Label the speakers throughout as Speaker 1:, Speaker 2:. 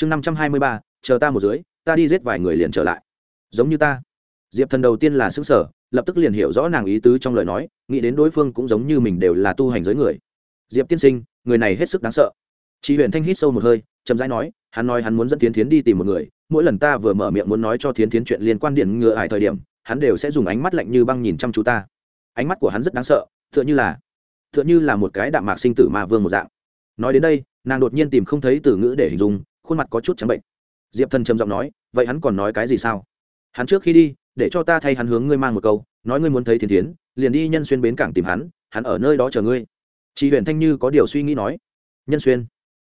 Speaker 1: chương năm trăm hai mươi ba, chờ ta một dưới, ta đi giết vài người liền trở lại. Giống như ta. Diệp thần đầu tiên là xứng sở lập tức liền hiểu rõ nàng ý tứ trong lời nói, nghĩ đến đối phương cũng giống như mình đều là tu hành giới người. Diệp tiên sinh, người này hết sức đáng sợ. Chị huyền thanh hít sâu một hơi, chậm rãi nói, hắn nói hắn muốn dẫn tiến tiến đi tìm một người, mỗi lần ta vừa mở miệng muốn nói cho tiến tiến chuyện liên quan điện ngựa ải thời điểm, hắn đều sẽ dùng ánh mắt lạnh như băng nhìn chăm chú ta. Ánh mắt của hắn rất đáng sợ, tựa như là, tựa như là một cái đạm mạc sinh tử ma vương một dạng. Nói đến đây, nàng đột nhiên tìm không thấy từ ngữ để hình dung khuôn mặt có chút trắng bệnh. Diệp thần trầm giọng nói, vậy hắn còn nói cái gì sao? Hắn trước khi đi, để cho ta thay hắn hướng ngươi mang một câu, nói ngươi muốn thấy thiên tiến liền đi nhân xuyên bến cảng tìm hắn hắn ở nơi đó chờ ngươi. Chị huyền thanh như có điều suy nghĩ nói. Nhân xuyên?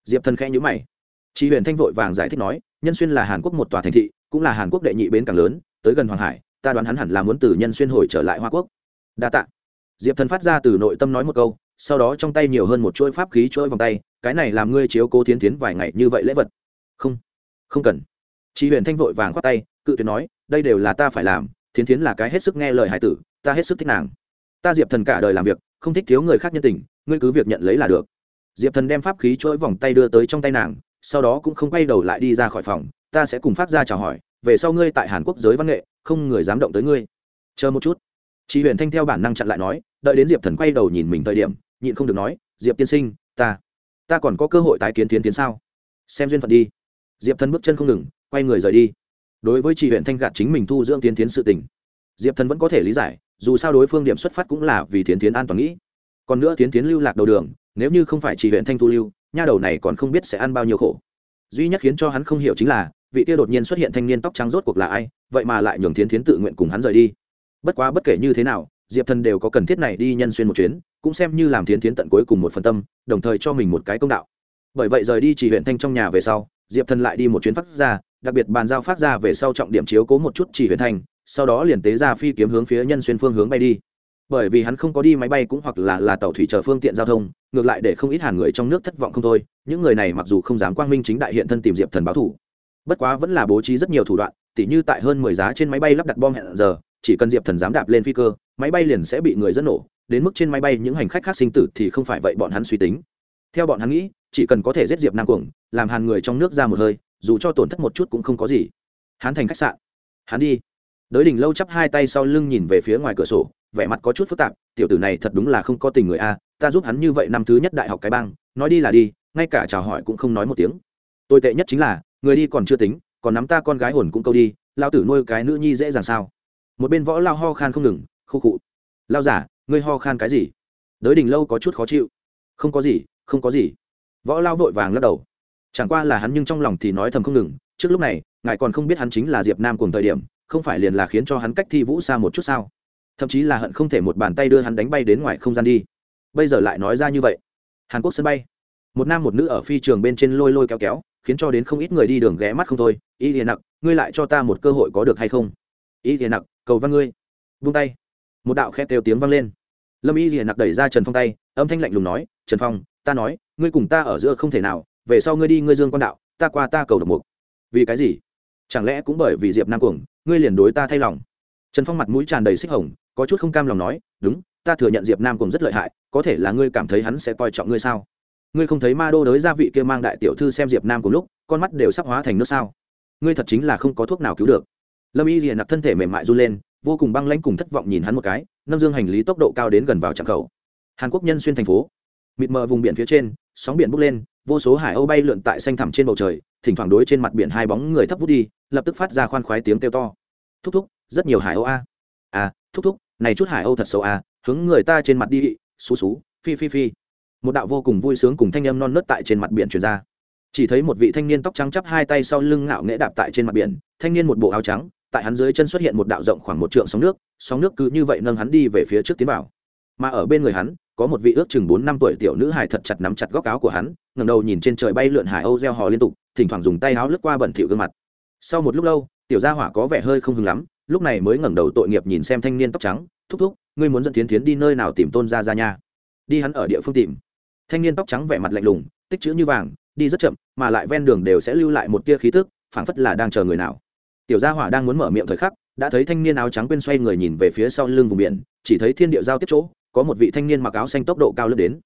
Speaker 1: Diệp thần khẽ nhữ mày. Chị huyền thanh vội vàng giải thích nói, nhân xuyên là hàn quốc một tòa thành thị, cũng là hàn quốc đệ nhị bến cảng lớn, tới gần hoàng hải, ta đoán hắn hẳn là muốn từ nhân xuyên hồi trở lại hoa quốc. Đa t ạ diệp thần phát ra từ nội tâm nói một câu, sau đó trong tay nhiều hơn một chuỗi pháp khí chuỗi vòng tay, cái này làm ngươi chiếu cố tiến tiến vài ngày như vậy lễ vật không không cần. Chị huyền thanh vội vàng khoác tay, cự tuyệt nói, đây đều là ta phải làm, thiến thiến là cái hết sức nghe lời hải tử, ta hết sức thích nàng. Ta diệp thần cả đời làm việc, không thích thiếu người khác nhân tình, ngươi cứ việc nhận lấy là được. Diệp thần đem pháp khí chuỗi vòng tay đưa tới trong tay nàng, sau đó cũng không quay đầu lại đi ra khỏi phòng, ta sẽ cùng phát ra chào hỏi, về sau ngươi tại hàn quốc giới văn nghệ, không người dám động tới ngươi. Chờ một chút. Chị huyền thanh theo bản năng chặn lại nói, đợi đến diệp thần quay đầu nhìn mình thời điểm, nhịn không được nói, diệp tiên sinh, ta ta còn có cơ hội tái kiến tiến tiến sao? Xem duyên phận đi diệp thần bước chân không ngừng, quay người rời đi. Đối với chị huyện thanh gạt chính mình thu dưỡng tiến tiến sự tình, diệp thần vẫn có thể lý giải, dù sao đối phương điểm xuất phát cũng là vì tiến tiến an toàn nghĩ. Còn nữa tiến tiến lưu lạc đầu đường, nếu như không phải chị huyện thanh thu lưu, nha đầu này còn không biết sẽ ăn bao nhiêu khổ. Duy nhất khiến cho hắn không hiểu chính là, vị kia đột nhiên xuất hiện thanh niên tóc trắng rốt cuộc là ai, vậy mà lại nhường tiến tiến tự nguyện cùng hắn rời đi. Bất quá bất kể như thế nào, diệp thần đều có cần thiết này đi nhân xuyên một chuyến, cũng xem như làm tiến tiến tận cuối cùng một phần tâm, đồng thời cho mình một cái công đạo. Bởi vậy rời đi chỉ huyện thanh trong nhà về sau diệp thần lại đi một chuyến phát ra, đặc biệt bàn giao phát ra về sau trọng điểm chiếu cố một chút chỉ huyền thành, sau đó liền tế ra phi kiếm hướng phía nhân xuyên phương hướng bay đi. Bởi vì hắn không có đi máy bay cũng hoặc là là tàu thủy chờ phương tiện giao thông, ngược lại để không ít hàn người trong nước thất vọng không thôi, những người này mặc dù không dám quang minh chính đại hiện thân tìm diệp thần báo thủ. Bất quá vẫn là bố trí rất nhiều thủ đoạn, tỉ như tại hơn mười giá trên máy bay lắp đặt bom hẹn giờ, chỉ cần diệp thần dám đạp lên phi cơ, máy bay liền sẽ bị người dẫn nổ, đến mức trên máy bay những hành khách khác sinh tử thì không phải vậy bọn hắn suy tính theo bọn hắn nghĩ, chỉ cần có thể giết diệp nam cuồng, làm hàn người trong nước ra một hơi, dù cho tổn thất một chút cũng không có gì. Hắn thành khách sạn. Hắn đi. Đới đỉnh lâu chắp hai tay sau lưng nhìn về phía ngoài cửa sổ, vẻ mặt có chút phức tạp, tiểu tử này thật đúng là không có tình người a, ta giúp hắn như vậy năm thứ nhất đại học cái bang, nói đi là đi, ngay cả chào hỏi cũng không nói một tiếng. Tồi tệ nhất chính là, người đi còn chưa tính, còn nắm ta con gái hồn cũng câu đi lao tử nuôi cái nữ nhi dễ dàng sao? Một bên võ lao ho khan không ngừng khô khụ lao giả, ngươi ho khan cái gì? Đới đình lâu có chút khó chịu. Không có gì không có gì. Võ lao vội vàng lắc đầu. Chẳng qua là hắn nhưng trong lòng thì nói thầm không ngừng, trước lúc này, ngài còn không biết hắn chính là diệp nam cùng thời điểm, không phải liền là khiến cho hắn cách thi vũ xa một chút sao? Thậm chí là hận không thể một bàn tay đưa hắn đánh bay đến ngoài không gian đi. Bây giờ lại nói ra như vậy. Hàn quốc sân bay. Một nam một nữ ở phi trường bên trên lôi lôi kéo kéo, khiến cho đến không ít người đi đường ghé mắt không thôi. Y thiền nặc, ngươi lại cho ta một cơ hội có được hay không? Y thiền nặc, cầu văn ngươi. Vung tay. Một đạo khe kêu tiếng vang lên. Lâm y thiền nặc đẩy ra trần phong tay, âm thanh lạnh lùng nói, trần phong ta nói, ngươi cùng ta ở giữa không thể nào, về sau ngươi đi ngươi dương quan đạo, ta qua ta cầu độc mục. Vì cái gì? Chẳng lẽ cũng bởi vì diệp nam cuồng, ngươi liền đối ta thay lòng? Trần phong mặt mũi tràn đầy xích hồng, có chút không cam lòng nói, đúng, ta thừa nhận diệp nam cuồng rất lợi hại, có thể là ngươi cảm thấy hắn sẽ coi trọng ngươi sao? Ngươi không thấy ma đô đới gia vị kia mang đại tiểu thư xem diệp nam cùng lúc, con mắt đều sắp hóa thành nước sao? Ngươi thật chính là không có thuốc nào cứu được. Lâm y liền nặc thân thể mềm mại run lên, vô cùng băng lãnh cùng thất vọng nhìn hắn một cái, nâng dương hành lý tốc độ cao đến gần vào trạm khẩu hàn quốc nhân xuyên thành phố mịt mờ vùng biển phía trên, sóng biển bốc lên, vô số hải âu bay lượn tại xanh thẳm trên bầu trời, thỉnh thoảng đối trên mặt biển hai bóng người thấp vút đi, lập tức phát ra khoan khoái tiếng kêu to. Thúc thúc, rất nhiều hải âu a. À thúc thúc, này chút hải âu thật xấu a, hướng người ta trên mặt đi, xú xú, phi phi phi. Một đạo vô cùng vui sướng cùng thanh âm non nớt tại trên mặt biển truyền ra. Chỉ thấy một vị thanh niên tóc trắng chắp hai tay sau lưng ngạo nghễ đạp tại trên mặt biển, thanh niên một bộ áo trắng, tại hắn dưới chân xuất hiện một đạo rộng khoảng một trượng sóng nước sóng nước cứ như vậy nâng hắn đi về phía trước tiến vào. Mà ở bên người hắn có một vị ước chừng bốn năm tuổi tiểu nữ hài thật chặt nắm chặt góc áo của hắn, ngẩng đầu nhìn trên trời bay lượn hải âu reo hò liên tục, thỉnh thoảng dùng tay áo lướt qua bẩn thỉu gương mặt. Sau một lúc lâu, tiểu gia hỏa có vẻ hơi không hứng lắm, lúc này mới ngẩng đầu tội nghiệp nhìn xem thanh niên tóc trắng, thúc thúc, ngươi muốn dẫn tiến tiến đi nơi nào tìm tôn gia gia nha? Đi hắn ở địa phương tìm. Thanh niên tóc trắng vẻ mặt lạnh lùng, tích chữ như vàng, đi rất chậm, mà lại ven đường đều sẽ lưu lại một tia khí tức, phảng phất là đang chờ người nào. Tiểu gia hỏa đang muốn mở miệng thời khắc, đã thấy thanh niên áo trắng quên xoay người nhìn về phía sau lưng vùng biển, chỉ thấy thiên địa giao tiếp chỗ có một vị thanh niên mặc áo xanh tốc độ cao lướt đến.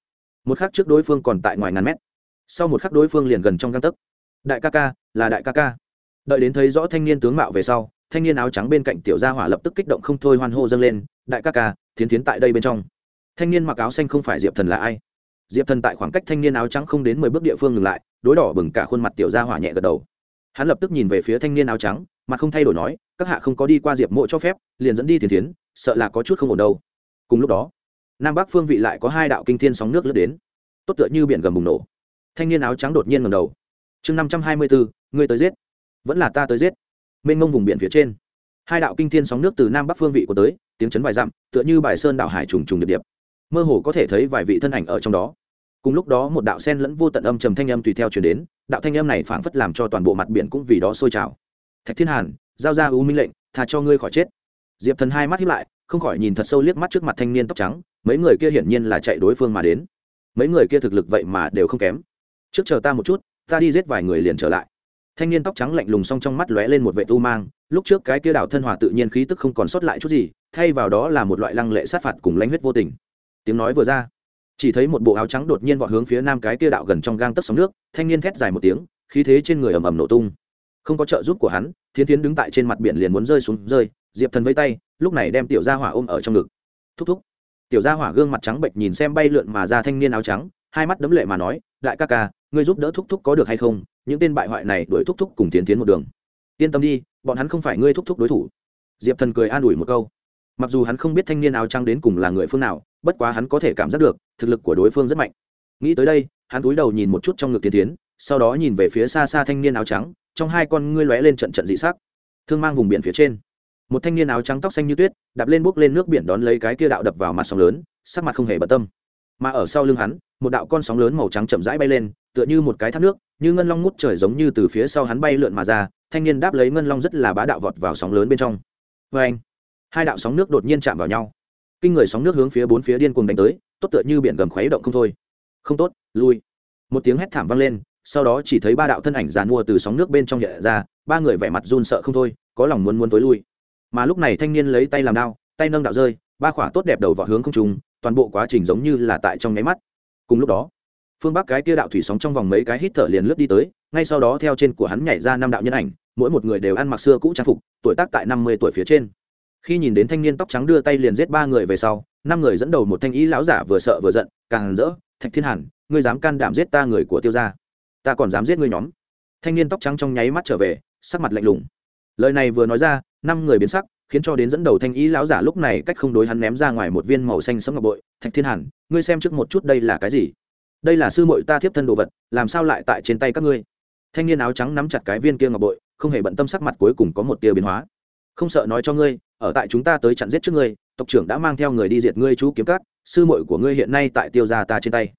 Speaker 1: Một khắc trước đối phương còn tại ngoài ngàn mét. Sau một khắc đối phương liền gần trong găng tấc. Đại ca ca, là đại ca ca. Đợi đến thấy rõ thanh niên tướng mạo về sau, thanh niên áo trắng bên cạnh tiểu gia hỏa lập tức kích động không thôi hoan hô dâng lên, đại ca ca thiến thiến tại đây bên trong. Thanh niên mặc áo xanh không phải diệp thần là ai? Diệp thần tại khoảng cách thanh niên áo trắng không đến mười bước địa phương ngừng lại, đối đỏ bừng cả khuôn mặt tiểu gia hỏa nhẹ gật đầu. Hắn lập tức nhìn về phía thanh niên áo trắng, mặt không thay đổi nói, các hạ không có đi qua diệp mộ cho phép, liền dẫn đi thiến thiến sợ là có chút không ổn đâu. Cùng lúc đó nam bắc phương vị lại có hai đạo kinh thiên sóng nước lướt đến. Tốt tựa như biển gầm bùng nổ. Thanh niên áo trắng đột nhiên ngầm đầu. Chương năm trăm hai mươi bốn ngươi tới giết. Vẫn là ta tới giết. Mênh mông vùng biển phía trên, hai đạo kinh thiên sóng nước từ nam bắc phương vị của tới, tiếng chấn vài dặm, tựa như bài sơn đạo hải trùng trùng điệp điệp. Mơ hồ có thể thấy vài vị thân ảnh ở trong đó. Cùng lúc đó một đạo sen lẫn vô tận âm trầm thanh âm tùy theo chuyển đến, đạo thanh âm này phảng phất làm cho toàn bộ mặt biển cũng vì đó sôi trào. Thạch thiên hàn, giao ra ưu minh lệnh thà cho ngươi khỏi chết. Diệp thần hai mắt hiếp lại không khỏi nhìn thật sâu liếc mắt trước mặt thanh niên tóc trắng, mấy người kia hiển nhiên là chạy đối phương mà đến. Mấy người kia thực lực vậy mà đều không kém. Trước chờ ta một chút, ta đi giết vài người liền trở lại. Thanh niên tóc trắng lạnh lùng xong trong mắt lóe lên một vệ tu mang, lúc trước cái kia đảo thân hòa tự nhiên khí tức không còn sót lại chút gì, thay vào đó là một loại lăng lệ sát phạt cùng lãnh huyết vô tình. Tiếng nói vừa ra, chỉ thấy một bộ áo trắng đột nhiên vọt hướng phía nam cái kia đạo gần trong gang tấc sóng nước, thanh niên thét dài một tiếng, khí thế trên người ầm ầm nổ tung. Không có trợ giúp của hắn, thiên tiến đứng tại trên mặt biển liền muốn rơi xuống, rơi, diệp thần vây tay lúc này đem tiểu gia hỏa ôm ở trong ngực. Thúc thúc. Tiểu gia hỏa gương mặt trắng bệnh nhìn xem bay lượn mà ra thanh niên áo trắng, hai mắt đấm lệ mà nói, đại ca ca, ngươi giúp đỡ thúc thúc có được hay không? Những tên bại hoại này đuổi thúc thúc cùng tiến tiến một đường. Yên tâm đi, bọn hắn không phải ngươi thúc thúc đối thủ. Diệp thần cười an ủi một câu. Mặc dù hắn không biết thanh niên áo trắng đến cùng là người phương nào, bất quá hắn có thể cảm giác được, thực lực của đối phương rất mạnh. Nghĩ tới đây, hắn cúi đầu nhìn một chút trong ngực tiến tiến, sau đó nhìn về phía xa xa thanh niên áo trắng, trong hai con ngươi lóe lên trận trận dị sắc. Thương mang vùng biển phía trên một thanh niên áo trắng tóc xanh như tuyết, đạp lên bước lên nước biển đón lấy cái kia đạo đập vào mặt sóng lớn, sắc mặt không hề bận tâm. Mà ở sau lưng hắn, một đạo con sóng lớn màu trắng chậm rãi bay lên, tựa như một cái thác nước, như ngân long ngút trời giống như từ phía sau hắn bay lượn mà ra, thanh niên đáp lấy ngân long rất là bá đạo vọt vào sóng lớn bên trong. Vê anh, hai đạo sóng nước đột nhiên chạm vào nhau. Kinh người sóng nước hướng phía bốn phía điên cuồng đánh tới, tốt tựa như biển gầm khuấy động không thôi. Không tốt, lui. Một tiếng hét thảm vang lên, sau đó chỉ thấy ba đạo thân ảnh giàn mua từ sóng nước bên trong nhẹ ra, ba người vẻ mặt run sợ không thôi, có lòng muốn muốn tối lui mà lúc này thanh niên lấy tay làm đao, tay nâng đạo rơi, ba khỏa tốt đẹp đầu vào hướng không trùng toàn bộ quá trình giống như là tại trong nháy mắt. Cùng lúc đó, phương bắc cái kia đạo thủy sóng trong vòng mấy cái hít thở liền lướt đi tới, ngay sau đó theo trên của hắn nhảy ra năm đạo nhân ảnh, mỗi một người đều ăn mặc xưa cũ trang phục, tuổi tác tại năm mươi tuổi phía trên. Khi nhìn đến thanh niên tóc trắng đưa tay liền giết ba người về sau, năm người dẫn đầu một thanh ý lão giả vừa sợ vừa giận, càng rỡ, thạch thiên hàn, ngươi dám can đảm giết ta người của tiêu gia? Ta còn dám giết ngươi nhóm. Thanh niên tóc trắng trong nháy mắt trở về, sắc mặt lạnh lùng. Lời này vừa nói ra năm người biến sắc, khiến cho đến dẫn đầu thanh ý lão giả lúc này cách không đối hắn ném ra ngoài một viên màu xanh sẫm ngọc bội, thạch thiên hàn, ngươi xem trước một chút đây là cái gì? Đây là sư muội ta thiếp thân đồ vật, làm sao lại tại trên tay các ngươi? Thanh niên áo trắng nắm chặt cái viên kia ngọc bội, không hề bận tâm sắc mặt cuối cùng có một tia biến hóa. Không sợ nói cho ngươi, ở tại chúng ta tới chặn giết trước ngươi, tộc trưởng đã mang theo người đi diệt ngươi chú kiếm cát sư muội của ngươi hiện nay tại tiêu gia ta trên tay.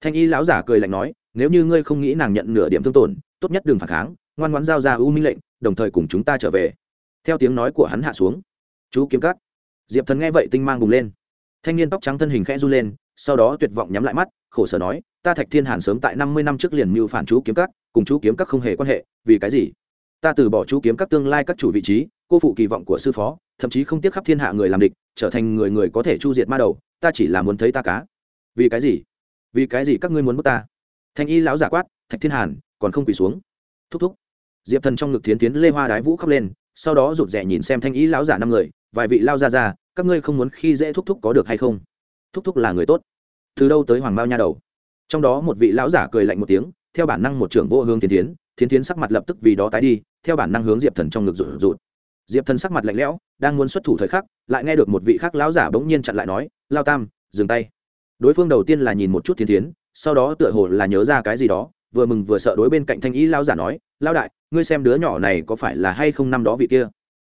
Speaker 1: Thanh y lão giả cười lạnh nói, nếu như ngươi không nghĩ nàng nhận nửa điểm thương tổn, tốt nhất đừng phản kháng, ngoan ngoãn giao ra ưu minh lệnh, đồng thời cùng chúng ta trở về theo tiếng nói của hắn hạ xuống. Chú kiếm cát diệp thần nghe vậy tinh mang bùng lên. Thanh niên tóc trắng thân hình khẽ run lên, sau đó tuyệt vọng nhắm lại mắt, khổ sở nói, ta thạch thiên hàn sớm tại năm mươi năm trước liền mưu phản chú kiếm các, cùng chú kiếm các không hề quan hệ, vì cái gì? Ta từ bỏ chú kiếm các tương lai các chủ vị trí, cô phụ kỳ vọng của sư phó, thậm chí không tiếc khắp thiên hạ người làm địch, trở thành người người có thể chu diệt ma đầu, ta chỉ là muốn thấy ta cá. Vì cái gì? Vì cái gì các ngươi muốn bước ta? Thanh y lão giả quát, thạch thiên hàn, còn không quỳ xuống. Thúc thúc. Diệp thần trong ngực thiến tiến lê hoa đái vũ khóc lên sau đó rụt rè nhìn xem thanh ý lão giả năm người, vài vị lao ra ra các ngươi không muốn khi dễ thúc thúc có được hay không? Thúc thúc là người tốt. Từ đâu tới hoàng bao nha đầu? Trong đó một vị lão giả cười lạnh một tiếng, theo bản năng một trưởng vô hướng thiên tiến thiên tiến sắc mặt lập tức vì đó tái đi, theo bản năng hướng diệp thần trong ngực rụt rụt. Diệp thần sắc mặt lạnh lẽo, đang muốn xuất thủ thời khắc, lại nghe được một vị khác lão giả bỗng nhiên chặn lại nói, lao tam, dừng tay. Đối phương đầu tiên là nhìn một chút thiên tiến sau đó tựa hồ là nhớ ra cái gì đó, vừa mừng vừa sợ đối bên cạnh thanh ý lão giả nói, lao đại ngươi xem đứa nhỏ này có phải là hay không năm đó vị kia?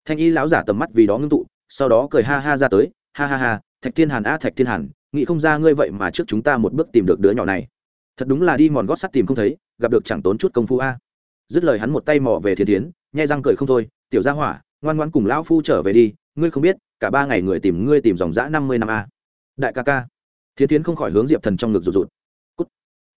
Speaker 1: Thanh y lão giả tầm mắt vì đó ngưng tụ, sau đó cười ha ha ra tới, ha ha ha, thạch thiên hàn a, thạch thiên hàn, nghĩ không ra ngươi vậy mà trước chúng ta một bước tìm được đứa nhỏ này. Thật đúng là đi mòn gót sắt tìm không thấy, gặp được chẳng tốn chút công phu a. Dứt lời hắn một tay mò về thiên tiến nhai răng cười không thôi, tiểu gia hỏa, ngoan ngoan cùng lão phu trở về đi, ngươi không biết, cả ba ngày người tìm ngươi tìm dòng dã năm mươi năm a. Đại ca ca. Thiên tiến không khỏi hướng diệp thần trong ngực rụt rụt. Cút.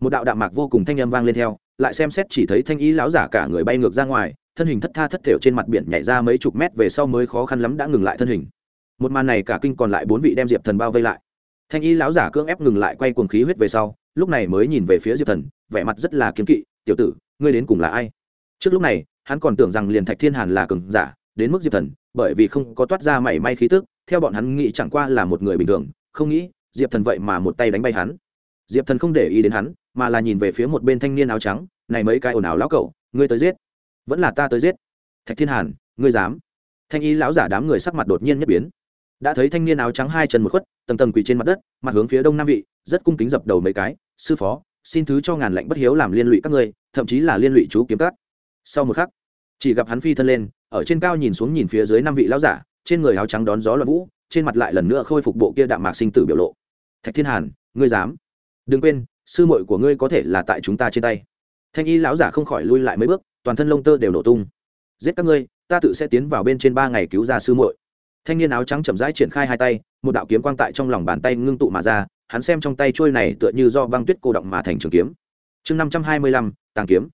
Speaker 1: một đạo đạm mạc vô cùng thanh âm vang lên theo lại xem xét chỉ thấy thanh ý lão giả cả người bay ngược ra ngoài, thân hình thất tha thất thểu trên mặt biển nhảy ra mấy chục mét về sau mới khó khăn lắm đã ngừng lại thân hình. Một màn này cả kinh còn lại bốn vị đem diệp thần bao vây lại. Thanh y lão giả cưỡng ép ngừng lại quay cuồng khí huyết về sau, lúc này mới nhìn về phía diệp thần, vẻ mặt rất là kiếm kỵ, tiểu tử, ngươi đến cùng là ai? Trước lúc này, hắn còn tưởng rằng liền thạch thiên hàn là cường giả, đến mức diệp thần, bởi vì không có toát ra mảy may khí tức, theo bọn hắn nghĩ chẳng qua là một người bình thường, không nghĩ diệp thần vậy mà một tay đánh bay hắn diệp thần không để ý đến hắn, mà là nhìn về phía một bên thanh niên áo trắng, này mấy cái ồn ào lão cậu ngươi tới giết. Vẫn là ta tới giết. Thạch thiên hàn, ngươi dám? Thanh y lão giả đám người sắc mặt đột nhiên nhất biến. Đã thấy thanh niên áo trắng hai chân một khuất, tầng tầng quỳ trên mặt đất, mặt hướng phía đông nam vị, rất cung kính dập đầu mấy cái, sư phó, xin thứ cho ngàn lệnh bất hiếu làm liên lụy các ngươi, thậm chí là liên lụy chú kiếm cát sau một khắc, chỉ gặp hắn phi thân lên, ở trên cao nhìn xuống nhìn phía dưới năm vị lão giả, trên người áo trắng đón gió loạn vũ, trên mặt lại lần nữa khôi phục bộ kia đạm mạc sinh tử biểu lộ. Thạch thiên hàn, ngươi dám? Đừng quên, sư muội của ngươi có thể là tại chúng ta trên tay. Thanh y lão giả không khỏi lui lại mấy bước, toàn thân lông tơ đều nổ tung. Giết các ngươi, ta tự sẽ tiến vào bên trên ba ngày cứu ra sư muội. Thanh niên áo trắng chậm rãi triển khai hai tay, một đạo kiếm quang tại trong lòng bàn tay ngưng tụ mà ra, hắn xem trong tay trôi này tựa như do băng tuyết cô động mà thành trường kiếm. Chương năm trăm hai mươi lăm, tàng kiếm.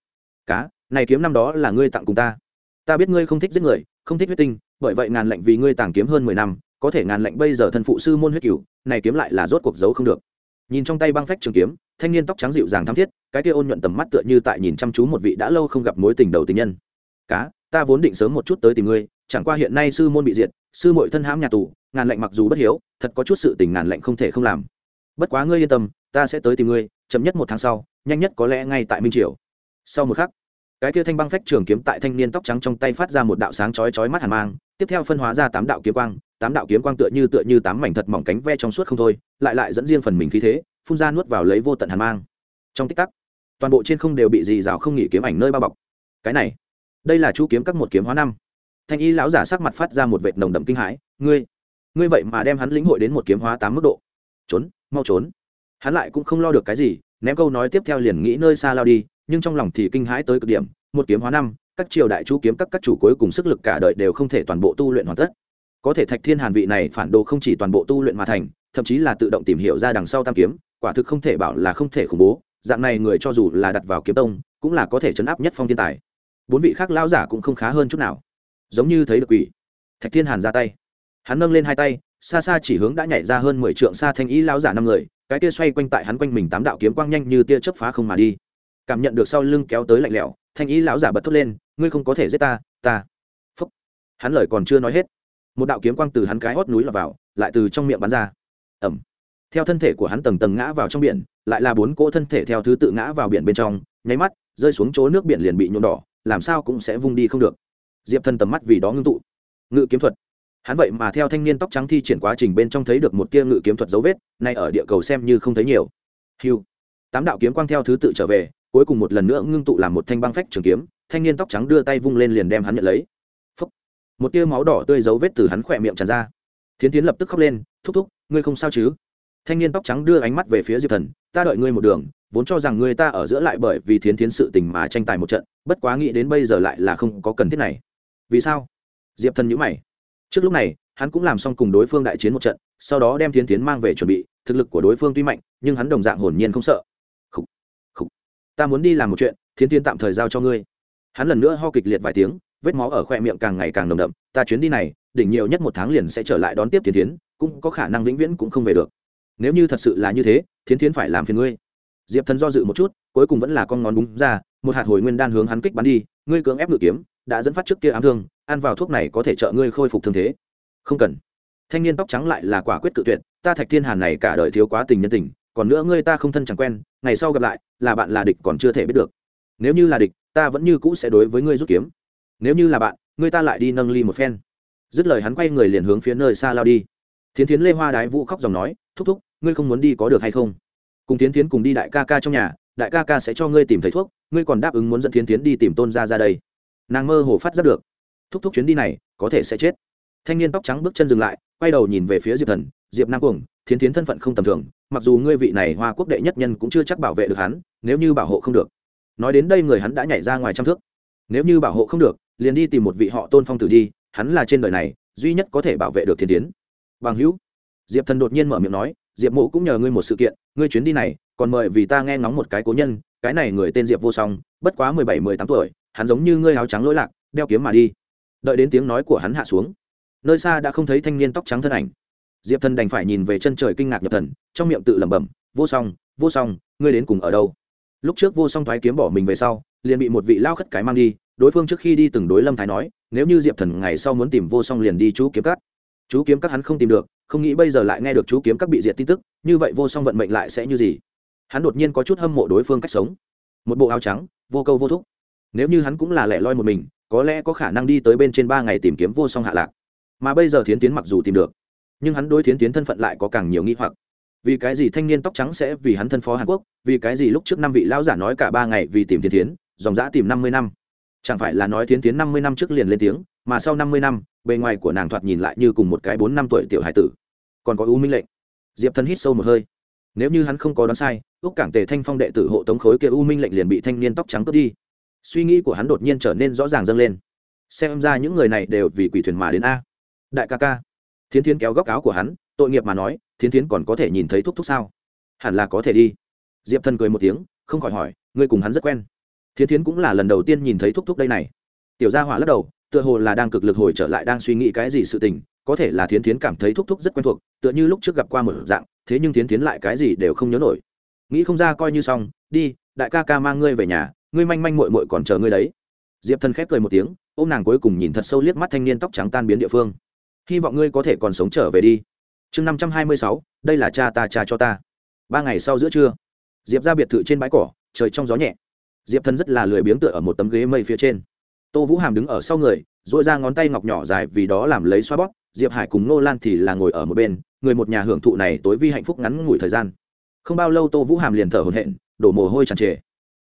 Speaker 1: Cá, này kiếm năm đó là ngươi tặng cùng ta. Ta biết ngươi không thích giết người, không thích huyết tinh, bởi vậy ngàn lệnh vì ngươi tàng kiếm hơn mười năm, có thể ngàn lệnh bây giờ thân phụ sư môn huyết cửu, này kiếm lại là rốt cuộc giấu không được nhìn trong tay băng phách trường kiếm, thanh niên tóc trắng dịu dàng thắm thiết, cái kia ôn nhuận tầm mắt tựa như tại nhìn chăm chú một vị đã lâu không gặp mối tình đầu tình nhân. Cá, ta vốn định sớm một chút tới tìm ngươi, chẳng qua hiện nay sư môn bị diệt, sư muội thân hãm nhà tù, ngàn lệnh mặc dù bất hiếu, thật có chút sự tình ngàn lệnh không thể không làm. Bất quá ngươi yên tâm, ta sẽ tới tìm ngươi, chậm nhất một tháng sau, nhanh nhất có lẽ ngay tại minh triều. Sau một khắc, cái kia thanh băng phách trường kiếm tại thanh niên tóc trắng trong tay phát ra một đạo sáng chói chói mắt hàn mang, tiếp theo phân hóa ra tám đạo kiếm quang tám đạo kiếm quang tựa như tựa như tám mảnh thật mỏng cánh ve trong suốt không thôi, lại lại dẫn riêng phần mình khí thế, phun ra nuốt vào lấy vô tận hàn mang. Trong tích tắc, toàn bộ trên không đều bị dì rào không nghỉ kiếm ảnh nơi bao bọc. Cái này, đây là chú kiếm các một kiếm hóa năm. Thanh y lão giả sắc mặt phát ra một vệt nồng đậm kinh hãi, ngươi ngươi vậy mà đem hắn lĩnh hội đến một kiếm hóa tám mức độ. Trốn, mau trốn. Hắn lại cũng không lo được cái gì, ném câu nói tiếp theo liền nghĩ nơi xa lao đi, nhưng trong lòng thì kinh hãi tới cực điểm, một kiếm hóa năm, các triều đại chú kiếm các các chủ cuối cùng sức lực cả đời đều không thể toàn bộ tu luyện hoàn tất có thể thạch thiên hàn vị này phản đồ không chỉ toàn bộ tu luyện mà thành, thậm chí là tự động tìm hiểu ra đằng sau tam kiếm, quả thực không thể bảo là không thể khủng bố, dạng này người cho dù là đặt vào kiếm tông, cũng là có thể chấn áp nhất phong thiên tài. Bốn vị khác lão giả cũng không khá hơn chút nào. Giống như thấy được quỷ. Thạch thiên hàn ra tay. Hắn nâng lên hai tay, xa xa chỉ hướng đã nhảy ra hơn mười trượng xa thanh ý lão giả năm người, cái tia xoay quanh tại hắn quanh mình tám đạo kiếm quang nhanh như tia chớp phá không mà đi. Cảm nhận được sau lưng kéo tới lạnh lẽo, thanh ý lão giả bật thốt lên, ngươi không có thể giết ta ta. Phúc. Hắn lời còn chưa nói hết một đạo kiếm quang từ hắn cái hót núi lọt vào, lại từ trong miệng bắn ra. Ẩm. Theo thân thể của hắn tầng tầng ngã vào trong biển, lại là bốn cỗ thân thể theo thứ tự ngã vào biển bên trong, nháy mắt, rơi xuống chỗ nước biển liền bị nhuộm đỏ, làm sao cũng sẽ vung đi không được. Diệp thân tầm mắt vì đó ngưng tụ. Ngự kiếm thuật. Hắn vậy mà theo thanh niên tóc trắng thi triển quá trình bên trong thấy được một tia ngự kiếm thuật dấu vết, nay ở địa cầu xem như không thấy nhiều. Hiu tám đạo kiếm quang theo thứ tự trở về, cuối cùng một lần nữa ngưng tụ làm một thanh băng phách trường kiếm, thanh niên tóc trắng đưa tay vung lên liền đem hắn nhận lấy một tia máu đỏ tươi dấu vết từ hắn khỏe miệng tràn ra. Thiến tiến lập tức khóc lên, thúc thúc, ngươi không sao chứ? Thanh niên tóc trắng đưa ánh mắt về phía diệp thần, ta đợi ngươi một đường, vốn cho rằng ngươi ta ở giữa lại bởi vì thiến tiến sự tình mà tranh tài một trận, bất quá nghĩ đến bây giờ lại là không có cần thiết này. Vì sao? Diệp thần nhữ mày. Trước lúc này, hắn cũng làm xong cùng đối phương đại chiến một trận, sau đó đem thiến tiến mang về chuẩn bị, thực lực của đối phương tuy mạnh, nhưng hắn đồng dạng hồn nhiên không sợ. Khủ. Khủ. ta muốn đi làm một chuyện, thiến tiến tạm thời giao cho ngươi. Hắn lần nữa ho kịch liệt vài tiếng vết máu ở khoe miệng càng ngày càng nồng đậm, ta chuyến đi này, đỉnh nhiều nhất một tháng liền sẽ trở lại đón tiếp thiến tiến cũng có khả năng vĩnh viễn cũng không về được. Nếu như thật sự là như thế, thiến thiến phải làm phiền ngươi. Diệp thần do dự một chút, cuối cùng vẫn là con ngón đúng ra, một hạt hồi nguyên đan hướng hắn kích bắn đi, ngươi cưỡng ép ngự kiếm, đã dẫn phát trước kia ám thương, ăn vào thuốc này có thể trợ ngươi khôi phục thương thế. Không cần. Thanh niên tóc trắng lại là quả quyết tự tuyệt, ta thạch thiên hàn này cả đời thiếu quá tình nhân tình, còn nữa ngươi ta không thân chẳng quen, ngày sau gặp lại, là bạn là địch còn chưa thể biết được. Nếu như là địch, ta vẫn như cũ sẽ đối với ngươi rút kiếm nếu như là bạn, người ta lại đi nâng ly một phen. Dứt lời hắn quay người liền hướng phía nơi xa lao đi. Thiến thiến lê hoa đái vũ khóc dòng nói, thúc thúc, ngươi không muốn đi có được hay không? Cùng thiến thiến cùng đi đại ca ca trong nhà, đại ca ca sẽ cho ngươi tìm thấy thuốc, ngươi còn đáp ứng muốn dẫn thiến thiến đi tìm tôn ra ra đây. Nàng mơ hồ phát ra được. Thúc thúc chuyến đi này, có thể sẽ chết. Thanh niên tóc trắng bước chân dừng lại, quay đầu nhìn về phía diệp thần, diệp nam cuồng, thiến thiến thân phận không tầm thường, mặc dù ngươi vị này hoa quốc đệ nhất nhân cũng chưa chắc bảo vệ được hắn, nếu như bảo hộ không được. Nói đến đây người hắn đã nhảy ra ngoài trăm thước. Nếu như bảo hộ không được liền đi tìm một vị họ tôn phong tử đi, hắn là trên đời này, duy nhất có thể bảo vệ được thiên tiến. Bằng hữu, diệp thần đột nhiên mở miệng nói, diệp mộ cũng nhờ ngươi một sự kiện, ngươi chuyến đi này, còn mời vì ta nghe ngóng một cái cố nhân, cái này người tên diệp vô song, bất quá mười bảy, mười tám tuổi, hắn giống như ngươi áo trắng lỗi lạc, đeo kiếm mà đi. Đợi đến tiếng nói của hắn hạ xuống, nơi xa đã không thấy thanh niên tóc trắng thân ảnh. Diệp thần đành phải nhìn về chân trời kinh ngạc nhập thần, trong miệng tự lẩm bẩm, vô song vô song, ngươi đến cùng ở đâu? Lúc trước vô song thoái kiếm bỏ mình về sau, liền bị một vị lao khất cái mang đi đối phương trước khi đi từng đối lâm thái nói, nếu như diệp thần ngày sau muốn tìm vô song liền đi chú kiếm cắt chú kiếm các hắn không tìm được, không nghĩ bây giờ lại nghe được chú kiếm các bị diệt tin tức, như vậy vô song vận mệnh lại sẽ như gì? Hắn đột nhiên có chút hâm mộ đối phương cách sống. Một bộ áo trắng, vô câu vô thúc. Nếu như hắn cũng là lẻ loi một mình, có lẽ có khả năng đi tới bên trên ba ngày tìm kiếm vô song hạ lạc. Mà bây giờ thiến tiến mặc dù tìm được, nhưng hắn đối thiến tiến thân phận lại có càng nhiều nghi hoặc. Vì cái gì thanh niên tóc trắng sẽ vì hắn thân phó hàn quốc, vì cái gì lúc trước năm vị lão giả nói cả ba ngày vì tìm thiến tiến, dòng giã tìm năm mươi năm? Chẳng phải là nói tiến tiến năm mươi năm trước liền lên tiếng, mà sau năm mươi năm, bề ngoài của nàng thoạt nhìn lại như cùng một cái bốn năm tuổi tiểu hải tử. Còn có u minh lệnh. Diệp thần hít sâu một hơi. Nếu như hắn không có đoán sai, úc cảng tề thanh phong đệ tử hộ tống khối kia u minh lệnh liền bị thanh niên tóc trắng cướp đi. Suy nghĩ của hắn đột nhiên trở nên rõ ràng dâng lên. Xem ra những người này đều vì quỷ thuyền mà đến a. Đại ca ca. Thiến thiến kéo góc áo của hắn, tội nghiệp mà nói, thiến thiến còn có thể nhìn thấy thúc thúc sao? Hẳn là có thể đi. Diệp thần cười một tiếng, không khỏi hỏi, ngươi cùng hắn rất quen thiến thiến cũng là lần đầu tiên nhìn thấy thúc thúc đây này. Tiểu gia hỏa lắc đầu, tựa hồ là đang cực lực hồi trở lại đang suy nghĩ cái gì sự tình, có thể là thiến thiến cảm thấy thúc thúc rất quen thuộc, tựa như lúc trước gặp qua một dạng, thế nhưng thiến thiến lại cái gì đều không nhớ nổi. Nghĩ không ra coi như xong, đi, đại ca ca mang ngươi về nhà, ngươi manh manh mội mội còn chờ ngươi đấy. Diệp thần khép cười một tiếng ô m nàng cuối cùng nhìn thật sâu liếc mắt thanh niên tóc trắng tan biến địa phương. Hy vọng ngươi có thể còn sống trở về đi. Chương năm trăm hai mươi sáu, đây là cha ta, cha cho ta. Ba ngày sau giữa trưa, diệp ra biệt thự trên bãi cỏ, trời trong gió nhẹ diệp thần rất là lười biếng tựa ở một tấm ghế mây phía trên. Tô vũ hàm đứng ở sau người dội ra ngón tay ngọc nhỏ dài vì đó làm lấy xoa bóp, diệp hải cùng nô lan thì là ngồi ở một bên, người một nhà hưởng thụ này tối vi hạnh phúc ngắn ngủi thời gian. Không bao lâu tô vũ hàm liền thở hồn hện đổ mồ hôi tràn trề.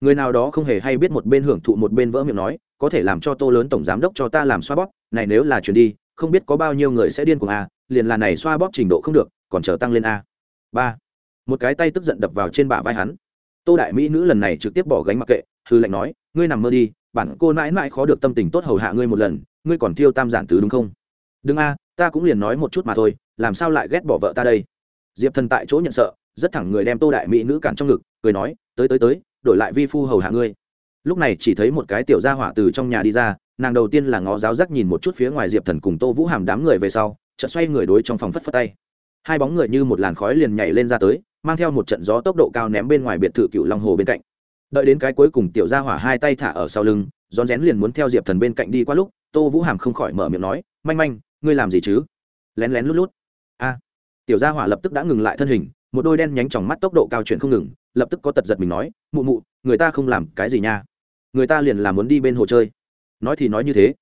Speaker 1: Người nào đó không hề hay biết một bên hưởng thụ một bên vỡ miệng nói, có thể làm cho tô lớn tổng giám đốc cho ta làm xoa bóp, này nếu là chuyển đi, không biết có bao nhiêu người sẽ điên cùng a, liền là này xoa bóp trình độ không được, còn chờ tăng lên a. Ba. Một cái tay tức giận đập vào trên bả vai hắn tô đại mỹ nữ lần này trực tiếp bỏ gánh mặc kệ hư lệnh nói, ngươi nằm mơ đi, bản cô mãi mãi khó được tâm tình tốt hầu hạ ngươi một lần, ngươi còn thiêu tam giản tứ đúng không? Đừng a, ta cũng liền nói một chút mà thôi, làm sao lại ghét bỏ vợ ta đây? Diệp thần tại chỗ nhận sợ, rất thẳng người đem tô đại mỹ nữ cản trong ngực, cười nói, tới tới tới, đổi lại vi phu hầu hạ ngươi. Lúc này chỉ thấy một cái tiểu gia hỏa từ trong nhà đi ra, nàng đầu tiên là ngó giáo giác nhìn một chút phía ngoài diệp thần cùng tô vũ hàm đám người về sau, chợt xoay người đối trong phòng phất phất tay. Hai bóng người như một làn khói liền nhảy lên ra tới mang theo một trận gió tốc độ cao ném bên ngoài biệt thự cựu long hồ bên cạnh. Đợi đến cái cuối cùng tiểu gia hỏa hai tay thả ở sau lưng, rón rén liền muốn theo diệp thần bên cạnh đi qua lúc, tô vũ hàm không khỏi mở miệng nói, manh manh, ngươi làm gì chứ? Lén lén lút lút. A. Tiểu gia hỏa lập tức đã ngừng lại thân hình, một đôi đen nhánh tròng mắt tốc độ cao chuyển không ngừng, lập tức có tật giật mình nói, mụ mụ, người ta không làm cái gì nha. Người ta liền làm muốn đi bên hồ chơi. Nói thì nói như thế.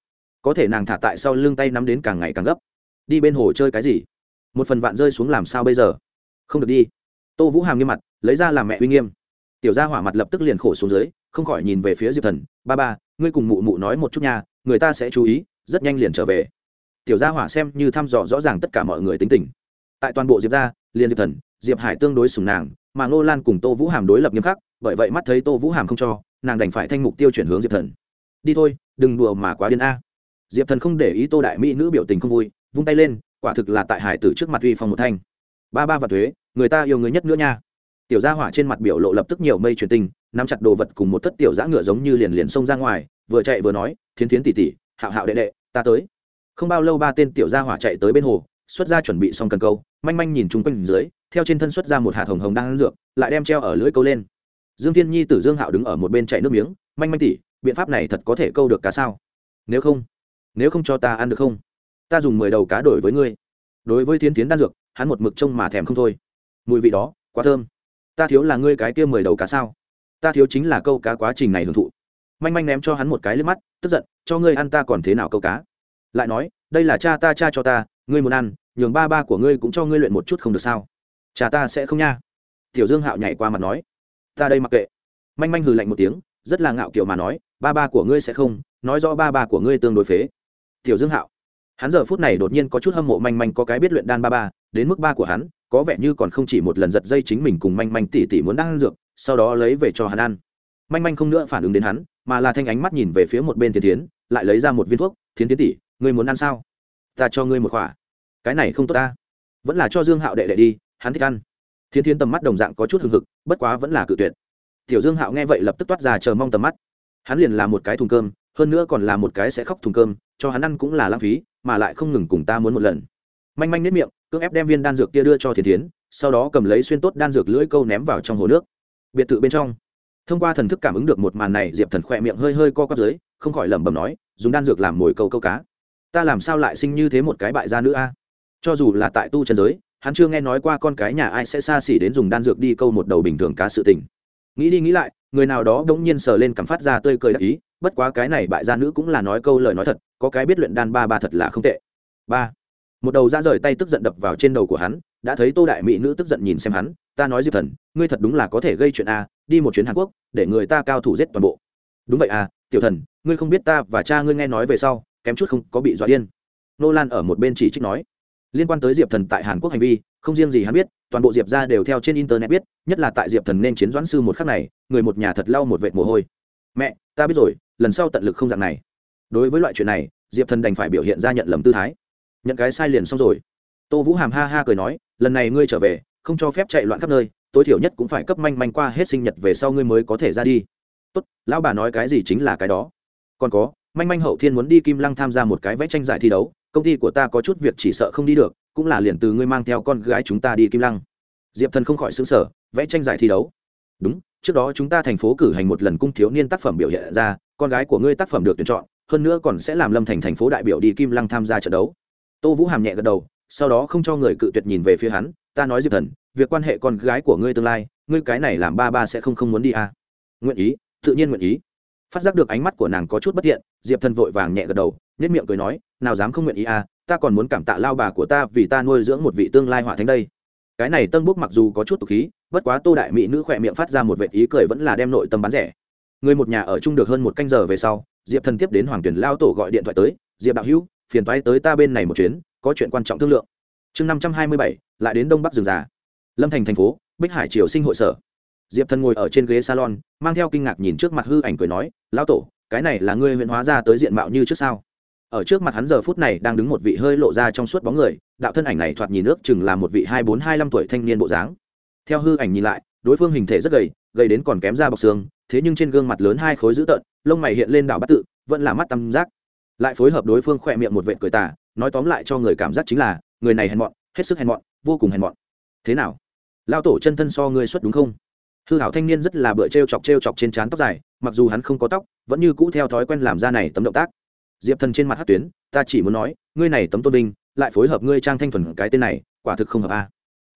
Speaker 1: Có thể nàng thả tại sau lưng tay nắm đến càng ngày càng gấp. Đi bên hồ chơi cái gì? Một phần vạn rơi xuống làm sao bây giờ? Không được đi tô vũ hàm nghiêm mặt, lấy ra làm mẹ uy nghiêm. Tiểu gia hỏa mặt lập tức liền khổ xuống dưới, không khỏi nhìn về phía diệp thần. Ba ba, ngươi cùng mụ mụ nói một chút nha, người ta sẽ chú ý, rất nhanh liền trở về. Tiểu gia hỏa xem như thăm dò rõ ràng tất cả mọi người tính tình. Tại toàn bộ diệp gia, liền diệp thần, diệp hải tương đối sùng nàng, mà ngô lan cùng tô vũ hàm đối lập nghiêm khắc, bởi vậy mắt thấy tô vũ hàm không cho, nàng đành phải thanh mục tiêu chuyển hướng diệp thần. Đi thôi, đừng đùa mà quá điên a. Diệp thần không để ý tô đại mỹ nữ biểu tình không vui, vung tay lên, quả thực là tại hải tử trước mặt uy phong một thanh. Ba ba và thuế người ta yêu người nhất nữa nha. Tiểu gia hỏa trên mặt biểu lộ lập tức nhiều mây truyền tình nắm chặt đồ vật cùng một thất tiểu giã ngựa giống như liền liền xông ra ngoài, vừa chạy vừa nói, thiến thiến tỉ tỉ hạo hạo đệ đệ, ta tới. Không bao lâu ba tên tiểu gia hỏa chạy tới bên hồ, xuất ra chuẩn bị xong cần câu, manh manh nhìn chung quanh dưới, theo trên thân xuất ra một hạt hồng hồng đang ăn dược, lại đem treo ở lưỡi câu lên. Dương thiên nhi tử dương hạo đứng ở một bên chạy nước miếng, manh manh tỉ biện pháp này thật có thể câu được cá sao? Nếu không nếu không cho ta ăn được không? Ta dùng mười đầu cá đổi với ngươi. Đối với Thiến tiến đan dược, hắn một mực trông mà thèm không thôi mùi vị đó, quá thơm. Ta thiếu là ngươi cái kia mười đầu cá sao? Ta thiếu chính là câu cá quá trình này hưởng thụ. Manh manh ném cho hắn một cái lên mắt, tức giận, cho ngươi ăn ta còn thế nào câu cá? Lại nói, đây là cha ta cha cho ta, ngươi muốn ăn, nhường ba ba của ngươi cũng cho ngươi luyện một chút không được sao? Cha ta sẽ không nha. Tiểu dương hạo nhảy qua mặt nói, ta đây mặc kệ. Manh manh hừ lạnh một tiếng, rất là ngạo kiểu mà nói, ba ba của ngươi sẽ không, nói rõ ba ba của ngươi tương đối phế. Tiểu dương hạo, hắn giờ phút này đột nhiên có chút hâm mộ manh manh có cái biết luyện đan ba ba, đến mức ba của hắn có vẻ như còn không chỉ một lần giật dây chính mình cùng manh manh tỉ tỉ muốn ăn dược, sau đó lấy về cho hắn ăn. Manh manh không nữa phản ứng đến hắn, mà là thanh ánh mắt nhìn về phía một bên thiên tiến lại lấy ra một viên thuốc. Thiên tiến tỉ, ngươi muốn ăn sao? Ta cho ngươi một khỏa cái này không tốt ta. Vẫn là cho dương hạo đệ đệ đi, hắn thích ăn. Thiên tiến tầm mắt đồng dạng có chút hừng hực, bất quá vẫn là cự tuyệt. Tiểu dương hạo nghe vậy lập tức toát ra chờ mong tầm mắt. Hắn liền là một cái thùng cơm, hơn nữa còn là một cái sẽ khóc thùng cơm, cho hắn ăn cũng là lãng phí, mà lại không ngừng cùng ta muốn một lần. Manh manh nếp miệng cưỡng ép đem viên đan dược kia đưa cho thiên tiến sau đó cầm lấy xuyên tốt đan dược lưỡi câu ném vào trong hồ nước. Biệt thự bên trong. Thông qua thần thức cảm ứng được một màn này, diệp thần khỏe miệng hơi hơi co quắp dưới, không khỏi lẩm bẩm nói, dùng đan dược làm mồi câu câu cá. Ta làm sao lại sinh như thế một cái bại gia nữ a? Cho dù là tại tu trần giới, hắn chưa nghe nói qua con cái nhà ai sẽ xa xỉ đến dùng đan dược đi câu một đầu bình thường cá sự tình. Nghĩ đi nghĩ lại, người nào đó đ ỗ n g nhiên sờ lên cảm phát ra tươi cười đắc ý, bất quá cái này bại gia nữ cũng là nói câu lời nói thật, có cái biết luyện đan ba ba thật là không tệ. Ba một đầu ra rời tay tức giận đập vào trên đầu của hắn, đã thấy tô đại mỹ nữ tức giận nhìn xem hắn, ta nói diệp thần, ngươi thật đúng là có thể gây chuyện a, đi một chuyến hàn quốc, để người ta cao thủ giết toàn bộ. Đúng vậy à tiểu thần, ngươi không biết ta và cha ngươi nghe nói về sau, kém chút không có bị dọa điên. Nô lan ở một bên chỉ trích nói. Liên quan tới diệp thần tại hàn quốc hành vi, không riêng gì hắn biết, toàn bộ diệp ra đều theo trên internet biết, nhất là tại diệp thần nên chiến doãn sư một khắc này, người một nhà thật lau một vệt mồ hôi. Mẹ, ta biết rồi, lần sau tận lực không dạng này. Đối với loại chuyện này, diệp thần đành phải biểu hiện ra nhận lầm tư thái nhận cái sai liền xong rồi. Tô vũ hàm ha ha cười nói, lần này ngươi trở về, không cho phép chạy loạn khắp nơi, tối thiểu nhất cũng phải cấp manh manh qua hết sinh nhật về sau ngươi mới có thể ra đi. Tốt, lão bà nói cái gì chính là cái đó. Còn có, manh manh hậu thiên muốn đi kim lăng tham gia một cái vẽ tranh giải thi đấu, công ty của ta có chút việc chỉ sợ không đi được, cũng là liền từ ngươi mang theo con gái chúng ta đi kim lăng. Diệp thần không khỏi xứng sở vẽ tranh giải thi đấu. Đúng, trước đó chúng ta thành phố cử hành một lần cung thiếu niên tác phẩm biểu hiện ra, con gái của ngươi tác phẩm được tuyển chọn, hơn nữa còn sẽ làm lâm thành thành phố đại biểu đi kim lăng tham gia trận đấu tô vũ hàm nhẹ gật đầu, sau đó không cho người cự tuyệt nhìn về phía hắn, ta nói diệp thần, việc quan hệ con gái của ngươi tương lai, ngươi cái này làm ba ba sẽ không không muốn đi à. nguyện ý, tự nhiên nguyện ý. Phát giác được ánh mắt của nàng có chút bất thiện diệp thần vội vàng nhẹ gật đầu nết miệng cười nói, nào dám không nguyện ý à ta còn muốn cảm tạ lao bà của ta vì ta nuôi dưỡng một vị tương lai hỏa thánh đây. Cái này tân búc mặc dù có chút tục khí, bất quá tô đại mỹ nữ khỏe miệng phát ra một vệ ý cười vẫn là đem nội tâm bán rẻ. Người một nhà ở chung được hơn một canh giờ về sau, diệp thần tiếp đến hoàng tuyển lao tổ gọi điện thoại tới, diệp đạo hữu phiền toái tới ta bên này một chuyến, có chuyện quan trọng thương lượng. Chương năm trăm hai mươi bảy, lại đến đông bắc rừng già. Lâm thành thành phố, bích hải triều sinh hội sở. Diệp thần ngồi ở trên ghế salon, mang theo kinh ngạc nhìn trước mặt hư ảnh cười nói, lão tổ, cái này là ngươi huyện hóa ra tới diện mạo như trước sao? Ở trước mặt hắn giờ phút này đang đứng một vị hơi lộ ra trong suốt bóng người, đạo thân ảnh này thoạt nhìn ước chừng là một vị hai bốn hai năm tuổi thanh niên bộ dáng. Theo hư ảnh nhìn lại, đối phương hình thể rất gầy gầy đến còn kém ra bọc xương, thế nhưng trên gương mặt lớn hai khối dữ tợn, lông mày hiện lên đảo bát tự, vẫn là mắt tăm giác lại phối hợp đối phương khỏe miệng một vệ cười tả nói tóm lại cho người cảm giác chính là, người này hèn mọn, hết sức hèn mọn, vô cùng hèn mọn. Thế nào? Lao tổ chân thân so ngươi xuất đúng không? Hư hảo thanh niên rất là bựa t r e o chọc t r e o chọc trên trán tóc dài, mặc dù hắn không có tóc, vẫn như cũ theo thói quen làm ra này tấm động tác. Diệp thần trên mặt hát tuyến, ta chỉ muốn nói, ngươi này tấm tôn vinh, lại phối hợp ngươi trang thanh thuần cái tên này, quả thực không hợp a. À.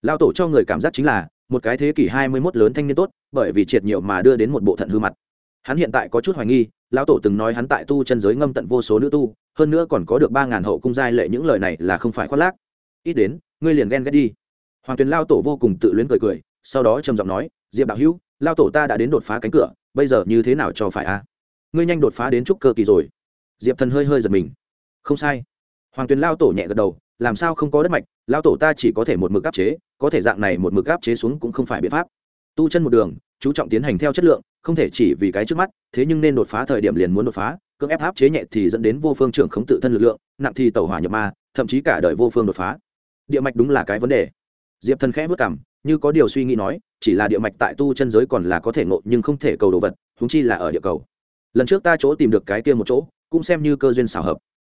Speaker 1: lao tổ cho người cảm giác chính là, một cái thế kỷ hai mươi mốt lớn thanh niên tốt, bởi vì triệt nhiều mà đưa đến một bộ thận hư mặt. Hắn hiện tại có chút hoài nghi lão tổ từng nói hắn tại tu chân giới ngâm tận vô số nữ tu, hơn nữa còn có được ba ngàn hậu cung giai lệ những lời này là không phải khoác lác. Ít đến, ngươi liền ghen ghét đi. Hoàng tuyền lao tổ vô cùng tự luyến cười cười, sau đó trầm giọng nói, diệp đạo hữu lao tổ ta đã đến đột phá cánh cửa, bây giờ như thế nào cho phải a? Ngươi nhanh đột phá đến trúc cơ kỳ rồi. Diệp thần hơi hơi giật mình. Không sai. Hoàng tuyền lao tổ nhẹ gật đầu, làm sao không có đất mạch? Lao tổ ta chỉ có thể một mực áp chế, có thể dạng này một mực áp chế xuống cũng không phải biện pháp. Tu chân một đường chú trọng tiến hành theo chất lượng, không thể chỉ vì cái trước mắt, thế nhưng nên đột phá thời điểm liền muốn đột phá, cưỡng ép áp chế nhẹ thì dẫn đến vô phương trưởng khống tự thân lực lượng, nặng thì tẩu hỏa nhập ma, thậm chí cả đời vô phương đột phá. Địa mạch đúng là cái vấn đề. Diệp thần khẽ vất cảm như có điều suy nghĩ nói, chỉ là địa mạch tại tu chân giới còn là có thể ngộ nhưng không thể cầu đồ vật húng chi là ở địa cầu. Lần trước ta chỗ tìm được cái kia một chỗ, cũng xem như cơ duyên xảo hợp.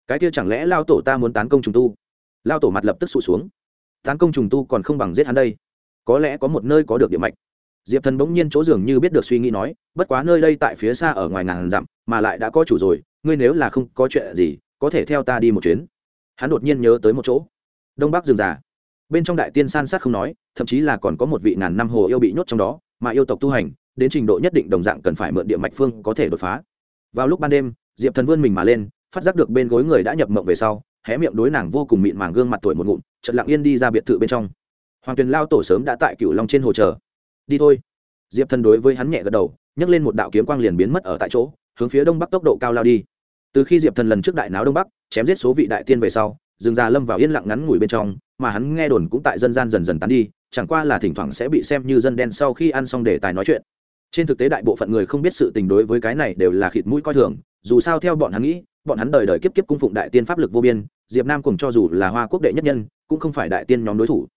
Speaker 1: Cái kia chẳng lẽ lao tổ ta muốn tán công trùng tu? Lao tổ mặt lập tức sụt xuống. Tán công trùng tu còn không bằng giết hắn đây. Có lẽ có một nơi có được địa mạch diệp thần bỗng nhiên chỗ dường như biết được suy nghĩ nói, bất quá nơi đây tại phía xa ở ngoài ngàn dặm, mà lại đã có chủ rồi, ngươi nếu là không có chuyện gì, có thể theo ta đi một chuyến. Hắn đột nhiên nhớ tới một chỗ. Đông bắc rừng già. Bên trong đại tiên san sát không nói, thậm chí là còn có một vị ngàn năm hồ yêu bị nhốt trong đó, mà yêu tộc tu hành, đến trình độ nhất định đồng dạng cần phải mượn địa mạch phương có thể đột phá. Vào lúc ban đêm, diệp thần vươn mình mà lên, phát giác được bên gối người đã nhập mộng về sau, hé miệng đối nàng vô cùng mịn màng gương mặt tuổi một ngụm chật lặng yên đi ra biệt thự bên trong. Hoàng tuyền lao tổ sớm đã tại cửu long trên hồ chờ đi thôi. Diệp thần đối với hắn nhẹ gật đầu, nhấc lên một đạo kiếm quang liền biến mất ở tại chỗ, hướng phía đông bắc tốc độ cao lao đi. Từ khi diệp thần lần trước đại náo đông bắc, chém giết số vị đại tiên về sau rừng già lâm vào yên lặng ngắn ngủi bên trong, mà hắn nghe đồn cũng tại dân gian dần dần tán đi, chẳng qua là thỉnh thoảng sẽ bị xem như dân đen sau khi ăn xong để tài nói chuyện. Trên thực tế đại bộ phận người không biết sự tình đối với cái này đều là khịt mũi coi thường, dù sao theo bọn hắn nghĩ, bọn hắn đời đời kiếp kiếp cung phụng đại tiên pháp lực vô biên, diệp nam cùng cho dù là hoa quốc đệ nhất nhân, cũng không phải đại tiên nhóm đối thủ.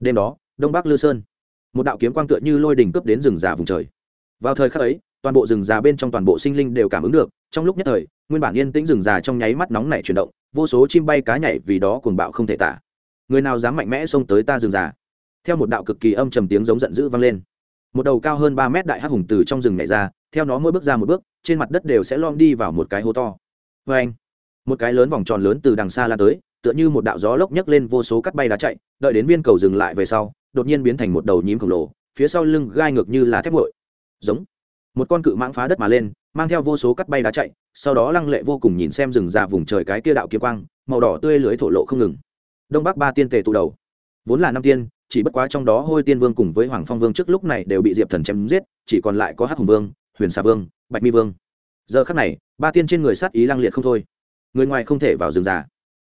Speaker 1: Đêm đó, đông bắc lư sơn một đạo kiếm quang tựa như lôi đỉnh cướp đến rừng già vùng trời. Vào thời khắc ấy, toàn bộ rừng già bên trong toàn bộ sinh linh đều cảm ứng được, trong lúc nhất thời, nguyên bản yên tĩnh rừng già trong nháy mắt nóng nảy chuyển động, vô số chim bay cá nhảy vì đó cuồng bạo không thể tả. Người nào dám mạnh mẽ xông tới ta rừng già? Theo một đạo cực kỳ âm trầm tiếng giống giận dữ vang lên. Một đầu cao hơn ba mét đại hắc hùng từ trong rừng nhảy ra, theo nó mỗi bước ra một bước, trên mặt đất đều sẽ lom đi vào một cái hố to. Vê anh, một cái lớn vòng tròn lớn từ đằng xa lan tới, tựa như một đạo gió lốc nhấc lên vô số cắt bay đá chạy, đợi đến viên cầu dừng lại về sau đột nhiên biến thành một đầu nhím khổng lồ, phía sau lưng gai ngược như là thép nguội. Giống. Một con cự mãng phá đất mà lên, mang theo vô số cắt bay đá chạy, sau đó lăng lệ vô cùng nhìn xem rừng già vùng trời cái kia đạo kiếm quang, màu đỏ tươi lưới thổ lộ không ngừng. Đông bắc ba tiên tề tụ đầu. Vốn là năm tiên, chỉ bất quá trong đó hôi tiên vương cùng với hoàng phong vương trước lúc này đều bị diệp thần chém giết, chỉ còn lại có hắc hùng vương, huyền xà vương, bạch mi vương. Giờ khắc này, ba tiên trên người sát ý lăng liệt không thôi. Người ngoài không thể vào rừng già.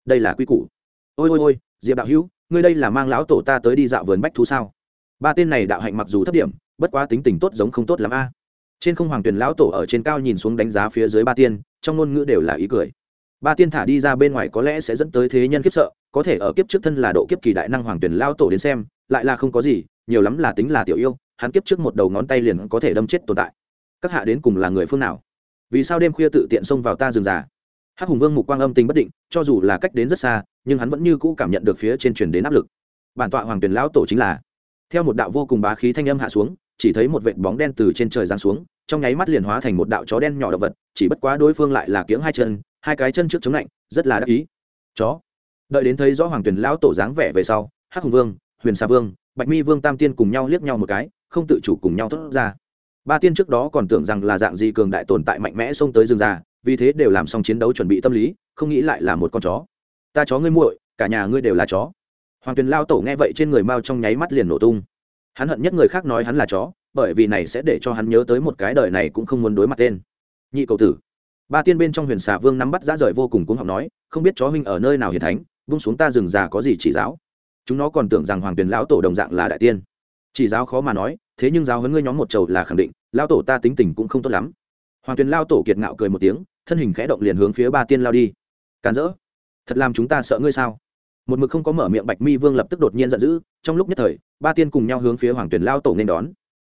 Speaker 1: Đây là quy củ. Ôi ôi ôi, diệp đạo hữu ngươi đây là mang lão tổ ta tới đi dạo vườn bách thú sao? Ba tên này đạo hạnh mặc dù thấp điểm, bất quá tính tình tốt giống không tốt lắm a. Trên không hoàng tuyền lão tổ ở trên cao nhìn xuống đánh giá phía dưới ba tiên, trong ngôn ngữ đều là ý cười. Ba tiên thả đi ra bên ngoài có lẽ sẽ dẫn tới thế nhân kiếp sợ, có thể ở kiếp trước thân là độ kiếp kỳ đại năng hoàng tuyển lao tổ đến xem, lại là không có gì, nhiều lắm là tính là tiểu yêu, hắn kiếp trước một đầu ngón tay liền có thể đâm chết tồn tại. Các hạ đến cùng là người phương nào? Vì sao đêm khuya tự tiện xông vào ta rừng già? Hắc hùng vương mục quang âm tình bất định, cho dù là cách đến rất xa nhưng hắn vẫn như cũ cảm nhận được phía trên truyền đến áp lực. Bản tọa hoàng tuyển lão tổ chính là. Theo một đạo vô cùng bá khí thanh âm hạ xuống, chỉ thấy một vệt bóng đen từ trên trời giáng xuống, trong nháy mắt liền hóa thành một đạo chó đen nhỏ động vật, chỉ bất quá đối phương lại là kiếng hai chân, hai cái chân trước chống lạnh, rất là đắc ý. Chó. Đợi đến thấy rõ hoàng tuyển lão tổ dáng vẻ về sau, hắc hùng vương, huyền sa vương, bạch mi vương, tam tiên cùng nhau liếc nhau một cái, không tự chủ cùng nhau thốt ra. Ba tiên trước đó còn tưởng rằng là dạng gì cường đại tồn tại mạnh mẽ xông tới rừng già, vì thế đều làm xong chiến đấu chuẩn bị tâm lý, không nghĩ lại là một con chó ta chó ngươi muội, cả nhà ngươi đều là chó. Hoàng tuyền lao tổ nghe vậy trên người mao trong nháy mắt liền nổ tung. Hắn hận nhất người khác nói hắn là chó, bởi vì này sẽ để cho hắn nhớ tới một cái đời này cũng không muốn đối mặt tên. Nhị cầu tử. Ba tiên bên trong huyền xà vương nắm bắt giã rời vô cùng cuống học nói, không biết chó huynh ở nơi nào hiền thánh, vung xuống ta rừng già có gì chỉ giáo. Chúng nó còn tưởng rằng hoàng tuyền lão tổ đồng dạng là đại tiên. Chỉ giáo khó mà nói, thế nhưng giáo huấn ngươi nhóm một trầu là khẳng định lão tổ ta tính tình cũng không tốt lắm. Hoàng tuyền lao tổ kiệt ngạo cười một tiếng, thân hình khẽ động liền hướng phía ba tiên lao đi. Càn rỡ thật làm chúng ta sợ ngươi sao? Một mực không có mở miệng bạch mi vương lập tức đột nhiên giận dữ, trong lúc nhất thời, ba tiên cùng nhau hướng phía hoàng tuyển lao tổ nên đón.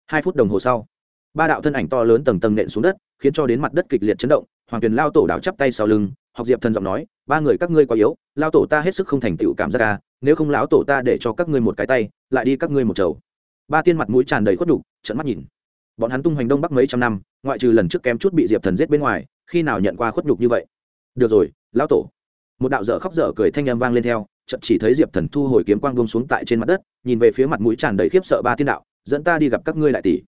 Speaker 1: Hai phút đồng hồ sau, ba đạo thân ảnh to lớn tầng tầng nện xuống đất, khiến cho đến mặt đất kịch liệt chấn động, hoàng tuyển lao tổ đảo chắp tay sau lưng, học diệp thần giọng nói, ba người các ngươi quá yếu, lao tổ ta hết sức không thành tựu cảm giác ca nếu không lão tổ ta để cho các ngươi một cái tay, lại đi các ngươi một chầu. Ba tiên mặt mũi tràn đầy khuất đục trận mắt nhìn. Bọn hắn tung hoành đông bắc mấy trăm năm, ngoại trừ lần trước kém chút bị diệp thần giết bên ngoài, khi nào nhận qua khuất nhục như vậy? Được rồi, lão tổ một đạo dở khóc dở cười thanh âm vang lên theo chậm chỉ thấy diệp thần thu hồi kiếm quang bông xuống tại trên mặt đất, nhìn về phía mặt mũi tràn đầy khiếp sợ ba tiên đạo, dẫn ta đi gặp các ngươi đại tỷ.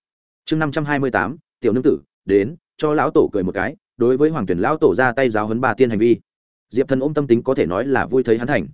Speaker 1: Chương năm trăm hai mươi tám, tiểu nương tử, đến, cho lão tổ cười một cái, đối với hoàng tuyển lão tổ ra tay giáo hấn ba tiên hành vi. Diệp thần ôm tâm tính có thể nói là vui thấy hắn thành.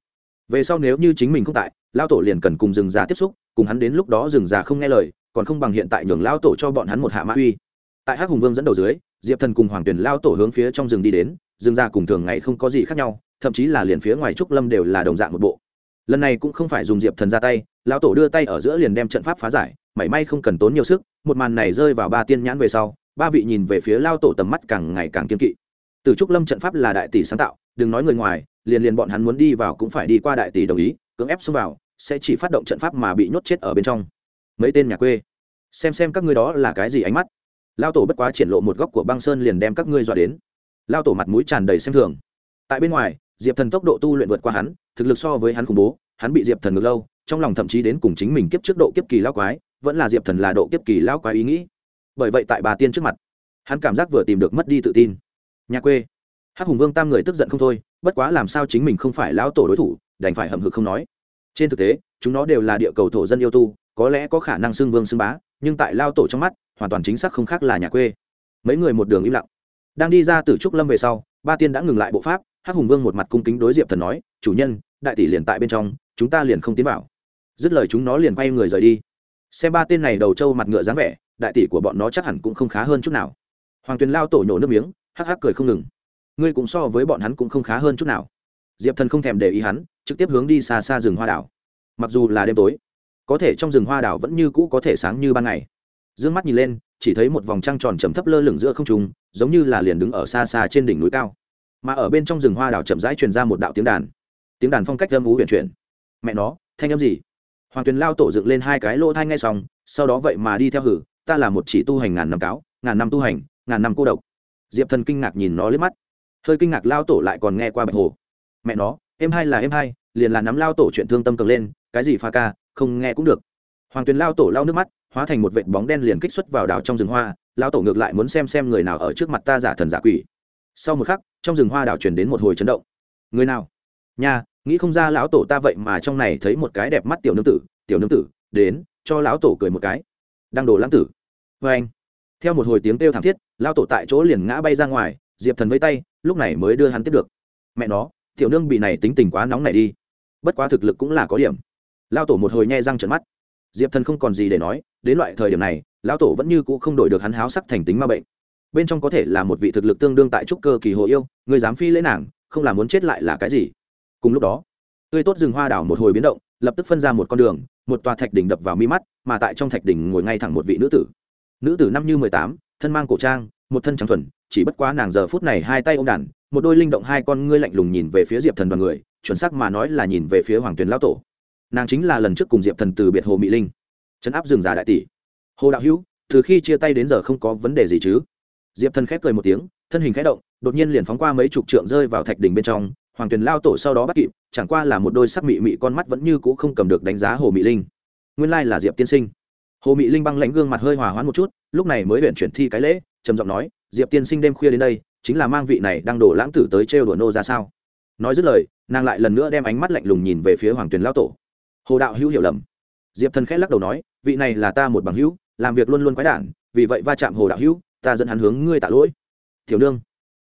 Speaker 1: Về sau nếu như chính mình không tại, lão tổ liền cần cùng rừng già tiếp xúc, cùng hắn đến lúc đó rừng già không nghe lời, còn không bằng hiện tại nhường lão tổ cho bọn hắn một hạ mã uy. Tại hắc hùng vương dẫn đầu dưới, diệp thần cùng hoàng tuyển Lão tổ hướng phía trong rừng đi đến, rừng già cùng thường ngày không có gì khác nhau thậm chí là liền phía ngoài trúc lâm đều là đồng dạng một bộ. Lần này cũng không phải dùng diệp thần ra tay, lão tổ đưa tay ở giữa liền đem trận pháp phá giải, mảy may không cần tốn nhiều sức, một màn này rơi vào ba tiên nhãn về sau, ba vị nhìn về phía lao tổ tầm mắt càng ngày càng kiên kỵ. Từ trúc lâm trận pháp là đại tỷ sáng tạo, đừng nói người ngoài, liền liền bọn hắn muốn đi vào cũng phải đi qua đại tỷ đồng ý, cưỡng ép xông vào, sẽ chỉ phát động trận pháp mà bị nhốt chết ở bên trong. Mấy tên nhà quê, xem xem các ngươi đó là cái gì ánh mắt. Lao tổ bất quá triển lộ một góc của băng sơn liền đem các ngươi dọa đến. Lao tổ mặt mũi tràn đầy xem thường. Tại bên ngoài diệp thần tốc độ tu luyện vượt qua hắn, thực lực so với hắn khủng bố, hắn bị diệp thần ngược lâu, trong lòng thậm chí đến cùng chính mình kiếp trước độ kiếp kỳ lao quái, vẫn là diệp thần là độ kiếp kỳ lao quái ý nghĩ. Bởi vậy tại bà tiên trước mặt, hắn cảm giác vừa tìm được mất đi tự tin. Nhà quê, hắc hùng vương tam người tức giận không thôi, bất quá làm sao chính mình không phải lão tổ đối thủ, đành phải hậm hực không nói. Trên thực tế, chúng nó đều là địa cầu thổ dân yêu tu, có lẽ có khả năng xưng vương xưng bá, nhưng tại lao tổ trong mắt, hoàn toàn chính xác không khác là nhà quê. Mấy người một đường im lặng. Đang đi ra từ trúc lâm về sau, ba tiên đã ngừng lại bộ pháp hắc hùng vương một mặt cung kính đối diệp thần nói, chủ nhân, đại tỷ liền tại bên trong, chúng ta liền không tiến vào. Dứt lời chúng nó liền quay người rời đi. Xem ba tên này đầu trâu mặt ngựa dáng vẻ, đại tỷ của bọn nó chắc hẳn cũng không khá hơn chút nào. Hoàng tuyền lao tổ nhổ nước miếng, hắc hắc cười không ngừng. Ngươi cũng so với bọn hắn cũng không khá hơn chút nào. Diệp thần không thèm để ý hắn, trực tiếp hướng đi xa xa rừng hoa đảo. Mặc dù là đêm tối, có thể trong rừng hoa đảo vẫn như cũ có thể sáng như ban ngày. D ư ơ n g mắt nhìn lên, chỉ thấy một vòng trăng tròn trầm thấp lơ lửng giữa không trùng giống như là liền đứng ở xa xa trên đỉnh núi cao mà ở bên trong rừng hoa đảo chậm rãi truyền ra một đạo tiếng đàn. Tiếng đàn phong cách âm ú huyền chuyển. Mẹ nó, thanh âm gì? Hoàng tuyền lao tổ dựng lên hai cái lỗ thai ngay xong, sau đó vậy mà đi theo hử, ta là một chỉ tu hành ngàn năm cáo, ngàn năm tu hành, ngàn năm cô độc. Diệp thần kinh ngạc nhìn nó lên mắt. Hơi kinh ngạc lao tổ lại còn nghe qua bạch hồ. Mẹ nó, em hai là em hai, liền là nắm lao tổ chuyện thương tâm cực lên, cái gì pha ca, không nghe cũng được. Hoàng tuyền lao tổ lao nước mắt, hóa thành một vệt bóng đen liền kích xuất vào đảo trong rừng hoa, lao tổ ngược lại muốn xem xem người nào ở trước mặt ta giả thần giả quỷ sau một khắc, trong rừng hoa đảo truyền đến một hồi chấn động. Người nào? Nha, nghĩ không ra lão tổ ta vậy mà trong này thấy một cái đẹp mắt tiểu nương tử. Tiểu nương tử, đến, cho lão tổ cười một cái. Đang đổ lãng tử. Vê anh, theo một hồi tiếng kêu thảm thiết, lão tổ tại chỗ liền ngã bay ra ngoài, diệp thần vây tay, lúc này mới đưa hắn tiếp được. Mẹ nó, tiểu nương bị này tính tình quá nóng này đi. Bất quá thực lực cũng là có điểm. Lão tổ một hồi nhai răng trợn mắt. Diệp thần không còn gì để nói, đến loại thời điểm này, lão tổ vẫn như cũ không đổi được hắn háo sắc thành tính ma bệnh bên trong có thể là một vị thực lực tương đương tại trúc cơ kỳ hồ yêu, người dám phi lễ nàng, không là muốn chết lại là cái gì? Cùng lúc đó, tươi tốt rừng hoa đảo một hồi biến động, lập tức phân ra một con đường, một tòa thạch đỉnh đập vào mi mắt, mà tại trong thạch đỉnh ngồi ngay thẳng một vị nữ tử. Nữ tử năm như mười tám, thân mang cổ trang, một thân trắng thuần, chỉ bất quá nàng giờ phút này hai tay ô m đàn, một đôi linh động hai con ngươi lạnh lùng nhìn về phía diệp thần đoàn người, chuẩn xác mà nói là nhìn về phía hoàng tuyền lao tổ. Nàng chính là lần trước cùng diệp thần từ biệt hồ mỹ linh. Trấn áp rừng già đại tỷ. Hồ đạo hữu, từ khi chia tay đến giờ không có vấn đề gì chứ? Diệp thần khép cười một tiếng, thân hình khẽ động, đột nhiên liền phóng qua mấy chục trượng rơi vào thạch đỉnh bên trong, hoàng tuyền lao tổ sau đó bắt kịp, chẳng qua là một đôi sắc mị mị con mắt vẫn như cũ không cầm được đánh giá hồ mị linh. Nguyên lai là diệp tiên sinh. Hồ mị linh băng lãnh gương mặt hơi hòa hoãn một chút, lúc này mới huyện chuyển thi cái lễ, trầm giọng nói, diệp tiên sinh đêm khuya đến đây, chính là mang vị này đang đổ lãng tử tới trêu đùa nô ra sao? Nói dứt lời, nàng lại lần nữa đem ánh mắt lạnh lùng nhìn về phía hoàng tuyền lao tổ. Hồ đạo hữu hiểu lầm. Diệp thần khẽ lắc đầu nói, vị này là ta một bằng hữu, làm việc luôn luôn quái đản, vì vậy va chạm hồ đạo hữu ta dẫn hắn hướng ngươi tạ lỗi. Tiểu nương.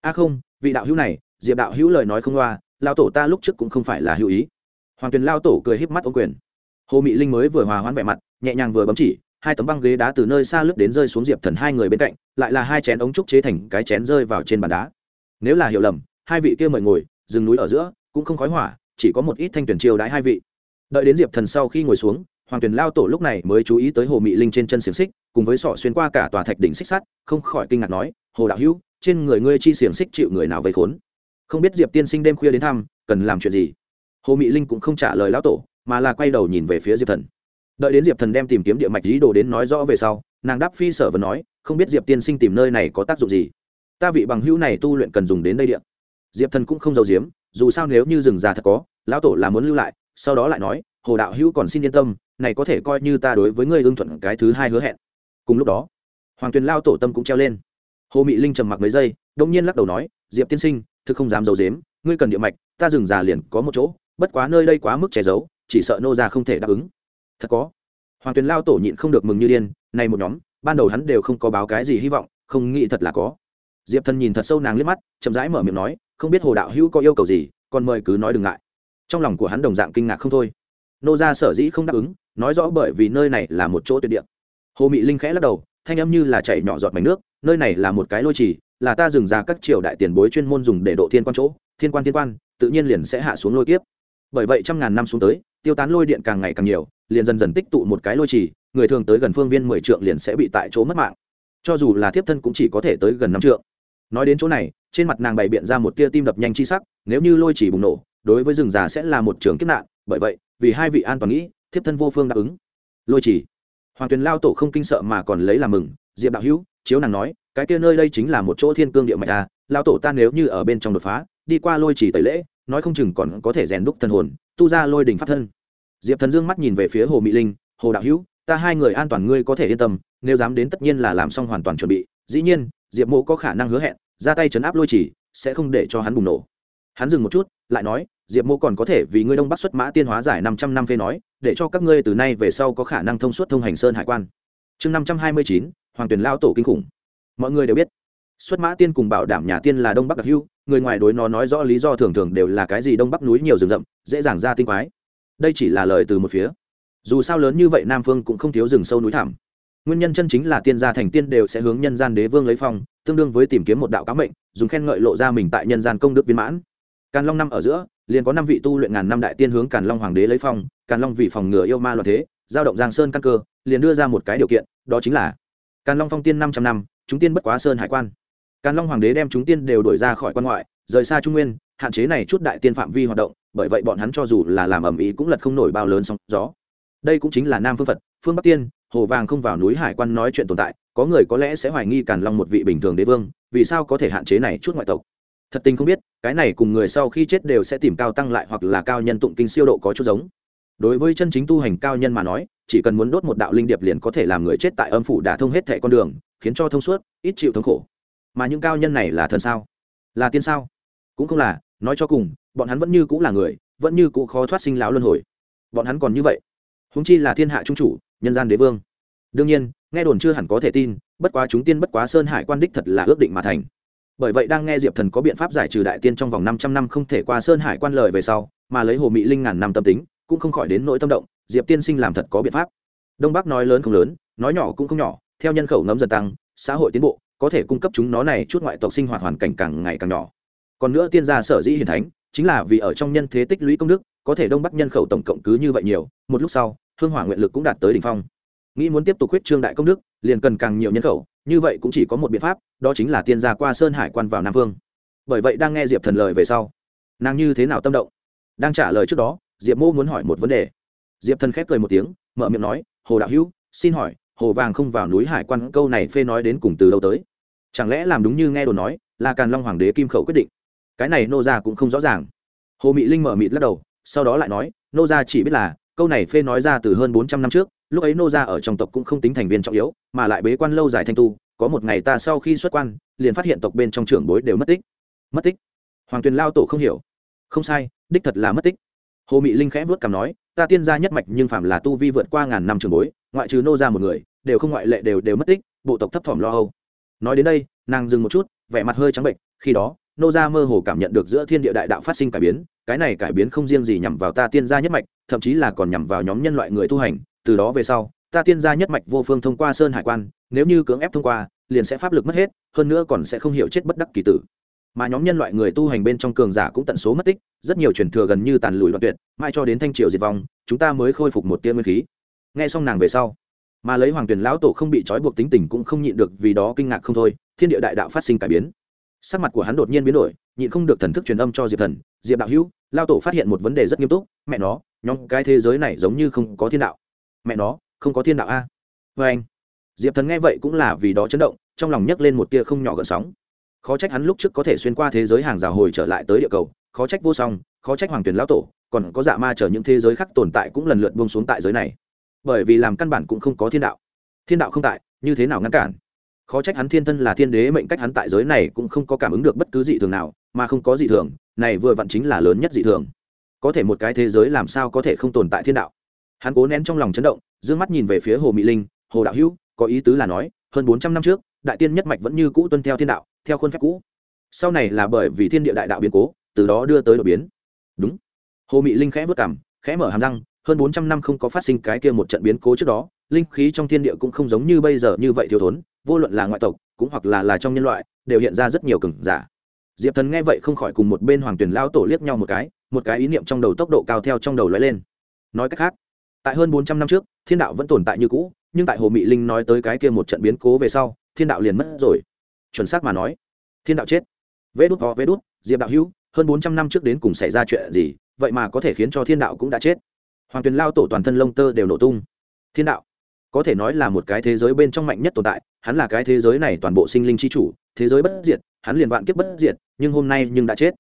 Speaker 1: A không, vị đạo hữu này, diệp đạo hữu lời nói không loa lao tổ ta lúc trước cũng không phải là hữu ý. Hoàng tuyền lao tổ cười híp mắt ô quyền. Hồ mỹ linh mới vừa hòa hoãn vẻ mặt, nhẹ nhàng vừa bấm chỉ, hai tấm băng ghế đá từ nơi xa lướt đến rơi xuống diệp thần hai người bên cạnh, lại là hai chén ống trúc chế thành cái chén rơi vào trên bàn đá. Nếu là hiểu lầm, hai vị kia mời ngồi rừng núi ở giữa, cũng không khói hỏa, chỉ có một ít thanh tuyển chiêu đãi hai vị. Đợi đến diệp thần sau khi ngồi xuống hoàng tuyền lao tổ lúc này mới chú ý tới hồ mị linh trên chân xiềng xích, cùng với sỏ xuyên qua cả tòa thạch đỉnh xích sắt, không khỏi kinh ngạc nói, hồ đạo hữu, trên người ngươi chi xiềng xích chịu người nào vây khốn? Không biết diệp tiên sinh đêm khuya đến thăm, cần làm chuyện gì? Hồ Mị linh cũng không trả lời lão tổ, mà là quay đầu nhìn về phía diệp thần. Đợi đến diệp thần đem tìm kiếm địa mạch lý đồ đến nói rõ về sau, nàng đáp phi sở và nói, không biết diệp tiên sinh tìm nơi này có tác dụng gì? Ta vị bằng hữu này tu luyện cần dùng đến đây điện diệp thần cũng không giàu giếm, dù sao nếu như rừng già thật có lão tổ là muốn lưu lại, sau đó lại nói, hồ đạo hữu còn xin yên tâm này có thể coi như ta đối với ngươi ưng thuận cái thứ hai hứa hẹn. Cùng lúc đó, hoàng tuyền lao tổ tâm cũng treo lên. Hồ mị linh trầm mặc mấy giây, đông nhiên lắc đầu nói, diệp tiên sinh, thực không dám giấu dếm ngươi cần địa mạch, ta dừng già liền có một chỗ, bất quá nơi đây quá mức che giấu, chỉ sợ nô ra không thể đáp ứng. Thật có. Hoàng tuyền lao tổ nhịn không được mừng như điên, này một nhóm, ban đầu hắn đều không có báo cái gì hy vọng, không nghĩ thật là có. Diệp thần nhìn thật sâu nàng liếc mắt, chậm rãi mở miệng nói, không biết hồ đạo hữu có yêu cầu gì, còn mời cứ nói đừng ngại. Trong lòng của hắn đồng dạng kinh ngạc không thôi. Nô ra sở dĩ không đáp ứng nói rõ bởi vì nơi này là một chỗ tuyệt địa. Hồ mị linh khẽ lắc đầu, thanh âm như là chảy nhỏ giọt mảnh nước, nơi này là một cái lôi trì, là ta dừng ra các triều đại tiền bối chuyên môn dùng để độ thiên quan chỗ, thiên quan thiên quan, tự nhiên liền sẽ hạ xuống lôi kiếp. Bởi vậy trăm ngàn năm xuống tới, tiêu tán lôi điện càng ngày càng nhiều, liền dần dần tích tụ một cái lôi trì, người thường tới gần phương viên mười trượng liền sẽ bị tại chỗ mất mạng. Cho dù là thiếp thân cũng chỉ có thể tới gần năm trượng. Nói đến chỗ này, trên mặt nàng bày biện ra một tia tim đập nhanh chi sắc, nếu như lôi chỉ bùng nổ, đối với rừng già sẽ là một trường kiếp nạn, bởi vậy, vì hai vị an toàn nghĩ thiếp thân vô phương đáp ứng. Lôi chỉ. Hoàng tuyền lao tổ không kinh sợ mà còn lấy làm mừng, diệp đạo hữu, chiếu nàng nói, cái kia nơi đây chính là một chỗ thiên cương địa mạch à lao tổ ta nếu như ở bên trong đột phá, đi qua lôi chỉ tẩy lễ, nói không chừng còn có thể rèn đúc thần hồn, tu ra lôi đình pháp thân. Diệp thần dương mắt nhìn về phía hồ mỹ linh, hồ đạo hữu, ta hai người an toàn ngươi có thể yên tâm, nếu dám đến tất nhiên là làm xong hoàn toàn chuẩn bị. Dĩ nhiên, diệp mộ có khả năng hứa hẹn, ra tay chấn áp lôi chỉ, sẽ không để cho hắn bùng nổ hắn dừng một chút, lại nói, diệp mô còn có thể vì ngươi đông bắc xuất mã tiên hóa giải năm trăm năm phê nói, để cho các ngươi từ nay về sau có khả năng thông suốt thông hành sơn hải quan. Chương năm trăm hai mươi chín, hoàng tuyển lao tổ kinh khủng. Mọi người đều biết, xuất mã tiên cùng bảo đảm nhà tiên là đông bắc đặc hưu người ngoài đối nó nói rõ lý do thường thường đều là cái gì đông bắc núi nhiều rừng rậm, dễ dàng ra tinh quái. Đây chỉ là lời từ một phía. Dù sao lớn như vậy nam phương cũng không thiếu rừng sâu núi thảm nguyên nhân chân chính là tiên gia thành tiên đều sẽ hướng nhân gian đế vương lấy phong, tương đương với tìm kiếm một đạo cá mệnh, dùng khen ngợi lộ ra mình tại nhân gian công đức viên mãn càn long năm ở giữa, liền có năm vị tu luyện ngàn năm đại tiên hướng càn long hoàng đế lấy phong, càn long vì phòng ngừa yêu ma loạn thế, giao động giang sơn căn cơ, liền đưa ra một cái điều kiện, đó chính là càn long phong tiên năm trăm năm, chúng tiên bất quá sơn hải quan. Càn long hoàng đế đem chúng tiên đều đổi ra khỏi quan ngoại, rời xa trung nguyên, hạn chế này chút đại tiên phạm vi hoạt động, bởi vậy bọn hắn cho dù là làm ẩm ý cũng lật không nổi bao lớn sóng gió. Đây cũng chính là nam phương phật, phương bắc tiên, hồ vàng không vào núi hải quan nói chuyện tồn tại, có người có lẽ sẽ hoài nghi càn long một vị bình thường đế vương, vì sao có thể hạn chế này chút ngoại tộc thật tình không biết, cái này cùng người sau khi chết đều sẽ tìm cao tăng lại hoặc là cao nhân tụng kinh siêu độ có chút giống. Đối với chân chính tu hành cao nhân mà nói, chỉ cần muốn đốt một đạo linh điệp liền có thể làm người chết tại âm phủ đã thông hết thẻ con đường, khiến cho thông suốt, ít chịu thống khổ. Mà những cao nhân này là thần sao? Là tiên sao? Cũng không là, nói cho cùng, bọn hắn vẫn như cũng là người, vẫn như cũ khó thoát sinh lão luân hồi. Bọn hắn còn như vậy. Húng chi là thiên hạ trung chủ, nhân gian đế vương. Đương nhiên, nghe đồn chưa hẳn có thể tin, bất quá chúng tiên bất quá sơn hải quan đích thật là ước định mà thành bởi vậy đang nghe diệp thần có biện pháp giải trừ đại tiên trong vòng 500 năm không thể qua sơn hải quan lời về sau, mà lấy hồ mỹ linh ngàn năm tâm tính, cũng không khỏi đến nỗi tâm động, diệp tiên sinh làm thật có biện pháp. Đông bắc nói lớn không lớn, nói nhỏ cũng không nhỏ, theo nhân khẩu ngấm dần tăng, xã hội tiến bộ, có thể cung cấp chúng nó này chút ngoại tộc sinh hoạt hoàn cảnh càng ngày càng nhỏ. Còn nữa tiên gia sở dĩ hiền thánh, chính là vì ở trong nhân thế tích lũy công đức, có thể đông bắc nhân khẩu tổng cộng cứ như vậy nhiều, một lúc sau, hương hỏa nguyện lực cũng đạt tới đỉnh phong. Nghĩ muốn tiếp tục huyết trương đại công đức, liền cần càng nhiều nhân khẩu, như vậy cũng chỉ có một biện pháp đó chính là tiên gia qua sơn hải quan vào nam vương. Bởi vậy đang nghe diệp thần lời về sau, nàng như thế nào tâm động? Đang trả lời trước đó, diệp mô muốn hỏi một vấn đề. Diệp thần khép cười một tiếng, mở miệng nói, hồ đạo hữu, xin hỏi, hồ vàng không vào núi hải quan câu này phê nói đến cùng từ đâu tới? Chẳng lẽ làm đúng như nghe đồn nói, là càn long hoàng đế kim khẩu quyết định? Cái này nô ra cũng không rõ ràng. Hồ mỹ linh mở mịt lắc đầu, sau đó lại nói, nô ra chỉ biết là, câu này phê nói ra từ hơn bốn trăm năm trước, lúc ấy nô ra ở trong tộc cũng không tính thành viên trọng yếu, mà lại bế quan lâu dài thanh tu có một ngày ta sau khi xuất quan, liền phát hiện tộc bên trong trưởng bối đều mất tích. Mất tích? Hoàng tuyền lao tổ không hiểu. Không sai, đích thật là mất tích. Hồ mị linh khẽ vớt cảm nói, ta tiên gia nhất mạch nhưng phạm là tu vi vượt qua ngàn năm trường bối, ngoại trừ nô ra một người, đều không ngoại lệ đều đều mất tích, bộ tộc thấp thỏm lo âu. Nói đến đây, nàng dừng một chút, vẻ mặt hơi trắng bệnh, khi đó, nô gia mơ hồ cảm nhận được giữa thiên địa đại đạo phát sinh cải biến, cái này cải biến không riêng gì nhằm vào ta tiên gia nhất mạch, thậm chí là còn nhằm vào nhóm nhân loại người tu hành, từ đó về sau ta tiên gia nhất mạch vô phương thông qua sơn hải quan, nếu như cưỡng ép thông qua, liền sẽ pháp lực mất hết, hơn nữa còn sẽ không hiểu chết bất đắc kỳ tử. Mà nhóm nhân loại người tu hành bên trong cường giả cũng tận số mất tích, rất nhiều truyền thừa gần như tàn lùi đoạn tuyệt mai cho đến thanh triều diệt vong, chúng ta mới khôi phục một tiên nguyên khí. Nghe xong nàng về sau, mà lấy hoàng tuyển lão tổ không bị trói buộc tính tình cũng không nhịn được vì đó kinh ngạc không thôi, thiên địa đại đạo phát sinh cải biến. Sắc mặt của hắn đột nhiên biến đổi, nhịn không được thần thức truyền âm cho diệp thần, diệp đạo hữu lao tổ phát hiện một vấn đề rất nghiêm túc, mẹ nó, nhóm cái thế giới này giống như không có thiên đạo. Mẹ nó không có thiên đạo a. Vê anh, diệp thần nghe vậy cũng là vì đó chấn động, trong lòng nhấc lên một tia không nhỏ gợn sóng. Khó trách hắn lúc trước có thể xuyên qua thế giới hàng rào hồi trở lại tới địa cầu, khó trách vô song, khó trách hoàng tuyển lão tổ, còn có dạ ma chở những thế giới khác tồn tại cũng lần lượt buông xuống tại giới này. Bởi vì làm căn bản cũng không có thiên đạo. Thiên đạo không tại, như thế nào ngăn cản? Khó trách hắn thiên thân là thiên đế, mệnh cách hắn tại giới này cũng không có cảm ứng được bất cứ dị thường nào, mà không có dị thường, này vừa vặn chính là lớn nhất dị thường. Có thể một cái thế giới làm sao có thể không tồn tại thiên đạo? Hắn cố nén trong lòng chấn động dương mắt nhìn về phía hồ mỹ linh hồ đạo hữu, có ý tứ là nói, hơn bốn trăm năm trước, đại tiên nhất mạch vẫn như cũ tuân theo thiên đạo, theo khuôn phép cũ. Sau này là bởi vì thiên địa đại đạo biến cố, từ đó đưa tới đột biến. Đúng. Hồ mỹ linh khẽ vất cảm, khẽ mở hàm răng, hơn bốn trăm năm không có phát sinh cái kia một trận biến cố trước đó, linh khí trong thiên địa cũng không giống như bây giờ như vậy thiếu thốn, vô luận là ngoại tộc, cũng hoặc là là trong nhân loại, đều hiện ra rất nhiều cừng giả. Diệp thần nghe vậy không khỏi cùng một bên hoàng tuyển lao tổ liếc nhau một cái một cái ý niệm trong đầu tốc độ cao theo trong đầu lóe lên. Nói cách khác tại hơn bốn trăm năm trước, thiên đạo vẫn tồn tại như cũ, nhưng tại hồ mỹ linh nói tới cái kia một trận biến cố về sau, thiên đạo liền mất rồi. Chuẩn xác mà nói, thiên đạo chết. Vê đút ho vê đút, diệp đạo hữu, hơn bốn trăm năm trước đến cùng xảy ra chuyện gì, vậy mà có thể khiến cho thiên đạo cũng đã chết. Hoàng tuyền lao tổ toàn thân lông tơ đều nổ tung. Thiên đạo, có thể nói là một cái thế giới bên trong mạnh nhất tồn tại, hắn là cái thế giới này toàn bộ sinh linh c h i chủ, thế giới bất diệt, hắn liền vạn kiếp bất diệt, nhưng hôm nay nhưng đã chết.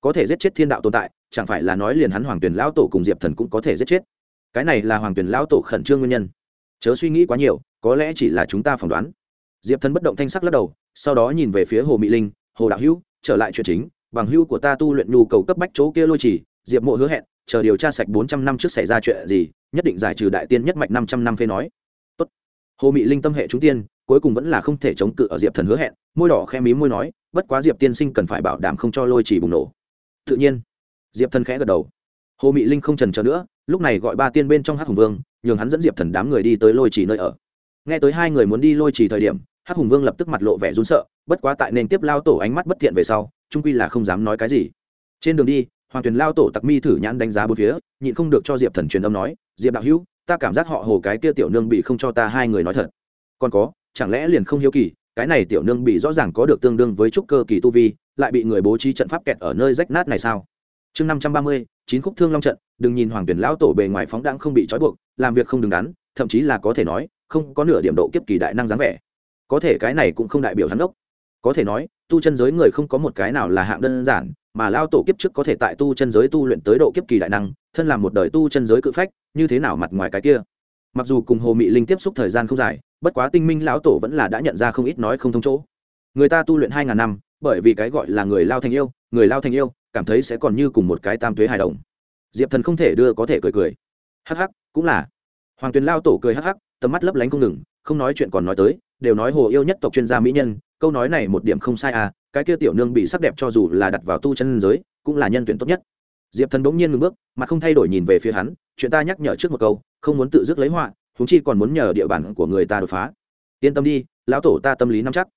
Speaker 1: Có thể giết chết thiên đạo tồn tại, chẳng phải là nói liền hắn hoàng tuyền lao tổ cùng diệp thần cũng có thể giết chết cái này là hoàng tuyển lão tổ khẩn trương nguyên nhân. Chớ suy nghĩ quá nhiều, có lẽ chỉ là chúng ta phỏng đoán. Diệp thần bất động thanh sắc lắc đầu, sau đó nhìn về phía hồ mỹ linh, hồ đạo hữu, trở lại chuyện chính, bằng hữu của ta tu luyện nhu cầu cấp bách chỗ kia lôi trì diệp mộ hứa hẹn, chờ điều tra sạch bốn trăm năm trước xảy ra chuyện gì, nhất định giải trừ đại tiên nhất mạch năm trăm năm phê nói. Tốt. hồ mỹ linh tâm hệ chúng tiên, cuối cùng vẫn là không thể chống cự ở diệp thần hứa hẹn, môi đỏ khe mí môi nói, bất quá diệp tiên sinh cần phải bảo đảm không cho lôi chỉ bùng nổ. Tự nhiên, diệp thần khẽ gật đầu. Hồ mỹ linh không trần trờ nữa lúc này gọi ba tiên bên trong hát hùng vương, nhường hắn dẫn diệp thần đám người đi tới lôi chỉ nơi ở. Nghe tới hai người muốn đi lôi chỉ thời điểm hát hùng vương lập tức mặt lộ vẻ run sợ, bất quá tại nền tiếp lao tổ ánh mắt bất thiện về sau, trung quy là không dám nói cái gì. Trên đường đi, hoàng tuyền lao tổ tặc mi thử nhãn đánh giá bốn phía, nhịn không được cho diệp thần truyền âm nói, diệp đạo hữu, ta cảm giác họ hồ cái kia tiểu nương bị không cho ta hai người nói thật. Còn có, chẳng lẽ liền không hiếu kỳ, cái này tiểu nương bị rõ ràng có được tương đương với trúc cơ kỳ tu vi, lại bị người bố trí trận pháp kẹt ở nơi rách nát này sao? Chương năm trăm ba mươi chín khúc thương long trận, đừng nhìn hoàng tuyển lão tổ bề ngoài phóng đãng không bị trói buộc, làm việc không đứng đắn, thậm chí là có thể nói, không có nửa điểm độ kiếp kỳ đại năng dáng vẻ. Có thể cái này cũng không đại biểu hắn đốc. Có thể nói, tu chân giới người không có một cái nào là hạng đơn giản, mà lao tổ kiếp trước có thể tại tu chân giới tu luyện tới độ kiếp kỳ đại năng, thân làm một đời tu chân giới cự phách, như thế nào mặt ngoài cái kia? Mặc dù cùng hồ mị linh tiếp xúc thời gian không dài, bất quá tinh minh lão tổ vẫn là đã nhận ra không ít nói không thông chỗ. Người ta tu luyện hai ngàn năm, bởi vì cái gọi là người lao thành yêu, người lao thành yêu cảm thấy sẽ còn như cùng một cái tam tuế hài đồng. Diệp thần không thể đưa có thể cười cười. Hắc hắc, cũng là. Hoàng tuyền lao tổ cười hắc hắc, tầm mắt lấp lánh không ngừng, không nói chuyện còn nói tới, đều nói hồ yêu nhất tộc chuyên gia mỹ nhân, câu nói này một điểm không sai à cái kia tiểu nương bị sắc đẹp cho dù là đặt vào tu chân giới, cũng là nhân tuyển tốt nhất. Diệp thần bỗng nhiên ngừng bước mà không thay đổi nhìn về phía hắn, chuyện ta nhắc nhở trước một câu, không muốn tự dứt lấy họa húng chi còn muốn nhờ địa bàn của người ta đột phá. Yên tâm đi, lão tổ ta tâm lý nắm chắc.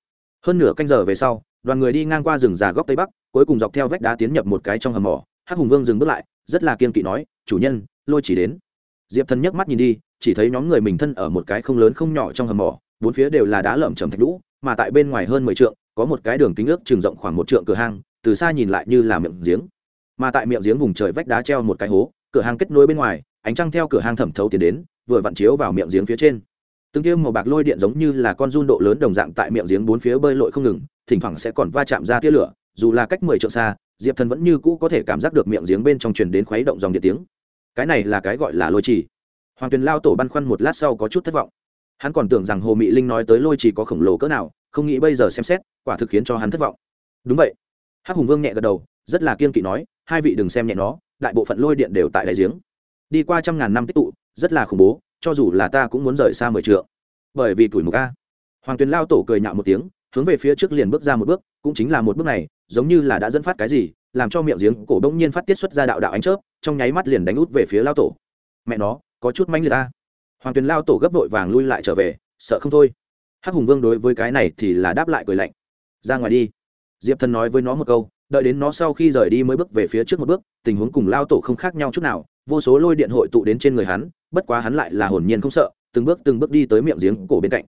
Speaker 1: Hơn nửa canh giờ về sau đoàn người đi ngang qua rừng già góc tây bắc, cuối cùng dọc theo vách đá tiến nhập một cái trong hầm mỏ. Hắc hùng vương dừng bước lại, rất là kiên kỵ nói, chủ nhân, lôi chỉ đến. Diệp thần nhấc mắt nhìn đi, chỉ thấy nhóm người mình thân ở một cái không lớn không nhỏ trong hầm mỏ, bốn phía đều là đá lởm chầm thạch lũ mà tại bên ngoài hơn mười trượng, có một cái đường kính ước trường rộng khoảng một trượng cửa hang, từ xa nhìn lại như là miệng giếng. Mà tại miệng giếng vùng trời vách đá treo một cái hố, cửa hang kết nối bên ngoài, ánh trăng theo cửa hang thẩm thấu tiến đến, vừa vặn chiếu vào miệng giếng phía trên. Từng tiêu màu bạc lôi điện giống như là con run độ lớn đồng dạng tại miệng giếng bốn phía bơi lội không ngừng thỉnh thoảng sẽ còn va chạm ra tia lửa, dù là cách mười trượng xa, diệp thần vẫn như cũ có thể cảm giác được miệng giếng bên trong truyền đến khuấy động dòng điện tiếng. Cái này là cái gọi là lôi trì. Hoàng tuyền lao tổ băn khoăn một lát sau có chút thất vọng. Hắn còn tưởng rằng hồ mị linh nói tới lôi trì có khổng lồ cỡ nào, không nghĩ bây giờ xem xét, quả thực khiến cho hắn thất vọng. Đúng vậy. Hắc hùng vương nhẹ gật đầu, rất là kiên kỵ nói, hai vị đừng xem nhẹ nó, đại bộ phận lôi điện đều tại đại giếng. Đi qua trăm ngàn năm tích tụ, rất là khủng bố, cho dù là ta cũng muốn rời xa mười trượng. Bởi vì tuổi mục a. Hoàng tuyền lao tổ cười nhạo một tiếng hướng về phía trước liền bước ra một bước, cũng chính là một bước này, giống như là đã dẫn phát cái gì, làm cho miệng giếng cổ bỗng nhiên phát tiết xuất ra đạo đạo ánh chớp, trong nháy mắt liền đánh út về phía lao tổ. Mẹ nó, có chút manh liệt ta hoàng tuyền lao tổ gấp vội vàng lui lại trở về, sợ không thôi. Hắc hùng vương đối với cái này thì là đáp lại cười lạnh. Ra ngoài đi. Diệp thần nói với nó một câu, đợi đến nó sau khi rời đi mới bước về phía trước một bước, tình huống cùng lao tổ không khác nhau chút nào, vô số lôi điện hội tụ đến trên người hắn, bất quá hắn lại là hồn nhiên không sợ, từng bước từng bước đi tới miệng giếng cổ bên cạnh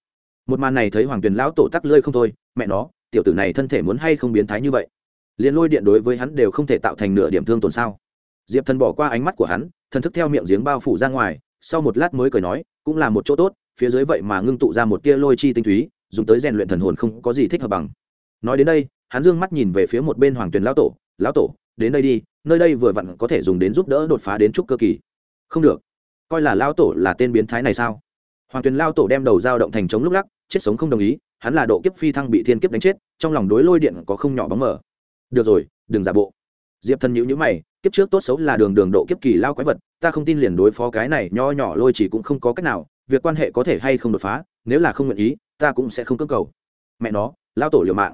Speaker 1: một màn này thấy hoàng tuyền lão tổ tắc lơi không thôi, mẹ nó, tiểu tử này thân thể muốn hay không biến thái như vậy? Liền lôi điện đối với hắn đều không thể tạo thành nửa điểm thương tổn sao? Diệp thần bỏ qua ánh mắt của hắn, thần thức theo miệng giếng bao phủ ra ngoài, sau một lát mới cười nói, cũng là một chỗ tốt, phía dưới vậy mà ngưng tụ ra một tia lôi chi tinh túy, dùng tới rèn luyện thần hồn không có gì thích hợp bằng. Nói đến đây, hắn dương mắt nhìn về phía một bên hoàng tuyền lão tổ lão tổ, đến đây đi, nơi đây vừa vặn có thể dùng đến giúp đỡ đột phá đến trúc cơ kỳ. Không được. Coi là lão tổ là tên biến thái này sao? Hoàng tuyền lao tổ đem đầu dao động thành chống lúc lắc, chết sống không đồng ý, hắn là độ kiếp phi thăng bị thiên kiếp đánh chết, trong lòng đối lôi điện có không nhỏ bóng mờ. Được rồi, đừng giả bộ. Diệp thần nhữ nhữ mày, kiếp trước tốt xấu là đường đường độ kiếp kỳ lao quái vật, ta không tin liền đối phó cái này nho nhỏ lôi chỉ cũng không có cách nào, việc quan hệ có thể hay không đột phá, nếu là không nguyện ý, ta cũng sẽ không cưỡng cầu. Mẹ nó, lao tổ liều mạng.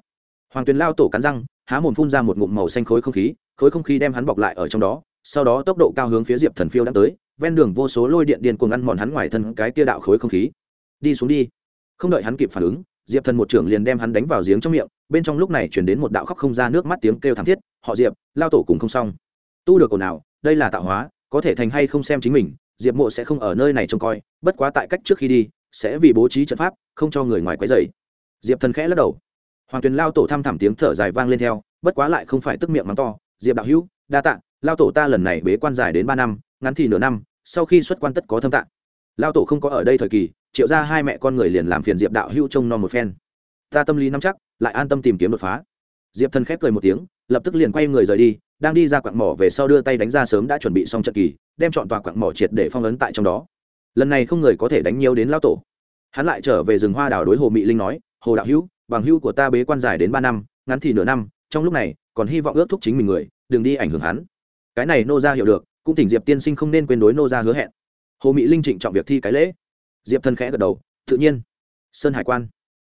Speaker 1: Hoàng tuyền lao tổ cắn răng, há mồm phun ra một ngụm màu xanh khối không khí, khối không khí đem hắn bọc lại ở trong đó sau đó tốc độ cao hướng phía diệp thần phiêu đã tới, ven đường vô số lôi điện điên cuồng ăn mòn hắn ngoài thân cái kia đạo khối không khí. Đi xuống đi. Không đợi hắn kịp phản ứng, diệp thần một trưởng liền đem hắn đánh vào giếng trong miệng, bên trong lúc này chuyển đến một đạo khóc không ra nước mắt tiếng kêu thảm thiết, họ diệp, lao tổ cùng không xong. Tu được ồn nào đây là tạo hóa, có thể thành hay không xem chính mình, diệp mộ sẽ không ở nơi này trông coi, bất quá tại cách trước khi đi, sẽ vì bố trí trận pháp, không cho người ngoài quấy dày diệp thần khẽ lắc đầu. Hoàng tuyền lao tổ thăm thẳm tiếng thở dài vang lên theo, bất quá lại không phải tức miệng mắng to, diệp đạo hữu, đa tạ lao tổ ta lần này bế quan dài đến ba năm, ngắn thì nửa năm, sau khi xuất quan tất có thâm tạng. Lao tổ không có ở đây thời kỳ, triệu ra hai mẹ con người liền làm phiền diệp đạo hữu trông non một phen. Ta tâm lý nắm chắc, lại an tâm tìm kiếm đột phá. Diệp thần khép cười một tiếng, lập tức liền quay người rời đi, đang đi ra quặng mỏ về sau đưa tay đánh ra sớm đã chuẩn bị xong trận kỳ, đem chọn tòa quặng mỏ triệt để phong ấn tại trong đó. Lần này không người có thể đánh nhiều đến lao tổ. Hắn lại trở về rừng hoa đảo đối hồ mỹ linh nói, hồ đạo hữu, bằng hữu của ta bế quan dài đến ba năm, ngắn thì nửa năm, trong lúc này còn hy vọng ước thúc chính mình người, đừng đi ảnh hưởng hắn cái này nô ra hiểu được, cũng tỉnh diệp tiên sinh không nên quên đối nô ra hứa hẹn. Hồ mỹ linh trịnh trọng việc thi cái lễ. Diệp thân khẽ gật đầu, tự nhiên. Sơn hải quan,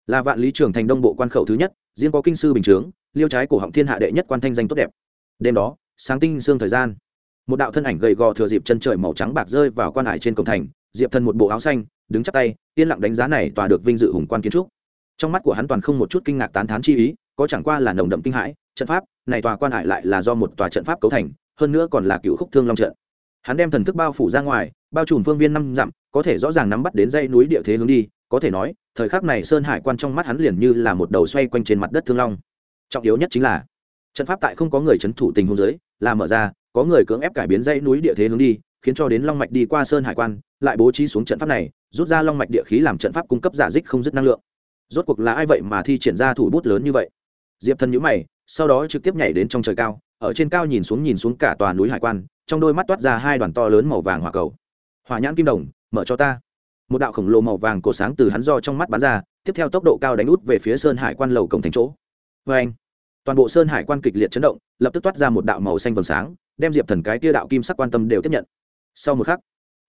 Speaker 1: là vạn lý trưởng thành đông bộ quan khẩu thứ nhất, riêng có kinh sư bình chướng, liêu trái cổ họng thiên hạ đệ nhất quan thanh danh tốt đẹp. Đêm đó, sáng tinh sương thời gian, một đạo thân ảnh gầy gò thừa dịp chân trời màu trắng bạc rơi vào quan hải trên cổng thành, diệp thân một bộ áo xanh, đứng chắp tay, yên lặng đánh giá này tòa được vinh dự hùng quan kiến trúc. Trong mắt của hắn toàn không một chút kinh ngạc tán thán chi ý, có chẳng qua là nồng đậm kinh hãi, trận pháp, này tòa quan hải lại là do một tòa trận pháp cấu thành hơn nữa còn là cựu khúc thương long trận. Hắn đem thần thức bao phủ ra ngoài, bao trùm phương viên năm dặm, có thể rõ ràng nắm bắt đến dây núi địa thế hướng đi, có thể nói, thời khắc này sơn hải quan trong mắt hắn liền như là một đầu xoay quanh trên mặt đất thương long. Trọng yếu nhất chính là, trận pháp tại không có người c h ấ n thủ tình hôn giới là mở ra, có người cưỡng ép cải biến dây núi địa thế hướng đi, khiến cho đến long mạch đi qua sơn hải quan, lại bố trí xuống trận pháp này, rút ra long mạch địa khí làm trận pháp cung cấp giả dích không dứt năng lượng. Rốt cuộc là ai vậy mà thi triển ra thủ bút lớn như vậy? Diệp thần nhữ mày, sau đó trực tiếp nhảy đến trong trời cao ở trên cao nhìn xuống nhìn xuống cả tòa núi hải quan, trong đôi mắt toát ra hai đoàn to lớn màu vàng hỏa cầu. Hỏa nhãn kim đồng, mở cho ta. Một đạo khổng lồ màu vàng cổ sáng từ hắn do trong mắt bắn ra, tiếp theo tốc độ cao đánh út về phía sơn hải quan lầu cổng thành chỗ. Vê anh, toàn bộ sơn hải quan kịch liệt chấn động, lập tức toát ra một đạo màu xanh vầng sáng, đem diệp thần cái tia đạo kim sắc quan tâm đều tiếp nhận. Sau một khắc,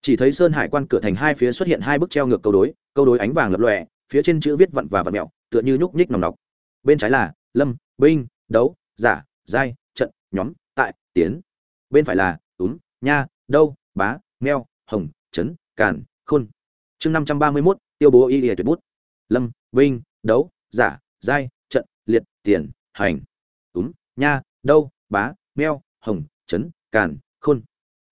Speaker 1: chỉ thấy sơn hải quan cửa thành hai phía xuất hiện hai bức treo ngược câu đối câu đối ánh vàng lập lòe, phía trên chữ viết vặn và vặn mẹo, tựa như nhúc nhích nòng nọc. Bên trái là lâm, binh, đấu, giả, giai nhóm tại tiến. Bên phải là túm nha đâu bá meo hồng trấn càn khôn. Chương năm trăm ba mươi mốt tiêu bố y lìa tuyệt bút. Lâm vinh, đấu giả giai trận liệt tiền hành. Túm nha đâu bá meo hồng trấn càn khôn.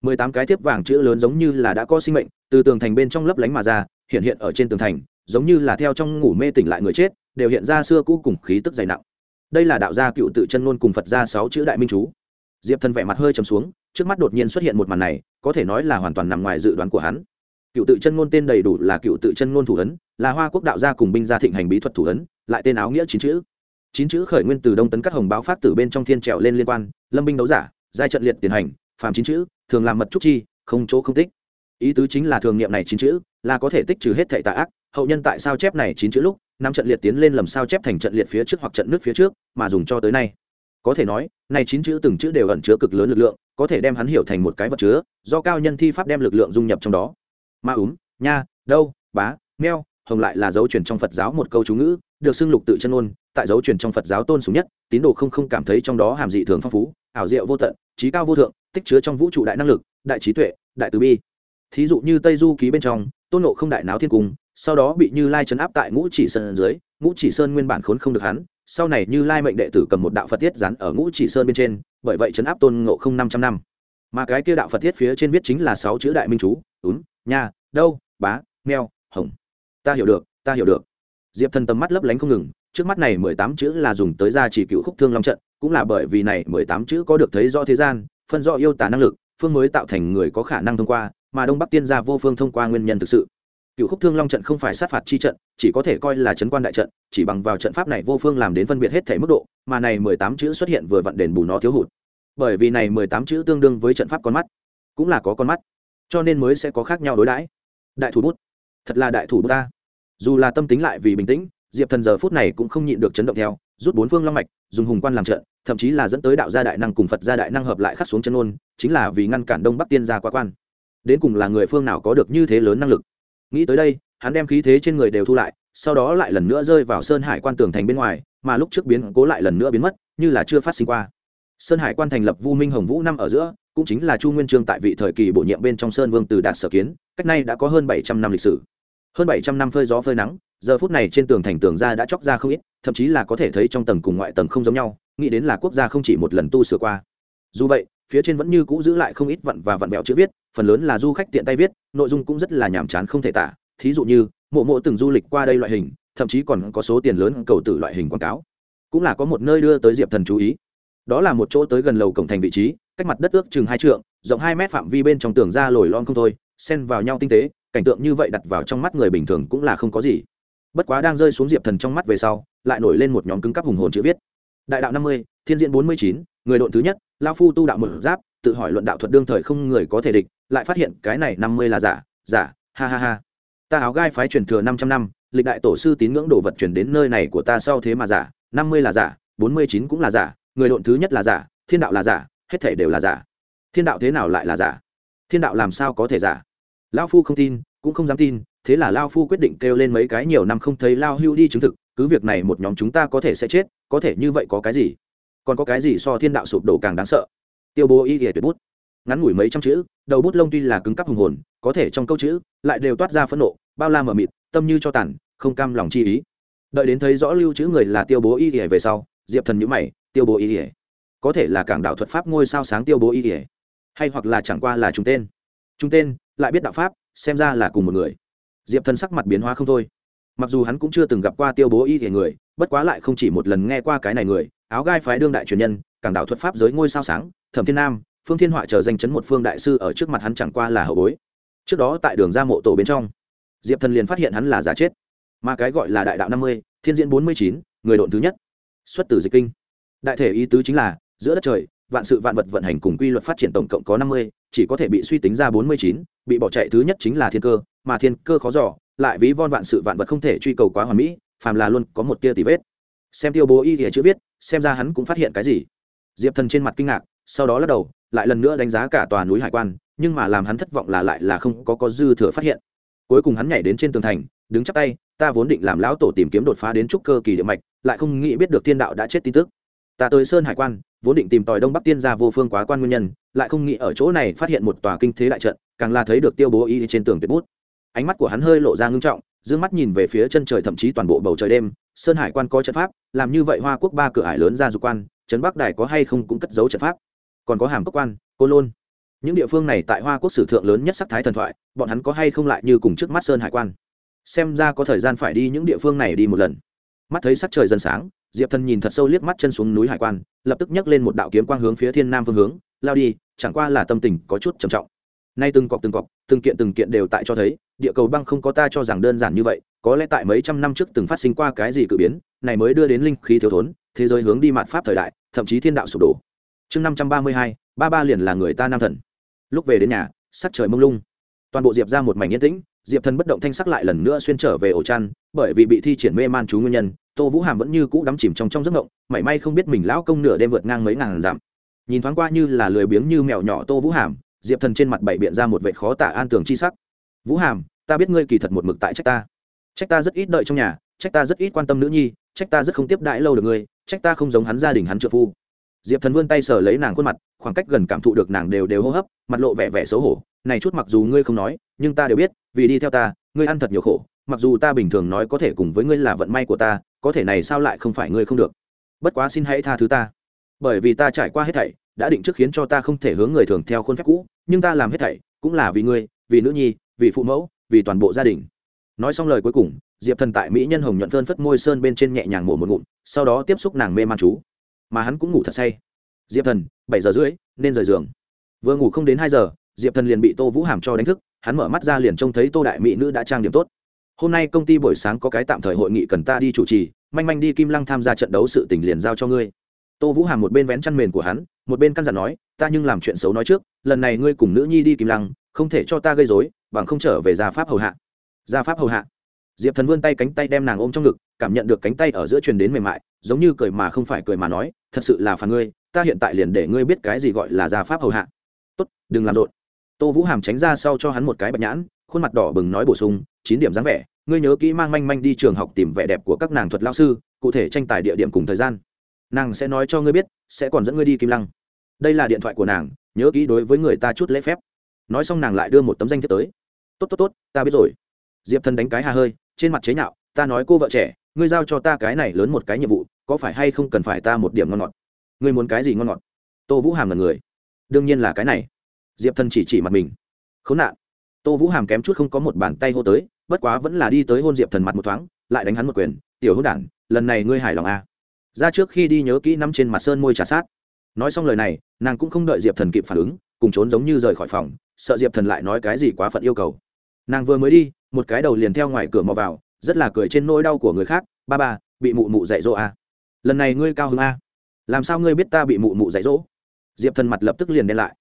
Speaker 1: mười tám cái tiếp vàng chữ lớn giống như là đã có sinh mệnh từ tường thành bên trong lấp lánh mà ra hiện hiện ở trên tường thành giống như là theo trong ngủ mê tỉnh lại người chết đều hiện ra xưa cũ cùng khí tức dày nặng đây là đạo gia cựu tự chân ngôn cùng phật gia sáu chữ đại minh chú. Diệp thần vẻ mặt hơi trầm xuống, trước mắt đột nhiên xuất hiện một màn này, có thể nói là hoàn toàn nằm ngoài dự đoán của hắn. Cựu tự chân ngôn tên đầy đủ là cựu tự chân ngôn thủ ấn, là hoa quốc đạo gia cùng binh gia thịnh hành bí thuật thủ ấn, lại tên áo nghĩa chín chữ. Chín chữ khởi nguyên từ đông tấn các hồng báo phát từ bên trong thiên trèo lên liên quan, lâm binh đấu giả, giai trận liệt tiền hành, phàm chín chữ, thường làm mật trúc chi, không chỗ không tích. Ý tứ chính là thường niệm này chín chữ, là có thể tích trừ hết thệ tạ ác, hậu nhân tại sao chép này chín chữ lúc năm trận liệt tiến lên lầm sao chép thành trận liệt phía trước hoặc trận nước phía trước, mà dùng cho tới nay. Có thể nói, này chín chữ từng chữ đều ẩn chứa cực lớn lực lượng, có thể đem hắn hiểu thành một cái vật chứa, do cao nhân thi pháp đem lực lượng dung nhập trong đó. Ma úm, nha, đâu, bá meo hồng lại là dấu truyền trong phật giáo một câu chú ngữ, được xưng lục tự chân ôn, tại dấu truyền trong phật giáo tôn sùng nhất, tín đồ không không cảm thấy trong đó hàm dị thường phong phú, ảo diệu vô tận, trí cao vô thượng, tích chứa trong vũ trụ đại năng lực, đại trí tuệ, đại từ bi. Thí dụ như tây du ký bên trong, tôn nộ không đại náo thiên cung sau đó bị như lai chấn áp tại ngũ chỉ sơn dưới, ngũ chỉ sơn nguyên bản khốn không được hắn, sau này như lai mệnh đệ tử cầm một đạo phật tiết dán ở ngũ chỉ sơn bên trên, bởi vậy chấn áp tôn ngộ không năm trăm năm. Mà cái kia đạo phật tiết phía trên viết chính là sáu chữ đại minh chú ún nha, đâu, bá, meo, hồng. Ta hiểu được, ta hiểu được. Diệp thần tầm mắt lấp lánh không ngừng, trước mắt này mười tám chữ là dùng tới ra chỉ cựu khúc thương long trận, cũng là bởi vì này mười tám chữ có được thấy rõ thế gian, phân rõ yêu tả năng lực, phương mới tạo thành người có khả năng thông qua, mà đông bắc tiên gia vô phương thông qua nguyên nhân thực sự cựu khúc thương long trận không phải sát phạt chi trận, chỉ có thể coi là chấn quan đại trận, chỉ bằng vào trận pháp này vô phương làm đến phân biệt hết thể mức độ, mà này mười tám chữ xuất hiện vừa vặn đền bù nó thiếu hụt. Bởi vì này mười tám chữ tương đương với trận pháp con mắt, cũng là có con mắt, cho nên mới sẽ có khác nhau đối đãi. Đại thủ bút, thật là đại thủ bút ta. Dù là tâm tính lại vì bình tĩnh, diệp thần giờ phút này cũng không nhịn được chấn động theo, rút bốn phương long mạch, dùng hùng quan làm trận, thậm chí là dẫn tới đạo gia đại năng cùng phật gia đại năng hợp lại khắc xuống chân ôn, chính là vì ngăn cản đông bắc tiên gia quá quan. Đến cùng là người phương nào có được như thế lớn năng lực? Nghĩ tới đây, hắn đem khí thế trên người đều thu lại, sau đó lại lần nữa rơi vào sơn hải quan tường thành bên ngoài, mà lúc trước biến cố lại lần nữa biến mất, như là chưa phát sinh qua. Sơn hải quan thành lập vu minh hồng vũ năm ở giữa, cũng chính là chu nguyên trương tại vị thời kỳ bổ nhiệm bên trong sơn vương từ đạt sở kiến, cách nay đã có hơn bảy trăm năm lịch sử. Hơn bảy trăm năm phơi gió phơi nắng, giờ phút này trên tường thành tường ra đã chóc ra không ít, thậm chí là có thể thấy trong tầng cùng ngoại tầng không giống nhau, nghĩ đến là quốc gia không chỉ một lần tu sửa qua. Dù vậy, phía trên vẫn như cũ giữ lại không ít vặn và vặn bẹo chữ viết phần lớn là du khách tiện tay viết, nội dung cũng rất là nhàm chán không thể tả. Thí dụ như, mộ mộ từng du lịch qua đây loại hình, thậm chí còn có số tiền lớn cầu tử loại hình quảng cáo. Cũng là có một nơi đưa tới diệp thần chú ý. Đó là một chỗ tới gần lầu cổng thành vị trí, cách mặt đất ước chừng hai trượng, rộng hai mét phạm vi bên trong tường ra lồi lon không thôi, xen vào nhau tinh tế, cảnh tượng như vậy đặt vào trong mắt người bình thường cũng là không có gì. Bất quá đang rơi xuống diệp thần trong mắt về sau, lại nổi lên một nhóm cứng cắp hùng hồn chữ viết. Đại đạo năm mươi, thiên diện bốn mươi chín, người độn thứ nhất, lao phu tu đạo mở giáp, tự hỏi luận đạo thuật đương thời không người có thể địch lại phát hiện cái này năm mươi là giả giả, ha ha ha. Ta áo gai phái truyền thừa năm trăm năm, lịch đại tổ sư tín ngưỡng đồ vật chuyển đến nơi này của ta sau thế mà giả, năm mươi là giả, bốn mươi chín cũng là giả, người độn thứ nhất là giả, thiên đạo là giả, hết thể đều là giả. Thiên đạo thế nào lại là giả? Thiên đạo làm sao có thể giả? Lao phu không tin, cũng không dám tin, thế là lao phu quyết định kêu lên mấy cái nhiều năm không thấy lao hưu đi chứng thực, cứ việc này một nhóm chúng ta có thể sẽ chết, có thể như vậy có cái gì? Còn có cái gì so thiên đạo sụp đổ càng đáng sợ? Tiêu bố y ghẻ tuyệt bút ngắn ngủi mấy trăm chữ, đầu bút lông tuy là cứng cắp hùng hồn, có thể trong câu chữ lại đều toát ra phẫn nộ, bao la mờ mịt, tâm như cho tàn, không cam lòng chi ý. Đợi đến thấy rõ lưu chữ người là tiêu bố y ỉa về sau, diệp thần nhữ mày, tiêu bố y ỉa có thể là cảng đạo thuật pháp ngôi sao sáng tiêu bố y ỉa hay hoặc là chẳng qua là chúng tên. Chúng tên, lại biết đạo pháp, xem ra là cùng một người. Diệp thần sắc mặt biến hóa không thôi. Mặc dù hắn cũng chưa từng gặp qua tiêu bố y ỉa người, bất quá lại không chỉ một lần nghe qua cái này người, áo gai phái đương đại truyền nhân, cảng đạo thuật pháp giới ngôi sao sáng, thẩm thiên nam phương thiên họa chờ danh chấn một phương đại sư ở trước mặt hắn chẳng qua là hậu bối. Trước đó tại đường ra mộ tổ bên trong, diệp thần liền phát hiện hắn là giả chết. Mà cái gọi là đại đạo năm mươi, thiên diễn bốn mươi chín, người độn thứ nhất, xuất từ dịch kinh. Đại thể ý tứ chính là, giữa đất trời, vạn sự vạn vật vận hành cùng quy luật phát triển tổng cộng có năm mươi, chỉ có thể bị suy tính ra bốn mươi chín, bị bỏ chạy thứ nhất chính là thiên cơ, mà thiên cơ khó giỏ lại ví von vạn sự vạn vật không thể truy cầu quá hoàn mỹ, phàm là luôn có một tia tì vết. Xem tiêu bố y thì chữ viết, xem ra hắn cũng phát hiện cái gì. Diệp thần trên mặt kinh ngạc, sau đó lắc đầu lại lần nữa đánh giá cả tòa núi hải quan, nhưng mà làm hắn thất vọng là lại là không có có dư thừa phát hiện. Cuối cùng hắn nhảy đến trên tường thành, đứng chắp tay, ta vốn định làm lão tổ tìm kiếm đột phá đến trúc cơ kỳ địa mạch, lại không nghĩ biết được thiên đạo đã chết tin tức. Ta tới sơn hải quan, vốn định tìm tòi đông bắc tiên gia vô phương quá quan nguyên nhân, lại không nghĩ ở chỗ này phát hiện một tòa kinh thế đại trận, càng là thấy được tiêu bố y trên tường tuyệt bút. Ánh mắt của hắn hơi lộ ra ngưng trọng d ư ơ n g mắt nhìn về phía chân trời thậm chí toàn bộ bầu trời đêm, sơn hải quan có trận pháp, làm như vậy hoa quốc ba cửa hải lớn ra dục quan, trấn bắc đài có hay không cũng cất giấu trận pháp còn có hàm cốc quan, cô lôn. Những địa phương này tại hoa quốc sử thượng lớn nhất sắc thái thần thoại, bọn hắn có hay không lại như cùng trước mắt sơn hải quan? Xem ra có thời gian phải đi những địa phương này đi một lần. Mắt thấy sắc trời dần sáng, diệp thần nhìn thật sâu liếc mắt chân xuống núi hải quan, lập tức nhấc lên một đạo kiếm quang hướng phía thiên nam phương hướng, lao đi, chẳng qua là tâm tình có chút trầm trọng. Nay từng cọc từng cọc, từng kiện từng kiện đều tại cho thấy, địa cầu băng không có ta cho rằng đơn giản như vậy, có lẽ tại mấy trăm năm trước từng phát sinh qua cái gì cự biến, này mới đưa đến linh khí thiếu thốn, thế giới hướng đi mạn pháp thời đại, thậm chí thiên đạo sụp đổ chương năm trăm ba mươi hai, ba ba liền là người ta nam thần. Lúc về đến nhà, sắc trời mông lung. Toàn bộ diệp ra một mảnh yên tĩnh, diệp thần bất động thanh sắc lại lần nữa xuyên trở về ổ chăn, bởi vì bị thi triển mê man chú nguyên nhân, tô vũ hàm vẫn như cũ đắm chìm trong trong giấc ngộng mảy may không biết mình lão công nửa đêm vượt ngang mấy ngàn dặm. Nhìn thoáng qua như là lười biếng như mèo nhỏ tô vũ hàm, diệp thần trên mặt bảy biện ra một vệ khó tả an tường chi sắc. Vũ hàm, ta biết ngươi kỳ thật một mực tại trách ta. Trách ta rất ít đợi trong nhà, trách ta rất ít quan tâm nữ nhi, trách ta rất không tiếp đãi lâu được ngươi, trách ta không giống hắn gia đình hắn trợ phu diệp thần vươn tay sờ lấy nàng khuôn mặt, khoảng cách gần cảm thụ được nàng đều đều hô hấp, mặt lộ vẻ vẻ xấu hổ. Này chút mặc dù ngươi không nói, nhưng ta đều biết, vì đi theo ta, ngươi ăn thật nhiều khổ. Mặc dù ta bình thường nói có thể cùng với ngươi là vận may của ta, có thể này sao lại không phải ngươi không được? Bất quá xin hãy tha thứ ta. Bởi vì ta trải qua hết thảy, đã định trước khiến cho ta không thể hướng người thường theo khuôn phép cũ, nhưng ta làm hết thảy, cũng là vì ngươi, vì nữ nhi, vì phụ mẫu, vì toàn bộ gia đình. Nói xong lời cuối cùng, diệp thần tại mỹ nhân hồng nhuận phơn phất môi sơn bên trên nhẹ nhàng mổ một ngụm, sau đó tiếp xúc nàng mê man chú mà hắn cũng ngủ thật say. Diệp thần, bảy giờ rưỡi, nên rời giường. Vừa ngủ không đến hai giờ, diệp thần liền bị tô vũ hàm cho đánh thức, hắn mở mắt ra liền trông thấy tô đại mỹ nữ đã trang điểm tốt. Hôm nay công ty buổi sáng có cái tạm thời hội nghị cần ta đi chủ trì, manh manh đi kim lăng tham gia trận đấu sự tình liền giao cho ngươi. Tô vũ hàm một bên vén chăn mền của hắn, một bên căn dặn nói, ta nhưng làm chuyện xấu nói trước, lần này ngươi cùng nữ nhi đi kim lăng, không thể cho ta gây dối bằng không trở về gia pháp hầu hạ. Gia pháp hầu hạ diệp thần vươn tay cánh tay đem nàng ôm trong ngực, cảm nhận được cánh tay ở giữa truyền đến mềm mại, giống như cười mà không phải cười mà nói, thật sự là phản ngươi, ta hiện tại liền để ngươi biết cái gì gọi là gia pháp hầu hạ. Tốt, đừng làm rộn. Tô vũ hàm tránh ra sau cho hắn một cái bạch nhãn, khuôn mặt đỏ bừng nói bổ sung, chín điểm dáng vẻ, ngươi nhớ kỹ mang manh manh đi trường học tìm vẻ đẹp của các nàng thuật lao sư, cụ thể tranh tài địa điểm cùng thời gian. Nàng sẽ nói cho ngươi biết, sẽ còn dẫn ngươi đi kim lăng. Đây là điện thoại của nàng, nhớ kỹ đối với người ta chút lễ phép. Nói xong nàng lại đưa một tấm danh thiếp tới. Tốt tốt tốt, ta biết rồi. Diệp thần đánh cái hà hơi trên mặt chế nhạo, ta nói cô vợ trẻ, ngươi giao cho ta cái này lớn một cái nhiệm vụ, có phải hay không cần phải ta một điểm ngon ngọt? Ngươi muốn cái gì ngon ngọt? Tô vũ hàm là người. Đương nhiên là cái này. Diệp thần chỉ chỉ mặt mình. Khốn nạn. Tô vũ hàm kém chút không có một bàn tay hô tới, bất quá vẫn là đi tới hôn diệp thần mặt một thoáng, lại đánh hắn một quyền. Tiểu hữu đản, lần này ngươi hài lòng à. ra trước khi đi nhớ kỹ nắm trên mặt sơn môi trà sát. Nói xong lời này, nàng cũng không đợi diệp thần kịp phản ứng, cùng trốn giống như rời khỏi phòng, sợ diệp thần lại nói cái gì quá phận yêu cầu. Nàng vừa mới đi một cái đầu liền theo ngoài cửa mò vào, rất là cười trên nỗi đau của người khác, ba ba, bị mụ mụ dạy dỗ à. lần này ngươi cao hứng à. làm sao ngươi biết ta bị mụ mụ dạy dỗ? Diệp thần mặt lập tức liền đen lại.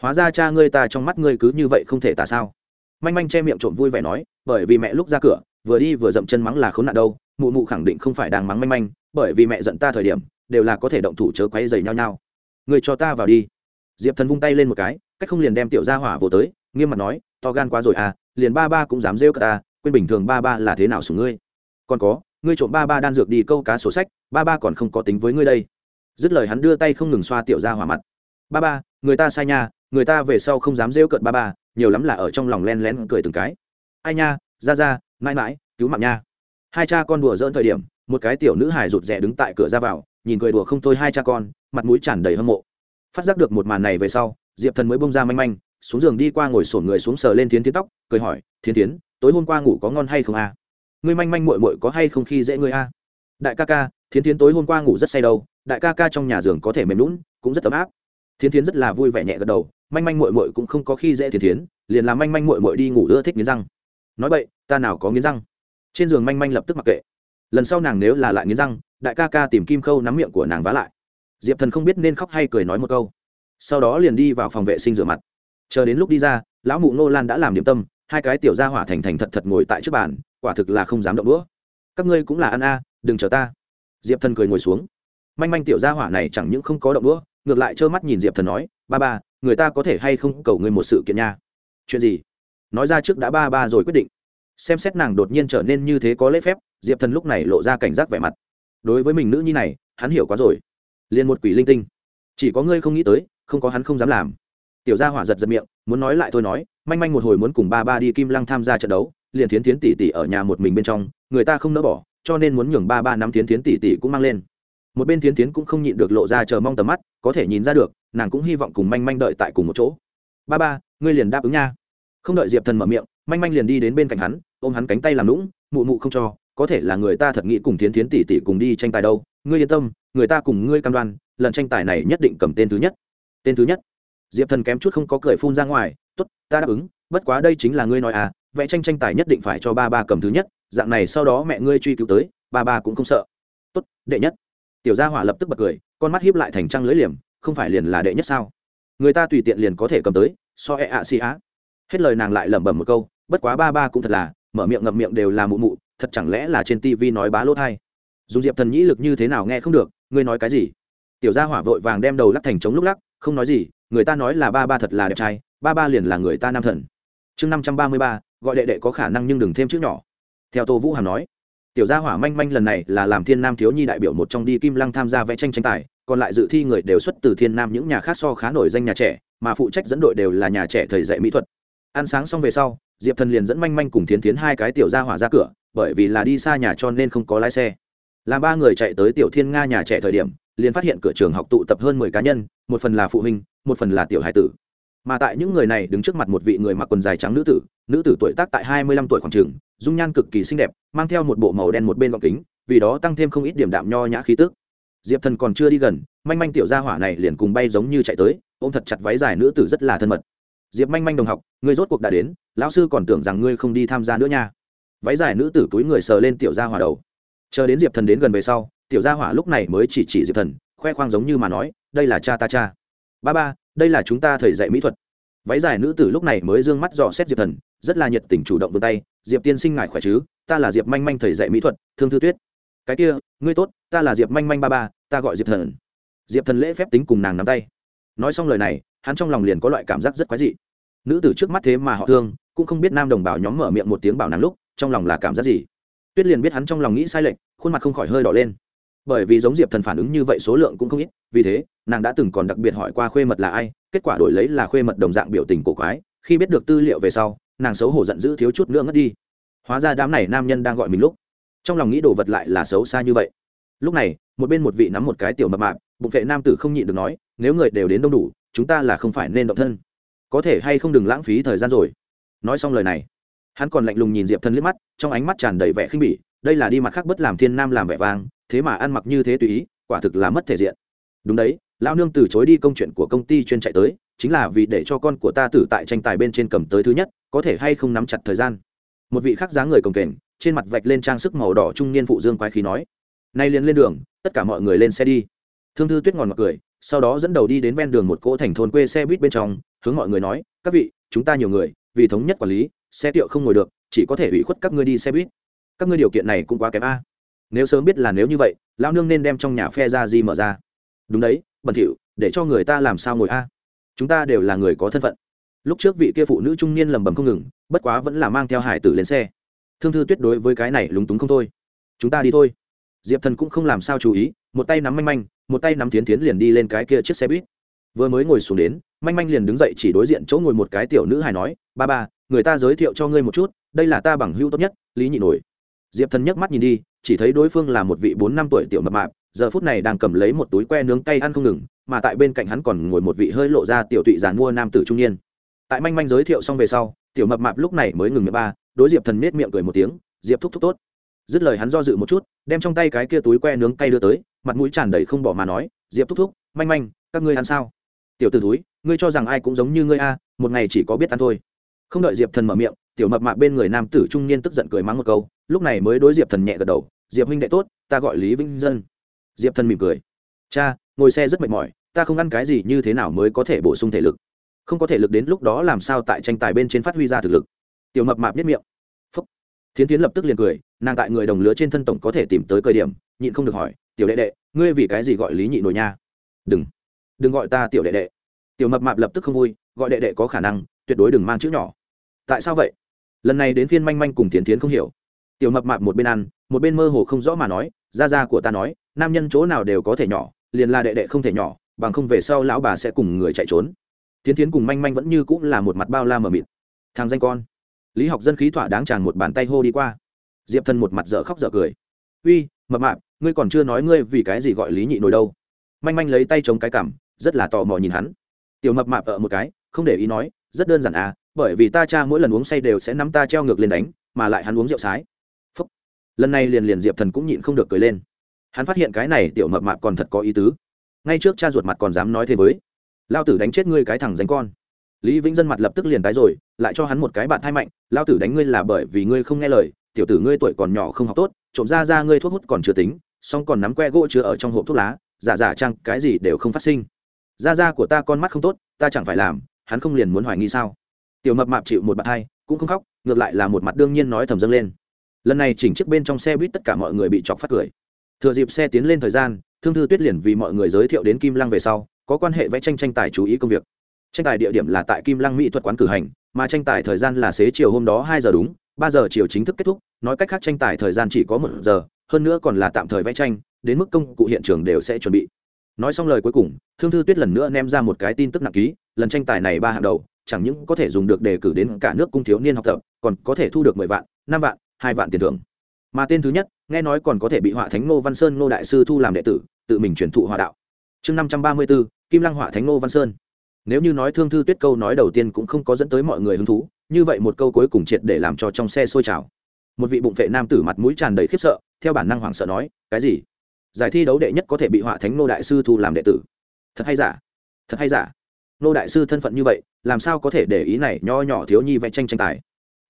Speaker 1: Hóa ra cha ngươi ta trong mắt ngươi cứ như vậy không thể tả sao. Manh manh che miệng trộm vui vẻ nói, bởi vì mẹ lúc ra cửa, vừa đi vừa dậm chân mắng là khốn nạn đâu, mụ mụ khẳng định không phải đang mắng manh manh, bởi vì mẹ giận ta thời điểm, đều là có thể động thủ chớ quấy dày nhau nhau. Người cho ta vào đi. Diệp thần vung tay lên một cái, cách không liền đem tiểu ra hỏa vô tới, nghiêm mặt nói, to gan quá rồi à liền ba ba cũng dám rêu cả ta, quên bình thường ba ba là thế nào sủng ngươi. Còn có, ngươi trộm ba ba đan dược đi câu cá sổ sách, ba ba còn không có tính với ngươi đây. Dứt lời hắn đưa tay không ngừng xoa tiểu ra hỏa mặt. Ba ba, người ta sai nha, người ta về sau không dám rêu cợt ba ba, nhiều lắm là ở trong lòng len lén cười từng cái. Ai nha, ra ra, mãi mãi, cứu mạng nha. Hai cha con đùa dỡn thời điểm, một cái tiểu nữ hài rụt rè đứng tại cửa ra vào, nhìn cười đùa không thôi hai cha con, mặt mũi tràn đầy hâm mộ. Phát giác được một màn này về sau, diệp thần mới bông ra manh manh xuống giường đi qua ngồi sổn người xuống sờ lên thiến tiến tóc, cười hỏi, thiến tiến tối hôm qua ngủ có ngon hay không a à? ngươi manh manh mội mội có hay không khi dễ ngươi a à? đại ca ca, thiến tiến tối hôm qua ngủ rất say đâu, đại ca ca trong nhà giường có thể mềm lún cũng rất ấm áp. Thiến tiến rất là vui vẻ nhẹ gật đầu, manh manh mội mội cũng không có khi dễ thiến tiến liền làm manh manh mội mội đi ngủ ưa thích nghiến răng. Nói vậy ta nào có nghiến răng? Trên giường manh manh lập tức mặc kệ. Lần sau nàng nếu là lại nghiến răng, đại ca ca tìm kim khâu nắm miệng của nàng vá lại. Diệp thần không biết nên khóc hay cười nói một câu. Sau đó liền đi vào phòng vệ sinh rửa mặt chờ đến lúc đi ra, lão mụ nô lan đã làm điểm tâm, hai cái tiểu gia hỏa thành thành thật thật ngồi tại trước bàn, quả thực là không dám động đũa. Các ngươi cũng là ăn a, đừng chờ ta. Diệp thần cười ngồi xuống. Manh manh tiểu gia hỏa này chẳng những không có động đũa, ngược lại trơ mắt nhìn diệp thần nói, ba ba, người ta có thể hay không cầu ngươi một sự kiện nha? Chuyện gì? Nói ra trước đã ba ba rồi quyết định. Xem xét nàng đột nhiên trở nên như thế có lễ phép, diệp thần lúc này lộ ra cảnh giác vẻ mặt. Đối với mình nữ nhi này, hắn hiểu quá rồi. Liền một quỷ linh tinh. Chỉ có ngươi không nghĩ tới, không có hắn không dám làm tiểu gia hỏa giật giật miệng, muốn nói lại thôi nói, manh manh một hồi muốn cùng ba ba đi kim lăng tham gia trận đấu, liền thiến thiến tỷ tỷ ở nhà một mình bên trong, người ta không nỡ bỏ, cho nên muốn nhường ba ba năm thiến thiến tỷ tỷ cũng mang lên. Một bên thiến thiến cũng không nhịn được lộ ra chờ mong tầm mắt, có thể nhìn ra được, nàng cũng hy vọng cùng manh manh đợi tại cùng một chỗ. Ba ba, ngươi liền đáp ứng nha. Không đợi diệp thần mở miệng, manh manh liền đi đến bên cạnh hắn, ôm hắn cánh tay làm lũng mụ mụ không cho, có thể là người ta thật nghĩ cùng thiến thiến tỷ tỷ cùng đi tranh tài đâu. Ngươi yên tâm, người ta cùng ngươi cam đoan, lần tranh tài này nhất định cầm tên thứ nhất. Tên thứ nhất diệp thần kém chút không có cười phun ra ngoài t ố t ta đáp ứng, bất quá đây chính là ngươi nói à vẽ tranh tranh tài nhất định phải cho ba ba cầm thứ nhất, dạng này sau đó mẹ ngươi truy cứu tới, ba ba cũng không sợ. Tốt, đệ nhất. Tiểu gia hỏa lập tức bật cười, con mắt hiếp lại thành trăng lưỡi liềm, không phải liền là đệ nhất sao? Người ta tùy tiện liền có thể cầm tới, so e ạ xì á. Hết lời nàng lại lẩm bẩm một câu, bất quá ba ba cũng thật là, mở miệng ngậm miệng đều là mụ mụ, thật chẳng lẽ là trên tivi nói bá lỗ thai? Dùng diệp thần nhĩ lực như thế nào nghe không được, ngươi nói cái gì? Tiểu gia hỏa vội vàng đem đầu lắc thành trống lúc lắc không nói gì, người ta nói là ba ba thật là đẹp trai, ba ba liền là người ta nam thần. Chương năm trăm ba mươi ba, gọi đệ đệ có khả năng nhưng đừng thêm chữ nhỏ. Theo tô vũ hàm nói, tiểu gia hỏa manh manh lần này là làm thiên nam thiếu nhi đại biểu một trong đi kim lăng tham gia vẽ tranh tranh tài, còn lại dự thi người đều xuất từ thiên nam, những nhà khác so khá nổi danh nhà trẻ, mà phụ trách dẫn đội đều là nhà trẻ thầy dạy mỹ thuật. Ăn sáng xong về sau, diệp thần liền dẫn manh manh cùng thiến thiến hai cái tiểu gia hỏa ra cửa, bởi vì là đi xa nhà cho nên không có lái xe. Làm ba người chạy tới tiểu thiên nga nhà trẻ thời điểm, liền phát hiện cửa trường học tụ tập hơn mười cá nhân một phần là phụ huynh, một phần là tiểu hải tử. Mà tại những người này đứng trước mặt một vị người mặc quần dài trắng nữ tử nữ tử tuổi tác tại hai mươi lăm tuổi khoảng trường dung nhan cực kỳ xinh đẹp, mang theo một bộ màu đen một bên gọng kính, vì đó tăng thêm không ít điểm đạm nho nhã khí tức. Diệp thần còn chưa đi gần, manh manh tiểu gia hỏa này liền cùng bay giống như chạy tới, ôm thật chặt váy dài nữ tử rất là thân mật. Diệp manh manh đồng học, ngươi rốt cuộc đã đến, lão sư còn tưởng rằng ngươi không đi tham gia nữa nha. Váy dài nữ tử túi người sờ lên tiểu gia hỏa đầu. Chờ đến diệp thần đến gần về sau, tiểu gia hỏa lúc này mới chỉ chỉ diệp thần, khoe khoang giống như mà nói đây là cha ta cha. Ba ba, đây là chúng ta thầy dạy mỹ thuật. Váy dài nữ tử lúc này mới d ư ơ n g mắt dò xét diệp thần, rất là nhiệt tình chủ động vươn tay. Diệp tiên sinh ngài khỏe chứ? Ta là diệp manh manh thầy dạy mỹ thuật, thương thư tuyết. Cái kia, ngươi tốt, ta là diệp manh manh ba ba, ta gọi diệp thần. Diệp thần lễ phép tính cùng nàng nắm tay. Nói xong lời này, hắn trong lòng liền có loại cảm giác rất quái dị. Nữ tử trước mắt thế mà họ thương, cũng không biết nam đồng bào nhóm mở miệng một tiếng bảo nàng lúc, trong lòng là cảm giác gì. Tuyết liền biết hắn trong lòng nghĩ sai lệch, khuôn mặt không khỏi hơi đỏ lên bởi vì giống diệp thần phản ứng như vậy số lượng cũng không ít, vì thế, nàng đã từng còn đặc biệt hỏi qua khuê mật là ai, kết quả đổi lấy là khuê mật đồng dạng biểu tình cổ quái, khi biết được tư liệu về sau, nàng xấu hổ giận dữ thiếu chút nữa ngất đi. Hóa ra đám này nam nhân đang gọi mình lúc. Trong lòng nghĩ đồ vật lại là xấu xa như vậy. Lúc này, một bên một vị nắm một cái tiểu mập mạp, bụng vệ nam tử không nhịn được nói, nếu người đều đến đông đủ, chúng ta là không phải nên động thân. Có thể hay không đừng lãng phí thời gian rồi. Nói xong lời này, hắn còn lạnh lùng nhìn diệp Thần liếc mắt, trong ánh mắt tràn đầy vẻ khinh bỉ, đây là đi mặt khác bất làm thiên nam làm vẻ vang thế mà ăn mặc như thế tùy ý, quả thực là mất thể diện. Đúng đấy, lão nương từ chối đi công chuyện của công ty chuyên chạy tới, chính là vì để cho con của ta tử tại tranh tài bên trên cầm tới thứ nhất, có thể hay không nắm chặt thời gian. Một vị khác dáng người cồng kềnh, trên mặt vạch lên trang sức màu đỏ trung niên phụ dương quái khí nói, nay liền lên đường, tất cả mọi người lên xe đi. Thương thư tuyết ngòn mặt cười, sau đó dẫn đầu đi đến ven đường một cỗ thành thôn quê xe buýt bên trong, hướng mọi người nói, các vị, chúng ta nhiều người, vì thống nhất quản lý, xe tiệu không ngồi được, chỉ có thể ủy khuất các ngươi đi xe buýt. Các ngươi điều kiện này cũng quá kém a nếu sớm biết là nếu như vậy, lão nương nên đem trong nhà phe ra di mở ra. Đúng đấy, bẩn thỉu, để cho người ta làm sao ngồi a? Chúng ta đều là người có thân phận. Lúc trước vị kia phụ nữ trung niên lầm bầm không ngừng, bất quá vẫn là mang theo hải tử lên xe. Thương thư tuyệt đối với cái này lúng túng không thôi. Chúng ta đi thôi. Diệp thần cũng không làm sao chú ý, một tay nắm manh manh, một tay nắm tiến tiến liền đi lên cái kia chiếc xe buýt. Vừa mới ngồi xuống đến, manh manh liền đứng dậy chỉ đối diện chỗ ngồi một cái tiểu nữ hài nói, ba ba, người ta giới thiệu cho ngươi một chút, đây là ta bằng hữu tốt nhất, lý nhị nổi. Diệp thần nhấc mắt nhìn đi chỉ thấy đối phương là một vị bốn năm tuổi tiểu mập mạp, giờ phút này đang cầm lấy một túi que nướng cay ăn không ngừng, mà tại bên cạnh hắn còn ngồi một vị hơi lộ ra tiểu tụy giàn mua nam tử trung niên. Tại manh manh giới thiệu xong về sau, tiểu mập mạp lúc này mới ngừng miệng ba, đối diệp thần nết miệng cười một tiếng, diệp thúc thúc tốt. Dứt lời hắn do dự một chút, đem trong tay cái kia túi que nướng cay đưa tới, mặt mũi tràn đầy không bỏ mà nói, diệp thúc thúc, manh manh, các ngươi ăn sao? Tiểu t ử túi ngươi cho rằng ai cũng giống như ngươi a, một ngày chỉ có biết ăn thôi. Không đợi diệp thần mở miệng, tiểu mập mạp bên người nam tử trung niên tức giận cười mắng một câu lúc này mới đối diệp thần nhẹ gật đầu, diệp huynh đệ tốt, ta gọi lý vĩnh dân. Diệp thần mỉm cười, cha, ngồi xe rất mệt mỏi, ta không ăn cái gì như thế nào mới có thể bổ sung thể lực? Không có thể lực đến lúc đó làm sao tại tranh tài bên trên phát huy ra thực lực? Tiểu mập mạp biết miệng. Phúc. Thiến tiến lập tức liền cười, nàng tại người đồng lứa trên thân tổng có thể tìm tới cơ điểm, nhịn không được hỏi, tiểu đệ đệ, ngươi vì cái gì gọi lý nhị nổi nha? Đừng đừng gọi ta tiểu đệ đệ. Tiểu mập mạp lập tức không vui, gọi đệ đệ có khả năng, tuyệt đối đừng mang chữ nhỏ. Tại sao vậy? Lần này đến phiên manh manh cùng tiến tiến không hiểu tiểu mập mạp một bên ăn, một bên mơ hồ không rõ mà nói ra ra của ta nói, nam nhân chỗ nào đều có thể nhỏ, liền là đệ đệ không thể nhỏ, bằng không về sau lão bà sẽ cùng người chạy trốn. Tiến tiến cùng manh manh vẫn như cũng là một mặt bao la mờ mịt. Thằng danh con. Lý học dân khí thỏa đáng tràn một bàn tay hô đi qua. Diệp thần một mặt dở khóc dở cười. Uy, mập mạp, ngươi còn chưa nói ngươi vì cái gì gọi lý nhị nổi đâu. Manh manh lấy tay chống cái cảm rất là tò mò nhìn hắn. Tiểu mập mạp ở một cái, không để ý nói, rất đơn giản à bởi vì ta cha mỗi lần uống say đều sẽ nắm ta treo ngược lên đánh, mà lại hắn uống rượu sái lần này liền liền diệp thần cũng nhịn không được cười lên. Hắn phát hiện cái này tiểu mập mạp còn thật có ý tứ. Ngay trước cha ruột mặt còn dám nói thế với. Lao tử đánh chết ngươi cái thằng danh con. Lý vĩnh dân mặt lập tức liền tái rồi, lại cho hắn một cái bạn thai mạnh, lao tử đánh ngươi là bởi vì ngươi không nghe lời, tiểu tử ngươi tuổi còn nhỏ không học tốt, trộm ra ra ngươi thuốc hút còn chưa tính, song còn nắm que gỗ chứa ở trong hộp thuốc lá, giả giả chăng cái gì đều không phát sinh. Da da của ta con mắt không tốt, ta chẳng phải làm, hắn không liền muốn hoài nghi sao? Tiểu mập mạp chịu một bạn hai cũng không khóc, ngược lại là một mặt đương nhiên nói thầm dâng lên lần này chỉnh chiếc bên trong xe buýt tất cả mọi người bị chọc phát cười. Thừa dịp xe tiến lên thời gian, thương thư tuyết liền vì mọi người giới thiệu đến kim lăng về sau, có quan hệ vẽ tranh tranh tài chú ý công việc. Tranh tài địa điểm là tại kim lăng mỹ thuật quán cử hành, mà tranh tài thời gian là xế chiều hôm đó hai giờ đúng, ba giờ chiều chính thức kết thúc, nói cách khác tranh tài thời gian chỉ có một giờ, hơn nữa còn là tạm thời vẽ tranh, đến mức công cụ hiện trường đều sẽ chuẩn bị. Nói xong lời cuối cùng, thương thư tuyết lần nữa ném ra một cái tin tức nặng ký, lần tranh tài này ba hạng đầu, chẳng những có thể dùng được đề cử đến cả nước cung thiếu niên học tập, còn có thể thu được mười vạn, năm vạn hai vạn tiền thưởng. Mà tên thứ nhất, nghe nói còn có thể bị họa thánh ngô văn sơn ngô đại sư thu làm đệ tử, tự mình truyền thụ họa đạo. Chương năm trăm ba mươi bốn kim lăng họa thánh ngô văn sơn. Nếu như nói thương thư tuyết câu nói đầu tiên cũng không có dẫn tới mọi người hứng thú, như vậy một câu cuối cùng triệt để làm cho trong xe sôi trào. Một vị bụng vệ nam tử mặt mũi tràn đầy khiếp sợ, theo bản năng hoảng sợ nói, cái gì? Giải thi đấu đệ nhất có thể bị họa thánh nô đại sư thu làm đệ tử? Thật hay giả? Thật hay giả? Nô đại sư thân phận như vậy, làm sao có thể để ý này nho nhỏ thiếu nhi vẽ tranh tranh tài?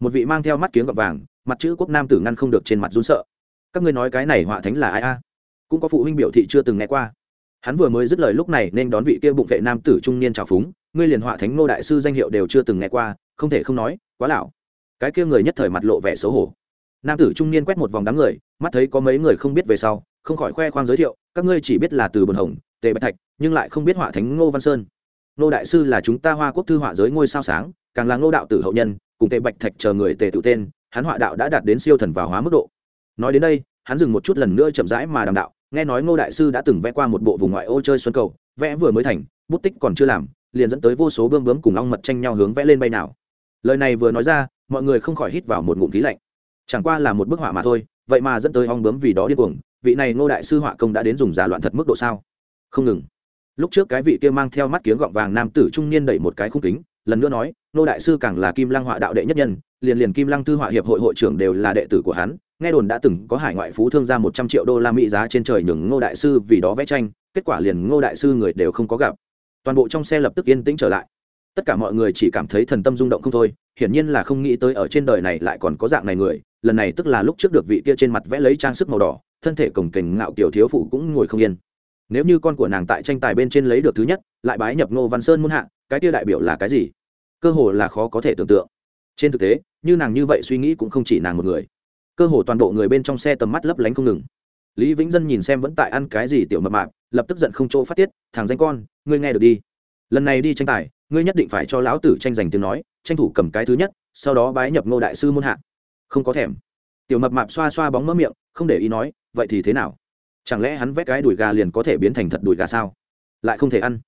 Speaker 1: Một vị mang theo mắt kiếng gọt vàng mặt chữ quốc nam tử ngăn không được trên mặt run sợ. Các ngươi nói cái này họa thánh là ai a? Cũng có phụ huynh biểu thị chưa từng nghe qua. Hắn vừa mới dứt lời lúc này nên đón vị kia bụng vệ nam tử trung niên trào phúng, ngươi liền họa thánh nô đại sư danh hiệu đều chưa từng nghe qua, không thể không nói, quá lão. Cái kia người nhất thời mặt lộ vẻ xấu hổ. Nam tử trung niên quét một vòng đám người, mắt thấy có mấy người không biết về sau, không khỏi khoe khoang giới thiệu, các ngươi chỉ biết là từ bồn hồng, tề bạch thạch, nhưng lại không biết họa thánh ngô văn sơn. Ngô đại sư là chúng ta hoa quốc thư họa giới ngôi sao sáng, càng là ngô đạo tử hậu nhân, cùng tề bạch thạch chờ người tề tự tên hắn họa đạo đã đạt đến siêu thần vào hóa mức độ. Nói đến đây, hắn dừng một chút lần nữa chậm rãi mà đàm đạo, nghe nói ngô đại sư đã từng vẽ qua một bộ vùng ngoại ô chơi xuân cầu, vẽ vừa mới thành, bút tích còn chưa làm, liền dẫn tới vô số bươm bướm cùng ong mật tranh nhau hướng vẽ lên bay nào. Lời này vừa nói ra, mọi người không khỏi hít vào một ngụm khí lạnh. Chẳng qua là một bức họa mà thôi, vậy mà dẫn tới ong bướm vì đó điên cuồng, vị này ngô đại sư họa công đã đến dùng giả loạn thật mức độ sao? Không ngừng. Lúc trước cái vị kia mang theo mắt kiếng gọng vàng nam tử trung niên đẩy một cái khung kính, lần nữa nói, ngô đại sư càng là kim Lang họa đạo đệ nhất nhân liền liền kim lăng thư họa hiệp hội hội trưởng đều là đệ tử của hắn. Nghe đồn đã từng có hải ngoại phú thương ra một trăm triệu đô la mỹ giá trên trời nhường ngô đại sư vì đó vẽ tranh, kết quả liền ngô đại sư người đều không có gặp. Toàn bộ trong xe lập tức yên tĩnh trở lại. Tất cả mọi người chỉ cảm thấy thần tâm rung động không thôi, hiển nhiên là không nghĩ tới ở trên đời này lại còn có dạng này người, lần này tức là lúc trước được vị kia trên mặt vẽ lấy trang sức màu đỏ, thân thể cổng kềnh ngạo kiểu thiếu phụ cũng ngồi không yên. Nếu như con của nàng tại tranh tài bên trên lấy được thứ nhất, lại bái nhập ngô văn sơn muôn hạ, cái kia đại biểu là cái gì? Cơ hồ là khó có thể tưởng tượng trên thực tế, như nàng như vậy suy nghĩ cũng không chỉ nàng một người. Cơ hồ toàn bộ người bên trong xe tầm mắt lấp lánh không ngừng. Lý vĩnh dân nhìn xem vẫn tại ăn cái gì tiểu mập mạp, lập tức giận không chỗ phát tiết, thằng danh con, ngươi nghe được đi. Lần này đi tranh tài, ngươi nhất định phải cho lão tử tranh giành tiếng nói, tranh thủ cầm cái thứ nhất, sau đó bái nhập ngô đại sư muôn hạ. Không có thèm. Tiểu mập mạp xoa xoa bóng mỡ miệng, không để ý nói, vậy thì thế nào? Chẳng lẽ hắn vẽ cái đùi gà liền có thể biến thành thật đùi gà sao? Lại không thể ăn.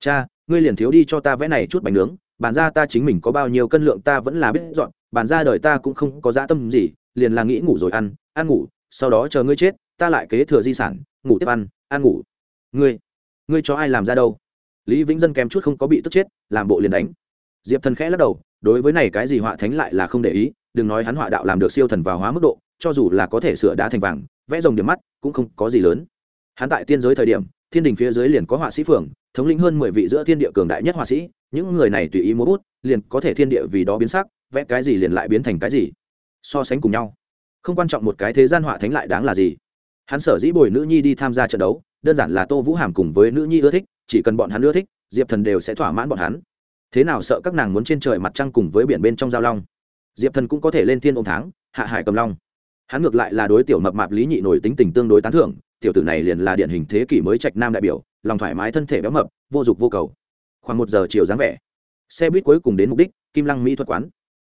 Speaker 1: Cha, ngươi liền thiếu đi cho ta vẽ này chút bánh nướng bàn ra ta chính mình có bao nhiêu cân lượng ta vẫn là biết dọn bàn ra đời ta cũng không có dã tâm gì, liền là nghĩ ngủ rồi ăn ăn ngủ, sau đó chờ ngươi chết, ta lại kế thừa di sản, ngủ tiếp ăn ăn ngủ. Ngươi ngươi cho ai làm ra đâu? Lý vĩnh dân kém chút không có bị tức chết, làm bộ liền đánh. Diệp thần khẽ lắc đầu, đối với này cái gì họa thánh lại là không để ý, đừng nói hắn họa đạo làm được siêu thần vào hóa mức độ, cho dù là có thể sửa đá thành vàng, vẽ rồng điểm mắt, cũng không có gì lớn. Hắn tại tiên giới thời điểm thiên đình phía dưới liền có họa sĩ phường, thống lĩnh hơn mười vị giữa thiên địa cường đại nhất họa sĩ, những người này tùy ý múa bút, liền có thể thiên địa vì đó biến sắc, vẽ cái gì liền lại biến thành cái gì. So sánh cùng nhau. Không quan trọng một cái thế gian họa thánh lại đáng là gì. Hắn sở dĩ bồi nữ nhi đi tham gia trận đấu, đơn giản là tô vũ hàm cùng với nữ nhi ưa thích, chỉ cần bọn hắn ưa thích, diệp thần đều sẽ thỏa mãn bọn hắn. Thế nào sợ các nàng muốn trên trời mặt trăng cùng với biển bên trong giao long? Diệp thần cũng có thể lên thiên ôm tháng, hạ hải cầm long. Hắn ngược lại là đối tiểu mập mạp lý nhị nổi tính tình tương đối tán thưởng tiểu tử này liền là điển hình thế kỷ mới trạch nam đại biểu, lòng thoải mái thân thể béo mập, vô dục vô cầu. Khoảng một giờ chiều dáng vẻ, xe buýt cuối cùng đến mục đích, kim lăng mỹ thuật quán.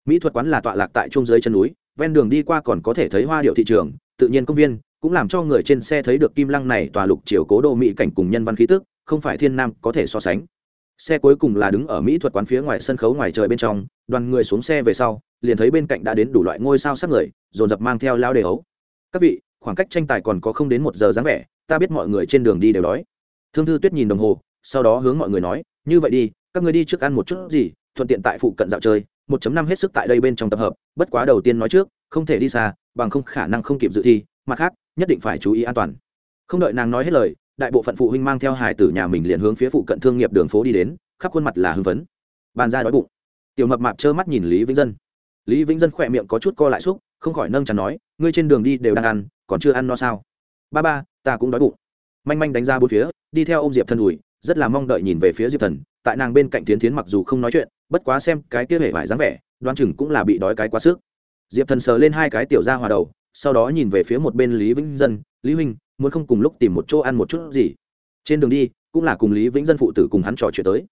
Speaker 1: Mỹ thuật quán là tọa lạc tại trung dưới chân núi, ven đường đi qua còn có thể thấy hoa điệu thị trường, tự nhiên công viên, cũng làm cho người trên xe thấy được kim lăng này tòa lục triều cố đô mỹ cảnh cùng nhân văn khí tức, không phải thiên nam có thể so sánh. Xe cuối cùng là đứng ở mỹ thuật quán phía ngoài sân khấu ngoài trời bên trong, đoàn người xuống xe về sau, liền thấy bên cạnh đã đến đủ loại ngôi sao sắc người, dồn dập mang theo lao đề ấu các vị khoảng cách tranh tài còn có không đến một giờ dáng vẻ, ta biết mọi người trên đường đi đều đói. Thương thư tuyết nhìn đồng hồ, sau đó hướng mọi người nói, như vậy đi, các người đi trước ăn một chút gì, thuận tiện tại phụ cận dạo chơi 1.5 hết sức tại đây bên trong tập hợp, bất quá đầu tiên nói trước, không thể đi xa, bằng không khả năng không kịp dự thi, mặt khác, nhất định phải chú ý an toàn. Không đợi nàng nói hết lời, đại bộ phận phụ huynh mang theo hải tử nhà mình liền hướng phía phụ cận thương nghiệp đường phố đi đến, khắp khuôn mặt là hưng phấn. Bàn ra đói bụng. Tiểu mập mạp trơ mắt nhìn lý vĩnh dân lý vĩnh dân khỏe miệng có chút co lại xúc, không khỏi nâng chắn nói, ngươi trên đường đi đều đang ăn, còn chưa ăn no sao? Ba ba, ta cũng đói bụng. Manh manh đánh ra bốn phía, đi theo ô m diệp thần ủi rất là mong đợi nhìn về phía diệp thần, tại nàng bên cạnh tiến tiến mặc dù không nói chuyện, bất quá xem cái kia hề vải dáng vẻ đoan chừng cũng là bị đói cái quá sức. Diệp thần sờ lên hai cái tiểu ra hòa đầu, sau đó nhìn về phía một bên lý vĩnh dân, lý huynh, muốn không cùng lúc tìm một chỗ ăn một chút gì? Trên đường đi, cũng là cùng lý vĩnh dân phụ tử cùng hắn trò chuyện tới.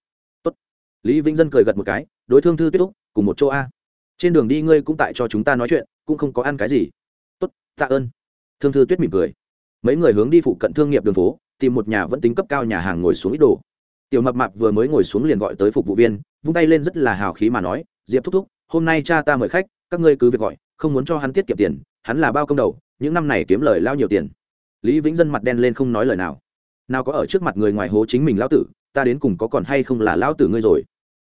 Speaker 1: Tốt. lý vĩnh dân cười gật một cái, đối thương thư tuyết úc cùng một chỗ a trên đường đi ngươi cũng tại cho chúng ta nói chuyện, cũng không có ăn cái gì. Tốt, tạ ơn. Thương thư tuyết mỉm cười. Mấy người hướng đi phụ cận thương nghiệp đường phố, tìm một nhà vẫn tính cấp cao nhà hàng ngồi xuống ít đồ. Tiểu mập mạp vừa mới ngồi xuống liền gọi tới phục vụ viên, vung tay lên rất là hào khí mà nói, diệp thúc thúc, hôm nay cha ta mời khách, các ngươi cứ việc gọi, không muốn cho hắn tiết kiệm tiền, hắn là bao công đầu, những năm này kiếm lời lao nhiều tiền. Lý vĩnh dân mặt đen lên không nói lời nào. Nào có ở trước mặt người ngoài hố chính mình lão tử, ta đến cùng có còn hay không là lão tử ngươi rồi?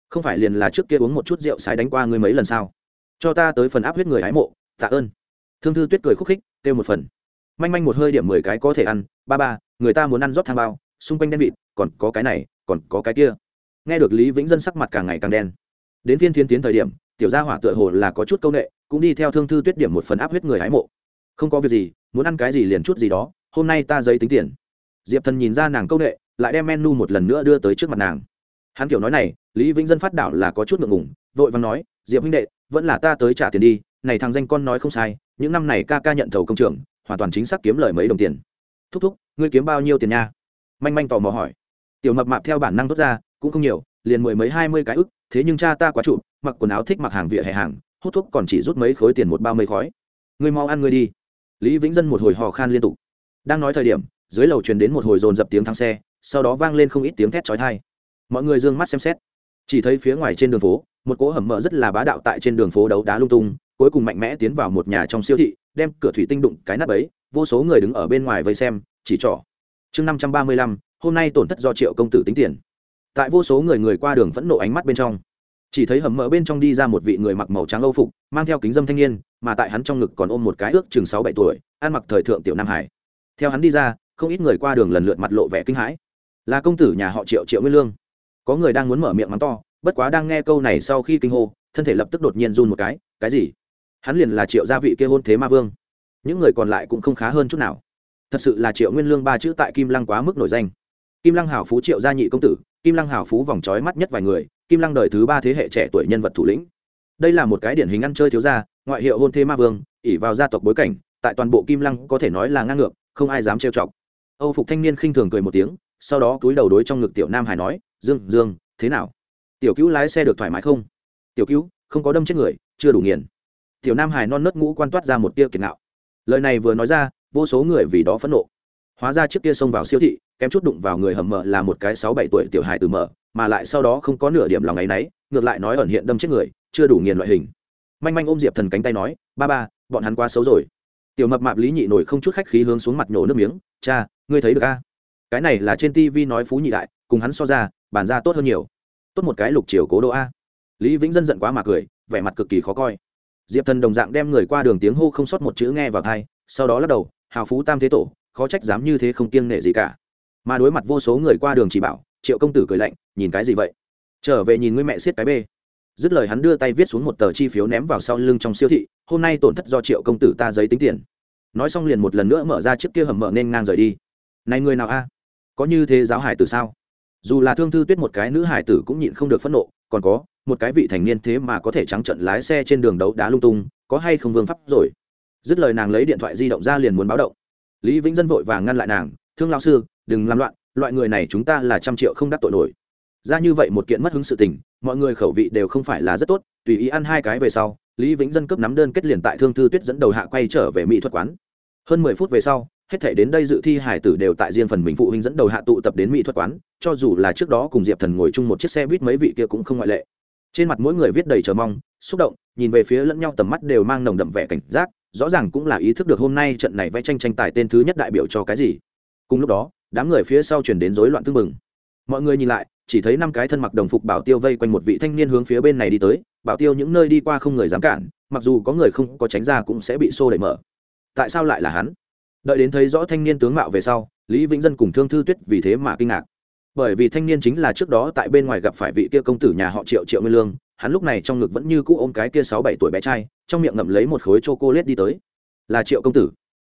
Speaker 1: Không phải liền là trước kia uống một chút rượu sái đánh qua ngươi mấy lần sao? Cho ta tới phần áp huyết người hái mộ, tạ ơn. Thương thư tuyết cười khúc khích, kêu một phần. Manh manh một hơi điểm mười cái có thể ăn, ba ba, người ta muốn ăn rót thang bao, xung quanh đen vịt, còn có cái này, còn có cái kia. Nghe được lý vĩnh dân sắc mặt càng ngày càng đen. Đến phiên thiên tiến thời điểm, tiểu gia hỏa tựa hồ là có chút công ệ cũng đi theo thương thư tuyết điểm một phần áp huyết người hái mộ. Không có việc gì, muốn ăn cái gì liền chút gì đó, hôm nay ta giấy tính tiền. Diệp thần nhìn ra nàng công ệ lại đem menu một lần nữa đưa tới trước mặt nàng. Hắn kiểu nói này, lý vĩnh dân phát đảo là có chút ngượng ngủng vội vàng nói, diệp huynh đệ vẫn là ta tới trả tiền đi, này thằng danh con nói không sai, những năm này ca ca nhận thầu công trường, hoàn toàn chính xác kiếm lời mấy đồng tiền. Thúc thúc, ngươi kiếm bao nhiêu tiền nha? Manh manh tò mò hỏi. Tiểu mập mạp theo bản năng tốt ra, cũng không nhiều, liền mười mấy hai mươi cái ức, thế nhưng cha ta quá trụ, mặc quần áo thích mặc hàng vỉa hè hàng, hút thuốc còn chỉ rút mấy khối tiền một bao mây khói ngươi mau ăn ngươi đi. Lý vĩnh dân một hồi hò khan liên tục. Đang nói thời điểm, dưới lầu truyền đến một hồi dồn dập tiếng thang xe, sau đó vang lên không ít tiếng thét chói tai. Mọi người d ư ơ n g mắt xem xét chỉ thấy phía ngoài trên đường phố, một cỗ hầm mở rất là bá đạo tại trên đường phố đấu đá lung tung, cuối cùng mạnh mẽ tiến vào một nhà trong siêu thị, đem cửa thủy tinh đụng cái nắp ấy vô số người đứng ở bên ngoài vây xem, chỉ trỏ. Chương năm trăm ba mươi lăm, hôm nay tổn thất do triệu công tử tính tiền. Tại vô số người người qua đường vẫn nộ ánh mắt bên trong, chỉ thấy hầm mở bên trong đi ra một vị người mặc màu trắng âu phục, mang theo kính dâm thanh niên, mà tại hắn trong ngực còn ôm một cái ước chừng sáu bảy tuổi, ăn mặc thời thượng tiểu nam hải. Theo hắn đi ra, không ít người qua đường lần lượt mặt lộ vẻ kinh hãi. Là công tử nhà họ triệu triệu nguyên lương có người đang muốn mở miệng mắng to, bất quá đang nghe câu này sau khi kinh hô, thân thể lập tức đột nhiên run một cái cái gì? Hắn liền là triệu gia vị kia hôn thế ma vương. Những người còn lại cũng không khá hơn chút nào. Thật sự là triệu nguyên lương ba chữ tại kim lăng quá mức nổi danh. Kim lăng hảo phú triệu gia nhị công tử, kim lăng hảo phú vòng trói mắt nhất vài người, kim lăng đời thứ ba thế hệ trẻ tuổi nhân vật thủ lĩnh. Đây là một cái điển hình ăn chơi thiếu gia, ngoại hiệu hôn thế ma vương ỉ vào gia tộc bối cảnh, tại toàn bộ kim lăng có thể nói là ngang ngược, không ai dám trêu chọc. Âu phục thanh niên khinh thường cười một tiếng, sau đó túi đầu đối trong ngực tiểu nam hải nói dương dương, thế nào? Tiểu cứu lái xe được thoải mái không? Tiểu cứu, không có đâm chết người, chưa đủ nghiền. Tiểu nam hải non nớt ngũ quan toát ra một tia kiệt ngạo. Lời này vừa nói ra, vô số người vì đó phẫn nộ. Hóa ra trước kia xông vào siêu thị, kém chút đụng vào người hầm mờ là một cái sáu bảy tuổi tiểu hài từ mở mà lại sau đó không có nửa điểm lòng ấ y n ấ y ngược lại nói ẩn hiện đâm chết người, chưa đủ nghiền loại hình. Manh manh ôm diệp thần cánh tay nói, ba ba, bọn hắn quá xấu rồi. Tiểu mập mạp lý nhị nổi không chút khách khí hướng xuống mặt nhổ nước miếng, cha, ngươi thấy được a? Cái này là trên tv nói phú nhị đại cùng hắn so ra, bàn ra tốt hơn nhiều. Tốt một cái lục chiều cố đô a. Lý vĩnh dân giận quá mà cười, vẻ mặt cực kỳ khó coi. Diệp thần đồng dạng đem người qua đường tiếng hô không sót một chữ nghe vào thai sau đó lắc đầu, hào phú tam thế tổ, khó trách dám như thế không kiêng nể gì cả. Mà đối mặt vô số người qua đường chỉ bảo, triệu công tử cười lạnh, nhìn cái gì vậy? Trở về nhìn người mẹ xiết cái bê. Dứt lời hắn đưa tay viết xuống một tờ chi phiếu ném vào sau lưng trong siêu thị, hôm nay tổn thất do triệu công tử ta giấy tính tiền. Nói xong liền một lần nữa mở ra chiếc kia hầm mở nên ngang rời đi. Này người nào a? Có như thế giáo hải tử sao? Dù là thương thư tuyết một cái nữ hải tử cũng nhịn không được phẫn nộ, còn có, một cái vị thành niên thế mà có thể trắng trận lái xe trên đường đấu đá lung tung, có hay không vương pháp rồi? Dứt lời nàng lấy điện thoại di động ra liền muốn báo động. Lý vĩnh dân vội vàng ngăn lại nàng, thương lao sư, đừng làm loạn, loại người này chúng ta là trăm triệu không đắc tội nổi. Ra như vậy một kiện mất hứng sự tình, mọi người khẩu vị đều không phải là rất tốt, tùy ý ăn hai cái về sau, lý vĩnh dân cướp nắm đơn kết liền tại thương thư tuyết dẫn đầu hạ quay trở về mỹ thuật quán. Hơn mười phút về sau hết thể đến đây dự thi hải tử đều tại riêng phần mình phụ huynh dẫn đầu hạ tụ tập đến mỹ thuật quán, cho dù là trước đó cùng diệp thần ngồi chung một chiếc xe buýt mấy vị kia cũng không ngoại lệ. Trên mặt mỗi người viết đầy chờ mong, xúc động, nhìn về phía lẫn nhau tầm mắt đều mang nồng đậm vẻ cảnh giác, rõ ràng cũng là ý thức được hôm nay trận này vẽ tranh tranh tài tên thứ nhất đại biểu cho cái gì. Cùng lúc đó, đám người phía sau chuyển đến rối loạn tương mừng mọi người nhìn lại, chỉ thấy năm cái thân mặc đồng phục bảo tiêu vây quanh một vị thanh niên hướng phía bên này đi tới, bảo tiêu, những nơi đi qua không người dám cản, mặc dù có người không có tránh ra cũng sẽ bị xô đẩy mở. Tại sao lại là hắn? Đợi đến thấy rõ thanh niên tướng mạo về sau, lý vĩnh dân cùng thương thư tuyết vì thế mà kinh ngạc. Bởi vì thanh niên chính là trước đó tại bên ngoài gặp phải vị kia công tử nhà họ triệu triệu nguyên lương, hắn lúc này trong ngực vẫn như cũ ôm cái kia sáu bảy tuổi bé trai, trong miệng ngậm lấy một khối chô cô lết đi tới. Là triệu công tử.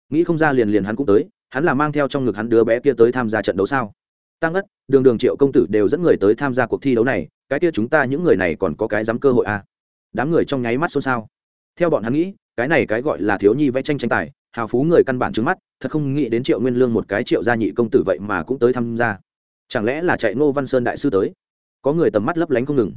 Speaker 1: Nghĩ không ra liền liền hắn cũng tới, hắn là mang theo trong ngực hắn đứa bé kia tới tham gia trận đấu sao? Tăng ất, đường đường triệu công tử đều dẫn người tới tham gia cuộc thi đấu này, cái kia chúng ta những người này còn có cái dám cơ hội à. đám người trong nháy mắt xôn xao. Theo bọn hắn nghĩ, cái này cái gọi là thiếu nhi vẽ tranh tranh tài hào phú người căn bản trứng mắt, thật không nghĩ đến triệu nguyên lương một cái triệu gia nhị công tử vậy mà cũng tới tham gia. Chẳng lẽ là chạy ngô văn sơn đại sư tới? Có người tầm mắt lấp lánh không ngừng.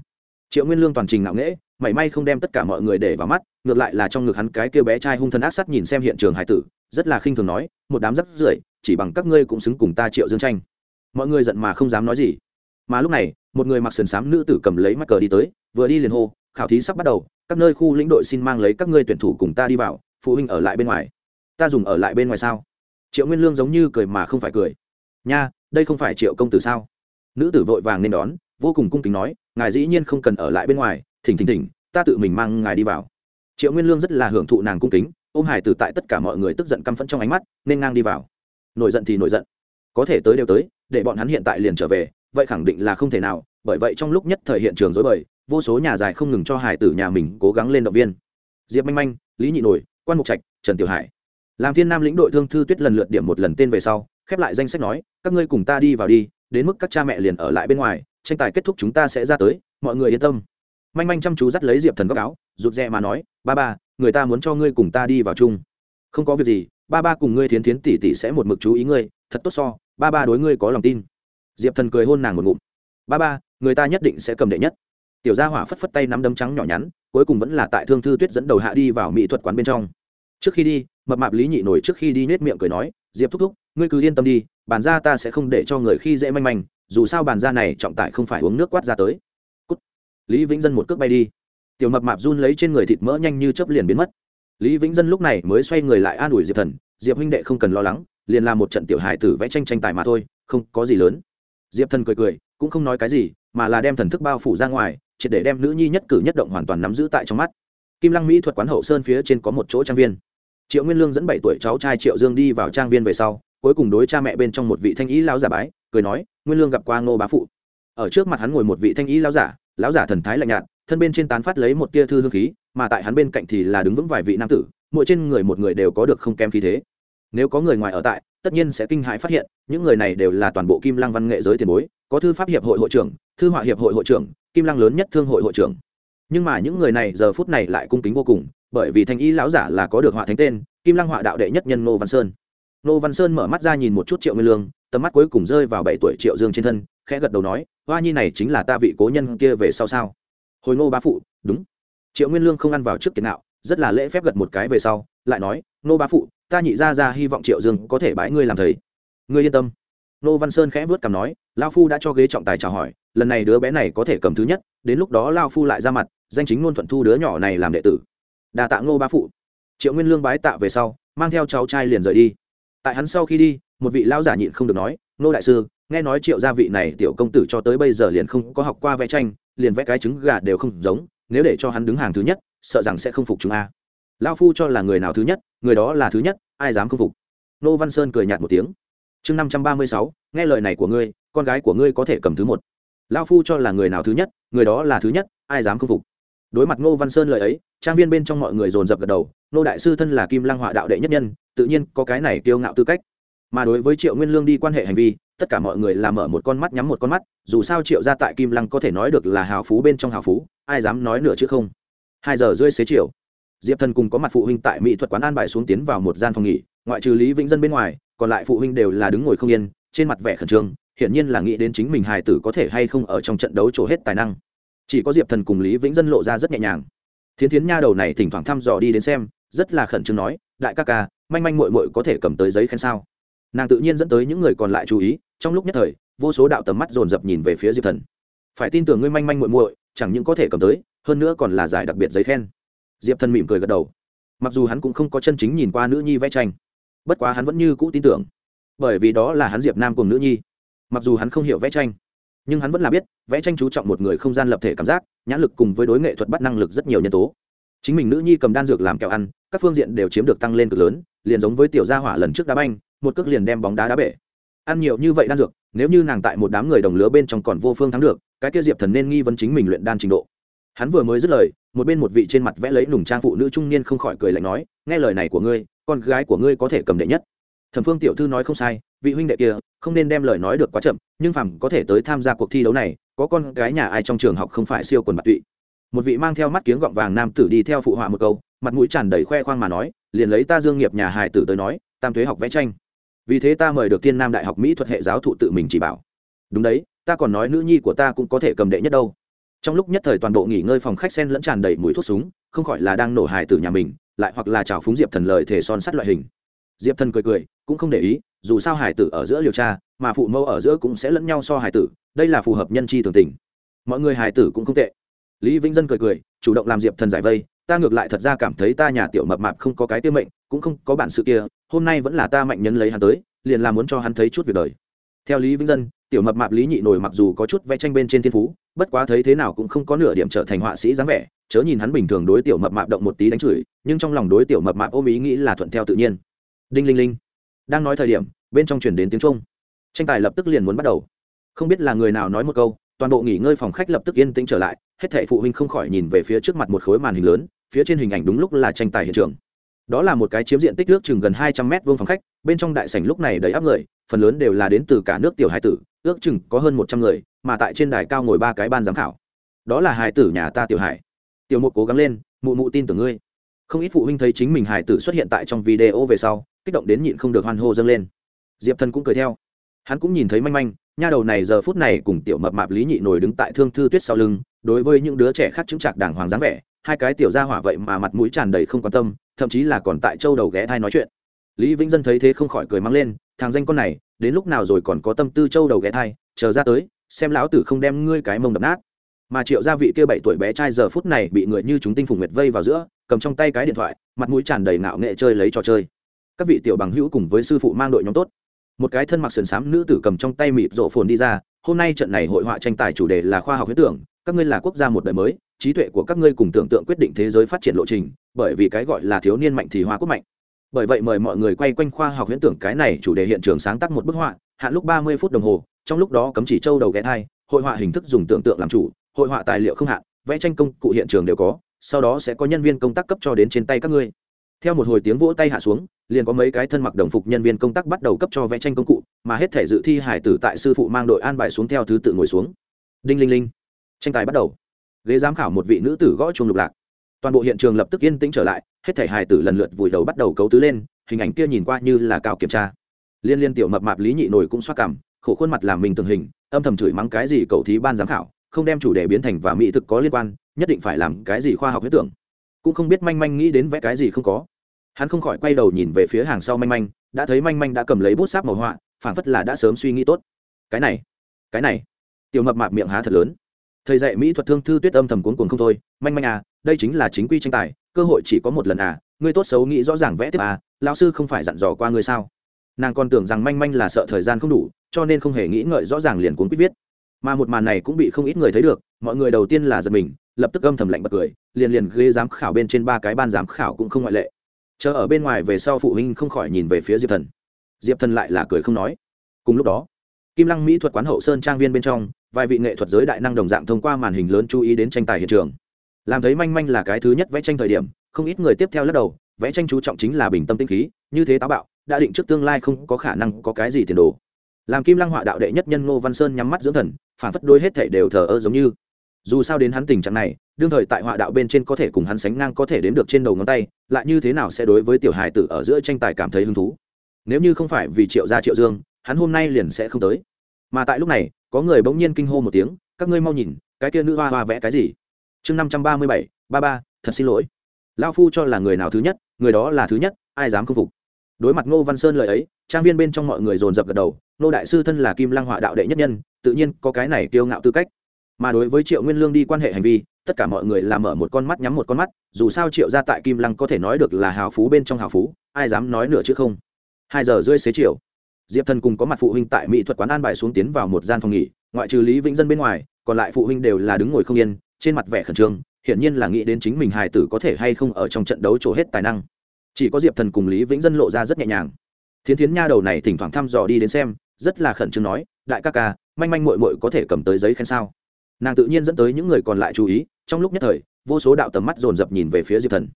Speaker 1: Triệu nguyên lương toàn trình ngạo nghễ, mảy may không đem tất cả mọi người để vào mắt, ngược lại là trong ngực hắn cái kêu bé trai hung thân ác sắt nhìn xem hiện trường hải tử, rất là khinh thường nói, một đám rắc rưởi, chỉ bằng các ngươi cũng xứng cùng ta triệu dương tranh. Mọi người giận mà không dám nói gì. Mà lúc này, một người mặc sườn xám nữ tử cầm lấy mắc cờ đi tới, vừa đi liền hô, khảo thí sắp bắt đầu, các nơi khu lĩnh đội xin mang lấy các ngươi tuyển thủ cùng ta đi vào, phụ huynh ở lại bên ngoài ta dùng ở lại bên ngoài sao? Triệu nguyên lương giống như cười mà không phải cười. Nha, đây không phải triệu công tử sao? Nữ tử vội vàng nên đón, vô cùng cung kính nói, ngài dĩ nhiên không cần ở lại bên ngoài, thỉnh thỉnh thỉnh, ta tự mình mang ngài đi vào. Triệu nguyên lương rất là hưởng thụ nàng cung kính, ôm hải tử tại tất cả mọi người tức giận căm phẫn trong ánh mắt, nên ngang đi vào. Nổi giận thì nổi giận. Có thể tới đều tới, để bọn hắn hiện tại liền trở về, vậy khẳng định là không thể nào, bởi vậy trong lúc nhất thời hiện trường dối bời, vô số nhà dài không ngừng cho hải tử nhà mình cố gắng lên động viên. Diệp manh manh, lý nhị nổi quan mục trạch, trần tiểu hải làm thiên nam lĩnh đội thương thư tuyết lần lượt điểm một lần tên về sau, khép lại danh sách nói, các ngươi cùng ta đi vào đi, đến mức các cha mẹ liền ở lại bên ngoài, tranh tài kết thúc chúng ta sẽ ra tới, mọi người yên tâm. Manh manh chăm chú dắt lấy diệp thần góc áo, rụt rè mà nói, ba ba, người ta muốn cho ngươi cùng ta đi vào chung. Không có việc gì, ba ba cùng ngươi thiến thiến tỉ tỉ sẽ một mực chú ý ngươi, thật tốt so, ba ba đối ngươi có lòng tin. Diệp thần cười hôn nàng một ngụm. Ba ba, người ta nhất định sẽ cầm đệ nhất. Tiểu gia hỏa phất phất tay nắm đấm trắng nhỏ nhắn, cuối cùng vẫn là tại thương thư tuyết dẫn đầu hạ đi vào mỹ thuật quán bên trong trước khi đi, mập mạp lý nhị nổi trước khi đi nết miệng cười nói, diệp thúc thúc, ngươi cứ yên tâm đi, bàn ra ta sẽ không để cho người khi dễ manh manh, dù sao bàn ra này trọng tải không phải uống nước quát ra tới. Cút. lý vĩnh dân một cước bay đi. Tiểu mập mạp run lấy trên người thịt mỡ nhanh như chớp liền biến mất. Lý vĩnh dân lúc này mới xoay người lại an ủi diệp thần, diệp huynh đệ không cần lo lắng, liền làm một trận tiểu hài tử vẽ tranh tranh tài mà thôi, không có gì lớn. Diệp thần cười cười, cũng không nói cái gì, mà là đem thần thức bao phủ ra ngoài, triệt để đem nữ nhi nhất cử nhất động hoàn toàn nắm giữ tại trong mắt. Kim lăng mỹ thuật quán hậu sơn phía trên có một chỗ trang viên triệu nguyên lương dẫn bảy tuổi cháu trai triệu dương đi vào trang viên về sau, cuối cùng đối cha mẹ bên trong một vị thanh ý lao giả bái, cười nói, nguyên lương gặp qua ngô bá phụ. Ở trước mặt hắn ngồi một vị thanh ý lao giả, lão giả thần thái lạnh nhạt, thân bên trên tán phát lấy một tia thư hương khí, mà tại hắn bên cạnh thì là đứng vững vài vị nam tử, mỗi trên người một người đều có được không kém khí thế. Nếu có người ngoài ở tại, tất nhiên sẽ kinh hãi phát hiện, những người này đều là toàn bộ kim lăng văn nghệ giới tiền bối, có thư pháp hiệp hội hội trưởng, thư họa hiệp hội hội trưởng, kim lăng lớn nhất thương hội hội trưởng. Nhưng mà những người này giờ phút này lại cung kính vô cùng bởi vì thanh y lão giả là có được họa thánh tên, kim lăng họa đạo đệ nhất nhân ngô văn sơn. Ngô văn sơn mở mắt ra nhìn một chút triệu nguyên lương, tầm mắt cuối cùng rơi vào bảy tuổi triệu dương trên thân, khẽ gật đầu nói, hoa nhi này chính là ta vị cố nhân kia về sau sao? Hồi ngô bá phụ, đúng. Triệu nguyên lương không ăn vào trước kiệt nạo, rất là lễ phép gật một cái về sau, lại nói, ngô bá phụ, ta nhị ra ra hy vọng triệu dương có thể bãi ngươi làm thầy. Ngươi yên tâm. Ngô văn sơn khẽ vớt cằm nói lao phu đã cho ghế trọng tài chào hỏi, lần này đứa bé này có thể cầm thứ nhất, đến lúc đó lao phu lại ra mặt, danh chính ngôn thuận thu đứa nhỏ này làm đệ tử đà tạ ngô ba phụ. Triệu nguyên lương bái tạ về sau, mang theo cháu trai liền rời đi. Tại hắn sau khi đi, một vị lao giả nhịn không được nói, ngô đại sư, nghe nói triệu gia vị này tiểu công tử cho tới bây giờ liền không có học qua vẽ tranh, liền vẽ cái trứng gà đều không giống, nếu để cho hắn đứng hàng thứ nhất, sợ rằng sẽ không phục chúng a. Lao phu cho là người nào thứ nhất, người đó là thứ nhất, ai dám không phục? Nô văn sơn cười nhạt một tiếng. Chương năm trăm ba mươi sáu, nghe lời này của ngươi, con gái của ngươi có thể cầm thứ một. Lao phu cho là người nào thứ nhất, người đó là thứ nhất, ai dám không phục? Đối mặt ngô văn sơn lời ấy trang viên bên trong mọi người dồn dập gật đầu, nô đại sư thân là kim lăng họa đạo đệ nhất nhân, tự nhiên có cái này kiêu ngạo tư cách. Mà đối với triệu nguyên lương đi quan hệ hành vi, tất cả mọi người làm mở một con mắt nhắm một con mắt, dù sao triệu ra tại kim lăng có thể nói được là hào phú bên trong hào phú, ai dám nói nửa chứ không. Hai giờ rưỡi xế chiều, diệp thần cùng có mặt phụ huynh tại mỹ thuật quán an bài xuống tiến vào một gian phòng nghỉ, ngoại trừ lý vĩnh dân bên ngoài, còn lại phụ huynh đều là đứng ngồi không yên, trên mặt vẻ khẩn trương, hiển nhiên là nghĩ đến chính mình hài tử có thể hay không ở trong trận đấu trổ hết tài năng. Chỉ có diệp thần cùng lý vĩnh dân lộ ra rất nhẹ nhàng thiến thiến nha đầu này thỉnh thoảng thăm dò đi đến xem, rất là khẩn trương nói, đại ca ca, manh manh mội mội có thể cầm tới giấy khen sao? Nàng tự nhiên dẫn tới những người còn lại chú ý, trong lúc nhất thời, vô số đạo tầm mắt dồn dập nhìn về phía diệp thần. Phải tin tưởng ngươi manh manh muội muội, chẳng những có thể cầm tới, hơn nữa còn là giải đặc biệt giấy khen. Diệp thần mỉm cười gật đầu. Mặc dù hắn cũng không có chân chính nhìn qua nữ nhi vẽ tranh, bất quá hắn vẫn như cũ tin tưởng, bởi vì đó là hắn diệp nam cùng nữ nhi. Mặc dù hắn không hiểu vẽ tranh nhưng hắn vẫn là biết, vẽ tranh chú trọng một người không gian lập thể cảm giác, nhãn lực cùng với đối nghệ thuật bắt năng lực rất nhiều nhân tố. Chính mình nữ nhi cầm đan dược làm kẹo ăn, các phương diện đều chiếm được tăng lên cực lớn, liền giống với tiểu gia hỏa lần trước đá banh, một cước liền đem bóng đá đá bể. Ăn nhiều như vậy đan dược, nếu như nàng tại một đám người đồng lứa bên trong còn vô phương thắng được, cái kia diệp thần nên nghi vấn chính mình luyện đan trình độ. Hắn vừa mới dứt lời, một bên một vị trên mặt vẽ lấy nùng trang phụ nữ trung niên không khỏi cười lạnh nói, nghe lời này của ngươi, con gái của ngươi có thể cầm đệ nhất thẩm phương tiểu thư nói không sai, vị huynh đệ kia không nên đem lời nói được quá chậm, nhưng phàm có thể tới tham gia cuộc thi đấu này, có con gái nhà ai trong trường học không phải siêu quần bạc tụy. Một vị mang theo mắt kiếng gọng vàng nam tử đi theo phụ họa một câu, mặt mũi tràn đầy khoe khoang mà nói, liền lấy ta dương nghiệp nhà hài tử tới nói, tam thuế học vẽ tranh. Vì thế ta mời được tiên nam đại học mỹ thuật hệ giáo thụ tự mình chỉ bảo. Đúng đấy, ta còn nói nữ nhi của ta cũng có thể cầm đệ nhất đâu. Trong lúc nhất thời toàn bộ nghỉ ngơi phòng khách sen lẫn tràn đầy mùi thuốc súng, không khỏi là đang nổ hài tử nhà mình, lại hoặc là trào phúng diệp thần lời thể son sắt loại hình diệp thần cười cười cũng không để ý dù sao hải tử ở giữa liều tra, mà phụ mẫu ở giữa cũng sẽ lẫn nhau so hải tử đây là phù hợp nhân chi thường tình. Mọi người hải tử cũng không tệ. Lý vĩnh dân cười cười chủ động làm diệp thần giải vây ta ngược lại thật ra cảm thấy ta nhà tiểu mập mạp không có cái tiêu mệnh cũng không có bản sự kia hôm nay vẫn là ta mạnh nhân lấy hắn tới liền là muốn cho hắn thấy chút việc đời. Theo lý vĩnh dân tiểu mập mạp lý nhị nổi mặc dù có chút vẽ tranh bên trên thiên phú bất quá thấy thế nào cũng không có nửa điểm trở thành họa sĩ dáng vẻ chớ nhìn hắn bình thường đối tiểu mập mạp động một tí đánh chửi nhưng trong lòng đối tiểu mập mạp ôm ý nghĩ là thuận theo tự nhiên đinh linh linh. Đang nói thời điểm, bên trong chuyển đến tiếng trung tranh tài lập tức liền muốn bắt đầu. Không biết là người nào nói một câu, toàn bộ nghỉ ngơi phòng khách lập tức yên tĩnh trở lại, hết thảy phụ huynh không khỏi nhìn về phía trước mặt một khối màn hình lớn, phía trên hình ảnh đúng lúc là tranh tài hiện trường. Đó là một cái chiếm diện tích nước chừng gần hai trăm mét vuông phòng khách, bên trong đại sảnh lúc này đầy áp người, phần lớn đều là đến từ cả nước tiểu hải tử, ước chừng có hơn một trăm người, mà tại trên đài cao ngồi ba cái ban giám khảo. Đó là hải tử nhà ta tiểu hải. Tiểu một cố gắng lên, mụ mụ tin tưởng ngươi. Không ít phụ huynh thấy chính mình hải tử xuất hiện tại trong video về sau kích động đến nhịn không được hoan hô dâng lên. Diệp thần cũng cười theo. Hắn cũng nhìn thấy manh manh, nha đầu này giờ phút này cùng tiểu mập mạp lý nhị nổi đứng tại thương thư tuyết sau lưng, đối với những đứa trẻ khác chứng trạc đàng hoàng dáng vẻ, hai cái tiểu ra hỏa vậy mà mặt mũi tràn đầy không quan tâm, thậm chí là còn tại châu đầu ghé thai nói chuyện. Lý vĩnh dân thấy thế không khỏi cười mắng lên, thằng danh con này, đến lúc nào rồi còn có tâm tư châu đầu ghé thai, chờ ra tới, xem lão tử không đem ngươi cái mông đập nát. Mà triệu gia vị kia bảy tuổi bé trai giờ phút này bị người như chúng tinh phùng nguyệt vây vào giữa, cầm trong tay cái điện thoại, mặt mũi tràn đầy ngạo nghệ chơi lấy trò chơi các vị tiểu bằng hữu cùng với sư phụ mang đội nhóm tốt. Một cái thân mặc sườn xám nữ tử cầm trong tay mịt rộ phồn đi ra, hôm nay trận này hội họa tranh tài chủ đề là khoa học huyết tưởng, các ngươi là quốc gia một đời mới, trí tuệ của các ngươi cùng tưởng tượng quyết định thế giới phát triển lộ trình, bởi vì cái gọi là thiếu niên mạnh thì hoa quốc mạnh. Bởi vậy mời mọi người quay quanh khoa học huyễn tưởng cái này chủ đề hiện trường sáng tác một bức họa, hạn lúc ba mươi phút đồng hồ, trong lúc đó cấm chỉ châu đầu ghé thai, hội họa hình thức dùng tưởng tượng làm chủ, hội họa tài liệu không hạn, vẽ tranh công cụ hiện trường đều có, sau đó sẽ có nhân viên công tác cấp cho đến trên tay các ngươi theo một hồi tiếng vỗ tay hạ xuống, liền có mấy cái thân mặc đồng phục nhân viên công tác bắt đầu cấp cho vẽ tranh công cụ, mà hết thể dự thi hải tử tại sư phụ mang đội an bài xuống theo thứ tự ngồi xuống. Đinh linh linh. Tranh tài bắt đầu. Ghế giám khảo một vị nữ tử gõ chuông lục lạc. Toàn bộ hiện trường lập tức yên tĩnh trở lại, hết thể hải tử lần lượt vùi đầu bắt đầu cấu tứ lên, hình ảnh kia nhìn qua như là cao kiểm tra. Liên liên tiểu mập mạp lý nhị nổi cũng xoa cảm, khổ khuôn mặt làm mình tường hình, âm thầm chửi mắng cái gì cầu thí ban giám khảo, không đem chủ đề biến thành và mỹ thực có liên quan, nhất định phải làm cái gì khoa học huyết tưởng cũng không biết manh manh nghĩ đến vẽ cái gì không có. Hắn không khỏi quay đầu nhìn về phía hàng sau manh manh, đã thấy manh manh đã cầm lấy bút sáp màu họa, phảng phất là đã sớm suy nghĩ tốt. Cái này cái này. Tiểu mập mạp miệng há thật lớn. Thầy dạy mỹ thuật thương thư tuyết âm thầm cuốn cuồng không thôi, manh manh à đây chính là chính quy tranh tài, cơ hội chỉ có một lần à ngươi tốt xấu nghĩ rõ ràng vẽ tiếp à lão sư không phải dặn dò qua ngươi sao? Nàng còn tưởng rằng manh manh là sợ thời gian không đủ, cho nên không hề nghĩ ngợi rõ ràng liền cuốn quýt viết. Mà một màn này cũng bị không ít người thấy được, mọi người đầu tiên là giật mình lập tức âm thầm lạnh bật cười, liền liền ghế giám khảo bên trên ba cái ban giám khảo cũng không ngoại lệ. Chờ ở bên ngoài về sau phụ huynh không khỏi nhìn về phía diệp thần. Diệp thần lại là cười không nói. Cùng lúc đó, kim lăng mỹ thuật quán hậu sơn trang viên bên trong, vài vị nghệ thuật giới đại năng đồng dạng thông qua màn hình lớn chú ý đến tranh tài hiện trường. Làm thấy manh manh là cái thứ nhất vẽ tranh thời điểm, không ít người tiếp theo lắc đầu, vẽ tranh chú trọng chính là bình tâm tinh khí, như thế táo bạo, đã định trước tương lai không có khả năng có cái gì tiền đồ. Làm kim lăng họa đạo đệ nhất nhân ngô văn sơn nhắm mắt dưỡng thần, phản phất đôi hết thể đều thờ ơ giống như dù sao đến hắn tình trạng này, đương thời tại họa đạo bên trên có thể cùng hắn sánh ngang có thể đến được trên đầu ngón tay, lại như thế nào sẽ đối với tiểu hài tử ở giữa tranh tài cảm thấy hứng thú? Nếu như không phải vì triệu gia triệu dương, hắn hôm nay liền sẽ không tới. Mà tại lúc này, có người bỗng nhiên kinh hô một tiếng, các ngươi mau nhìn, cái kia nữ hoa hoa vẽ cái gì? Chương năm trăm ba mươi bảy, ba ba, thật xin lỗi. Lao phu cho là người nào thứ nhất, người đó là thứ nhất, ai dám không phục? Đối mặt ngô văn sơn lời ấy, trang viên bên trong mọi người dồn dập gật đầu, ngô đại sư thân là kim lăng họa đạo đệ nhất nhân, tự nhiên có cái này kiêu ngạo tư cách mà đối với triệu nguyên lương đi quan hệ hành vi, tất cả mọi người làm mở một con mắt nhắm một con mắt, dù sao triệu ra tại kim lăng có thể nói được là hào phú bên trong hào phú, ai dám nói nửa chứ không. Hai giờ rưỡi xế chiều, diệp thần cùng có mặt phụ huynh tại mỹ thuật quán an bài xuống tiến vào một gian phòng nghỉ, ngoại trừ lý vĩnh dân bên ngoài, còn lại phụ huynh đều là đứng ngồi không yên, trên mặt vẻ khẩn trương, hiển nhiên là nghĩ đến chính mình hài tử có thể hay không ở trong trận đấu trổ hết tài năng. Chỉ có diệp thần cùng lý vĩnh dân lộ ra rất nhẹ nhàng. Thiến thiến nha đầu này thỉnh thoảng thăm dò đi đến xem, rất là khẩn trương nói, đại ca ca, manh manh mội mội có thể cầm tới giấy khen sao? Nàng tự nhiên dẫn tới những người còn lại chú ý, trong lúc nhất thời, vô số đạo tầm mắt dồn dập nhìn về phía diệp thần.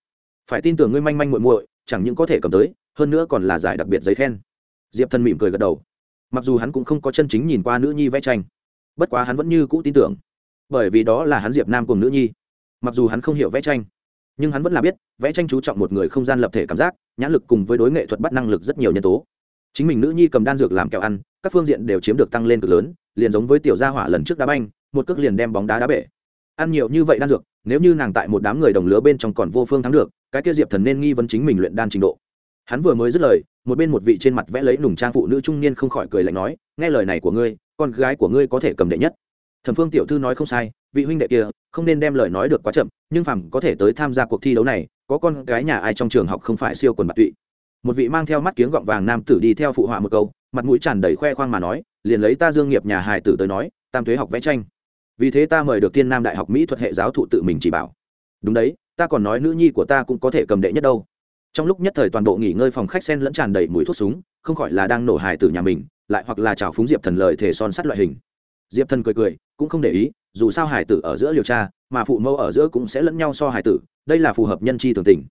Speaker 1: Phải tin tưởng ngươi manh manh muội muội, chẳng những có thể cầm tới, hơn nữa còn là giải đặc biệt giấy khen. Diệp thần mỉm cười gật đầu. Mặc dù hắn cũng không có chân chính nhìn qua nữ nhi vẽ tranh, bất quá hắn vẫn như cũ tin tưởng. Bởi vì đó là hắn diệp nam cùng nữ nhi. Mặc dù hắn không hiểu vẽ tranh, nhưng hắn vẫn là biết, vẽ tranh chú trọng một người không gian lập thể cảm giác, nhãn lực cùng với đối nghệ thuật bắt năng lực rất nhiều nhân tố. Chính mình nữ nhi cầm đan dược làm kẹo ăn, các phương diện đều chiếm được tăng lên cực lớn, liền giống với tiểu gia hỏa lần trước đá banh một cước liền đem bóng đá đá bể. Ăn nhiều như vậy đan dược, nếu như nàng tại một đám người đồng lứa bên trong còn vô phương thắng được, cái kia diệp thần nên nghi vấn chính mình luyện đan trình độ. Hắn vừa mới dứt lời, một bên một vị trên mặt vẽ lấy nùng trang phụ nữ trung niên không khỏi cười lạnh nói, nghe lời này của ngươi, con gái của ngươi có thể cầm đệ nhất. Thẩm phương tiểu thư nói không sai, vị huynh đệ kia không nên đem lời nói được quá chậm, nhưng phàm có thể tới tham gia cuộc thi đấu này, có con gái nhà ai trong trường học không phải siêu quần bạc tụy. Một vị mang theo mắt kiếng gọng vàng nam tử đi theo phụ họa một câu, mặt mũi tràn đầy khoe khoang mà nói, liền lấy ta dương nghiệp nhà hài tử tới nói, tam thuế học vẽ tranh vì thế ta mời được thiên nam đại học mỹ thuật hệ giáo thụ tự mình chỉ bảo. Đúng đấy, ta còn nói nữ nhi của ta cũng có thể cầm đệ nhất đâu. Trong lúc nhất thời toàn bộ nghỉ ngơi phòng khách sen lẫn tràn đầy mùi thuốc súng, không khỏi là đang nổ hài tử nhà mình, lại hoặc là trào phúng diệp thần lời thể son sắt loại hình. Diệp thần cười cười, cũng không để ý, dù sao hải tử ở giữa liều tra, mà phụ mẫu ở giữa cũng sẽ lẫn nhau so hải tử, đây là phù hợp nhân chi thường tình.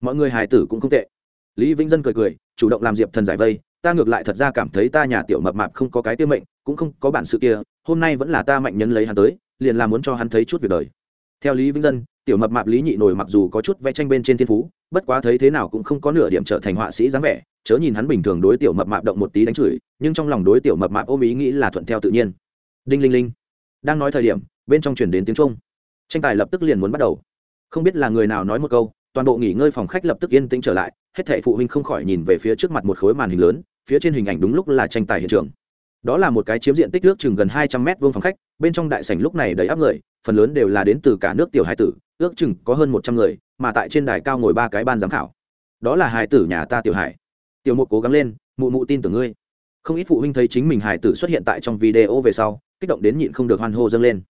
Speaker 1: Mọi người hải tử cũng không tệ. Lý vĩnh dân cười cười, chủ động làm diệp thần giải vây, ta ngược lại thật ra cảm thấy ta nhà tiểu mập mạp không có cái tiêu mệnh cũng không có bản sự kia, hôm nay vẫn là ta mạnh nhân lấy hắn tới, liền là muốn cho hắn thấy chút việc đời. Theo lý vĩnh dân, tiểu mập mạp lý nhị nổi mặc dù có chút vẽ tranh bên trên thiên phú, bất quá thấy thế nào cũng không có nửa điểm trở thành họa sĩ dáng vẻ, chớ nhìn hắn bình thường đối tiểu mập mạp động một tí đánh chửi, nhưng trong lòng đối tiểu mập mạp ôm ý nghĩ là thuận theo tự nhiên. Đinh linh linh, đang nói thời điểm, bên trong chuyển đến tiếng trung tranh tài lập tức liền muốn bắt đầu. Không biết là người nào nói một câu, toàn bộ nghỉ ngơi phòng khách lập tức yên tĩnh trở lại, hết thảy phụ huynh không khỏi nhìn về phía trước mặt một khối màn hình lớn, phía trên hình ảnh đúng lúc là tranh tài hiện trường đó là một cái chiếm diện tích nước chừng gần hai trăm mét vuông phòng khách, bên trong đại sảnh lúc này đầy áp người, phần lớn đều là đến từ cả nước tiểu hải tử, ước chừng có hơn một trăm người, mà tại trên đài cao ngồi ba cái ban giám khảo. Đó là hải tử nhà ta tiểu hải. Tiểu mục cố gắng lên, mụ mụ tin tưởng ngươi. Không ít phụ huynh thấy chính mình hải tử xuất hiện tại trong video về sau, kích động đến nhịn không được hoan hô dâng lên.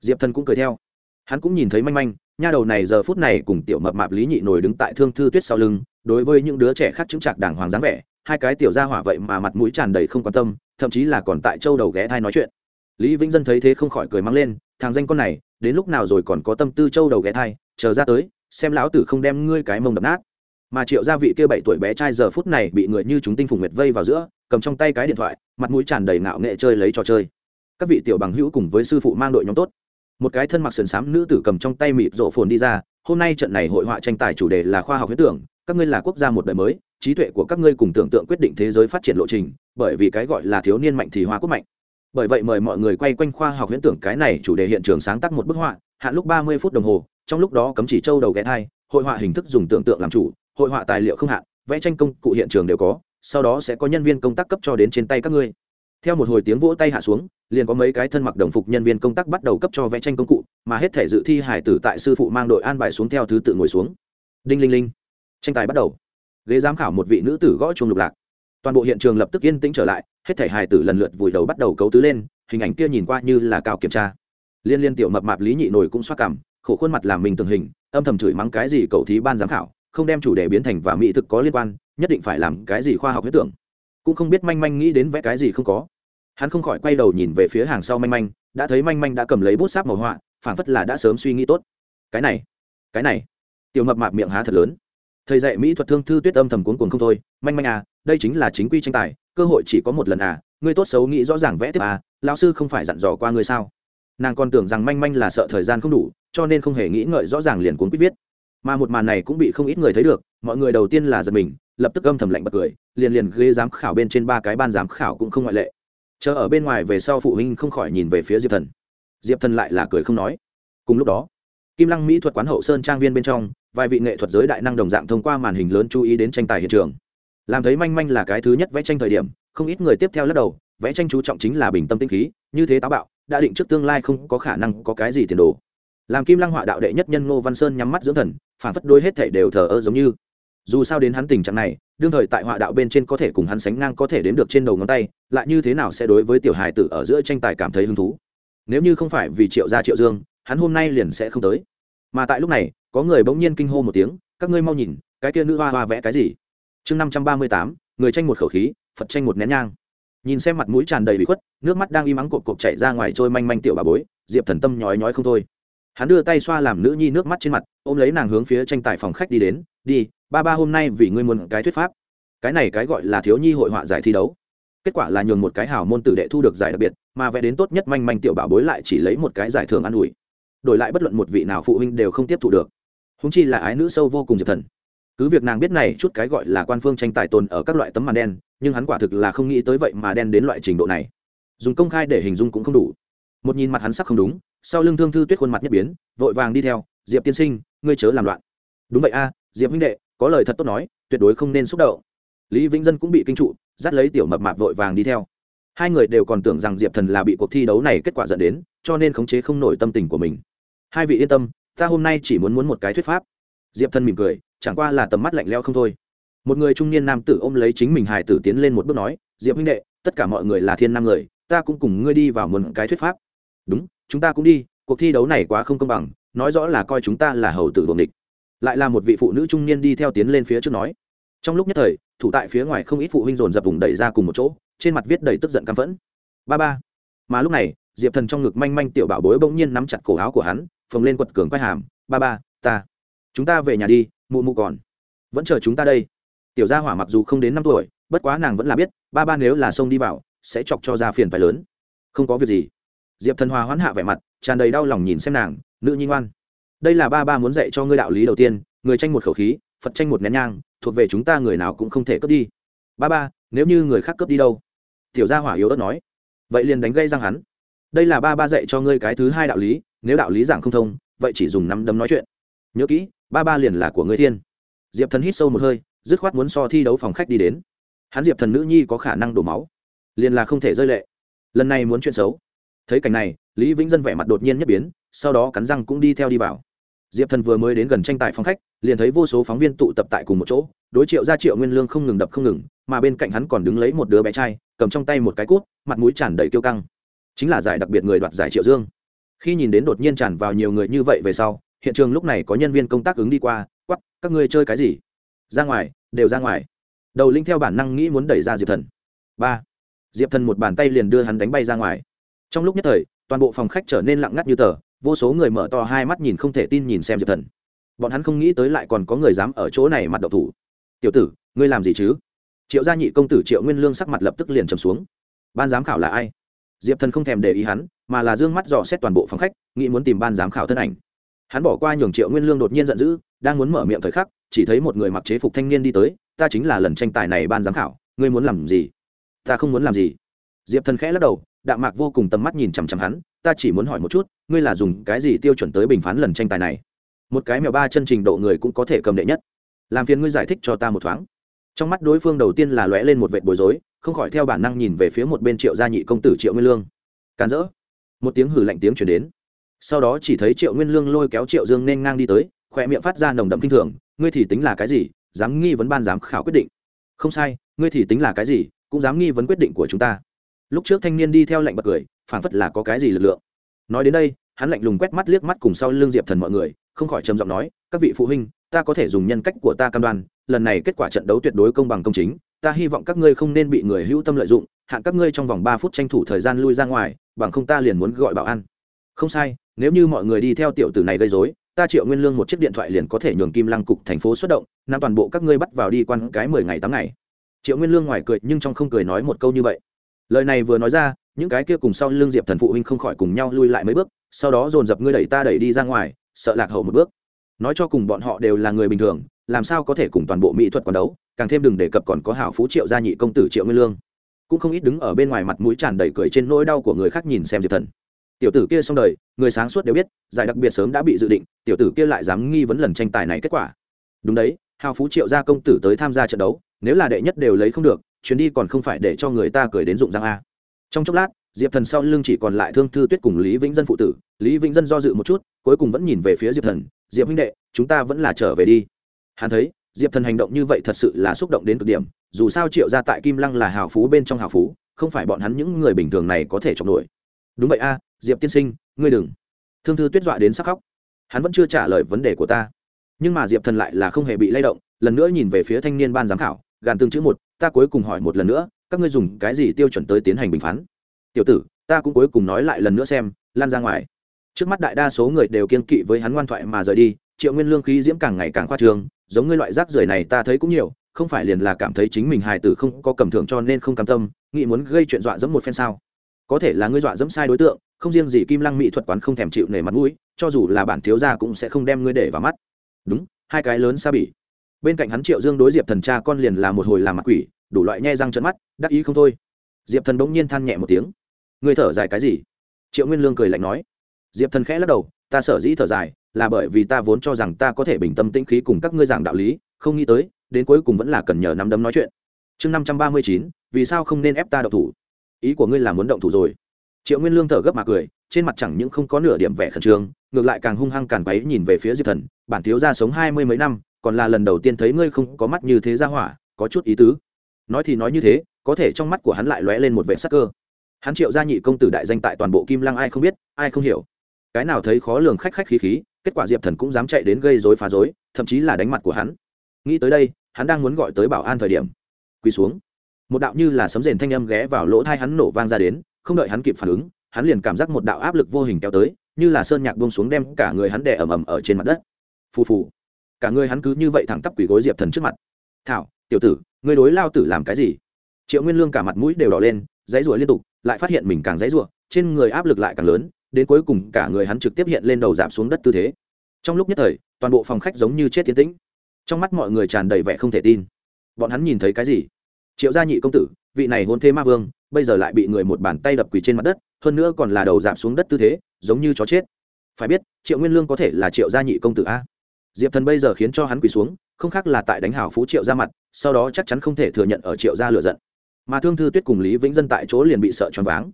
Speaker 1: Diệp thần cũng cười theo. Hắn cũng nhìn thấy manh manh, nha đầu này giờ phút này cùng tiểu mập mạp lý nhị nổi đứng tại thương thư tuyết sau lưng, đối với những đứa trẻ khác chứng trạc đàng hoàng dáng vẻ hai cái tiểu gia hỏa vậy mà mặt mũi tràn đầy không quan tâm, thậm chí là còn tại châu đầu ghé thai nói chuyện. Lý vĩnh dân thấy thế không khỏi cười mắng lên, thằng danh con này, đến lúc nào rồi còn có tâm tư châu đầu ghé thai, chờ ra tới, xem lão tử không đem ngươi cái mông đập nát. Mà triệu gia vị kia bảy tuổi bé trai giờ phút này bị người như chúng tinh phùng miệt vây vào giữa, cầm trong tay cái điện thoại, mặt mũi tràn đầy ngạo nghệ chơi lấy trò chơi. Các vị tiểu bằng hữu cùng với sư phụ mang đội nhóm tốt. Một cái thân mặc sườn xám nữ tử cầm trong tay mịt rộ phồn đi ra, hôm nay trận này hội họa tranh tài chủ đề là khoa học huyết tưởng, các ngươi là quốc gia một đời mới trí tuệ của các ngươi cùng tưởng tượng quyết định thế giới phát triển lộ trình, bởi vì cái gọi là thiếu niên mạnh thì hoa quốc mạnh. Bởi vậy mời mọi người quay quanh khoa học huyễn tưởng cái này chủ đề hiện trường sáng tác một bức họa, hạn lúc ba mươi phút đồng hồ, trong lúc đó cấm chỉ châu đầu ghé thai, hội họa hình thức dùng tưởng tượng làm chủ, hội họa tài liệu không hạn, vẽ tranh công cụ hiện trường đều có, sau đó sẽ có nhân viên công tác cấp cho đến trên tay các ngươi. Theo một hồi tiếng vỗ tay hạ xuống, liền có mấy cái thân mặc đồng phục nhân viên công tác bắt đầu cấp cho vẽ tranh công cụ, mà hết thể dự thi hải tử tại sư phụ mang đội an bài xuống theo thứ tự ngồi xuống. Đinh linh linh. Tranh tài bắt đầu ghế giám khảo một vị nữ tử gõ chuông lục lạc. Toàn bộ hiện trường lập tức yên tĩnh trở lại, hết thể hài tử lần lượt vùi đầu bắt đầu cấu tứ lên, hình ảnh kia nhìn qua như là cao kiểm tra. Liên liên tiểu mập mạp lý nhị nổi cũng xoa cảm khổ khuôn mặt làm mình tường hình, âm thầm chửi mắng cái gì cậu thí ban giám khảo, không đem chủ đề biến thành và mỹ thực có liên quan, nhất định phải làm cái gì khoa học huyết tưởng. Cũng không biết manh manh nghĩ đến vẽ cái gì không có. Hắn không khỏi quay đầu nhìn về phía hàng sau manh manh, đã thấy manh manh đã cầm lấy bút sáp màu họa phản phất là đã sớm suy nghĩ tốt. Cái này cái này. Tiểu mập mạp miệng há thật lớn thầy dạy mỹ thuật thương thư tuyết âm thầm cuốn cuồng không thôi, manh manh à đây chính là chính quy tranh tài, cơ hội chỉ có một lần à ngươi tốt xấu nghĩ rõ ràng vẽ tiếp à lão sư không phải dặn dò qua ngươi sao? Nàng còn tưởng rằng manh manh là sợ thời gian không đủ, cho nên không hề nghĩ ngợi rõ ràng liền cuốn quýt viết. Mà một màn này cũng bị không ít người thấy được, mọi người đầu tiên là giật mình, lập tức âm thầm lạnh bật cười, liền liền ghế giám khảo bên trên ba cái ban giám khảo cũng không ngoại lệ. Chờ ở bên ngoài về sau phụ huynh không khỏi nhìn về phía diệp thần. Diệp thần lại là cười không nói. Cùng lúc đó, kim lăng mỹ thuật quán hậu sơn trang viên bên trong vài vị nghệ thuật giới đại năng đồng dạng thông qua màn hình lớn chú ý đến tranh tài hiện trường. Làm thấy manh manh là cái thứ nhất vẽ tranh thời điểm, không ít người tiếp theo lắc đầu, vẽ tranh chú trọng chính là bình tâm tinh khí, như thế táo bạo, đã định trước tương lai không có khả năng có cái gì tiền đồ. Làm kim lăng họa đạo đệ nhất nhân ngô văn sơn nhắm mắt dưỡng thần, phản phất đôi hết thể đều thờ ơ giống như. Dù sao đến hắn tình trạng này, đương thời tại họa đạo bên trên có thể cùng hắn sánh ngang có thể đếm được trên đầu ngón tay, lại như thế nào sẽ đối với tiểu hài tử ở giữa tranh tài cảm thấy hứng thú? Nếu như không phải vì triệu gia triệu dương, hắn hôm nay liền sẽ không tới mà tại lúc này, có người bỗng nhiên kinh hô một tiếng, các ngươi mau nhìn, cái kia nữ hoa hoa vẽ cái gì? Chương năm trăm ba mươi tám, người tranh một khẩu khí, phật tranh một nén nhang. Nhìn xem mặt mũi tràn đầy bị khuất, nước mắt đang im ắng cộp cộp chạy ra ngoài trôi manh manh tiểu bà bối, diệp thần tâm nhói nhói không thôi. Hắn đưa tay xoa làm nữ nhi nước mắt trên mặt, ôm lấy nàng hướng phía tranh tài phòng khách đi đến, đi, ba ba hôm nay vì ngươi muốn cái thuyết pháp. Cái này cái gọi là thiếu nhi hội họa giải thi đấu. Kết quả là nhường một cái hảo môn tử đệ thu được giải đặc biệt, mà vẽ đến tốt nhất manh manh tiểu bảo bối lại chỉ lấy một cái giải thưởng an ủi đổi lại bất luận một vị nào phụ huynh đều không tiếp thụ được. Húng chi là ái nữ sâu vô cùng diệp thần. Cứ việc nàng biết này chút cái gọi là quan phương tranh tài tồn ở các loại tấm màn đen, nhưng hắn quả thực là không nghĩ tới vậy mà đen đến loại trình độ này. Dùng công khai để hình dung cũng không đủ. Một nhìn mặt hắn sắc không đúng, sau lưng thương thư tuyết khuôn mặt nhất biến, vội vàng đi theo, diệp tiên sinh, ngươi chớ làm loạn. Đúng vậy a, diệp huynh đệ, có lời thật tốt nói, tuyệt đối không nên xúc động. Lý vĩnh dân cũng bị kinh trụ, dắt lấy tiểu mập mạp vội vàng đi theo. Hai người đều còn tưởng rằng diệp thần là bị cuộc thi đấu này kết quả dẫn đến, cho nên khống chế không nổi tâm tình của mình hai vị yên tâm, ta hôm nay chỉ muốn muốn một cái thuyết pháp. Diệp thần mỉm cười, chẳng qua là tầm mắt lạnh leo không thôi. Một người trung niên nam tử ôm lấy chính mình hài tử tiến lên một bước nói, diệp huynh đệ, tất cả mọi người là thiên nam người, ta cũng cùng ngươi đi vào một cái thuyết pháp. Đúng, chúng ta cũng đi, cuộc thi đấu này quá không công bằng, nói rõ là coi chúng ta là hầu tử đồn địch lại là một vị phụ nữ trung niên đi theo tiến lên phía trước nói. Trong lúc nhất thời, thủ tại phía ngoài không ít phụ huynh dồn dập vùng đẩy ra cùng một chỗ, trên mặt viết đầy tức giận căm phẫn. Ba ba. Mà lúc này, diệp thần trong ngực manh manh tiểu bảo bối bỗng nhiên nắm chặt cổ áo của hắn phồng lên quật cường quay hàm, ba ba, ta, chúng ta về nhà đi, mụ mụ còn vẫn chờ chúng ta đây. Tiểu gia hỏa mặc dù không đến năm tuổi, bất quá nàng vẫn là biết, ba ba nếu là sông đi vào, sẽ chọc cho ra phiền phải lớn. Không có việc gì. Diệp thần hòa hoãn hạ vẻ mặt, tràn đầy đau lòng nhìn xem nàng, nữ nhi ngoan. Đây là ba ba muốn dạy cho ngươi đạo lý đầu tiên, người tranh một khẩu khí, phật tranh một nén nhang, thuộc về chúng ta người nào cũng không thể cướp đi. Ba ba, nếu như người khác cướp đi đâu? Tiểu gia hỏa yếu ớt nói. Vậy liền đánh gây răng hắn. Đây là ba ba dạy cho ngươi cái thứ hai đạo lý nếu đạo lý giảng không thông, vậy chỉ dùng nắm đấm nói chuyện. Nhớ kỹ, ba ba liền là của ngươi thiên. Diệp thần hít sâu một hơi, dứt khoát muốn so thi đấu phòng khách đi đến. Hắn diệp thần nữ nhi có khả năng đổ máu, liền là không thể rơi lệ. Lần này muốn chuyện xấu. Thấy cảnh này, lý vĩnh dân vẻ mặt đột nhiên nhất biến, sau đó cắn răng cũng đi theo đi vào. Diệp thần vừa mới đến gần tranh tài phòng khách, liền thấy vô số phóng viên tụ tập tại cùng một chỗ, đối triệu ra triệu nguyên lương không ngừng đập không ngừng, mà bên cạnh hắn còn đứng lấy một đứa bé trai, cầm trong tay một cái cút, mặt mũi tràn đầy kiêu căng. Chính là giải đặc biệt người đoạt giải triệu dương khi nhìn đến đột nhiên tràn vào nhiều người như vậy về sau, hiện trường lúc này có nhân viên công tác ứng đi qua quắp các ngươi chơi cái gì? Ra ngoài, đều ra ngoài. Đầu linh theo bản năng nghĩ muốn đẩy ra diệp thần. Ba. Diệp thần một bàn tay liền đưa hắn đánh bay ra ngoài. Trong lúc nhất thời, toàn bộ phòng khách trở nên lặng ngắt như tờ, vô số người mở to hai mắt nhìn không thể tin nhìn xem diệp thần. Bọn hắn không nghĩ tới lại còn có người dám ở chỗ này mặt đậu thủ. Tiểu tử, ngươi làm gì chứ? Triệu gia nhị công tử triệu nguyên lương sắc mặt lập tức liền trầm xuống. Ban giám khảo là ai? Diệp thần không thèm để ý hắn mà là dương mắt dò xét toàn bộ phòng khách, nghĩ muốn tìm ban giám khảo thân ảnh. Hắn bỏ qua nhường triệu nguyên lương đột nhiên giận dữ, đang muốn mở miệng thời khắc, chỉ thấy một người mặc chế phục thanh niên đi tới, ta chính là lần tranh tài này ban giám khảo, ngươi muốn làm gì? Ta không muốn làm gì. Diệp thần khẽ lắc đầu, đạm mạc vô cùng tầm mắt nhìn chằm chằm hắn, ta chỉ muốn hỏi một chút, ngươi là dùng cái gì tiêu chuẩn tới bình phán lần tranh tài này? Một cái mèo ba chân trình độ người cũng có thể cầm đệ nhất. Làm phiền ngươi giải thích cho ta một thoáng. Trong mắt đối phương đầu tiên là lóe lên một vệ bối rối, không khỏi theo bản năng nhìn về phía một bên triệu gia nhị công tử triệu nguyên lương. Càn rỡ một tiếng hử lạnh tiếng chuyển đến. Sau đó chỉ thấy triệu nguyên lương lôi kéo triệu dương nên ngang đi tới khoe miệng phát ra nồng đậm kinh thường, ngươi thì tính là cái gì? Dám nghi vấn ban giám khảo quyết định. Không sai, ngươi thì tính là cái gì, cũng dám nghi vấn quyết định của chúng ta. Lúc trước thanh niên đi theo lệnh bật cười, phảng phất là có cái gì lực lượng. Nói đến đây, hắn lạnh lùng quét mắt liếc mắt cùng sau l ư n g diệp thần mọi người, không khỏi trầm giọng nói, các vị phụ huynh, ta có thể dùng nhân cách của ta cam đoan, lần này kết quả trận đấu tuyệt đối công bằng công chính, ta hy vọng các ngươi không nên bị người hữu tâm lợi dụng hạn các ngươi trong vòng ba phút tranh thủ thời gian lui ra ngoài, bằng không ta liền muốn gọi bảo an. Không sai, nếu như mọi người đi theo tiểu tử này gây dối ta triệu nguyên lương một chiếc điện thoại liền có thể nhường kim lăng cục thành phố xuất động nam toàn bộ các ngươi bắt vào đi quan cái mười ngày tám ngày. Triệu nguyên lương ngoài cười nhưng trong không cười nói một câu như vậy. Lời này vừa nói ra, những cái kia cùng sau lương diệp thần phụ huynh không khỏi cùng nhau lui lại mấy bước, sau đó dồn dập ngươi đẩy ta đẩy đi ra ngoài, sợ lạc hậu một bước. Nói cho cùng bọn họ đều là người bình thường, làm sao có thể cùng toàn bộ mỹ thuật quán đấu, càng thêm đừng đề cập còn có hảo phú triệu gia nhị công tử triệu nguyên lương cũng không ít đứng ở bên ngoài mặt mũi tràn đầy cười trên nỗi đau của người khác nhìn xem diệp thần. Tiểu tử kia xong đời, người sáng suốt đều biết, giải đặc biệt sớm đã bị dự định, tiểu tử kia lại dám nghi vấn lần tranh tài này kết quả. Đúng đấy, hào phú triệu gia công tử tới tham gia trận đấu, nếu là đệ nhất đều lấy không được, chuyến đi còn không phải để cho người ta cười đến dụng răng a. Trong chốc lát, diệp thần sau lưng chỉ còn lại thương thư tuyết cùng lý vĩnh dân phụ tử, lý vĩnh dân do dự một chút, cuối cùng vẫn nhìn về phía diệp thần, diệp huynh đệ, chúng ta vẫn là trở về đi. Hắn thấy, diệp thần hành động như vậy thật sự là xúc động đến cực điểm dù sao triệu gia tại kim lăng là hào phú bên trong hào phú, không phải bọn hắn những người bình thường này có thể chọc nổi. Đúng vậy a, diệp tiên sinh, ngươi đừng. Thương thư tuyết dọa đến sắc khóc. Hắn vẫn chưa trả lời vấn đề của ta. Nhưng mà diệp thần lại là không hề bị lay động, lần nữa nhìn về phía thanh niên ban giám khảo, gàn tương chữ một, ta cuối cùng hỏi một lần nữa, các ngươi dùng cái gì tiêu chuẩn tới tiến hành bình phán? Tiểu tử, ta cũng cuối cùng nói lại lần nữa xem, lan ra ngoài. Trước mắt đại đa số người đều kiên kỵ với hắn ngoan thoại mà rời đi, triệu nguyên lương khí diễm càng ngày càng khoa trương, giống ngươi loại rác rưởi này ta thấy cũng nhiều không phải liền là cảm thấy chính mình hài tử không có cầm thưởng cho nên không cam tâm, nghĩ muốn gây chuyện dọa dẫm một phen sao? Có thể là ngươi dọa dẫm sai đối tượng, không riêng gì kim lăng mỹ thuật quán không thèm chịu nể mặt mũi, cho dù là bản thiếu gia cũng sẽ không đem ngươi để vào mắt. Đúng, hai cái lớn xa bỉ. Bên cạnh hắn triệu dương đối diệp thần cha con liền là một hồi làm mặt quỷ, đủ loại nhe răng trận mắt, đắc ý không thôi. Diệp thần bỗng nhiên than nhẹ một tiếng. Ngươi thở dài cái gì? Triệu nguyên lương cười lạnh nói. Diệp thần khẽ lắc đầu, ta sở dĩ thở dài là bởi vì ta vốn cho rằng ta có thể bình tâm tĩnh khí cùng các ngươi giảng đạo lý, không nghĩ tới đến cuối cùng vẫn là cần nhờ nắm đấm nói chuyện. Chương năm trăm ba mươi chín, vì sao không nên ép ta động thủ? Ý của ngươi là muốn động thủ rồi. Triệu nguyên lương thở gấp mà cười, trên mặt chẳng những không có nửa điểm vẻ khẩn trương, ngược lại càng hung hăng càn quấy nhìn về phía diệp thần, bản thiếu gia sống hai mươi mấy năm, còn là lần đầu tiên thấy ngươi không có mắt như thế ra hỏa, có chút ý tứ. Nói thì nói như thế, có thể trong mắt của hắn lại lóe lên một vẻ sắc cơ. Hắn triệu gia nhị công tử đại danh tại toàn bộ kim lăng ai không biết, ai không hiểu. Cái nào thấy khó lường khách khách khí khí, kết quả diệp thần cũng dám chạy đến gây dối phá dối thậm chí là đánh mặt của hắn nghĩ tới đây, hắn đang muốn gọi tới bảo an thời điểm, quỳ xuống. Một đạo như là sấm rền thanh âm ghé vào lỗ thai hắn nổ vang ra đến, không đợi hắn kịp phản ứng, hắn liền cảm giác một đạo áp lực vô hình kéo tới, như là sơn nhạc buông xuống đem cả người hắn đè ầm ầm ở trên mặt đất. Phù phù. Cả người hắn cứ như vậy thẳng tắp quỳ gối diệp thần trước mặt. Thảo, tiểu tử, ngươi đối lao tử làm cái gì? Triệu nguyên lương cả mặt mũi đều đỏ lên, dãy rủa liên tục, lại phát hiện mình càng dãy rủa, trên người áp lực lại càng lớn, đến cuối cùng cả người hắn trực tiếp hiện lên đầu giảm xuống đất tư thế. Trong lúc nhất thời, toàn bộ phòng khách giống như chết tiến tĩnh trong mắt mọi người tràn đầy vẻ không thể tin. Bọn hắn nhìn thấy cái gì? Triệu gia nhị công tử, vị này hôn thế ma vương, bây giờ lại bị người một bàn tay đập quỳ trên mặt đất, hơn nữa còn là đầu giảm xuống đất tư thế, giống như chó chết. Phải biết, triệu nguyên lương có thể là triệu gia nhị công tử a. Diệp thần bây giờ khiến cho hắn quỳ xuống, không khác là tại đánh hảo phú triệu ra mặt, sau đó chắc chắn không thể thừa nhận ở triệu gia lựa giận. Mà thương thư tuyết cùng lý vĩnh dân tại chỗ liền bị sợ choáng váng.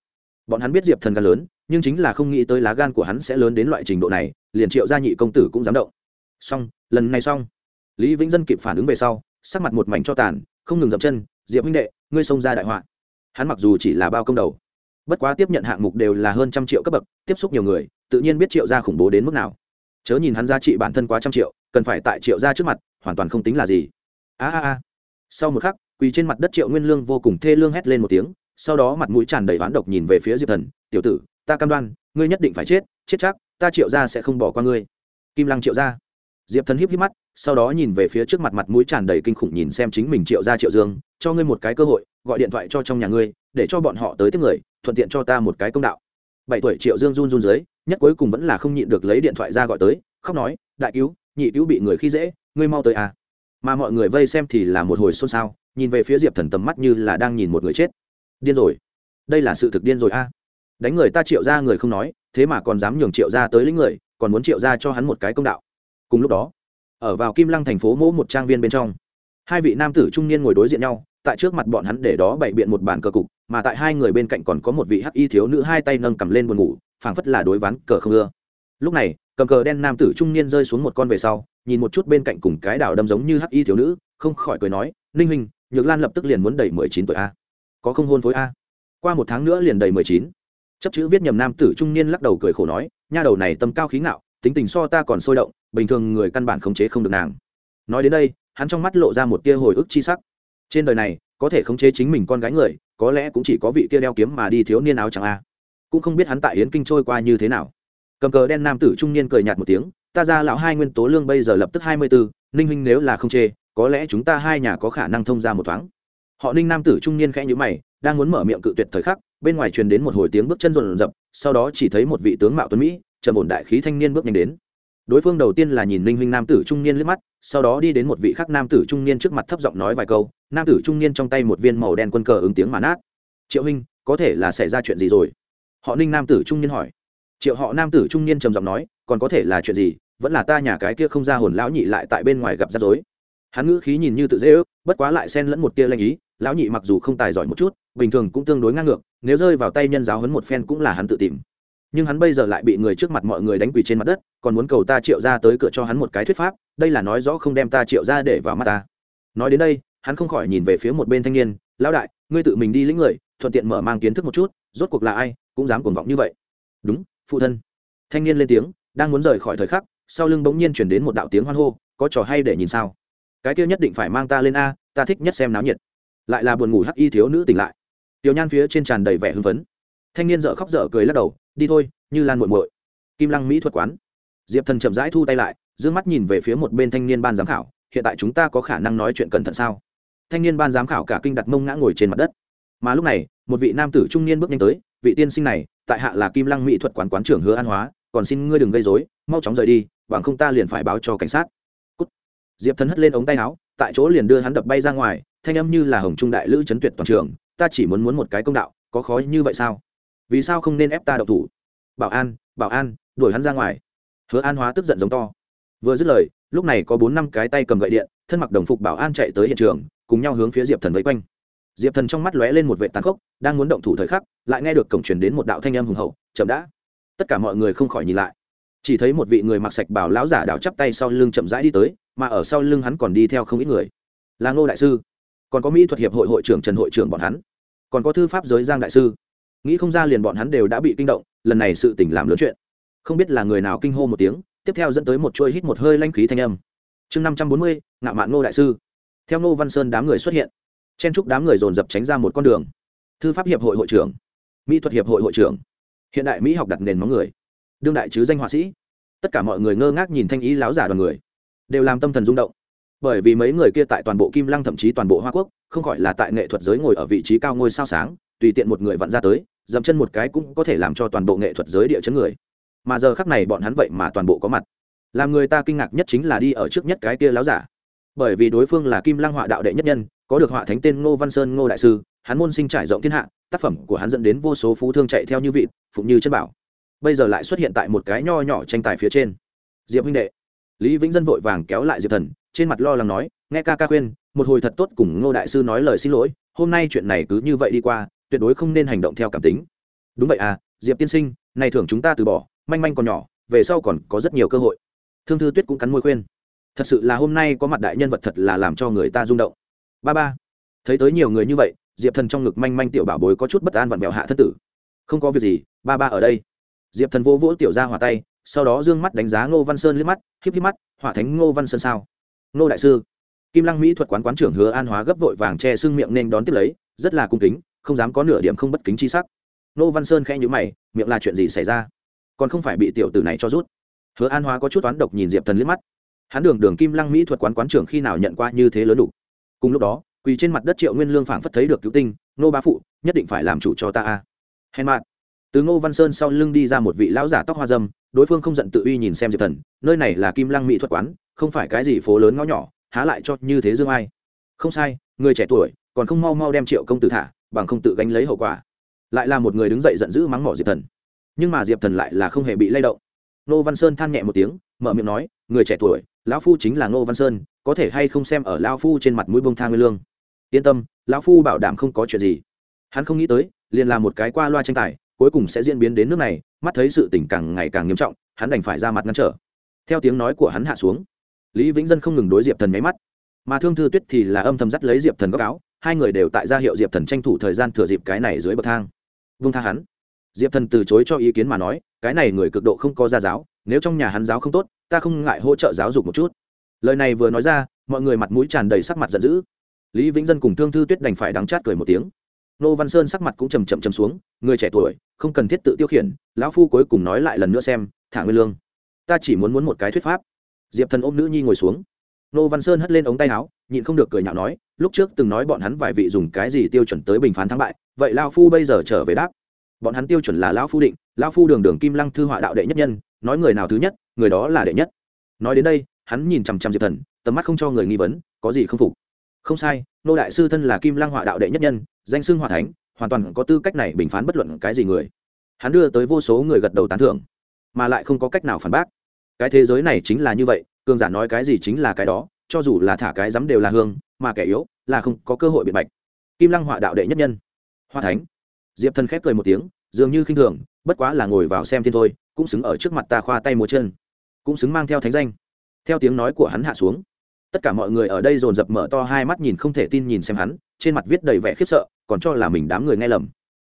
Speaker 1: Bọn hắn biết diệp thần gan lớn, nhưng chính là không nghĩ tới lá gan của hắn sẽ lớn đến loại trình độ này, liền triệu gia nhị công tử cũng dám động. Xong, lần này xong lý vĩnh dân kịp phản ứng về sau, sắc mặt một mảnh cho tàn, không ngừng dậm chân, diệp huynh đệ, ngươi xông ra đại họa. Hắn mặc dù chỉ là bao công đầu, bất quá tiếp nhận hạng mục đều là hơn trăm triệu cấp bậc, tiếp xúc nhiều người, tự nhiên biết triệu gia khủng bố đến mức nào. Chớ nhìn hắn giá trị bản thân quá trăm triệu, cần phải tại triệu gia trước mặt, hoàn toàn không tính là gì. A a a. Sau một khắc, quỳ trên mặt đất triệu nguyên lương vô cùng thê lương hét lên một tiếng, sau đó mặt mũi tràn đầy oán độc nhìn về phía diệp thần, tiểu tử, ta cam đoan, ngươi nhất định phải chết chết chắc, ta triệu gia sẽ không bỏ qua ngươi. Kim lăng triệu gia diệp thần híp híp mắt, sau đó nhìn về phía trước mặt mặt mũi tràn đầy kinh khủng nhìn xem chính mình triệu gia triệu dương, cho ngươi một cái cơ hội, gọi điện thoại cho trong nhà ngươi, để cho bọn họ tới tiếp người, thuận tiện cho ta một cái công đạo. Bảy tuổi triệu dương run run dưới, nhất cuối cùng vẫn là không nhịn được lấy điện thoại ra gọi tới, khóc nói, đại cứu, nhị cứu bị người khi dễ, ngươi mau tới à. Mà mọi người vây xem thì là một hồi xôn xao, nhìn về phía diệp thần tầm mắt như là đang nhìn một người chết. Điên rồi, đây là sự thực điên rồi a. À. đánh người ta triệu ra người không nói, thế mà còn dám nhường triệu ra tới lĩnh người, còn muốn triệu ra cho hắn một cái công đạo cùng lúc đó, ở vào kim lăng thành phố mỗ một trang viên bên trong, hai vị nam tử trung niên ngồi đối diện nhau, tại trước mặt bọn hắn để đó bày biện một bàn cờ cục, mà tại hai người bên cạnh còn có một vị hắc y thiếu nữ hai tay nâng cầm lên buồn ngủ, phảng phất là đối ván cờ không ưa. Lúc này, cầm cờ đen nam tử trung niên rơi xuống một con về sau, nhìn một chút bên cạnh cùng cái đảo đâm giống như hắc y thiếu nữ, không khỏi cười nói, ninh huynh, nhược lan lập tức liền muốn đầy mười chín tuổi a. Có không hôn phối a? Qua một tháng nữa liền đầy mười chín. Chấp chữ viết nhầm nam tử trung niên lắc đầu cười khổ nói, nha đầu này tâm cao khí ngạo tính tình so ta còn sôi động, bình thường người căn bản khống chế không được nàng. Nói đến đây, hắn trong mắt lộ ra một tia hồi ức chi sắc. Trên đời này, có thể khống chế chính mình con gái người, có lẽ cũng chỉ có vị kia đeo kiếm mà đi thiếu niên áo chẳng a. Cũng không biết hắn tại yến kinh trôi qua như thế nào. Cầm cờ đen nam tử trung niên cười nhạt một tiếng, ta ra lão hai nguyên tố lương bây giờ lập tức hai mươi bốn ninh huynh nếu là không chê, có lẽ chúng ta hai nhà có khả năng thông ra một thoáng. Họ ninh nam tử trung niên khẽ nhữ mày, đang muốn mở miệng cự tuyệt thời khắc, bên ngoài truyền đến một hồi tiếng bước chân rộn rập, sau đó chỉ thấy một vị tướng mạo tuấn mỹ trầm ổn đại khí thanh niên bước nhanh đến. Đối phương đầu tiên là nhìn ninh huynh nam tử trung niên liếc mắt, sau đó đi đến một vị khác nam tử trung niên trước mặt thấp giọng nói vài câu, nam tử trung niên trong tay một viên màu đen quân cờ ứng tiếng mà nát. Triệu huynh, có thể là xảy ra chuyện gì rồi? Họ ninh nam tử trung niên hỏi. Triệu họ nam tử trung niên trầm giọng nói, còn có thể là chuyện gì? Vẫn là ta nhà cái kia không ra hồn lão nhị lại tại bên ngoài gặp rắc rối. Hắn ngữ khí nhìn như tự dễ ước, bất quá lại xen lẫn một tia lanh ý, lão nhị mặc dù không tài giỏi một chút, bình thường cũng tương đối ngang ngược, nếu rơi vào tay nhân giáo hấn một phen cũng là hắn tự tìm nhưng hắn bây giờ lại bị người trước mặt mọi người đánh quỳ trên mặt đất, còn muốn cầu ta triệu ra tới cửa cho hắn một cái thuyết pháp, đây là nói rõ không đem ta triệu ra để vào mắt ta. Nói đến đây, hắn không khỏi nhìn về phía một bên thanh niên, lão đại, ngươi tự mình đi lĩnh người, thuận tiện mở mang kiến thức một chút, rốt cuộc là ai, cũng dám cuồng vọng như vậy. Đúng, phụ thân. Thanh niên lên tiếng, đang muốn rời khỏi thời khắc, sau lưng bỗng nhiên chuyển đến một đạo tiếng hoan hô, có trò hay để nhìn sao? Cái kia nhất định phải mang ta lên a, ta thích nhất xem náo nhiệt. Lại là buồn ngủ hắc y thiếu nữ tỉnh lại. Tiểu nhan phía trên tràn đầy vẻ hưng phấn. Thanh niên dở khóc dở cười lắc đầu đi thôi, như lan muội muội. Kim lăng mỹ thuật quán. Diệp thần chậm rãi thu tay lại d ư ơ n g mắt nhìn về phía một bên thanh niên ban giám khảo, hiện tại chúng ta có khả năng nói chuyện cẩn thận sao? Thanh niên ban giám khảo cả kinh đặt mông ngã ngồi trên mặt đất. Mà lúc này, một vị nam tử trung niên bước nhanh tới, vị tiên sinh này, tại hạ là kim lăng mỹ thuật quán quán trưởng hứa an hóa, còn xin ngươi đừng gây dối mau chóng rời đi, bằng không ta liền phải báo cho cảnh sát. Cút. diệp thần hất lên ống tay áo, tại chỗ liền đưa hắn đập bay ra ngoài, thanh âm như là hồng trung đại lữ chấn tuyệt toàn trường, ta chỉ muốn muốn một cái công đạo, có khó như vậy sao? Vì sao không nên ép ta đậu thủ? Bảo an bảo an, đuổi hắn ra ngoài. Hứa an hóa tức giận giống to. Vừa dứt lời, lúc này có bốn năm cái tay cầm gậy điện, thân mặc đồng phục bảo an chạy tới hiện trường, cùng nhau hướng phía diệp thần vây quanh. Diệp thần trong mắt lóe lên một vệ tàn khốc, đang muốn động thủ thời khắc, lại nghe được cổng truyền đến một đạo thanh âm hùng hậu, chậm đã. Tất cả mọi người không khỏi nhìn lại. Chỉ thấy một vị người mặc sạch bảo lão giả đảo chắp tay sau lưng chậm rãi đi tới, mà ở sau lưng hắn còn đi theo không ít người. Là ngô đại sư. Còn có mỹ thuật hiệp hội hội trưởng trần hội trưởng bọn hắn. Còn có thư pháp giới giang đại sư nghĩ không ra liền bọn hắn đều đã bị kinh động, lần này sự tỉnh làm lớn chuyện. Không biết là người nào kinh hô một tiếng, tiếp theo dẫn tới một chuôi hít một hơi lanh khí thanh âm. Chương năm trăm bốn mươi, ngạo mạn ngô đại sư. Theo ngô văn sơn đám người xuất hiện, chen chúc đám người dồn dập tránh ra một con đường. Thư pháp hiệp hội hội trưởng, mỹ thuật hiệp hội hội trưởng, hiện đại mỹ học đặt nền móng người, đương đại chứ danh họa sĩ. Tất cả mọi người ngơ ngác nhìn thanh ý láo giả đoàn người, đều làm tâm thần rung động. Bởi vì mấy người kia tại toàn bộ kim lăng thậm chí toàn bộ hoa quốc, không gọi là tại nghệ thuật giới ngồi ở vị trí cao ngôi sao sáng tùy tiện một người vặn ra tới, dậm chân một cái cũng có thể làm cho toàn bộ nghệ thuật giới địa chấn người. Mà giờ khắc này bọn hắn vậy mà toàn bộ có mặt. Làm người ta kinh ngạc nhất chính là đi ở trước nhất cái kia láo giả. Bởi vì đối phương là kim Lang họa đạo đệ nhất nhân, có được họa thánh tên ngô văn sơn ngô đại sư, hắn môn sinh trải rộng thiên hạ, tác phẩm của hắn dẫn đến vô số phú thương chạy theo như vị phụng như chân bảo. Bây giờ lại xuất hiện tại một cái nho nhỏ tranh tài phía trên. Diệp huynh đệ. Lý vĩnh dân vội vàng kéo lại diệp thần, trên mặt lo lắng nói, nghe ca ca khuyên, một hồi thật tốt cùng ngô đại sư nói lời xin lỗi, hôm nay chuyện này cứ như vậy đi qua tuyệt đối không nên hành động theo cảm tính. Đúng vậy à diệp tiên sinh, này thưởng chúng ta từ bỏ, manh manh còn nhỏ, về sau còn có rất nhiều cơ hội. Thương thư tuyết cũng cắn môi khuyên. Thật sự là hôm nay có mặt đại nhân vật thật là làm cho người ta rung động. Ba ba, thấy tới nhiều người như vậy, diệp thần trong ngực manh manh tiểu bảo bối có chút bất an vặn vẹo hạ thất tử. Không có việc gì, ba ba ở đây. Diệp thần vô vỗ tiểu ra hỏa tay, sau đó d ư ơ n g mắt đánh giá ngô văn sơn liếc mắt híp híp mắt, hỏa thánh ngô văn sơn sao? Ngô đại sư, kim lăng mỹ thuật quán quán trưởng hứa an hóa gấp vội vàng che xương miệng nên đón tiếp lấy, rất là cung kính không dám có nửa điểm không bất kính chi sắc. Nô văn sơn khẽ nhữ mày, miệng là chuyện gì xảy ra? Còn không phải bị tiểu tử này cho rút. Hứa an hóa có chút toán độc nhìn diệp thần liếc mắt. Hắn đường đường kim lăng mỹ thuật quán quán trưởng khi nào nhận qua như thế lớn đủ cùng lúc đó, quỳ trên mặt đất triệu nguyên lương phảng phất thấy được cứu tinh, nô bá phụ, nhất định phải làm chủ cho ta a. Hèn mạn từ ngô văn sơn sau lưng đi ra một vị lão giả tóc hoa dâm, đối phương không giận tự uy nhìn xem diệp thần, nơi này là kim lăng mỹ thuật quán, không phải cái gì phố lớn ngõ nhỏ, há lại cho như thế dương ai? Không sai, người trẻ tuổi, còn không mau mau đem triệu công tử thả bằng không tự gánh lấy hậu quả. Lại là một người đứng dậy giận dữ mắng mỏ diệp thần. Nhưng mà diệp thần lại là không hề bị lay động. Nô văn sơn than nhẹ một tiếng, mở miệng nói, người trẻ tuổi, lão phu chính là Nô văn sơn, có thể hay không xem ở lão phu trên mặt mũi bông thang nguyên lương? Yên tâm, lão phu bảo đảm không có chuyện gì. Hắn không nghĩ tới, liền là một cái qua loa tranh tài, cuối cùng sẽ diễn biến đến nước này, mắt thấy sự tình càng ngày càng nghiêm trọng, hắn đành phải ra mặt ngăn trở. Theo tiếng nói của hắn hạ xuống, lý vĩnh dân không ngừng đối diệp thần máy mắt. Mà thương thư tuyết thì là âm thầm dắt lấy diệp thần góc áo hai người đều tại gia hiệu diệp thần tranh thủ thời gian thừa dịp cái này dưới bậc thang. Vung tha hắn. Diệp thần từ chối cho ý kiến mà nói, cái này người cực độ không có gia giáo, nếu trong nhà hắn giáo không tốt, ta không ngại hỗ trợ giáo dục một chút. Lời này vừa nói ra, mọi người mặt mũi tràn đầy sắc mặt giận dữ. Lý vĩnh dân cùng thương thư tuyết đành phải đắng chát cười một tiếng. Nô văn sơn sắc mặt cũng chầm chậm chầm xuống, người trẻ tuổi, không cần thiết tự tiêu khiển, lão phu cuối cùng nói lại lần nữa xem, thả nguyên lương. Ta chỉ muốn muốn một cái thuyết pháp. Diệp thần ôm nữ nhi ngồi xuống. Nô văn sơn hất lên ống tay áo nhịn không được cười nhạo nói, lúc trước từng nói bọn hắn vài vị dùng cái gì tiêu chuẩn tới bình phán thắng bại, vậy lao phu bây giờ trở về đáp. Bọn hắn tiêu chuẩn là lão phu định lão phu đường đường kim lăng thư họa đạo đệ nhất nhân, nói người nào thứ nhất, người đó là đệ nhất. Nói đến đây, hắn nhìn chằm chằm diệp thần, tầm mắt không cho người nghi vấn, có gì không phục? Không sai, nô đại sư thân là kim lăng họa đạo đệ nhất nhân, danh xưng họa thánh, hoàn toàn có tư cách này bình phán bất luận cái gì người. Hắn đưa tới vô số người gật đầu tán thưởng, mà lại không có cách nào phản bác. Cái thế giới này chính là như vậy, cường giả nói cái gì chính là cái đó cho dù là thả cái dám đều là hương, mà kẻ yếu là không có cơ hội biện bạch. Kim lăng họa đạo đệ nhất nhân. Hoa thánh. Diệp thần khép cười một tiếng, dường như khinh thường, bất quá là ngồi vào xem thiên thôi, cũng xứng ở trước mặt ta khoa tay múa chân, cũng xứng mang theo thánh danh. Theo tiếng nói của hắn hạ xuống, tất cả mọi người ở đây dồn dập mở to hai mắt nhìn không thể tin nhìn xem hắn, trên mặt viết đầy vẻ khiếp sợ, còn cho là mình đám người nghe lầm.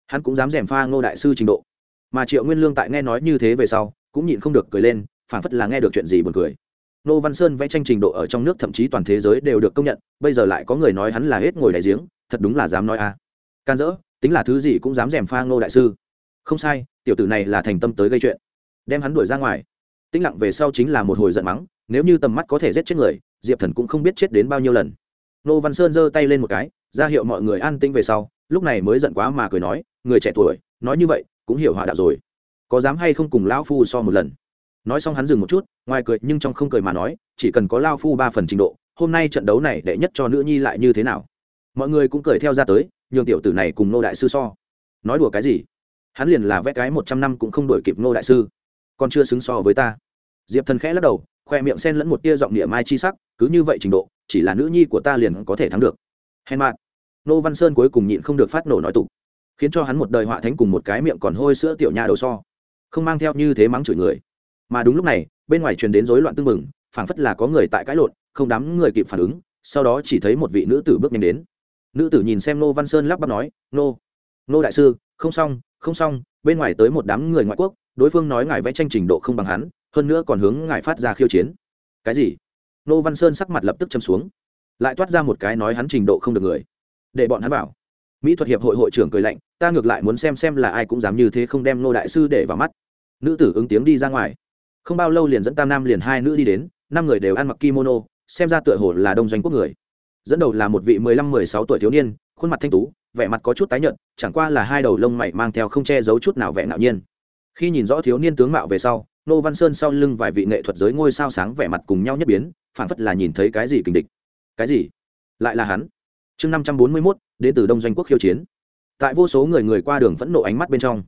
Speaker 1: Hắn cũng dám gièm pha ngô đại sư trình độ. Mà triệu nguyên lương tại nghe nói như thế về sau, cũng nhịn không được cười lên phản phất là nghe được chuyện gì buồn cười nô văn sơn vẽ tranh trình độ ở trong nước thậm chí toàn thế giới đều được công nhận, bây giờ lại có người nói hắn là hết ngồi đại giếng, thật đúng là dám nói a. À. can dỡ, tính là thứ gì cũng dám dèm pha ngô đại sư. Không sai, tiểu tử này là thành tâm tới gây chuyện. Đem hắn đuổi ra ngoài. Tĩnh lặng về sau chính là một hồi giận mắng, nếu như tầm mắt có thể giết chết người, diệp thần cũng không biết chết đến bao nhiêu lần. Nô văn sơn giơ tay lên một cái, ra hiệu mọi người an tĩnh về sau, lúc này mới giận quá mà cười nói, người trẻ tuổi, nói như vậy, cũng hiểu họa đạo rồi. Có dám hay không cùng lão phu so một lần? Nói xong hắn dừng một chút, ngoài cười nhưng trong không cười mà nói, chỉ cần có lao phu ba phần trình độ, hôm nay trận đấu này đệ nhất cho nữ nhi lại như thế nào? Mọi người cũng cười theo ra tới, nhường tiểu tử này cùng nô đại sư so. Nói đùa cái gì? Hắn liền là vẽ cái một trăm năm cũng không đổi kịp nô đại sư. Còn chưa xứng so với ta. Diệp thần khẽ lắc đầu, khoe miệng sen lẫn một tia giọng địa mai chi sắc, cứ như vậy trình độ, chỉ là nữ nhi của ta liền có thể thắng được. Hèn mạn nô văn sơn cuối cùng nhịn không được phát nổ nói tục, khiến cho hắn một đời họa thánh cùng một cái miệng còn hôi sữa tiểu nha đầu so. Không mang theo như thế mắng chửi người mà đúng lúc này, bên ngoài truyền đến rối loạn tưng mừng phảng phất là có người tại cãi lộn, không đám người kịp phản ứng, sau đó chỉ thấy một vị nữ tử bước nhanh đến. Nữ tử nhìn xem nô văn sơn lắp bắp nói nô nô đại sư, không xong không xong, bên ngoài tới một đám người ngoại quốc, đối phương nói ngài vẽ tranh trình độ không bằng hắn, hơn nữa còn hướng ngài phát ra khiêu chiến. Cái gì? Nô văn sơn sắc mặt lập tức châm xuống, lại toát ra một cái nói hắn trình độ không được người. Để bọn hắn bảo mỹ thuật hiệp hội hội trưởng cười lạnh, ta ngược lại muốn xem xem là ai cũng dám như thế không đem nô đại sư để vào mắt. Nữ tử ứng tiếng đi ra ngoài không bao lâu liền dẫn tam nam liền hai nữ đi đến, năm người đều ăn mặc kimono, xem ra tựa hồ là đông doanh quốc người. Dẫn đầu là một vị mười lăm, mười sáu tuổi thiếu niên, khuôn mặt thanh tú, vẻ mặt có chút tái nhợt, chẳng qua là hai đầu lông mày mang theo không che giấu chút nào vẻ ngạo nhiên. Khi nhìn rõ thiếu niên tướng mạo về sau, nô văn sơn sau lưng vài vị nghệ thuật giới ngôi sao sáng vẻ mặt cùng nhau nhất biến phản phất là nhìn thấy cái gì kình địch. Cái gì? Lại là hắn. Chương năm trăm bốn mươi mốt, đến từ đông doanh quốc khiêu chiến. Tại vô số người người qua đường phẫn nộ ánh mắt bên trong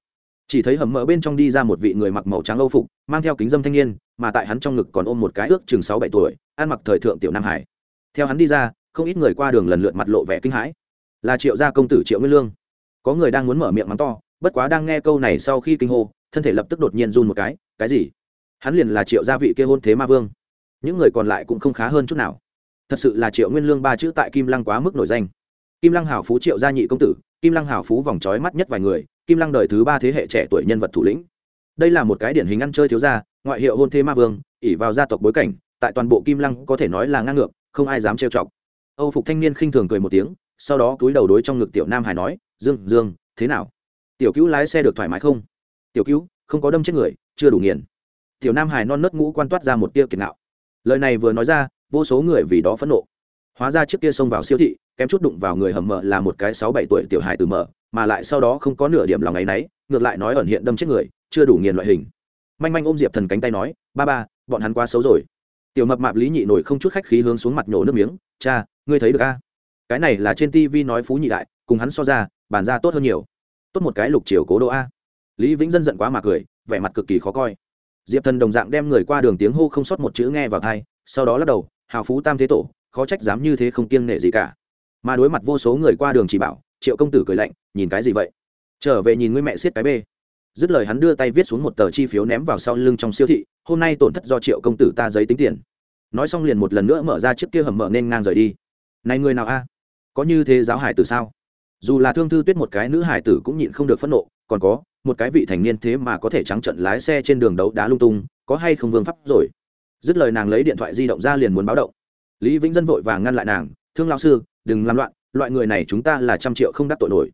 Speaker 1: chỉ thấy hầm mỡ bên trong đi ra một vị người mặc màu trắng âu phục, mang theo kính dâm thanh niên, mà tại hắn trong ngực còn ôm một cái ước chừng sáu bảy tuổi, ăn mặc thời thượng tiểu nam hải. Theo hắn đi ra, không ít người qua đường lần lượt mặt lộ vẻ kinh hãi. Là triệu gia công tử triệu nguyên lương. Có người đang muốn mở miệng mắng to, bất quá đang nghe câu này sau khi kinh hô, thân thể lập tức đột nhiên run một cái cái gì? Hắn liền là triệu gia vị kia hôn thế ma vương. Những người còn lại cũng không khá hơn chút nào. Thật sự là triệu nguyên lương ba chữ tại kim lăng quá mức nổi danh. Kim lăng hảo phú triệu gia nhị công tử, kim lăng hảo phú vòng trói mắt nhất vài người kim lăng đời thứ ba thế hệ trẻ tuổi nhân vật thủ lĩnh. Đây là một cái điển hình ăn chơi thiếu gia, ngoại hiệu hôn thê ma vương ỉ vào gia tộc bối cảnh, tại toàn bộ kim lăng có thể nói là ngang ngược, không ai dám trêu chọc. Âu phục thanh niên khinh thường cười một tiếng, sau đó túi đầu đối trong ngực tiểu nam hải nói, dương dương, thế nào? Tiểu cứu lái xe được thoải mái không? Tiểu cứu, không có đâm chết người, chưa đủ nghiền. Tiểu nam hải non nớt ngũ quan toát ra một tia kiệt nạo lời này vừa nói ra, vô số người vì đó phẫn nộ. Hóa ra trước kia xông vào siêu thị, kém chút đụng vào người hầm mờ là một cái sáu bảy tuổi tiểu Hải từ mở mà lại sau đó không có nửa điểm lòng ấ y náy ngược lại nói ẩn hiện đâm chết người, chưa đủ nghiền loại hình. Manh manh ôm diệp thần cánh tay nói, ba ba, bọn hắn quá xấu rồi. Tiểu mập mạp lý nhị nổi không chút khách khí hướng xuống mặt nhổ nước miếng, cha, ngươi thấy được a? Cái này là trên tv nói phú nhị đại, cùng hắn so ra, bàn ra tốt hơn nhiều. Tốt một cái lục chiều cố đô a. Lý vĩnh dân giận quá mà cười, vẻ mặt cực kỳ khó coi. Diệp thần đồng dạng đem người qua đường tiếng hô không sót một chữ nghe vào thai sau đó lắc đầu, hào phú tam thế tổ, khó trách dám như thế không kiêng nể gì cả. Mà đối mặt vô số người qua đường chỉ bảo triệu công tử cười lạnh, nhìn cái gì vậy? Trở về nhìn ngươi mẹ siết cái bê. Dứt lời hắn đưa tay viết xuống một tờ chi phiếu ném vào sau lưng trong siêu thị, hôm nay tổn thất do triệu công tử ta giấy tính tiền. Nói xong liền một lần nữa mở ra chiếc kia hầm mở nên ngang rời đi. Này người nào a? Có như thế giáo hải tử sao? Dù là thương thư tuyết một cái nữ hải tử cũng nhịn không được phẫn nộ, còn có, một cái vị thành niên thế mà có thể trắng trận lái xe trên đường đấu đá lung tung, có hay không vương pháp rồi? Dứt lời nàng lấy điện thoại di động ra liền muốn báo động. Lý vĩnh dân vội vàng ngăn lại nàng, thương lao sư, đừng làm loạn loại người này chúng ta là trăm triệu không đắc tội nổi.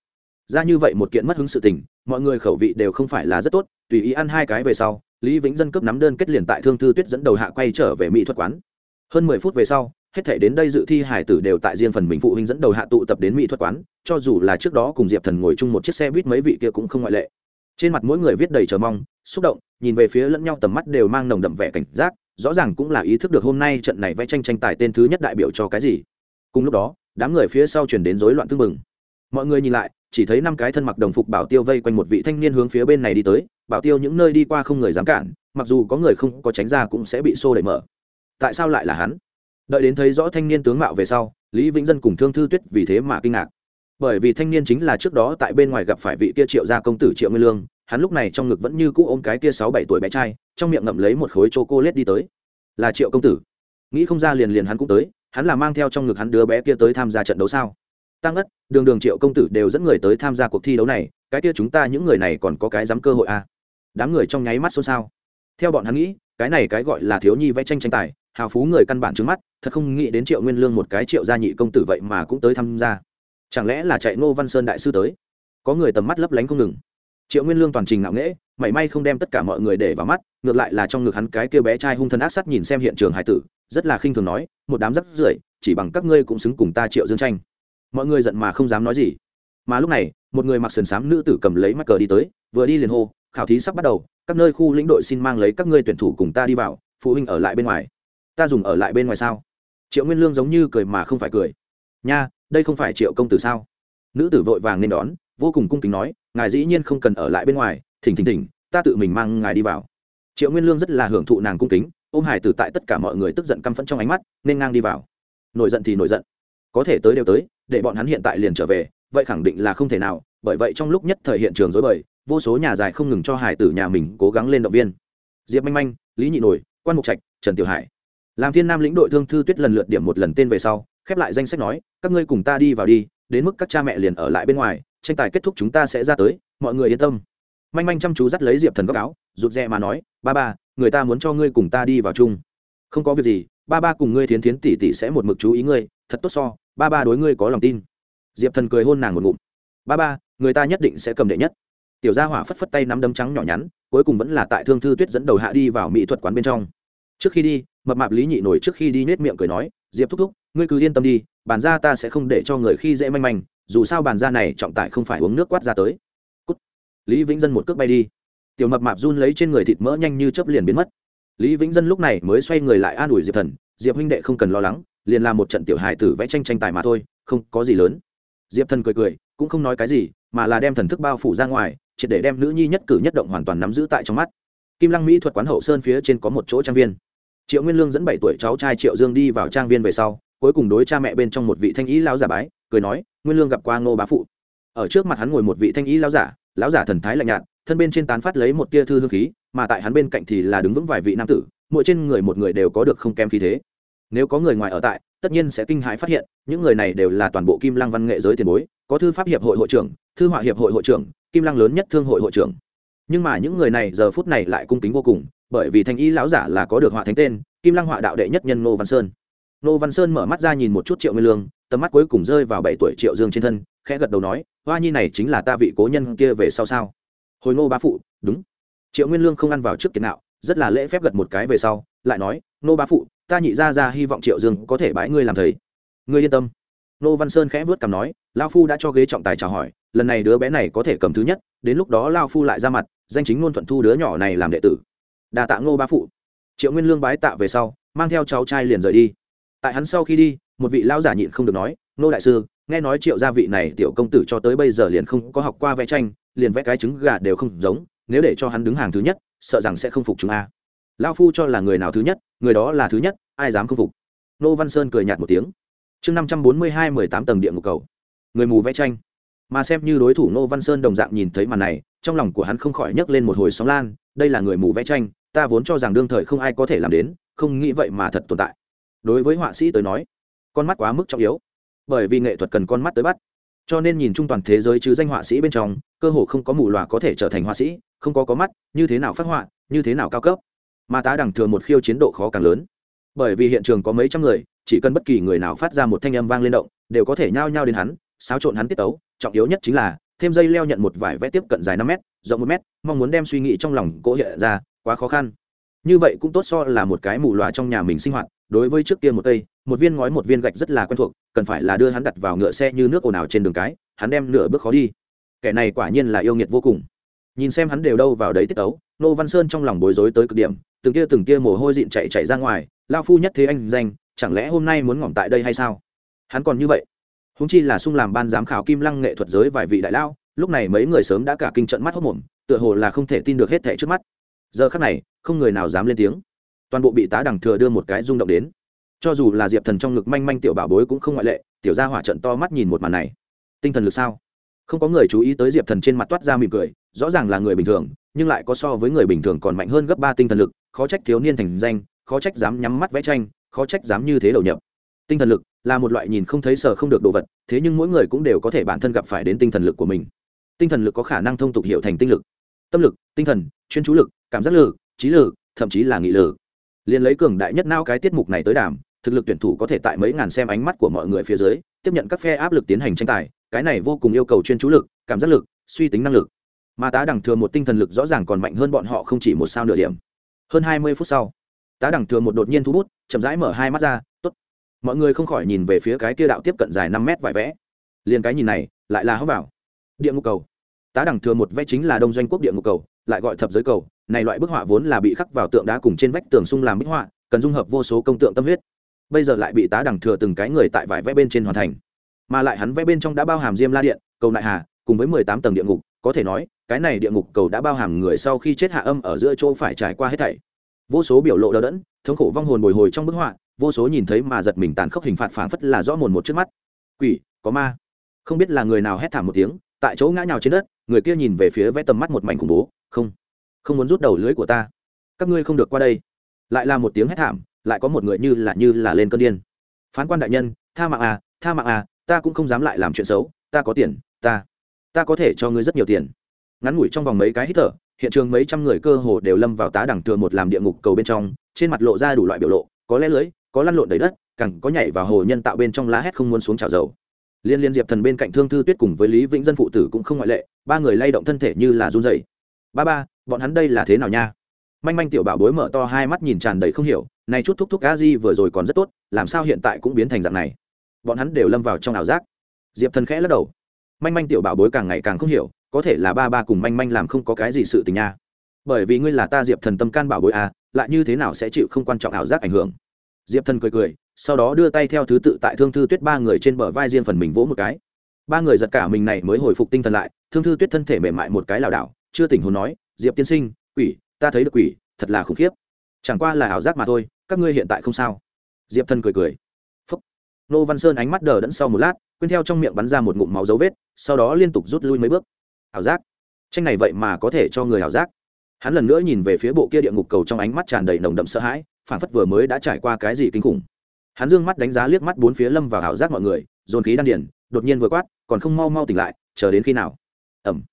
Speaker 1: Ra như vậy một kiện mất hứng sự tình, mọi người khẩu vị đều không phải là rất tốt, tùy ý ăn hai cái về sau, lý vĩnh dân cấp nắm đơn kết liền tại thương thư tuyết dẫn đầu hạ quay trở về mỹ thuật quán. Hơn mười phút về sau, hết thể đến đây dự thi hải tử đều tại riêng phần mình phụ huynh dẫn đầu hạ tụ tập đến mỹ thuật quán, cho dù là trước đó cùng diệp thần ngồi chung một chiếc xe buýt mấy vị kia cũng không ngoại lệ. Trên mặt mỗi người viết đầy chờ mong, xúc động, nhìn về phía lẫn nhau tầm mắt đều mang nồng đậm vẻ cảnh giác, rõ ràng cũng là ý thức được hôm nay trận này vẽ tranh tranh tài tên thứ nhất đại biểu cho cái gì. Cùng lúc đó đám người phía sau chuyển đến rối loạn tương mừng mọi người nhìn lại, chỉ thấy năm cái thân mặc đồng phục bảo tiêu vây quanh một vị thanh niên hướng phía bên này đi tới, bảo tiêu những nơi đi qua không người dám cản, mặc dù có người không có tránh ra cũng sẽ bị xô đẩy mở. Tại sao lại là hắn? Đợi đến thấy rõ thanh niên tướng mạo về sau, lý vĩnh dân cùng thương thư tuyết vì thế mà kinh ngạc. Bởi vì thanh niên chính là trước đó tại bên ngoài gặp phải vị kia triệu gia công tử triệu nguyên lương, hắn lúc này trong ngực vẫn như cũ ôm cái kia sáu bảy tuổi bé trai, trong miệng ngậm lấy một khối chô cô lết đi tới. Là triệu công tử. Nghĩ không ra liền liền hắn cũng tới hắn là mang theo trong ngực hắn đứa bé kia tới tham gia trận đấu sao? Tăng ất đường đường triệu công tử đều dẫn người tới tham gia cuộc thi đấu này, cái kia chúng ta những người này còn có cái dám cơ hội à. đám người trong nháy mắt xôn xao. Theo bọn hắn nghĩ, cái này cái gọi là thiếu nhi vẽ tranh tranh tài, hào phú người căn bản trước mắt, thật không nghĩ đến triệu nguyên lương một cái triệu gia nhị công tử vậy mà cũng tới tham gia. Chẳng lẽ là chạy ngô văn sơn đại sư tới? Có người tầm mắt lấp lánh không ngừng. Triệu nguyên lương toàn trình ngạo nghễ mảy may không đem tất cả mọi người để vào mắt, ngược lại là trong ngực hắn cái kia bé trai hung thần ác sắt nhìn xem hiện trường hải tử, rất là khinh thường nói, một đám rắc rưởi, chỉ bằng các ngươi cũng xứng cùng ta triệu dương tranh. Mọi người giận mà không dám nói gì. Mà lúc này, một người mặc sườn xám nữ tử cầm lấy mắc cờ đi tới, vừa đi liền hô, khảo thí sắp bắt đầu, các nơi khu lĩnh đội xin mang lấy các ngươi tuyển thủ cùng ta đi vào, phụ huynh ở lại bên ngoài. Ta dùng ở lại bên ngoài sao? Triệu nguyên lương giống như cười mà không phải cười. Nha, đây không phải triệu công tử sao? Nữ tử vội vàng nên đón, vô cùng cung kính nói, ngài dĩ nhiên không cần ở lại bên ngoài thỉnh thỉnh thỉnh, ta tự mình mang ngài đi vào. Triệu nguyên lương rất là hưởng thụ nàng cung kính, ôm hải tử tại tất cả mọi người tức giận căm phẫn trong ánh mắt, nên ngang đi vào. Nổi giận thì nổi giận. Có thể tới đều tới, để bọn hắn hiện tại liền trở về, vậy khẳng định là không thể nào, bởi vậy trong lúc nhất thời hiện trường dối bời, vô số nhà dài không ngừng cho hải tử nhà mình cố gắng lên động viên. Diệp manh manh, lý nhị nổi, quan mục trạch, trần tiểu hải. Làm thiên nam lĩnh đội thương thư tuyết lần lượt điểm một lần tên về sau, khép lại danh sách nói, các ngươi cùng ta đi vào đi, đến mức các cha mẹ liền ở lại bên ngoài, tranh tài kết thúc chúng ta sẽ ra tới, mọi người yên tâm manh manh chăm chú dắt lấy diệp thần góc áo, rụt rè mà nói, ba ba, người ta muốn cho ngươi cùng ta đi vào chung. Không có việc gì, ba ba cùng ngươi thiến thiến tỷ tỷ sẽ một mực chú ý ngươi, thật tốt so, ba ba đối ngươi có lòng tin. Diệp thần cười hôn nàng một ngụm, ba ba, người ta nhất định sẽ cầm đệ nhất. Tiểu gia hỏa phất phất tay nắm đấm trắng nhỏ nhắn, cuối cùng vẫn là tại thương thư tuyết dẫn đầu hạ đi vào mỹ thuật quán bên trong. Trước khi đi, mập mạp lý nhị nổi trước khi đi nết miệng cười nói, diệp thúc thúc, ngươi cứ yên tâm đi, bàn ra ta sẽ không để cho người khi dễ manh manh, dù sao bàn ra này trọng tải không phải uống nước quát ra tới lý vĩnh dân một cước bay đi. Tiểu mập mạp run lấy trên người thịt mỡ nhanh như chớp liền biến mất. Lý vĩnh dân lúc này mới xoay người lại an ủi diệp thần, diệp huynh đệ không cần lo lắng, liền làm một trận tiểu hài tử vẽ tranh tranh tài mà thôi, không có gì lớn. Diệp thần cười cười, cũng không nói cái gì, mà là đem thần thức bao phủ ra ngoài, triệt để đem nữ nhi nhất cử nhất động hoàn toàn nắm giữ tại trong mắt. Kim lăng mỹ thuật quán hậu sơn phía trên có một chỗ trang viên. Triệu nguyên lương dẫn bảy tuổi cháu trai triệu dương đi vào trang viên về sau, cuối cùng đối cha mẹ bên trong một vị thanh ý lão giả bái, cười nói, nguyên lương gặp qua ngô bá phụ. Ở trước mặt hắn ngồi một vị thanh ý lão giả lão giả thần thái lạnh nhạt, thân bên trên tán phát lấy một tia thư hương khí, mà tại hắn bên cạnh thì là đứng vững vài vị nam tử, mỗi trên người một người đều có được không kém khí thế. Nếu có người ngoài ở tại, tất nhiên sẽ kinh hãi phát hiện, những người này đều là toàn bộ kim lăng văn nghệ giới tiền bối, có thư pháp hiệp hội hội trưởng, thư họa hiệp hội hội trưởng, kim lăng lớn nhất thương hội hội trưởng. Nhưng mà những người này giờ phút này lại cung kính vô cùng, bởi vì thanh y lão giả là có được họa thánh tên, kim lăng họa đạo đệ nhất nhân ngô văn sơn. Nô văn sơn mở mắt ra nhìn một chút triệu nguyên lương, tầm mắt cuối cùng rơi vào bảy tuổi triệu dương trên thân, khẽ gật đầu nói, hoa nhi này chính là ta vị cố nhân kia về sau sao? Hồi ngô bá phụ, đúng. Triệu nguyên lương không ăn vào trước kiến nào rất là lễ phép gật một cái về sau, lại nói nô bá phụ, ta nhị ra ra hy vọng triệu dương có thể bãi ngươi làm thầy. Ngươi yên tâm. Nô văn sơn khẽ vớt cằm nói lao phu đã cho ghế trọng tài chào hỏi, lần này đứa bé này có thể cầm thứ nhất, đến lúc đó lao phu lại ra mặt, danh chính ngôn thuận thu đứa nhỏ này làm đệ tử. Đà tạ ngô bá phụ. Triệu nguyên lương bái tạ về sau, mang theo cháu trai liền rời đi tại hắn sau khi đi, một vị lão giả nhịn không được nói, nô đại sư, nghe nói triệu gia vị này tiểu công tử cho tới bây giờ liền không có học qua vẽ tranh, liền vẽ cái trứng gà đều không giống, nếu để cho hắn đứng hàng thứ nhất, sợ rằng sẽ không phục chúng a. Lao phu cho là người nào thứ nhất, người đó là thứ nhất, ai dám không phục? Nô văn sơn cười nhạt một tiếng. Chương năm trăm bốn mươi hai mười tám tầng địa ngục cầu. Người mù vẽ tranh. Mà xem như đối thủ nô văn sơn đồng dạng nhìn thấy màn này, trong lòng của hắn không khỏi nhấc lên một hồi sóng lan, đây là người mù vẽ tranh, ta vốn cho rằng đương thời không ai có thể làm đến, không nghĩ vậy mà thật tồn tại đối với họa sĩ tới nói, con mắt quá mức trọng yếu, bởi vì nghệ thuật cần con mắt tới bắt. Cho nên nhìn chung toàn thế giới chứ danh họa sĩ bên trong, cơ hồ không có mù loà có thể trở thành họa sĩ, không có có mắt, như thế nào phát họa, như thế nào cao cấp. Mà tá đẳng thường một khiêu chiến độ khó càng lớn. Bởi vì hiện trường có mấy trăm người, chỉ cần bất kỳ người nào phát ra một thanh âm vang lên động, đều có thể nhao nhao đến hắn, xáo trộn hắn tiết tấu. Trọng yếu nhất chính là, thêm dây leo nhận một vải vẽ tiếp cận dài năm m rộng một m mong muốn đem suy nghĩ trong lòng cỗ hiện ra, quá khó khăn. Như vậy cũng tốt so là một cái mù loà trong nhà mình sinh hoạt đối với trước kia một cây một viên ngói, một viên gạch rất là quen thuộc, cần phải là đưa hắn đặt vào ngựa xe như nước ồn ào trên đường cái, hắn đem nửa bước khó đi. Kẻ này quả nhiên là yêu nghiệt vô cùng. Nhìn xem hắn đều đâu vào đấy tiết ấu nô văn sơn trong lòng bối rối tới cực điểm, từng kia từng kia mồ hôi dịn chạy chạy ra ngoài lao phu nhất thế anh danh, chẳng lẽ hôm nay muốn ngỏm tại đây hay sao? Hắn còn như vậy. Húng chi là sung làm ban giám khảo kim lăng nghệ thuật giới vài vị đại lao, lúc này mấy người sớm đã cả kinh trận mắt hốc mồm, tựa hồ là không thể tin được hết thẻ trước mắt. Giờ khắc này, không người nào dám lên tiếng toàn bộ bị tá đằng thừa đưa một cái rung động đến. Cho dù là diệp thần trong ngực manh manh tiểu bảo bối cũng không ngoại lệ, tiểu ra hỏa trận to mắt nhìn một màn này. Tinh thần lực sao? Không có người chú ý tới diệp thần trên mặt toát ra mỉm cười, rõ ràng là người bình thường, nhưng lại có so với người bình thường còn mạnh hơn gấp ba tinh thần lực, khó trách thiếu niên thành danh, khó trách dám nhắm mắt vẽ tranh, khó trách dám như thế đầu nhập. Tinh thần lực là một loại nhìn không thấy sở không được đồ vật, thế nhưng mỗi người cũng đều có thể bản thân gặp phải đến tinh thần lực của mình. Tinh thần lực có khả năng thông tục hiệu thành tinh lực. Tâm lực, tinh thần, chuyên chú lực, cảm giác lực, trí lực, thậm chí là nghị lực liền lấy cường đại nhất nao cái tiết mục này tới đàm, thực lực tuyển thủ có thể tại mấy ngàn xem ánh mắt của mọi người phía dưới, tiếp nhận các phe áp lực tiến hành tranh tài, cái này vô cùng yêu cầu chuyên chú lực, cảm giác lực, suy tính năng lực. Mà tá đẳng thừa một tinh thần lực rõ ràng còn mạnh hơn bọn họ không chỉ một sao nửa điểm. Hơn hai mươi phút sau, tá đẳng thừa một đột nhiên thu bút, chậm rãi mở hai mắt ra t ố t mọi người không khỏi nhìn về phía cái kia đạo tiếp cận dài năm mét vải vẽ. Liền cái nhìn này, lại là hóc vào. Địa ngục cầu. Tá đẳng thừa một vẽ chính là đông doanh quốc địa ngục cầu, lại gọi thập giới cầu này loại bức họa vốn là bị khắc vào tượng đá cùng trên vách tường sung làm bức họa, cần dung hợp vô số công tượng tâm huyết. Bây giờ lại bị tá đẳng thừa từng cái người tại vải vẽ bên trên hoàn thành. Mà lại hắn vẽ bên trong đã bao hàm diêm la điện, cầu đại hà, cùng với mười tám tầng địa ngục, có thể nói, cái này địa ngục cầu đã bao hàm người sau khi chết hạ âm ở giữa chỗ phải trải qua hết thảy. Vô số biểu lộ đờ đẫn, thống khổ vong hồn bồi hồi trong bức họa, vô số nhìn thấy mà giật mình tàn khốc hình phạt phảng phất là rõ mồn một trước mắt. Quỷ, có ma. Không biết là người nào hét thảm một tiếng, tại chỗ ngã nhào trên đất, người kia nhìn về phía vẽ tầm mắt một mảnh khủng bố, không không muốn rút đầu lưới của ta. Các ngươi không được qua đây. Lại là một tiếng hét thảm, lại có một người như là như là lên cơn điên. Phán quan đại nhân, tha mạng à tha mạng à ta cũng không dám lại làm chuyện xấu, ta có tiền, ta ta có thể cho ngươi rất nhiều tiền. Ngắn ngủi trong vòng mấy cái hít thở, hiện trường mấy trăm người cơ hồ đều lâm vào tá đẳng thừa một làm địa ngục cầu bên trong, trên mặt lộ ra đủ loại biểu lộ, có lẽ lưới, có lăn lộn đầy đất, càng có nhảy vào hồ nhân tạo bên trong lá hét không muốn xuống trào dầu. Liên liên diệp thần bên cạnh thương thư tuyết cùng với lý vĩnh dân phụ tử cũng không ngoại lệ, ba người lay động thân thể như là run dày ba ba bọn hắn đây là thế nào nha? Manh manh tiểu bảo bối mở to hai mắt nhìn tràn đầy không hiểu, này chút thúc thúc a di vừa rồi còn rất tốt, làm sao hiện tại cũng biến thành dạng này? Bọn hắn đều lâm vào trong ảo giác. Diệp thần khẽ lắc đầu. Manh manh tiểu bảo bối càng ngày càng không hiểu, có thể là ba ba cùng manh manh làm không có cái gì sự tình nha. Bởi vì ngươi là ta diệp thần tâm can bảo bối à lại như thế nào sẽ chịu không quan trọng ảo giác ảnh hưởng? Diệp thần cười cười, sau đó đưa tay theo thứ tự tại thương thư tuyết ba người trên bờ vai riêng phần mình vỗ một cái. Ba người giật cả mình này mới hồi phục tinh thần lại, thương thư tuyết thân thể mềm mại một cái lảo đảo, chưa tỉnh hồn nói diệp tiên sinh, quỷ, ta thấy được quỷ, thật là khủng khiếp. Chẳng qua là ảo giác mà thôi, các ngươi hiện tại không sao. Diệp thần cười cười. Phúc. Nô văn sơn ánh mắt đờ đẫn sau một lát, quên theo trong miệng bắn ra một ngụm máu dấu vết, sau đó liên tục rút lui mấy bước. Ảo giác. Tranh này vậy mà có thể cho người ảo giác. Hắn lần nữa nhìn về phía bộ kia địa ngục cầu trong ánh mắt tràn đầy nồng đậm sợ hãi phản phất vừa mới đã trải qua cái gì kinh khủng. Hắn dương mắt đánh giá liếc mắt bốn phía lâm vào ảo giác mọi người, dồn khí đan điển đột nhiên vừa quát, còn không mau mau tỉnh lại, chờ đến khi nào? Ẩm.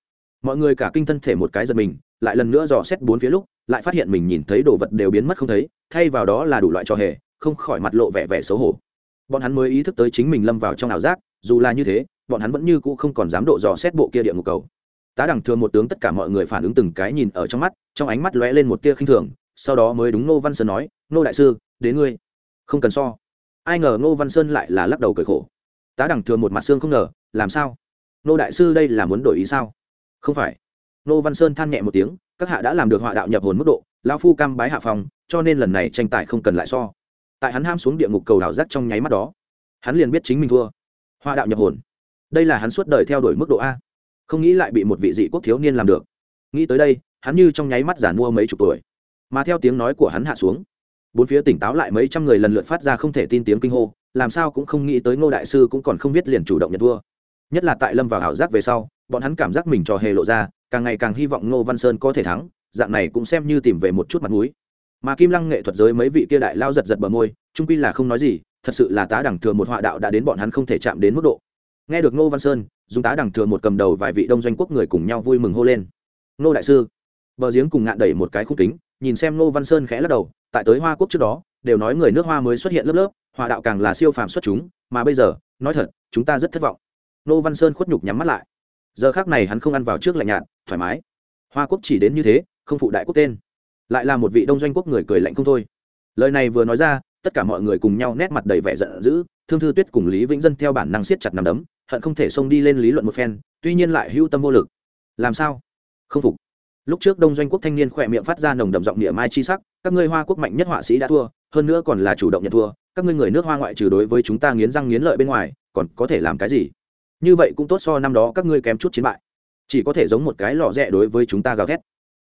Speaker 1: Mọi người cả kinh thân thể một cái giật mình lại lần nữa dò xét bốn phía lúc, lại phát hiện mình nhìn thấy đồ vật đều biến mất không thấy, thay vào đó là đủ loại trò hề, không khỏi mặt lộ vẻ vẻ xấu hổ. Bọn hắn mới ý thức tới chính mình lâm vào trong ảo giác, dù là như thế, bọn hắn vẫn như cũ không còn dám độ dò xét bộ kia địa ngục cầu. Tá đẳng thường một tướng tất cả mọi người phản ứng từng cái nhìn ở trong mắt, trong ánh mắt lóe lên một tia khinh thường, sau đó mới đúng ngô văn sơn nói, ngô đại sư, đến ngươi. Không cần so. Ai ngờ ngô văn sơn lại là lắc đầu cười khổ. Tá đẳng thường một mặt xương không ngờ, làm sao? Ngô đại sư đây là muốn đổi ý sao? Không phải. Nô văn sơn than nhẹ một tiếng, các hạ đã làm được họa đạo nhập hồn mức độ lao phu cam bái hạ phòng cho nên lần này tranh tài không cần lại so. Tại hắn ham xuống địa ngục cầu đảo rác trong nháy mắt đó, hắn liền biết chính mình thua. Họa đạo nhập hồn. Đây là hắn suốt đời theo đuổi mức độ a. Không nghĩ lại bị một vị dị quốc thiếu niên làm được. Nghĩ tới đây, hắn như trong nháy mắt giản mua mấy chục tuổi. Mà theo tiếng nói của hắn hạ xuống, bốn phía tỉnh táo lại mấy trăm người lần lượt phát ra không thể tin tiếng kinh hô, làm sao cũng không nghĩ tới ngô đại sư cũng còn không biết liền chủ động nhận thua. Nhất là tại lâm vào ảo giác về sau bọn hắn cảm giác mình trò hề lộ ra, càng ngày càng hy vọng ngô văn sơn có thể thắng, dạng này cũng xem như tìm về một chút mặt mũi. Mà kim lăng nghệ thuật giới mấy vị kia đại lao giật giật bờ môi trung quy là không nói gì, thật sự là tá đẳng thừa một họa đạo đã đến bọn hắn không thể chạm đến mức độ. Nghe được ngô văn sơn, dùng tá đẳng thừa một cầm đầu vài vị đông doanh quốc người cùng nhau vui mừng hô lên. Ngô đại sư. Bờ giếng cùng ngạn đẩy một cái khung kính, nhìn xem ngô văn sơn khẽ lắc đầu, tại tới hoa quốc trước đó, đều nói người nước hoa mới xuất hiện lớp lớp, họa đạo càng là siêu phàm xuất chúng, mà bây giờ, nói thật, chúng ta rất thất vọng. Ngô văn sơn khuất nhục nhắm mắt lại giờ khác này hắn không ăn vào trước lạnh nhạt, thoải mái. Hoa quốc chỉ đến như thế, không phụ đại quốc tên. Lại là một vị đông doanh quốc người cười lạnh không thôi. Lời này vừa nói ra, tất cả mọi người cùng nhau nét mặt đầy vẻ giận dữ. Thương thư tuyết cùng lý vĩnh dân theo bản năng siết chặt nằm đấm, hận không thể xông đi lên lý luận một phen, tuy nhiên lại hưu tâm vô lực. Làm sao? Không phục. Lúc trước đông doanh quốc thanh niên khỏe miệng phát ra nồng đậm giọng địa mai chi sắc, các ngươi hoa quốc mạnh nhất họa sĩ đã thua, hơn nữa còn là chủ động nhận thua, các ngươi người nước hoa ngoại trừ đối với chúng ta nghiến răng nghiến lợi bên ngoài, còn có thể làm cái gì? Như vậy cũng tốt so năm đó các ngươi kém chút chiến bại. Chỉ có thể giống một cái lò rẽ đối với chúng ta gào thét.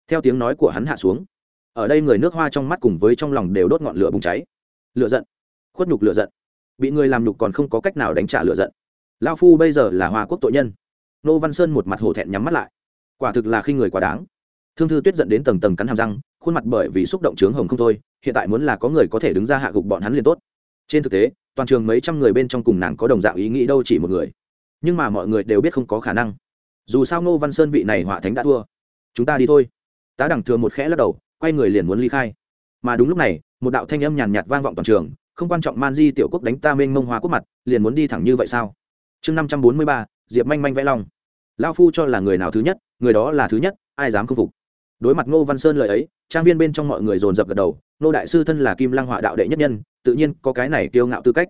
Speaker 1: Theo tiếng nói của hắn hạ xuống, ở đây người nước hoa trong mắt cùng với trong lòng đều đốt ngọn lửa bùng cháy. Lựa giận. Khuất nhục lựa giận. Bị người làm nhục còn không có cách nào đánh trả lựa giận. Lao phu bây giờ là hoa quốc tội nhân. Nô văn sơn một mặt hổ thẹn nhắm mắt lại. Quả thực là khi người quá đáng. Thương thư tuyết dẫn đến tầng tầng cắn hàm răng, khuôn mặt bởi vì xúc động trướng hồng không thôi, hiện tại muốn là có người có thể đứng ra hạ gục bọn hắn liền tốt. Trên thực tế, toàn trường mấy trăm người bên trong cùng nàng có đồng dạng ý nghĩ đâu chỉ một người nhưng mà mọi người đều biết không có khả năng. Dù sao ngô văn sơn vị này họa thánh đã thua. Chúng ta đi thôi. Tá đẳng thường một khẽ lắc đầu, quay người liền muốn ly khai. Mà đúng lúc này, một đạo thanh âm nhàn nhạt vang vọng toàn trường, không quan trọng man di tiểu quốc đánh ta mênh mông hoa quốc mặt, liền muốn đi thẳng như vậy sao? Chương năm trăm bốn mươi ba, diệp manh manh vẽ long lao phu cho là người nào thứ nhất, người đó là thứ nhất, ai dám k phục? Đối mặt ngô văn sơn lời ấy, trang viên bên trong mọi người dồn dập gật đầu nô đại sư thân là kim lăng họa đạo đệ nhất nhân, tự nhiên có cái này kiêu ngạo tư cách.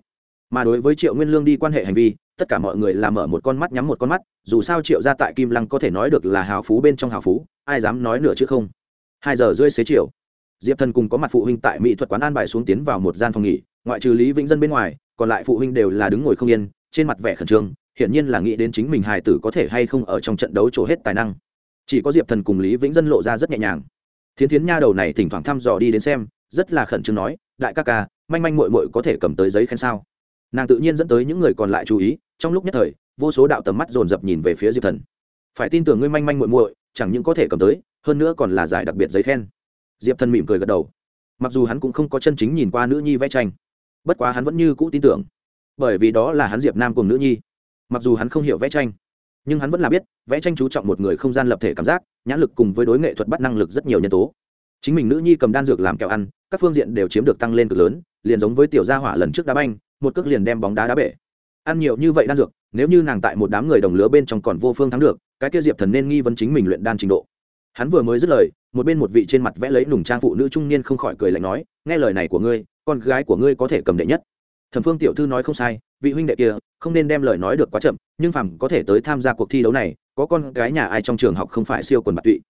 Speaker 1: Mà đối với triệu nguyên lương đi quan hệ hành vi tất cả mọi người làm mở một con mắt nhắm một con mắt, dù sao triệu ra tại kim lăng có thể nói được là hào phú bên trong hào phú, ai dám nói nửa chứ không. Hai giờ rưỡi xế chiều, diệp thần cùng có mặt phụ huynh tại mỹ thuật quán an bài xuống tiến vào một gian phòng nghỉ, ngoại trừ lý vĩnh dân bên ngoài, còn lại phụ huynh đều là đứng ngồi không yên, trên mặt vẻ khẩn trương, hiển nhiên là nghĩ đến chính mình hài tử có thể hay không ở trong trận đấu trổ hết tài năng. Chỉ có diệp thần cùng lý vĩnh dân lộ ra rất nhẹ nhàng. Thiến thiến nha đầu này thỉnh thoảng thăm dò đi đến xem, rất là khẩn trương nói, đại ca ca, manh manh mội mội có thể cầm tới giấy khen sao? Nàng tự nhiên dẫn tới những người còn lại chú ý, trong lúc nhất thời, vô số đạo tầm mắt dồn dập nhìn về phía diệp thần. Phải tin tưởng ngươi manh manh muội muội, chẳng những có thể cầm tới, hơn nữa còn là giải đặc biệt giấy khen. Diệp thần mỉm cười gật đầu. Mặc dù hắn cũng không có chân chính nhìn qua nữ nhi vẽ tranh, bất quá hắn vẫn như cũ tin tưởng. Bởi vì đó là hắn diệp nam cùng nữ nhi. Mặc dù hắn không hiểu vẽ tranh, nhưng hắn vẫn là biết, vẽ tranh chú trọng một người không gian lập thể cảm giác, nhãn lực cùng với đối nghệ thuật bắt năng lực rất nhiều nhân tố. Chính mình nữ nhi cầm đan dược làm kẹo ăn, các phương diện đều chiếm được tăng lên cực lớn, liền giống với tiểu gia hỏa lần trước đá banh một cước liền đem bóng đá đá bể. Ăn nhiều như vậy đan dược, nếu như nàng tại một đám người đồng lứa bên trong còn vô phương thắng được, cái kia diệp thần nên nghi vấn chính mình luyện đan trình độ. Hắn vừa mới dứt lời, một bên một vị trên mặt vẽ lấy nùng trang phụ nữ trung niên không khỏi cười lạnh nói, nghe lời này của ngươi, con gái của ngươi có thể cầm đệ nhất. Thẩm phương tiểu thư nói không sai, vị huynh đệ kia không nên đem lời nói được quá chậm, nhưng phàm có thể tới tham gia cuộc thi đấu này, có con gái nhà ai trong trường học không phải siêu quần bạc tụy.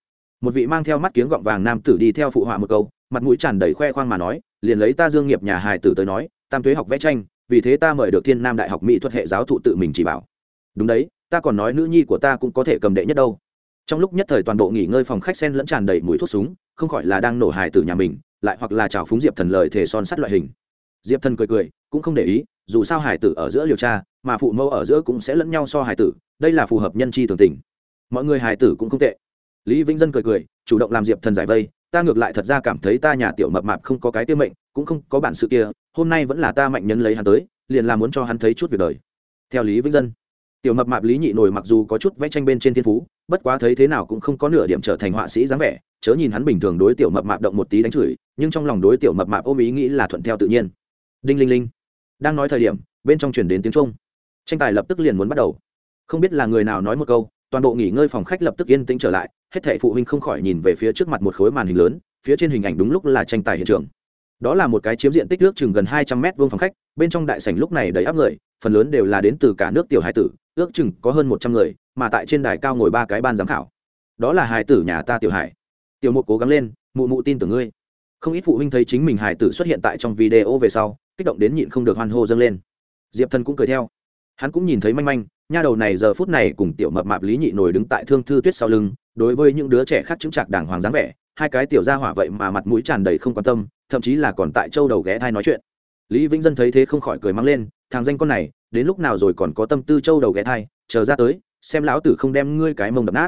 Speaker 1: Một vị mang theo mắt kiếng gọng vàng nam tử đi theo phụ họa một câu, mặt mũi tràn đầy khoe khoang mà nói, liền lấy ta dương nghiệp nhà hài tử tới nói, tam thuế học vẽ tranh vì thế ta mời được thiên nam đại học mỹ thuật hệ giáo thụ tự mình chỉ bảo. Đúng đấy, ta còn nói nữ nhi của ta cũng có thể cầm đệ nhất đâu. Trong lúc nhất thời toàn bộ nghỉ ngơi phòng khách sen lẫn tràn đầy mùi thuốc súng, không khỏi là đang nổ hài từ nhà mình, lại hoặc là chào phúng diệp thần lời thể son sắt loại hình. Diệp thần cười cười, cũng không để ý, dù sao hải tử ở giữa liều tra, mà phụ mẫu ở giữa cũng sẽ lẫn nhau so hải tử, đây là phù hợp nhân chi thường tình. Mọi người hải tử cũng không tệ. Lý vĩnh dân cười cười, chủ động làm diệp thần giải vây ta ngược lại thật ra cảm thấy ta nhà tiểu mập mạp không có cái tiêu mệnh, cũng không có bản sự kia, hôm nay vẫn là ta mạnh nhân lấy hắn tới, liền là muốn cho hắn thấy chút việc đời. Theo lý vĩnh dân, tiểu mập mạp lý nhị nổi mặc dù có chút vẽ tranh bên trên thiên phú, bất quá thấy thế nào cũng không có nửa điểm trở thành họa sĩ dáng vẻ, chớ nhìn hắn bình thường đối tiểu mập mạp động một tí đánh chửi, nhưng trong lòng đối tiểu mập mạp ôm ý nghĩ là thuận theo tự nhiên. Đinh linh linh, đang nói thời điểm, bên trong chuyển đến tiếng trung tranh tài lập tức liền muốn bắt đầu. Không biết là người nào nói một câu, toàn bộ nghỉ ngơi phòng khách lập tức yên tĩnh trở lại hết thảy phụ huynh không khỏi nhìn về phía trước mặt một khối màn hình lớn, phía trên hình ảnh đúng lúc là tranh tài hiện trường. Đó là một cái chiếm diện tích ước chừng gần hai trăm mét vuông phòng khách, bên trong đại sảnh lúc này đầy áp người, phần lớn đều là đến từ cả nước tiểu hải tử, ước chừng có hơn một trăm người, mà tại trên đài cao ngồi ba cái ban giám khảo. Đó là hải tử nhà ta tiểu hải. Tiểu một cố gắng lên, mụ mụ tin tưởng ngươi. Không ít phụ huynh thấy chính mình hải tử xuất hiện tại trong video về sau, kích động đến nhịn không được hoan hô dâng lên. Diệp thần cũng cười theo. Hắn cũng nhìn thấy manh manh, nha đầu này giờ phút này cùng tiểu mập mạp lý nhị nổi đứng tại thương thư tuyết sau lưng đối với những đứa trẻ khác chứng chạc đàng hoàng dáng vẻ, hai cái tiểu gia hỏa vậy mà mặt mũi tràn đầy không quan tâm, thậm chí là còn tại châu đầu ghé thai nói chuyện. Lý vĩnh dân thấy thế không khỏi cười mắng lên, thằng danh con này, đến lúc nào rồi còn có tâm tư châu đầu ghé thai, chờ ra tới, xem lão tử không đem ngươi cái mông đập nát.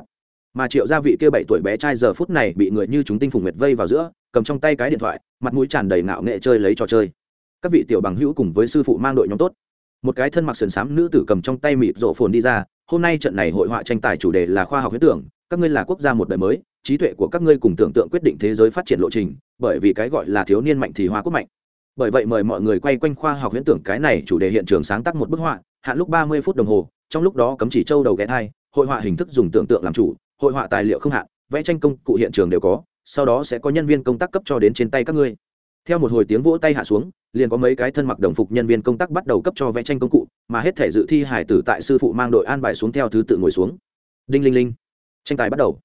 Speaker 1: Mà triệu gia vị kia bảy tuổi bé trai giờ phút này bị người như chúng tinh phùng nguyệt vây vào giữa, cầm trong tay cái điện thoại, mặt mũi tràn đầy ngạo nghệ chơi lấy trò chơi. Các vị tiểu bằng hữu cùng với sư phụ mang đội nhóm tốt. Một cái thân mặc sườn xám nữ tử cầm trong tay mịt rộ phồn đi ra, hôm nay trận này hội họa tranh tài chủ đề là khoa học huyết tưởng các ngươi là quốc gia một đời mới, trí tuệ của các ngươi cùng tưởng tượng quyết định thế giới phát triển lộ trình, bởi vì cái gọi là thiếu niên mạnh thì hoa quốc mạnh. Bởi vậy mời mọi người quay quanh khoa học huyễn tưởng cái này chủ đề hiện trường sáng tác một bức họa, hạn lúc ba mươi phút đồng hồ, trong lúc đó cấm chỉ châu đầu ghé thai, hội họa hình thức dùng tưởng tượng làm chủ, hội họa tài liệu không hạn, vẽ tranh công cụ hiện trường đều có, sau đó sẽ có nhân viên công tác cấp cho đến trên tay các ngươi. Theo một hồi tiếng vỗ tay hạ xuống, liền có mấy cái thân mặc đồng phục nhân viên công tác bắt đầu cấp cho vẽ tranh công cụ, mà hết thể dự thi hải tử tại sư phụ mang đội an bài xuống theo thứ tự ngồi xuống. Đinh linh linh tranh tài bắt đầu.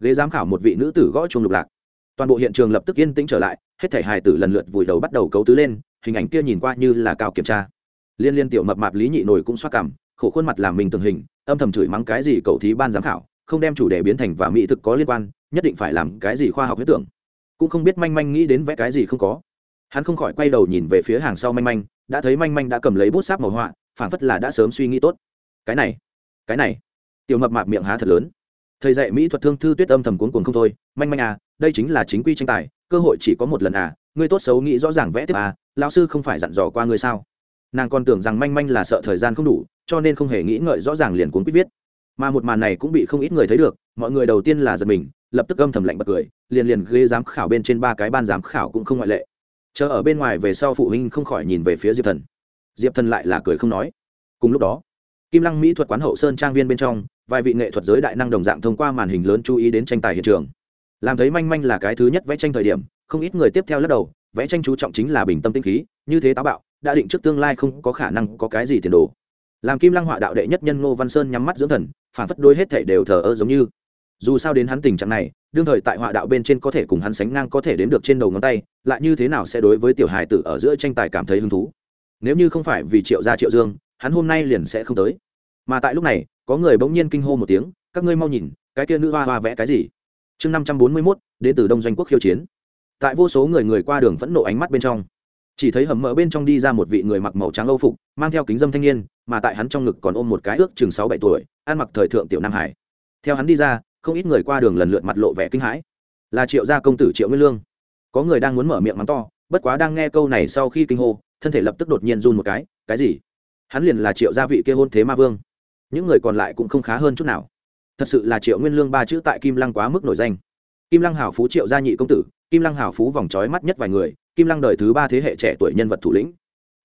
Speaker 1: Ghế giám khảo một vị nữ tử gõ chuông lục lạc. Toàn bộ hiện trường lập tức yên tĩnh trở lại, hết thể hài tử lần lượt vùi đầu bắt đầu cấu tứ lên, hình ảnh kia nhìn qua như là cao kiểm tra. Liên liên tiểu mập mạp lý nhị nổi cũng xoa cảm, khổ khuôn mặt làm mình từng hình, âm thầm chửi mắng cái gì cậu thí ban giám khảo, không đem chủ đề biến thành và mỹ thực có liên quan, nhất định phải làm cái gì khoa học huyết tưởng. Cũng không biết manh manh nghĩ đến vẽ cái gì không có. Hắn không khỏi quay đầu nhìn về phía hàng sau manh manh, đã thấy manh manh đã cầm lấy bút sáp màu họa phản phất là đã sớm suy nghĩ tốt. Cái này cái này. Tiểu mập mạp miệng há thật lớn thầy dạy mỹ thuật thương thư tuyết âm thầm cuốn cuồng không thôi. Manh manh à đây chính là chính quy tranh tài, cơ hội chỉ có một lần à. Ngươi tốt xấu nghĩ rõ ràng vẽ tiếp à lão sư không phải dặn dò qua ngươi sao? Nàng còn tưởng rằng manh manh là sợ thời gian không đủ, cho nên không hề nghĩ ngợi rõ ràng liền cuốn quýt viết. Mà một màn này cũng bị không ít người thấy được, mọi người đầu tiên là giật mình, lập tức âm thầm lạnh bật cười, liền liền ghế giám khảo bên trên ba cái ban giám khảo cũng không ngoại lệ. Chờ ở bên ngoài về sau phụ huynh không khỏi nhìn về phía diệp thần. Diệp thần lại là cười không nói. Cùng lúc đó, kim lăng mỹ thuật quán hậu sơn trang viên bên trong vài vị nghệ thuật giới đại năng đồng dạng thông qua màn hình lớn chú ý đến tranh tài hiện trường. Làm thấy manh manh là cái thứ nhất vẽ tranh thời điểm, không ít người tiếp theo lắc đầu, vẽ tranh chú trọng chính là bình tâm tinh khí, như thế táo bạo, đã định trước tương lai không có khả năng có cái gì tiền đồ. Làm kim lăng họa đạo đệ nhất nhân ngô văn sơn nhắm mắt dưỡng thần, phản phất đôi hết thể đều thờ ơ giống như. Dù sao đến hắn tình trạng này, đương thời tại họa đạo bên trên có thể cùng hắn sánh ngang có thể đếm được trên đầu ngón tay, lại như thế nào sẽ đối với tiểu hài tử ở giữa tranh tài cảm thấy hứng thú? Nếu như không phải vì triệu gia triệu dương, hắn hôm nay liền sẽ không tới mà tại lúc này, có người bỗng nhiên kinh hô một tiếng, các ngươi mau nhìn, cái kia nữ hoa hoa vẽ cái gì? Chương năm trăm bốn mươi mốt, đến từ đông doanh quốc khiêu chiến. Tại vô số người người qua đường phẫn nộ ánh mắt bên trong, chỉ thấy hầm mỡ bên trong đi ra một vị người mặc màu trắng âu phục, mang theo kính dâm thanh niên, mà tại hắn trong ngực còn ôm một cái ước chừng sáu bảy tuổi, ăn mặc thời thượng tiểu nam hải. Theo hắn đi ra, không ít người qua đường lần lượt mặt lộ vẻ kinh hãi. Là triệu gia công tử triệu nguyên lương. Có người đang muốn mở miệng mắng to, bất quá đang nghe câu này sau khi kinh hô, thân thể lập tức đột nhiên run một cái cái gì? Hắn liền là triệu gia vị kia hôn thế ma vương những người còn lại cũng không khá hơn chút nào. Thật sự là triệu nguyên lương ba chữ tại kim lăng quá mức nổi danh. Kim lăng hảo phú triệu gia nhị công tử, kim lăng hảo phú vòng trói mắt nhất vài người, kim lăng đời thứ ba thế hệ trẻ tuổi nhân vật thủ lĩnh.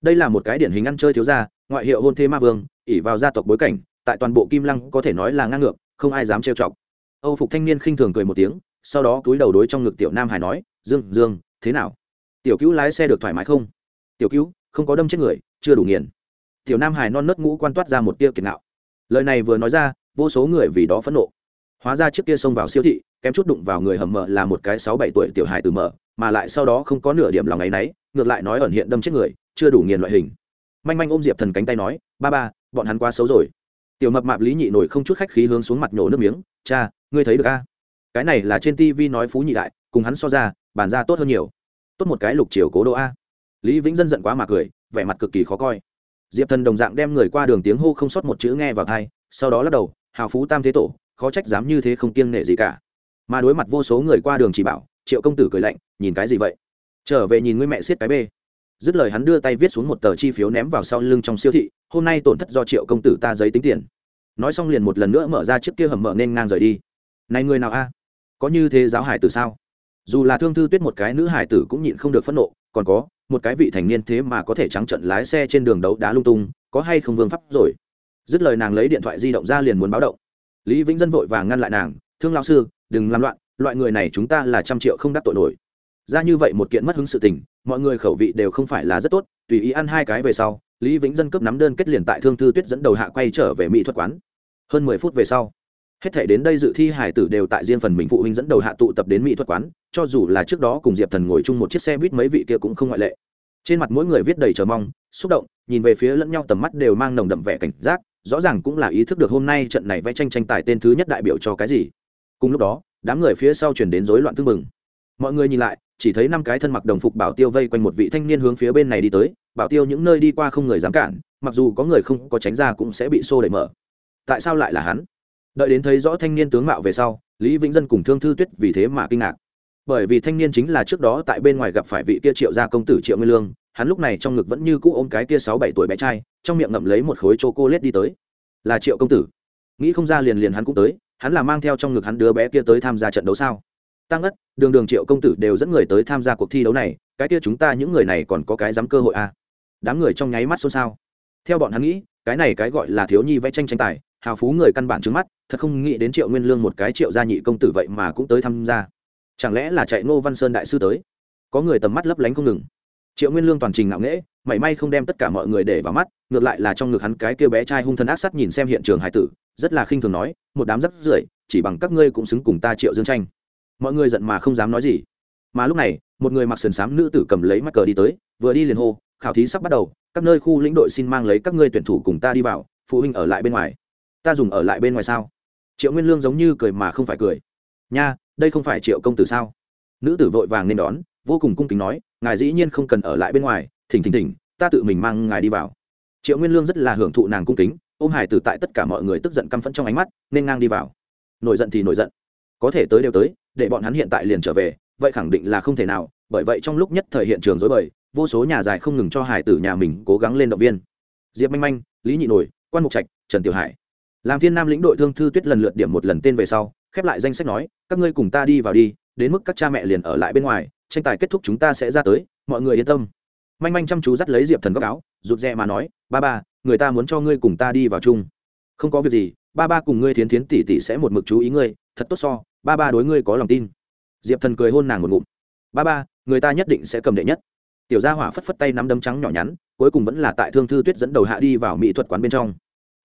Speaker 1: Đây là một cái điển hình ăn chơi thiếu gia, ngoại hiệu hôn thế ma vương ỉ vào gia tộc bối cảnh, tại toàn bộ kim lăng có thể nói là ngang ngược, không ai dám trêu chọc. Âu phục thanh niên khinh thường cười một tiếng, sau đó túi đầu đối trong ngực tiểu nam hải nói, dương dương, thế nào? Tiểu cứu lái xe được thoải mái không? Tiểu cứu, không có đâm chết người, chưa đủ nghiền. Tiểu nam hải non nớt ngũ quan toát ra một tia kiệt nạo lời này vừa nói ra, vô số người vì đó phẫn nộ. Hóa ra trước kia xông vào siêu thị, kém chút đụng vào người hầm mở là một cái sáu bảy tuổi tiểu hài từ mở mà lại sau đó không có nửa điểm lòng ấ y ngược lại nói ẩn hiện đâm chết người, chưa đủ nghiền loại hình. Manh manh ôm diệp thần cánh tay nói, ba ba, bọn hắn quá xấu rồi. Tiểu mập mạp lý nhị nổi không chút khách khí hướng xuống mặt nhổ nước miếng, cha, ngươi thấy được a? Cái này là trên tv nói phú nhị đại, cùng hắn so ra, bàn ra tốt hơn nhiều. Tốt một cái lục chiều cố đô a. Lý vĩnh dân giận quá mà cười, vẻ mặt cực kỳ khó coi diệp thần đồng dạng đem người qua đường tiếng hô không sót một chữ nghe vào thai sau đó lắc đầu, hào phú tam thế tổ, khó trách dám như thế không kiêng nể gì cả. Mà đối mặt vô số người qua đường chỉ bảo, triệu công tử cười lạnh, nhìn cái gì vậy? Trở về nhìn ngươi mẹ xiết cái bê. Dứt lời hắn đưa tay viết xuống một tờ chi phiếu ném vào sau lưng trong siêu thị, hôm nay tổn thất do triệu công tử ta giấy tính tiền. Nói xong liền một lần nữa mở ra chiếc kia hầm mở nên ngang rời đi. Này người nào a? Có như thế giáo hải tử sao? Dù là thương thư tuyết một cái nữ hải tử cũng nhịn không được phẫn nộ, còn có một cái vị thành niên thế mà có thể trắng trận lái xe trên đường đấu đá lung tung, có hay không vương pháp rồi? Dứt lời nàng lấy điện thoại di động ra liền muốn báo động. Lý vĩnh dân vội vàng ngăn lại nàng, thương lão sư, đừng làm loạn, loại người này chúng ta là trăm triệu không đắc tội nổi. Ra như vậy một kiện mất hứng sự tình, mọi người khẩu vị đều không phải là rất tốt, tùy ý ăn hai cái về sau, lý vĩnh dân cấp nắm đơn kết liền tại thương thư tuyết dẫn đầu hạ quay trở về mỹ thuật quán. Hơn mười phút về sau, hết thể đến đây dự thi hải tử đều tại riêng phần mình phụ huynh dẫn đầu hạ tụ tập đến mỹ thuật quán cho dù là trước đó cùng diệp thần ngồi chung một chiếc xe buýt mấy vị kia cũng không ngoại lệ. Trên mặt mỗi người viết đầy chờ mong, xúc động, nhìn về phía lẫn nhau tầm mắt đều mang nồng đậm vẻ cảnh giác, rõ ràng cũng là ý thức được hôm nay trận này vẽ tranh tranh tài tên thứ nhất đại biểu cho cái gì. Cùng lúc đó, đám người phía sau chuyển đến rối loạn tương mừng mọi người nhìn lại, chỉ thấy năm cái thân mặc đồng phục bảo tiêu vây quanh một vị thanh niên hướng phía bên này đi tới. Bảo tiêu những nơi đi qua không người dám cản, mặc dù có người không có tránh ra cũng sẽ bị xô đẩy mở. Tại sao lại là hắn? Đợi đến thấy rõ thanh niên tướng mạo về sau, lý vĩnh dân cùng thương thư tuyết vì thế mà kinh ngạc bởi vì thanh niên chính là trước đó tại bên ngoài gặp phải vị kia triệu gia công tử triệu nguyên lương, hắn lúc này trong ngực vẫn như cũ ôm cái kia sáu bảy tuổi bé trai, trong miệng ngậm lấy một khối c h o c ô đi tới. Là triệu công tử. Nghĩ không ra liền liền hắn cũng tới, hắn là mang theo trong ngực hắn đứa bé kia tới tham gia trận đấu sao? Tăng ất đường đường triệu công tử đều dẫn người tới tham gia cuộc thi đấu này, cái kia chúng ta những người này còn có cái dám cơ hội à. đám người trong nháy mắt xôn xao. Theo bọn hắn nghĩ, cái này cái gọi là thiếu nhi vẽ tranh tranh tài, hào phú người căn bản trước mắt, thật không nghĩ đến triệu nguyên lương một cái triệu gia nhị công tử vậy mà cũng tới tham gia chẳng lẽ là chạy ngô văn sơn đại sư tới? Có người tầm mắt lấp lánh không ngừng. Triệu nguyên lương toàn trình ngạo nghễ, mảy may không đem tất cả mọi người để vào mắt, ngược lại là trong ngực hắn cái kia bé trai hung thần ác sắt nhìn xem hiện trường hải tử, rất là khinh thường nói, một đám rắc rưởi, chỉ bằng các ngươi cũng xứng cùng ta triệu dương tranh. Mọi người giận mà không dám nói gì. Mà lúc này, một người mặc sườn xám nữ tử cầm lấy mắc cờ đi tới, vừa đi liền hô, khảo thí sắp bắt đầu, các nơi khu lĩnh đội xin mang lấy các ngươi tuyển thủ cùng ta đi vào, phụ huynh ở lại bên ngoài. Ta dùng ở lại bên ngoài sao? Triệu nguyên lương giống như cười mà không phải cười. Nha đây không phải triệu công tử sao? Nữ tử vội vàng nên đón, vô cùng cung kính nói, ngài dĩ nhiên không cần ở lại bên ngoài, thỉnh thỉnh thỉnh, ta tự mình mang ngài đi vào. Triệu nguyên lương rất là hưởng thụ nàng cung kính, ôm hải tử tại tất cả mọi người tức giận căm phẫn trong ánh mắt, nên ngang đi vào. Nổi giận thì nổi giận. Có thể tới đều tới, để bọn hắn hiện tại liền trở về, vậy khẳng định là không thể nào, bởi vậy trong lúc nhất thời hiện trường dối bời, vô số nhà dài không ngừng cho hải tử nhà mình cố gắng lên động viên. Diệp manh manh, lý nhị nổi, quan mục trạch, trần tiểu hải. Làm thiên nam lĩnh đội thương thư tuyết lần lượt điểm một lần tên về sau khép lại danh sách nói, các ngươi cùng ta đi vào đi, đến mức các cha mẹ liền ở lại bên ngoài, tranh tài kết thúc chúng ta sẽ ra tới, mọi người yên tâm. Manh manh chăm chú dắt lấy diệp thần góc áo, rụt rè mà nói, ba ba, người ta muốn cho ngươi cùng ta đi vào chung. Không có việc gì, ba ba cùng ngươi thiến thiến tỷ tỷ sẽ một mực chú ý ngươi, thật tốt so, ba ba đối ngươi có lòng tin. Diệp thần cười hôn nàng một ngụm. Ba ba, người ta nhất định sẽ cầm đệ nhất. Tiểu gia hỏa phất phất tay nắm đấm trắng nhỏ nhắn, cuối cùng vẫn là tại thương thư tuyết dẫn đầu hạ đi vào mỹ thuật quán bên trong.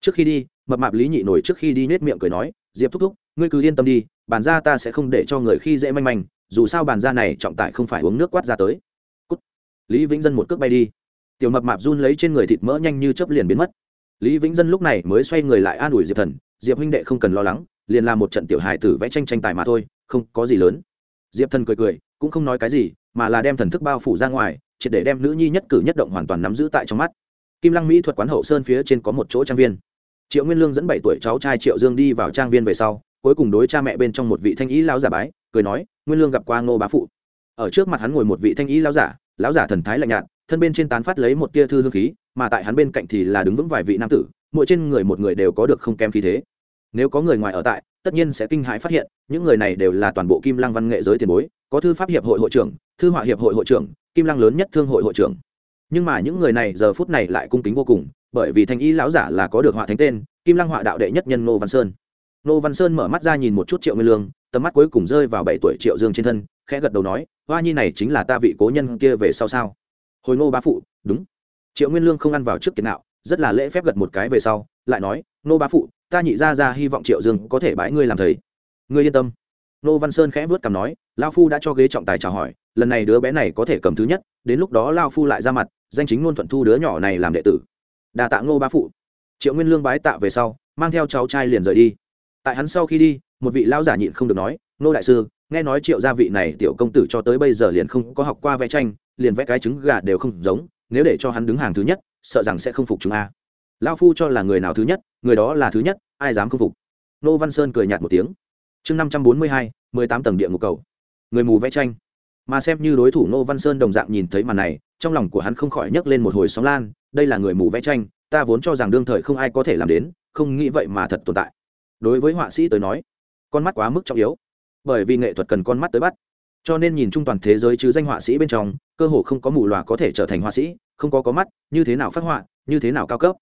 Speaker 1: Trước khi đi, mập mạp lý nhị nổi trước khi đi nết miệng cười nói, diệp thúc thúc ngươi cứ yên tâm đi, bàn ra ta sẽ không để cho người khi dễ manh manh, dù sao bàn ra này trọng tải không phải uống nước quát ra tới. Cút. lý vĩnh dân một cước bay đi. Tiểu mập mạp run lấy trên người thịt mỡ nhanh như chớp liền biến mất. Lý vĩnh dân lúc này mới xoay người lại an ủi diệp thần, diệp huynh đệ không cần lo lắng, liền làm một trận tiểu hài tử vẽ tranh tranh tài mà thôi, không có gì lớn. Diệp thần cười cười, cũng không nói cái gì, mà là đem thần thức bao phủ ra ngoài, triệt để đem nữ nhi nhất cử nhất động hoàn toàn nắm giữ tại trong mắt. Kim lăng mỹ thuật quán hậu sơn phía trên có một chỗ trang viên. Triệu nguyên lương dẫn bảy tuổi cháu trai triệu dương đi vào trang viên về sau cuối cùng đối cha mẹ bên trong một vị thanh ý lão giả bái, cười nói, nguyên lương gặp qua ngô bá phụ. Ở trước mặt hắn ngồi một vị thanh ý lão giả lão giả thần thái lạnh nhạt, thân bên trên tán phát lấy một tia thư hương khí, mà tại hắn bên cạnh thì là đứng vững vài vị nam tử, mỗi trên người một người đều có được không kém khí thế. Nếu có người ngoài ở tại, tất nhiên sẽ kinh hãi phát hiện, những người này đều là toàn bộ kim lăng văn nghệ giới tiền bối, có thư pháp hiệp hội hội trưởng, thư họa hiệp hội hội trưởng, kim lăng lớn nhất thương hội hội trưởng. Nhưng mà những người này giờ phút này lại cung kính vô cùng, bởi vì thanh ý lão giả là có được họa thánh tên, kim lăng họa đạo đệ nhất nhân ngô văn sơn. Nô văn sơn mở mắt ra nhìn một chút triệu nguyên lương, tầm mắt cuối cùng rơi vào bảy tuổi triệu dương trên thân, khẽ gật đầu nói, hoa nhi này chính là ta vị cố nhân kia về sau sao? Hồi Nô bá phụ, đúng. Triệu nguyên lương không ăn vào trước kiến nạo, rất là lễ phép gật một cái về sau, lại nói "Nô bá phụ, ta nhị ra ra hy vọng triệu dương có thể bãi ngươi làm thầy. Ngươi yên tâm. Nô văn sơn khẽ vớt cằm nói lao phu đã cho ghế trọng tài chào hỏi, lần này đứa bé này có thể cầm thứ nhất, đến lúc đó lao phu lại ra mặt, danh chính ngôn thuận thu đứa nhỏ này làm đệ tử. Đà tạ ngô bá phụ. Triệu nguyên lương bái tạ về sau, mang theo cháu trai liền rời đi tại hắn sau khi đi, một vị lão giả nhịn không được nói, nô đại sư, nghe nói triệu gia vị này tiểu công tử cho tới bây giờ liền không có học qua vẽ tranh, liền vẽ cái trứng gà đều không giống, nếu để cho hắn đứng hàng thứ nhất, sợ rằng sẽ không phục chúng a. Lao phu cho là người nào thứ nhất, người đó là thứ nhất, ai dám không phục? Nô văn sơn cười nhạt một tiếng. Chương năm trăm bốn mươi hai, mười tám tầng địa ngục cầu. Người mù vẽ tranh. Mà xem như đối thủ nô văn sơn đồng dạng nhìn thấy màn này, trong lòng của hắn không khỏi nhấc lên một hồi sóng lan, đây là người mù vẽ tranh, ta vốn cho rằng đương thời không ai có thể làm đến, không nghĩ vậy mà thật tồn tại đối với họa sĩ tới nói, con mắt quá mức trọng yếu. Bởi vì nghệ thuật cần con mắt tới bắt. Cho nên nhìn chung toàn thế giới chứ danh họa sĩ bên trong, cơ hồ không có mù loà có thể trở thành họa sĩ, không có có mắt, như thế nào phát họa, như thế nào cao cấp.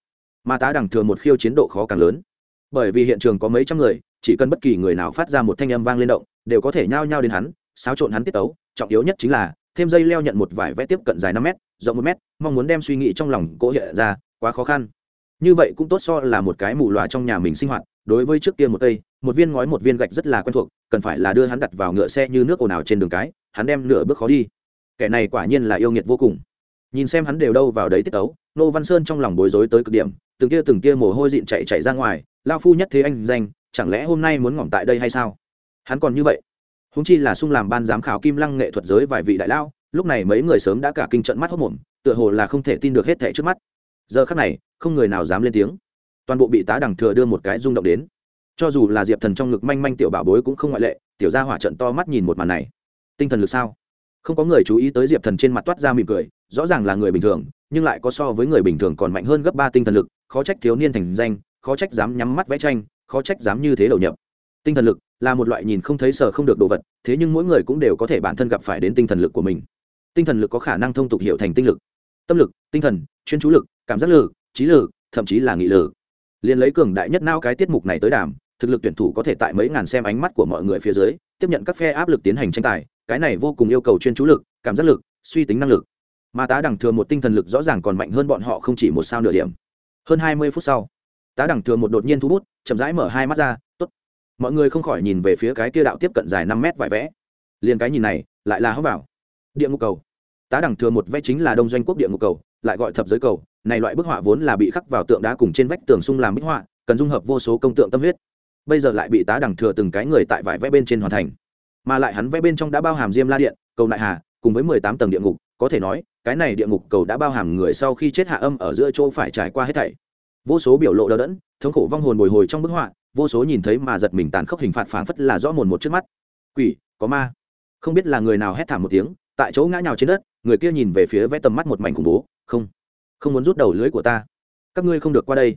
Speaker 1: Mà tá đằng thừa một khiêu chiến độ khó càng lớn. Bởi vì hiện trường có mấy trăm người, chỉ cần bất kỳ người nào phát ra một thanh âm vang lên động, đều có thể nhao nhao đến hắn, xáo trộn hắn tiết tấu. Trọng yếu nhất chính là, thêm dây leo nhận một vải vẽ tiếp cận dài năm m rộng một m mong muốn đem suy nghĩ trong lòng cỗ hiện ra, quá khó khăn như vậy cũng tốt so là một cái mù loà trong nhà mình sinh hoạt, đối với trước kia một cây một viên ngói một viên gạch rất là quen thuộc, cần phải là đưa hắn đặt vào ngựa xe như nước ồn ào trên đường cái, hắn đem nửa bước khó đi. Kẻ này quả nhiên là yêu nghiệt vô cùng. Nhìn xem hắn đều đâu vào đấy tiết ấu, nô văn sơn trong lòng bối rối tới cực điểm, từng kia từng kia mồ hôi dịn chạy chạy ra ngoài lao phu nhất thế anh danh, chẳng lẽ hôm nay muốn ngỏm tại đây hay sao? Hắn còn như vậy. Húng chi là sung làm ban giám khảo kim lăng nghệ thuật giới vài vị đại lao lúc này mấy người sớm đã cả kinh trận mắt hốc mồm, tựa hồ là không thể tin được hết thẻ trước mắt giờ khắc này, không người nào dám lên tiếng. Toàn bộ bị tá đằng thừa đưa một cái rung động đến. Cho dù là diệp thần trong ngực manh manh tiểu bảo bối cũng không ngoại lệ, tiểu ra hỏa trận to mắt nhìn một màn này. Tinh thần lực sao? Không có người chú ý tới diệp thần trên mặt toát ra mỉm cười, rõ ràng là người bình thường, nhưng lại có so với người bình thường còn mạnh hơn gấp ba tinh thần lực, khó trách thiếu niên thành danh, khó trách dám nhắm mắt vẽ tranh, khó trách dám như thế đầu nhập. Tinh thần lực là một loại nhìn không thấy sờ không được đồ vật, thế nhưng mỗi người cũng đều có thể bản thân gặp phải đến tinh thần lực của mình. Tinh thần lực có khả năng thông tục hiệu thành tinh lực. Tâm lực, tinh thần, chuyên chú lực cảm giác lực, trí lực, thậm chí là nghị lực. Liền lấy cường đại nhất nao cái tiết mục này tới đàm, thực lực tuyển thủ có thể tại mấy ngàn xem ánh mắt của mọi người phía dưới, tiếp nhận các phe áp lực tiến hành tranh tài, cái này vô cùng yêu cầu chuyên chú lực, cảm giác lực, suy tính năng lực. Mà tá đẳng thừa một tinh thần lực rõ ràng còn mạnh hơn bọn họ không chỉ một sao nửa điểm. Hơn hai mươi phút sau, tá đẳng thừa một đột nhiên thu bút, chậm rãi mở hai mắt ra, tốt. Mọi người không khỏi nhìn về phía cái kia đạo tiếp cận dài năm mét vải vẽ. Liền cái nhìn này, lại là hóc vào địa ngục cầu. Tá đẳng thừa một vẽ chính là đông doanh quốc địa ngục cầu, lại gọi thập giới cầu này loại bức họa vốn là bị khắc vào tượng đá cùng trên vách tường sung làm bức họa, cần dung hợp vô số công tượng tâm huyết. Bây giờ lại bị tá đẳng thừa từng cái người tại vải vẽ bên trên hoàn thành. Mà lại hắn vẽ bên trong đã bao hàm diêm la điện, cầu đại hà, cùng với mười tám tầng địa ngục, có thể nói, cái này địa ngục cầu đã bao hàm người sau khi chết hạ âm ở giữa chỗ phải trải qua hết thảy. Vô số biểu lộ đờ đẫn, thống khổ vong hồn bồi hồi trong bức họa, vô số nhìn thấy mà giật mình tàn khốc hình phạt phảng phất là rõ mồn một trước mắt. Quỷ, có ma. Không biết là người nào hét thảm một tiếng, tại chỗ ngã nhào trên đất, người kia nhìn về phía vẽ tầm mắt một mảnh khủng bố, không không muốn rút đầu lưới của ta. Các ngươi không được qua đây.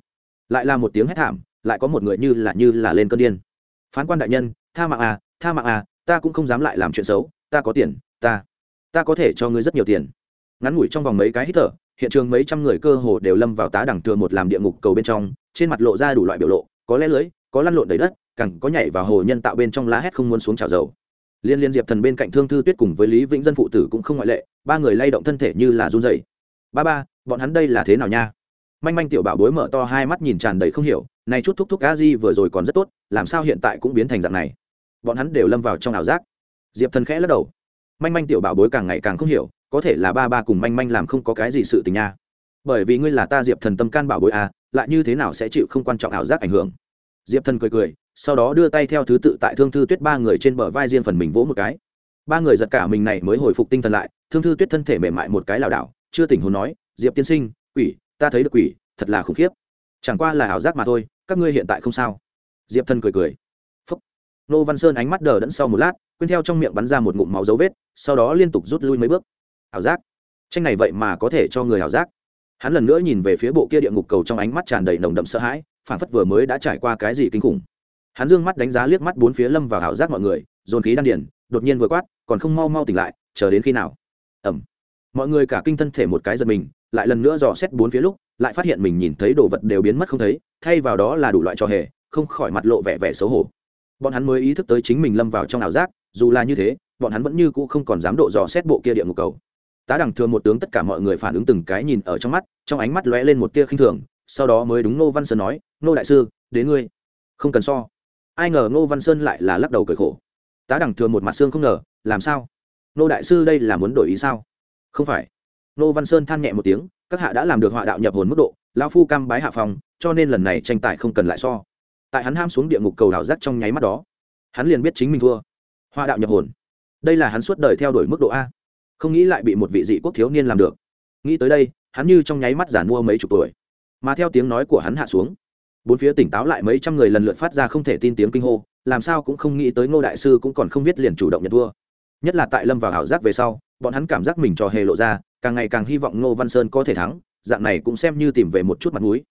Speaker 1: Lại là một tiếng hét thảm, lại có một người như là như là lên cơn điên. Phán quan đại nhân, tha mạng à tha mạng à ta cũng không dám lại làm chuyện xấu, ta có tiền, ta ta có thể cho ngươi rất nhiều tiền. Ngắn ngủi trong vòng mấy cái hít thở, hiện trường mấy trăm người cơ hồ đều lâm vào tá đẳng thừa một làm địa ngục cầu bên trong, trên mặt lộ ra đủ loại biểu lộ, có lẽ lưới, có lăn lộn đầy đất cẳng có nhảy vào hồ nhân tạo bên trong lá hét không muốn xuống trào dầu. Liên liên diệp thần bên cạnh thương thư tuyết cùng với lý vĩnh dân phụ tử cũng không ngoại lệ, ba người lay động thân thể như là run dày ba ba bọn hắn đây là thế nào nha? Manh manh tiểu bảo bối mở to hai mắt nhìn tràn đầy không hiểu này chút thúc thúc a di vừa rồi còn rất tốt, làm sao hiện tại cũng biến thành dạng này? Bọn hắn đều lâm vào trong ảo giác. Diệp thần khẽ lắc đầu. Manh manh tiểu bảo bối càng ngày càng không hiểu, có thể là ba ba cùng manh manh làm không có cái gì sự tình nha. Bởi vì ngươi là ta diệp thần tâm can bảo bối à lại như thế nào sẽ chịu không quan trọng ảo giác ảnh hưởng? Diệp thần cười cười, sau đó đưa tay theo thứ tự tại thương thư tuyết ba người trên bờ vai riêng phần mình vỗ một cái. Ba người giật cả mình này mới hồi phục tinh thần lại, thương thư tuyết thân thể mềm mại một cái lảo đảo, chưa tỉnh hồn nói diệp tiên sinh, quỷ, ta thấy được quỷ, thật là khủng khiếp. Chẳng qua là ảo giác mà thôi, các ngươi hiện tại không sao. Diệp thần cười cười. Phúc. Nô văn sơn ánh mắt đờ đẫn sau một lát, quên theo trong miệng bắn ra một ngụm máu dấu vết, sau đó liên tục rút lui mấy bước. Ảo giác? Tranh này vậy mà có thể cho người ảo giác. Hắn lần nữa nhìn về phía bộ kia địa ngục cầu trong ánh mắt tràn đầy nồng đậm sợ hãi phản phất vừa mới đã trải qua cái gì kinh khủng. Hắn dương mắt đánh giá liếc mắt bốn phía lâm vào ảo giác mọi người, dồn khí đan điển đột nhiên vừa quát, còn không mau mau tỉnh lại, chờ đến khi nào? Ẩm mọi người cả kinh thân thể một cái giật mình lại lần nữa dò xét bốn phía lúc, lại phát hiện mình nhìn thấy đồ vật đều biến mất không thấy, thay vào đó là đủ loại trò hề, không khỏi mặt lộ vẻ vẻ xấu hổ. Bọn hắn mới ý thức tới chính mình lâm vào trong ảo giác, dù là như thế, bọn hắn vẫn như cũ không còn dám độ dò xét bộ kia địa ngục cầu. Tá đằng thừa một tướng tất cả mọi người phản ứng từng cái nhìn ở trong mắt, trong ánh mắt lóe lên một tia khinh thường, sau đó mới đúng ngô văn sơn nói, ngô đại sư, đến ngươi. Không cần so. Ai ngờ ngô văn sơn lại là lắc đầu cười khổ. Tá đằng thừa một mặt xương không ngờ, làm sao? Ngô đại sư đây là muốn đổi ý sao? Không phải. Nô văn sơn than nhẹ một tiếng, các hạ đã làm được họa đạo nhập hồn mức độ, lão phu cam bái hạ phòng cho nên lần này tranh tài không cần lại so. Tại hắn ham xuống địa ngục cầu đảo rác trong nháy mắt đó, hắn liền biết chính mình thua. Họa đạo nhập hồn. Đây là hắn suốt đời theo đuổi mức độ a. Không nghĩ lại bị một vị dị quốc thiếu niên làm được. Nghĩ tới đây, hắn như trong nháy mắt giản mua mấy chục tuổi. Mà theo tiếng nói của hắn hạ xuống, bốn phía tỉnh táo lại mấy trăm người lần lượt phát ra không thể tin tiếng kinh hô, làm sao cũng không nghĩ tới ngô đại sư cũng còn không biết liền chủ động nhận thua. Nhất là tại lâm vào ảo giác về sau, bọn hắn cảm giác mình trò hề lộ ra càng ngày càng hy vọng ngô văn sơn có thể thắng, dạng này cũng xem như tìm về một chút mặt mũi.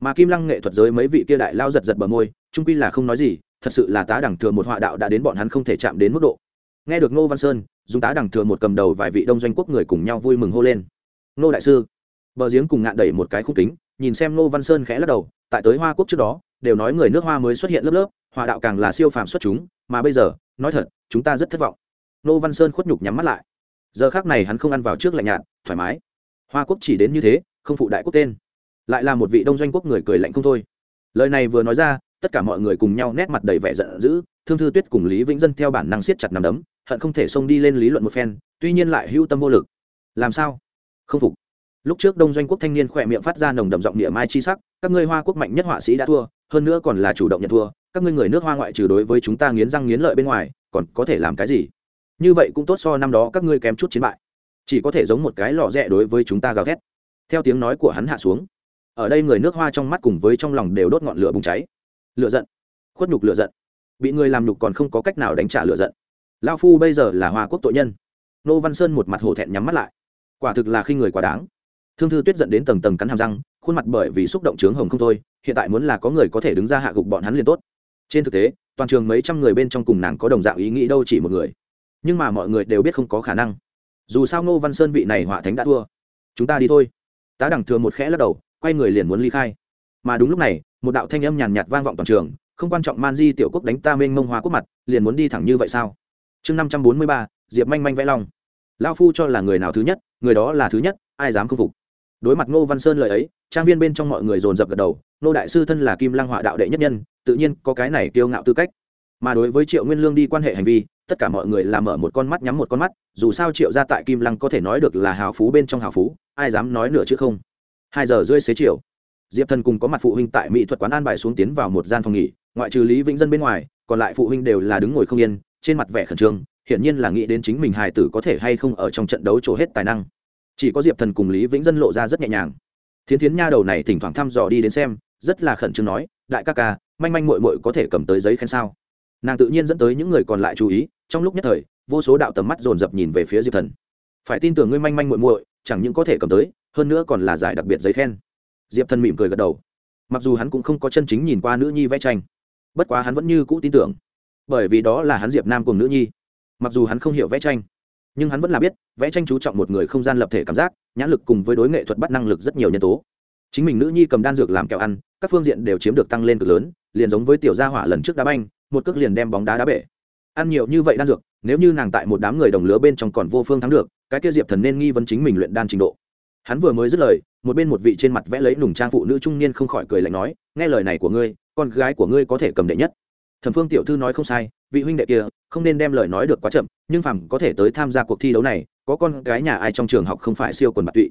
Speaker 1: Mà kim lăng nghệ thuật giới mấy vị kia đại lao giật giật bờ môi trung quy là không nói gì, thật sự là tá đẳng thừa một họa đạo đã đến bọn hắn không thể chạm đến mức độ. Nghe được ngô văn sơn, dùng tá đẳng thừa một cầm đầu vài vị đông doanh quốc người cùng nhau vui mừng hô lên. Ngô đại sư. Bờ giếng cùng ngạn đẩy một cái khung kính, nhìn xem ngô văn sơn khẽ lắc đầu, tại tới hoa quốc trước đó, đều nói người nước hoa mới xuất hiện lớp lớp, họa đạo càng là siêu phàm xuất chúng, mà bây giờ, nói thật, chúng ta rất thất vọng. Ngô văn sơn khuất nhục nhắm mắt lại giờ khác này hắn không ăn vào trước lạnh nhạt, thoải mái. Hoa quốc chỉ đến như thế, không phụ đại quốc tên. Lại là một vị đông doanh quốc người cười lạnh không thôi. Lời này vừa nói ra, tất cả mọi người cùng nhau nét mặt đầy vẻ giận dữ, thương thư tuyết cùng lý vĩnh dân theo bản năng siết chặt nằm đấm, hận không thể xông đi lên lý luận một phen, tuy nhiên lại hưu tâm vô lực. Làm sao? Không phục. Lúc trước đông doanh quốc thanh niên khỏe miệng phát ra nồng đậm giọng địa mai chi sắc, các ngươi hoa quốc mạnh nhất họa sĩ đã thua, hơn nữa còn là chủ động nhận thua, các ngươi người nước hoa ngoại trừ đối với chúng ta nghiến răng nghiến lợi bên ngoài, còn có thể làm cái gì? Như vậy cũng tốt so năm đó các ngươi kém chút chiến bại. Chỉ có thể giống một cái lò rẽ đối với chúng ta gào thét. Theo tiếng nói của hắn hạ xuống, ở đây người nước hoa trong mắt cùng với trong lòng đều đốt ngọn lửa bùng cháy. Lựa giận. Khuất nhục lựa giận. Bị người làm nhục còn không có cách nào đánh trả lựa giận. Lao phu bây giờ là hoa quốc tội nhân. Nô văn sơn một mặt hổ thẹn nhắm mắt lại. Quả thực là khi người quá đáng. Thương thư tuyết dẫn đến tầng tầng cắn hàm răng, khuôn mặt bởi vì xúc động trướng hồng không thôi, hiện tại muốn là có người có thể đứng ra hạ gục bọn hắn liền tốt. Trên thực tế, toàn trường mấy trăm người bên trong cùng nàng có đồng dạng ý nghĩ đâu chỉ một người nhưng mà mọi người đều biết không có khả năng. Dù sao ngô văn sơn vị này họa thánh đã thua. Chúng ta đi thôi. Tá đẳng thừa một khẽ lắc đầu, quay người liền muốn ly khai. Mà đúng lúc này, một đạo thanh âm nhàn nhạt vang vọng toàn trường, không quan trọng man di tiểu quốc đánh ta mênh mông hoa quốc mặt, liền muốn đi thẳng như vậy sao? Chương năm trăm bốn mươi ba, diệp manh manh vẽ long lao phu cho là người nào thứ nhất, người đó là thứ nhất, ai dám khâm phục? Đối mặt ngô văn sơn lời ấy, trang viên bên trong mọi người dồn dập gật đầu nô đại sư thân là kim lăng họa đạo đệ nhất nhân, tự nhiên có cái này kiêu ngạo tư cách. Mà đối với triệu nguyên lương đi quan hệ hành vi tất cả mọi người làm mở một con mắt nhắm một con mắt, dù sao triệu ra tại kim lăng có thể nói được là hào phú bên trong hào phú, ai dám nói nửa chứ không. Hai giờ rưỡi xế chiều, diệp thần cùng có mặt phụ huynh tại mỹ thuật quán an bài xuống tiến vào một gian phòng nghỉ, ngoại trừ lý vĩnh dân bên ngoài, còn lại phụ huynh đều là đứng ngồi không yên, trên mặt vẻ khẩn trương, hiển nhiên là nghĩ đến chính mình hài tử có thể hay không ở trong trận đấu trổ hết tài năng. Chỉ có diệp thần cùng lý vĩnh dân lộ ra rất nhẹ nhàng. Thiến thiến nha đầu này thỉnh thoảng thăm dò đi đến xem, rất là khẩn trương nói, đại ca ca, manh manh mội mội có thể cầm tới giấy khen sao? Nàng tự nhiên dẫn tới những người còn lại chú ý trong lúc nhất thời, vô số đạo tầm mắt dồn dập nhìn về phía diệp thần. Phải tin tưởng ngươi manh manh muội muội, chẳng những có thể cầm tới, hơn nữa còn là giải đặc biệt giấy khen. Diệp thần mỉm cười gật đầu. Mặc dù hắn cũng không có chân chính nhìn qua nữ nhi vẽ tranh, bất quá hắn vẫn như cũ tin tưởng. Bởi vì đó là hắn diệp nam cùng nữ nhi. Mặc dù hắn không hiểu vẽ tranh, nhưng hắn vẫn là biết, vẽ tranh chú trọng một người không gian lập thể cảm giác, nhãn lực cùng với đối nghệ thuật bắt năng lực rất nhiều nhân tố. Chính mình nữ nhi cầm đan dược làm kẹo ăn, các phương diện đều chiếm được tăng lên cực lớn, liền giống với tiểu gia hỏa lần trước đá banh, một cước liền đem bóng đá đá bể ăn nhiều như vậy đan dược, nếu như nàng tại một đám người đồng lứa bên trong còn vô phương thắng được, cái kia diệp thần nên nghi vấn chính mình luyện đan trình độ. Hắn vừa mới dứt lời, một bên một vị trên mặt vẽ lấy nùng trang phụ nữ trung niên không khỏi cười lạnh nói, nghe lời này của ngươi, con gái của ngươi có thể cầm đệ nhất. Thẩm phương tiểu thư nói không sai, vị huynh đệ kia không nên đem lời nói được quá chậm, nhưng phàm có thể tới tham gia cuộc thi đấu này, có con gái nhà ai trong trường học không phải siêu quần bạc tụy.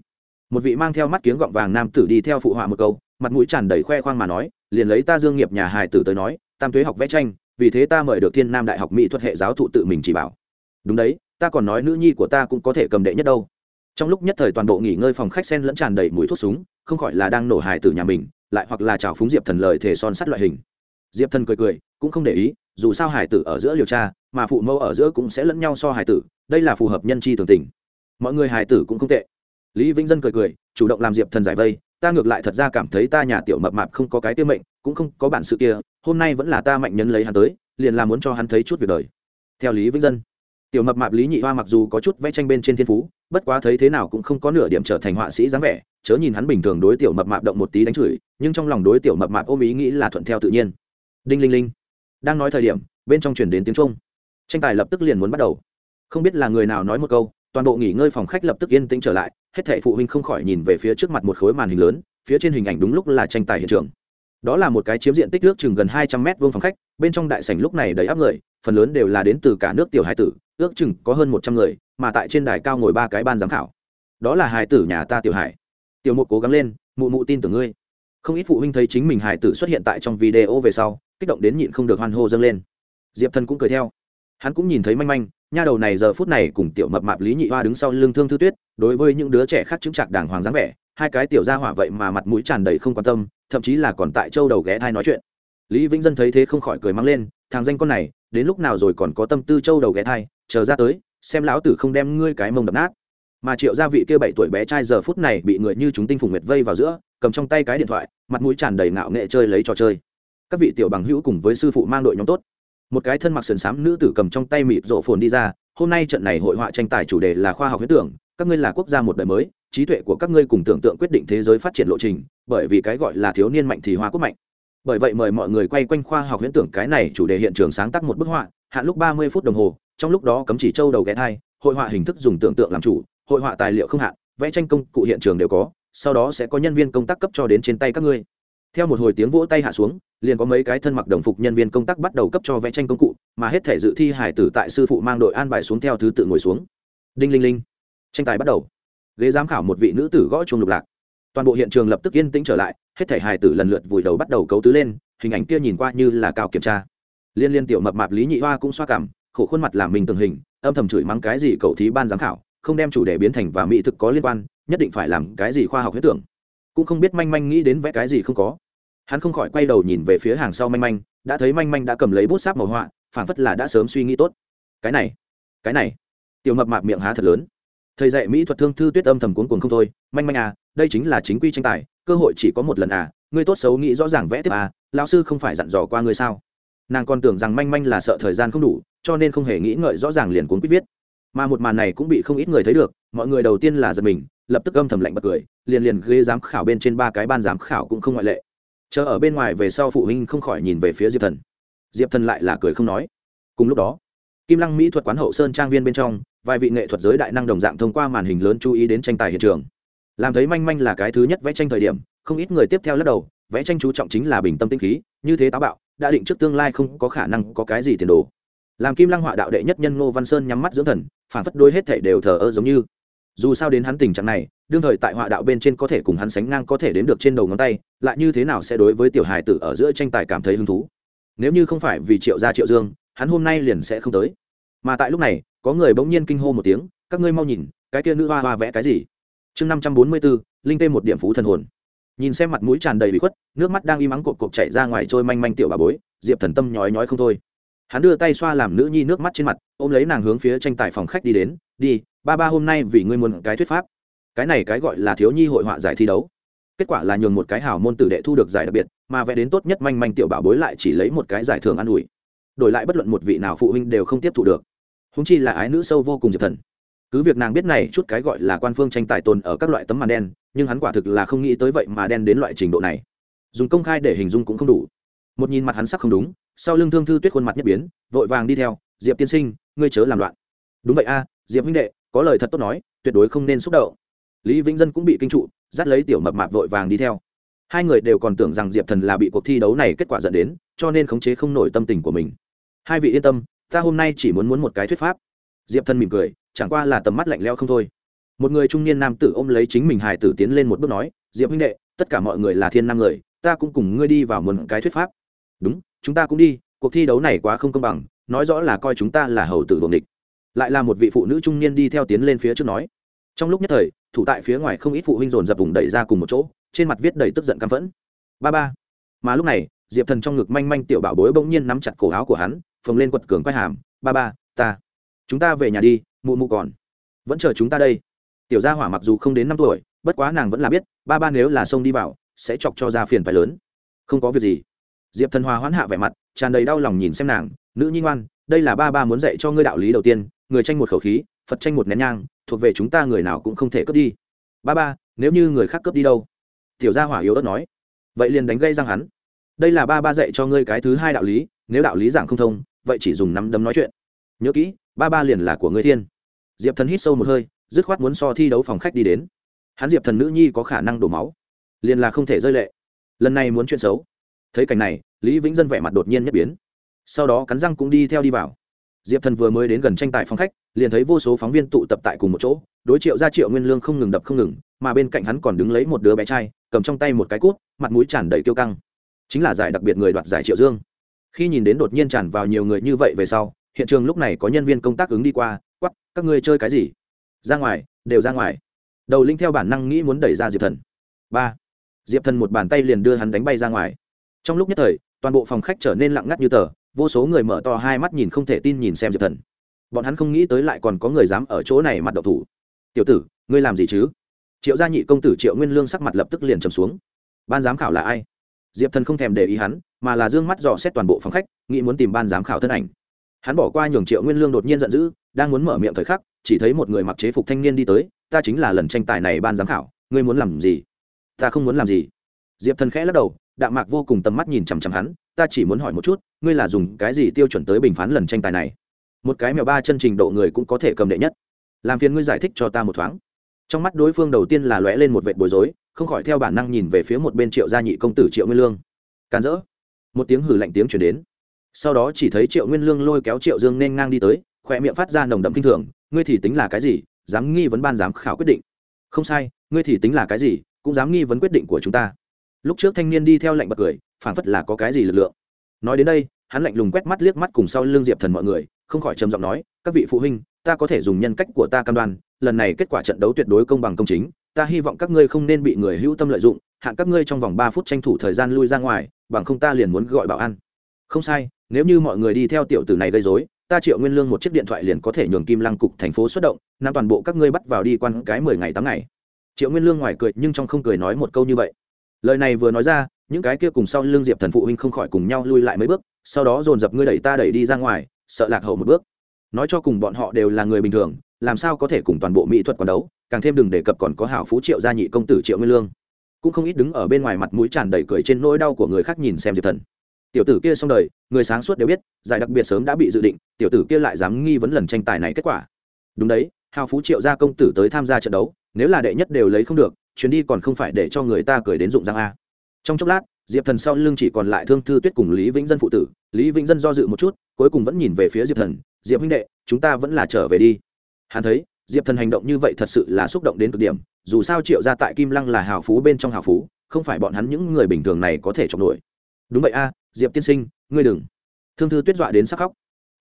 Speaker 1: Một vị mang theo mắt kiếng gọng vàng nam tử đi theo phụ họa một câu, mặt mũi tràn đầy khoe khoang mà nói, liền lấy ta dương nghiệp nhà hài tử tới nói, tam thuế học vẽ tranh vì thế ta mời được thiên nam đại học mỹ thuật hệ giáo thụ tự mình chỉ bảo. Đúng đấy, ta còn nói nữ nhi của ta cũng có thể cầm đệ nhất đâu. Trong lúc nhất thời toàn bộ nghỉ ngơi phòng khách sen lẫn tràn đầy mùi thuốc súng, không khỏi là đang nổ hài từ nhà mình, lại hoặc là trào phúng diệp thần lời thể son sắt loại hình. Diệp thần cười cười, cũng không để ý, dù sao hải tử ở giữa liều tra, mà phụ mẫu ở giữa cũng sẽ lẫn nhau so hải tử, đây là phù hợp nhân chi thường tình. Mọi người hải tử cũng không tệ. Lý vĩnh dân cười cười, chủ động làm diệp thần giải vây, ta ngược lại thật ra cảm thấy ta nhà tiểu mập mạp không có cái tiêu mệnh cũng không có bản sự kia, hôm nay vẫn là ta mạnh nhân lấy hắn tới, liền là muốn cho hắn thấy chút việc đời. Theo lý vĩnh dân, tiểu mập mạp lý nhị hoa mặc dù có chút vẽ tranh bên trên thiên phú, bất quá thấy thế nào cũng không có nửa điểm trở thành họa sĩ dáng vẻ, chớ nhìn hắn bình thường đối tiểu mập mạp động một tí đánh chửi, nhưng trong lòng đối tiểu mập mạp ôm ý nghĩ là thuận theo tự nhiên. Đinh linh linh, đang nói thời điểm, bên trong chuyển đến tiếng trung tranh tài lập tức liền muốn bắt đầu. Không biết là người nào nói một câu, toàn bộ nghỉ ngơi phòng khách lập tức yên tĩnh trở lại, hết thảy phụ huynh không khỏi nhìn về phía trước mặt một khối màn hình lớn, phía trên hình ảnh đúng lúc là tranh tài hiện trường đó là một cái chiếm diện tích nước chừng gần hai trăm mét vuông phòng khách, bên trong đại sảnh lúc này đầy áp người, phần lớn đều là đến từ cả nước tiểu hải tử, ước chừng có hơn một trăm người, mà tại trên đài cao ngồi ba cái ban giám khảo. Đó là hải tử nhà ta tiểu hải. Tiểu một cố gắng lên, mụ mụ tin tưởng ngươi. Không ít phụ huynh thấy chính mình hải tử xuất hiện tại trong video về sau, kích động đến nhịn không được hoan hô dâng lên. Diệp thần cũng cười theo. Hắn cũng nhìn thấy manh manh, nha đầu này giờ phút này cùng tiểu mập mạp lý nhị hoa đứng sau lưng thương thư tuyết, đối với những đứa trẻ khác chứng chạc đàng hoàng dáng vẻ, hai cái tiểu gia hỏa vậy mà mặt mũi tràn đầy không quan tâm thậm chí là còn tại châu đầu ghé thai nói chuyện. Lý vĩnh dân thấy thế không khỏi cười mắng lên, thằng danh con này, đến lúc nào rồi còn có tâm tư châu đầu ghé thai, chờ ra tới, xem lão tử không đem ngươi cái mông đập nát. Mà triệu gia vị kia bảy tuổi bé trai giờ phút này bị người như chúng tinh phùng nguyệt vây vào giữa, cầm trong tay cái điện thoại, mặt mũi tràn đầy ngạo nghệ chơi lấy trò chơi. Các vị tiểu bằng hữu cùng với sư phụ mang đội nhóm tốt. Một cái thân mặc sườn xám nữ tử cầm trong tay mịt rộ phồn đi ra, hôm nay trận này hội họa tranh tài chủ đề là khoa học huyết tưởng các ngươi là quốc gia một đời mới, trí tuệ của các ngươi cùng tưởng tượng quyết định thế giới phát triển lộ trình, bởi vì cái gọi là thiếu niên mạnh thì hoa quốc mạnh. Bởi vậy mời mọi người quay quanh khoa học huyễn tưởng cái này chủ đề hiện trường sáng tác một bức họa, hạn lúc ba mươi phút đồng hồ, trong lúc đó cấm chỉ châu đầu ghé thai, hội họa hình thức dùng tưởng tượng làm chủ, hội họa tài liệu không hạn, vẽ tranh công cụ hiện trường đều có, sau đó sẽ có nhân viên công tác cấp cho đến trên tay các ngươi. Theo một hồi tiếng vỗ tay hạ xuống, liền có mấy cái thân mặc đồng phục nhân viên công tác bắt đầu cấp cho vẽ tranh công cụ, mà hết thể dự thi hải tử tại sư phụ mang đội an bài xuống theo thứ tự ngồi xuống. Đinh linh linh tranh tài bắt đầu. Ghế giám khảo một vị nữ tử gõ chuông lục lạc. Toàn bộ hiện trường lập tức yên tĩnh trở lại, hết thể hài tử lần lượt vùi đầu bắt đầu cấu tứ lên, hình ảnh kia nhìn qua như là cao kiểm tra. Liên liên tiểu mập mạp lý nhị hoa cũng xoa cảm, khổ khuôn mặt làm mình tường hình, âm thầm chửi mắng cái gì cậu thí ban giám khảo, không đem chủ đề biến thành và mỹ thực có liên quan, nhất định phải làm cái gì khoa học huyết tưởng. Cũng không biết manh manh nghĩ đến vẽ cái gì không có. Hắn không khỏi quay đầu nhìn về phía hàng sau manh manh, đã thấy manh manh đã cầm lấy bút sáp màu họa, phảng phất là đã sớm suy nghĩ tốt. Cái này cái này. Tiểu mập mạp miệng há thật lớn thầy dạy mỹ thuật thương thư tuyết âm thầm cuốn cuồng không thôi, manh manh à đây chính là chính quy tranh tài, cơ hội chỉ có một lần à ngươi tốt xấu nghĩ rõ ràng vẽ tiếp à lão sư không phải dặn dò qua ngươi sao? Nàng còn tưởng rằng manh manh là sợ thời gian không đủ, cho nên không hề nghĩ ngợi rõ ràng liền cuốn quýt viết. Mà một màn này cũng bị không ít người thấy được, mọi người đầu tiên là giật mình, lập tức âm thầm lạnh bật cười, liền liền ghế giám khảo bên trên ba cái ban giám khảo cũng không ngoại lệ. Chờ ở bên ngoài về sau phụ huynh không khỏi nhìn về phía diệp thần. Diệp thần lại là cười không nói. Cùng lúc đó kim lăng mỹ thuật quán hậu sơn trang viên bên trong, vài vị nghệ thuật giới đại năng đồng dạng thông qua màn hình lớn chú ý đến tranh tài hiện trường. Làm thấy manh manh là cái thứ nhất vẽ tranh thời điểm, không ít người tiếp theo lắc đầu, vẽ tranh chú trọng chính là bình tâm tinh khí, như thế táo bạo, đã định trước tương lai không có khả năng có cái gì tiền đồ. Làm kim lăng họa đạo đệ nhất nhân ngô văn sơn nhắm mắt dưỡng thần, phản phất đôi hết thể đều thờ ơ giống như. Dù sao đến hắn tình trạng này, đương thời tại họa đạo bên trên có thể cùng hắn sánh ngang có thể đến được trên đầu ngón tay, lại như thế nào sẽ đối với tiểu hài tử ở giữa tranh tài cảm thấy hứng thú? Nếu như không phải vì triệu gia triệu dương hắn hôm nay liền sẽ không tới. Mà tại lúc này, có người bỗng nhiên kinh hô một tiếng, các ngươi mau nhìn, cái kia nữ hoa hoa vẽ cái gì? Chương năm trăm bốn mươi bốn, linh tê một điểm phú thần hồn. Nhìn xem mặt mũi tràn đầy bị khuất, nước mắt đang im ắng cộp cộp chảy ra ngoài trôi manh manh tiểu bà bối, diệp thần tâm nhói nhói không thôi. Hắn đưa tay xoa làm nữ nhi nước mắt trên mặt, ôm lấy nàng hướng phía tranh tài phòng khách đi đến, đi, ba ba hôm nay vì ngươi muốn cái thuyết pháp. Cái này cái gọi là thiếu nhi hội họa giải thi đấu. Kết quả là nhường một cái hào môn tử đệ thu được giải đặc biệt, mà vẽ đến tốt nhất manh manh tiểu bảo bối lại chỉ lấy một cái giải thưởng an ủi đổi lại bất luận một vị nào phụ huynh đều không tiếp thu được. Húng chi là ái nữ sâu vô cùng diệp thần. Cứ việc nàng biết này chút cái gọi là quan phương tranh tài tồn ở các loại tấm màn đen, nhưng hắn quả thực là không nghĩ tới vậy mà đen đến loại trình độ này. Dùng công khai để hình dung cũng không đủ. Một nhìn mặt hắn sắc không đúng, sau lưng thương thư tuyết khuôn mặt nhất biến, vội vàng đi theo, diệp tiên sinh, ngươi chớ làm loạn. Đúng vậy a, diệp huynh đệ, có lời thật tốt nói, tuyệt đối không nên xúc động. Lý vĩnh dân cũng bị kinh trụ, dắt lấy tiểu mập mạp vội vàng đi theo. Hai người đều còn tưởng rằng diệp thần là bị cuộc thi đấu này kết quả dẫn đến, cho nên khống chế không nổi tâm tình của mình hai vị yên tâm, ta hôm nay chỉ muốn muốn một cái thuyết pháp. Diệp thần mỉm cười, chẳng qua là tầm mắt lạnh leo không thôi. Một người trung niên nam tử ôm lấy chính mình hài tử tiến lên một bước nói, diệp huynh đệ, tất cả mọi người là thiên nam người, ta cũng cùng ngươi đi vào một cái thuyết pháp. Đúng, chúng ta cũng đi, cuộc thi đấu này quá không công bằng, nói rõ là coi chúng ta là hầu tử đuồng địch lại là một vị phụ nữ trung niên đi theo tiến lên phía trước nói. Trong lúc nhất thời, thủ tại phía ngoài không ít phụ huynh dồn dập vùng đẩy ra cùng một chỗ, trên mặt viết đầy tức giận căm phẫn. Ba ba. Mà lúc này, diệp thần trong ngực manh manh tiểu bảo bối bỗng nhiên nắm chặt cổ áo của hắn phồng lên quật cường quay hàm, ba ba, ta, chúng ta về nhà đi, mụ mụ còn vẫn chờ chúng ta đây. Tiểu gia hỏa mặc dù không đến năm tuổi, bất quá nàng vẫn là biết, ba ba nếu là sông đi vào, sẽ chọc cho ra phiền phải lớn. Không có việc gì. Diệp thần hòa hoãn hạ vẻ mặt, tràn đầy đau lòng nhìn xem nàng, nữ nhi ngoan, đây là ba ba muốn dạy cho ngươi đạo lý đầu tiên, người tranh một khẩu khí, phật tranh một nén nhang, thuộc về chúng ta người nào cũng không thể cướp đi. Ba ba, nếu như người khác cướp đi đâu? Tiểu gia hỏa yếu ớt nói. Vậy liền đánh gây răng hắn. Đây là ba ba dạy cho ngươi cái thứ hai đạo lý, nếu đạo lý giảng không thông vậy chỉ dùng nắm đấm nói chuyện. Nhớ kỹ, ba ba liền là của ngươi thiên. Diệp thần hít sâu một hơi, dứt khoát muốn so thi đấu phòng khách đi đến. Hắn diệp thần nữ nhi có khả năng đổ máu, liền là không thể rơi lệ. Lần này muốn chuyện xấu. Thấy cảnh này, lý vĩnh dân vẻ mặt đột nhiên nhất biến. Sau đó cắn răng cũng đi theo đi vào. Diệp thần vừa mới đến gần tranh tài phòng khách, liền thấy vô số phóng viên tụ tập tại cùng một chỗ, đối triệu ra triệu nguyên lương không ngừng đập không ngừng, mà bên cạnh hắn còn đứng lấy một đứa bé trai, cầm trong tay một cái cút, mặt mũi tràn đầy kiêu căng. Chính là giải đặc biệt người đoạt giải triệu dương khi nhìn đến đột nhiên tràn vào nhiều người như vậy về sau, hiện trường lúc này có nhân viên công tác ứng đi qua quắp các ngươi chơi cái gì? Ra ngoài, đều ra ngoài. Đầu linh theo bản năng nghĩ muốn đẩy ra diệp thần. Ba. Diệp thần một bàn tay liền đưa hắn đánh bay ra ngoài. Trong lúc nhất thời, toàn bộ phòng khách trở nên lặng ngắt như tờ, vô số người mở to hai mắt nhìn không thể tin nhìn xem diệp thần. Bọn hắn không nghĩ tới lại còn có người dám ở chỗ này mặt độc thủ. Tiểu tử, ngươi làm gì chứ? Triệu gia nhị công tử triệu nguyên lương sắc mặt lập tức liền trầm xuống. Ban giám khảo là ai? Diệp thần không thèm để ý hắn mà là d ư ơ n g mắt dò xét toàn bộ phòng khách, nghĩ muốn tìm ban giám khảo thân ảnh. Hắn bỏ qua nhường triệu nguyên lương đột nhiên giận dữ, đang muốn mở miệng thời khắc, chỉ thấy một người mặc chế phục thanh niên đi tới, ta chính là lần tranh tài này ban giám khảo, ngươi muốn làm gì? Ta không muốn làm gì. Diệp thần khẽ lắc đầu, đạm mạc vô cùng tầm mắt nhìn chằm chằm hắn, ta chỉ muốn hỏi một chút, ngươi là dùng cái gì tiêu chuẩn tới bình phán lần tranh tài này? Một cái mèo ba chân trình độ người cũng có thể cầm đệ nhất. Làm phiền ngươi giải thích cho ta một thoáng. Trong mắt đối phương đầu tiên là lóe lên một vệt bối rối, không khỏi theo bản năng nhìn về phía một bên triệu gia nhị công tử triệu nguyên lương. Càn rỡ một tiếng hử lạnh tiếng chuyển đến. Sau đó chỉ thấy triệu nguyên lương lôi kéo triệu dương nên ngang đi tới, khỏe miệng phát ra nồng đậm kinh thường, ngươi thì tính là cái gì? Dám nghi vấn ban giám khảo quyết định. Không sai, ngươi thì tính là cái gì, cũng dám nghi vấn quyết định của chúng ta. Lúc trước thanh niên đi theo lệnh bật cười phản phất là có cái gì lực lượng. Nói đến đây, hắn lạnh lùng quét mắt liếc mắt cùng sau lưng diệp thần mọi người, không khỏi trầm giọng nói, các vị phụ huynh, ta có thể dùng nhân cách của ta cam đoan, lần này kết quả trận đấu tuyệt đối công bằng công chính, ta hy vọng các ngươi không nên bị người hữu tâm lợi dụng hạn các ngươi trong vòng ba phút tranh thủ thời gian lui ra ngoài, bằng không ta liền muốn gọi bảo an. Không sai, nếu như mọi người đi theo tiểu tử này gây dối ta triệu nguyên lương một chiếc điện thoại liền có thể nhường kim lăng cục thành phố xuất động nằm toàn bộ các ngươi bắt vào đi quan cái mười ngày tám ngày. Triệu nguyên lương ngoài cười, nhưng trong không cười nói một câu như vậy. Lời này vừa nói ra, những cái kia cùng sau lưng diệp thần phụ huynh không khỏi cùng nhau lui lại mấy bước, sau đó dồn dập ngươi đẩy ta đẩy đi ra ngoài, sợ lạc hậu một bước. Nói cho cùng bọn họ đều là người bình thường, làm sao có thể cùng toàn bộ mỹ thuật quán đấu, càng thêm đừng đề cập còn có hảo phú triệu gia nhị công tử triệu nguyên lương cũng không ít đứng ở bên ngoài mặt mũi tràn đầy cười trên nỗi đau của người khác nhìn xem diệp thần. Tiểu tử kia xong đời, người sáng suốt đều biết, giải đặc biệt sớm đã bị dự định, tiểu tử kia lại dám nghi vấn lần tranh tài này kết quả. Đúng đấy, hào phú triệu gia công tử tới tham gia trận đấu, nếu là đệ nhất đều lấy không được, chuyến đi còn không phải để cho người ta cười đến dụng răng a. Trong chốc lát, diệp thần sau lưng chỉ còn lại thương thư tuyết cùng lý vĩnh dân phụ tử, lý vĩnh dân do dự một chút, cuối cùng vẫn nhìn về phía diệp thần, diệp huynh đệ, chúng ta vẫn là trở về đi. Hắn thấy, diệp thần hành động như vậy thật sự là xúc động đến cực điểm dù sao triệu gia tại kim lăng là hào phú bên trong hào phú, không phải bọn hắn những người bình thường này có thể chọc nổi. Đúng vậy a, diệp tiên sinh, ngươi đừng. Thương thư tuyết dọa đến sắc khóc.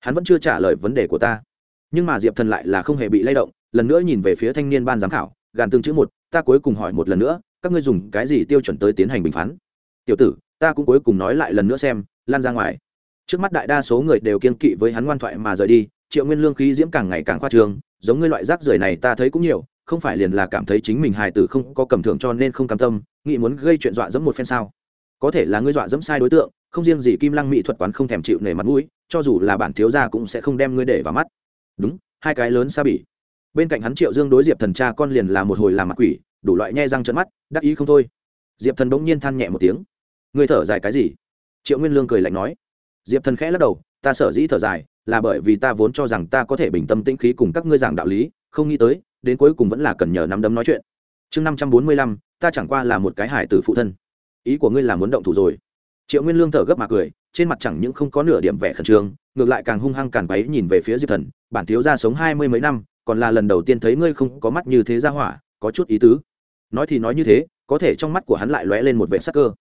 Speaker 1: Hắn vẫn chưa trả lời vấn đề của ta. Nhưng mà diệp thần lại là không hề bị lay động, lần nữa nhìn về phía thanh niên ban giám khảo, gàn tương chữ một, ta cuối cùng hỏi một lần nữa, các ngươi dùng cái gì tiêu chuẩn tới tiến hành bình phán? Tiểu tử, ta cũng cuối cùng nói lại lần nữa xem, lan ra ngoài. Trước mắt đại đa số người đều kiên kỵ với hắn ngoan thoại mà rời đi, triệu nguyên lương khí diễm càng ngày càng khoa trương, giống ngươi loại rác rưởi này ta thấy cũng nhiều không phải liền là cảm thấy chính mình hài tử không có cầm thưởng cho nên không cam tâm, nghĩ muốn gây chuyện dọa dẫm một phen sao? Có thể là ngươi dọa dẫm sai đối tượng, không riêng gì kim lăng mỹ thuật quán không thèm chịu nể mặt mũi, cho dù là bản thiếu gia cũng sẽ không đem ngươi để vào mắt. Đúng, hai cái lớn xa bỉ. Bên cạnh hắn triệu dương đối diệp thần cha con liền là một hồi làm mặt quỷ, đủ loại nhe răng trận mắt, đắc ý không thôi. Diệp thần bỗng nhiên than nhẹ một tiếng. Ngươi thở dài cái gì? Triệu nguyên lương cười lạnh nói. Diệp thần khẽ lắc đầu, ta sở dĩ thở dài, là bởi vì ta vốn cho rằng ta có thể bình tâm tĩnh khí cùng các ngươi giảng đạo lý, không nghĩ tới đến cuối cùng vẫn là cần nhờ nắm đấm nói chuyện. Chương năm trăm bốn mươi lăm, ta chẳng qua là một cái hải tử phụ thân. Ý của ngươi là muốn động thủ rồi. Triệu nguyên lương thở gấp mà cười, trên mặt chẳng những không có nửa điểm vẻ khẩn trương, ngược lại càng hung hăng càn quáy nhìn về phía diệp thần, bản thiếu gia sống hai mươi mấy năm, còn là lần đầu tiên thấy ngươi không có mắt như thế ra hỏa, có chút ý tứ. Nói thì nói như thế, có thể trong mắt của hắn lại lóe lên một vệ sắc cơ.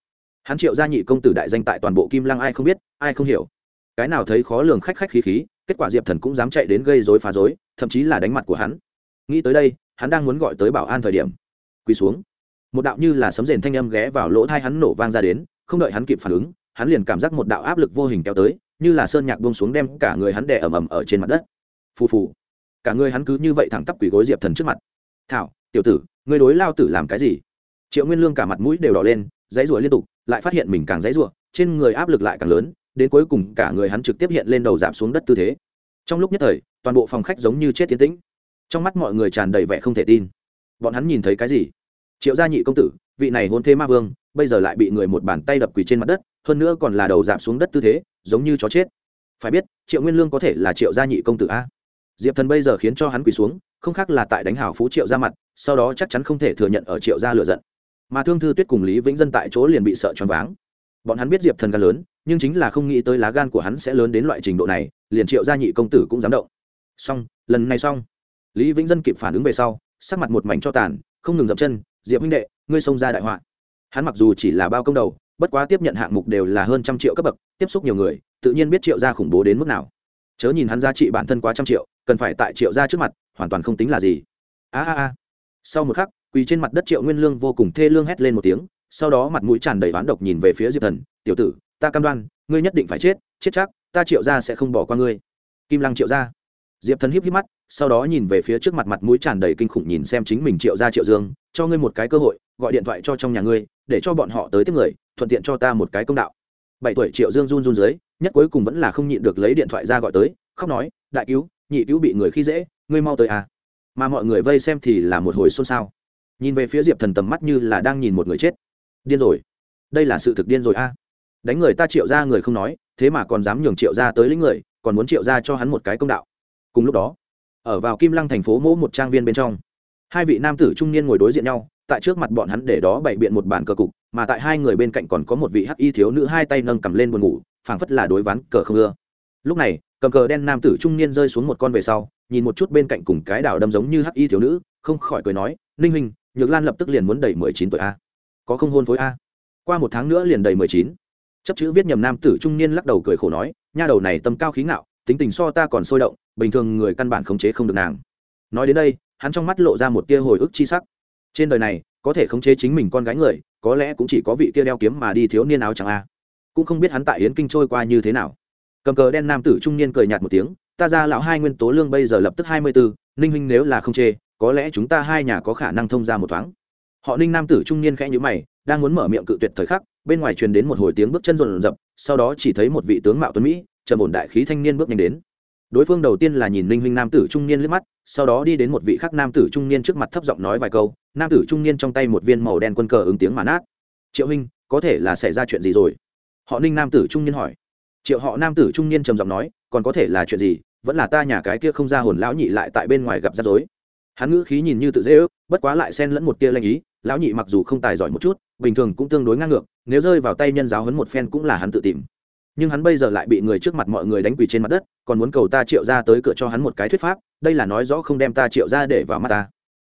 Speaker 1: Hắn triệu gia nhị công tử đại danh tại toàn bộ kim lăng ai không biết, ai không hiểu. Cái nào thấy khó lường khách khách khí khí, kết quả diệp thần cũng dám chạy đến gây dối phá dối thậm chí là đánh mặt của hắn nghĩ tới đây, hắn đang muốn gọi tới bảo an thời điểm, quỳ xuống. Một đạo như là sấm rền thanh âm ghé vào lỗ thai hắn nổ vang ra đến, không đợi hắn kịp phản ứng, hắn liền cảm giác một đạo áp lực vô hình kéo tới, như là sơn nhạc buông xuống đem cả người hắn đè ầm ầm ở trên mặt đất. Phù phù. Cả người hắn cứ như vậy thẳng tắp quỳ gối diệp thần trước mặt. Thảo, tiểu tử người đối lao tử làm cái gì? Triệu nguyên lương cả mặt mũi đều đỏ lên, dãy rủa liên tục, lại phát hiện mình càng dãy rủa, trên người áp lực lại càng lớn, đến cuối cùng cả người hắn trực tiếp hiện lên đầu giảm xuống đất tư thế. Trong lúc nhất thời, toàn bộ phòng khách giống như chết tiến tĩnh trong mắt mọi người tràn đầy vẻ không thể tin. Bọn hắn nhìn thấy cái gì? Triệu gia nhị công tử, vị này hôn thế ma vương, bây giờ lại bị người một bàn tay đập quỳ trên mặt đất, hơn nữa còn là đầu giảm xuống đất tư thế, giống như chó chết. Phải biết, triệu nguyên lương có thể là triệu gia nhị công tử a. Diệp thần bây giờ khiến cho hắn quỳ xuống, không khác là tại đánh hảo phú triệu ra mặt, sau đó chắc chắn không thể thừa nhận ở triệu gia lựa giận. Mà thương thư tuyết cùng lý vĩnh dân tại chỗ liền bị sợ choáng váng. Bọn hắn biết diệp thần gan lớn, nhưng chính là không nghĩ tới lá gan của hắn sẽ lớn đến loại trình độ này, liền triệu gia nhị công tử cũng dám động. Xong, lần này xong lý vĩnh dân kịp phản ứng về sau, sắc mặt một mảnh cho tàn, không ngừng dậm chân, diệp huynh đệ, ngươi xông ra đại họa. Hắn mặc dù chỉ là bao công đầu, bất quá tiếp nhận hạng mục đều là hơn trăm triệu cấp bậc, tiếp xúc nhiều người, tự nhiên biết triệu gia khủng bố đến mức nào. Chớ nhìn hắn giá trị bản thân quá trăm triệu, cần phải tại triệu gia trước mặt, hoàn toàn không tính là gì. A a a. Sau một khắc, quỳ trên mặt đất triệu nguyên lương vô cùng thê lương hét lên một tiếng, sau đó mặt mũi tràn đầy oán độc nhìn về phía diệp thần, tiểu tử, ta cam đoan, ngươi nhất định phải chết chết chắc, ta triệu gia sẽ không bỏ qua ngươi. Kim lăng triệu gia? Diệp thần híp híp mắt sau đó nhìn về phía trước mặt mặt mũi tràn đầy kinh khủng nhìn xem chính mình triệu gia triệu dương, cho ngươi một cái cơ hội, gọi điện thoại cho trong nhà ngươi, để cho bọn họ tới tiếp người, thuận tiện cho ta một cái công đạo. Bảy tuổi triệu dương run run dưới, nhất cuối cùng vẫn là không nhịn được lấy điện thoại ra gọi tới, khóc nói, đại cứu, nhị cứu bị người khi dễ, ngươi mau tới à. Mà mọi người vây xem thì là một hồi xôn xao. Nhìn về phía diệp thần tầm mắt như là đang nhìn một người chết. Điên rồi. Đây là sự thực điên rồi a. À. đánh người ta triệu ra người không nói, thế mà còn dám nhường triệu ra tới lĩnh người, còn muốn triệu ra cho hắn một cái công đạo. Cùng lúc đó ở vào kim lăng thành phố mỗ một trang viên bên trong. Hai vị nam tử trung niên ngồi đối diện nhau, tại trước mặt bọn hắn để đó bày biện một bản cờ cục, mà tại hai người bên cạnh còn có một vị hắc y thiếu nữ hai tay nâng cầm lên buồn ngủ, phảng phất là đối ván cờ không ưa. Lúc này, cầm cờ đen nam tử trung niên rơi xuống một con về sau, nhìn một chút bên cạnh cùng cái đảo đâm giống như hắc y thiếu nữ, không khỏi cười nói, ninh huynh, nhược lan lập tức liền muốn đầy mười chín tuổi a. Có không hôn phối a? Qua một tháng nữa liền đầy mười chín. Chấp chữ viết nhầm nam tử trung niên lắc đầu cười khổ nói, nha đầu này tâm cao khí ngạo, tính tình so ta còn sôi động bình thường người căn bản khống chế không được nàng. Nói đến đây, hắn trong mắt lộ ra một tia hồi ức chi sắc. Trên đời này, có thể khống chế chính mình con gái người, có lẽ cũng chỉ có vị kia đeo kiếm mà đi thiếu niên áo chẳng a. Cũng không biết hắn tại yến kinh trôi qua như thế nào. Cầm cờ đen nam tử trung niên cười nhạt một tiếng, ta ra lão hai nguyên tố lương bây giờ lập tức hai mươi bốn ninh huynh nếu là không chê, có lẽ chúng ta hai nhà có khả năng thông ra một thoáng. Họ ninh nam tử trung niên khẽ nhữ mày, đang muốn mở miệng cự tuyệt thời khắc, bên ngoài truyền đến một hồi tiếng bước chân rộn rập, sau đó chỉ thấy một vị tướng mạo tuấn mỹ, trầm ổn đại khí thanh niên bước nhanh đến đối phương đầu tiên là nhìn ninh huynh nam tử trung niên liếc mắt, sau đó đi đến một vị khác nam tử trung niên trước mặt thấp giọng nói vài câu, nam tử trung niên trong tay một viên màu đen quân cờ ứng tiếng mà nát. Triệu huynh, có thể là xảy ra chuyện gì rồi? Họ ninh nam tử trung niên hỏi. Triệu họ nam tử trung niên trầm giọng nói, còn có thể là chuyện gì? Vẫn là ta nhà cái kia không ra hồn lão nhị lại tại bên ngoài gặp rắc rối. Hắn ngữ khí nhìn như tự dễ ước, bất quá lại xen lẫn một tia lanh ý, lão nhị mặc dù không tài giỏi một chút, bình thường cũng tương đối ngang ngược, nếu rơi vào tay nhân giáo hấn một phen cũng là hắn tự tìm nhưng hắn bây giờ lại bị người trước mặt mọi người đánh quỳ trên mặt đất, còn muốn cầu ta triệu ra tới cửa cho hắn một cái thuyết pháp, đây là nói rõ không đem ta triệu ra để vào mắt ta.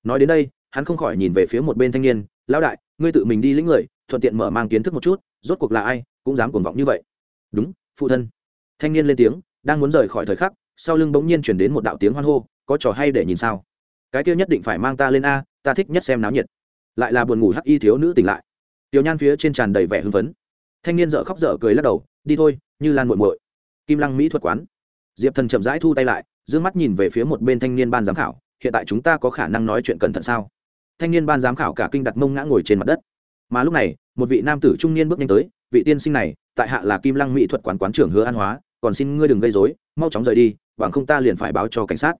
Speaker 1: Nói đến đây, hắn không khỏi nhìn về phía một bên thanh niên, lão đại, ngươi tự mình đi lĩnh người, thuận tiện mở mang kiến thức một chút, rốt cuộc là ai, cũng dám cuồng vọng như vậy. Đúng, phụ thân. Thanh niên lên tiếng, đang muốn rời khỏi thời khắc, sau lưng bỗng nhiên chuyển đến một đạo tiếng hoan hô, có trò hay để nhìn sao? Cái kia nhất định phải mang ta lên a, ta thích nhất xem náo nhiệt. Lại là buồn ngủ hắc y thiếu nữ tỉnh lại. Tiểu nhan phía trên tràn đầy vẻ hưng phấn thanh niên dợ khóc dở cười lắc đầu, đi thôi, như lan muội muội. Kim lăng mỹ thuật quán. Diệp thần chậm rãi thu tay lại d ư ơ n g mắt nhìn về phía một bên thanh niên ban giám khảo, hiện tại chúng ta có khả năng nói chuyện cẩn thận sao? Thanh niên ban giám khảo cả kinh đặt mông ngã ngồi trên mặt đất. Mà lúc này, một vị nam tử trung niên bước nhanh tới, vị tiên sinh này, tại hạ là kim lăng mỹ thuật quán quán trưởng hứa an hóa, còn xin ngươi đừng gây dối mau chóng rời đi, bằng không ta liền phải báo cho cảnh sát.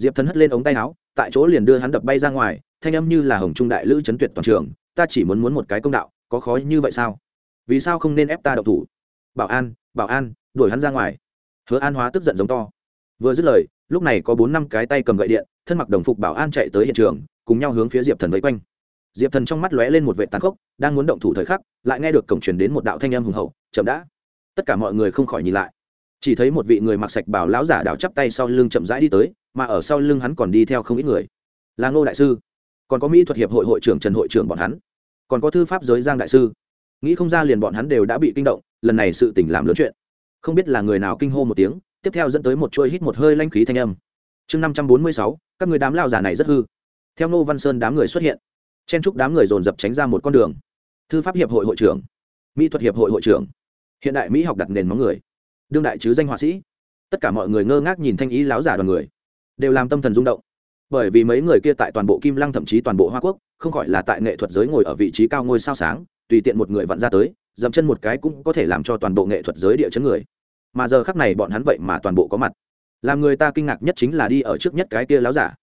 Speaker 1: Diệp thần hất lên ống tay áo, tại chỗ liền đưa hắn đập bay ra ngoài, thanh âm như là hồng trung đại lữ chấn tuyệt toàn trường, ta chỉ muốn muốn một cái công đạo, có khó như vậy sao? Vì sao không nên ép ta đậu thủ? Bảo an bảo an, đuổi hắn ra ngoài. Hứa an hóa tức giận giống to. Vừa dứt lời, lúc này có bốn năm cái tay cầm gậy điện, thân mặc đồng phục bảo an chạy tới hiện trường, cùng nhau hướng phía diệp thần vây quanh. Diệp thần trong mắt lóe lên một vệ tàn khốc, đang muốn động thủ thời khắc, lại nghe được cổng truyền đến một đạo thanh âm hùng hậu, chậm đã. Tất cả mọi người không khỏi nhìn lại. Chỉ thấy một vị người mặc sạch bảo lão giả đảo chắp tay sau lưng chậm rãi đi tới, mà ở sau lưng hắn còn đi theo không ít người. Là ngô đại sư. Còn có mỹ thuật hiệp hội hội trưởng trần hội trưởng bọn hắn. Còn có thư pháp giới giang đại sư nghĩ không ra liền bọn hắn đều đã bị kinh động, lần này sự tỉnh làm lớn chuyện. Không biết là người nào kinh hô một tiếng, tiếp theo dẫn tới một chuỗi hít một hơi lanh khí thanh âm. Chương năm trăm bốn mươi sáu, các người đám lao giả này rất hư. Theo ngô văn sơn đám người xuất hiện, chen chúc đám người dồn dập tránh ra một con đường. Thư pháp hiệp hội hội trưởng, mỹ thuật hiệp hội hội trưởng, hiện đại mỹ học đặt nền móng người, đương đại chứ danh họa sĩ. Tất cả mọi người ngơ ngác nhìn thanh ý láo giả đoàn người, đều làm tâm thần rung động. Bởi vì mấy người kia tại toàn bộ kim lăng thậm chí toàn bộ hoa quốc, không khỏi là tại nghệ thuật giới ngồi ở vị trí cao ngôi sao sáng tùy tiện một người vặn ra tới, dậm chân một cái cũng có thể làm cho toàn bộ nghệ thuật giới địa chấn người. Mà giờ khắc này bọn hắn vậy mà toàn bộ có mặt. Làm người ta kinh ngạc nhất chính là đi ở trước nhất cái kia láo giả.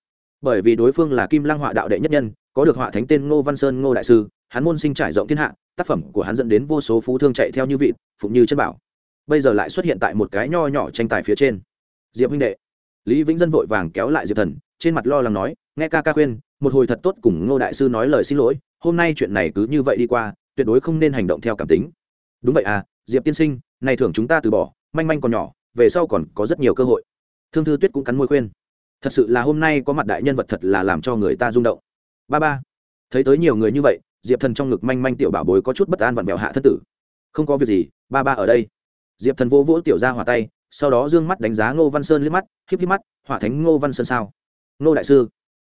Speaker 1: Bởi vì đối phương là kim lăng họa đạo đệ nhất nhân, có được họa thánh tên ngô văn sơn ngô đại sư, hắn môn sinh trải rộng thiên hạ, tác phẩm của hắn dẫn đến vô số phú thương chạy theo như vị phụng như chân bảo. Bây giờ lại xuất hiện tại một cái nho nhỏ tranh tài phía trên. Diệp huynh đệ. Lý vĩnh dân vội vàng kéo lại diệp thần, trên mặt lo lắng nói, nghe ca ca khuyên, một hồi thật tốt cùng ngô đại sư nói lời xin lỗi, hôm nay chuyện này cứ như vậy đi qua tuyệt đối không nên hành động theo cảm tính. Đúng vậy à diệp tiên sinh, này thưởng chúng ta từ bỏ, manh manh còn nhỏ, về sau còn có rất nhiều cơ hội. Thương thư tuyết cũng cắn môi khuyên. Thật sự là hôm nay có mặt đại nhân vật thật là làm cho người ta rung động. Ba ba, thấy tới nhiều người như vậy, diệp thần trong ngực manh manh tiểu bảo bối có chút bất an vặn vẹo hạ thân tử. Không có việc gì, ba ba ở đây. Diệp thần vô vỗ tiểu ra hỏa tay, sau đó d ư ơ n g mắt đánh giá ngô văn sơn liếc mắt híp híp mắt, hỏa thánh ngô văn sơn sao? Ngô đại sư,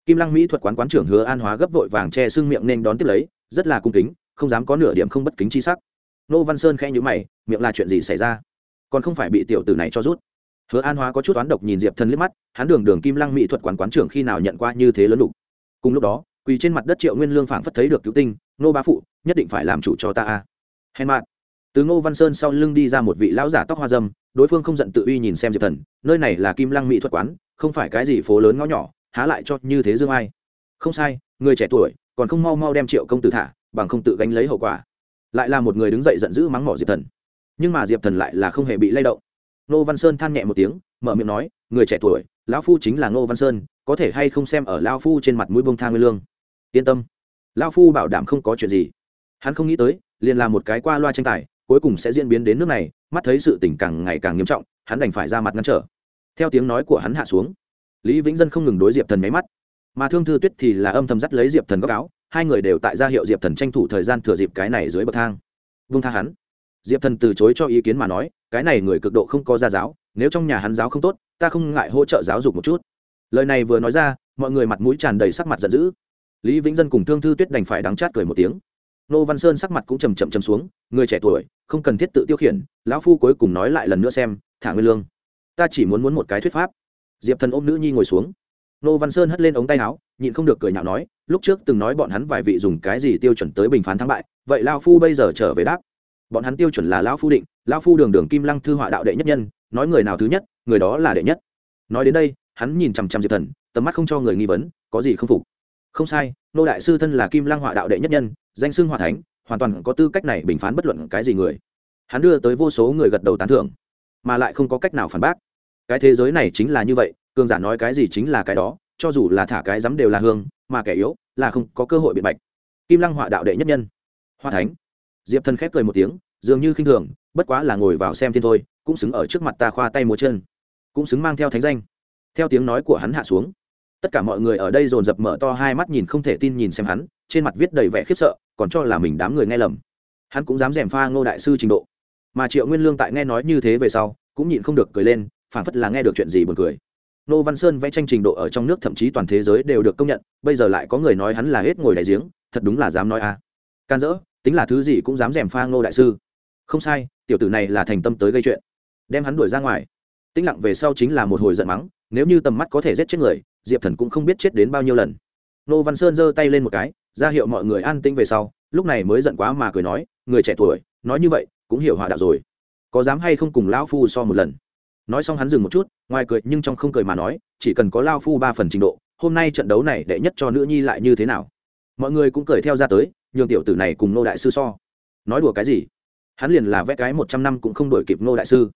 Speaker 1: kim lăng mỹ thuật quán quán trưởng hứa an hóa gấp vội vàng che xương miệng nên đón tiếp lấy, rất là cung kính không dám có nửa điểm không bất kính chi sắc. Ngô văn sơn khẽ nhữ mày, miệng là chuyện gì xảy ra? Còn không phải bị tiểu tử này cho rút. Hứa an hóa có chút oán độc nhìn diệp thần liếc mắt, hắn đường đường kim lăng mỹ thuật quán quán trưởng khi nào nhận qua như thế lớn đủ cùng lúc đó, quỳ trên mặt đất triệu nguyên lương phảng phất thấy được cứu tinh, nô bá phụ, nhất định phải làm chủ cho ta a. Hèn mạn từ ngô văn sơn sau lưng đi ra một vị lão giả tóc hoa dâm, đối phương không giận tự uy nhìn xem diệp thần, nơi này là kim lăng mỹ thuật quán, không phải cái gì phố lớn ngõ nhỏ, há lại cho như thế dương ai? Không sai, người trẻ tuổi, còn không mau mau đem triệu công tử thả bằng không tự gánh lấy hậu quả. Lại là một người đứng dậy giận dữ mắng mỏ diệp thần. Nhưng mà diệp thần lại là không hề bị lay động. Nô văn sơn than nhẹ một tiếng, mở miệng nói, người trẻ tuổi, lão phu chính là Nô văn sơn, có thể hay không xem ở lao phu trên mặt mũi bông thang nguyên lương? Yên tâm lao phu bảo đảm không có chuyện gì. Hắn không nghĩ tới, liền là một cái qua loa tranh tài, cuối cùng sẽ diễn biến đến nước này, mắt thấy sự tình càng ngày càng nghiêm trọng, hắn đành phải ra mặt ngăn trở. Theo tiếng nói của hắn hạ xuống, lý vĩnh dân không ngừng đối diệp thần máy mắt mà thương thư tuyết thì là âm thầm dắt lấy diệp thần góc áo, hai người đều tại ra hiệu diệp thần tranh thủ thời gian thừa dịp cái này dưới bậc thang. Vung tha hắn. Diệp thần từ chối cho ý kiến mà nói, cái này người cực độ không có gia giáo, nếu trong nhà hắn giáo không tốt, ta không ngại hỗ trợ giáo dục một chút. Lời này vừa nói ra, mọi người mặt mũi tràn đầy sắc mặt giận dữ. Lý vĩnh dân cùng thương thư tuyết đành phải đắng chát cười một tiếng. Nô văn sơn sắc mặt cũng chầm chậm chầm xuống, người trẻ tuổi, không cần thiết tự tiêu khiển, lão phu cuối cùng nói lại lần nữa xem, thả nguyên lương. Ta chỉ muốn muốn một cái thuyết pháp. Diệp thần ôm nữ nhi ngồi xuống nô văn sơn hất lên ống tay áo, nhịn không được cười nhạo nói, lúc trước từng nói bọn hắn vài vị dùng cái gì tiêu chuẩn tới bình phán thắng bại, vậy lao phu bây giờ trở về đáp. Bọn hắn tiêu chuẩn là lão phu định, lão phu đường đường kim lăng thư họa đạo đệ nhất nhân, nói người nào thứ nhất, người đó là đệ nhất. Nói đến đây, hắn nhìn chằm chằm diệp thần, tầm mắt không cho người nghi vấn, có gì không phục? Không sai, nô đại sư thân là kim lang họa đạo đệ nhất nhân, danh xưng hòa thánh, hoàn toàn có tư cách này bình phán bất luận cái gì người. Hắn đưa tới vô số người gật đầu tán thưởng, mà lại không có cách nào phản bác. Cái thế giới này chính là như vậy cường giả nói cái gì chính là cái đó, cho dù là thả cái dám đều là hương, mà kẻ yếu là không có cơ hội biện bạch. Kim lăng họa đạo đệ nhất nhân. Hoa thánh. Diệp thần khép cười một tiếng, dường như khinh thường, bất quá là ngồi vào xem thiên thôi, cũng xứng ở trước mặt ta khoa tay múa chân, cũng xứng mang theo thánh danh. Theo tiếng nói của hắn hạ xuống, tất cả mọi người ở đây dồn dập mở to hai mắt nhìn không thể tin nhìn xem hắn, trên mặt viết đầy vẻ khiếp sợ, còn cho là mình đám người nghe lầm. Hắn cũng dám d pha ngô đại sư trình độ. Mà triệu nguyên lương tại nghe nói như thế về sau, cũng nhịn không được cười lên phản phất là nghe được chuyện gì buồn cười nô văn sơn vẽ tranh trình độ ở trong nước thậm chí toàn thế giới đều được công nhận, bây giờ lại có người nói hắn là hết ngồi đại giếng, thật đúng là dám nói a. À. can dỡ, tính là thứ gì cũng dám dèm pha ngô đại sư. Không sai, tiểu tử này là thành tâm tới gây chuyện. Đem hắn đuổi ra ngoài. Tĩnh lặng về sau chính là một hồi giận mắng, nếu như tầm mắt có thể giết chết người, diệp thần cũng không biết chết đến bao nhiêu lần. Nô văn sơn giơ tay lên một cái, ra hiệu mọi người an tĩnh về sau, lúc này mới giận quá mà cười nói, người trẻ tuổi, nói như vậy, cũng hiểu hòa đạo rồi. Có dám hay không cùng lão phu so một lần? Nói xong hắn dừng một chút, ngoài cười nhưng trong không cười mà nói, chỉ cần có lao phu ba phần trình độ, hôm nay trận đấu này đệ nhất cho nữ nhi lại như thế nào? Mọi người cũng cười theo ra tới, nhường tiểu tử này cùng nô đại sư so. Nói đùa cái gì? Hắn liền là vẽ cái một trăm năm cũng không đổi kịp nô đại sư.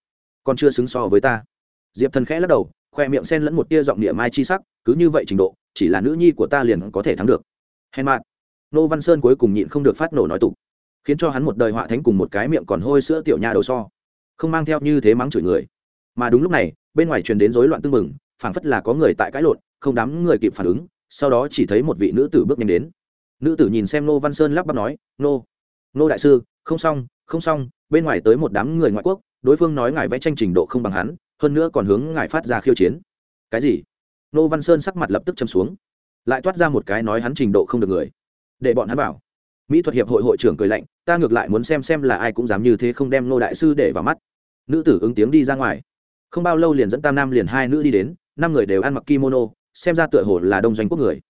Speaker 1: Còn chưa xứng so với ta. Diệp thần khẽ lắc đầu, khoe miệng sen lẫn một tia giọng địa mai chi sắc, cứ như vậy trình độ, chỉ là nữ nhi của ta liền có thể thắng được. Hèn mạn nô văn sơn cuối cùng nhịn không được phát nổ nói tục, khiến cho hắn một đời họa thánh cùng một cái miệng còn hôi sữa tiểu nha đầu so. Không mang theo như thế mắng chửi người mà đúng lúc này, bên ngoài truyền đến rối loạn tưng mừng phảng phất là có người tại cãi lộn, không đám người kịp phản ứng, sau đó chỉ thấy một vị nữ tử bước nhanh đến. Nữ tử nhìn xem nô văn sơn lắp bắp nói nô nô đại sư, không xong không xong, bên ngoài tới một đám người ngoại quốc, đối phương nói ngài vẽ tranh trình độ không bằng hắn, hơn nữa còn hướng ngài phát ra khiêu chiến. Cái gì? Nô văn sơn sắc mặt lập tức châm xuống, lại toát ra một cái nói hắn trình độ không được người. Để bọn hắn bảo mỹ thuật hiệp hội hội trưởng cười lạnh, ta ngược lại muốn xem xem là ai cũng dám như thế không đem nô đại sư để vào mắt. Nữ tử ứng tiếng đi ra ngoài không bao lâu liền dẫn tam nam liền hai nữ đi đến, năm người đều ăn mặc kimono, xem ra tựa hồ là đông doanh quốc người.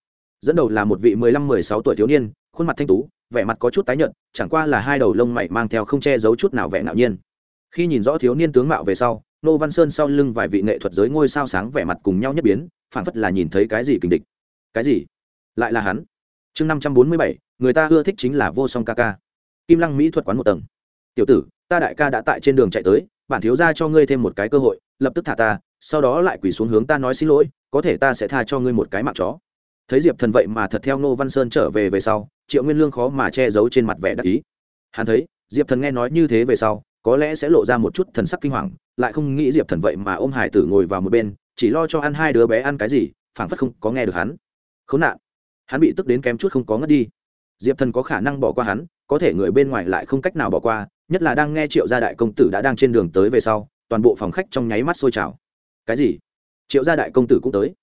Speaker 1: Dẫn đầu là một vị mười lăm, mười sáu tuổi thiếu niên, khuôn mặt thanh tú, vẻ mặt có chút tái nhợt, chẳng qua là hai đầu lông mày mang theo không che giấu chút nào vẻ ngạo nhiên. Khi nhìn rõ thiếu niên tướng mạo về sau, nô văn sơn sau lưng vài vị nghệ thuật giới ngôi sao sáng vẻ mặt cùng nhau nhất biến phản phất là nhìn thấy cái gì kình địch. Cái gì? Lại là hắn. Chương năm trăm bốn mươi bảy, người ta ưa thích chính là vô song ca ca. Kim lăng mỹ thuật quán một tầng. Tiểu tử, ta đại ca đã tại trên đường chạy tới, bản thiếu ra cho ngươi thêm một cái cơ hội lập tức thả ta, sau đó lại quỳ xuống hướng ta nói xin lỗi, có thể ta sẽ tha cho ngươi một cái mạng chó. Thấy diệp thần vậy mà thật theo nô văn sơn trở về về sau, triệu nguyên lương khó mà che giấu trên mặt vẻ đắc ý. Hắn thấy, diệp thần nghe nói như thế về sau, có lẽ sẽ lộ ra một chút thần sắc kinh hoàng, lại không nghĩ diệp thần vậy mà ôm hải tử ngồi vào một bên, chỉ lo cho ăn hai đứa bé ăn cái gì, phảng phất không có nghe được hắn. Khốn nạn, hắn bị tức đến kém chút không có ngất đi. Diệp thần có khả năng bỏ qua hắn, có thể người bên ngoài lại không cách nào bỏ qua, nhất là đang nghe triệu gia đại công tử đã đang trên đường tới về sau toàn bộ phòng khách trong nháy mắt sôi trào. Cái gì? Triệu gia đại công tử cũng tới.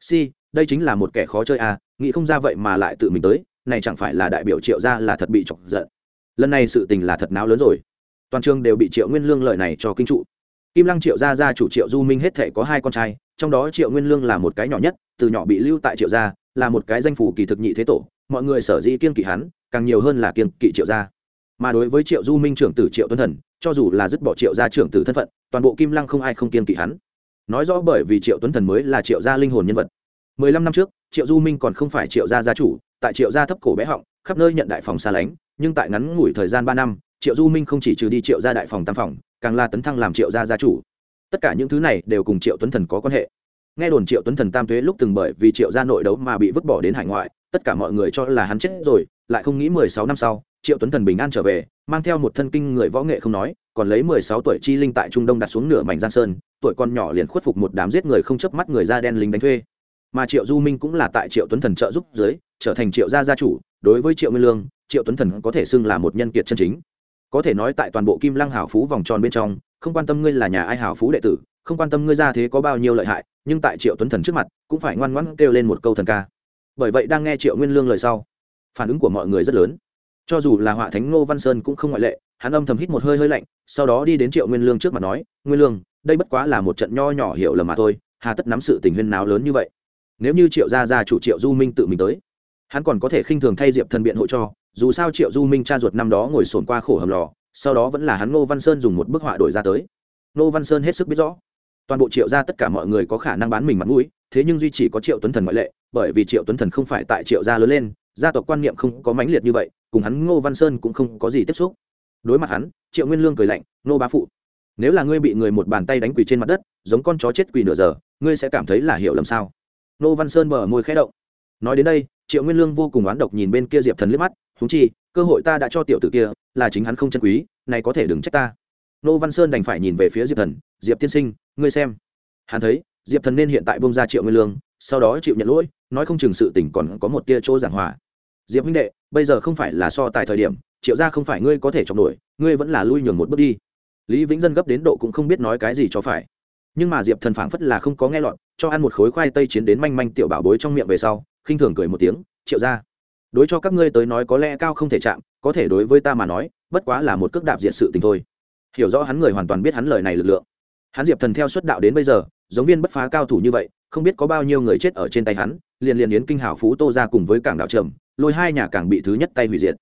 Speaker 1: Si, đây chính là một kẻ khó chơi à nghĩ không ra vậy mà lại tự mình tới, này chẳng phải là đại biểu triệu gia là thật bị chọc giận. Lần này sự tình là thật náo lớn rồi. Toàn trường đều bị triệu nguyên lương lợi này cho kinh trụ. Kim lăng triệu gia gia chủ triệu du minh hết thể có hai con trai, trong đó triệu nguyên lương là một cái nhỏ nhất, từ nhỏ bị lưu tại triệu gia, là một cái danh phủ kỳ thực nhị thế tổ, mọi người sở dĩ kiên kỵ hắn, càng nhiều hơn là kiên kỵ triệu gia. Mà đối với triệu du minh trưởng tử triệu tuấn thần cho dù là dứt bỏ triệu gia trưởng tử thân phận, toàn bộ kim lăng không ai không kiên kỵ hắn. Nói rõ bởi vì triệu tuấn thần mới là triệu gia linh hồn nhân vật. Mười lăm năm trước, triệu du minh còn không phải triệu gia gia chủ, tại triệu gia thấp cổ bé họng, khắp nơi nhận đại phòng xa lánh, nhưng tại ngắn ngủi thời gian ba năm, triệu du minh không chỉ trừ đi triệu gia đại phòng tam phòng, càng là tấn thăng làm triệu gia gia chủ. Tất cả những thứ này đều cùng triệu tuấn thần có quan hệ. Nghe đồn triệu tuấn thần tam tuế lúc từng bởi vì triệu gia nội đấu mà bị vứt bỏ đến hải ngoại, tất cả mọi người cho là hắn chết rồi, lại không nghĩ mười sáu năm sau triệu tuấn thần bình an trở về, mang theo một thân kinh người võ nghệ không nói, còn lấy mười sáu tuổi chi linh tại trung đông đặt xuống nửa mảnh giang sơn, tuổi con nhỏ liền khuất phục một đám giết người không chớp mắt người da đen lính đánh thuê. Mà triệu du minh cũng là tại triệu tuấn thần trợ giúp dưới, trở thành triệu gia gia chủ, đối với triệu nguyên lương, triệu tuấn thần có thể xưng là một nhân kiệt chân chính. Có thể nói tại toàn bộ kim lăng hảo phú vòng tròn bên trong, không quan tâm ngươi là nhà ai hảo phú đệ tử, không quan tâm ngươi ra thế có bao nhiêu lợi hại, nhưng tại triệu tuấn thần trước mặt, cũng phải ngoan ngoãn kêu lên một câu thần ca. Bởi vậy đang nghe triệu nguyên lương lời sau, phản ứng của mọi người rất lớn cho dù là họa thánh ngô văn sơn cũng không ngoại lệ, hắn âm thầm hít một hơi hơi lạnh, sau đó đi đến triệu nguyên lương trước mặt nói, nguyên lương, đây bất quá là một trận nho nhỏ hiểu lầm mà thôi, hà tất nắm sự tình huyên nào lớn như vậy. Nếu như triệu gia gia chủ triệu du minh tự mình tới, hắn còn có thể khinh thường thay diệp thần biện hộ cho, dù sao triệu du minh cha ruột năm đó ngồi sồn qua khổ hầm lò, sau đó vẫn là hắn ngô văn sơn dùng một bức họa đổi ra tới. Ngô văn sơn hết sức biết rõ. Toàn bộ triệu gia tất cả mọi người có khả năng bán mình mặt mũi, thế nhưng duy chỉ có triệu tuấn thần ngoại lệ, bởi vì triệu tuấn thần không phải tại triệu gia lớn lên gia tộc quan niệm không có mãnh liệt như vậy, cùng hắn ngô văn sơn cũng không có gì tiếp xúc. Đối mặt hắn, triệu nguyên lương cười lạnh nô bá phụ, nếu là ngươi bị người một bàn tay đánh quỳ trên mặt đất, giống con chó chết quỳ nửa giờ, ngươi sẽ cảm thấy là hiểu lầm sao? Nô văn sơn mở môi khẽ động. Nói đến đây, triệu nguyên lương vô cùng oán độc nhìn bên kia diệp thần liếc mắt húng chi, cơ hội ta đã cho tiểu tử kia, là chính hắn không chân quý, này có thể đừng trách ta. Nô văn sơn đành phải nhìn về phía diệp thần, diệp tiên sinh, ngươi xem. Hắn thấy, diệp thần nên hiện tại bông ra triệu nguyên lương sau đó chịu nhận lỗi, nói không chừng sự tỉnh còn có một tia chỗ giảng hòa. Diệp huynh đệ, bây giờ không phải là so tài thời điểm, triệu ra không phải ngươi có thể chọc nổi, ngươi vẫn là lui nhường một bước đi. Lý vĩnh dân gấp đến độ cũng không biết nói cái gì cho phải. Nhưng mà diệp thần phảng phất là không có nghe lọt, cho ăn một khối khoai tây chiến đến manh manh tiểu bảo bối trong miệng về sau, khinh thường cười một tiếng, triệu ra đối cho các ngươi tới nói có lẽ cao không thể chạm, có thể đối với ta mà nói, bất quá là một cước đạp diện sự tình thôi. Hiểu rõ hắn người hoàn toàn biết hắn lời này lực lượng. Hắn diệp thần theo xuất đạo đến bây giờ giống viên bất phá cao thủ như vậy, không biết có bao nhiêu người chết ở trên tay hắn, liền liền yến kinh hảo phú tô ra cùng với cảng đạo trầm, lôi hai nhà cảng bị thứ nhất tay hủy diệt.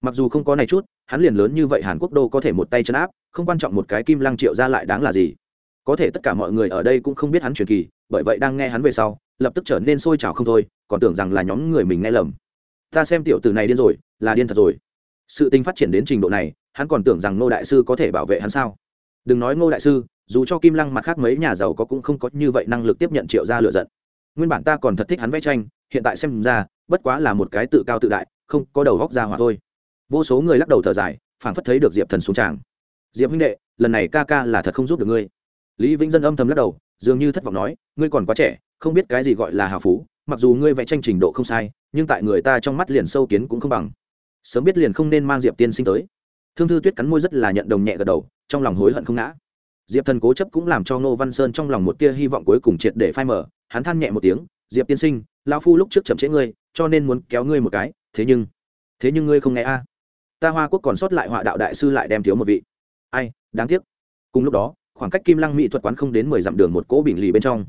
Speaker 1: Mặc dù không có này chút, hắn liền lớn như vậy hàn quốc đô có thể một tay chấn áp, không quan trọng một cái kim lăng triệu ra lại đáng là gì. Có thể tất cả mọi người ở đây cũng không biết hắn truyền kỳ, bởi vậy đang nghe hắn về sau, lập tức trở nên sôi trào không thôi, còn tưởng rằng là nhóm người mình nghe lầm. Ta xem tiểu tử này điên rồi, là điên thật rồi. Sự tình phát triển đến trình độ này, hắn còn tưởng rằng ngô đại sư có thể bảo vệ hắn sao? Đừng nói ngô đại sư dù cho kim lăng mặt khác mấy nhà giàu có cũng không có như vậy năng lực tiếp nhận triệu gia lựa giận. Nguyên bản ta còn thật thích hắn vẽ tranh, hiện tại xem ra, bất quá là một cái tự cao tự đại, không có đầu góc ra hỏa thôi. Vô số người lắc đầu thở dài, phảng phất thấy được diệp thần xuống tràng. Diệp huynh đệ, lần này ca ca là thật không giúp được ngươi. Lý vĩnh dân âm thầm lắc đầu, dường như thất vọng nói, ngươi còn quá trẻ, không biết cái gì gọi là hào phú, mặc dù ngươi vẽ tranh trình độ không sai, nhưng tại người ta trong mắt liền sâu kiến cũng không bằng. Sớm biết liền không nên mang diệp tiên sinh tới. Thương thư tuyết cắn môi rất là nhận đồng nhẹ gật đầu, trong lòng hối hận không ngã diệp thần cố chấp cũng làm cho ngô văn sơn trong lòng một tia hy vọng cuối cùng triệt để phai mở hắn than nhẹ một tiếng, diệp tiên sinh lao phu lúc trước chậm trễ ngươi, cho nên muốn kéo ngươi một cái, thế nhưng thế nhưng ngươi không nghe a. Ta hoa quốc còn sót lại họa đạo đại sư lại đem thiếu một vị. Ai, đáng tiếc. Cùng lúc đó, khoảng cách kim lăng mỹ thuật quán không đến mười dặm đường một cỗ bình lì bên trong.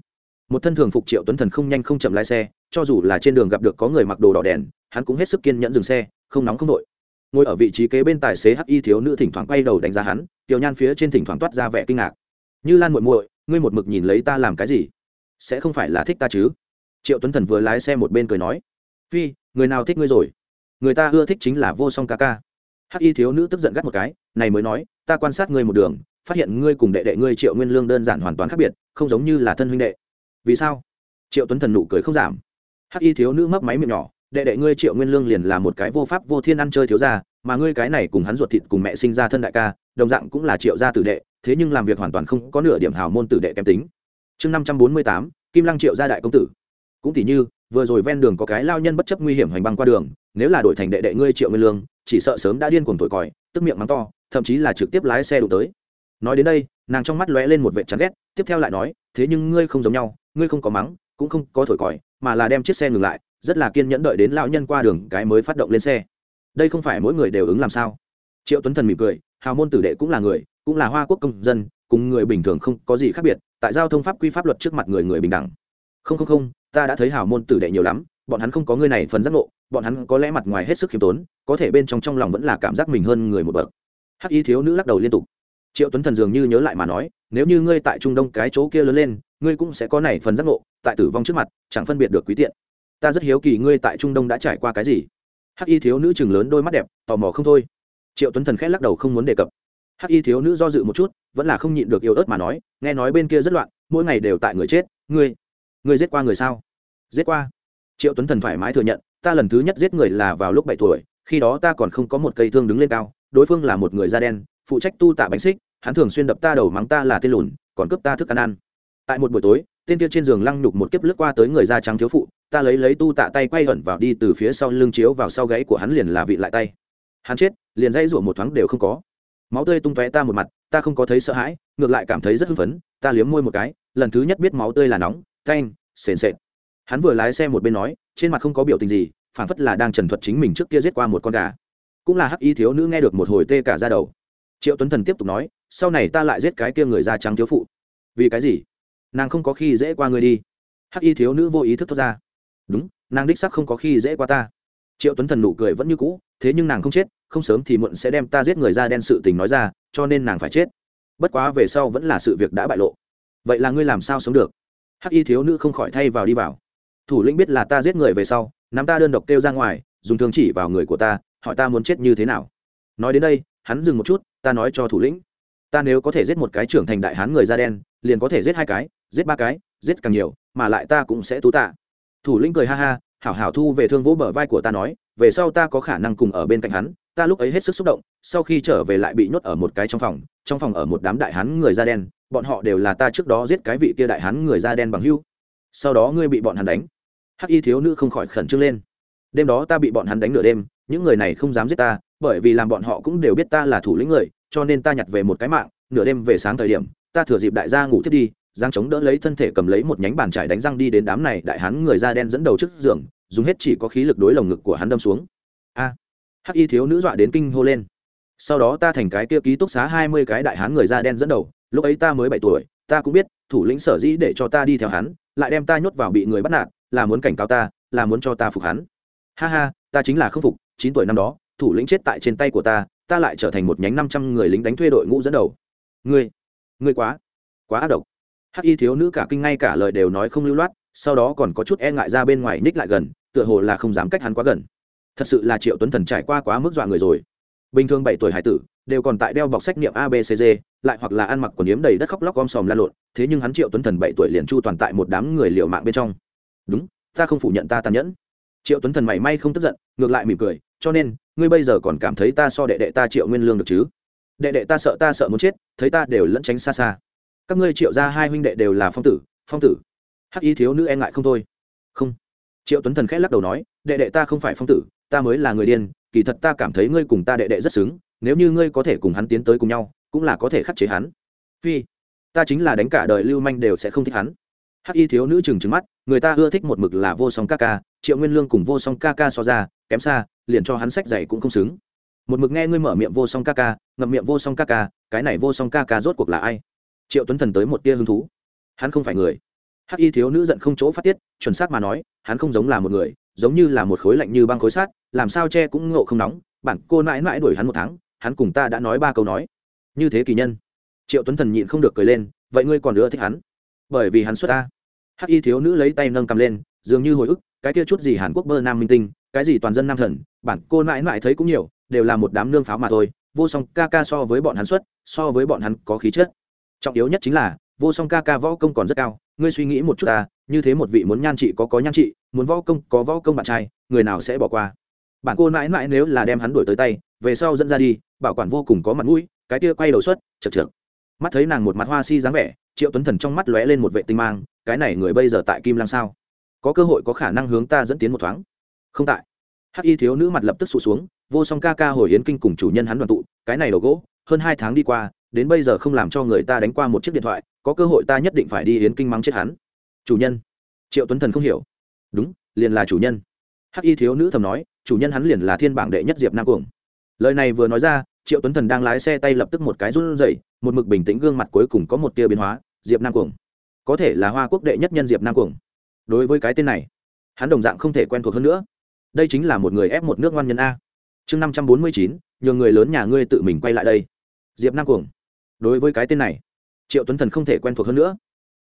Speaker 1: Một thân thường phục triệu tuấn thần không nhanh không chậm lái xe, cho dù là trên đường gặp được có người mặc đồ đỏ đèn, hắn cũng hết sức kiên nhẫn dừng xe, không nóng không đội ngồi ở vị trí kế bên tài xế hắc y thiếu nữ thỉnh thoảng quay đầu đánh giá hắn tiểu nhan phía trên thỉnh thoảng toát ra vẻ kinh ngạc. Như lan muội muội, ngươi một mực nhìn lấy ta làm cái gì? Sẽ không phải là thích ta chứ? Triệu tuấn thần vừa lái xe một bên cười nói. Phi, người nào thích ngươi rồi? Người ta ưa thích chính là vô song ca ca. Hắc y thiếu nữ tức giận gắt một cái, này mới nói, ta quan sát ngươi một đường, phát hiện ngươi cùng đệ đệ ngươi triệu nguyên lương đơn giản hoàn toàn khác biệt, không giống như là thân huynh đệ. Vì sao? Triệu tuấn thần nụ cười không giảm. Hắc y thiếu nữ mấp máy miệng nhỏ đệ đệ ngươi triệu nguyên lương liền là một cái vô pháp vô thiên ăn chơi thiếu gia, mà ngươi cái này cùng hắn ruột thịt cùng mẹ sinh ra thân đại ca, đồng dạng cũng là triệu gia tử đệ, thế nhưng làm việc hoàn toàn không có nửa điểm hào môn tử đệ kém tính. Chương năm trăm bốn mươi tám, kim lăng triệu gia đại công tử. Cũng tỷ như, vừa rồi ven đường có cái lao nhân bất chấp nguy hiểm hành băng qua đường, nếu là đổi thành đệ đệ ngươi triệu nguyên lương, chỉ sợ sớm đã điên cuồng thổi còi, tức miệng mắng to, thậm chí là trực tiếp lái xe đụng tới. Nói đến đây, nàng trong mắt lóe lên một vệ chán ghét, tiếp theo lại nói, thế nhưng ngươi không giống nhau, ngươi không có mắng, cũng không có thổi còi, mà là đem chiếc xe ngừng lại rất là kiên nhẫn đợi đến lão nhân qua đường cái mới phát động lên xe. Đây không phải mỗi người đều ứng làm sao. Triệu tuấn thần mỉm cười, hào môn tử đệ cũng là người, cũng là hoa quốc công dân, cùng người bình thường không có gì khác biệt, tại giao thông pháp quy pháp luật trước mặt người người bình đẳng. Không không không, ta đã thấy hào môn tử đệ nhiều lắm, bọn hắn không có người này phần giác ngộ, bọn hắn có lẽ mặt ngoài hết sức khiêm tốn, có thể bên trong trong lòng vẫn là cảm giác mình hơn người một bậc. Hắc y thiếu nữ lắc đầu liên tục. Triệu tuấn thần dường như nhớ lại mà nói, nếu như ngươi tại trung đông cái chỗ kia lớn lên, ngươi cũng sẽ có này phần giác ngộ, tại tử vong trước mặt, chẳng phân biệt được quý tiện ta rất hiếu kỳ ngươi tại trung đông đã trải qua cái gì. Hắc y thiếu nữ chừng lớn đôi mắt đẹp, tò mò không thôi. Triệu tuấn thần khẽ lắc đầu không muốn đề cập. Hắc y thiếu nữ do dự một chút, vẫn là không nhịn được yêu ớt mà nói, nghe nói bên kia rất loạn, mỗi ngày đều tại người chết. Ngươi ngươi giết qua người sao? Giết qua. Triệu tuấn thần thoải mái thừa nhận, ta lần thứ nhất giết người là vào lúc bảy tuổi, khi đó ta còn không có một cây thương đứng lên cao, đối phương là một người da đen, phụ trách tu tạ bánh xích, hắn thường xuyên đập ta đầu mắng ta là tên lùn, còn cướp ta thức ăn ăn. Tại một buổi tối, tên kia trên giường lăng nhục một kiếp lướt qua tới người da trắng thiếu phụ ta lấy lấy tu tạ tay quay ẩn vào đi từ phía sau lưng chiếu vào sau gáy của hắn liền là vị lại tay. Hắn chết, liền dây rủa một thoáng đều không có. Máu tươi tung tóe ta một mặt, ta không có thấy sợ hãi, ngược lại cảm thấy rất hưng phấn, ta liếm môi một cái, lần thứ nhất biết máu tươi là nóng, canh, sền sệt. Hắn vừa lái xe một bên nói, trên mặt không có biểu tình gì phản phất là đang trần thuật chính mình trước kia giết qua một con gà. Cũng là hắc y thiếu nữ nghe được một hồi tê cả ra đầu. Triệu tuấn thần tiếp tục nói, sau này ta lại giết cái kia người da trắng thiếu phụ. Vì cái gì? Nàng không có khi dễ qua người đi. Hắc y thiếu nữ vô ý thức thoát ra đúng, nàng đích sắc không có khi dễ qua ta. Triệu tuấn thần nụ cười vẫn như cũ, thế nhưng nàng không chết, không sớm thì muộn sẽ đem ta giết người Ra đen sự tình nói ra, cho nên nàng phải chết. Bất quá về sau vẫn là sự việc đã bại lộ. Vậy là ngươi làm sao sống được? Hắc y thiếu nữ không khỏi thay vào đi vào. Thủ lĩnh biết là ta giết người về sau, nắm ta đơn độc kêu ra ngoài, dùng thương chỉ vào người của ta, hỏi ta muốn chết như thế nào. Nói đến đây, hắn dừng một chút, ta nói cho thủ lĩnh. Ta nếu có thể giết một cái trưởng thành đại hán người da đen, liền có thể giết hai cái, giết ba cái, giết càng nhiều, mà lại ta cũng sẽ tú tạ thủ lĩnh cười ha ha, hảo hảo thu về thương vỗ bờ vai của ta nói, về sau ta có khả năng cùng ở bên cạnh hắn, ta lúc ấy hết sức xúc động, sau khi trở về lại bị nhốt ở một cái trong phòng trong phòng ở một đám đại hán người da đen, bọn họ đều là ta trước đó giết cái vị kia đại hán người da đen bằng hưu. Sau đó ngươi bị bọn hắn đánh. Hắc y thiếu nữ không khỏi khẩn trương lên. Đêm đó ta bị bọn hắn đánh nửa đêm, những người này không dám giết ta, bởi vì làm bọn họ cũng đều biết ta là thủ lĩnh người, cho nên ta nhặt về một cái mạng, nửa đêm về sáng thời điểm, ta thừa dịp đại gia ngủ thiết đi giang chống đỡ lấy thân thể cầm lấy một nhánh bàn trải đánh răng đi đến đám này đại hán người da đen dẫn đầu trước giường, dùng hết chỉ có khí lực đối lồng ngực của hắn đâm xuống. A. Hắc y thiếu nữ dọa đến kinh hô lên. Sau đó ta thành cái kia ký túc xá hai mươi cái đại hán người da đen dẫn đầu, lúc ấy ta mới bảy tuổi, ta cũng biết, thủ lĩnh sở dĩ để cho ta đi theo hắn, lại đem ta nhốt vào bị người bắt nạt, là muốn cảnh cáo ta, là muốn cho ta phục hắn. Ha ha, ta chính là không phục, chín tuổi năm đó, thủ lĩnh chết tại trên tay của ta ta lại trở thành một nhánh năm trăm người lính đánh thuê đội ngũ dẫn đầu. Ngươi ngươi quá quá ác độc hắc y thiếu nữ cả kinh ngay cả lời đều nói không lưu loát, sau đó còn có chút e ngại ra bên ngoài ních lại gần, tựa hồ là không dám cách hắn quá gần. Thật sự là triệu tuấn thần trải qua quá mức dọa người rồi. Bình thường bảy tuổi hải tử, đều còn tại đeo bọc sách niệm abcg lại hoặc là ăn mặc quần yếm đầy đất khóc lóc gom sòm la lộn, thế nhưng hắn triệu tuấn thần bảy tuổi liền chu toàn tại một đám người liều mạng bên trong. Đúng, ta không phủ nhận ta tàn nhẫn. Triệu tuấn thần mảy may không tức giận, ngược lại mỉm cười, cho nên, ngươi bây giờ còn cảm thấy ta so đệ đệ ta triệu nguyên lương được chứ? Đệ đệ ta sợ ta sợ muốn chết, thấy ta đều lẫn tránh xa xa các ngươi triệu ra hai huynh đệ đều là phong tử phong tử. Hắc y thiếu nữ e ngại không thôi. Không. Triệu tuấn thần khẽ lắc đầu nói, đệ đệ ta không phải phong tử, ta mới là người điên, kỳ thật ta cảm thấy ngươi cùng ta đệ đệ rất xứng, nếu như ngươi có thể cùng hắn tiến tới cùng nhau, cũng là có thể khắc chế hắn. Phi, ta chính là đánh cả đời lưu manh đều sẽ không thích hắn. Hắc y thiếu nữ trừng trừng mắt, người ta ưa thích một mực là vô song ca ca, triệu nguyên lương cùng vô song ca ca so ra, kém xa, liền cho hắn sách dạy cũng không xứng. Một mực nghe ngươi mở miệng vô song ca ca, ngậm miệng vô song ca ca, cái này vô song ca ca rốt cuộc là ai? Triệu tuấn thần tới một tia hứng thú. Hắn không phải người. Hắc y thiếu nữ giận không chỗ phát tiết, chuẩn xác mà nói, hắn không giống là một người, giống như là một khối lạnh như băng khối sát làm sao che cũng ngộ không nóng, bản cô mãi mãi đuổi hắn một tháng, hắn cùng ta đã nói ba câu nói. Như thế kỳ nhân. Triệu tuấn thần nhịn không được cười lên, vậy ngươi còn nữa thích hắn? Bởi vì hắn xuất ta hắc y thiếu nữ lấy tay nâng cầm lên, dường như hồi ức, cái kia chút gì hàn quốc bơ nam minh tinh, cái gì toàn dân nam thần, bản cô mãi mãi thấy cũng nhiều, đều là một đám nương pháo mà thôi, vô song ca ca so với bọn hắn xuất, so với bọn hắn có khí chất trọng yếu nhất chính là, vô song ca ca võ công còn rất cao, ngươi suy nghĩ một chút ta, như thế một vị muốn nhan trị có có nhan trị, muốn võ công có võ công bạn trai, người nào sẽ bỏ qua? Bản cô mãi mãi nếu là đem hắn đuổi tới tay, về sau dẫn ra đi, bảo quản vô cùng có mặt mũi, cái kia quay đầu xuất chật chật mắt thấy nàng một mặt hoa si dáng vẻ, triệu tuấn thần trong mắt lóe lên một vệ tinh mang, cái này người bây giờ tại kim lang sao? Có cơ hội có khả năng hướng ta dẫn tiến một thoáng? Không tại. Hắc y thiếu nữ mặt lập tức sụt xuống, vô song ca ca hồi yến kinh cùng chủ nhân hắn đoàn tụ, cái này đầu gỗ, hơn hai tháng đi qua đến bây giờ không làm cho người ta đánh qua một chiếc điện thoại, có cơ hội ta nhất định phải đi yến kinh mắng chết hắn. Chủ nhân. Triệu tuấn thần không hiểu. Đúng, liền là chủ nhân. Hắc y thiếu nữ thầm nói, chủ nhân hắn liền là thiên bảng đệ nhất diệp nam cuồng. Lời này vừa nói ra, triệu tuấn thần đang lái xe tay lập tức một cái run rẩy, một mực bình tĩnh gương mặt cuối cùng có một tia biến hóa, diệp nam cuồng. Có thể là hoa quốc đệ nhất nhân diệp nam cuồng. Đối với cái tên này, hắn đồng dạng không thể quen thuộc hơn nữa. Đây chính là một người ép một nước ngoan nhân a. Chương năm trăm bốn mươi chín, nhờ người lớn nhà ngươi tự mình quay lại đây. Diệp nam cuồng đối với cái tên này, triệu tuấn thần không thể quen thuộc hơn nữa.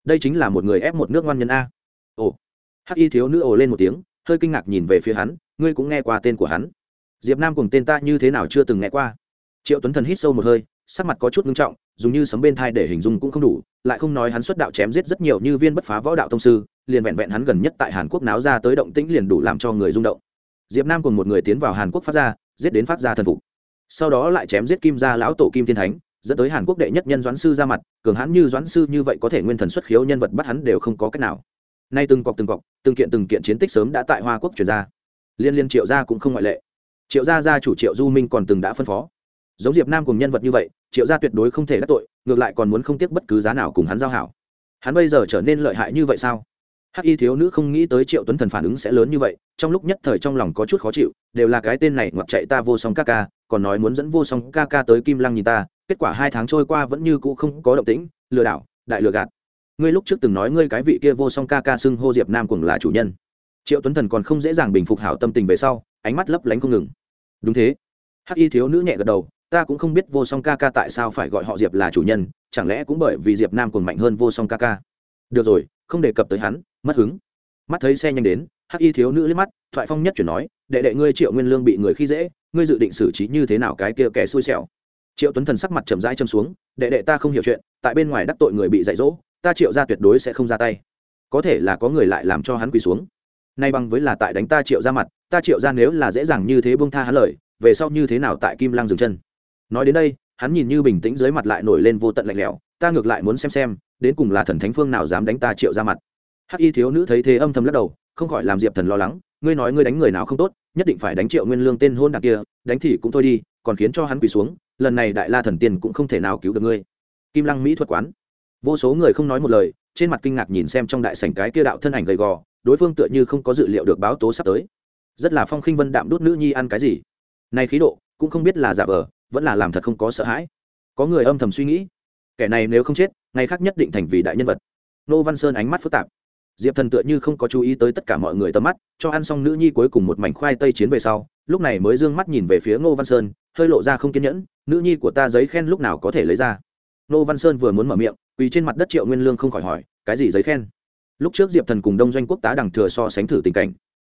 Speaker 1: Đây chính là một người ép một nước ngoan nhân a. Ồ. Hắc y thiếu nữ ồ lên một tiếng, hơi kinh ngạc nhìn về phía hắn, ngươi cũng nghe qua tên của hắn. Diệp nam cùng tên ta như thế nào chưa từng nghe qua. Triệu tuấn thần hít sâu một hơi, sắc mặt có chút ngưng trọng, dùng như sấm bên thai để hình dung cũng không đủ, lại không nói hắn xuất đạo chém giết rất nhiều như viên bất phá võ đạo thông sư, liền vẹn vẹn hắn gần nhất tại hàn quốc náo ra tới động tĩnh liền đủ làm cho người rung động. Diệp nam cùng một người tiến vào hàn quốc phát ra, giết đến phát ra thần phục. Sau đó lại chém giết kim gia lão tổ kim thiên thánh dẫn tới hàn quốc đệ nhất nhân doãn sư ra mặt, cường hãn như doãn sư như vậy có thể nguyên thần xuất khiếu nhân vật bắt hắn đều không có cách nào. Nay từng cọc từng cọc, từng kiện từng kiện chiến tích sớm đã tại hoa quốc truyền ra. Liên liên triệu gia cũng không ngoại lệ. Triệu gia gia chủ triệu du minh còn từng đã phân phó. Giống diệp nam cùng nhân vật như vậy, triệu gia tuyệt đối không thể đắc tội, ngược lại còn muốn không tiếc bất cứ giá nào cùng hắn giao hảo. Hắn bây giờ trở nên lợi hại như vậy sao? Hắc y thiếu nữ không nghĩ tới triệu tuấn thần phản ứng sẽ lớn như vậy, trong lúc nhất thời trong lòng có chút khó chịu, đều là cái tên này ngoặc chạy ta vô song ca ca, còn nói muốn dẫn vô song ca ca tới kim lăng nhìn ta kết quả hai tháng trôi qua vẫn như cũ không có động tĩnh, lừa đảo, đại lừa gạt. Ngươi lúc trước từng nói ngươi cái vị kia vô song ca ca xưng hô diệp nam cùng là chủ nhân. Triệu tuấn thần còn không dễ dàng bình phục hảo tâm tình về sau, ánh mắt lấp lánh không ngừng. Đúng thế. Hắc y thiếu nữ nhẹ gật đầu, ta cũng không biết vô song ca ca tại sao phải gọi họ diệp là chủ nhân, chẳng lẽ cũng bởi vì diệp nam còn mạnh hơn vô song ca ca. Được rồi, không đề cập tới hắn, mất hứng. Mắt thấy xe nhanh đến, hắc y thiếu nữ liếc mắt, thoại phong nhất chuyển nói, đệ đệ ngươi triệu nguyên lương bị người khi dễ, ngươi dự định xử trí như thế nào cái kia kẻ xui xẻo? Triệu tuấn thần sắc mặt chậm rãi châm xuống, đệ đệ ta không hiểu chuyện, tại bên ngoài đắc tội người bị dạy dỗ, ta triệu ra tuyệt đối sẽ không ra tay. Có thể là có người lại làm cho hắn quỳ xuống. Nay bằng với là tại đánh ta triệu ra mặt, ta triệu ra nếu là dễ dàng như thế bông tha hắn lời, về sau như thế nào tại kim lang dừng chân? Nói đến đây, hắn nhìn như bình tĩnh dưới mặt lại nổi lên vô tận lạnh lẽo, ta ngược lại muốn xem xem, đến cùng là thần thánh phương nào dám đánh ta triệu ra mặt. Hắc y thiếu nữ thấy thế âm thầm lắc đầu, không khỏi làm diệp thần lo lắng, ngươi nói ngươi đánh người nào không tốt, nhất định phải đánh triệu nguyên lương tên hôn đặc kia, đánh thì cũng thôi đi còn khiến cho hắn quỳ xuống, lần này đại la thần tiên cũng không thể nào cứu được ngươi. Kim lăng mỹ thuật quán. Vô số người không nói một lời, trên mặt kinh ngạc nhìn xem trong đại sảnh cái kia đạo thân ảnh gầy gò, đối phương tựa như không có dự liệu được báo tố sắp tới. Rất là phong khinh vân đạm đút nữ nhi ăn cái gì? Này khí độ, cũng không biết là giả vờ, vẫn là làm thật không có sợ hãi. Có người âm thầm suy nghĩ, kẻ này nếu không chết, ngày khác nhất định thành vì đại nhân vật. Nô văn sơn ánh mắt phức tạp diệp thần tựa như không có chú ý tới tất cả mọi người tầm mắt, cho ăn xong nữ nhi cuối cùng một mảnh khoai tây chiến về sau, lúc này mới d ư ơ n g mắt nhìn về phía ngô văn sơn, hơi lộ ra không kiên nhẫn, nữ nhi của ta giấy khen lúc nào có thể lấy ra. Ngô văn sơn vừa muốn mở miệng, quỳ trên mặt đất triệu nguyên lương không khỏi hỏi, cái gì giấy khen? Lúc trước diệp thần cùng đông doanh quốc tá đằng thừa so sánh thử tình cảnh.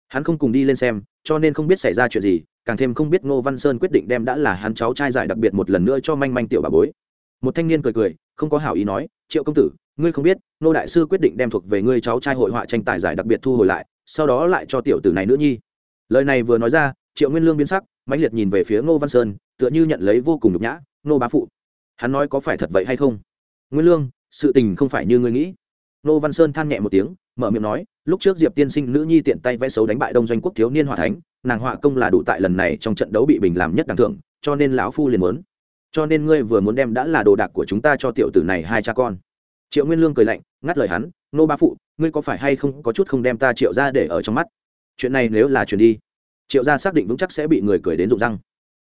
Speaker 1: Hắn không cùng đi lên xem, cho nên không biết xảy ra chuyện gì, càng thêm không biết ngô văn sơn quyết định đem đã là hắn cháu trai giải đặc biệt một lần nữa cho manh manh tiểu bà bối. Một thanh niên cười cười, không có hảo ý nói, triệu công tử ngươi không biết nô đại sư quyết định đem thuộc về ngươi cháu trai hội họa tranh tài giải đặc biệt thu hồi lại, sau đó lại cho tiểu tử này nữ nhi. Lời này vừa nói ra, triệu nguyên lương biến sắc, mãnh liệt nhìn về phía ngô văn sơn, tựa như nhận lấy vô cùng nhục nhã nô bá phụ, hắn nói có phải thật vậy hay không? Nguyên lương, sự tình không phải như ngươi nghĩ. Nô văn sơn than nhẹ một tiếng, mở miệng nói, lúc trước diệp tiên sinh nữ nhi tiện tay vẽ xấu đánh bại đông doanh quốc thiếu niên hòa thánh, nàng họa công là đủ tại lần này trong trận đấu bị bình làm nhất đẳng thưởng cho nên lão phu liền muốn. Cho nên ngươi vừa muốn đem đã là đồ đạc của chúng ta cho tiểu tử này hai cha con triệu nguyên lương cười lạnh, ngắt lời hắn, nô ba phụ, ngươi có phải hay không có chút không đem ta triệu ra để ở trong mắt? Chuyện này nếu là chuyển đi, triệu gia xác định vững chắc sẽ bị người cười đến rụng răng.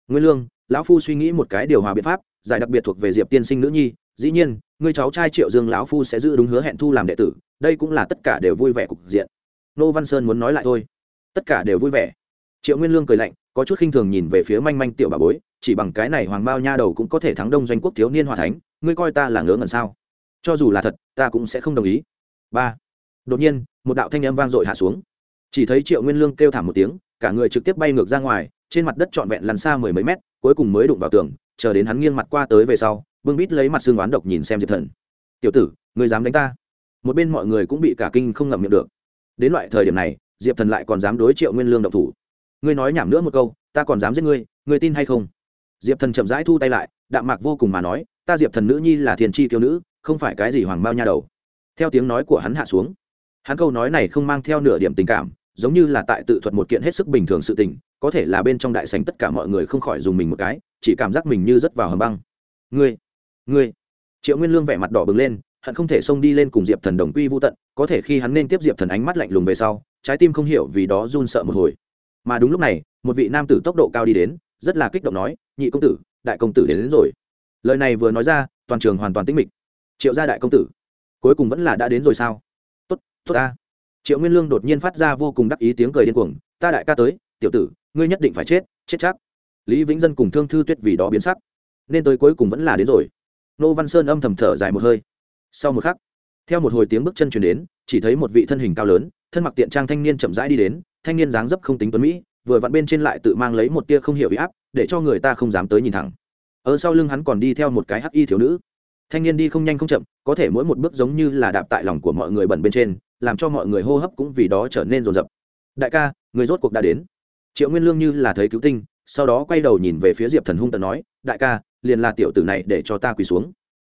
Speaker 1: Nguyên lương, lão phu suy nghĩ một cái điều hòa biện pháp, giải đặc biệt thuộc về diệp tiên sinh nữ nhi, dĩ nhiên, ngươi cháu trai triệu dương lão phu sẽ giữ đúng hứa hẹn thu làm đệ tử, đây cũng là tất cả đều vui vẻ cục diện. Nô văn sơn muốn nói lại thôi. Tất cả đều vui vẻ. Triệu nguyên lương cười lạnh, có chút khinh thường nhìn về phía manh manh tiểu bà bối, chỉ bằng cái này hoàng bao nha đầu cũng có thể thắng đông doanh quốc thiếu niên hòa thánh, ngươi coi ta là ngớ ngẩn sao? Cho dù là thật, ta cũng sẽ không đồng ý. Ba. Đột nhiên, một đạo thanh âm vang dội hạ xuống. Chỉ thấy triệu nguyên lương kêu thảm một tiếng, cả người trực tiếp bay ngược ra ngoài, trên mặt đất trọn vẹn lăn xa mười mấy mét, cuối cùng mới đụng vào tường, chờ đến hắn nghiêng mặt qua tới về sau bưng bít lấy mặt xương oán độc nhìn xem diệp thần. Tiểu tử, người dám đánh ta? Một bên mọi người cũng bị cả kinh không ngậm miệng được. Đến loại thời điểm này, diệp thần lại còn dám đối triệu nguyên lương động thủ. Ngươi nói nhảm nữa một câu, ta còn dám giết ngươi ngươi tin hay không? Diệp thần chậm rãi thu tay lại, đạm mạc vô cùng mà nói, ta diệp thần nữ nhi là thiền chi kiêu nữ không phải cái gì hoàng bao nha đầu. Theo tiếng nói của hắn hạ xuống hắn câu nói này không mang theo nửa điểm tình cảm giống như là tại tự thuật một kiện hết sức bình thường sự tình có thể là bên trong đại sành tất cả mọi người không khỏi dùng mình một cái chỉ cảm giác mình như rất vào hầm băng. Ngươi ngươi. Triệu nguyên lương vẻ mặt đỏ bừng lên hắn không thể xông đi lên cùng diệp thần đồng quy vô tận có thể khi hắn nên tiếp diệp thần ánh mắt lạnh lùng về sau trái tim không hiểu vì đó run sợ một hồi. Mà đúng lúc này một vị nam tử tốc độ cao đi đến rất là kích động nói nhị công tử đại công tử đến, đến rồi. Lời này vừa nói ra toàn trường hoàn toàn tĩnh mịch triệu gia đại công tử, cuối cùng vẫn là đã đến rồi sao? Tốt tốt ta. Triệu nguyên lương đột nhiên phát ra vô cùng đắc ý tiếng cười điên cuồng, ta đại ca tới, tiểu tử, ngươi nhất định phải chết chết chắc. Lý vĩnh dân cùng thương thư tuyết vì đó biến sắc, nên tới cuối cùng vẫn là đến rồi. Nô văn sơn âm thầm thở dài một hơi. Sau một khắc, theo một hồi tiếng bước chân chuyển đến, chỉ thấy một vị thân hình cao lớn, thân mặc tiện trang thanh niên chậm rãi đi đến, thanh niên dáng dấp không tính tuấn mỹ, vừa vặn bên trên lại tự mang lấy một tia không hiểu ý áp, để cho người ta không dám tới nhìn thẳng. Ở sau lưng hắn còn đi theo một cái hắc y thiếu nữ thanh niên đi không nhanh không chậm, có thể mỗi một bước giống như là đạp tại lòng của mọi người bẩn bên trên, làm cho mọi người hô hấp cũng vì đó trở nên rồn rập. Đại ca, người rốt cuộc đã đến. Triệu nguyên lương như là thấy cứu tinh, sau đó quay đầu nhìn về phía diệp thần hung tận nói, đại ca, liền là tiểu tử này để cho ta quỳ xuống.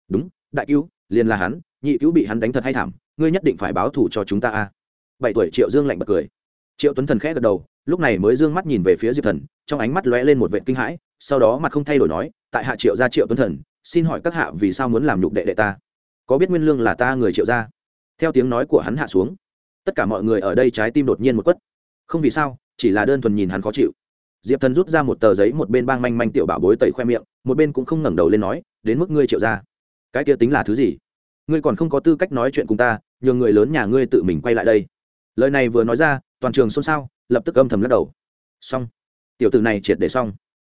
Speaker 1: Đúng, đại cứu, liền là hắn, nhị cứu bị hắn đánh thật hay thảm, ngươi nhất định phải báo thù cho chúng ta a. Bảy tuổi triệu dương lạnh bật cười. Triệu tuấn thần khẽ gật đầu, lúc này mới d ư ơ n g mắt nhìn về phía diệp thần, trong ánh mắt lóe lên một vệ kinh hãi, sau đó mặt không thay đổi nói, tại hạ triệu gia triệu tuấn thần xin hỏi các hạ vì sao muốn làm nhục đệ đệ ta? Có biết nguyên lương là ta người triệu gia theo tiếng nói của hắn hạ xuống, tất cả mọi người ở đây trái tim đột nhiên một quất. Không vì sao, chỉ là đơn thuần nhìn hắn khó chịu. Diệp thần rút ra một tờ giấy một bên bang manh manh tiểu bảo bối tẩy khoe miệng, một bên cũng không ngẩng đầu lên nói, đến mức ngươi triệu gia cái kia tính là thứ gì? Ngươi còn không có tư cách nói chuyện cùng ta nhờ người lớn nhà ngươi tự mình quay lại đây. Lời này vừa nói ra, toàn trường xôn xao, lập tức âm thầm lắc đầu. Xong. Tiểu tử này triệt để xong.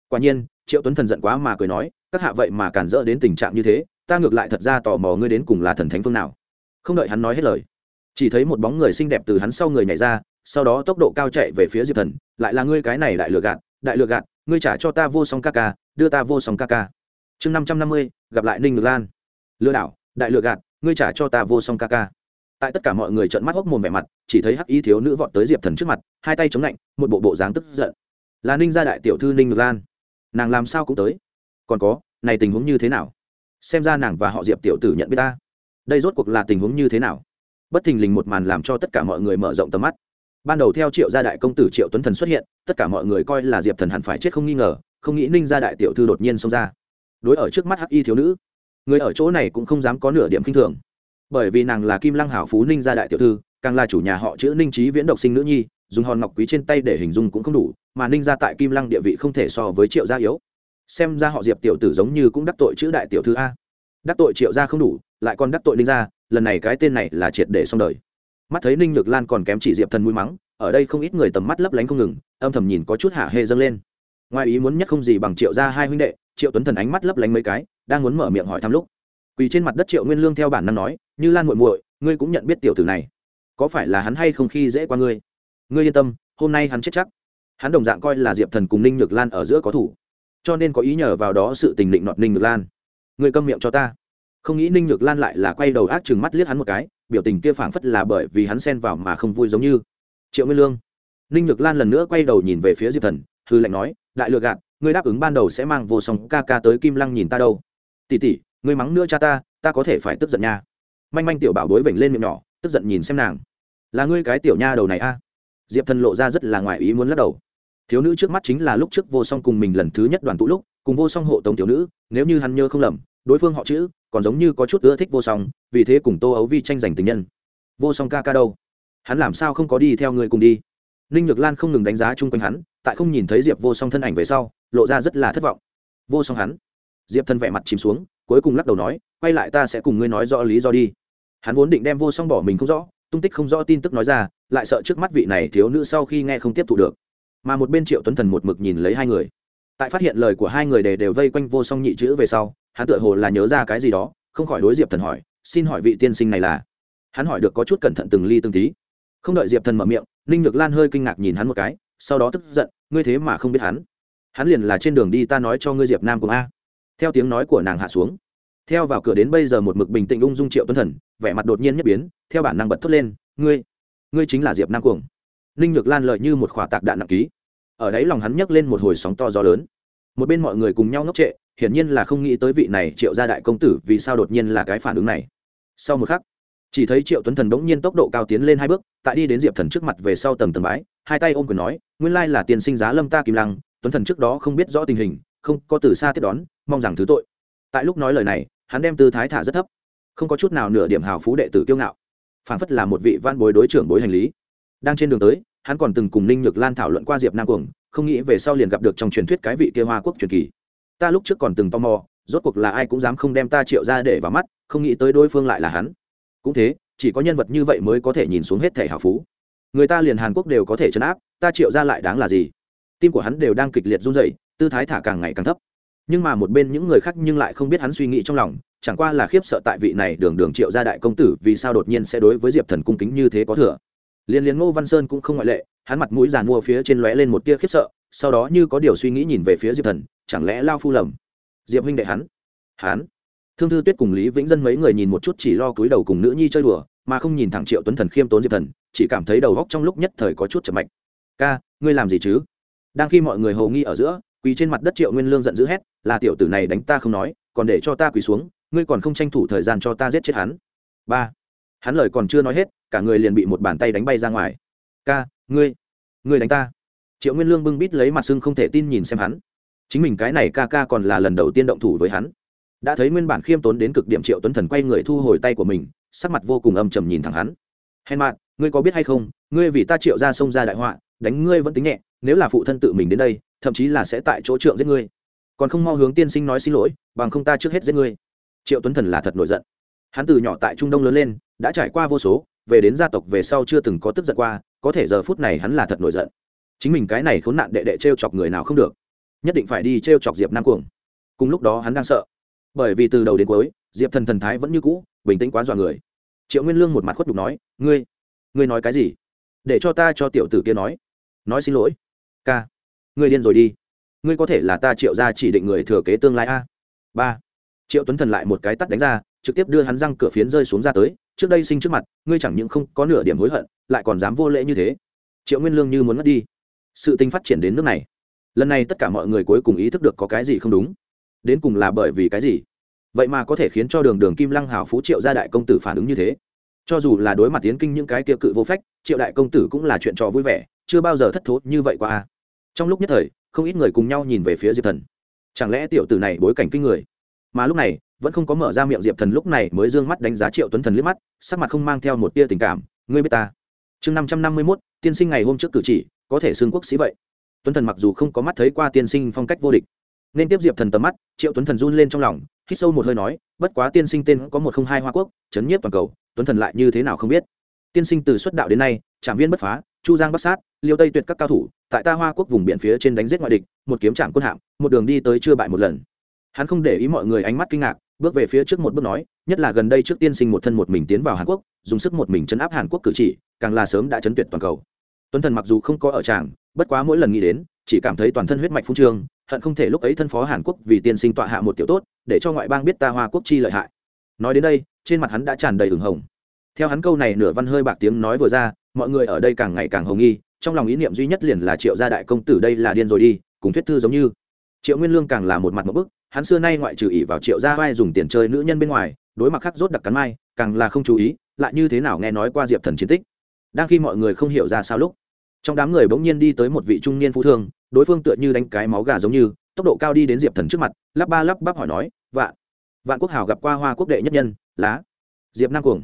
Speaker 1: Quả nhiên triệu tuấn thần giận quá mà cười nói, các hạ vậy mà cản rỡ đến tình trạng như thế, ta ngược lại thật ra tò mò ngươi đến cùng là thần thánh phương nào. Không đợi hắn nói hết lời, chỉ thấy một bóng người xinh đẹp từ hắn sau người nhảy ra, sau đó tốc độ cao chạy về phía diệp thần, lại là ngươi cái này đại lừa gạt, đại lừa gạt, ngươi trả cho ta vô song ca ca, đưa ta vô song ca ca. Chương năm trăm năm mươi, gặp lại ninh ngược lan. Lừa đảo, đại lừa gạt, ngươi trả cho ta vô song ca ca. Tại tất cả mọi người trợn mắt hốc mồm vẻ mặt, chỉ thấy hắc y thiếu nữ vọt tới diệp thần trước mặt, hai tay chống lạnh, một bộ bộ dáng tức giận. Là ninh gia đại tiểu thư ninh ngược lan nàng làm sao cũng tới. Còn có, này tình huống như thế nào? Xem ra nàng và họ diệp tiểu tử nhận biết ta. Đây rốt cuộc là tình huống như thế nào? Bất thình lình một màn làm cho tất cả mọi người mở rộng tầm mắt. Ban đầu theo triệu gia đại công tử triệu tuấn thần xuất hiện, tất cả mọi người coi là diệp thần hẳn phải chết không nghi ngờ, không nghĩ ninh gia đại tiểu thư đột nhiên xông ra. Đối ở trước mắt hắc y thiếu nữ, người ở chỗ này cũng không dám có nửa điểm k i n h thường. Bởi vì nàng là kim lăng hảo phú ninh gia đại tiểu thư, càng là chủ nhà họ chữ ninh trí viễn độc sinh nữ nhi dùng hòn ngọc quý trên tay để hình dung cũng không đủ, mà ninh gia tại kim lăng địa vị không thể so với triệu gia yếu. Xem ra họ diệp tiểu tử giống như cũng đắc tội chữ đại tiểu thư a. Đắc tội triệu gia không đủ, lại còn đắc tội ninh gia, lần này cái tên này là triệt để xong đời. Mắt thấy ninh nhược lan còn kém chỉ diệp thần mũi mắng, ở đây không ít người tầm mắt lấp lánh không ngừng, âm thầm nhìn có chút hạ hê dâng lên. Ngoài ý muốn nhất không gì bằng triệu gia hai huynh đệ, triệu tuấn thần ánh mắt lấp lánh mấy cái, đang muốn mở miệng hỏi thăm lúc. Quỳ trên mặt đất triệu nguyên lương theo bản năng nói, như lan muội muội, ngươi cũng nhận biết tiểu tử này. Có phải là hắn hay không khi dễ qua ngươi? Ngươi yên tâm, hôm nay hắn chết chắc. Hắn đồng dạng coi là diệp thần cùng ninh nhược lan ở giữa có thủ. Cho nên có ý nhờ vào đó sự tình định nọt ninh nhược lan. Ngươi câm miệng cho ta. Không nghĩ ninh nhược lan lại là quay đầu ác chừng mắt liếc hắn một cái, biểu tình kia phảng phất là bởi vì hắn xen vào mà không vui giống như. Triệu nguyên lương. Ninh nhược lan lần nữa quay đầu nhìn về phía diệp thần, hư lệnh nói, đại lừa gạt, ngươi đáp ứng ban đầu sẽ mang vô song ca ca tới kim lăng nhìn ta đâu. Tỉ tỉ ngươi mắng nữa cha ta ta có thể phải tức giận nha. Manh manh tiểu bảo đối vểnh lên miệng nhỏ, tức giận nhìn xem nàng. Là ngươi cái tiểu nha đầu này a diệp thần lộ ra rất là ngoài ý muốn lắc đầu. Thiếu nữ trước mắt chính là lúc trước vô song cùng mình lần thứ nhất đoàn tụ lúc, cùng vô song hộ tống thiếu nữ, nếu như hắn nhớ không lầm, đối phương họ chữ, còn giống như có chút ưa thích vô song, vì thế cùng tô ấu vi tranh giành tình nhân. Vô song ca ca đâu? Hắn làm sao không có đi theo người cùng đi? Ninh nhược lan không ngừng đánh giá chung quanh hắn, tại không nhìn thấy diệp vô song thân ảnh về sau, lộ ra rất là thất vọng. Vô song hắn. Diệp thân vẻ mặt chìm xuống, cuối cùng lắc đầu nói, quay lại ta sẽ cùng ngươi nói rõ lý do đi. Hắn vốn định đem vô song bỏ mình không rõ, tung tích không rõ tin tức nói ra lại sợ trước mắt vị này thiếu nữ sau khi nghe không tiếp thu được. Mà một bên triệu tuấn thần một mực nhìn lấy hai người. Tại phát hiện lời của hai người đều đều vây quanh vô song nhị chữ về sau, hắn tựa hồ là nhớ ra cái gì đó, không khỏi đối diệp thần hỏi, xin hỏi vị tiên sinh này là? Hắn hỏi được có chút cẩn thận từng ly từng tí. Không đợi diệp thần mở miệng, ninh nhược lan hơi kinh ngạc nhìn hắn một cái, sau đó tức giận, ngươi thế mà không biết hắn. Hắn liền là trên đường đi ta nói cho ngươi diệp nam cùng a. Theo tiếng nói của nàng hạ xuống. Theo vào cửa đến bây giờ một mực bình tĩnh ung dung triệu tuấn thần, vẻ mặt đột nhiên nhất biến, theo bản năng bật thốt lên, ngươi ngươi chính là diệp nam cuồng ninh nhược lan lợi như một khỏa tạc đạn nặng ký ở đấy lòng hắn nhấc lên một hồi sóng to gió lớn một bên mọi người cùng nhau ngốc trệ hiển nhiên là không nghĩ tới vị này triệu gia đại công tử vì sao đột nhiên là cái phản ứng này sau một khắc chỉ thấy triệu tuấn thần bỗng nhiên tốc độ cao tiến lên hai bước tại đi đến diệp thần trước mặt về sau tầng tầng bái hai tay ôm quyền nói nguyên lai là tiền sinh giá lâm ta kim lăng tuấn thần trước đó không biết rõ tình hình không có từ xa tiếp đón mong rằng thứ tội tại lúc nói lời này hắn đem tư thái thả rất thấp không có chút nào nửa điểm hào phú đệ tử kiêu ngạo phản phất là một vị văn bối đối trưởng bối hành lý. Đang trên đường tới, hắn còn từng cùng ninh nhược lan thảo luận qua diệp nam cuồng, không nghĩ về sau liền gặp được trong truyền thuyết cái vị kia hoa quốc truyền kỳ. Ta lúc trước còn từng tò mò, rốt cuộc là ai cũng dám không đem ta triệu ra để vào mắt, không nghĩ tới đối phương lại là hắn. Cũng thế, chỉ có nhân vật như vậy mới có thể nhìn xuống hết thể hào phú. Người ta liền hàn quốc đều có thể chấn áp, ta triệu ra lại đáng là gì? Tim của hắn đều đang kịch liệt run rẩy, tư thái thả càng ngày càng thấp. Nhưng mà một bên những người khác nhưng lại không biết hắn suy nghĩ trong lòng chẳng qua là khiếp sợ tại vị này đường đường triệu gia đại công tử, vì sao đột nhiên sẽ đối với diệp thần cung kính như thế có thừa? Liên liên ngô văn sơn cũng không ngoại lệ, hắn mặt mũi giàn mua phía trên lóe lên một tia khiếp sợ, sau đó như có điều suy nghĩ nhìn về phía diệp thần, chẳng lẽ lao phu lầm? Diệp huynh đệ hắn hắn. Thương thư tuyết cùng lý vĩnh dân mấy người nhìn một chút chỉ lo cúi đầu cùng nữ nhi chơi đùa, mà không nhìn thẳng triệu tuấn thần khiêm tốn diệp thần, chỉ cảm thấy đầu góc trong lúc nhất thời có chút chậm mạch. Ca, ngươi làm gì chứ? Đang khi mọi người hầu nghi ở giữa, quỳ trên mặt đất triệu nguyên lương giận dữ hét, là tiểu tử này đánh ta không nói, còn để cho ta quỳ xuống ngươi còn không tranh thủ thời gian cho ta giết chết hắn. Ba. Hắn lời còn chưa nói hết, cả người liền bị một bàn tay đánh bay ra ngoài. Ca, ngươi ngươi đánh ta. Triệu nguyên lương bưng bít lấy mặt sưng không thể tin nhìn xem hắn. Chính mình cái này ca ca còn là lần đầu tiên động thủ với hắn. Đã thấy nguyên bản khiêm tốn đến cực điểm triệu tuấn thần quay người thu hồi tay của mình, sắc mặt vô cùng âm trầm nhìn thẳng hắn. Hèn mạn ngươi có biết hay không, ngươi vì ta triệu ra sông ra đại họa, đánh ngươi vẫn tính nhẹ, nếu là phụ thân tự mình đến đây, thậm chí là sẽ tại chỗ trượng giết ngươi. Còn không mau hướng tiên sinh nói xin lỗi, bằng không ta trước hết giết ngươi triệu tuấn thần là thật nổi giận hắn từ nhỏ tại trung đông lớn lên đã trải qua vô số về đến gia tộc về sau chưa từng có tức giận qua có thể giờ phút này hắn là thật nổi giận chính mình cái này khốn nạn đệ đệ t r e o chọc người nào không được nhất định phải đi t r e o chọc diệp nam cuồng cùng lúc đó hắn đang sợ bởi vì từ đầu đến cuối diệp thần thần thái vẫn như cũ bình tĩnh quá dọa người triệu nguyên lương một mặt khuất đục nói ngươi ngươi nói cái gì để cho ta cho tiểu tử kia nói nói xin lỗi ca ngươi điên rồi đi ngươi có thể là ta triệu ra chỉ định người thừa kế tương lai a ba triệu tuấn thần lại một cái tắt đánh ra trực tiếp đưa hắn răng cửa phiến rơi xuống ra tới trước đây sinh trước mặt ngươi chẳng những không có nửa điểm hối hận lại còn dám vô lễ như thế triệu nguyên lương như muốn mất đi sự tình phát triển đến nước này lần này tất cả mọi người cuối cùng ý thức được có cái gì không đúng đến cùng là bởi vì cái gì vậy mà có thể khiến cho đường đường kim lăng hào phú triệu gia đại công tử phản ứng như thế cho dù là đối mặt tiến kinh những cái kia cự vô phách triệu đại công tử cũng là chuyện trò vui vẻ chưa bao giờ thất thố như vậy qua. trong lúc nhất thời không ít người cùng nhau nhìn về phía diệp thần chẳng lẽ tiểu tử này bối cảnh kinh người mà lúc này vẫn không có mở ra miệng diệp thần lúc này mới d ư ơ n g mắt đánh giá triệu tuấn thần liếc mắt sắc mặt không mang theo một tia tình cảm ngươi biết ta chương năm trăm năm mươi mốt tiên sinh ngày hôm trước cử chỉ có thể xưng quốc sĩ vậy tuấn thần mặc dù không có mắt thấy qua tiên sinh phong cách vô địch nên tiếp diệp thần tầm mắt triệu tuấn thần run lên trong lòng hít sâu một hơi nói bất quá tiên sinh tên có một không hai hoa quốc chấn nhiếp toàn cầu tuấn thần lại như thế nào không biết tiên sinh từ xuất đạo đến nay trạm viên bất phá chu giang bắc sát liêu tây tuyệt các cao thủ tại ta hoa quốc vùng biển phía trên đánh giết ngoại địch một kiếm trạm quân hạm một đường đi tới chưa bại một lần hắn không để ý mọi người ánh mắt kinh ngạc, bước về phía trước một bước nói, nhất là gần đây trước tiên sinh một thân một mình tiến vào hàn quốc, dùng sức một mình chấn áp hàn quốc cử chỉ, càng là sớm đã chấn tuyệt toàn cầu. Tuấn thần mặc dù không có ở tràng, bất quá mỗi lần nghĩ đến, chỉ cảm thấy toàn thân huyết mạch phung trương, hận không thể lúc ấy thân phó hàn quốc vì tiên sinh tọa hạ một tiểu tốt, để cho ngoại bang biết ta hoa quốc chi lợi hại. Nói đến đây, trên mặt hắn đã tràn đầy ửng hồng. Theo hắn câu này nửa văn hơi bạc tiếng nói vừa ra, mọi người ở đây càng ngày càng hồng nghi, trong lòng ý niệm duy nhất liền là triệu gia đại công tử đây là điên rồi đi, cùng thuyết thư giống như. Triệu nguyên lương càng là một mặt một bức hắn xưa nay ngoại trừ ỷ vào triệu gia vai dùng tiền chơi nữ nhân bên ngoài, đối mặt khắc rốt đặc cắn mai, càng là không chú ý, lại như thế nào nghe nói qua diệp thần chiến tích. Đang khi mọi người không hiểu ra sao lúc, trong đám người bỗng nhiên đi tới một vị trung niên phú thương, đối phương tựa như đánh cái máu gà giống như, tốc độ cao đi đến diệp thần trước mặt, lắp ba lắp bắp hỏi nói, vạn vạn quốc hào gặp qua hoa quốc đệ nhất nhân lá diệp nam cuồng.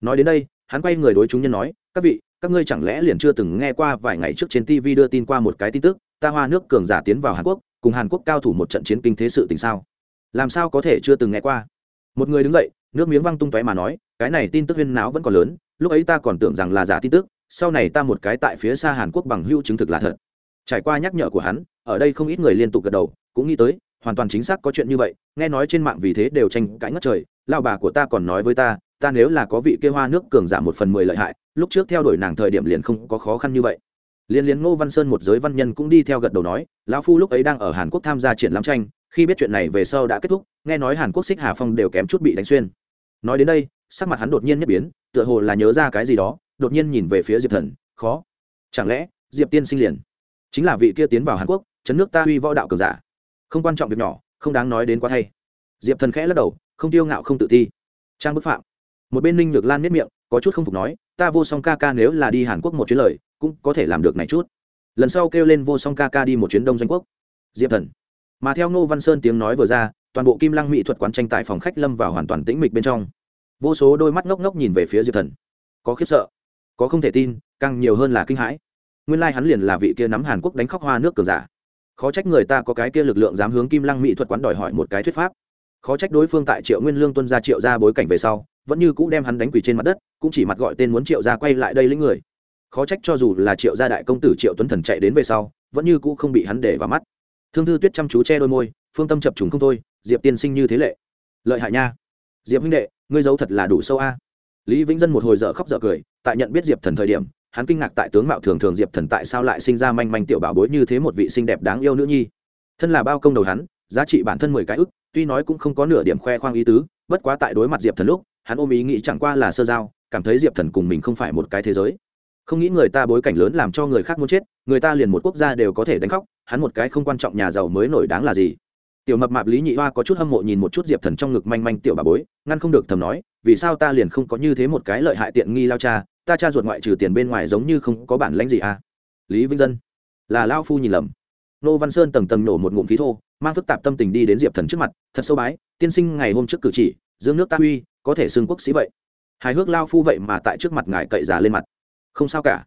Speaker 1: Nói đến đây, hắn quay người đối chúng nhân nói, các vị, các ngươi chẳng lẽ liền chưa từng nghe qua vài ngày trước trên tv đưa tin qua một cái tin tức, ta hoa nước cường giả tiến vào hàn quốc cùng hàn quốc cao thủ một trận chiến kinh thế sự tình sao? Làm sao có thể chưa từng nghe qua? Một người đứng dậy, nước miếng văng tung tóe mà nói, cái này tin tức huyên náo vẫn còn lớn, lúc ấy ta còn tưởng rằng là giả tin tức, sau này ta một cái tại phía xa hàn quốc bằng hữu chứng thực là thật. Trải qua nhắc nhở của hắn, ở đây không ít người liên tục gật đầu, cũng nghĩ tới, hoàn toàn chính xác có chuyện như vậy, nghe nói trên mạng vì thế đều tranh cãi ngất trời lao bà của ta còn nói với ta ta nếu là có vị kê hoa nước cường giả một phần mười lợi hại, lúc trước theo đuổi nàng thời điểm liền không có khó khăn như vậy liên liên ngô văn sơn một giới văn nhân cũng đi theo gật đầu nói, lão phu lúc ấy đang ở hàn quốc tham gia triển lãm tranh, khi biết chuyện này về sau đã kết thúc, nghe nói hàn quốc xích hà phong đều kém chút bị đánh xuyên. Nói đến đây, sắc mặt hắn đột nhiên nhất biến, tựa hồ là nhớ ra cái gì đó, đột nhiên nhìn về phía diệp thần, khó. Chẳng lẽ diệp tiên sinh liền chính là vị kia tiến vào hàn quốc, chấn nước ta huy võ đạo cường giả? Không quan trọng việc nhỏ, không đáng nói đến quá thay. Diệp thần khẽ lắc đầu, không tiêu ngạo không tự ti. Trang bức phạm. Một bên ninh nhược lan miết miệng, có chút không phục nói ta vô song ca ca nếu là đi hàn quốc một chuyến lời, cũng có thể làm được này chút. Lần sau kêu lên vô song ca ca đi một chuyến đông doanh quốc. Diệp thần. Mà theo ngô văn sơn tiếng nói vừa ra, toàn bộ kim lăng mỹ thuật quán tranh tại phòng khách lâm vào hoàn toàn tĩnh mịch bên trong. Vô số đôi mắt ngốc ngốc nhìn về phía diệp thần. Có khiếp sợ, có không thể tin, càng nhiều hơn là kinh hãi. Nguyên lai hắn liền là vị kia nắm hàn quốc đánh khóc hoa nước cường giả. Khó trách người ta có cái kia lực lượng dám hướng kim lăng mỹ thuật quán đòi hỏi một cái thuyết pháp. Khó trách đối phương tại triệu nguyên lương tuân ra triệu ra bối cảnh về sau vẫn như cũ đem hắn đánh quỳ trên mặt đất, cũng chỉ mặt gọi tên muốn triệu ra quay lại đây lĩnh người. Khó trách cho dù là triệu gia đại công tử triệu tuấn thần chạy đến về sau, vẫn như cũ không bị hắn để vào mắt. Thương thư tuyết chăm chú che đôi môi, phương tâm chập trùng không thôi, diệp tiên sinh như thế lệ. Lợi hại nha. Diệp huynh đệ, ngươi giấu thật là đủ sâu a. Lý vĩnh dân một hồi dở khóc dở cười, tại nhận biết diệp thần thời điểm, hắn kinh ngạc tại tướng mạo thường thường diệp thần tại sao lại sinh ra manh manh tiểu bảo bối như thế một vị xinh đẹp đáng yêu nữ nhi. Thân là bao công đầu hắn, giá trị bản thân mười cái ức, tuy nói cũng không có nửa điểm khoe khoang ý tứ, bất quá tại đối mặt diệp thần lúc hắn ôm ý nghĩ chẳng qua là sơ giao, cảm thấy diệp thần cùng mình không phải một cái thế giới. Không nghĩ người ta bối cảnh lớn làm cho người khác muốn chết, người ta liền một quốc gia đều có thể đánh khóc hắn một cái không quan trọng nhà giàu mới nổi đáng là gì? Tiểu mập mạp lý nhị hoa có chút hâm mộ nhìn một chút diệp thần trong ngực manh manh tiểu bà bối, ngăn không được thầm nói, vì sao ta liền không có như thế một cái lợi hại tiện nghi lao cha, ta cha ruột ngoại trừ tiền bên ngoài giống như không có bản lãnh gì à? Lý vĩnh dân, là lao phu nhìn lầm. Nô văn sơn tầng tầng nổ một ngụm khí thô, mang phức tạp tâm tình đi đến diệp thần trước mặt, thật sâu bái, tiên sinh ngày hôm trước cử chỉ dương nước ta huy, có thể xưng quốc sĩ vậy. Hài hước lao phu vậy mà tại trước mặt ngài cậy già lên mặt. Không sao cả.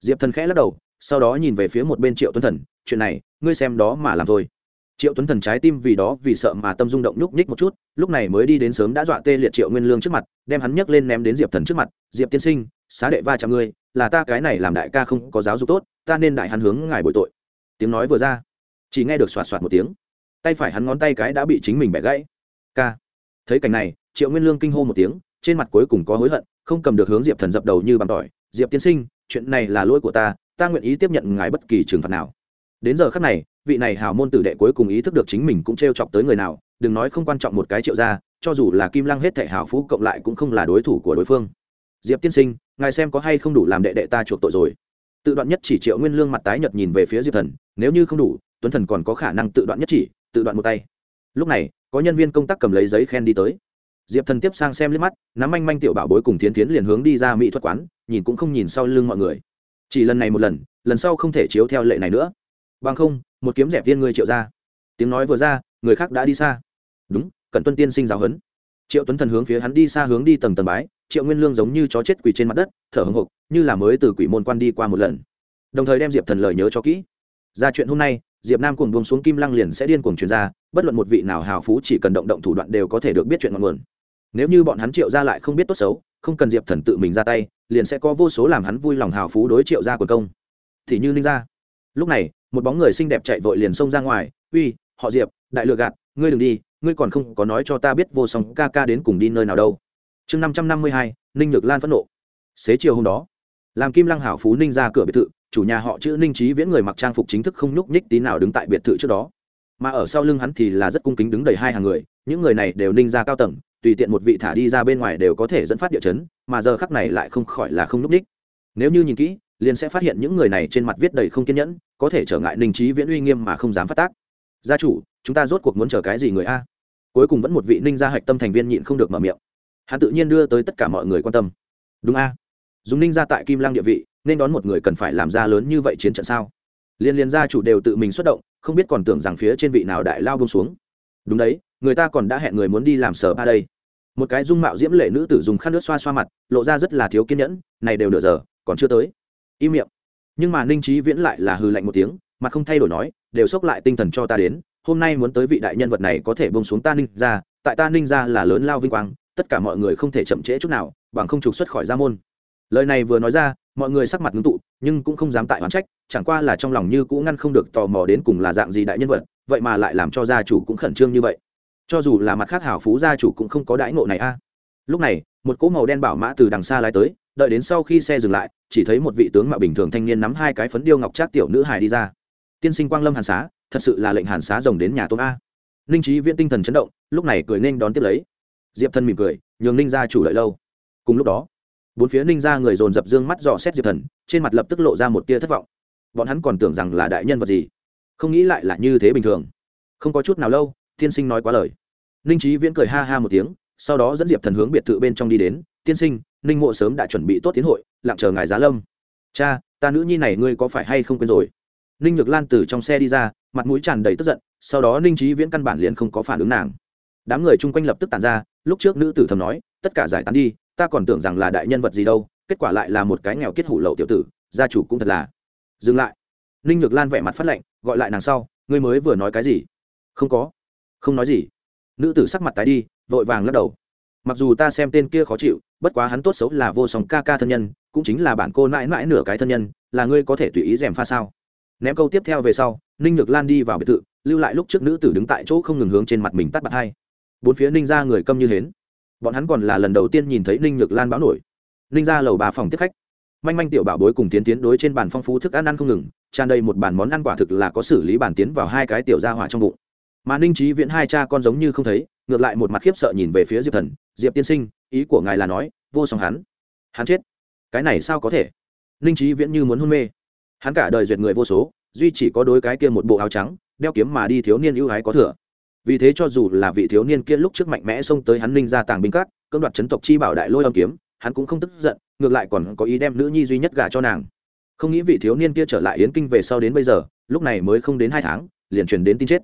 Speaker 1: Diệp thần khẽ lắc đầu, sau đó nhìn về phía một bên triệu tuấn thần, chuyện này, ngươi xem đó mà làm thôi. Triệu tuấn thần trái tim vì đó vì sợ mà tâm rung động nhúc nhích một chút, lúc này mới đi đến sớm đã dọa tê liệt triệu nguyên lương trước mặt, đem hắn nhấc lên ném đến diệp thần trước mặt, diệp tiên sinh, xá đệ va chạm ngươi, là ta cái này làm đại ca không có giáo dục tốt, ta nên đại hắn hướng ngài bội tội. Tiếng nói vừa ra, chỉ nghe được xoạt xoạt một tiếng. Tay phải hắn ngón tay cái đã bị chính mình bẻ gãy. Ca thấy cảnh này, triệu nguyên lương kinh hô một tiếng, trên mặt cuối cùng có hối hận, không cầm được hướng diệp thần dập đầu như bằng tỏi. Diệp tiên sinh, chuyện này là lỗi của ta ta nguyện ý tiếp nhận ngài bất kỳ trừng phạt nào. Đến giờ khắc này, vị này hào môn tử đệ cuối cùng ý thức được chính mình cũng t r e o chọc tới người nào, đừng nói không quan trọng một cái triệu ra cho dù là kim lăng hết thệ hào phú cộng lại cũng không là đối thủ của đối phương. Diệp tiên sinh, ngài xem có hay không đủ làm đệ đệ ta chuộc tội rồi. Tự đoạn nhất chỉ triệu nguyên lương mặt tái nhật nhìn về phía diệp thần, nếu như không đủ, tuấn thần còn có khả năng tự đoạn nhất chỉ, tự đoạn một tay. Lúc này có nhân viên công tác cầm lấy giấy khen đi tới. Diệp thần tiếp sang xem liếc mắt, nắm anh manh tiểu bảo bối cùng tiến tiến liền hướng đi ra mỹ thuật quán, nhìn cũng không nhìn sau lưng mọi người. Chỉ lần này một lần lần sau không thể chiếu theo lệ này nữa. Bằng không, một kiếm dẹp viên người triệu ra. Tiếng nói vừa ra, người khác đã đi xa. Đúng cần tuân tiên sinh giáo huấn. Triệu tuấn thần hướng phía hắn đi xa hướng đi tầng tầng bái, triệu nguyên lương giống như chó chết quỳ trên mặt đất, thở hồng hộc, như là mới từ quỷ môn quan đi qua một lần. Đồng thời đem diệp thần lời nhớ cho kỹ. Ra chuyện hôm nay diệp nam cuồng buông xuống kim lăng liền sẽ điên cuồng truyền ra, bất luận một vị nào hào phú chỉ cần động động thủ đoạn đều có thể được biết chuyện ngọn nguồn. Nếu như bọn hắn triệu ra lại không biết tốt xấu, không cần diệp thần tự mình ra tay, liền sẽ có vô số làm hắn vui lòng hào phú đối triệu ra quần công. Thì như ninh ra lúc này, một bóng người xinh đẹp chạy vội liền xông ra ngoài, uy, họ diệp, đại lừa gạt, ngươi đừng đi, ngươi còn không có nói cho ta biết vô song ca ca đến cùng đi nơi nào đâu. Chương năm trăm năm mươi hai, ninh nhược lan phẫn nộ. Xế chiều hôm đó, làm kim lăng hảo phú ninh ra cửa biệt thự chủ nhà họ chữ ninh trí viễn người mặc trang phục chính thức không nhúc nhích tí nào đứng tại biệt thự trước đó. Mà ở sau lưng hắn thì là rất cung kính đứng đầy hai hàng người, những người này đều ninh ra cao tầng, tùy tiện một vị thả đi ra bên ngoài đều có thể dẫn phát địa chấn, mà giờ khắc này lại không khỏi là không nhúc nhích. Nếu như nhìn kỹ, liền sẽ phát hiện những người này trên mặt viết đầy không kiên nhẫn, có thể trở ngại ninh trí viễn uy nghiêm mà không dám phát tác. Gia chủ, chúng ta rốt cuộc muốn chờ cái gì người a? Cuối cùng vẫn một vị ninh gia hạch tâm thành viên nhịn không được mở miệng. Hắn tự nhiên đưa tới tất cả mọi người quan tâm. Đúng a. Dùng ninh gia tại kim Lang địa vị nên đón một người cần phải làm ra lớn như vậy chiến trận sao? Liên liên gia chủ đều tự mình xuất động, không biết còn tưởng rằng phía trên vị nào đại lao bông xuống. Đúng đấy, người ta còn đã hẹn người muốn đi làm sở ba đây. Một cái dung mạo diễm lệ nữ tử dùng khăn nước xoa xoa mặt, lộ ra rất là thiếu kiên nhẫn, này đều nửa giờ, còn chưa tới. Im miệng. Nhưng mà ninh trí viễn lại là hư lạnh một tiếng, mặt không thay đổi nói, đều xốc lại tinh thần cho ta đến, hôm nay muốn tới vị đại nhân vật này có thể bông xuống ta ninh ra tại ta ninh ra là lớn lao vinh quang, tất cả mọi người không thể chậm trễ chút nào, bằng không trục xuất khỏi gia môn. Lời này vừa nói ra mọi người sắc mặt ngưng tụ, nhưng cũng không dám tại oán trách, chẳng qua là trong lòng như cũ ngăn không được tò mò đến cùng là dạng gì đại nhân vật, vậy mà lại làm cho gia chủ cũng khẩn trương như vậy. Cho dù là mặt khác hảo phú gia chủ cũng không có đãi ngộ này a. Lúc này, một cỗ màu đen bảo mã từ đằng xa lái tới, đợi đến sau khi xe dừng lại, chỉ thấy một vị tướng mạo bình thường thanh niên nắm hai cái phấn điêu ngọc trác tiểu nữ hài đi ra. Tiên sinh quang lâm hàn xá, thật sự là lệnh hàn xá rồng đến nhà tôm a. Ninh trí viễn tinh thần chấn động, lúc này cười nên đón tiếp lấy. Diệp thân mỉm cười, nhường ninh gia chủ lợi lâu. Cùng lúc đó bốn phía ninh gia người dồn dập dương mắt dò xét diệp thần, trên mặt lập tức lộ ra một tia thất vọng. Bọn hắn còn tưởng rằng là đại nhân vật gì. Không nghĩ lại là như thế bình thường. Không có chút nào lâu, tiên sinh nói quá lời. Ninh trí viễn cười ha ha một tiếng, sau đó dẫn diệp thần hướng biệt thự bên trong đi đến. Tiên sinh, ninh mộ sớm đã chuẩn bị tốt tiến hội, lặng chờ ngài giá lâm. Cha, ta nữ nhi này ngươi có phải hay không quên rồi? Ninh nhược lan từ trong xe đi ra, mặt mũi tràn đầy tức giận, sau đó ninh trí viễn căn bản liền không có phản ứng nàng. Đám người chung quanh lập tức tàn ra, lúc trước nữ tử thầm nói, tất cả giải tán đi ta còn tưởng rằng là đại nhân vật gì đâu, kết quả lại là một cái nghèo kết hủ lậu tiểu tử, gia chủ cũng thật là. Dừng lại. Ninh nhược lan vẻ mặt phát lệnh, gọi lại nàng sau, ngươi mới vừa nói cái gì? Không có. Không nói gì. Nữ tử sắc mặt tái đi, vội vàng lắc đầu. Mặc dù ta xem tên kia khó chịu, bất quá hắn tốt xấu là vô song ca ca thân nhân, cũng chính là bản cô mãi mãi nửa cái thân nhân, là ngươi có thể tùy ý rèm pha sao? Ném câu tiếp theo về sau, ninh nhược lan đi vào biệt thự, lưu lại lúc trước nữ tử đứng tại chỗ không ngừng hướng trên mặt mình tắt bạt hai. Bốn phía ninh ra người câm như hến bọn hắn còn là lần đầu tiên nhìn thấy ninh nhược lan báo nổi. Ninh ra lầu bà phòng tiếp khách. Manh manh tiểu bảo bối cùng tiến tiến đối trên bàn phong phú thức ăn ăn không ngừng, tràn đầy một bàn món ăn quả thực là có xử lý bàn tiến vào hai cái tiểu ra hỏa trong bụng. Mà ninh trí viễn hai cha con giống như không thấy, ngược lại một mặt khiếp sợ nhìn về phía diệp thần. Diệp tiên sinh, ý của ngài là nói, vô song hắn. Hắn chết. Cái này sao có thể? Ninh trí viễn như muốn hôn mê. Hắn cả đời duyệt người vô số, duy chỉ có đôi cái kia một bộ áo trắng, đeo kiếm mà đi thiếu niên ưu ái có thừa vì thế cho dù là vị thiếu niên kia lúc trước mạnh mẽ xông tới hắn ninh ra tàng binh cát cưỡng đoạt chấn tộc chi bảo đại lôi âm kiếm, hắn cũng không tức giận, ngược lại còn có ý đem nữ nhi duy nhất gả cho nàng. Không nghĩ vị thiếu niên kia trở lại yến kinh về sau đến bây giờ, lúc này mới không đến hai tháng, liền truyền đến tin chết.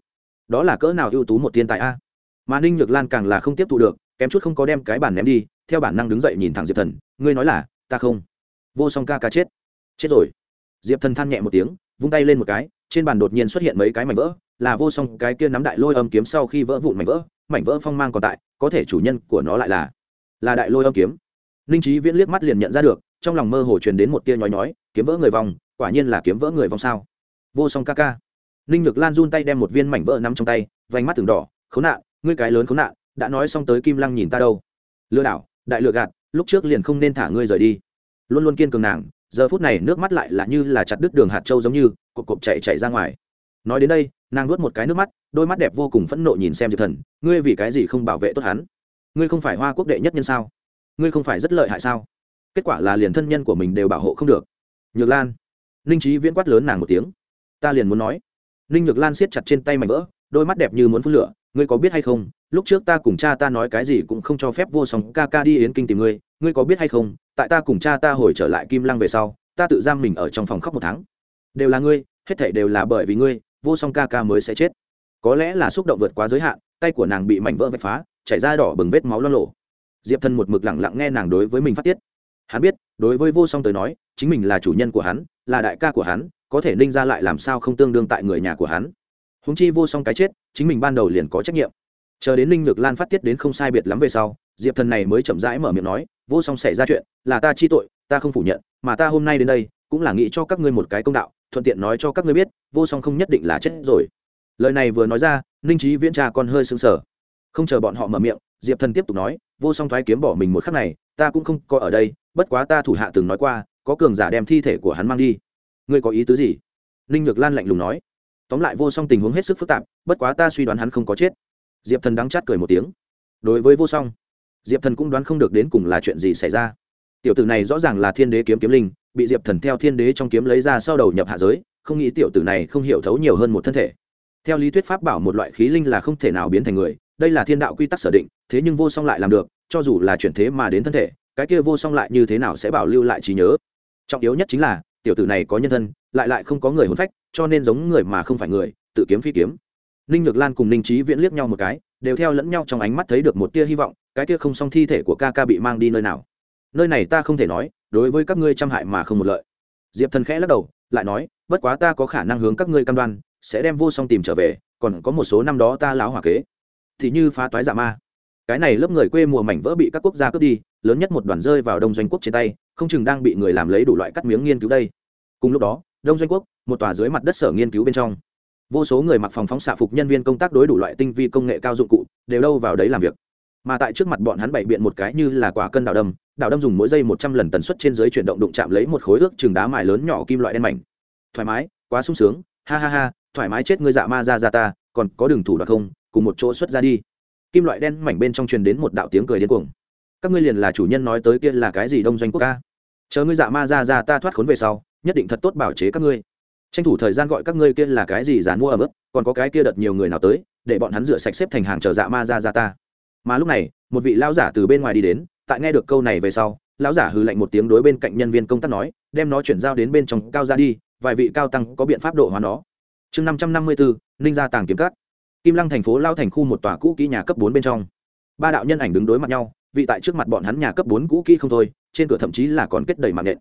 Speaker 1: Đó là cỡ nào ưu tú một thiên tài a? Mà ninh nhược lan càng là không tiếp thu được, kém chút không có đem cái bản ném đi, theo bản năng đứng dậy nhìn thẳng diệp thần, ngươi nói là, ta không. Vô song ca ca chết. Chết rồi. Diệp thần than nhẹ một tiếng, vung tay lên một cái, trên bàn đột nhiên xuất hiện mấy cái mảnh vỡ là vô song cái kia nắm đại lôi âm kiếm sau khi vỡ vụn mảnh vỡ mảnh vỡ phong mang còn tại, có thể chủ nhân của nó lại là là đại lôi âm kiếm. Ninh trí viễn liếc mắt liền nhận ra được, trong lòng mơ hồ truyền đến một tia nhói nhói, kiếm vỡ người vòng, quả nhiên là kiếm vỡ người vòng sao. Vô song ca ca. Ninh nhược lan run tay đem một viên mảnh vỡ nắm trong tay, vành mắt từng đỏ, khốn nạn, ngươi cái lớn khốn nạn, đã nói xong tới kim lăng nhìn ta đâu. Lừa đảo, đại lừa gạt, lúc trước liền không nên thả ngươi rời đi. Luôn luôn kiên cường nàng, giờ phút này nước mắt lại là như là chặt đứt đường hạt châu giống như, cộp cộp chạy chạy ra ngoài nói đến đây, nàng nuốt một cái nước mắt, đôi mắt đẹp vô cùng phẫn nộ nhìn xem diệp thần, ngươi vì cái gì không bảo vệ tốt hắn? Ngươi không phải hoa quốc đệ nhất nhân sao? Ngươi không phải rất lợi hại sao? Kết quả là liền thân nhân của mình đều bảo hộ không được. Nhược lan, ninh trí viễn quát lớn nàng một tiếng. Ta liền muốn nói. Ninh nhược lan siết chặt trên tay mảnh vỡ, đôi mắt đẹp như muốn phun lửa. Ngươi có biết hay không, lúc trước ta cùng cha ta nói cái gì cũng không cho phép vô song ca ca đi yến kinh tìm ngươi. Ngươi có biết hay không, tại ta cùng cha ta hồi trở lại kim lăng về sau, ta tự giam mình ở trong phòng khóc một tháng. Đều là ngươi, hết thảy đều là bởi vì ngươi vô song ca ca mới sẽ chết. Có lẽ là xúc động vượt quá giới hạn, tay của nàng bị mảnh vỡ vạch phá, chảy ra đỏ bừng vết máu lo lộ diệp Thần một mực lẳng lặng nghe nàng đối với mình phát tiết. Hắn biết, đối với vô song tới nói, chính mình là chủ nhân của hắn, là đại ca của hắn, có thể ninh ra lại làm sao không tương đương tại người nhà của hắn. Húng chi vô song cái chết, chính mình ban đầu liền có trách nhiệm. Chờ đến ninh nhược lan phát tiết đến không sai biệt lắm về sau, diệp thần này mới chậm rãi mở miệng nói, vô song xảy ra chuyện, là ta chi tội, ta không phủ nhận, mà ta hôm nay đến đây, cũng là nghĩ cho các ngươi một cái công đạo thuận tiện nói cho các ngươi biết, vô song không nhất định là chết rồi. Lời này vừa nói ra, ninh trí viễn cha còn hơi sững sờ. Không chờ bọn họ mở miệng, diệp thần tiếp tục nói, vô song thoái kiếm bỏ mình một khắc này, ta cũng không có ở đây, bất quá ta thủ hạ từng nói qua, có cường giả đem thi thể của hắn mang đi. Ngươi có ý tứ gì? Ninh nhược lan lạnh lùng nói. Tóm lại vô song tình huống hết sức phức tạp, bất quá ta suy đoán hắn không có chết. Diệp thần đắng chát cười một tiếng. Đối với vô song, diệp thần cũng đoán không được đến cùng là chuyện gì xảy ra tiểu tử này rõ ràng là thiên đế kiếm kiếm linh, bị diệp thần theo thiên đế trong kiếm lấy ra sau đầu nhập hạ giới, không nghĩ tiểu tử này không hiểu thấu nhiều hơn một thân thể. Theo lý thuyết pháp bảo một loại khí linh là không thể nào biến thành người, đây là thiên đạo quy tắc sở định, thế nhưng vô song lại làm được, cho dù là chuyển thế mà đến thân thể, cái kia vô song lại như thế nào sẽ bảo lưu lại trí nhớ? Trọng yếu nhất chính là, tiểu tử này có nhân thân, lại lại không có người hồn phách, cho nên giống người mà không phải người, tự kiếm phi kiếm. Ninh nhược lan cùng ninh trí viễn liếc nhau một cái, đều theo lẫn nhau trong ánh mắt thấy được một tia hy vọng, cái tia không xong thi thể của ca ca bị mang đi nơi nào? Nơi này ta không thể nói, đối với các ngươi trăm hại mà không một lợi. Diệp thần khẽ lắc đầu, lại nói, bất quá ta có khả năng hướng các ngươi cam đoan, sẽ đem vô song tìm trở về, còn có một số năm đó ta láo hỏa kế. Thì như phá toái dạ ma. Cái này lớp người quê mùa mảnh vỡ bị các quốc gia cướp đi, lớn nhất một đoàn rơi vào đông doanh quốc trên tay, không chừng đang bị người làm lấy đủ loại cắt miếng nghiên cứu đây. Cùng lúc đó, đông doanh quốc, một tòa dưới mặt đất sở nghiên cứu bên trong. Vô số người mặc phòng phóng xạ phục nhân viên công tác đối đủ loại tinh vi công nghệ cao dụng cụ, đều đâu vào đấy làm việc. Mà tại trước mặt bọn hắn bày biện một cái như là quả cân đào đầm đào đâm dùng mỗi giây một trăm lần tần suất trên dưới chuyển động đụng chạm lấy một khối ước chừng đá mài lớn nhỏ kim loại đen mảnh. Thoải mái, quá sung sướng, ha ha ha, thoải mái chết ngươi dạ ma ra ra ta, còn có đường thủ đoạn không, cùng một chỗ xuất ra đi. Kim loại đen mảnh bên trong truyền đến một đạo tiếng cười điên cuồng. Các ngươi liền là chủ nhân nói tới kia là cái gì đông doanh quốc ca? Chờ ngươi dạ ma ra ra ta thoát khốn về sau, nhất định thật tốt bảo chế các ngươi. Tranh thủ thời gian gọi các ngươi kia là cái gì dán mua ở mức còn có cái kia đợt nhiều người nào tới, để bọn hắn rửa sạch xếp thành hàng chờ dạ ma ra ra ta. Mà lúc này, một vị lao giả từ bên ngoài đi đến tại nghe được câu này về sau, lão giả hư lạnh một tiếng đối bên cạnh nhân viên công tác nói, đem nó chuyển giao đến bên trong cao ra đi, vài vị cao tăng có biện pháp độ hóa nó. Chương năm trăm năm mươi bốn ninh gia tàng kiếm cát. Kim lăng thành phố lao thành khu một tòa cũ kỹ nhà cấp bốn bên trong. Ba đạo nhân ảnh đứng đối mặt nhau, vị tại trước mặt bọn hắn nhà cấp bốn cũ kỹ không thôi, trên cửa thậm chí là còn kết đầy mạng nện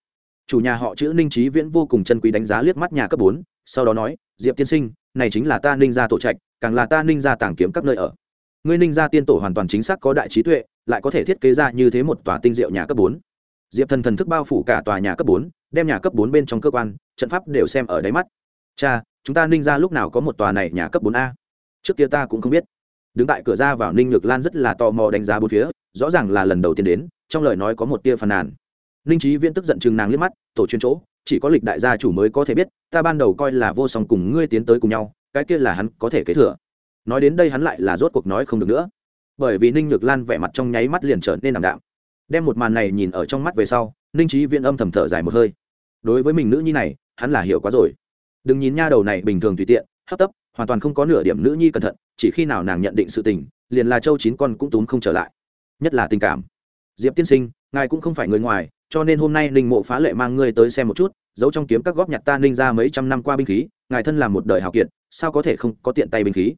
Speaker 1: chủ nhà họ chữ ninh trí viễn vô cùng chân quý đánh giá liếc mắt nhà cấp bốn, sau đó nói, diệp tiên sinh, này chính là ta ninh gia tổ trạch, càng là ta ninh gia tàng kiếm các nơi ở. Ngươi ninh gia tiên tổ hoàn toàn chính xác có đại trí tuệ lại có thể thiết kế ra như thế một tòa tinh diệu nhà cấp bốn. Diệp thần thần thức bao phủ cả tòa nhà cấp bốn, đem nhà cấp bốn bên trong cơ quan, trận pháp đều xem ở đáy mắt. Cha, chúng ta ninh gia lúc nào có một tòa này nhà cấp bốn a? Trước kia ta cũng không biết. Đứng tại cửa ra vào ninh ngược lan rất là tò mò đánh giá bốn phía, rõ ràng là lần đầu tiên đến, trong lời nói có một tia phàn nàn. Ninh trí viễn tức giận chừng nàng liếc mắt, tổ chuyên chỗ, chỉ có lịch đại gia chủ mới có thể biết, ta ban đầu coi là vô song cùng ngươi tiến tới cùng nhau, cái kia là hắn có thể kế thừa. Nói đến đây hắn lại là rốt cuộc nói không được nữa bởi vì ninh nhược lan vẻ mặt trong nháy mắt liền trở nên ảm đạm. Đem một màn này nhìn ở trong mắt về sau, ninh trí viễn âm thầm thở dài một hơi. Đối với mình nữ nhi này, hắn là hiểu quá rồi. Đừng nhìn nha đầu này bình thường tùy tiện, hấp tấp, hoàn toàn không có nửa điểm nữ nhi cẩn thận, chỉ khi nào nàng nhận định sự tình, liền là châu chín con cũng túm không trở lại. Nhất là tình cảm. Diệp tiên sinh, ngài cũng không phải người ngoài, cho nên hôm nay ninh mộ phá lệ mang ngươi tới xem một chút, giấu trong kiếm các góp nhặt ta ninh ra mấy trăm năm qua binh khí, ngài thân làm một đời hào kiệt, sao có thể không có tiện tay binh khí?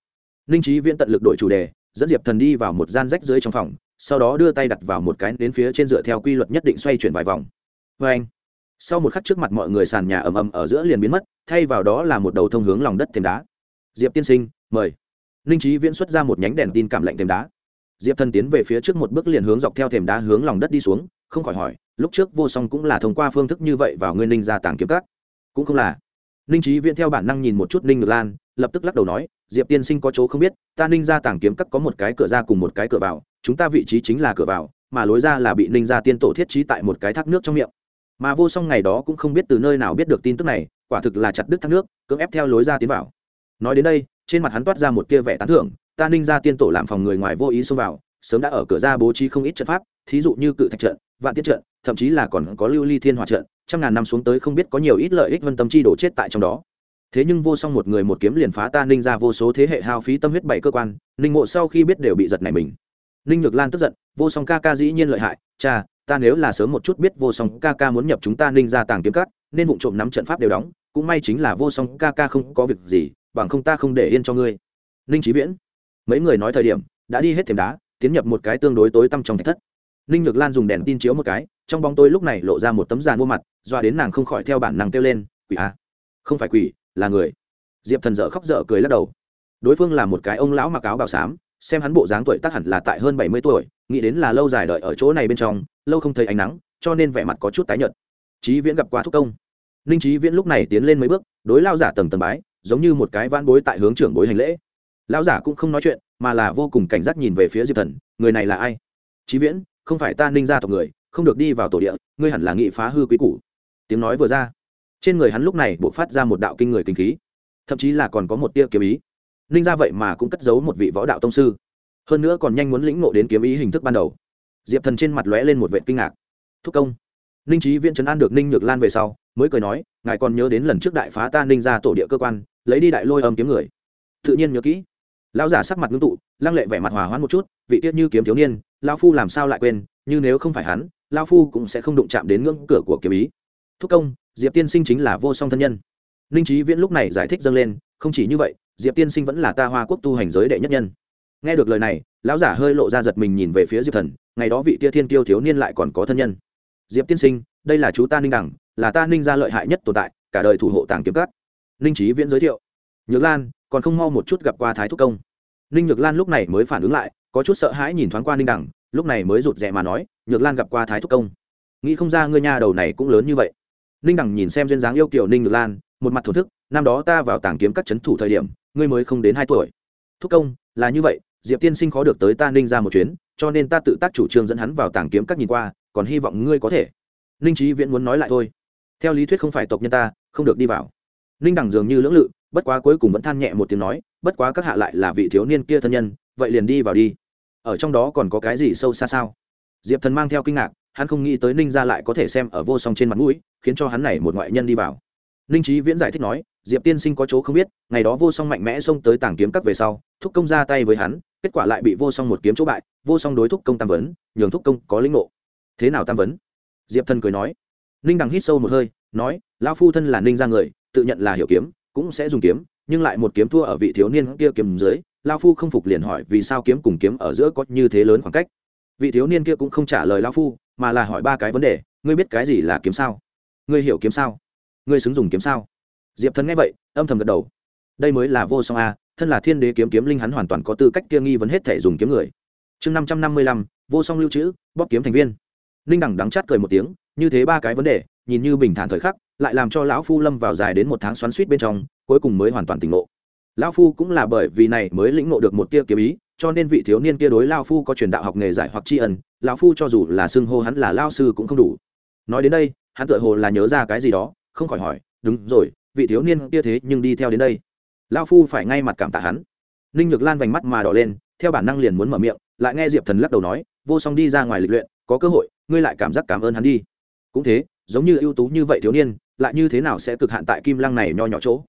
Speaker 1: Ninh trí viễn tận lực đổi chủ đề dẫn diệp thần đi vào một gian rách dưới trong phòng, sau đó đưa tay đặt vào một cái đến phía trên dựa theo quy luật nhất định xoay chuyển vài vòng. Vê anh, sau một khắc trước mặt mọi người sàn nhà ầm ầm ở giữa liền biến mất, thay vào đó là một đầu thông hướng lòng đất thềm đá. Diệp tiên sinh, mời. Ninh trí viễn xuất ra một nhánh đèn tin cảm lạnh thềm đá. Diệp thần tiến về phía trước một bước liền hướng dọc theo thềm đá hướng lòng đất đi xuống, không khỏi hỏi, lúc trước vô song cũng là thông qua phương thức như vậy vào nguyên ninh ra tàng kiếm cắt cũng không là. Ninh trí viễn theo bản năng nhìn một chút ninh ngược lan, lập tức lắc đầu nói diệp tiên sinh có chỗ không biết, ta ninh ra tàng kiếm cắt có một cái cửa ra cùng một cái cửa vào, chúng ta vị trí chính là cửa vào, mà lối ra là bị ninh gia tiên tổ thiết trí tại một cái thác nước trong miệng. Mà vô song ngày đó cũng không biết từ nơi nào biết được tin tức này, quả thực là chặt đứt thác nước, cưỡng ép theo lối ra tiến vào. Nói đến đây, trên mặt hắn toát ra một tia vẻ tán thưởng, ta ninh gia tiên tổ làm phòng người ngoài vô ý xông vào, sớm đã ở cửa ra bố trí không ít trận pháp, thí dụ như cự thạch trận, vạn tiết trận, thậm chí là còn có lưu ly thiên hòa trận, trăm ngàn năm xuống tới không biết có nhiều ít lợi ích vân tâm chi đổ chết tại trong đó thế nhưng vô song một người một kiếm liền phá ta, ninh ra vô số thế hệ hao phí tâm huyết bảy cơ quan, ninh mộ sau khi biết đều bị giật này mình. Ninh nhược lan tức giận, vô song ca ca dĩ nhiên lợi hại, cha, ta nếu là sớm một chút biết vô song ca ca muốn nhập chúng ta ninh ra tàng kiếm cắt nên vụ trộm nắm trận pháp đều đóng, cũng may chính là vô song ca ca không có việc gì, bằng không ta không để yên cho ngươi. Ninh trí viễn, mấy người nói thời điểm, đã đi hết thềm đá, tiến nhập một cái tương đối tối tăm trong thạch thất. Ninh nhược lan dùng đèn tin chiếu một cái, trong bóng tối lúc này lộ ra một tấm giàn mua mặt doa đến nàng không khỏi theo bản năng kêu lên, quỷ a, không phải quỷ là người. Diệp thần dở khóc dở cười lắc đầu. Đối phương là một cái ông lão mặc áo bào xám, xem hắn bộ dáng tuổi tác hẳn là tại hơn bảy mươi tuổi, nghĩ đến là lâu dài đợi ở chỗ này bên trong, lâu không thấy ánh nắng, cho nên vẻ mặt có chút tái nhợt. Trí viễn gặp qua thúc công. Ninh trí viễn lúc này tiến lên mấy bước, đối lao giả tầng tầng bái, giống như một cái van bối tại hướng trưởng bối hành lễ. Lao giả cũng không nói chuyện, mà là vô cùng cảnh giác nhìn về phía diệp thần, người này là ai? Trí viễn, không phải ta ninh gia tộc người, không được đi vào tổ địa, ngươi hẳn là nghị phá hư quý củ. Tiếng nói vừa ra trên người hắn lúc này buộc phát ra một đạo kinh người kinh khí, thậm chí là còn có một tia kiếm ý. Ninh ra vậy mà cũng cất giấu một vị võ đạo tông sư, hơn nữa còn nhanh muốn lĩnh ngộ đến kiếm ý hình thức ban đầu. Diệp thần trên mặt lóe lên một vệ kinh ngạc. Thúc công, ninh trí viễn trấn an được ninh nhược lan về sau, mới cười nói, ngài còn nhớ đến lần trước đại phá ta ninh ra tổ địa cơ quan, lấy đi đại lôi âm kiếm người. Tự nhiên nhớ kỹ. Lão giả sắc mặt ngưng tụ, lăng lệ vẻ mặt hòa hoãn một chút, vị tiết như kiếm thiếu niên lao phu làm sao lại quên, như nếu không phải hắn lao phu cũng sẽ không đụng chạm đến ngưỡng cửa của kiếm ý thúc công, diệp tiên sinh chính là vô song thân nhân. Ninh trí viễn lúc này giải thích dâng lên, không chỉ như vậy, diệp tiên sinh vẫn là ta hoa quốc tu hành giới đệ nhất nhân. Nghe được lời này, lão giả hơi lộ ra giật mình nhìn về phía diệp thần, ngày đó vị tia thiên tiêu thiếu niên lại còn có thân nhân. Diệp tiên sinh, đây là chú ta ninh đẳng, là ta ninh gia lợi hại nhất tồn tại, cả đời thủ hộ tàng kiếm cắt ninh trí viễn giới thiệu, nhược lan, còn không mau một chút gặp qua thái thúc công. Ninh nhược lan lúc này mới phản ứng lại, có chút sợ hãi nhìn thoáng qua ninh đẳng, lúc này mới rụt rè mà nói, nhược lan gặp qua thái thúc công. Nghĩ không ra ngươi nhà đầu này cũng lớn như vậy ninh đẳng nhìn xem duyên dáng yêu kiểu ninh nhược lan, một mặt thổ thức, năm đó ta vào tàng kiếm các c thủ thời điểm, ngươi mới không đến hai tuổi. Thúc công, là như vậy, diệp tiên sinh khó được tới ta ninh ra một chuyến, cho nên ta tự tác chủ trương dẫn hắn vào tàng kiếm các nhìn qua, còn hy vọng ngươi có thể. Ninh trí viễn muốn nói lại thôi. Theo lý thuyết không phải tộc nhân ta, không được đi vào. Ninh đẳng dường như lưỡng lự, bất quá cuối cùng vẫn than nhẹ một tiếng nói, bất quá các hạ lại là vị thiếu niên kia thân nhân, vậy liền đi vào đi. Ở trong đó còn có cái gì sâu xa sao? Diệp thần mang theo kinh ngạc hắn không nghĩ tới ninh Gia lại có thể xem ở vô song trên mặt mũi, khiến cho hắn này một ngoại nhân đi vào. Ninh trí viễn giải thích nói, diệp tiên sinh có chỗ không biết, ngày đó vô song mạnh mẽ xông tới tảng kiếm các về sau, thúc công ra tay với hắn, kết quả lại bị vô song một kiếm chỗ bại, vô song đối thúc công tam vấn, nhường thúc công có linh ngộ. Thế nào tam vấn? Diệp thần cười nói. Ninh đằng hít sâu một hơi, nói, lão phu thân là ninh ra người, tự nhận là hiểu kiếm, cũng sẽ dùng kiếm, nhưng lại một kiếm thua ở vị thiếu niên kia kiếm dưới lao phu không phục liền hỏi vì sao kiếm cùng kiếm ở giữa có như thế lớn khoảng cách. Vị thiếu niên kia cũng không trả lời lao phu mà là hỏi ba cái vấn đề, ngươi biết cái gì là kiếm sao? Ngươi hiểu kiếm sao? Ngươi xứng dùng kiếm sao? Diệp thần nghe vậy, âm thầm gật đầu. Đây mới là vô song a, thân là thiên đế kiếm kiếm linh hắn hoàn toàn có tư cách kia nghi vấn hết thể dùng kiếm người. Chương năm trăm năm mươi lăm, vô song lưu trữ, bóp kiếm thành viên. Ninh đẳng đắng chát cười một tiếng, như thế ba cái vấn đề, nhìn như bình thản thời khắc, lại làm cho lão phu lâm vào dài đến một tháng xoắn suýt bên trong, cuối cùng mới hoàn toàn tỉnh ngộ lão phu cũng là bởi vì này mới lĩnh ngộ được một tia kiếm ý, cho nên vị thiếu niên kia đối lao phu có truyền đạo học nghề giải hoặc tri ân lão phu cho dù là xưng hô hắn là lao sư cũng không đủ. Nói đến đây, hắn tựa hồ là nhớ ra cái gì đó, không khỏi hỏi, đúng rồi, vị thiếu niên kia thế nhưng đi theo đến đây. Lao phu phải ngay mặt cảm tạ hắn. Ninh nhược lan vành mắt mà đỏ lên, theo bản năng liền muốn mở miệng, lại nghe diệp thần lắc đầu nói, vô song đi ra ngoài lịch luyện, có cơ hội, ngươi lại cảm giác cảm ơn hắn đi. Cũng thế, giống như ưu tú như vậy thiếu niên, lại như thế nào sẽ cực hạn tại kim lăng này nho nhỏ chỗ?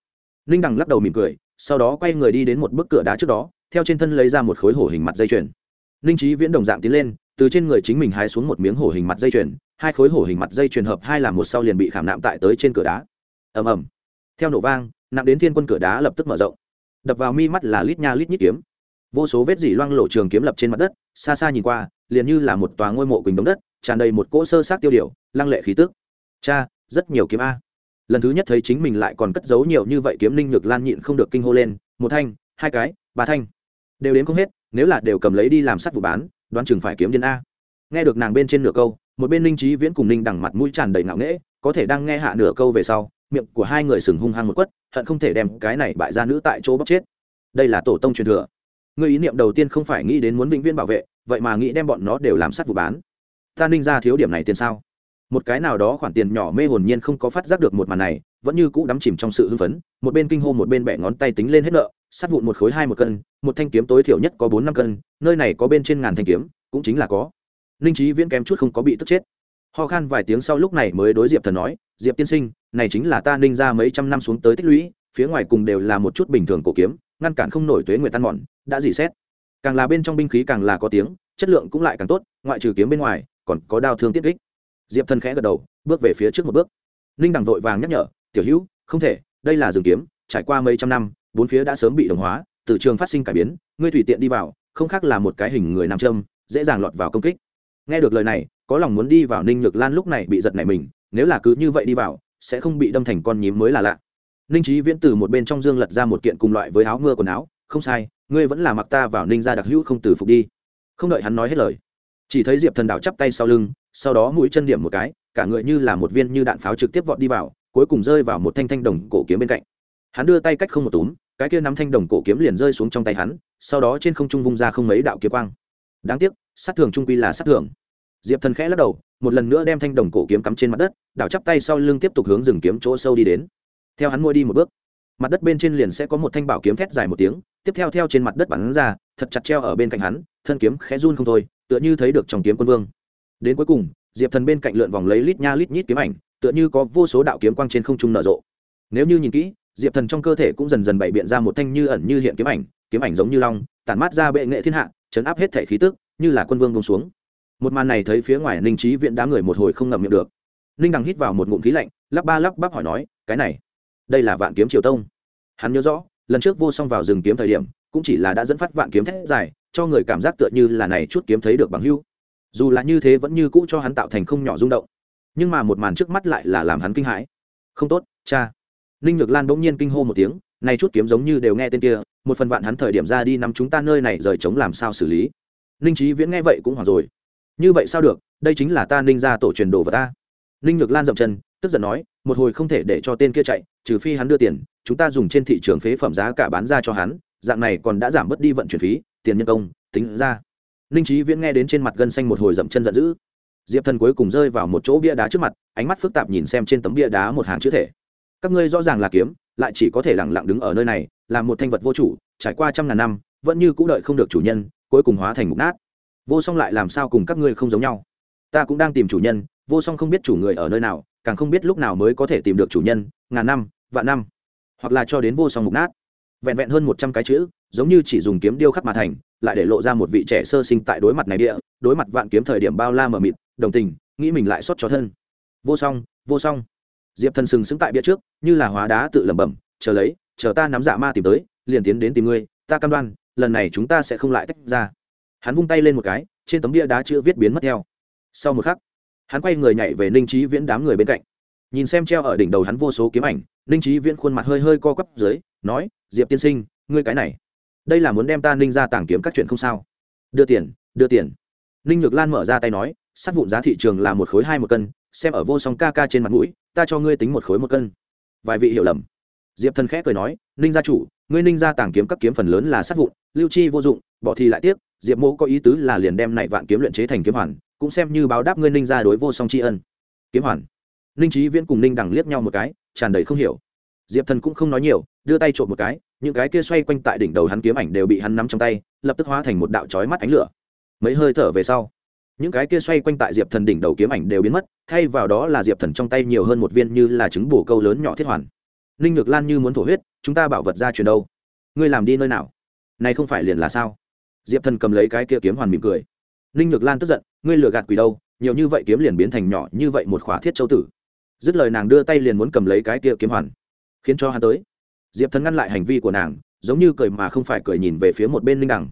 Speaker 1: Ninh đằng lắc đầu mỉm cười sau đó quay người đi đến một bức cửa đá trước đó, theo trên thân lấy ra một khối hổ hình mặt dây chuyền. Ninh trí viễn đồng dạng tiến lên, từ trên người chính mình hái xuống một miếng hổ hình mặt dây chuyền, hai khối hổ hình mặt dây chuyền hợp hai làm một sau liền bị khảm nạm tại tới trên cửa đá. Ầm ầm. Theo nổ vang, nặng đến thiên quân cửa đá lập tức mở rộng. Đập vào mi mắt là lít nha lít nhít kiếm. Vô số vết dỉ loang lộ trường kiếm lập trên mặt đất, xa xa nhìn qua, liền như là một tòa ngôi mộ quỳnh đống đất, tràn đầy một cỗ sơ sát tiêu điều, lăng lệ khí tức. Cha, rất nhiều kiếm a lần thứ nhất thấy chính mình lại còn cất giấu nhiều như vậy kiếm linh nhược lan nhịn không được kinh hô lên, một thanh, hai cái, ba thanh. Đều đến không hết, nếu là đều cầm lấy đi làm sắt vụ bán, đoán chừng phải kiếm điên a. Nghe được nàng bên trên nửa câu, một bên linh trí viễn cùng ninh đằng mặt mũi tràn đầy ngạo nghễ, có thể đang nghe hạ nửa câu về sau, miệng của hai người sừng hung hăng một quất, hận không thể đem cái này bại ra nữ tại chỗ bóc chết. Đây là tổ tông truyền thừa. Người ý niệm đầu tiên không phải nghĩ đến muốn vĩnh viên bảo vệ, vậy mà nghĩ đem bọn nó đều làm sắt vụ bán. Ta ninh ra thiếu điểm này tiền sao? Một cái nào đó khoản tiền nhỏ mê hồn nhiên không có phát giác được một màn này, vẫn như cũ đắm chìm trong sự hưng phấn, một bên kinh hô một bên bẻ ngón tay tính lên hết nợ sát vụn một khối hai một cân, một thanh kiếm tối thiểu nhất có bốn năm cân, nơi này có bên trên ngàn thanh kiếm, cũng chính là có. Linh trí viễn kém chút không có bị tức chết. Ho khan vài tiếng sau lúc này mới đối diệp thần nói, diệp tiên sinh, này chính là ta ninh ra mấy trăm năm xuống tới tích lũy, phía ngoài cùng đều là một chút bình thường cổ kiếm, ngăn cản không nổi tuế nguyệt tan mòn, đã dỉ xét. Càng là bên trong binh khí càng là có tiếng, chất lượng cũng lại càng tốt, ngoại trừ kiếm bên ngoài, còn có đao thương tiết kích diệp thần khẽ gật đầu, bước về phía trước một bước. Ninh đằng vội vàng nhắc nhở, tiểu hữu, không thể, đây là rừng kiếm, trải qua mấy trăm năm, bốn phía đã sớm bị đồng hóa, từ trường phát sinh cải biến, ngươi tùy tiện đi vào, không khác là một cái hình người nam châm, dễ dàng lọt vào công kích. Nghe được lời này, có lòng muốn đi vào ninh nhược lan lúc này bị giật nảy mình, nếu là cứ như vậy đi vào, sẽ không bị đâm thành con nhím mới là lạ. Ninh trí viễn từ một bên trong dương lật ra một kiện cùng loại với áo mưa quần áo, không sai, ngươi vẫn là mặc ta vào ninh ra đặc hữu không từ phục đi. Không đợi hắn nói hết lời, chỉ thấy diệp thần đảo chắp tay sau lưng sau đó mũi chân điểm một cái, cả người như là một viên như đạn pháo trực tiếp vọt đi vào, cuối cùng rơi vào một thanh thanh đồng cổ kiếm bên cạnh. Hắn đưa tay cách không một túm, cái kia nắm thanh đồng cổ kiếm liền rơi xuống trong tay hắn, sau đó trên không trung vung ra không mấy đạo kiếm quang. Đáng tiếc, sát thường trung quy là sát thường. Diệp thần khẽ lắc đầu, một lần nữa đem thanh đồng cổ kiếm cắm trên mặt đất, đảo chắp tay sau lưng tiếp tục hướng rừng kiếm chỗ sâu đi đến. Theo hắn môi đi một bước, mặt đất bên trên liền sẽ có một thanh bảo kiếm thét dài một tiếng, tiếp theo theo trên mặt đất bắn ra, thật chặt treo ở bên cạnh hắn, thân kiếm khẽ run không thôi, tựa như thấy được trong kiếm quân vương đến cuối cùng, diệp thần bên cạnh lượn vòng lấy lít nha lít nhít kiếm ảnh, tựa như có vô số đạo kiếm quang trên không trung nở rộ. Nếu như nhìn kỹ, diệp thần trong cơ thể cũng dần dần bày biện ra một thanh như ẩn như hiện kiếm ảnh kiếm ảnh giống như long, tản mát ra bệ nghệ thiên hạ, chấn áp hết thể khí tức, như là quân vương bông xuống. Một màn này thấy phía ngoài ninh trí viện đám người một hồi không ngậm miệng được. Ninh đằng hít vào một ngụm khí lạnh, lắp ba lắp bắp hỏi nói, cái này, đây là vạn kiếm triều tông. Hắn nhớ rõ, lần trước vô song vào rừng kiếm thời điểm, cũng chỉ là đã dẫn phát vạn kiếm thét dài, cho người cảm giác tựa như là này chút kiếm thấy được bằng hưu dù là như thế vẫn như cũ cho hắn tạo thành không nhỏ rung động. Nhưng mà một màn trước mắt lại là làm hắn kinh hãi. Không tốt, cha. Ninh nhược lan bỗng nhiên kinh hô một tiếng, nay chút kiếm giống như đều nghe tên kia, một phần vạn hắn thời điểm ra đi nắm chúng ta nơi này rời chống làm sao xử lý. Ninh trí viễn nghe vậy cũng hoảng rồi. Như vậy sao được, đây chính là ta ninh ra tổ truyền đồ vào ta. Ninh nhược lan dậm chân, tức giận nói, một hồi không thể để cho tên kia chạy, trừ phi hắn đưa tiền, chúng ta dùng trên thị trường phế phẩm giá cả bán ra cho hắn, dạng này còn đã giảm bớt đi vận chuyển phí, tiền nhân công, tính ra ninh trí viễn nghe đến trên mặt gân xanh một hồi dậm chân giận dữ. Diệp thần cuối cùng rơi vào một chỗ bia đá trước mặt, ánh mắt phức tạp nhìn xem trên tấm bia đá một hàng chữ thể. Các ngươi rõ ràng là kiếm, lại chỉ có thể lẳng lặng đứng ở nơi này làm một thanh vật vô chủ, trải qua trăm ngàn năm, vẫn như cũ đợi không được chủ nhân, cuối cùng hóa thành mục nát. Vô song lại làm sao cùng các ngươi không giống nhau? Ta cũng đang tìm chủ nhân, vô song không biết chủ người ở nơi nào, càng không biết lúc nào mới có thể tìm được chủ nhân, ngàn năm, vạn năm, hoặc là cho đến vô song mục nát vẹn vẹn hơn một trăm cái chữ, giống như chỉ dùng kiếm điêu khắc mà thành, lại để lộ ra một vị trẻ sơ sinh tại đối mặt này địa, đối mặt vạn kiếm thời điểm bao la mờ mịt, đồng tình, nghĩ mình lại xót cho thân. Vô song vô song. Diệp thần sừng sững tại bia trước, như là hóa đá tự lẩm bẩm, chờ lấy, chờ ta nắm dạ ma tìm tới, liền tiến đến tìm ngươi, ta cam đoan, lần này chúng ta sẽ không lại tách ra. Hắn vung tay lên một cái, trên tấm bia đá chữ viết biến mất theo. Sau một khắc, hắn quay người nhảy về ninh trí viễn đám người bên cạnh. Nhìn xem treo ở đỉnh đầu hắn vô số kiếm ảnh, ninh trí viễn khuôn mặt hơi hơi co quắp dưới, nói diệp tiên sinh, ngươi cái này, đây là muốn đem ta ninh ra tàng kiếm các chuyện không sao. Đưa tiền đưa tiền. Ninh nhược lan mở ra tay nói sát vụn giá thị trường là một khối hai một cân, xem ở vô song ca ca trên mặt mũi, ta cho ngươi tính một khối một cân. Vài vị hiểu lầm. Diệp thần khẽ cười nói, ninh gia chủ, ngươi ninh gia tàng kiếm các kiếm phần lớn là sát vụn, lưu chi vô dụng, bỏ thì lại tiếc, diệp mô có ý tứ là liền đem này vạn kiếm luyện chế thành kiếm hoàn, cũng xem như báo đáp ngươi ninh gia đối vô song tri ân. Kiếm hoàn. Ninh trí viễn cùng ninh đằng liếc nhau một cái, tràn đầy không hiểu diệp thần cũng không nói nhiều, đưa tay trộm một cái, những cái kia xoay quanh tại đỉnh đầu hắn kiếm ảnh đều bị hắn nắm trong tay, lập tức hóa thành một đạo trói mắt ánh lửa. Mấy hơi thở về sau, những cái kia xoay quanh tại diệp thần đỉnh đầu kiếm ảnh đều biến mất, thay vào đó là diệp thần trong tay nhiều hơn một viên như là trứng bổ câu lớn nhỏ thiết hoàn. Ninh ngược lan như muốn thổ huyết, chúng ta bảo vật ra truyền đâu? Ngươi làm đi nơi nào? Này không phải liền là sao? Diệp thần cầm lấy cái kia kiếm hoàn mỉm cười. Ninh ngược lan tức giận, ngươi lừa gạt quỷ đâu? Nhiều như vậy kiếm liền biến thành nhỏ như vậy một khỏa thiết châu tử. Dứt lời nàng đưa tay liền muốn cầm lấy cái kia kiếm hoàn khiến cho hắn tới. Diệp thần ngăn lại hành vi của nàng, giống như cười mà không phải cười nhìn về phía một bên ninh đằng.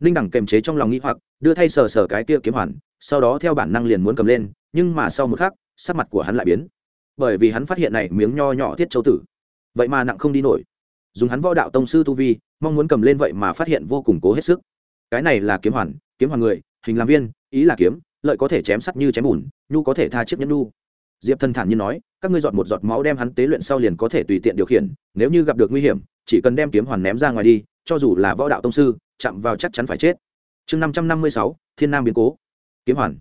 Speaker 1: Ninh đằng kềm chế trong lòng nghĩ hoặc, đưa thay sờ sờ cái kia kiếm hoàn, sau đó theo bản năng liền muốn cầm lên, nhưng mà sau một khắc, sắc mặt của hắn lại biến. Bởi vì hắn phát hiện này miếng nho nhỏ thiết châu tử. Vậy mà nặng không đi nổi. Dùng hắn võ đạo tông sư tu vi, mong muốn cầm lên vậy mà phát hiện vô cùng cố hết sức. Cái này là kiếm hoàn kiếm hoàn người, hình làm viên, ý là kiếm, lợi có thể chém sắt như chém bùn, nhu có thể tha chiếc nhẫn nhu diệp thần thản nhiên nói, các ngươi dọn một giọt máu đem hắn tế luyện sau liền có thể tùy tiện điều khiển, nếu như gặp được nguy hiểm, chỉ cần đem kiếm hoàn ném ra ngoài đi, cho dù là võ đạo tông sư, chạm vào chắc chắn phải chết. Chương năm trăm năm mươi sáu, thiên nam biến cố. Kiếm hoàn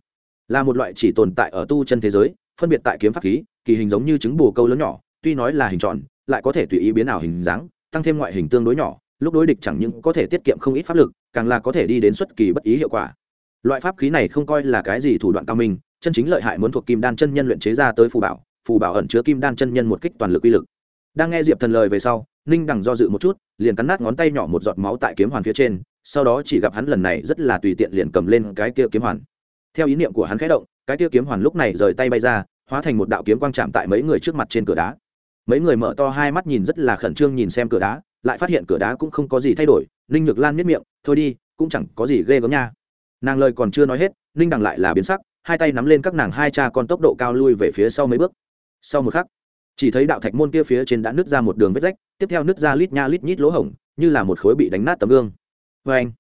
Speaker 1: là một loại chỉ tồn tại ở tu chân thế giới, phân biệt tại kiếm pháp khí, kỳ hình giống như trứng bồ câu lớn nhỏ, tuy nói là hình tròn, lại có thể tùy ý biến ảo hình dáng, tăng thêm ngoại hình tương đối nhỏ, lúc đối địch chẳng những có thể tiết kiệm không ít pháp lực, càng là có thể đi đến xuất kỳ bất ý hiệu quả. Loại pháp khí này không coi là cái gì thủ đoạn cao minh chân chính lợi hại muốn thuộc kim đan chân nhân luyện chế ra tới phù bảo phù bảo ẩn chứa kim đan chân nhân một kích toàn lực uy lực. Đang nghe diệp thần lời về sau, ninh đằng do dự một chút, liền cắn nát ngón tay nhỏ một giọt máu tại kiếm hoàn phía trên, sau đó chỉ gặp hắn lần này rất là tùy tiện liền cầm lên cái kia kiếm hoàn. Theo ý niệm của hắn khẽ động, cái kia kiếm hoàn lúc này rời tay bay ra, hóa thành một đạo kiếm quang chạm tại mấy người trước mặt trên cửa đá. Mấy người mở to hai mắt nhìn rất là khẩn trương nhìn xem cửa đá, lại phát hiện cửa đá cũng không có gì thay đổi, ninh nhược lan miết miệng, thôi đi, cũng chẳng có gì ghê gớm nha. Nàng lời còn chưa nói hết, ninh đằng lại là biến sắc hai tay nắm lên các nàng hai cha con tốc độ cao lui về phía sau mấy bước. Sau một khắc, chỉ thấy đạo thạch môn kia phía trên đã nứt ra một đường vết rách, tiếp theo nứt ra lít nha lít nhít lỗ hổng, như là một khối bị đánh nát tấm gương. Vê anh,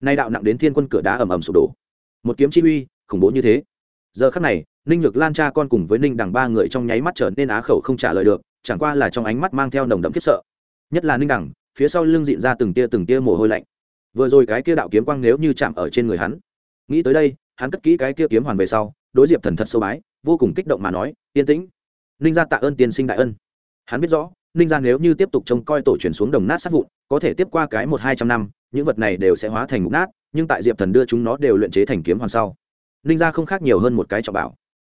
Speaker 1: nay đạo nặng đến thiên quân cửa đá ầm ầm sụp đổ. Một kiếm chi uy, khủng bố như thế. Giờ khắc này, ninh nhược lan cha con cùng với ninh đằng ba người trong nháy mắt trở nên á khẩu không trả lời được, chẳng qua là trong ánh mắt mang theo nồng đậm khiếp sợ. Nhất là ninh đằng, phía sau lưng dịn ra từng tia từng tia mồ hôi lạnh. Vừa rồi cái kia đạo kiếm quang nếu như chạm ở trên người hắn, nghĩ tới đây hắn cất kỹ cái kia kiếm hoàn về sau, đối diệp thần thật sâu bái, vô cùng kích động mà nói, yên tĩnh, ninh gia tạ ơn tiên sinh đại ân. Hắn biết rõ, ninh gia nếu như tiếp tục trông coi tổ truyền xuống đồng nát sát vụn, có thể tiếp qua cái một hai trăm năm, những vật này đều sẽ hóa thành mục nát, nhưng tại diệp thần đưa chúng nó đều luyện chế thành kiếm hoàn sau, ninh gia không khác nhiều hơn một cái trọng bảo.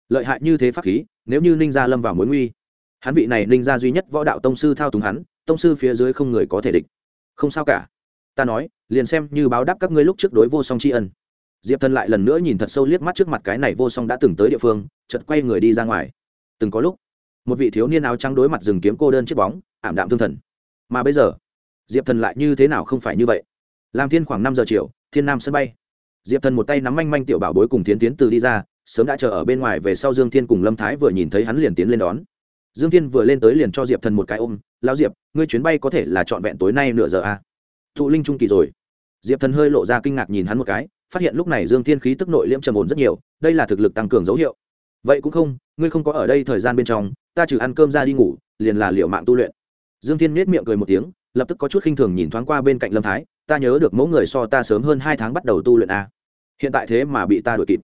Speaker 1: Lợi hại như thế pháp khí, nếu như ninh gia lâm vào mối nguy, hắn vị này ninh gia duy nhất võ đạo tông sư thao túng hắn, tông sư phía dưới không người có thể địch. Không sao cả. Ta nói, liền xem như báo đáp các ngươi lúc trước đối vô song tri ân diệp thần lại lần nữa nhìn thật sâu liếc mắt trước mặt cái này vô song đã từng tới địa phương chật quay người đi ra ngoài. Từng có lúc, một vị thiếu niên áo trắng đối mặt rừng kiếm cô đơn chiếc bóng, ảm đạm thương thần. Mà bây giờ, diệp thần lại như thế nào không phải như vậy? Làm thiên khoảng năm giờ chiều, thiên nam sân bay. Diệp thần một tay nắm manh manh tiểu bảo bối cùng tiến tiến từ đi ra, sớm đã chờ ở bên ngoài về sau dương thiên cùng lâm thái vừa nhìn thấy hắn liền tiến lên đón. Dương thiên vừa lên tới liền cho diệp thần một cái ôm lao diệp, ngươi chuyến bay có thể là trọn vẹn tối nay nửa giờ à? thụ linh trung kỳ rồi. Diệp thần hơi lộ ra kinh ngạc nhìn hắn một cái phát hiện lúc này dương thiên khí tức nội liễm trầm ổn rất nhiều, đây là thực lực tăng cường dấu hiệu. Vậy cũng không, ngươi không có ở đây thời gian bên trong, ta trừ ăn cơm ra đi ngủ, liền là liệu mạng tu luyện. Dương thiên nết miệng cười một tiếng, lập tức có chút khinh thường nhìn thoáng qua bên cạnh lâm thái, ta nhớ được mẫu người so ta sớm hơn hai tháng bắt đầu tu luyện a à. hiện tại thế mà bị ta đuổi kịp.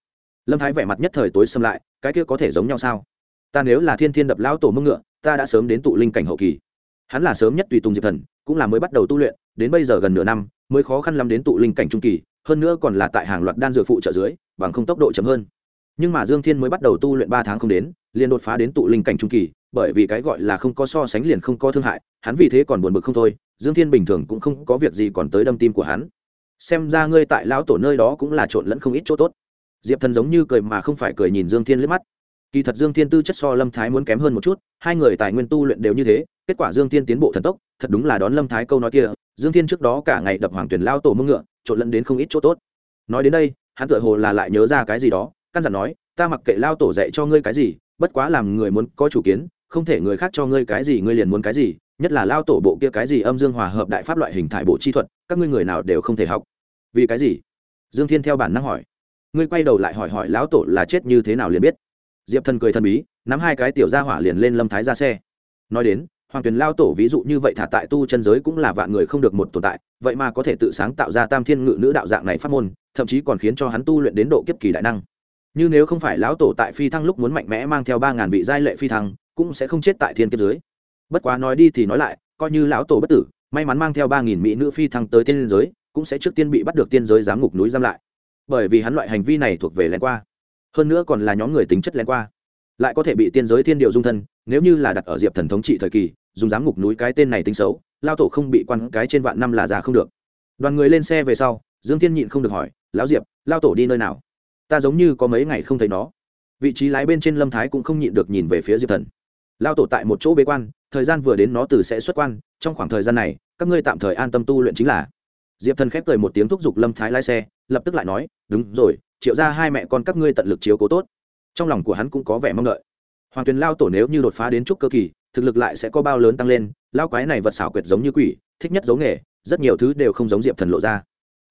Speaker 1: Lâm thái vẻ mặt nhất thời tối xâm lại, cái kia có thể giống nhau sao? Ta nếu là thiên thiên đập lão tổ mông ngựa, ta đã sớm đến tụ linh cảnh hậu kỳ. Hắn là sớm nhất tùy tùng diệp thần, cũng là mới bắt đầu tu luyện, đến bây giờ gần nửa năm, mới khó khăn lắm đến tụ linh cảnh trung kỳ hơn nữa còn là tại hàng loạt đan dược phụ trợ dưới, bằng không tốc độ chậm hơn. Nhưng mà dương thiên mới bắt đầu tu luyện ba tháng không đến, liền đột phá đến tụ linh cảnh trung kỳ, bởi vì cái gọi là không có so sánh liền không có thương hại, hắn vì thế còn buồn bực không thôi, dương thiên bình thường cũng không có việc gì còn tới đâm tim của hắn. Xem ra ngươi tại lão tổ nơi đó cũng là trộn lẫn không ít chỗ tốt. Diệp thần giống như cười mà không phải cười nhìn dương thiên liếc mắt. Kỳ thật dương thiên tư chất so lâm thái muốn kém hơn một chút, hai người tài nguyên tu luyện đều như thế, kết quả dương thiên tiến bộ thần tốc, thật đúng là đón lâm thái câu nói kia, dương thiên trước đó cả ngày đập hoàng tuyển lao tổ mưng ngựa trộn lẫn đến không ít chỗ tốt. Nói đến đây, hắn tựa hồ là lại nhớ ra cái gì đó, căn dặn nói, ta mặc kệ lao tổ dạy cho ngươi cái gì, bất quá làm người muốn có chủ kiến, không thể người khác cho ngươi cái gì, ngươi liền muốn cái gì, nhất là lao tổ bộ kia cái gì âm dương hòa hợp đại pháp loại hình thải bộ chi thuật, các ngươi người nào đều không thể học. Vì cái gì? Dương thiên theo bản năng hỏi. Ngươi quay đầu lại hỏi hỏi lão tổ là chết như thế nào liền biết. Diệp thần cười thần bí, nắm hai cái tiểu ra hỏa liền lên lâm thái ra xe. Nói đến hoàng tuyền lao tổ ví dụ như vậy thả tại tu chân giới cũng là vạn người không được một tồn tại, vậy mà có thể tự sáng tạo ra tam thiên ngự nữ đạo dạng này phát môn, thậm chí còn khiến cho hắn tu luyện đến độ kiếp kỳ đại năng. Như nếu không phải lão tổ tại phi thăng lúc muốn mạnh mẽ mang theo ba ngàn vị giai lệ phi thăng, cũng sẽ không chết tại thiên kiếp dưới. Bất quá nói đi thì nói lại, coi như lão tổ bất tử, may mắn mang theo ba nghìn mỹ nữ phi thăng tới tiên giới, cũng sẽ trước tiên bị bắt được tiên giới giám ngục núi giam lại. Bởi vì hắn loại hành vi này thuộc về lén qua. Hơn nữa còn là nhóm người tính chất lén qua. Lại có thể bị tiên giới thiên điều dung thân, nếu như là đặt ở diệp thần thống trị thời kỳ dùng giám ngục núi cái tên này tính xấu lao tổ không bị quan cái trên vạn năm là già không được. Đoàn người lên xe về sau, dương thiên nhịn không được hỏi, lão diệp lao tổ đi nơi nào? Ta giống như có mấy ngày không thấy nó. Vị trí lái bên trên lâm thái cũng không nhịn được nhìn về phía diệp thần. Lao tổ tại một chỗ bế quan, thời gian vừa đến nó từ sẽ xuất quan, trong khoảng thời gian này, các ngươi tạm thời an tâm tu luyện chính là. Diệp thần khép cười một tiếng thúc giục lâm thái lái xe, lập tức lại nói, đúng rồi, triệu ra hai mẹ con các ngươi tận lực chiếu cố tốt. Trong lòng của hắn cũng có vẻ mong đợi. Hoàng tuyền lao tổ nếu như đột phá đến trúc cơ kỳ thực lực lại sẽ có bao lớn tăng lên lao quái này vật xảo quyệt giống như quỷ, thích nhất giống nghề, rất nhiều thứ đều không giống diệp thần lộ ra.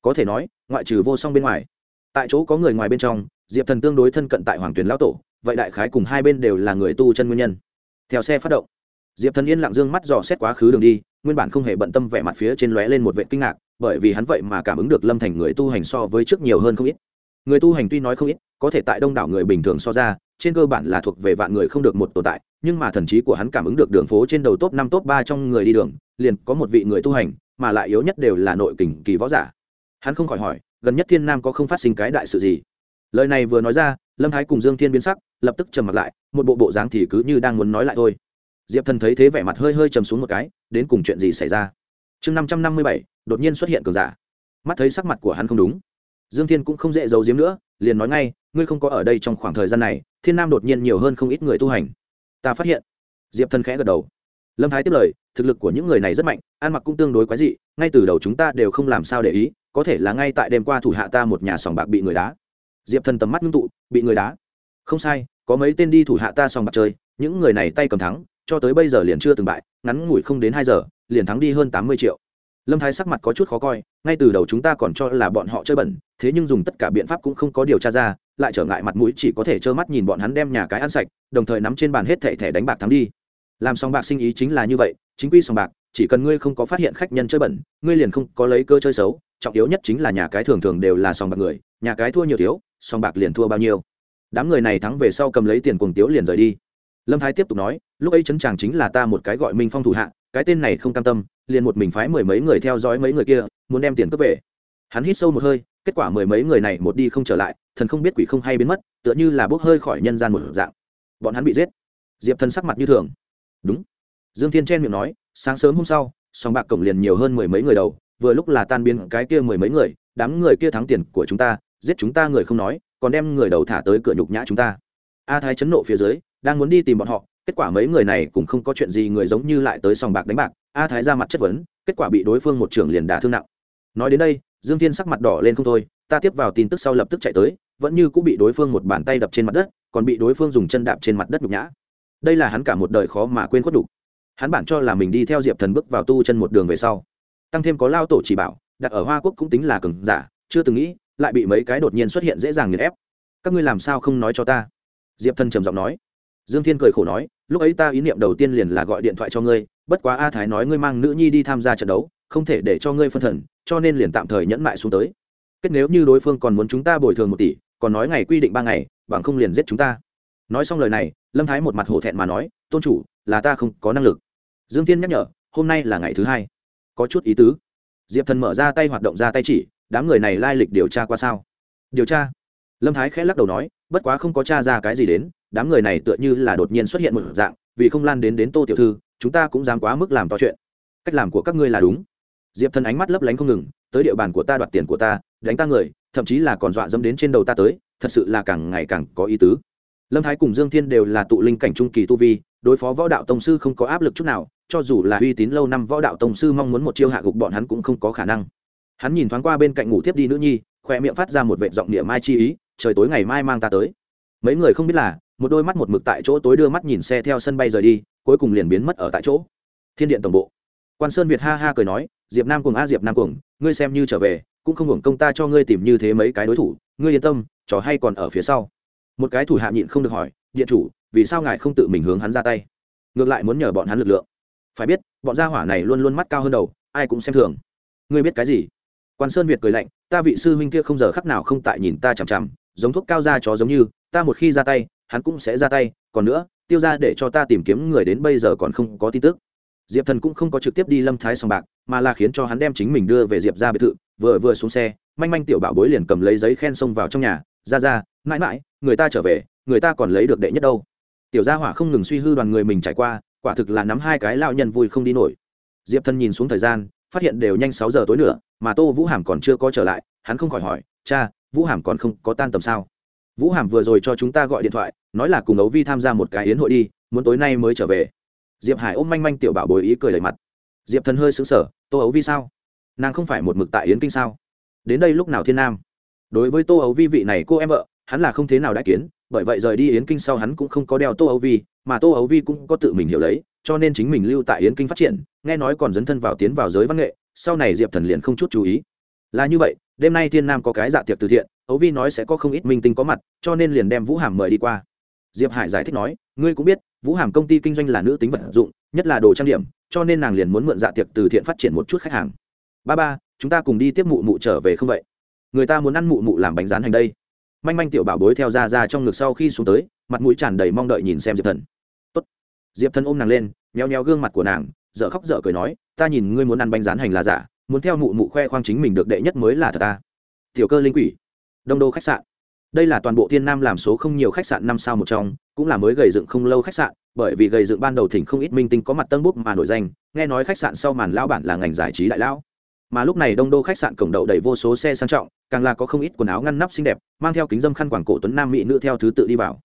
Speaker 1: Có thể nói, ngoại trừ vô song bên ngoài, tại chỗ có người ngoài bên trong, diệp thần tương đối thân cận tại hoàng tuyền lao tổ, vậy đại khái cùng hai bên đều là người tu chân nguyên nhân. Theo xe phát động, diệp thần yên lặng dương mắt dò xét quá khứ đường đi, nguyên bản không hề bận tâm vẻ mặt phía trên lóe lên một vệ kinh ngạc, bởi vì hắn vậy mà cảm ứng được lâm thành người tu hành so với trước nhiều hơn không ít. Người tu hành tuy nói không ít, có thể tại đông đảo người bình thường so ra, trên cơ bản là thuộc về vạn người không được một tồn tại nhưng mà thần trí của hắn cảm ứng được đường phố trên đầu top năm, top ba trong người đi đường, liền có một vị người tu hành, mà lại yếu nhất đều là nội kình kỳ võ giả. Hắn không khỏi hỏi, gần nhất thiên nam có không phát sinh cái đại sự gì? Lời này vừa nói ra, lâm thái cùng dương thiên biến sắc, lập tức trầm mặt lại, một bộ bộ dáng thì cứ như đang muốn nói lại thôi. Diệp thần thấy thế vẻ mặt hơi hơi trầm xuống một cái, đến cùng chuyện gì xảy ra? Chương năm trăm năm mươi bảy, đột nhiên xuất hiện cường giả. Mắt thấy sắc mặt của hắn không đúng. Dương thiên cũng không dễ giấu giếm nữa, liền nói ngay, ngươi không có ở đây trong khoảng thời gian này, thiên nam đột nhiên nhiều hơn không ít người tu hành ta phát hiện. Diệp thần khẽ gật đầu. Lâm thái tiếp lời, thực lực của những người này rất mạnh, ăn mặc cũng tương đối quái dị, ngay từ đầu chúng ta đều không làm sao để ý, có thể là ngay tại đêm qua thủ hạ ta một nhà sòng bạc bị người đá. Diệp thần tầm mắt ngưng tụ, bị người đá. Không sai, có mấy tên đi thủ hạ ta sòng bạc chơi, những người này tay cầm thắng, cho tới bây giờ liền chưa từng bại, ngắn ngủi không đến hai giờ, liền thắng đi hơn tám mươi triệu. Lâm thái sắc mặt có chút khó coi, ngay từ đầu chúng ta còn cho là bọn họ chơi bẩn, thế nhưng dùng tất cả biện pháp cũng không có điều tra ra lại trở ngại mặt mũi chỉ có thể trơ mắt nhìn bọn hắn đem nhà cái ăn sạch, đồng thời nắm trên bàn hết thẻ thẻ đánh bạc thắng đi. Làm sòng bạc sinh ý chính là như vậy, chính quy sòng bạc, chỉ cần ngươi không có phát hiện khách nhân chơi bẩn, ngươi liền không có lấy cơ chơi xấu, trọng yếu nhất chính là nhà cái thường thường đều là sòng bạc người, nhà cái thua nhiều thiếu, sòng bạc liền thua bao nhiêu. Đám người này thắng về sau cầm lấy tiền cuồng tiếu liền rời đi. Lâm thái tiếp tục nói, lúc ấy chấn chàng chính là ta một cái gọi minh phong thủ hạ, cái tên này không cam tâm, liền một mình phái mười mấy người theo dõi mấy người kia, muốn đem tiền cướp về. Hắn hít sâu một hơi kết quả mười mấy người này một đi không trở lại, thần không biết quỷ không hay biến mất, tựa như là bốc hơi khỏi nhân gian một dạng. Bọn hắn bị giết. Diệp thần sắc mặt như thường. Đúng. Dương thiên chen miệng nói, sáng sớm hôm sau sòng bạc cổng liền nhiều hơn mười mấy người đầu, vừa lúc là tan biến cái kia mười mấy người, đám người kia thắng tiền của chúng ta, giết chúng ta người không nói, còn đem người đầu thả tới cửa nhục nhã chúng ta. A thái chấn nộ phía dưới, đang muốn đi tìm bọn họ, kết quả mấy người này cũng không có chuyện gì người giống như lại tới sòng bạc đánh bạc. A thái ra mặt chất vấn, kết quả bị đối phương một trưởng liền đả thương nặng. Nói đến đây dương thiên sắc mặt đỏ lên không thôi, ta tiếp vào tin tức sau lập tức chạy tới, vẫn như cũng bị đối phương một bàn tay đập trên mặt đất, còn bị đối phương dùng chân đạp trên mặt đất nhục nhã. Đây là hắn cả một đời khó mà quên khuất đủ hắn bản cho là mình đi theo diệp thần bước vào tu chân một đường về sau. Tăng thêm có lao tổ chỉ bảo, đặt ở hoa quốc cũng tính là cường giả, chưa từng nghĩ, lại bị mấy cái đột nhiên xuất hiện dễ dàng nghiền ép. Các ngươi làm sao không nói cho ta? Diệp thần trầm giọng nói. Dương thiên cười khổ nói, lúc ấy ta ý niệm đầu tiên liền là gọi điện thoại cho ngươi, bất quá a thái nói ngươi mang nữ nhi đi tham gia trận đấu không thể để cho ngươi phân thần, cho nên liền tạm thời nhẫn mại xuống tới. Kết nếu như đối phương còn muốn chúng ta bồi thường một tỷ, còn nói ngày quy định ba ngày, bằng không liền giết chúng ta. Nói xong lời này, lâm thái một mặt hổ thẹn mà nói, tôn chủ, là ta không có năng lực. Dương tiên nhắc nhở, hôm nay là ngày thứ hai. Có chút ý tứ. Diệp thần mở ra tay hoạt động ra tay chỉ, đám người này lai lịch điều tra qua sao? Điều tra? Lâm thái khẽ lắc đầu nói, bất quá không có tra ra cái gì đến, đám người này tựa như là đột nhiên xuất hiện một dạng, vì không lan đến đến tô tiểu thư, chúng ta cũng dám quá mức làm to chuyện. Cách làm của các ngươi là đúng diệp thần ánh mắt lấp lánh không ngừng, tới địa bàn của ta đoạt tiền của ta, đánh ta người, thậm chí là còn dọa dẫm đến trên đầu ta tới, thật sự là càng ngày càng có ý tứ. Lâm thái cùng dương thiên đều là tụ linh cảnh trung kỳ tu vi, đối phó võ đạo tông sư không có áp lực chút nào, cho dù là uy tín lâu năm võ đạo tông sư mong muốn một chiêu hạ gục bọn hắn cũng không có khả năng. Hắn nhìn thoáng qua bên cạnh ngủ tiếp đi nữ nhi khoe miệng phát ra một vệ giọng địa mai chi ý, trời tối ngày mai mang ta tới. Mấy người không biết là, một đôi mắt một mực tại chỗ tối đưa mắt nhìn xe theo sân bay rời đi, cuối cùng liền biến mất ở tại chỗ. Thiên điện tổng bộ. Quan sơn việt ha ha cười nói diệp nam cùng a, diệp nam cùng ngươi xem như trở về, cũng không hưởng công ta cho ngươi tìm như thế mấy cái đối thủ, ngươi yên tâm, trò hay còn ở phía sau. Một cái thủ hạ nhịn không được hỏi, điện chủ, vì sao ngài không tự mình hướng hắn ra tay? Ngược lại muốn nhờ bọn hắn lực lượng. Phải biết, bọn gia hỏa này luôn luôn mắt cao hơn đầu, ai cũng xem thường. Ngươi biết cái gì? Quan sơn việt cười lạnh, ta vị sư huynh kia không giờ khắc nào không tại nhìn ta chằm chằm, giống thuốc cao da chó giống như, ta một khi ra tay, hắn cũng sẽ ra tay, còn nữa, tiêu ra để cho ta tìm kiếm người đến bây giờ còn không có tin tức diệp thần cũng không có trực tiếp đi lâm thái sòng bạc, mà là khiến cho hắn đem chính mình đưa về diệp ra biệt thự, vừa vừa xuống xe, manh manh tiểu bảo bối liền cầm lấy giấy khen xông vào trong nhà, ra ra, mãi mãi, người ta trở về, người ta còn lấy được đệ nhất đâu. Tiểu gia hỏa không ngừng suy hư đoàn người mình trải qua, quả thực là nắm hai cái lao nhân vui không đi nổi. Diệp thần nhìn xuống thời gian, phát hiện đều nhanh sáu giờ tối nữa, mà tô vũ hàm còn chưa có trở lại, hắn không khỏi hỏi, cha, vũ hàm còn không có tan tầm sao? Vũ hàm vừa rồi cho chúng ta gọi điện thoại, nói là cùng ấu vi tham gia một cái yến hội đi, muốn tối nay mới trở về diệp hải ôm manh manh tiểu bảo bồi ý cười đầy mặt. Diệp thần hơi xứng sở tô ấu vi sao? Nàng không phải một mực tại yến kinh sao? Đến đây lúc nào thiên nam? Đối với tô ấu vi vị này cô em vợ, hắn là không thế nào đã kiến, bởi vậy rời đi yến kinh sau hắn cũng không có đeo tô ấu vi, mà tô ấu vi cũng có tự mình hiểu lấy, cho nên chính mình lưu tại yến kinh phát triển, nghe nói còn dấn thân vào tiến vào giới văn nghệ, sau này diệp thần liền không chút chú ý. Là như vậy, đêm nay thiên nam có cái dạ tiệc từ thiện, ấu vi nói sẽ có không ít minh tinh có mặt, cho nên liền đem vũ hàm mời đi qua diệp hải giải thích nói, ngươi cũng biết, vũ hàm công ty kinh doanh là nữ tính vật dụng, nhất là đồ trang điểm, cho nên nàng liền muốn mượn dạ tiệc từ thiện phát triển một chút khách hàng. Ba ba, chúng ta cùng đi tiếp mụ mụ trở về không vậy? Người ta muốn ăn mụ mụ làm bánh rán hành đây. Manh manh tiểu bảo bối theo ra ra trong ngực sau khi xuống tới, mặt mũi tràn đầy mong đợi nhìn xem diệp thần. Tốt. diệp thần ôm nàng lên nheo nheo gương mặt của nàng, dở khóc dở cười nói, ta nhìn ngươi muốn ăn bánh rán hành là giả, muốn theo mụ mụ khoe khoang chính mình được đệ nhất mới là thật ta. Tiểu cơ linh quỷ. Đông đô khách sạn đây là toàn bộ thiên nam làm số không nhiều khách sạn năm sao một trong, cũng là mới gầy dựng không lâu khách sạn, bởi vì gầy dựng ban đầu thỉnh không ít minh tinh có mặt tân bút mà nổi danh, nghe nói khách sạn sau màn lão bản là ngành giải trí đại lão. Mà lúc này đông đô khách sạn cổng đậu đầy vô số xe sang trọng, càng là có không ít quần áo ngăn nắp xinh đẹp, mang theo kính dâm khăn quảng cổ tuấn nam mỹ nữ theo thứ tự đi vào.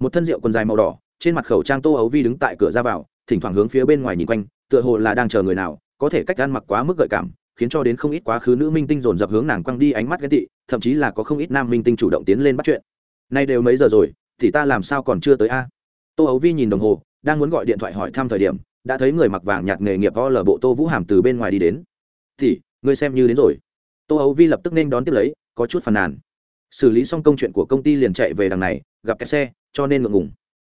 Speaker 1: Một thân rượu quần dài màu đỏ, trên mặt khẩu trang tô ấu vi đứng tại cửa ra vào, thỉnh thoảng hướng phía bên ngoài nhìn quanh, tựa hồ là đang chờ người nào, có thể cách ăn mặc quá mức gợi cảm khiến cho đến không ít quá khứ nữ minh tinh dồn dập hướng nàng quăng đi ánh mắt ghét tị, thậm chí là có không ít nam minh tinh chủ động tiến lên bắt chuyện. Nay đều mấy giờ rồi, thì ta làm sao còn chưa tới a? Tô ấu vi nhìn đồng hồ, đang muốn gọi điện thoại hỏi thăm thời điểm, đã thấy người mặc vàng nhạt nghề nghiệp o lờ bộ tô vũ hàm từ bên ngoài đi đến. Thì, ngươi xem như đến rồi. Tô ấu vi lập tức nên đón tiếp lấy, có chút phàn nàn. Xử lý xong công chuyện của công ty liền chạy về đằng này, gặp cái xe, cho nên ngượng ngùng.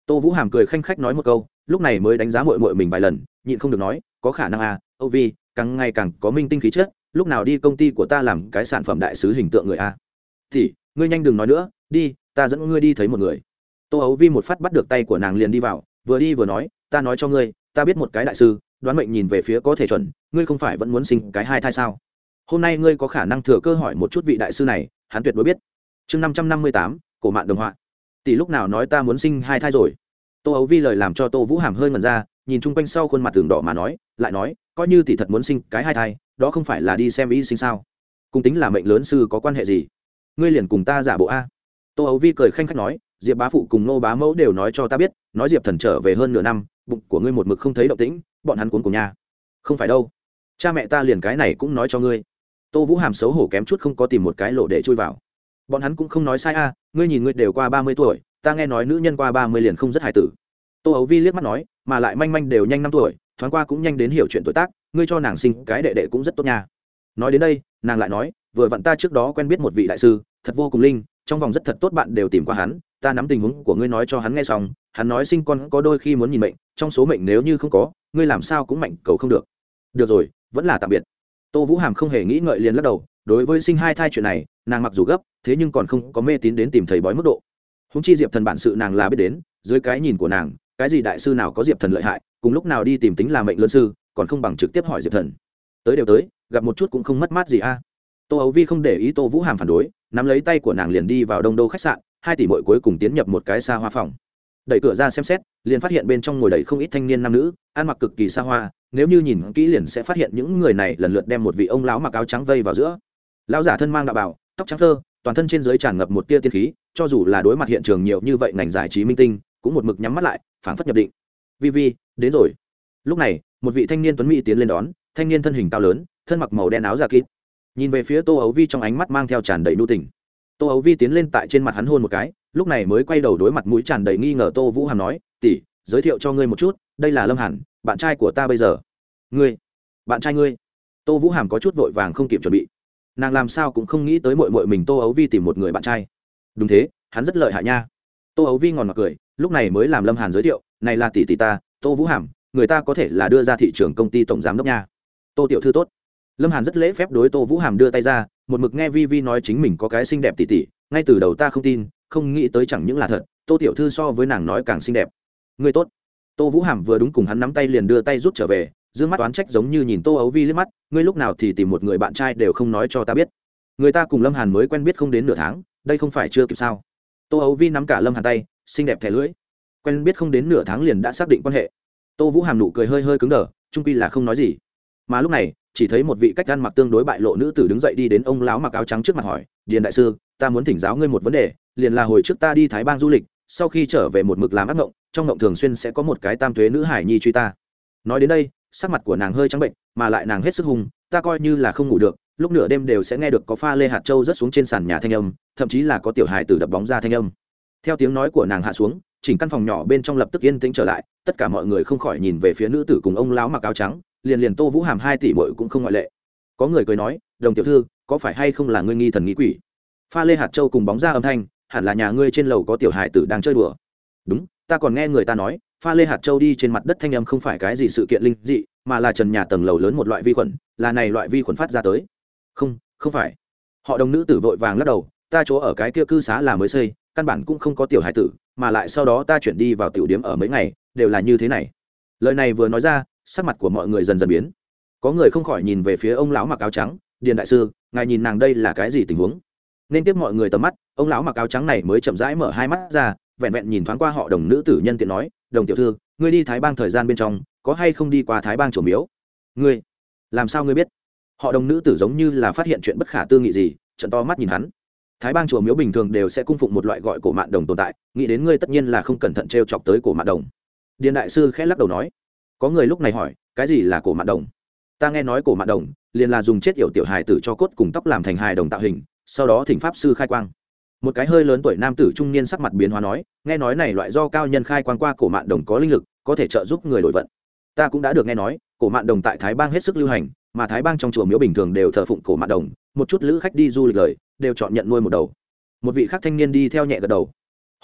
Speaker 1: Tô vũ hàm cười khanh khách nói một câu, lúc này mới đánh giá mội mội mình vài lần, nhịn không được nói, có khả năng à âu vi, càng ngày càng có minh tinh khí chất, lúc nào đi công ty của ta làm cái sản phẩm đại sứ hình tượng người a. Thì, ngươi nhanh đừng nói nữa, đi, ta dẫn ngươi đi thấy một người. Tô ấu vi một phát bắt được tay của nàng liền đi vào, vừa đi vừa nói, ta nói cho ngươi, ta biết một cái đại sư, đoán mệnh nhìn về phía có thể chuẩn, ngươi không phải vẫn muốn sinh cái hai thai sao? Hôm nay ngươi có khả năng thừa cơ hỏi một chút vị đại sư này, hắn tuyệt đối biết. Chương năm trăm năm mươi tám, cổ mạng đồng họa. Tỷ lúc nào nói ta muốn sinh hai thai rồi? Tô ấu vi lời làm cho tô vũ hàm hơi ngần ra nhìn chung quanh sau khuôn mặt tường đỏ mà nói, lại nói, coi như tỷ thật muốn sinh cái hai thai, đó không phải là đi xem y sinh sao? Cùng tính là mệnh lớn sư có quan hệ gì? Ngươi liền cùng ta giả bộ a. Tô ấu vi cười khanh khách nói, diệp bá phụ cùng nô bá mẫu đều nói cho ta biết, nói diệp thần trở về hơn nửa năm, bụng của ngươi một mực không thấy động tĩnh, bọn hắn cuốn cùng nhà. Không phải đâu. Cha mẹ ta liền cái này cũng nói cho ngươi. Tô vũ hàm xấu hổ kém chút không có tìm một cái lộ để chui vào. Bọn hắn cũng không nói sai a, ngươi nhìn ngươi đều qua ba mươi tuổi, ta nghe nói nữ nhân qua ba mươi liền không rất hài tử. Tô ấu vi liếc mắt nói mà lại manh manh đều nhanh năm tuổi, thoáng qua cũng nhanh đến hiểu chuyện tuổi tác, ngươi cho nàng sinh cái đệ đệ cũng rất tốt nha. Nói đến đây, nàng lại nói, vừa vặn ta trước đó quen biết một vị đại sư, thật vô cùng linh, trong vòng rất thật tốt bạn đều tìm qua hắn, ta nắm tình huống của ngươi nói cho hắn nghe xong, hắn nói sinh con có đôi khi muốn nhìn mệnh, trong số mệnh nếu như không có, ngươi làm sao cũng mạnh, cầu không được. Được rồi, vẫn là tạm biệt. Tô vũ hàm không hề nghĩ ngợi liền lắc đầu, đối với sinh hai thai chuyện này, nàng mặc dù gấp, thế nhưng còn không có mê tín đến tìm thầy bói mức độ. Húng chi diệp thần bản sự nàng là biết đến, dưới cái nhìn của nàng cái gì đại sư nào có diệp thần lợi hại, cùng lúc nào đi tìm tính là mệnh lớn sư, còn không bằng trực tiếp hỏi diệp thần. Tới đều tới, gặp một chút cũng không mất mát gì a. Tô ấu vi không để ý tô vũ hàm phản đối, nắm lấy tay của nàng liền đi vào đông đô khách sạn, hai tỷ mội cuối cùng tiến nhập một cái xa hoa phòng. Đẩy cửa ra xem xét, liền phát hiện bên trong ngồi đầy không ít thanh niên nam nữ, ăn mặc cực kỳ xa hoa, nếu như nhìn kỹ liền sẽ phát hiện những người này lần lượt đem một vị ông lão mặc áo trắng vây vào giữa. Lão giả thân mang đạo bảo tóc trắng thơ toàn thân trên dưới tràn ngập một tia tiên khí, cho dù là đối mặt hiện trường nhiều như vậy ngành giải trí minh tinh cũng một mực nhắm mắt lại, phảng phất nhập định. Vi vi, đến rồi. Lúc này, một vị thanh niên tuấn mỹ tiến lên đón, thanh niên thân hình cao lớn, thân mặc màu đen áo giả kín nhìn về phía tô ấu vi trong ánh mắt mang theo tràn đầy nu tình. Tô ấu vi tiến lên tại trên mặt hắn hôn một cái, lúc này mới quay đầu đối mặt mũi tràn đầy nghi ngờ tô vũ hàm nói, tỷ, giới thiệu cho ngươi một chút, đây là lâm hàn, bạn trai của ta bây giờ. Ngươi? Bạn trai ngươi? Tô vũ hàm có chút vội vàng không kịp chuẩn bị. Nàng làm sao cũng không nghĩ tới mội mội mình tô ấu vi tìm một người bạn trai. Đúng thế, hắn rất lợi hại nha. Tô ấu vi ngòn mặc cười lúc này mới làm lâm hàn giới thiệu, này là tỷ tỷ ta, tô vũ hàm, người ta có thể là đưa ra thị trường công ty tổng giám đốc nha. Tô tiểu thư tốt. Lâm hàn rất lễ phép đối tô vũ hàm đưa tay ra, một mực nghe vi vi nói chính mình có cái xinh đẹp tỷ tỷ, ngay từ đầu ta không tin, không nghĩ tới chẳng những là thật, tô tiểu thư so với nàng nói càng xinh đẹp. Người tốt. Tô vũ hàm vừa đúng cùng hắn nắm tay liền đưa tay rút trở về d ư ơ n g mắt oán trách giống như nhìn tô ấu vi liếc mắt, ngươi lúc nào thì tìm một người bạn trai đều không nói cho ta biết. Người ta cùng lâm hàn mới quen biết không đến nửa tháng, đây không phải chưa kịp sao? Tô ấu vi nắm cả lâm hàn tay xinh đẹp thẻ lưỡi. Quen biết không đến nửa tháng liền đã xác định quan hệ. Tô vũ hàm nụ cười hơi hơi cứng đờ trung pi là không nói gì. Mà lúc này, chỉ thấy một vị cách ăn mặc tương đối bại lộ nữ tử đứng dậy đi đến ông lão mặc áo trắng trước mặt hỏi, điền đại sư, ta muốn thỉnh giáo ngươi một vấn đề, liền là hồi trước ta đi thái bang du lịch, sau khi trở về một mực làm ác mộng trong mộng thường xuyên sẽ có một cái tam thuế nữ hải nhi truy ta. Nói đến đây, sắc mặt của nàng hơi trắng bệnh, mà lại nàng hết sức hùng ta coi như là không ngủ được, lúc nửa đêm đều sẽ nghe được có pha lê hạt châu rớt xuống trên sàn nhà thanh âm, thậm chí là có tiểu hài tử đập bóng ra thanh âm theo tiếng nói của nàng hạ xuống, chỉnh căn phòng nhỏ bên trong lập tức yên tĩnh trở lại, tất cả mọi người không khỏi nhìn về phía nữ tử cùng ông lão mặc áo trắng, liền liền tô vũ hàm hai tỷ bội cũng không ngoại lệ. Có người cười nói, đồng tiểu thư, có phải hay không là ngươi nghi thần nghĩ quỷ? Pha lê hạt châu cùng bóng ra âm thanh, hẳn là nhà ngươi trên lầu có tiểu hải tử đang chơi đùa. Đúng, ta còn nghe người ta nói, pha lê hạt châu đi trên mặt đất thanh âm không phải cái gì sự kiện linh dị, mà là trần nhà tầng lầu lớn một loại vi khuẩn, là này loại vi khuẩn phát ra tới. Không không phải. Họ đồng nữ tử vội vàng lắc đầu, ta chỗ ở cái kia cư xá là mới xây căn bản cũng không có tiểu hải tử, mà lại sau đó ta chuyển đi vào tiểu điếm ở mấy ngày, đều là như thế này. Lời này vừa nói ra, sắc mặt của mọi người dần dần biến. Có người không khỏi nhìn về phía ông lão mặc áo trắng, điền đại sư, ngài nhìn nàng đây là cái gì tình huống? Nên tiếp mọi người tầm mắt, ông lão mặc áo trắng này mới chậm rãi mở hai mắt ra, vẹn vẹn nhìn thoáng qua họ đồng nữ tử nhân tiện nói, đồng tiểu thư, ngươi đi thái bang thời gian bên trong, có hay không đi qua thái bang chủ miếu? Ngươi? Làm sao ngươi biết? Họ đồng nữ tử giống như là phát hiện chuyện bất khả tư nghị gì, trận to mắt nhìn hắn thái bang chùa miếu bình thường đều sẽ cung phụng một loại gọi cổ mạn đồng tồn tại, nghĩ đến ngươi tất nhiên là không cẩn thận t r e o chọc tới cổ mạn đồng. Điền đại sư khẽ lắc đầu nói, có người lúc này hỏi, cái gì là cổ mạn đồng? Ta nghe nói cổ mạn đồng liền là dùng chết yểu tiểu hài tử cho cốt cùng tóc làm thành hài đồng tạo hình, sau đó thỉnh pháp sư khai quang. Một cái hơi lớn tuổi nam tử trung niên sắc mặt biến hóa nói, nghe nói này loại do cao nhân khai quang qua cổ mạn đồng có linh lực, có thể trợ giúp người đổi vận. Ta cũng đã được nghe nói, cổ mạn đồng tại thái bang hết sức lưu hành mà thái bang trong chùa miếu bình thường đều thờ phụng cổ mạn đồng, một chút lữ khách đi du lịch lời, đều chọn nhận nuôi một đầu. Một vị khác thanh niên đi theo nhẹ gật đầu.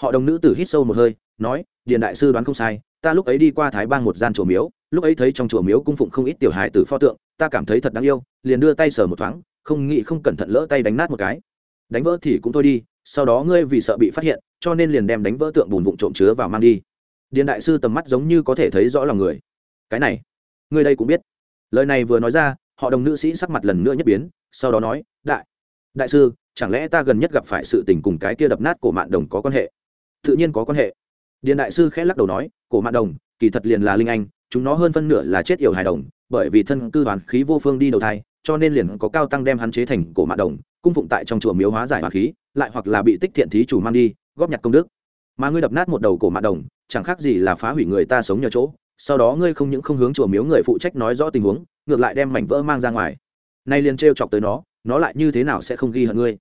Speaker 1: Họ đồng nữ tử hít sâu một hơi, nói, điền đại sư đoán không sai, ta lúc ấy đi qua thái bang một gian chùa miếu, lúc ấy thấy trong chùa miếu cung phụng không ít tiểu hài tử pho tượng, ta cảm thấy thật đáng yêu, liền đưa tay sờ một thoáng, không nghĩ không cẩn thận lỡ tay đánh nát một cái. Đánh vỡ thì cũng thôi đi, sau đó ngươi vì sợ bị phát hiện, cho nên liền đem đánh vỡ tượng bùn vụn trộm chứa vào mang đi. Điền đại sư tầm mắt giống như có thể thấy rõ lòng người. Cái này, ngươi đây cũng biết lời này vừa nói ra, họ đồng nữ sĩ sắc mặt lần nữa nhất biến, sau đó nói, đại đại sư, chẳng lẽ ta gần nhất gặp phải sự tình cùng cái kia đập nát cổ mạng đồng có quan hệ? Tự nhiên có quan hệ. Điền đại sư khẽ lắc đầu nói, cổ mạng đồng, kỳ thật liền là linh anh, chúng nó hơn phân nửa là chết yểu hài đồng, bởi vì thân cư hoàn khí vô phương đi đầu thai, cho nên liền có cao tăng đem hắn chế thành cổ mạng đồng, cung phụng tại trong chùa miếu hóa giải hỏa khí, lại hoặc là bị tích thiện thí chủ mang đi, góp nhặt công đức. Mà ngươi đập nát một đầu cổ mạng đồng, chẳng khác gì là phá hủy người ta sống nhờ chỗ sau đó ngươi không những không hướng chùa miếu người phụ trách nói rõ tình huống, ngược lại đem mảnh vỡ mang ra ngoài. Nay liền trêu chọc tới nó nó lại như thế nào sẽ không ghi hận ngươi?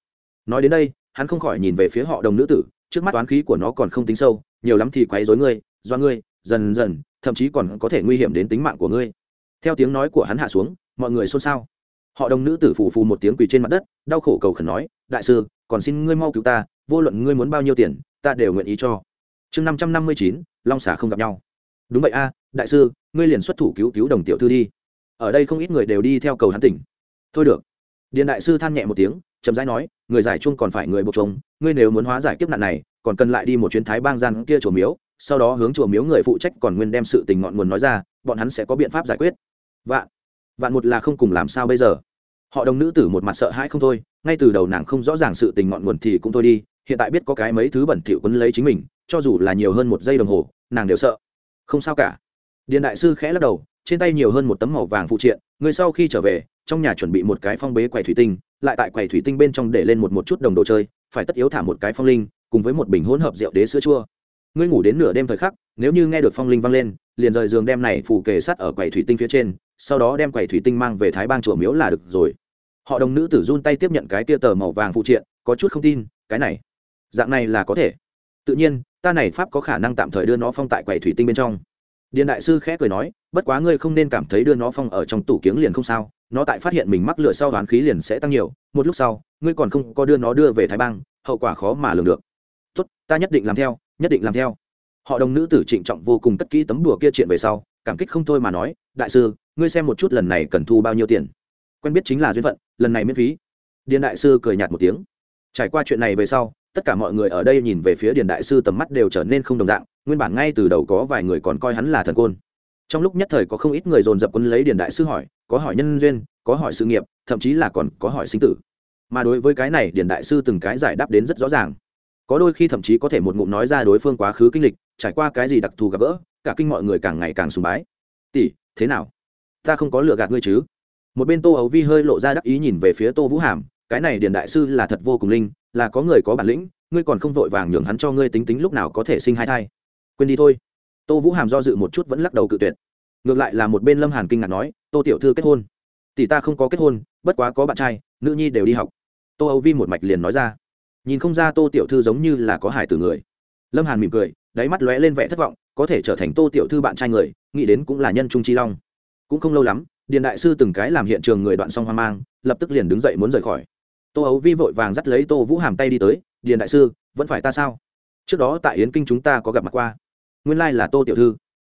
Speaker 1: Nói đến đây, hắn không khỏi nhìn về phía họ đồng nữ tử, trước mắt oán khí của nó còn không tính sâu, nhiều lắm thì quấy rối ngươi, do ngươi, dần dần, thậm chí còn có thể nguy hiểm đến tính mạng của ngươi. Theo tiếng nói của hắn hạ xuống, mọi người xôn xao. Họ đồng nữ tử phù phù một tiếng quỳ trên mặt đất, đau khổ cầu khẩn nói, đại sư, còn xin ngươi mau cứu ta, vô luận ngươi muốn bao nhiêu tiền, ta đều nguyện ý cho. Chương năm trăm năm mươi chín, long xả không gặp nhau. Đúng vậy a đại sư, ngươi liền xuất thủ cứu cứu đồng tiểu thư đi. Ở đây không ít người đều đi theo cầu hắn tỉnh. Thôi được. Điện đại sư than nhẹ một tiếng, chậm rãi nói, người giải chung còn phải người buộc chung ngươi nếu muốn hóa giải kiếp nạn này, còn cần lại đi một chuyến thái bang gian kia chùa miếu, sau đó hướng chùa miếu người phụ trách còn nguyên đem sự tình ngọn nguồn nói ra, bọn hắn sẽ có biện pháp giải quyết. Vạn vạn một là không cùng làm sao bây giờ. Họ đồng nữ tử một mặt sợ hãi không thôi, ngay từ đầu nàng không rõ ràng sự tình ngọn nguồn thì cũng thôi đi, hiện tại biết có cái mấy thứ bẩn thỉu quấn lấy chính mình, cho dù là nhiều hơn một giây đồng hồ, nàng đều sợ. Không sao cả điện đại sư khẽ lắc đầu, trên tay nhiều hơn một tấm màu vàng phụ triện, người sau khi trở về, trong nhà chuẩn bị một cái phong bế quầy thủy tinh, lại tại quầy thủy tinh bên trong để lên một một chút đồng đồ chơi, phải tất yếu thả một cái phong linh, cùng với một bình hỗn hợp rượu đế sữa chua. Ngươi ngủ đến nửa đêm thời khắc, nếu như nghe được phong linh vang lên, liền rời giường đem này phủ kề sắt ở quầy thủy tinh phía trên, sau đó đem quầy thủy tinh mang về thái bang chùa miếu là được rồi. Họ đồng nữ tử run tay tiếp nhận cái tia tờ màu vàng phụ triện, có chút không tin, cái này, dạng này là có thể. Tự nhiên, ta này pháp có khả năng tạm thời đưa nó phong tại quầy thủy tinh bên trong điện đại sư khẽ cười nói, bất quá ngươi không nên cảm thấy đưa nó phong ở trong tủ kiếng liền không sao, nó tại phát hiện mình mắc lửa sau đoán khí liền sẽ tăng nhiều, một lúc sau, ngươi còn không có đưa nó đưa về thái bang, hậu quả khó mà lường được. Tốt, ta nhất định làm theo, nhất định làm theo. Họ đồng nữ tử trịnh trọng vô cùng cất kỹ tấm đùa kia chuyện về sau, cảm kích không thôi mà nói, đại sư, ngươi xem một chút lần này cần thu bao nhiêu tiền. Quen biết chính là duyên phận, lần này miễn phí. Điện đại sư cười nhạt một tiếng. Trải qua chuyện này về sau, tất cả mọi người ở đây nhìn về phía Điền đại sư tầm mắt đều trở nên không đồng dạng nguyên bản ngay từ đầu có vài người còn coi hắn là thần côn. Trong lúc nhất thời có không ít người dồn dập quân lấy Điền đại sư hỏi, có hỏi nhân duyên, có hỏi sự nghiệp, thậm chí là còn có hỏi sinh tử. Mà đối với cái này, Điền đại sư từng cái giải đáp đến rất rõ ràng. Có đôi khi thậm chí có thể một ngụm nói ra đối phương quá khứ kinh lịch, trải qua cái gì đặc thù gặp gỡ, cả kinh mọi người càng ngày càng sùng bái. Tỷ, thế nào? Ta không có lựa gạt ngươi chứ? Một bên tô ấu vi hơi lộ ra đắc ý nhìn về phía tô vũ hàm, cái này điền đại sư là thật vô cùng linh, là có người có bản lĩnh, ngươi còn không vội vàng nhường hắn cho ngươi tính tính lúc nào có thể sinh hai thai quên đi thôi. Tô vũ hàm do dự một chút vẫn lắc đầu cự tuyệt. Ngược lại là một bên lâm hàn kinh ngạc nói, tô tiểu thư kết hôn. Tỷ ta không có kết hôn, bất quá có bạn trai, nữ nhi đều đi học. Tô âu vi một mạch liền nói ra. Nhìn không ra tô tiểu thư giống như là có hải từ người. Lâm hàn mỉm cười, đáy mắt lóe lên vẻ thất vọng, có thể trở thành tô tiểu thư bạn trai người, nghĩ đến cũng là nhân trung chi long. Cũng không lâu lắm, điền đại sư từng cái làm hiện trường người đoạn xong hoang mang, lập tức liền đứng dậy muốn rời khỏi. Tô ấu vi vội vàng dắt lấy tô vũ hàm tay đi tới, điền đại sư, vẫn phải ta sao? Trước đó tại yến kinh chúng ta có gặp mặt qua nguyên lai là tô tiểu thư.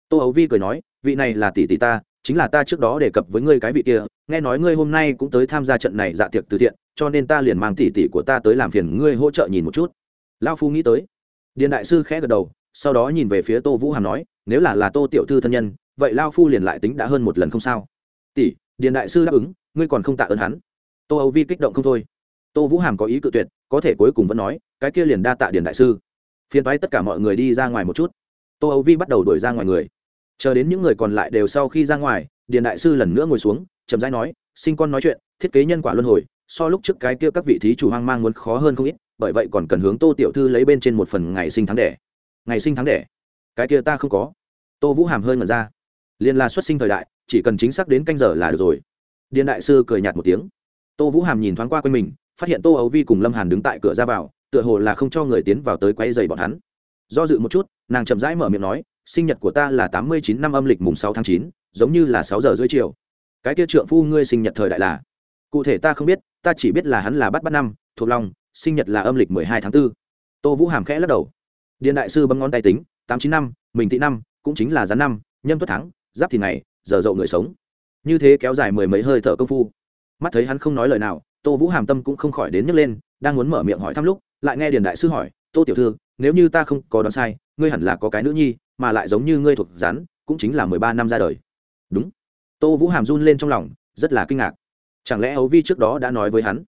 Speaker 1: Tô ấu vi cười nói, vị này là tỷ tỷ ta, chính là ta trước đó đề cập với ngươi cái vị kia, nghe nói ngươi hôm nay cũng tới tham gia trận này dạ tiệc từ thiện, cho nên ta liền mang tỷ tỷ của ta tới làm phiền ngươi hỗ trợ nhìn một chút. Lao phu nghĩ tới. Điền đại sư khẽ gật đầu, sau đó nhìn về phía tô vũ hàm nói, nếu là là tô tiểu thư thân nhân, vậy lao phu liền lại tính đã hơn một lần không sao. Tỷ, điền đại sư đáp ứng, ngươi còn không tạ ơn hắn. Tô âu vi kích động không thôi. Tô vũ hàm có ý cự tuyệt, có thể cuối cùng vẫn nói, cái kia liền đa tạ điền đại sư. Phiền thoái tất cả mọi người đi ra ngoài một chút tô âu vi bắt đầu đuổi ra ngoài người. Chờ đến những người còn lại đều sau khi ra ngoài, điền đại sư lần nữa ngồi xuống, chậm rãi nói sinh con nói chuyện, thiết kế nhân quả luân hồi, so lúc trước cái kia các vị thí chủ hoang mang muốn khó hơn không ít, bởi vậy còn cần hướng tô tiểu thư lấy bên trên một phần ngày sinh tháng đẻ. Ngày sinh tháng đẻ? Cái kia ta không có. Tô vũ hàm hơi ngẩn ra. Liên là xuất sinh thời đại, chỉ cần chính xác đến canh giờ là được rồi. Điền đại sư cười nhạt một tiếng. Tô vũ hàm nhìn thoáng qua quanh mình, phát hiện tô ấu vi cùng lâm hàn đứng tại cửa ra vào, tựa hồ là không cho người tiến vào tới quay dày bọn hắn do dự một chút, nàng chậm rãi mở miệng nói, sinh nhật của ta là tám mươi chín năm âm lịch mùng sáu tháng chín, giống như là sáu giờ rưỡi chiều. Cái kia trượng phu ngươi sinh nhật thời đại là. Cụ thể ta không biết, ta chỉ biết là hắn là bắt bắt năm, thuộc lòng, sinh nhật là âm lịch mười hai tháng 4. tô vũ hàm khẽ lắc đầu. Điện đại sư bấm ngón tay tính, tám chín năm, mình thị năm, cũng chính là gián năm, nhâm tuất tháng giáp thì ngày, giờ dậu người sống. Như thế kéo dài mười mấy hơi thở công phu. Mắt thấy hắn không nói lời nào, tô vũ hàm tâm cũng không khỏi đến nhấc lên, đang muốn mở miệng hỏi thăm lúc, lại nghe điền đại sư hỏi tô tiểu thư, nếu như ta không có đoán sai, ngươi hẳn là có cái nữ nhi, mà lại giống như ngươi thuộc rắn cũng chính là mười ba năm ra đời. Đúng. Tô vũ hàm run lên trong lòng, rất là kinh ngạc. Chẳng lẽ ấu vi trước đó đã nói với hắn?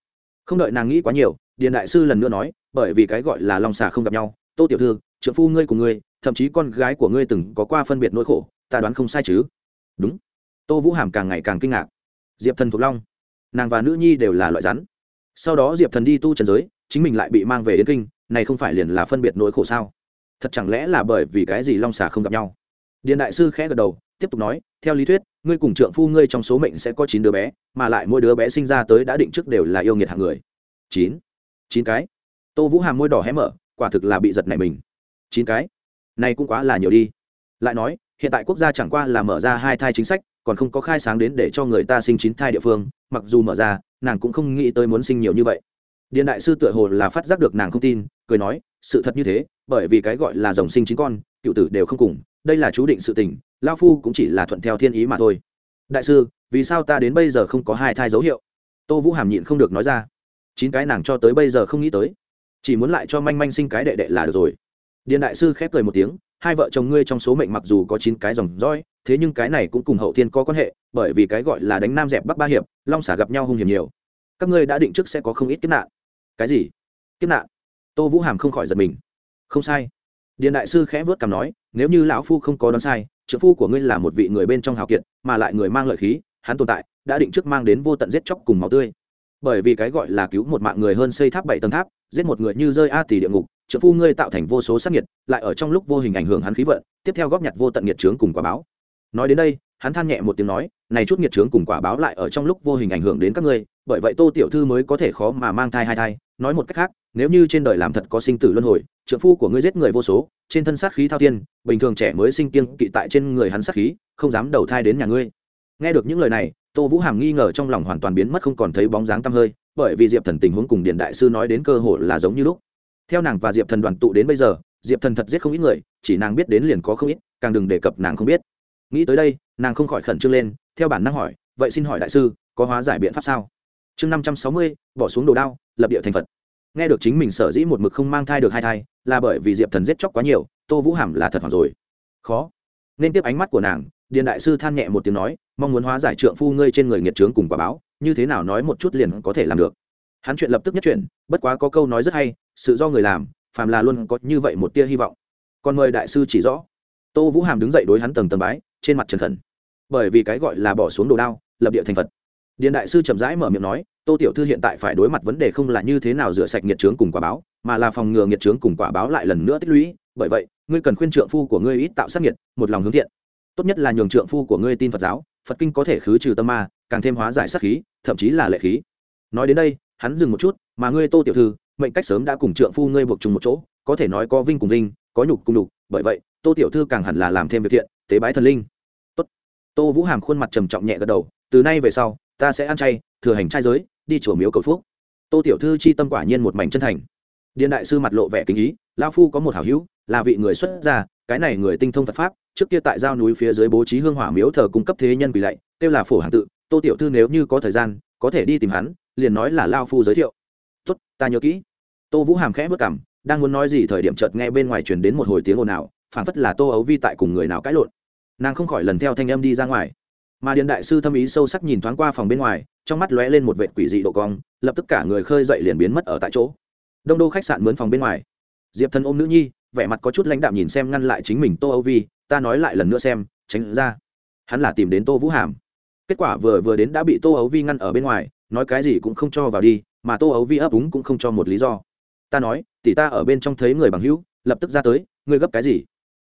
Speaker 1: Không đợi nàng nghĩ quá nhiều, điền đại sư lần nữa nói, bởi vì cái gọi là lòng xà không gặp nhau, tô tiểu thư trượng phu ngươi cùng ngươi, thậm chí con gái của ngươi từng có qua phân biệt nỗi khổ, ta đoán không sai chứ? Đúng. Tô vũ hàm càng ngày càng kinh ngạc. Diệp thần thuộc long. Nàng và nữ nhi đều là loại rắn. Sau đó diệp thần đi tu trần giới, chính mình lại bị mang về yên kinh này không phải liền là phân biệt nỗi khổ sao? Thật chẳng lẽ là bởi vì cái gì long xà không gặp nhau? Điện đại sư khẽ gật đầu, tiếp tục nói, theo lý thuyết, ngươi cùng trượng phu ngươi trong số mệnh sẽ có chín đứa bé, mà lại mỗi đứa bé sinh ra tới đã định trước đều là yêu nghiệt hạng người. Chín. Chín cái. Tô vũ hàm môi đỏ hé mở, quả thực là bị giật này mình. Chín cái. Này cũng quá là nhiều đi. Lại nói, hiện tại quốc gia chẳng qua là mở ra hai thai chính sách, còn không có khai sáng đến để cho người ta sinh chín thai địa phương, mặc dù mở ra, nàng cũng không nghĩ tới muốn sinh nhiều như vậy điện đại sư tựa hồ là phát giác được nàng không tin, cười nói, sự thật như thế, bởi vì cái gọi là dòng sinh chín con, cựu tử đều không cùng, đây là chú định sự tình lao phu cũng chỉ là thuận theo thiên ý mà thôi. Đại sư, vì sao ta đến bây giờ không có hai thai dấu hiệu? Tô vũ hàm nhịn không được nói ra. Chín cái nàng cho tới bây giờ không nghĩ tới. Chỉ muốn lại cho manh manh sinh cái đệ đệ là được rồi. Điện đại sư khép cười một tiếng, hai vợ chồng ngươi trong số mệnh mặc dù có chín cái dòng roi thế nhưng cái này cũng cùng hậu thiên có quan hệ, bởi vì cái gọi là đánh nam dẹp bắc ba hiệp, long xả gặp nhau hung hiểm nhiều. Các ngươi đã định trước sẽ có không ít kiếp nạn cái gì? Kiếp nạn. Tô vũ hàm không khỏi giật mình. Không sai. Điện đại sư khẽ vớt cằm nói, nếu như lão phu không có đoán sai trợ phu của ngươi là một vị người bên trong hào kiệt, mà lại người mang lợi khí, hắn tồn tại, đã định trước mang đến vô tận giết chóc cùng máu tươi. Bởi vì cái gọi là cứu một mạng người hơn xây tháp bảy tầng tháp, giết một người như rơi a tỷ địa ngục trợ phu ngươi tạo thành vô số sắc nhiệt lại ở trong lúc vô hình ảnh hưởng hắn khí vận, tiếp theo góp nhặt vô tận nhiệt trướng cùng quả báo nói đến đây, hắn than nhẹ một tiếng nói, này chút nghiệt trướng cùng quả báo lại ở trong lúc vô hình ảnh hưởng đến các ngươi, bởi vậy tô tiểu thư mới có thể khó mà mang thai hai thai. Nói một cách khác, nếu như trên đời làm thật có sinh tử luân hồi trợ phu của ngươi giết người vô số, trên thân sát khí thao thiên, bình thường trẻ mới sinh kiêng kỵ tại trên người hắn sát khí, không dám đầu thai đến nhà ngươi. Nghe được những lời này, tô vũ hàm nghi ngờ trong lòng hoàn toàn biến mất không còn thấy bóng dáng tăm hơi, bởi vì diệp thần tình huống cùng điện đại sư nói đến cơ hội là giống như lúc. Theo nàng và diệp thần đoàn tụ đến bây giờ, diệp thần thật giết không ít người, chỉ nàng biết đến liền có không ít, càng đừng đề cập nàng không biết nghĩ tới đây, nàng không khỏi khẩn trương lên, theo bản năng hỏi, vậy xin hỏi đại sư, có hóa giải biện pháp sao? Chương năm trăm sáu mươi, bỏ xuống đồ đao, lập địa thành phật. Nghe được chính mình sở dĩ một mực không mang thai được hai thai, là bởi vì diệp thần giết chóc quá nhiều, tô vũ hàm là thật hoảng rồi. Khó. Nên tiếp ánh mắt của nàng điện đại sư than nhẹ một tiếng nói, mong muốn hóa giải trượng phu ngươi trên người nghiệt trướng cùng quả báo, như thế nào nói một chút liền có thể làm được. Hắn chuyện lập tức nhất chuyện bất quá có câu nói rất hay, sự do người làm, phàm là luôn có như vậy một tia hy vọng. Còn mời đại sư chỉ rõ. Tô vũ hàm đứng dậy đối hắn tầng tầng bái trên mặt trần khẩn. Bởi vì cái gọi là bỏ xuống đồ đao, lập địa thành phật. Điện đại sư chậm rãi mở miệng nói, tô tiểu thư hiện tại phải đối mặt vấn đề không là như thế nào rửa sạch nghiệt trướng cùng quả báo, mà là phòng ngừa nghiệt trướng cùng quả báo lại lần nữa tích lũy. Bởi vậy, ngươi cần khuyên trượng phu của ngươi ít tạo sát nghiệt, một lòng hướng thiện. Tốt nhất là nhường trượng phu của ngươi tin phật giáo, phật kinh có thể khứ trừ tâm ma, càng thêm hóa giải sát khí, thậm chí là lệ khí. Nói đến đây, hắn dừng một chút, mà ngươi tô tiểu thư, mệnh cách sớm đã cùng trượng phu ngươi buộc chung một chỗ, có thể nói có vinh cùng vinh, có nhục cùng nhục, bởi vậy, tô tiểu thư càng hẳn là làm thêm việc thiện, tế bái thần linh tô vũ hàm khuôn mặt trầm trọng nhẹ gật đầu, từ nay về sau, ta sẽ ăn chay, thừa hành trai giới, đi chùa miếu cầu phúc. Tô tiểu thư chi tâm quả nhiên một mảnh chân thành. Điện đại sư mặt lộ vẻ kính ý lao phu có một hảo hữu, là vị người xuất gia, cái này người tinh thông phật pháp, trước kia tại giao núi phía dưới bố trí hương hỏa miếu thờ cung cấp thế nhân quỳ lạy, kêu là phổ hàng tự, tô tiểu thư nếu như có thời gian, có thể đi tìm hắn, liền nói là lao phu giới thiệu. Tốt, ta nhớ kỹ. Tô vũ hàm khẽ vất cảm đang muốn nói gì thời điểm chợt nghe bên ngoài truyền đến một hồi tiếng ồn ào, phảng phất là tô ấu vi tại cùng người nào cãi lộn nàng không khỏi lần theo thanh âm đi ra ngoài. Mà điện đại sư thâm ý sâu sắc nhìn thoáng qua phòng bên ngoài, trong mắt lóe lên một vệt quỷ dị độ cong, lập tức cả người khơi dậy liền biến mất ở tại chỗ. Đông đô khách sạn mướn phòng bên ngoài. Diệp thần ôm nữ nhi, vẻ mặt có chút lãnh đạm nhìn xem ngăn lại chính mình tô âu vi, ta nói lại lần nữa xem, tránh ra. Hắn là tìm đến tô vũ hàm. Kết quả vừa vừa đến đã bị tô ấu vi ngăn ở bên ngoài, nói cái gì cũng không cho vào đi, mà tô ấu vi ấp úng cũng không cho một lý do. Ta nói, tỷ ta ở bên trong thấy người bằng hữu, lập tức ra tới, ngươi gấp cái gì?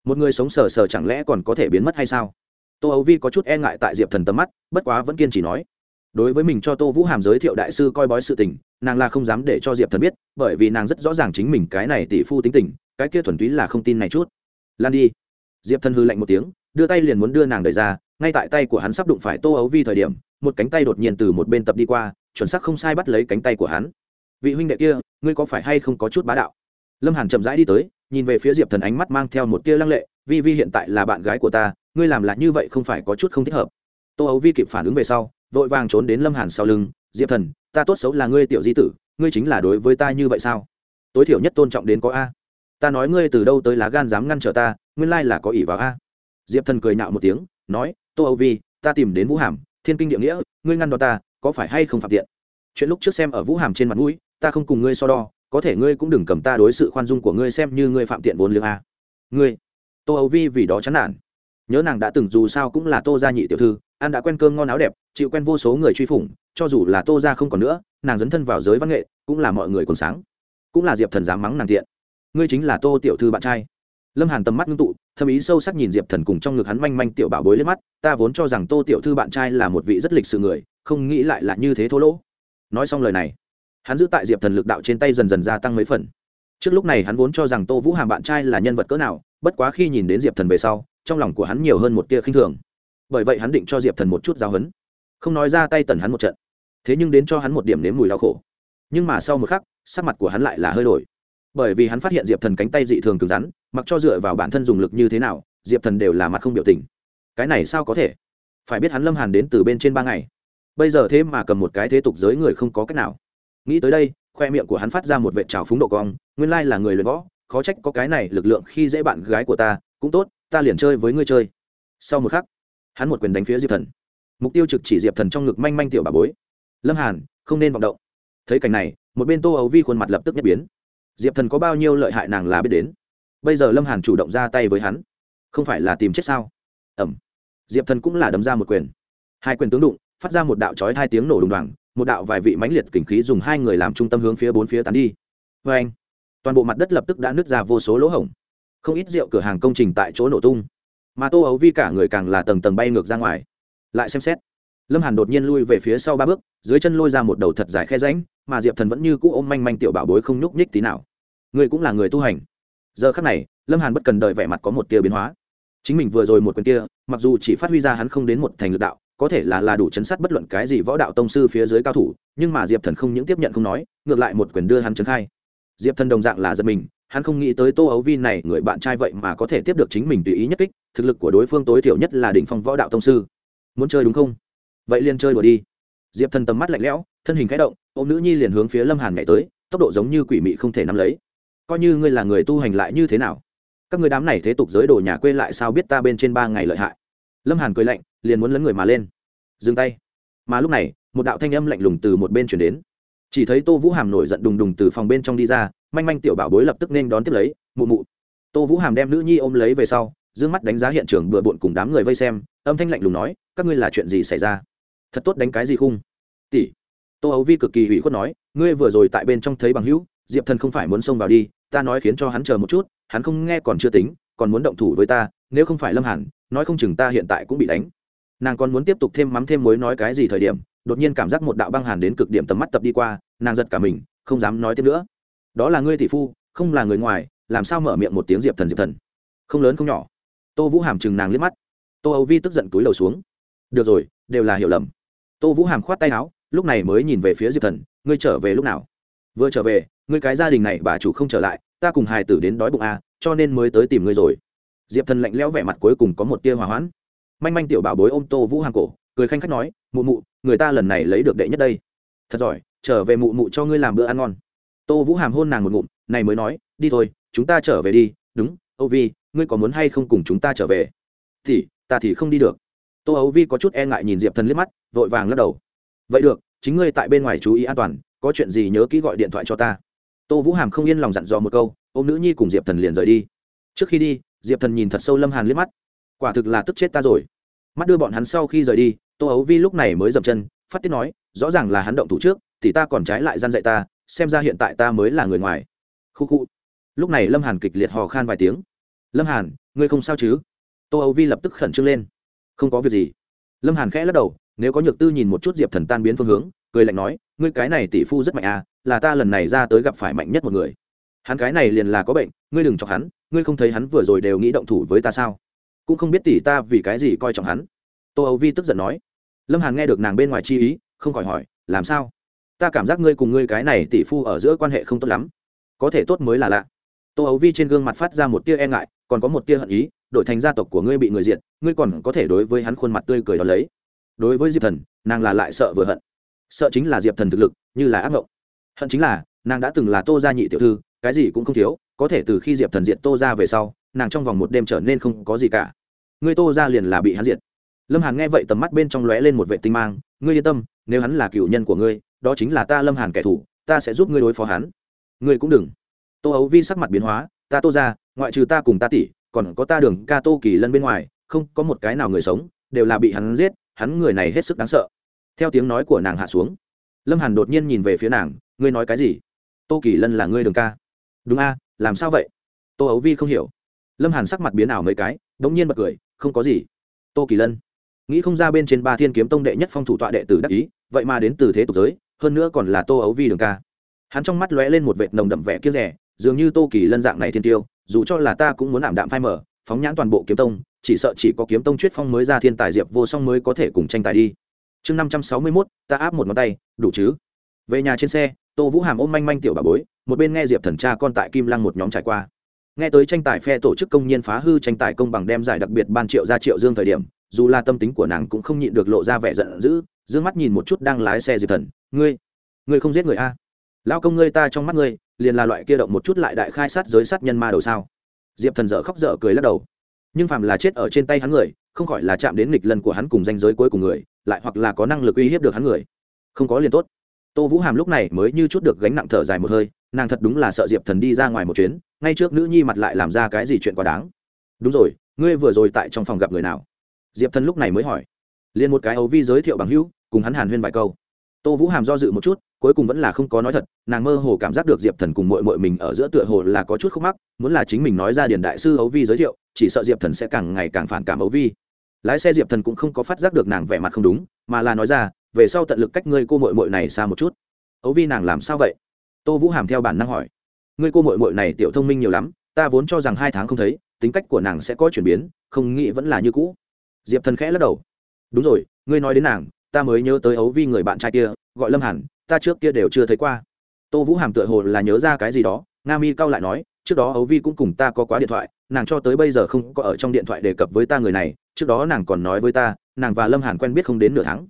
Speaker 1: Một người sống sờ sờ chẳng lẽ còn có thể biến mất hay sao? Tô ấu vi có chút e ngại tại diệp thần tầm mắt, bất quá vẫn kiên trì nói. Đối với mình cho tô vũ hàm giới thiệu đại sư coi bói sự tình, nàng là không dám để cho diệp thần biết, bởi vì nàng rất rõ ràng chính mình cái này tỷ phu tính tình, cái kia thuần túy là không tin này chút. Lan đi. Diệp thần hư lạnh một tiếng, đưa tay liền muốn đưa nàng đẩy ra, ngay tại tay của hắn sắp đụng phải tô ấu vi thời điểm, một cánh tay đột nhiên từ một bên tập đi qua, chuẩn xác không sai bắt lấy cánh tay của hắn. Vị huynh đệ kia, ngươi có phải hay không có chút bá đạo? Lâm hàn chậm rãi đi tới nhìn về phía diệp thần ánh mắt mang theo một tia lăng lệ, vi vi hiện tại là bạn gái của ta, ngươi làm lại như vậy không phải có chút không thích hợp. Tô ấu vi kịp phản ứng về sau, vội vàng trốn đến lâm hàn sau lưng, diệp thần, ta tốt xấu là ngươi tiểu di tử, ngươi chính là đối với ta như vậy sao? Tối thiểu nhất tôn trọng đến có a. Ta nói ngươi từ đâu tới lá gan dám ngăn trở ta, nguyên lai là có ỷ vào a. Diệp thần cười nạo một tiếng, nói, tô âu vi, ta tìm đến vũ hàm, thiên kinh địa nghĩa, ngươi ngăn đo ta, có phải hay không phạm tiện? Chuyện lúc trước xem ở vũ hàm trên mặt mũi, ta không cùng ngươi so đo có thể ngươi cũng đừng cầm ta đối sự khoan dung của ngươi xem như ngươi phạm tiện vốn liếng a. Ngươi, tô âu vi vì đó chán nản. Nhớ nàng đã từng dù sao cũng là tô gia nhị tiểu thư an đã quen cơm ngon áo đẹp, chịu quen vô số người truy phủng, cho dù là tô gia không còn nữa, nàng dấn thân vào giới văn nghệ, cũng là mọi người còn sáng. Cũng là diệp thần dám mắng nàng tiện. Ngươi chính là tô tiểu thư bạn trai. Lâm hàn tầm mắt ngưng tụ, thâm ý sâu sắc nhìn diệp thần cùng trong ngực hắn manh manh tiểu bảo bối lên mắt, ta vốn cho rằng tô tiểu thư bạn trai là một vị rất lịch sự người, không nghĩ lại là như thế thô lỗ. Nói xong lời này hắn giữ tại diệp thần lực đạo trên tay dần dần gia tăng mấy phần. Trước lúc này hắn vốn cho rằng tô vũ hàm bạn trai là nhân vật cỡ nào, bất quá khi nhìn đến diệp thần về sau, trong lòng của hắn nhiều hơn một tia khinh thường. Bởi vậy hắn định cho diệp thần một chút giáo hấn không nói ra tay tần hắn một trận, thế nhưng đến cho hắn một điểm nếm mùi đau khổ. Nhưng mà sau một khắc, sắc mặt của hắn lại là hơi đổi. Bởi vì hắn phát hiện diệp thần cánh tay dị thường cứng rắn, mặc cho dựa vào bản thân dùng lực như thế nào, diệp thần đều là mặt không biểu tình. Cái này sao có thể? Phải biết hắn lâm hàn đến từ bên trên ba ngày. Bây giờ thế mà cầm một cái thế tục giới người không có cách nào nghĩ tới đây, khoe miệng của hắn phát ra một vệ trào phúng độ cong, nguyên lai là người luyện võ, khó trách có cái này lực lượng khi dễ bạn gái của ta, cũng tốt, ta liền chơi với ngươi chơi. Sau một khắc, hắn một quyền đánh phía diệp thần. Mục tiêu trực chỉ diệp thần trong ngực manh manh tiểu bà bối. Lâm hàn, không nên vọng động. Thấy cảnh này, một bên tô ấu vi khuôn mặt lập tức nhất biến. Diệp thần có bao nhiêu lợi hại nàng là biết đến. Bây giờ lâm hàn chủ động ra tay với hắn. Không phải là tìm chết sao? Ẩm diệp thần cũng là đấm ra một quyền. Hai quyền tướng đụng, phát ra một đạo trói hai tiếng nổ đùng đoàn một đạo vài vị mãnh liệt kình khí dùng hai người làm trung tâm hướng phía bốn phía tán đi. Vê anh, toàn bộ mặt đất lập tức đã nứt ra vô số lỗ hổng. Không ít rượu cửa hàng công trình tại chỗ nổ tung. Mà tô ấu vi cả người càng là tầng tầng bay ngược ra ngoài. Lại xem xét, lâm hàn đột nhiên lui về phía sau ba bước, dưới chân lôi ra một đầu thật dài khe ránh mà diệp thần vẫn như cũ ôm manh manh tiểu bảo bối không nhúc nhích tí nào. Người cũng là người tu hành. Giờ khắc này, lâm hàn bất cần đợi vẻ mặt có một tia biến hóa. Chính mình vừa rồi một quyền kia, mặc dù chỉ phát huy ra hắn không đến một thành lực đạo có thể là là đủ chấn sát bất luận cái gì võ đạo tông sư phía dưới cao thủ, nhưng mà diệp thần không những tiếp nhận không nói, ngược lại một quyền đưa hắn chấn khai. Diệp thần đồng dạng là giật mình, hắn không nghĩ tới tô ấu vi này, người bạn trai vậy mà có thể tiếp được chính mình tùy ý nhất kích, thực lực của đối phương tối thiểu nhất là đỉnh phong võ đạo tông sư. Muốn chơi đúng không? Vậy liền chơi đùa đi. Diệp thần tầm mắt lạnh lẽo, thân hình k h ẽ động ô m nữ nhi liền hướng phía lâm hàn nhảy tới, tốc độ giống như quỷ mị không thể nắm lấy. Coi như ngươi là người tu hành lại như thế nào? Các người đám này thế tục giới đồ nhà quê lại sao biết ta bên trên ba ngày lợi hại? Lâm hàn cười lạnh, liền muốn lấn người mà lên. Dừng tay. Mà lúc này, một đạo thanh âm lạnh lùng từ một bên chuyển đến. Chỉ thấy tô vũ hàm nổi giận đùng đùng từ phòng bên trong đi ra, manh manh tiểu bảo bối lập tức nên đón tiếp lấy, mụ mụ. Tô vũ hàm đem nữ nhi ôm lấy về sau d ư ơ n g mắt đánh giá hiện trường bừa bộn cùng đám người vây xem, âm thanh lạnh lùng nói, các ngươi là chuyện gì xảy ra? Thật tốt đánh cái gì khung? Tỷ. Tô ấu vi cực kỳ hủy khuất nói, ngươi vừa rồi tại bên trong thấy bằng hữu, diệp thần không phải muốn xông vào đi, ta nói khiến cho hắn chờ một chút, hắn không nghe còn chưa tính, còn muốn động thủ với ta, nếu không phải lâm hẳn nói không chừng ta hiện tại cũng bị đánh. Nàng còn muốn tiếp tục thêm mắm thêm mối nói cái gì thời điểm đột nhiên cảm giác một đạo băng hàn đến cực điểm tầm mắt tập đi qua nàng giật cả mình không dám nói tiếp nữa. Đó là ngươi tỷ phu không là người ngoài làm sao mở miệng một tiếng diệp thần diệp thần? Không lớn không nhỏ. Tô vũ hàm chừng nàng liếc mắt. Tô âu vi tức giận túi đầu xuống. Được rồi đều là hiểu lầm. Tô vũ hàm khoát tay áo lúc này mới nhìn về phía diệp thần ngươi trở về lúc nào? Vừa trở về ngươi cái gia đình này bà chủ không trở lại ta cùng hài tử đến đói bụng a à, cho nên mới tới tìm ngươi rồi diệp thần lạnh lẽo vẻ mặt cuối cùng có một tia hòa hoãn. Manh manh tiểu bảo bối ôm tô vũ hàng cổ, cười khanh khách nói, mụ mụ, người ta lần này lấy được đệ nhất đây. Thật giỏi, trở về mụ mụ cho ngươi làm bữa ăn ngon. Tô vũ hàm hôn nàng một ngụm, này mới nói, đi thôi, chúng ta trở về đi. Đúng, âu vi, ngươi có muốn hay không cùng chúng ta trở về? Thì, ta thì không đi được. Tô âu vi có chút e ngại nhìn diệp thần liếc mắt, vội vàng lắc đầu. Vậy được, chính ngươi tại bên ngoài chú ý an toàn, có chuyện gì nhớ kỹ gọi điện thoại cho ta. Tô vũ hàm không yên lòng dặn dò một câu ô m nữ nhi cùng diệp thần liền rời đi. Trước khi đi diệp thần nhìn thật sâu lâm hàn liếc mắt. Quả thực là tức chết ta rồi. Mắt đưa bọn hắn sau khi rời đi, tô ấu vi lúc này mới dậm chân, phát tiết nói, rõ ràng là hắn động thủ trước, thì ta còn trái lại gian dạy ta, xem ra hiện tại ta mới là người ngoài. Khu khu. Lúc này lâm hàn kịch liệt hò khan vài tiếng. Lâm hàn, ngươi không sao chứ? Tô ấu vi lập tức khẩn trương lên. Không có việc gì. Lâm hàn khẽ lắc đầu, nếu có nhược tư nhìn một chút diệp thần tan biến phương hướng, cười lạnh nói, ngươi cái này tỷ phu rất mạnh à là ta lần này ra tới gặp phải mạnh nhất một người hắn cái này liền là có bệnh, ngươi đừng chọc hắn, ngươi không thấy hắn vừa rồi đều nghĩ động thủ với ta sao? Cũng không biết tỷ ta vì cái gì coi trọng hắn. Tô âu vi tức giận nói. Lâm hàn nghe được nàng bên ngoài chi ý, không khỏi hỏi, làm sao? Ta cảm giác ngươi cùng ngươi cái này tỷ phu ở giữa quan hệ không tốt lắm. Có thể tốt mới là lạ. Tô ấu vi trên gương mặt phát ra một tia e ngại, còn có một tia hận ý, đổi thành gia tộc của ngươi bị người diệt, ngươi còn có thể đối với hắn khuôn mặt tươi cười đó lấy. Đối với diệp thần, nàng là lại sợ vừa hận. Sợ chính là diệp thần thực lực, như là ác mộng hận chính là, nàng đã từng là tô gia nhị tiểu thư cái gì cũng không thiếu, có thể từ khi diệp thần Diện tô ra về sau, nàng trong vòng một đêm trở nên không có gì cả. Ngươi tô ra liền là bị hắn diệt. Lâm hàn nghe vậy tầm mắt bên trong lóe lên một vệ tinh mang, ngươi yên tâm, nếu hắn là cựu nhân của ngươi, đó chính là ta lâm hàn kẻ thù, ta sẽ giúp ngươi đối phó hắn. Ngươi cũng đừng. Tô ấu vi sắc mặt biến hóa, ta tô ra, ngoại trừ ta cùng ta tỷ, còn có ta đường ca tô kỳ lân bên ngoài, không có một cái nào người sống, đều là bị hắn giết, hắn người này hết sức đáng sợ. Theo tiếng nói của nàng hạ xuống, lâm hàn đột nhiên nhìn về phía nàng, ngươi nói cái gì? Tô kỳ lân là ngươi đường ca? Đúng a, làm sao vậy? Tô ấu vi không hiểu. Lâm hàn sắc mặt biến ảo mấy cái đ ỗ n g nhiên bật cười, không có gì. Tô kỳ lân, nghĩ không ra bên trên ba thiên kiếm tông đệ nhất phong thủ tọa đệ tử đắc ý, vậy mà đến từ thế tục giới, hơn nữa còn là tô ấu vi đường ca. Hắn trong mắt lóe lên một vệt nồng đậm vẻ kiếp rẻ, dường như tô kỳ lân dạng này thiên tiêu, dù cho là ta cũng muốn ảm đạm phai mở phóng nhãn toàn bộ kiếm tông, chỉ sợ chỉ có kiếm tông chuyết phong mới ra thiên tài diệp vô song mới có thể cùng tranh tài đi. Chương năm trăm sáu mươi mốt, ta áp một ngón tay, đủ chứ? Về nhà trên xe, tô vũ hàm ôm manh manh tiểu bà bối, một bên nghe diệp thần cha con tại kim lăng một nhóm trải qua. Nghe tới tranh tài phe tổ chức công nhân phá hư tranh tài công bằng đem giải đặc biệt ban triệu ra triệu dương thời điểm, dù là tâm tính của nàng cũng không nhịn được lộ ra vẻ giận dữ d ư ơ n g mắt nhìn một chút đang lái xe diệp thần, ngươi ngươi không giết người a? Lao công ngươi ta trong mắt ngươi, liền là loại kia động một chút lại đại khai sát giới sát nhân ma đầu sao? Diệp thần dở khóc dở cười lắc đầu. Nhưng phàm là chết ở trên tay hắn người, không khỏi là chạm đến nghịch lần của hắn cùng danh giới cuối cùng người, lại hoặc là có năng lực uy hiếp được hắn người. Không có liền tốt tô vũ hàm lúc này mới như chút được gánh nặng thở dài một hơi, nàng thật đúng là sợ diệp thần đi ra ngoài một chuyến, ngay trước nữ nhi mặt lại làm ra cái gì chuyện quá đáng. Đúng rồi, ngươi vừa rồi tại trong phòng gặp người nào? Diệp thần lúc này mới hỏi. Liền một cái ấu vi giới thiệu bằng hữu, cùng hắn hàn huyên vài câu. Tô vũ hàm do dự một chút, cuối cùng vẫn là không có nói thật, nàng mơ hồ cảm giác được diệp thần cùng mội mội mình ở giữa tựa hồ là có chút khúc mắc, muốn là chính mình nói ra điền đại sư ấu vi giới thiệu, chỉ sợ diệp thần sẽ càng ngày càng phản cảm ấu vi. Lái xe diệp thần cũng không có phát giác được nàng vẻ mặt không đúng, mà là nói ra về sau tận lực cách ngươi cô mội mội này xa một chút. Ấu vi nàng làm sao vậy? Tô vũ hàm theo bản năng hỏi. Ngươi cô mội mội này tiểu thông minh nhiều lắm, ta vốn cho rằng hai tháng không thấy, tính cách của nàng sẽ có chuyển biến, không nghĩ vẫn là như cũ. Diệp thần khẽ lắc đầu. Đúng rồi, ngươi nói đến nàng, ta mới nhớ tới ấu vi người bạn trai kia, gọi lâm hàn, ta trước kia đều chưa thấy qua. Tô vũ hàm tựa hồ là nhớ ra cái gì đó, nga mi cao lại nói, trước đó ấu vi cũng cùng ta có quá điện thoại, nàng cho tới bây giờ không có ở trong điện thoại đề cập với ta người này, trước đó nàng còn nói với ta, nàng và lâm hàn quen biết không đến nửa tháng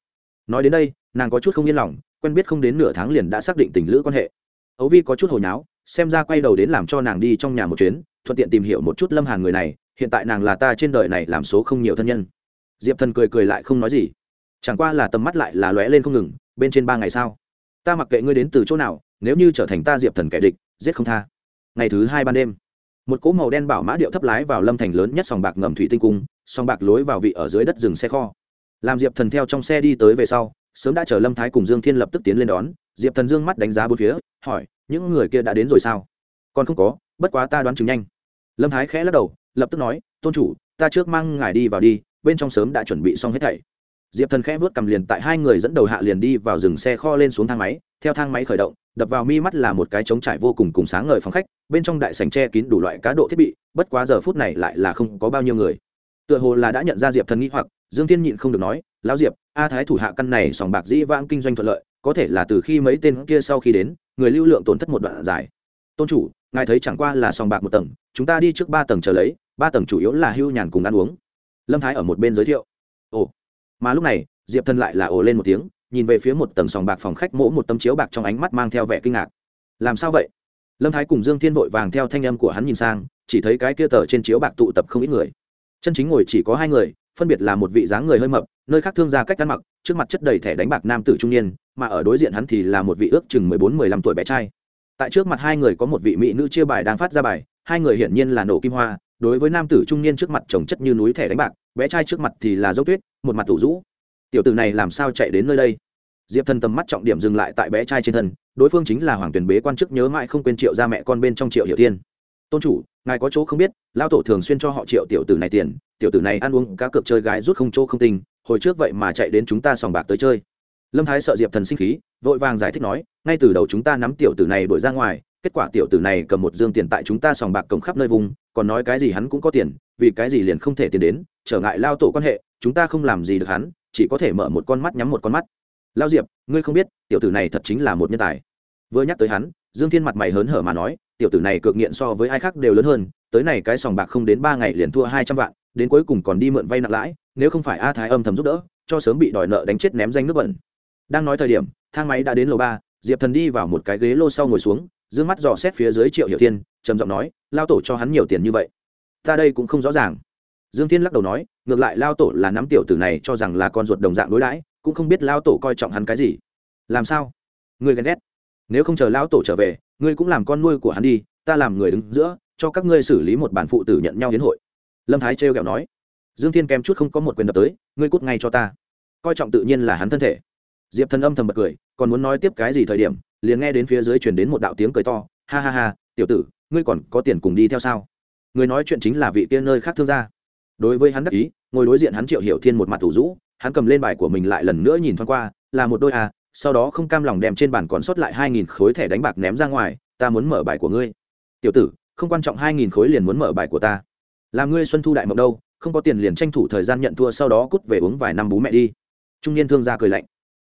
Speaker 1: nói đến đây, nàng có chút không yên lòng, quen biết không đến nửa tháng liền đã xác định tình lữ quan hệ. Ấu vi có chút hồi nháo, xem ra quay đầu đến làm cho nàng đi trong nhà một chuyến, thuận tiện tìm hiểu một chút lâm hàn người này, hiện tại nàng là ta trên đời này làm số không nhiều thân nhân. Diệp thần cười cười lại không nói gì. Chẳng qua là tầm mắt lại là lóe lên không ngừng, bên trên ba ngày sau, ta mặc kệ ngươi đến từ chỗ nào, nếu như trở thành ta diệp thần kẻ địch, giết không tha. Ngày thứ hai ban đêm, một cỗ màu đen bảo mã điệu thấp lái vào lâm thành lớn nhất sòng bạc ngầm thủy tinh cung, sòng bạc lối vào vị ở dưới đất rừng xe kho làm diệp thần theo trong xe đi tới về sau sớm đã chờ lâm thái cùng dương thiên lập tức tiến lên đón diệp thần dương mắt đánh giá bốn phía hỏi những người kia đã đến rồi sao còn không có bất quá ta đoán chừng nhanh lâm thái khẽ lắc đầu lập tức nói tôn chủ ta trước mang ngài đi vào đi bên trong sớm đã chuẩn bị xong hết thảy diệp thần khẽ vớt cầm liền tại hai người dẫn đầu hạ liền đi vào rừng xe kho lên xuống thang máy theo thang máy khởi động đập vào mi mắt là một cái trống trải vô cùng cùng sáng ngời phòng khách bên trong đại sành tre kín đủ loại cá độ thiết bị bất quá giờ phút này lại là không có bao nhiêu người tựa hồ là đã nhận ra diệp thần nghĩ hoặc dương thiên nhịn không được nói, lão diệp, a thái thủ hạ căn này sòng bạc dĩ vãng kinh doanh thuận lợi, có thể là từ khi mấy tên kia sau khi đến, người lưu lượng tổn thất một đoạn dài. Tôn chủ, ngài thấy chẳng qua là sòng bạc một tầng, chúng ta đi trước ba tầng chờ lấy, ba tầng chủ yếu là hưu nhàn cùng ăn uống. Lâm thái ở một bên giới thiệu. Ồ. Mà lúc này, diệp thần lại là ồ lên một tiếng, nhìn về phía một tầng sòng bạc phòng khách mỗ một tấm chiếu bạc trong ánh mắt mang theo vẻ kinh ngạc. Làm sao vậy? Lâm thái cùng dương thiên vội vàng theo thanh âm của hắn nhìn sang, chỉ thấy cái kia tờ trên chiếu bạc tụ tập không ít người. Chân chính ngồi chỉ có hai người phân biệt là một vị dáng người hơi mập, nơi khác thương gia cách ăn mặc, trước mặt chất đầy thẻ đánh bạc nam tử trung niên, mà ở đối diện hắn thì là một vị ước chừng mười bốn, mười lăm tuổi bé trai. Tại trước mặt hai người có một vị mỹ nữ chia bài đang phát ra bài, hai người hiển nhiên là nổ kim hoa, đối với nam tử trung niên trước mặt trồng chất như núi thẻ đánh bạc, bé trai trước mặt thì là dốc tuyết, một mặt tủ rũ. Tiểu tử này làm sao chạy đến nơi đây? Diệp thần tầm mắt trọng điểm dừng lại tại bé trai trên thân, đối phương chính là hoàng tuyển bế quan chức nhớ mãi không quên triệu ra mẹ con bên trong triệu hiểu thiên. Tôn chủ ngài có chỗ không biết lao tổ thường xuyên cho họ triệu tiểu tử này tiền, tiểu tử này ăn uống cá cược chơi gái rút không chỗ không tình, hồi trước vậy mà chạy đến chúng ta sòng bạc tới chơi. Lâm thái sợ diệp thần sinh khí, vội vàng giải thích nói, ngay từ đầu chúng ta nắm tiểu tử này đuổi ra ngoài, kết quả tiểu tử này cầm một dương tiền tại chúng ta sòng bạc cổng khắp nơi vùng, còn nói cái gì hắn cũng có tiền, vì cái gì liền không thể tiền đến, trở ngại lao tổ quan hệ, chúng ta không làm gì được hắn, chỉ có thể mở một con mắt nhắm một con mắt. Lao diệp, ngươi không biết, tiểu tử này thật chính là một nhân tài. Vừa nhắc tới hắn, dương thiên mặt mày hớn hở mà nói tiểu tử này cược nghiện so với ai khác đều lớn hơn, tới này cái sòng bạc không đến ba ngày liền thua hai trăm vạn, đến cuối cùng còn đi mượn vay nặng lãi, nếu không phải a thái âm thầm giúp đỡ, cho sớm bị đòi nợ đánh chết ném danh nước bẩn. Đang nói thời điểm, thang máy đã đến lầu ba, diệp thần đi vào một cái ghế lô sau ngồi xuống d mắt dò xét phía dưới triệu hiểu thiên, trầm giọng nói, lao tổ cho hắn nhiều tiền như vậy, ta đây cũng không rõ ràng. Dương thiên lắc đầu nói, ngược lại lao tổ là nắm tiểu tử này cho rằng là con ruột đồng dạng đối đãi, cũng không biết lao tổ coi trọng hắn cái gì. Làm sao? Người ghen ghét nếu không chờ lão tổ trở về, ngươi cũng làm con nuôi của hắn đi, ta làm người đứng giữa, cho các ngươi xử lý một bản phụ tử nhận nhau hiến hội. Lâm thái trêu ghẹo nói. Dương thiên kém chút không có một quyền đập tới, ngươi cút ngay cho ta. Coi trọng tự nhiên là hắn thân thể. Diệp thần âm thầm bật cười, còn muốn nói tiếp cái gì thời điểm, liền nghe đến phía dưới truyền đến một đạo tiếng cười to, ha ha ha, tiểu tử, ngươi còn có tiền cùng đi theo sao? Người nói chuyện chính là vị kia nơi khác thương gia. Đối với hắn đắc ý, ngồi đối diện hắn triệu hiểu thiên một mặt thủ rũ, hắn cầm lên bài của mình lại lần nữa nhìn thoáng qua, là một đôi à sau đó không cam lòng đem trên bàn còn sót lại hai nghìn khối thẻ đánh bạc ném ra ngoài, ta muốn mở bài của ngươi. Tiểu tử, không quan trọng hai nghìn khối liền muốn mở bài của ta. Làm ngươi xuân thu đại mộng đâu, không có tiền liền tranh thủ thời gian nhận thua sau đó cút về uống vài năm bú mẹ đi. Trung niên thương gia cười lạnh.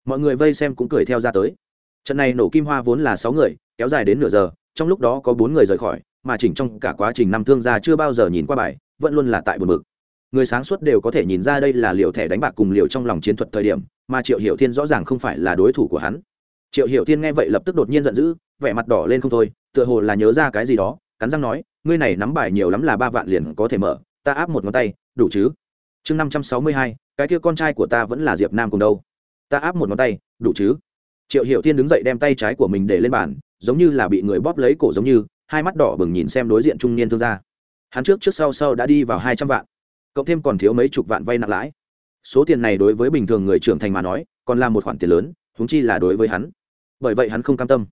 Speaker 1: Mọi người vây xem cũng cười theo ra tới. Trận này nổ kim hoa vốn là sáu người, kéo dài đến nửa giờ, trong lúc đó có bốn người rời khỏi, mà chỉnh trong cả quá trình năm thương gia chưa bao giờ nhìn qua bài, vẫn luôn là tại buồn bực. Người sáng suốt đều có thể nhìn ra đây là liệu thẻ đánh bạc cùng liệu trong lòng chiến thuật thời điểm mà triệu hiểu thiên rõ ràng không phải là đối thủ của hắn. Triệu hiểu thiên nghe vậy lập tức đột nhiên giận dữ, vẻ mặt đỏ lên không thôi, tựa hồ là nhớ ra cái gì đó, cắn răng nói, ngươi này nắm bài nhiều lắm là ba vạn liền có thể mở, ta áp một ngón tay, đủ chứ? Chương năm trăm sáu mươi hai, cái kia con trai của ta vẫn là diệp nam cùng đâu? Ta áp một ngón tay, đủ chứ? Triệu hiểu thiên đứng dậy đem tay trái của mình để lên bàn, giống như là bị người bóp lấy cổ giống như, hai mắt đỏ bừng nhìn xem đối diện trung niên thương gia. Hắn trước trước sau sau đã đi vào hai trăm vạn, cộng thêm còn thiếu mấy chục vạn vay nặng lãi số tiền này đối với bình thường người trưởng thành mà nói, còn là một khoản tiền lớn húng chi là đối với hắn. Bởi vậy hắn không cam tâm.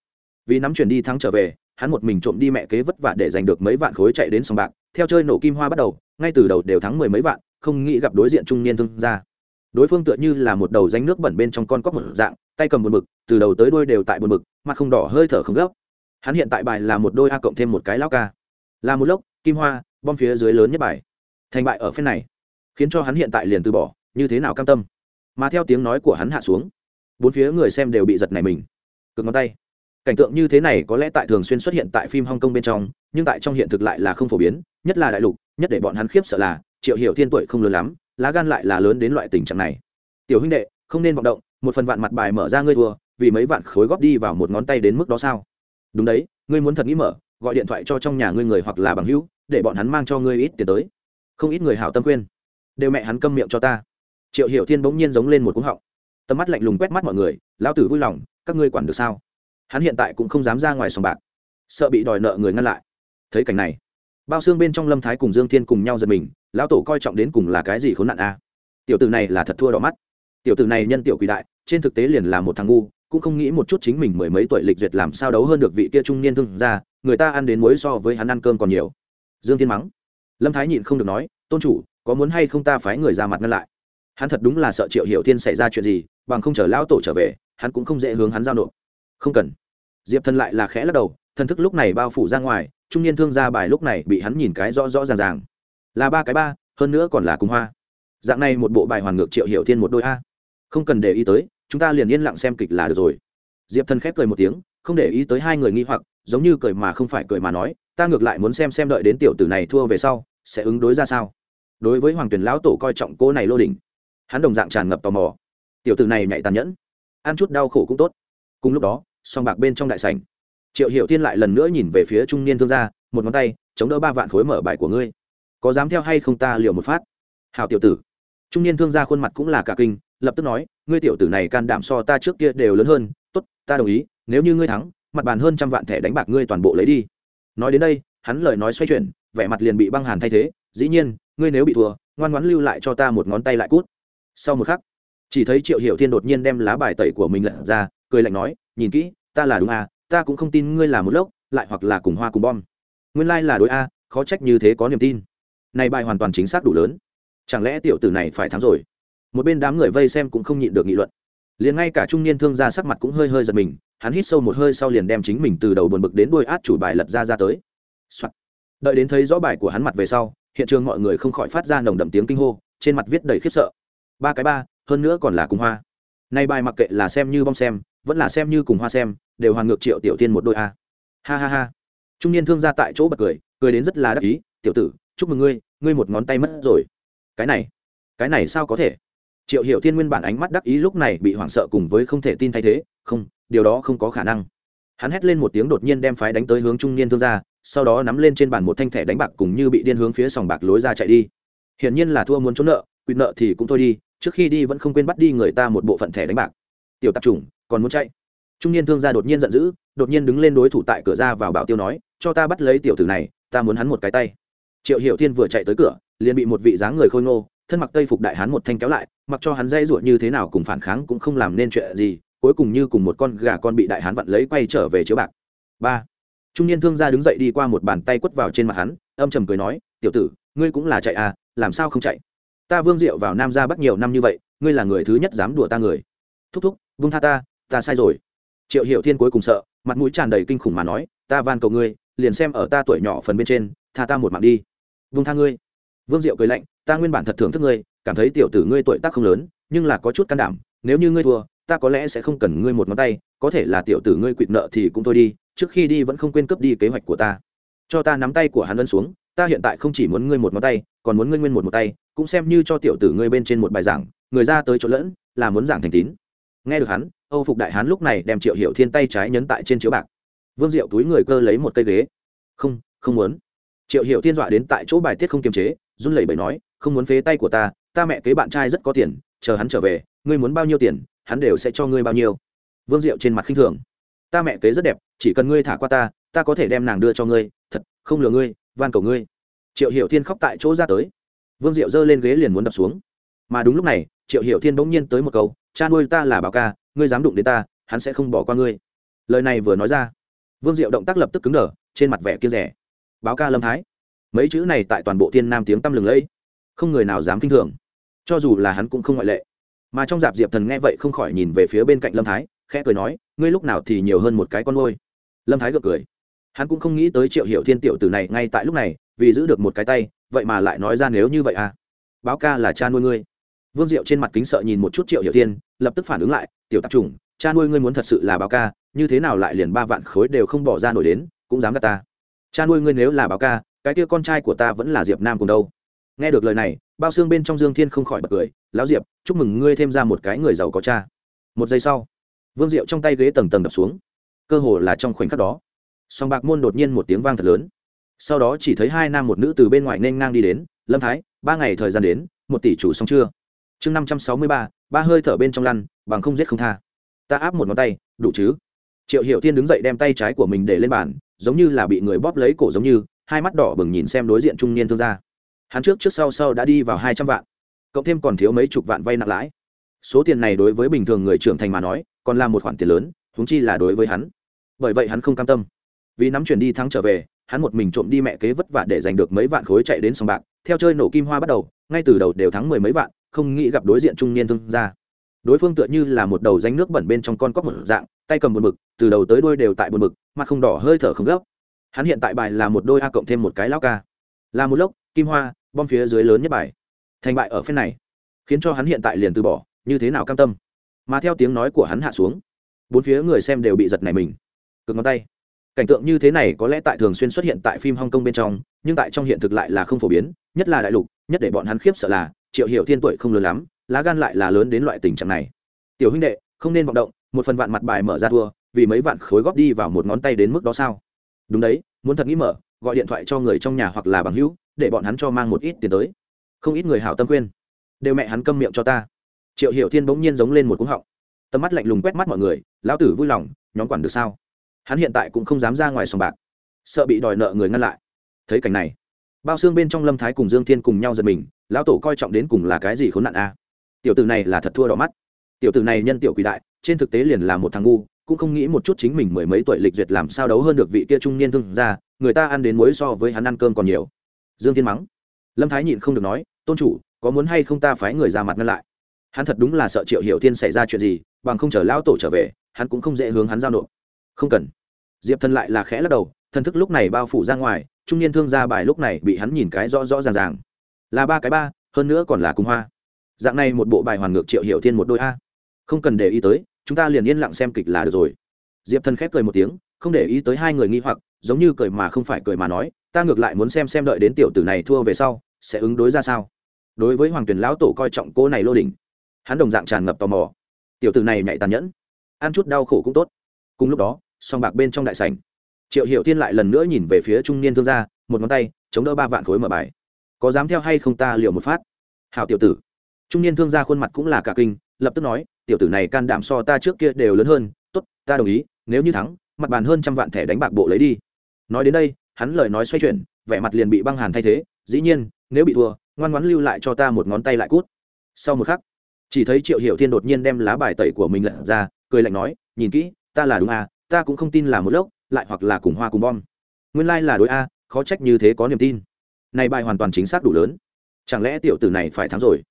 Speaker 1: Vì nắm chuyển đi thắng trở về, hắn một mình trộm đi mẹ kế vất vả để giành được mấy vạn khối chạy đến sòng bạc. Theo chơi nổ kim hoa bắt đầu, ngay từ đầu đều thắng mười mấy vạn, không nghĩ gặp đối diện trung niên thương gia. Đối phương tựa như là một đầu danh nước bẩn bên trong con cóc một dạng, tay cầm một mực từ đầu tới đôi đều tại một mực mặt không đỏ hơi thở không gấp. Hắn hiện tại bài là một đôi a cộng thêm một cái lao ca. Là một lốc, kim hoa, bom phía dưới lớn nhất bài. Thành bại ở phen này, khiến cho hắn hiện tại liền từ bỏ như thế nào cam tâm? Mà theo tiếng nói của hắn hạ xuống, bốn phía người xem đều bị giật này mình. Cực ngón tay. Cảnh tượng như thế này có lẽ tại thường xuyên xuất hiện tại phim hong kong bên trong, nhưng tại trong hiện thực lại là không phổ biến, nhất là đại lục, nhất để bọn hắn khiếp sợ là triệu hiểu thiên tuổi không lớn lắm, lá gan lại là lớn đến loại tình trạng này. Tiểu huynh đệ, không nên vọng động, một phần vạn mặt bài mở ra ngươi thua, vì mấy vạn khối góp đi vào một ngón tay đến mức đó sao? Đúng đấy, ngươi muốn thật nghĩ mở, gọi điện thoại cho trong nhà ngươi người hoặc là bằng hữu, để bọn hắn mang cho ngươi ít tiền tới. Không ít người hảo tâm khuyên. Đều mẹ hắn câm miệng cho ta triệu hiểu thiên bỗng nhiên giống lên một cúng họng. Tầm mắt lạnh lùng quét mắt mọi người lão tử vui lòng các ngươi quản được sao? Hắn hiện tại cũng không dám ra ngoài sòng bạc. Sợ bị đòi nợ người ngăn lại. Thấy cảnh này bao xương bên trong lâm thái cùng dương thiên cùng nhau giật mình lão tổ coi trọng đến cùng là cái gì khốn nạn a? Tiểu tử này là thật thua đỏ mắt. Tiểu tử này nhân tiểu quỷ đại trên thực tế liền là một thằng ngu cũng không nghĩ một chút chính mình mười mấy tuổi lịch duyệt làm sao đấu hơn được vị kia trung niên thương gia, người ta ăn đến muối so với hắn ăn cơm còn nhiều. Dương thiên mắng. Lâm thái nhịn không được nói tôn chủ có muốn hay không ta phái người ra mặt ngăn lại? Hắn thật đúng là sợ triệu hiểu thiên xảy ra chuyện gì, bằng không chờ lão tổ trở về, hắn cũng không dễ hướng hắn giao nộp. Không cần. Diệp thần lại là khẽ lắc đầu, thần thức lúc này bao phủ ra ngoài, trung niên thương gia bài lúc này bị hắn nhìn cái rõ rõ ràng ràng. Là ba cái ba, hơn nữa còn là cung hoa. Dạng này một bộ bài hoàn ngược triệu hiểu thiên một đôi a. Không cần để ý tới, chúng ta liền yên lặng xem kịch là được rồi. Diệp thần khép cười một tiếng, không để ý tới hai người nghi hoặc, giống như cười mà không phải cười mà nói, ta ngược lại muốn xem xem đợi đến tiểu tử này thua về sau, sẽ ứng đối ra sao. Đối với hoàng tuyền lão tổ coi trọng cô này lô đỉnh hắn đồng dạng tràn ngập tò mò. Tiểu tử này nhạy tàn nhẫn. Ăn chút đau khổ cũng tốt. Cùng lúc đó, song bạc bên trong đại sảnh. Triệu hiểu thiên lại lần nữa nhìn về phía trung niên thương gia, một ngón tay, chống đỡ ba vạn khối mở bài của ngươi. Có dám theo hay không ta liều một phát? Hào tiểu tử. Trung niên thương gia khuôn mặt cũng là cả kinh, lập tức nói, ngươi tiểu tử này can đảm so ta trước kia đều lớn hơn, tốt, ta đồng ý, nếu như ngươi thắng, mặt bàn hơn trăm vạn thẻ đánh bạc ngươi toàn bộ lấy đi. Nói đến đây, hắn lời nói xoay chuyển, vẻ mặt liền bị băng hàn thay thế, dĩ nhiên, ngươi nếu bị thua, ngoan ngoãn lưu lại cho ta một ngón tay lại cút sau một khắc, chỉ thấy triệu hiểu thiên đột nhiên đem lá bài tẩy của mình lật ra, cười lạnh nói, nhìn kỹ, ta là đúng à ta cũng không tin ngươi là một lốc, lại hoặc là cùng hoa cùng bom. Nguyên lai、like、là đối a, khó trách như thế có niềm tin. Này bài hoàn toàn chính xác đủ lớn. Chẳng lẽ tiểu tử này phải thắng rồi? Một bên đám người vây xem cũng không nhịn được nghị luận. Liền ngay cả trung niên thương gia sắc mặt cũng hơi hơi giật mình, hắn hít sâu một hơi sau liền đem chính mình từ đầu buồn bực đến đuôi át chủ bài lật ra ra tới、Soạn. đợi đến thấy rõ bài của hắn mặt về sau, hiện trường mọi người không khỏi phát ra nồng đậm tiếng kinh hô, trên mặt viết đầy khiếp sợ ba cái ba, hơn nữa còn là cùng hoa. Nay bài mặc kệ là xem như bom xem, vẫn là xem như cùng hoa xem, đều hoàn ngược triệu tiểu tiên một đôi a. Ha ha ha. Trung niên thương gia tại chỗ bật cười cười đến rất là đắc ý, tiểu tử, chúc mừng ngươi ngươi một ngón tay mất rồi. Cái này cái này sao có thể? Triệu hiểu thiên nguyên bản ánh mắt đắc ý lúc này bị hoảng sợ cùng với không thể tin thay thế, không, điều đó không có khả năng. Hắn hét lên một tiếng đột nhiên đem phái đánh tới hướng trung niên thương gia, sau đó nắm lên trên bàn một thanh thẻ đánh bạc cùng như bị điên hướng phía sòng bạc lối ra chạy đi. Hiển nhiên là thua muốn trốn nợ quyền nợ thì cũng thôi đi, trước khi đi vẫn không quên bắt đi người ta một bộ phận thẻ đánh bạc. Tiểu tạp chủng, còn muốn chạy? Trung niên thương gia đột nhiên giận dữ, đột nhiên đứng lên đối thủ tại cửa ra vào bảo tiêu nói, cho ta bắt lấy tiểu tử này, ta muốn hắn một cái tay. Triệu hiểu thiên vừa chạy tới cửa, liền bị một vị dáng người khôi ngô, thân mặc tây phục đại hán một thanh kéo lại, mặc cho hắn dây ruột như thế nào cùng phản kháng cũng không làm nên chuyện gì, cuối cùng như cùng một con gà con bị đại hán vặn lấy quay trở về chiếu bạc. Ba. Trung niên thương gia đứng dậy đi qua một bàn tay quất vào trên mặt hắn, âm trầm cười nói, tiểu tử, ngươi cũng là chạy à làm sao không chạy? Ta vương diệu vào nam gia bắt nhiều năm như vậy, ngươi là người thứ nhất dám đùa ta người. Thúc thúc vung tha ta ta sai rồi. Triệu hiểu thiên cuối cùng sợ, mặt mũi tràn đầy kinh khủng mà nói, ta van cầu ngươi, liền xem ở ta tuổi nhỏ phần bên trên, tha ta một mạng đi. Vung tha ngươi. Vương diệu cười lạnh, ta nguyên bản thật thưởng thức ngươi, cảm thấy tiểu tử ngươi tuổi tác không lớn, nhưng là có chút can đảm, nếu như ngươi thua, ta có lẽ sẽ không cần ngươi một ngón tay, có thể là tiểu tử ngươi quỵt nợ thì cũng thôi đi, trước khi đi vẫn không quên cướp đi kế hoạch của ta. Cho ta nắm tay của hắn ân xuống ta hiện tại không chỉ muốn ngươi một ngón tay, còn muốn ngươi nguyên một một tay, cũng xem như cho tiểu tử ngươi bên trên một bài giảng, người ra tới chỗ lẫn, là muốn giảng thành tín. Nghe được hắn, âu phục đại hán lúc này đem triệu hiệu thiên tay trái nhấn tại trên chiếu bạc. Vương diệu túi người cơ lấy một cây ghế. Không không muốn. Triệu hiệu thiên dọa đến tại chỗ bài tiết không kiềm chế, run lẩy bẩy nói, không muốn phế tay của ta ta mẹ kế bạn trai rất có tiền, chờ hắn trở về, ngươi muốn bao nhiêu tiền, hắn đều sẽ cho ngươi bao nhiêu. Vương diệu trên mặt khinh thường. Ta mẹ kế rất đẹp, chỉ cần ngươi thả qua ta ta có thể đem nàng đưa cho ngươi, thật, không lừa ngươi van cầu ngươi. Triệu hiểu thiên khóc tại chỗ ra tới. Vương diệu giơ lên ghế liền muốn đập xuống. Mà đúng lúc này, triệu hiểu thiên bỗng nhiên tới một câu, cha nuôi ta là bảo ca, ngươi dám đụng đến ta, hắn sẽ không bỏ qua ngươi. Lời này vừa nói ra, vương diệu động tác lập tức cứng đờ, trên mặt vẻ kia rẻ. Báo ca lâm thái. Mấy chữ này tại toàn bộ thiên nam tiếng tăm lừng lẫy, không người nào dám kinh thường. Cho dù là hắn cũng không ngoại lệ. Mà trong dạp diệp thần nghe vậy không khỏi nhìn về phía bên cạnh lâm thái, khẽ cười nói, ngươi lúc nào thì nhiều hơn một cái con môi lâm thái gật cười hắn cũng không nghĩ tới triệu hiệu thiên tiểu tử này ngay tại lúc này, vì giữ được một cái tay, vậy mà lại nói ra nếu như vậy à? Báo ca là cha nuôi ngươi. Vương diệu trên mặt kính sợ nhìn một chút triệu hiệu thiên, lập tức phản ứng lại, tiểu tạp chủng, cha nuôi ngươi muốn thật sự là báo ca, như thế nào lại liền ba vạn khối đều không bỏ ra nổi đến, cũng dám gạt ta. Cha nuôi ngươi nếu là báo ca, cái kia con trai của ta vẫn là diệp nam cùng đâu? Nghe được lời này, bao xương bên trong dương thiên không khỏi bật cười, lão diệp, chúc mừng ngươi thêm ra một cái người giàu có cha. Một giây sau, vương diệu trong tay ghế tầng tầng đập xuống. Cơ hồ là trong khoảnh khắc đó song bạc môn đột nhiên một tiếng vang thật lớn. Sau đó chỉ thấy hai nam một nữ từ bên ngoài nên ngang đi đến, lâm thái, ba ngày thời gian đến, một tỷ chủ xong chưa? Chương năm trăm sáu mươi ba ba hơi thở bên trong lăn, bằng không giết không tha. Ta áp một ngón tay, đủ chứ? Triệu hiệu tiên đứng dậy đem tay trái của mình để lên bàn, giống như là bị người bóp lấy cổ giống như, hai mắt đỏ bừng nhìn xem đối diện trung niên thương gia. Hắn trước trước sau sau đã đi vào hai trăm vạn, cộng thêm còn thiếu mấy chục vạn vay nặng lãi. Số tiền này đối với bình thường người trưởng thành mà nói, còn là một khoản tiền lớn húng chi là đối với hắn. Bởi vậy hắn không cam tâm vì nắm chuyển đi thắng trở về, hắn một mình trộm đi mẹ kế vất vả để giành được mấy vạn khối chạy đến sòng bạc. Theo chơi nổ kim hoa bắt đầu, ngay từ đầu đều thắng mười mấy vạn, không nghĩ gặp đối diện trung niên thương gia. Đối phương tựa như là một đầu danh nước bẩn bên trong con cóc một dạng, tay cầm một mực từ đầu tới đuôi đều tại một mực mặt không đỏ hơi thở không gấp. Hắn hiện tại bài là một đôi a cộng thêm một cái lao ca. Là một lốc, kim hoa, bom phía dưới lớn nhất bài. Thành bại ở phen này, khiến cho hắn hiện tại liền từ bỏ, như thế nào cam tâm? Mà theo tiếng nói của hắn hạ xuống, bốn phía người xem đều bị giật này mình. Cực ngón tay cảnh tượng như thế này có lẽ tại thường xuyên xuất hiện tại phim hong kong bên trong, nhưng tại trong hiện thực lại là không phổ biến, nhất là đại lục, nhất để bọn hắn khiếp sợ là, triệu Hiểu thiên tuổi không lớn lắm, lá gan lại là lớn đến loại tình trạng này. Tiểu huynh đệ, không nên vọng động, một phần vạn mặt bài mở ra thua, vì mấy vạn khối góp đi vào một ngón tay đến mức đó sao? Đúng đấy, muốn thật nghĩ mở, gọi điện thoại cho người trong nhà hoặc là bằng hữu, để bọn hắn cho mang một ít tiền tới. Không ít người hảo tâm khuyên. Đều mẹ hắn câm miệng cho ta. Triệu hiểu thiên bỗng nhiên giống lên một cúng họng. Tầm mắt lạnh lùng quét mắt mọi người, lão tử vui lòng, nhóm quản được sao? Hắn hiện tại cũng không dám ra ngoài sòng bạc. Sợ bị đòi nợ người ngăn lại. Thấy cảnh này bao xương bên trong lâm thái cùng dương thiên cùng nhau giật mình lão tổ coi trọng đến cùng là cái gì khốn nạn a? Tiểu tử này là thật thua đỏ mắt. Tiểu tử này nhân tiểu quỷ đại trên thực tế liền là một thằng ngu cũng không nghĩ một chút chính mình mười mấy tuổi lịch duyệt làm sao đấu hơn được vị kia trung niên thương gia, người ta ăn đến muối so với hắn ăn cơm còn nhiều. Dương thiên mắng. Lâm thái nhịn không được nói tôn chủ có muốn hay không ta phái người ra mặt ngăn lại? Hắn thật đúng là sợ triệu hiểu thiên xảy ra chuyện gì bằng không chờ lão tổ trở về hắn cũng không dễ hướng hắn giao nộp không cần. Diệp thần lại là khẽ lắc đầu, thần thức lúc này bao phủ ra ngoài, trung niên thương gia bài lúc này bị hắn nhìn cái rõ rõ ràng ràng. Là ba cái ba, hơn nữa còn là cung hoa. Dạng này một bộ bài hoàn ngược triệu hiểu thiên một đôi a. Không cần để ý tới, chúng ta liền yên lặng xem kịch là được rồi. Diệp thần khép cười một tiếng, không để ý tới hai người nghi hoặc, giống như cười mà không phải cười mà nói, ta ngược lại muốn xem xem đợi đến tiểu tử này thua về sau, sẽ ứng đối ra sao. Đối với hoàng tuyền lão tổ coi trọng cô này lô đỉnh, hắn đồng dạng tràn ngập tò mò. Tiểu tử này nhạy tàn nhẫn, ăn chút đau khổ cũng tốt. Cùng lúc đó song bạc bên trong đại sảnh. Triệu hiểu thiên lại lần nữa nhìn về phía trung niên thương gia, một ngón tay, chống đỡ ba vạn khối mở bài. Có dám theo hay không ta liệu một phát? Hảo tiểu tử. Trung niên thương gia khuôn mặt cũng là cả kinh, lập tức nói, tiểu tử này can đảm so ta trước kia đều lớn hơn, tốt, ta đồng ý, nếu như thắng, mặt bàn hơn trăm vạn thẻ đánh bạc bộ lấy đi. Nói đến đây, hắn lời nói xoay chuyển, vẻ mặt liền bị băng hàn thay thế, dĩ nhiên, nếu bị thua, ngoan ngoãn lưu lại cho ta một ngón tay lại cút. Sau một khắc, chỉ thấy triệu hiểu thiên đột nhiên đem lá bài tẩy của mình lật ra, cười lạnh nói, nhìn kỹ, ta là đúng à ta cũng không tin là một lốc, lại hoặc là cùng hoa cùng bom. Nguyên lai、like、là đối a, khó trách như thế có niềm tin. Này bài hoàn toàn chính xác đủ lớn. Chẳng lẽ tiểu tử này phải thắng rồi?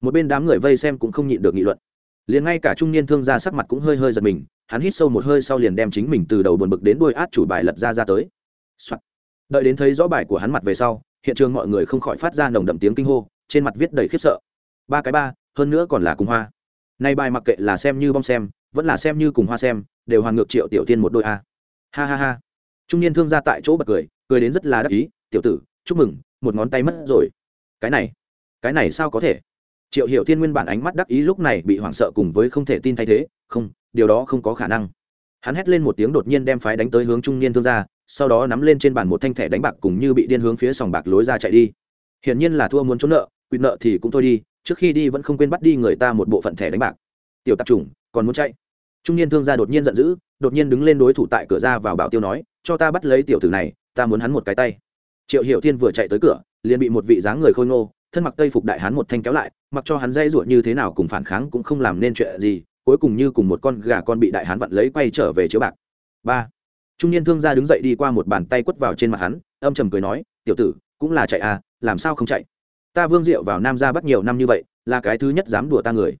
Speaker 1: Một bên đám người vây xem cũng không nhịn được nghị luận. Liền ngay cả trung niên thương gia sắc mặt cũng hơi hơi giật mình, hắn hít sâu một hơi sau liền đem chính mình từ đầu buồn bực đến đuôi át chủ bài lật ra ra tới、Soạn. đợi đến thấy rõ bài của hắn mặt về sau, hiện trường mọi người không khỏi phát ra nồng đậm tiếng kinh hô, trên mặt viết đầy khiếp sợ. Ba cái ba, hơn nữa còn là cùng hoa. Nay bài mặc kệ là xem như bom xem vẫn là xem như cùng hoa xem, đều hoàn ngược triệu tiểu tiên một đôi a. Ha ha ha. Trung niên thương gia tại chỗ bật cười cười đến rất là đắc ý, tiểu tử, chúc mừng, một ngón tay mất rồi. Cái này cái này sao có thể? Triệu hiểu thiên nguyên bản ánh mắt đắc ý lúc này bị hoảng sợ cùng với không thể tin thay thế, không, điều đó không có khả năng. Hắn hét lên một tiếng đột nhiên đem phái đánh tới hướng trung niên thương gia, sau đó nắm lên trên bàn một thanh thẻ đánh bạc cùng như bị điên hướng phía sòng bạc lối ra chạy đi. Hiển nhiên là thua muốn trốn nợ, quỵt nợ thì cũng thôi đi, trước khi đi vẫn không quên bắt đi người ta một bộ phận thẻ đánh bạc tiểu tạp chủng, còn muốn chạy. Trung niên thương gia đột nhiên giận dữ, đột nhiên đứng lên đối thủ tại cửa ra vào bảo tiêu nói, cho ta bắt lấy tiểu tử này, ta muốn hắn một cái tay. Triệu hiểu thiên vừa chạy tới cửa, liền bị một vị dáng người khôi ngô, thân mặc tây phục đại hán một thanh kéo lại, mặc cho hắn dây ruột như thế nào cùng phản kháng cũng không làm nên chuyện gì, cuối cùng như cùng một con gà con bị đại hán vặn lấy quay trở về chiếu bạc. Ba. Trung niên thương gia đứng dậy đi qua một bàn tay quất vào trên mặt hắn, âm trầm cười nói, tiểu tử, cũng là chạy à làm sao không chạy? Ta vương diệu vào nam gia bắt nhiều năm như vậy, là cái thứ nhất dám đùa ta người.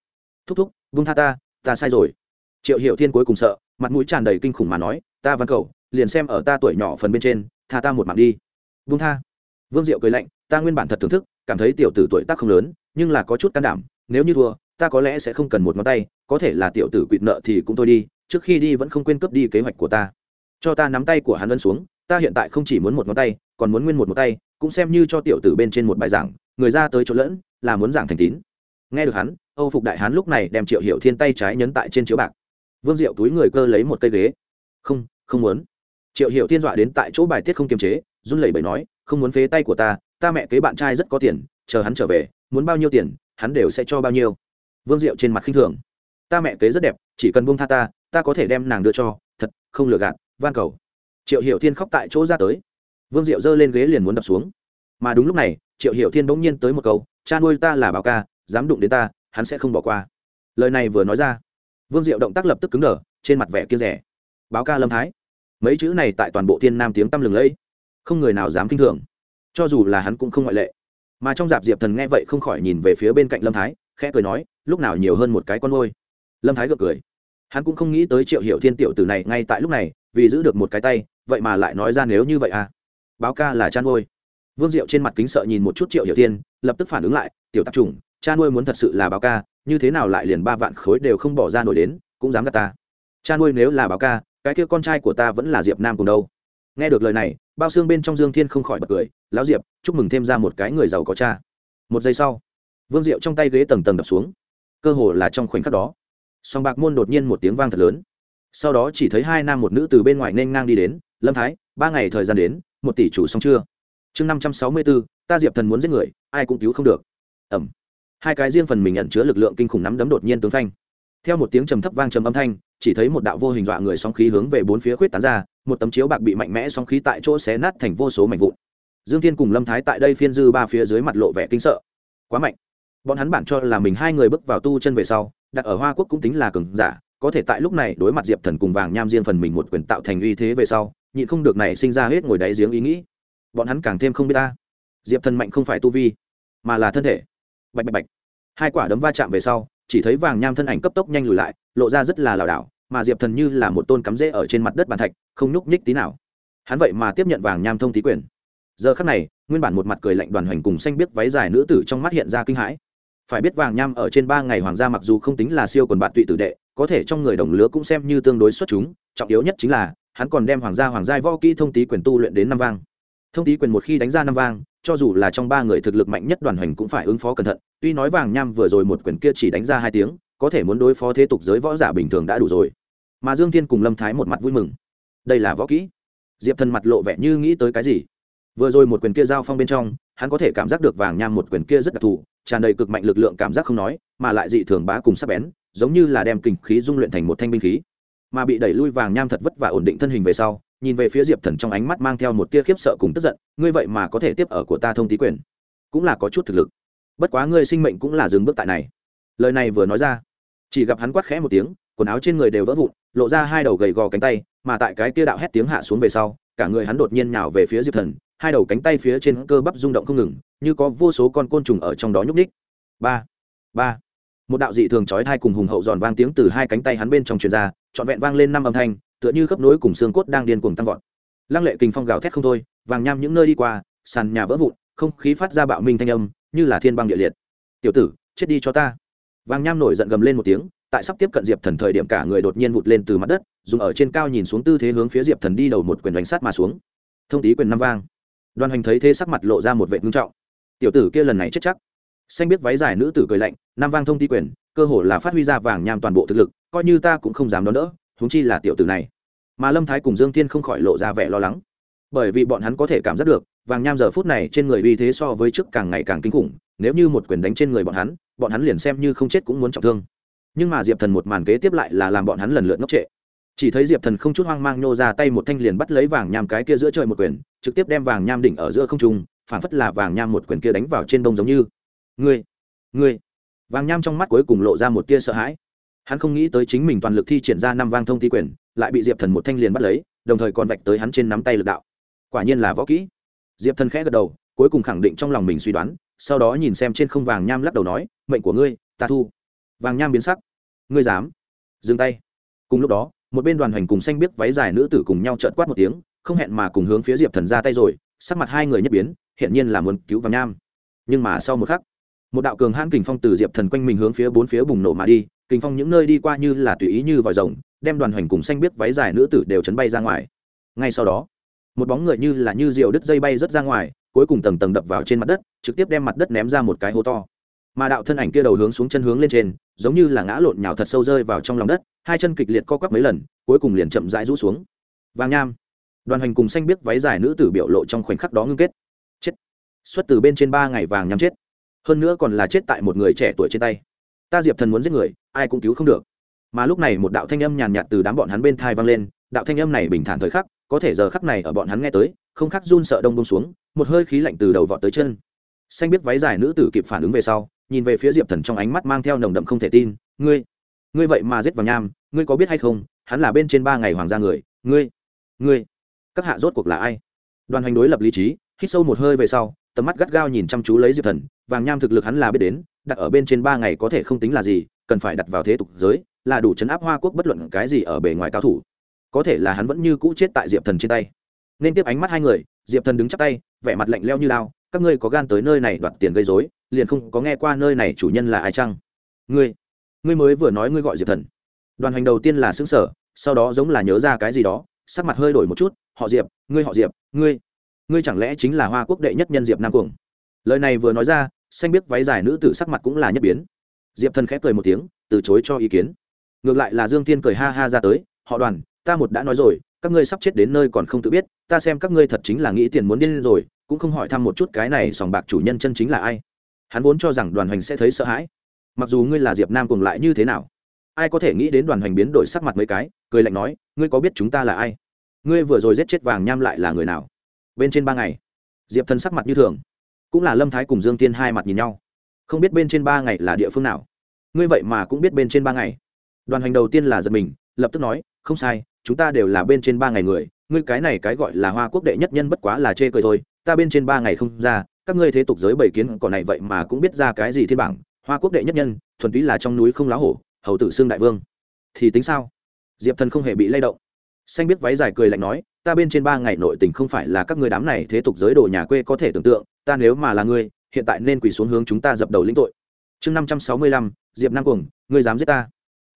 Speaker 1: Thúc thúc vung tha ta ta sai rồi. Triệu hiệu thiên cuối cùng sợ, mặt mũi tràn đầy kinh khủng mà nói, ta văn cầu, liền xem ở ta tuổi nhỏ phần bên trên, tha ta một mạng đi. Vung tha. Vương diệu cười lạnh, ta nguyên bản thật thưởng thức, cảm thấy tiểu tử tuổi tác không lớn, nhưng là có chút can đảm, nếu như thua, ta có lẽ sẽ không cần một ngón tay, có thể là tiểu tử quỵt nợ thì cũng thôi đi, trước khi đi vẫn không quên cướp đi kế hoạch của ta. Cho ta nắm tay của hắn ân xuống, ta hiện tại không chỉ muốn một ngón tay, còn muốn nguyên một một tay, cũng xem như cho tiểu tử bên trên một bài giảng, người ra tới chỗ lẫn, là muốn giảng thành tín. Nghe được hắn âu phục đại hán lúc này đem triệu hiểu thiên tay trái nhấn tại trên chiếu bạc. Vương diệu túi người cơ lấy một cây ghế. Không không muốn. Triệu hiểu thiên dọa đến tại chỗ bài tiết không kiềm chế, run lẩy bẩy nói, không muốn phế tay của ta ta mẹ kế bạn trai rất có tiền, chờ hắn trở về, muốn bao nhiêu tiền, hắn đều sẽ cho bao nhiêu. Vương diệu trên mặt khinh thường. Ta mẹ kế rất đẹp, chỉ cần buông tha ta ta có thể đem nàng đưa cho, thật, không lừa gạt, van cầu. Triệu hiểu thiên khóc tại chỗ ra tới. Vương diệu giơ lên ghế liền muốn đập xuống. Mà đúng lúc này, triệu hiểu thiên bỗng nhiên tới một câu, cha nuôi ta là báo ca, dám đụng đến ta hắn sẽ không bỏ qua. Lời này vừa nói ra, vương diệu động tác lập tức cứng đờ, trên mặt vẻ kia rẻ. Báo ca lâm thái. Mấy chữ này tại toàn bộ thiên nam tiếng tăm lừng lẫy, không người nào dám kinh thường. Cho dù là hắn cũng không ngoại lệ. Mà trong dạp diệp thần nghe vậy không khỏi nhìn về phía bên cạnh lâm thái, khẽ cười nói, lúc nào nhiều hơn một cái con môi lâm thái gượng cười. Hắn cũng không nghĩ tới triệu hiểu thiên tiểu tử này ngay tại lúc này, vì giữ được một cái tay, vậy mà lại nói ra nếu như vậy à. Báo ca là chăn nuôi vương diệu trên mặt kính sợ nhìn một chút triệu hiểu thiên, lập tức phản ứng lại, tiểu tạp trùng cha nuôi muốn thật sự là báo ca, như thế nào lại liền ba vạn khối đều không bỏ ra nổi đến, cũng dám gạt ta. Cha nuôi nếu là báo ca, cái kia con trai của ta vẫn là diệp nam cùng đâu? Nghe được lời này, bao xương bên trong dương thiên không khỏi bật cười, lão diệp, chúc mừng thêm ra một cái người giàu có cha. Một giây sau, vương diệu trong tay ghế tầng tầng đập xuống. Cơ hồ là trong khoảnh khắc đó, song bạc môn đột nhiên một tiếng vang thật lớn. Sau đó chỉ thấy hai nam một nữ từ bên ngoài nên ngang đi đến, lâm thái, ba ngày thời gian đến, một tỷ chủ xong chưa? Chương năm trăm sáu mươi bốn ta diệp thần muốn giết người, ai cũng cứu không được. Ẩm hai cái riêng phần mình nhận chứa lực lượng kinh khủng nắm đấm đột nhiên tướng phanh. Theo một tiếng trầm thấp vang trầm âm thanh, chỉ thấy một đạo vô hình dọa người sóng khí hướng về bốn phía khuyết tán ra, một tấm chiếu bạc bị mạnh mẽ sóng khí tại chỗ xé nát thành vô số mảnh vụn. Dương thiên cùng lâm thái tại đây phiên dư ba phía dưới mặt lộ vẻ kinh sợ. Quá mạnh. Bọn hắn bản cho là mình hai người bước vào tu chân về sau, đặt ở hoa quốc cũng tính là cường giả, có thể tại lúc này đối mặt diệp thần cùng vàng nham riêng phần mình một quyền tạo thành uy thế về sau, nhịn không được này sinh ra hết ngồi đáy giếng ý nghĩ. Bọn hắn càng thêm không biết ta. Diệp thần mạnh không phải tu vi, mà là thân thể bạch bạch bạch. Hai quả đấm va chạm về sau, chỉ thấy vàng nham thân ảnh cấp tốc nhanh lùi lại, lộ ra rất là lảo đảo, mà diệp thần như là một tôn cắm rễ ở trên mặt đất bàn thạch, không nhúc nhích tí nào. Hắn vậy mà tiếp nhận vàng nham thông tí quyền. Giờ khắc này, nguyên bản một mặt cười lạnh đoàn hoành cùng xanh biết váy dài nữ tử trong mắt hiện ra kinh hãi. Phải biết vàng nham ở trên ba ngày hoàng gia mặc dù không tính là siêu quần bạn tụy tử đệ, có thể trong người đồng lứa cũng xem như tương đối xuất chúng, trọng yếu nhất chính là, hắn còn đem hoàng gia hoàng giai võ kỹ thông tí quyền tu luyện đến năm vang thông tý quyền một khi đánh ra năm vang, cho dù là trong ba người thực lực mạnh nhất đoàn hoành cũng phải ứng phó cẩn thận, tuy nói vàng nham vừa rồi một quyền kia chỉ đánh ra hai tiếng, có thể muốn đối phó thế tục giới võ giả bình thường đã đủ rồi. Mà dương thiên cùng lâm thái một mặt vui mừng. Đây là võ kỹ. Diệp thần mặt lộ vẻ như nghĩ tới cái gì? Vừa rồi một quyền kia giao phong bên trong, hắn có thể cảm giác được vàng nham một quyền kia rất đặc thù, tràn đầy cực mạnh lực lượng cảm giác không nói, mà lại dị thường bá cùng sắc bén, giống như là đem kình khí dung luyện thành một thanh binh khí. Mà bị đẩy lui vàng nham thật vất và ổn định thân hình về sau nhìn về phía diệp thần trong ánh mắt mang theo một tia khiếp sợ cùng tức giận, ngươi vậy mà có thể tiếp ở của ta thông tí quyền. Cũng là có chút thực lực. Bất quá ngươi sinh mệnh cũng là dừng bước tại này. Lời này vừa nói ra, chỉ gặp hắn quát khẽ một tiếng, quần áo trên người đều vỡ vụn, lộ ra hai đầu gầy gò cánh tay, mà tại cái kia đạo hét tiếng hạ xuống về sau, cả người hắn đột nhiên nhào về phía diệp thần, hai đầu cánh tay phía trên cơ bắp rung động không ngừng, như có vô số con côn trùng ở trong đó nhúc ních ba ba. Một đạo dị thường chói thai cùng hùng hậu giòn vang tiếng từ hai cánh tay hắn bên trong truyền ra, trọn vẹn vang lên năm âm thanh tựa như khớp nối cùng xương cốt đang điên cuồng tăng vọt. Lăng lệ kình phong gào thét không thôi, vàng nham những nơi đi qua, sàn nhà vỡ vụn, không khí phát ra bạo minh thanh âm, như là thiên băng địa liệt. Tiểu tử, chết đi cho ta. Vàng nham nổi giận gầm lên một tiếng, tại sắp tiếp cận diệp thần thời điểm cả người đột nhiên vụt lên từ mặt đất, dùng ở trên cao nhìn xuống tư thế hướng phía diệp thần đi đầu một quyền đánh sát mà xuống. Thông tí quyền năm vang. Đoàn hành thấy thế sắc mặt lộ ra một vệ ngưng trọng. Tiểu tử kia lần này chết chắc. Xanh biết váy dài nữ tử cười lạnh nam vang thông tí quyền, cơ hồ là phát huy ra vàng nham toàn bộ thực lực, coi như ta cũng không dám đón đỡ, huống chi là tiểu tử này mà lâm thái cùng dương thiên không khỏi lộ ra vẻ lo lắng bởi vì bọn hắn có thể cảm giác được vàng nham giờ phút này trên người uy thế so với trước càng ngày càng kinh khủng nếu như một quyền đánh trên người bọn hắn bọn hắn liền xem như không chết cũng muốn trọng thương nhưng mà diệp thần một màn kế tiếp lại là làm bọn hắn lần lượt ngốc trệ chỉ thấy diệp thần không chút hoang mang nhô ra tay một thanh liền bắt lấy vàng nham cái kia giữa trời một quyền trực tiếp đem vàng nham đỉnh ở giữa không trung phản phất là vàng nham một quyền kia đánh vào trên đông giống như ngươi ngươi vàng nham trong mắt cuối cùng lộ ra một tia sợ hãi hắn không nghĩ tới chính mình toàn lực thi triển ra năm vang thông thi quyền lại bị diệp thần một thanh liền bắt lấy đồng thời còn vạch tới hắn trên nắm tay lực đạo quả nhiên là võ kỹ diệp thần khẽ gật đầu cuối cùng khẳng định trong lòng mình suy đoán sau đó nhìn xem trên không vàng nham lắc đầu nói mệnh của ngươi ta thu vàng nham biến sắc ngươi dám dừng tay cùng lúc đó một bên đoàn hành cùng xanh biết váy dài nữ tử cùng nhau trợn quát một tiếng không hẹn mà cùng hướng phía diệp thần ra tay rồi sắc mặt hai người nhất biến hiện nhiên là muốn cứu vàng nham nhưng mà sau một khắc một đạo cường hãn kình phong từ diệp thần quanh mình hướng phía bốn phía bùng nổ mà đi kình phong những nơi đi qua như là tùy ý như vòi rồng, đem đoàn hoành cùng xanh biết váy dài nữ tử đều chấn bay ra ngoài. Ngay sau đó, một bóng người như là như diều đứt dây bay rớt ra ngoài, cuối cùng tầng tầng đập vào trên mặt đất, trực tiếp đem mặt đất ném ra một cái hố to. Mà đạo thân ảnh kia đầu hướng xuống chân hướng lên trên, giống như là ngã lộn nhào thật sâu rơi vào trong lòng đất, hai chân kịch liệt co quắp mấy lần, cuối cùng liền chậm rãi rũ xuống. Vàng nham. Đoàn hành cùng xanh biết váy dài nữ tử biểu lộ trong khoảnh khắc đó ngưng kết. Chết. Xuất từ bên trên ba ngày vàng nham chết. Hơn nữa còn là chết tại một người trẻ tuổi trên tay. Ta diệp thần muốn giết người ai cũng cứu không được. Mà lúc này một đạo thanh âm nhàn nhạt từ đám bọn hắn bên thai vang lên, đạo thanh âm này bình thản thời khắc, có thể giờ khắc này ở bọn hắn nghe tới, không khắc run sợ đông bông xuống, một hơi khí lạnh từ đầu vọt tới chân. Xanh biết váy dài nữ tử kịp phản ứng về sau, nhìn về phía diệp thần trong ánh mắt mang theo nồng đậm không thể tin, ngươi ngươi vậy mà giết vào nham, ngươi có biết hay không, hắn là bên trên ba ngày hoàng gia người, ngươi ngươi, các hạ rốt cuộc là ai? Đoàn hành đối lập lý trí, hít sâu một hơi về sau, tầm mắt gắt gao nhìn chăm chú lấy diệp thần, vàng nham thực lực hắn là biết đến, đặt ở bên trên ba ngày có thể không tính là gì cần phải đặt vào thế tục giới, là đủ chấn áp hoa quốc bất luận cái gì ở bề ngoài cao thủ. Có thể là hắn vẫn như cũ chết tại diệp thần trên tay. Nên tiếp ánh mắt hai người, diệp thần đứng chắc tay, vẻ mặt lạnh leo như lao, các ngươi có gan tới nơi này đoạt tiền gây dối liền không có nghe qua nơi này chủ nhân là ai chăng? Ngươi ngươi mới vừa nói ngươi gọi diệp thần. Đoàn hành đầu tiên là xứng sở sau đó giống là nhớ ra cái gì đó, sắc mặt hơi đổi một chút, họ diệp, ngươi họ diệp, ngươi ngươi chẳng lẽ chính là hoa quốc đệ nhất nhân diệp nam cuồng? Lời này vừa nói ra, xanh biết váy dài nữ tử sắc mặt cũng là nhất biến diệp thần khép cười một tiếng, từ chối cho ý kiến. Ngược lại là dương tiên cười ha ha ra tới, họ đoàn, ta một đã nói rồi, các ngươi sắp chết đến nơi còn không tự biết, ta xem các ngươi thật chính là nghĩ tiền muốn điên rồi, cũng không hỏi thăm một chút cái này sòng bạc chủ nhân chân chính là ai. Hắn vốn cho rằng đoàn hoành sẽ thấy sợ hãi. Mặc dù ngươi là diệp nam cùng lại như thế nào, ai có thể nghĩ đến đoàn hoành biến đổi sắc mặt mấy cái, cười lạnh nói, ngươi có biết chúng ta là ai? Ngươi vừa rồi giết chết vàng nham lại là người nào? Bên trên ba ngày, diệp thần sắc mặt như thường. Cũng là lâm thái cùng dương tiên hai mặt nhìn nhau không biết bên trên ba ngày là địa phương nào. Ngươi vậy mà cũng biết bên trên ba ngày. Đoàn hành đầu tiên là giật mình, lập tức nói, không sai, chúng ta đều là bên trên ba ngày người, ngươi cái này cái gọi là hoa quốc đệ nhất nhân bất quá là chê cười thôi, ta bên trên ba ngày không ra, các ngươi thế tục giới bảy kiến cỏ này vậy mà cũng biết ra cái gì thiên bảng, hoa quốc đệ nhất nhân, thuần túy là trong núi không lá hổ, hầu tử xương đại vương. Thì tính sao? Diệp thần không hề bị lay động. Xanh biết váy dài cười lạnh nói, ta bên trên ba ngày nội tình không phải là các ngươi đám này thế tục giới đồ nhà quê có thể tưởng tượng, ta nếu mà là ngươi hiện tại nên quỳ xuống hướng chúng ta dập đầu lĩnh tội. Chương năm trăm sáu mươi lăm, diệp nam cuồng, ngươi dám giết ta?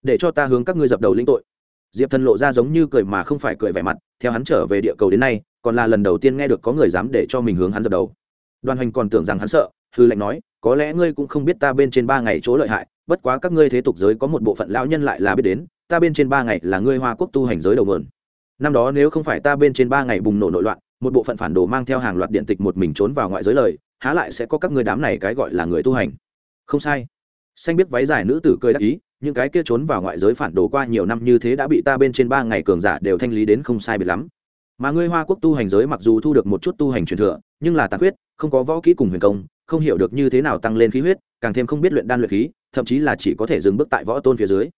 Speaker 1: Để cho ta hướng các ngươi dập đầu lĩnh tội. Diệp thần lộ ra giống như cười mà không phải cười vẻ mặt, theo hắn trở về địa cầu đến nay, còn là lần đầu tiên nghe được có người dám để cho mình hướng hắn dập đầu. Đoàn hành còn tưởng rằng hắn sợ, hư lệnh nói, có lẽ ngươi cũng không biết ta bên trên ba ngày chỗ lợi hại, bất quá các ngươi thế tục giới có một bộ phận lão nhân lại là biết đến, ta bên trên ba ngày là ngươi hoa quốc tu hành giới đầu mượn năm đó nếu không phải ta bên trên ba ngày bùng nổ nội loạn, một bộ phận phản đồ mang theo hàng loạt điện tịch một mình trốn vào ngoại giới lời há lại sẽ có các người đám này cái gọi là người tu hành. Không sai. Xanh biết váy dài nữ tử cười đắc ý, những cái kia trốn vào ngoại giới phản đồ qua nhiều năm như thế đã bị ta bên trên ba ngày cường giả đều thanh lý đến không sai biệt lắm. Mà ngươi hoa quốc tu hành giới mặc dù thu được một chút tu hành truyền thừa, nhưng là tàn huyết không có võ kỹ cùng huyền công, không hiểu được như thế nào tăng lên khí huyết, càng thêm không biết luyện đan luyện khí, thậm chí là chỉ có thể dừng bước tại võ tôn phía dưới.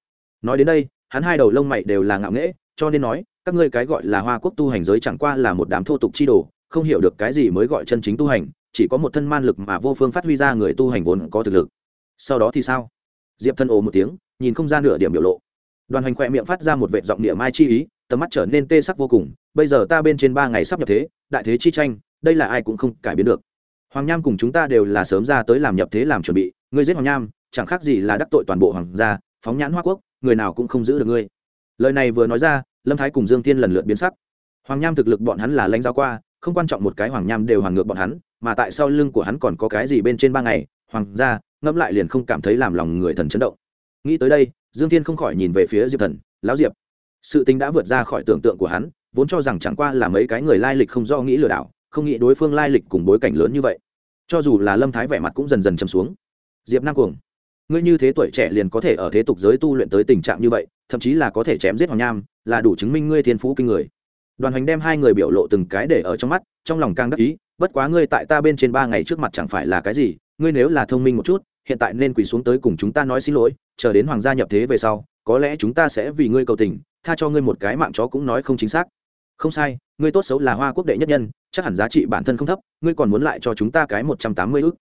Speaker 1: Nói đến đây, hắn hai đầu lông mày đều là ngạo nghễ, cho nên nói, các ngươi cái gọi là hoa quốc tu hành giới chẳng qua là một đám thô tục chi đồ, không hiểu được cái gì mới gọi chân chính tu hành chỉ có một thân man lực mà vô phương phát huy ra người tu hành vốn có thực lực. Sau đó thì sao? Diệp thân ồ một tiếng, nhìn không ra nửa điểm biểu lộ. Đoàn hành khỏe miệng phát ra một vệ giọng địa mai chi ý, tầm mắt trở nên tê sắc vô cùng, bây giờ ta bên trên ba ngày sắp nhập thế, đại thế chi tranh, đây là ai cũng không cải biến được. Hoàng nham cùng chúng ta đều là sớm ra tới làm nhập thế làm chuẩn bị, ngươi giết hoàng nham, chẳng khác gì là đắc tội toàn bộ hoàng gia, phóng nhãn hoa quốc, người nào cũng không giữ được ngươi. Lời này vừa nói ra, lâm thái cùng dương tiên lần lượt biến sắc. Hoàng nham thực lực bọn hắn là lãnh giao qua, không quan trọng một cái hoàng nham đều hoàn ngược bọn hắn mà tại sau lưng của hắn còn có cái gì bên trên ba ngày, hoàng gia, ngẫm lại liền không cảm thấy làm lòng người thần chấn động. Nghĩ tới đây, dương thiên không khỏi nhìn về phía diệp thần, lão diệp, sự tính đã vượt ra khỏi tưởng tượng của hắn, vốn cho rằng chẳng qua là mấy cái người lai lịch không do nghĩ lừa đảo, không nghĩ đối phương lai lịch cùng bối cảnh lớn như vậy. Cho dù là lâm thái vẻ mặt cũng dần dần chầm xuống. Diệp nam cuồng, ngươi như thế tuổi trẻ liền có thể ở thế tục giới tu luyện tới tình trạng như vậy, thậm chí là có thể chém giết hoàng nham, là đủ chứng minh ngươi thiên phú kinh người. Đoàn hành đem hai người biểu lộ từng cái để ở trong mắt, trong lòng càng đắc ý bất quá ngươi tại ta bên trên ba ngày trước mặt chẳng phải là cái gì, ngươi nếu là thông minh một chút, hiện tại nên quỳ xuống tới cùng chúng ta nói xin lỗi, chờ đến hoàng gia nhập thế về sau, có lẽ chúng ta sẽ vì ngươi cầu tình, tha cho ngươi một cái mạng chó cũng nói không chính xác. Không sai, ngươi tốt xấu là hoa quốc đệ nhất nhân, chắc hẳn giá trị bản thân không thấp, ngươi còn muốn lại cho chúng ta cái một trăm tám mươi ức.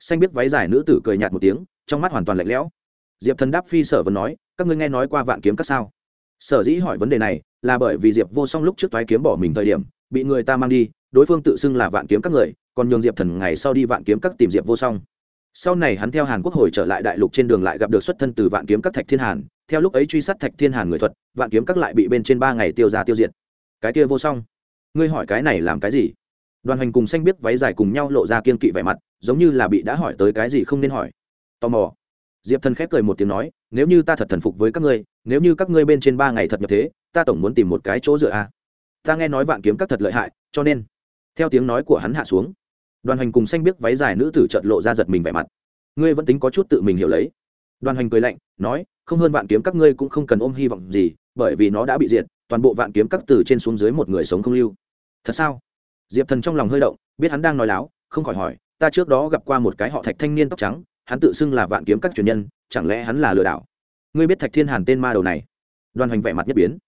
Speaker 1: Xanh biết váy dài nữ tử cười nhạt một tiếng, trong mắt hoàn toàn lạnh lẽo. Diệp thần đáp phi sở vẫn nói, các ngươi nghe nói qua vạn kiếm các sao? Sở dĩ hỏi vấn đề này là bởi vì diệp vô song lúc trước toái kiếm bỏ mình thời điểm, bị người ta mang đi đối phương tự xưng là vạn kiếm các người, còn nhường diệp thần ngày sau đi vạn kiếm các tìm diệp vô song. Sau này hắn theo hàn quốc hồi trở lại đại lục trên đường lại gặp được xuất thân từ vạn kiếm các thạch thiên hàn, theo lúc ấy truy sát thạch thiên hàn người thuật, vạn kiếm các lại bị bên trên ba ngày tiêu ra tiêu diệt. Cái kia vô song, ngươi hỏi cái này làm cái gì? Đoàn hành cùng xanh biết váy dài cùng nhau lộ ra kiên kỵ vẻ mặt, giống như là bị đã hỏi tới cái gì không nên hỏi. Tò mò. Diệp thần khép cười một tiếng nói, nếu như ta thật thần phục với các ngươi, nếu như các ngươi bên trên ba ngày thật nhập thế, ta tổng muốn tìm một cái chỗ dựa a. Ta nghe nói vạn kiếm các thật lợi hại, cho nên theo tiếng nói của hắn hạ xuống, đoàn hành cùng xanh biết váy dài nữ tử trợt lộ ra giật mình vẻ mặt. Ngươi vẫn tính có chút tự mình hiểu lấy. Đoàn hành cười lạnh, nói, không hơn vạn kiếm các ngươi cũng không cần ôm hy vọng gì, bởi vì nó đã bị diệt, toàn bộ vạn kiếm các từ trên xuống dưới một người sống không lưu. Thật sao? Diệp thần trong lòng hơi động, biết hắn đang nói láo, không khỏi hỏi, ta trước đó gặp qua một cái họ thạch thanh niên tóc trắng, hắn tự xưng là vạn kiếm các truyền nhân, chẳng lẽ hắn là lừa đảo? Ngươi biết thạch thiên hàn tên ma đầu này? Đoàn hành vẻ mặt nhất biến.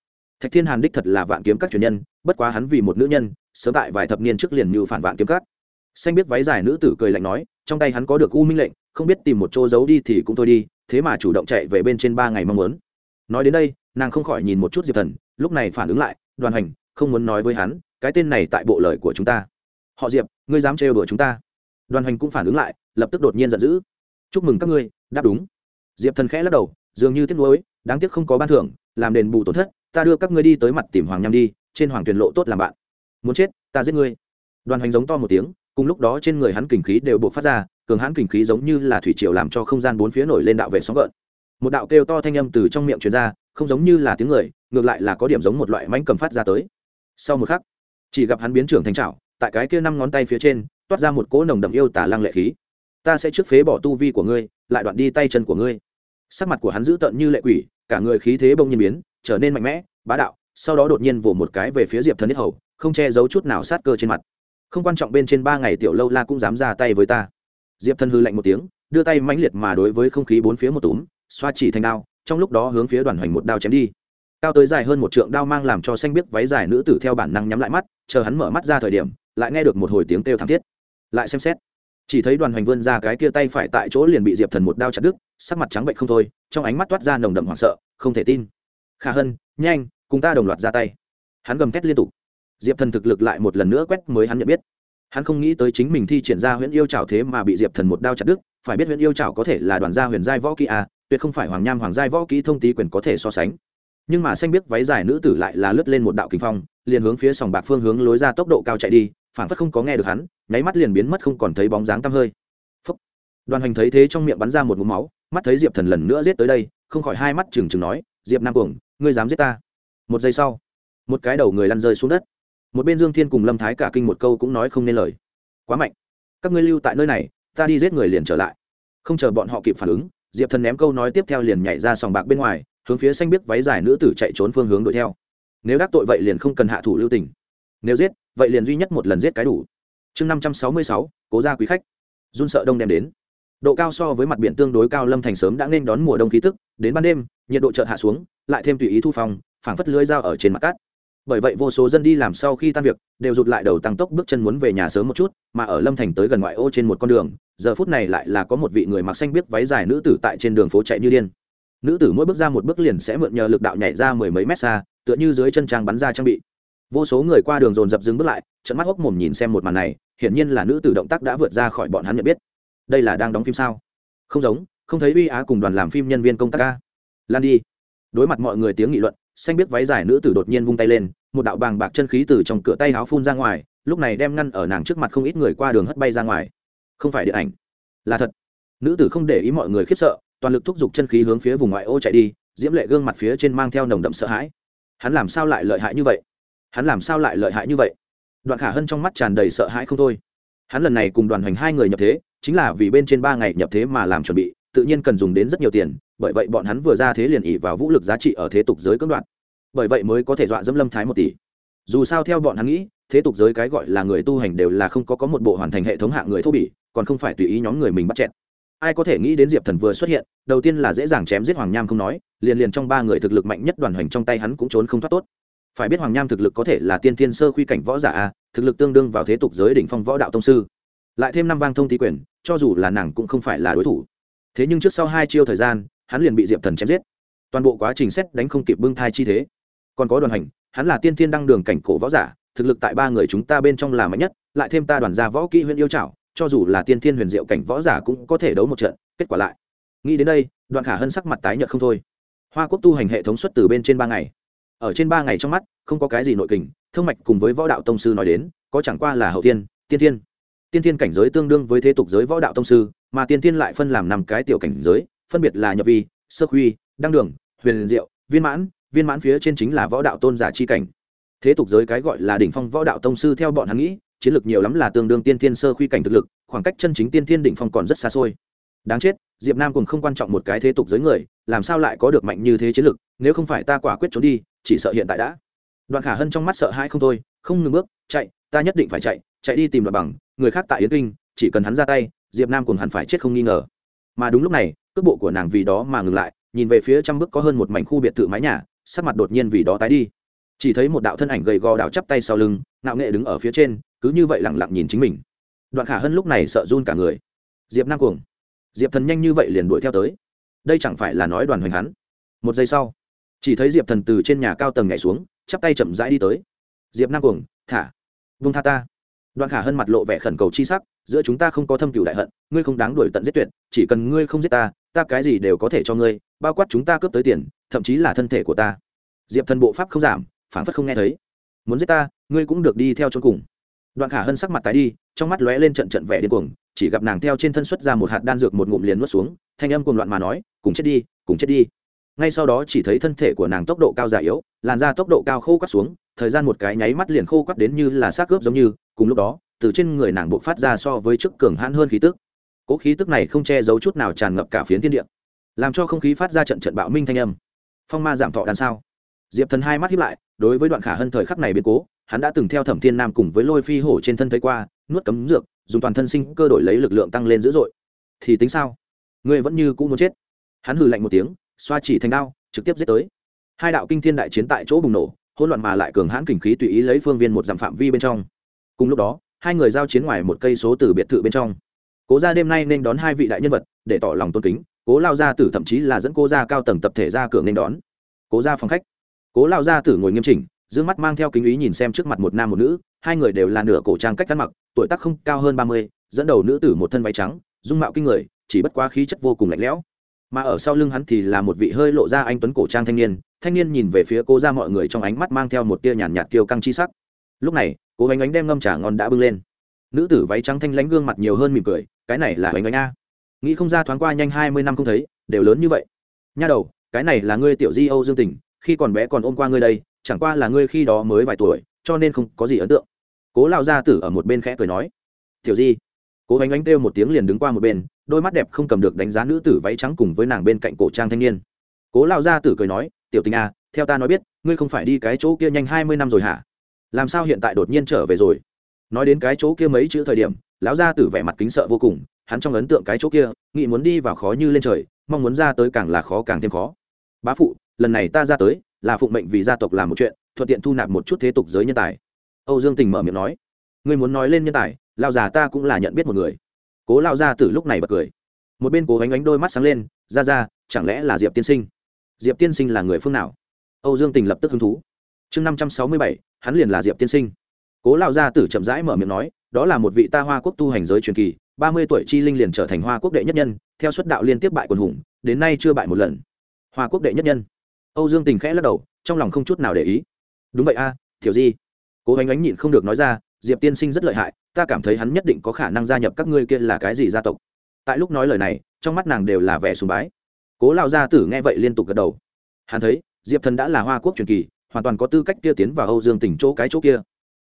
Speaker 1: Thạch thiên hàn đích thật là vạn kiếm các truyền nhân bất quá hắn vì một nữ nhân, sớm tại vài thập niên trước liền như phản vạn kiếm cắt. xanh biết váy dài nữ tử cười lạnh nói, trong tay hắn có được u minh lệnh, không biết tìm một chỗ giấu đi thì cũng thôi đi, thế mà chủ động chạy về bên trên ba ngày mong muốn. Nói đến đây, nàng không khỏi nhìn một chút diệp thần, lúc này phản ứng lại, đoàn hành, không muốn nói với hắn, cái tên này tại bộ lời của chúng ta. Họ diệp, ngươi dám trêu đùa chúng ta. Đoàn hành cũng phản ứng lại, lập tức đột nhiên giận dữ. Chúc mừng các ngươi, đáp đúng. Diệp thần khẽ lắc đầu, dường như tiếc nuối, đáng tiếc không có ban thưởng, làm đền bù tổn thất, ta đưa các ngươi đi tới mặt tìm hoàng nham đi trên hoàng tuyền lộ tốt làm bạn. Muốn chết, ta giết ngươi. Đoàn hành giống to một tiếng, cùng lúc đó trên người hắn kình khí đều buộc phát ra, cường hãn kình khí giống như là thủy triều làm cho không gian bốn phía nổi lên đạo vệ sóng gợn. Một đạo kêu to thanh âm từ trong miệng truyền ra, không giống như là tiếng người, ngược lại là có điểm giống một loại mánh cầm phát ra tới. Sau một khắc, chỉ gặp hắn biến trưởng thành trảo, tại cái kia năm ngón tay phía trên, toát ra một cỗ nồng đậm yêu tả lăng lệ khí. Ta sẽ trước phế bỏ tu vi của ngươi, lại đoạn đi tay chân của ngươi. Sắc mặt của hắn dữ tợn như lệ quỷ, cả người khí thế bông nhiên biến, trở nên mạnh mẽ, bá đạo sau đó đột nhiên vỗ một cái về phía diệp thần nhất hầu, không che giấu chút nào sát cơ trên mặt. Không quan trọng bên trên ba ngày tiểu lâu la cũng dám ra tay với ta. Diệp thần hư lạnh một tiếng, đưa tay mãnh liệt mà đối với không khí bốn phía một túm, xoa chỉ thành đao, trong lúc đó hướng phía đoàn hoành một đao chém đi. Cao tới dài hơn một trượng đao mang làm cho xanh biết váy dài nữ tử theo bản năng nhắm lại mắt, chờ hắn mở mắt ra thời điểm, lại nghe được một hồi tiếng kêu thảm thiết. Lại xem xét, chỉ thấy đoàn hoành vươn ra cái kia tay phải tại chỗ liền bị diệp thần một đao chặt đứt, sắc mặt trắng bệnh không thôi, trong ánh mắt toát ra nồng đậm hoảng sợ, không thể tin. Khả hân, nhanh cùng ta đồng loạt ra tay. Hắn gầm thét liên tục. Diệp thần thực lực lại một lần nữa quét mới hắn nhận biết. Hắn không nghĩ tới chính mình thi triển ra huyện yêu trảo thế mà bị diệp thần một đao chặt đứt phải biết huyện yêu trảo có thể là đoàn gia huyền giai võ kỹ à, tuyệt không phải hoàng nham hoàng giai võ kỹ thông tý quyền có thể so sánh. Nhưng mà xanh biết váy dài nữ tử lại là lướt lên một đạo kinh phong liền hướng phía sòng bạc phương hướng lối ra tốc độ cao chạy đi phản phất không có nghe được hắn nháy mắt liền biến mất không còn thấy bóng dáng tăm hơi. Phúc. đoàn hành thấy thế trong miệng bắn ra một mũ máu mắt thấy diệp thần lần nữa giết tới đây không khỏi hai mắt trừng trừng nói diệp nam cuồng ngươi dám giết ta? Một giây sau, một cái đầu người lăn rơi xuống đất. Một bên dương thiên cùng lâm thái cả kinh một câu cũng nói không nên lời. Quá mạnh. Các ngươi lưu tại nơi này, ta đi giết người liền trở lại. Không chờ bọn họ kịp phản ứng, diệp thần ném câu nói tiếp theo liền nhảy ra sòng bạc bên ngoài, hướng phía xanh biết váy dài nữ tử chạy trốn phương hướng đuổi theo. Nếu đắc tội vậy liền không cần hạ thủ lưu tình. Nếu giết, vậy liền duy nhất một lần giết cái đủ. Chương năm trăm sáu mươi sáu, cố gia quý khách. Run sợ đông đem đến. Độ cao so với mặt biển tương đối cao, lâm thành sớm đã nên đón mùa đông khí tức. Đến ban đêm, nhiệt độ chợt hạ xuống, lại thêm tùy ý thu phòng phảng phất lưới dao ở trên mặt cát. Bởi vậy vô số dân đi làm sau khi tan việc, đều rụt lại đầu tăng tốc bước chân muốn về nhà sớm một chút, mà ở lâm thành tới gần ngoại ô trên một con đường, giờ phút này lại là có một vị người mặc xanh biết váy dài nữ tử tại trên đường phố chạy như điên. Nữ tử mỗi bước ra một bước liền sẽ mượn nhờ lực đạo nhảy ra mười mấy mét xa, tựa như dưới chân trang bắn ra trang bị. Vô số người qua đường dồn dập dừng bước lại trận mắt hốc mồm nhìn xem một màn này, hiển nhiên là nữ tử động tác đã vượt ra khỏi bọn hắn nhận biết. Đây là đang đóng phim sao? Không giống, không thấy uy á cùng đoàn làm phim nhân viên công tác ca. Lan đi. Đối mặt mọi người tiếng nghị luận xanh biết váy dài nữ tử đột nhiên vung tay lên, một đạo bàng bạc chân khí từ trong cửa tay áo phun ra ngoài, lúc này đem ngăn ở nàng trước mặt không ít người qua đường hất bay ra ngoài. Không phải điện ảnh. Là thật. Nữ tử không để ý mọi người khiếp sợ, toàn lực thúc giục chân khí hướng phía vùng ngoại ô chạy đi, diễm lệ gương mặt phía trên mang theo nồng đậm sợ hãi. Hắn làm sao lại lợi hại như vậy? Hắn làm sao lại lợi hại như vậy? Đoạn khả hân trong mắt tràn đầy sợ hãi không thôi. Hắn lần này cùng đoàn hoành hai người nhập thế, chính là vì bên trên ba ngày nhập thế mà làm chuẩn bị, tự nhiên cần dùng đến rất nhiều tiền bởi vậy bọn hắn vừa ra thế liền ỉ vào vũ lực giá trị ở thế tục giới cưỡng đoạn bởi vậy mới có thể dọa dẫm lâm thái một tỷ. Dù sao theo bọn hắn nghĩ, thế tục giới cái gọi là người tu hành đều là không có có một bộ hoàn thành hệ thống hạng người thô bỉ, còn không phải tùy ý nhóm người mình bắt chẹt. Ai có thể nghĩ đến diệp thần vừa xuất hiện, đầu tiên là dễ dàng chém giết hoàng nham không nói, liền liền trong ba người thực lực mạnh nhất đoàn hoành trong tay hắn cũng trốn không thoát tốt. Phải biết hoàng nham thực lực có thể là tiên thiên sơ khuy cảnh võ giả a, thực lực tương đương vào thế tục giới đỉnh phong võ đạo tông sư. Lại thêm năm vang thông tý quyền, cho dù là nàng cũng không phải là đối thủ. Thế nhưng trước sau hai chiêu thời gian hắn liền bị diệp thần chém giết. Toàn bộ quá trình xét đánh không kịp bưng thai chi thế. Còn có đoàn hành, hắn là tiên thiên đăng đường cảnh cổ võ giả, thực lực tại ba người chúng ta bên trong là mạnh nhất, lại thêm ta đoàn gia võ kỹ huyện yêu trảo, cho dù là tiên thiên huyền diệu cảnh võ giả cũng có thể đấu một trận, kết quả lại. Nghĩ đến đây, đoạn khả hân sắc mặt tái nhợt không thôi. Hoa quốc tu hành hệ thống xuất từ bên trên ba ngày. Ở trên ba ngày trong mắt, không có cái gì nội kình thương mạch cùng với võ đạo tông sư nói đến, có chẳng qua là hậu tiên tiên thiên. Tiên thiên cảnh giới tương đương với thế tục giới võ đạo tông sư, mà tiên thiên lại phân làm năm cái tiểu cảnh giới phân biệt là nhập vi, sơ huy đăng đường, huyền diệu, viên mãn viên mãn phía trên chính là võ đạo tôn giả chi cảnh. Thế tục giới cái gọi là đỉnh phong võ đạo tông sư theo bọn hắn nghĩ, chiến lược nhiều lắm là tương đương tiên thiên sơ khuy cảnh thực lực, khoảng cách chân chính tiên thiên đỉnh phong còn rất xa xôi. Đáng chết, diệp nam cùng không quan trọng một cái thế tục giới người, làm sao lại có được mạnh như thế chiến lược, nếu không phải ta quả quyết trốn đi, chỉ sợ hiện tại đã. Đoạn khả hân trong mắt sợ hãi không thôi, không ngừng bước, chạy, ta nhất định phải chạy chạy đi tìm đoạn bằng, người khác tại yến kinh, chỉ cần hắn ra tay, diệp nam cùng hẳn phải chết không nghi ngờ. Mà đúng lúc này cước bộ của nàng vì đó mà ngừng lại, nhìn về phía trăm bước có hơn một mảnh khu biệt thự mái nhà, sắc mặt đột nhiên vì đó tái đi. Chỉ thấy một đạo thân ảnh gầy gò đảo chắp tay sau lưng nạo nghệ đứng ở phía trên, cứ như vậy lẳng lặng nhìn chính mình. Đoạn khả hân lúc này sợ run cả người. Diệp nam cuồng. Diệp thần nhanh như vậy liền đuổi theo tới. Đây chẳng phải là nói đoàn hoành hắn. Một giây sau, chỉ thấy diệp thần từ trên nhà cao tầng nhảy xuống, chắp tay chậm rãi đi tới. Diệp nam cuồng, thả, vung tha ta. Đoạn khả hân mặt lộ vẻ khẩn cầu chi sắc, giữa chúng ta không có thâm cựu đại hận, ngươi không đáng đuổi tận giết tuyệt, chỉ cần ngươi không giết ta ta cái gì đều có thể cho ngươi, bao quát chúng ta cướp tới tiền, thậm chí là thân thể của ta. Diệp thần bộ pháp không giảm phản phất không nghe thấy. Muốn giết ta, ngươi cũng được đi theo cho cùng. Đoạn khả hân sắc mặt tái đi, trong mắt lóe lên trận trận vẻ điên cuồng, chỉ gặp nàng theo trên thân xuất ra một hạt đan dược một ngụm liền nuốt xuống, thanh âm cuồng loạn mà nói, cùng chết đi, cùng chết đi. Ngay sau đó chỉ thấy thân thể của nàng tốc độ cao già yếu, làn da tốc độ cao khô quắt xuống, thời gian một cái nháy mắt liền khô quắt đến như là xác cướp giống như, cùng lúc đó, từ trên người nàng bộ phát ra so với chức cường hãn hơn khí tức cỗ khí tức này không che giấu chút nào tràn ngập cả phiến thiên địa, làm cho không khí phát ra trận trận bạo minh thanh âm. Phong ma giảm thọ đằng sau diệp thần hai mắt hiếp lại, đối với đoạn khả hân thời khắc này biến cố, hắn đã từng theo thẩm thiên nam cùng với lôi phi hổ trên thân thấy qua, nuốt cấm dược, dùng toàn thân sinh cơ đổi lấy lực lượng tăng lên dữ dội. Thì tính sao? Ngươi vẫn như cũ muốn chết. Hắn hừ lạnh một tiếng, xoa chỉ thành đao, trực tiếp giết tới. Hai đạo kinh thiên đại chiến tại chỗ bùng nổ, hỗn loạn mà lại cường hãn kình khí tùy ý lấy phương viên một dặm phạm vi bên trong. Cùng lúc đó, hai người giao chiến ngoài một cây số từ biệt thự bên trong cố ra đêm nay nên đón hai vị đại nhân vật, để tỏ lòng tôn kính. Cố lao gia tử thậm chí là dẫn cô ra cao tầng tập thể ra cửa nên đón. Cố ra phòng khách. Cố lao gia tử ngồi nghiêm chỉnh d mắt mang theo kính ý nhìn xem trước mặt một nam một nữ. Hai người đều là nửa cổ trang cách ăn mặc, tuổi tác không cao hơn ba mươi, dẫn đầu nữ tử một thân váy trắng, dung mạo kinh người, chỉ bất quá khí chất vô cùng lạnh lẽo. Mà ở sau lưng hắn thì là một vị hơi lộ ra anh tuấn cổ trang thanh niên. Thanh niên nhìn về phía cố ra mọi người trong ánh mắt mang theo một tia nhàn nhạt kiêu căng chi sắc. Lúc này, cố bánh ánh đem ngâm trà ngon đã bưng lên nữ tử váy trắng thanh lãnh gương mặt nhiều hơn mỉm cười, cái này là hoành bánh a. Nghĩ không ra thoáng qua nhanh hai mươi năm không thấy, đều lớn như vậy. Nha đầu, cái này là ngươi tiểu di âu dương tình, khi còn bé còn ôm qua ngươi đây, chẳng qua là ngươi khi đó mới vài tuổi, cho nên không có gì ấn tượng. Cố lao gia tử ở một bên khẽ cười nói. Tiểu di, cố hoành bánh kêu một tiếng liền đứng qua một bên, đôi mắt đẹp không cầm được đánh giá nữ tử váy trắng cùng với nàng bên cạnh cổ trang thanh niên. Cố lao gia tử cười nói, tiểu tình à theo ta nói biết, ngươi không phải đi cái chỗ kia nhanh hai mươi năm rồi hả? Làm sao hiện tại đột nhiên trở về rồi? Nói đến cái chỗ kia mấy chữ thời điểm, lão gia tử vẻ mặt kính sợ vô cùng, hắn trong ấn tượng cái chỗ kia, nghĩ muốn đi vào khó như lên trời, mong muốn ra tới càng là khó càng thêm khó. Bá phụ, lần này ta ra tới, là phụng mệnh vì gia tộc làm một chuyện, thuận tiện thu nạp một chút thế tục giới nhân tài. Âu dương tình mở miệng nói. Ngươi muốn nói lên nhân tài lao già ta cũng là nhận biết một người. Cố lao gia tử lúc này bật cười. Một bên cố gánh ánh đôi mắt sáng lên ra ra chẳng lẽ là diệp tiên sinh? Diệp tiên sinh là người phương nào? Âu dương tình lập tức hứng thú. Chương năm trăm sáu mươi bảy, hắn liền là diệp tiên sinh cố lao gia tử chậm rãi mở miệng nói đó là một vị ta hoa quốc tu hành giới truyền kỳ ba mươi tuổi chi linh liền trở thành hoa quốc đệ nhất nhân theo suất đạo liên tiếp bại quần hùng đến nay chưa bại một lần. Hoa quốc đệ nhất nhân. Âu dương tình khẽ lắc đầu trong lòng không chút nào để ý. Đúng vậy a à, thiểu di. Cố ánh ánh nhịn không được nói ra diệp tiên sinh rất lợi hại ta cảm thấy hắn nhất định có khả năng gia nhập các ngươi kia là cái gì gia tộc. Tại lúc nói lời này trong mắt nàng đều là vẻ sùng bái. Cố lao gia tử nghe vậy liên tục gật đầu. Hắn thấy diệp thần đã là hoa quốc truyền kỳ hoàn toàn có tư cách kia tiến vào âu dương tỉnh chỗ cái chỗ kia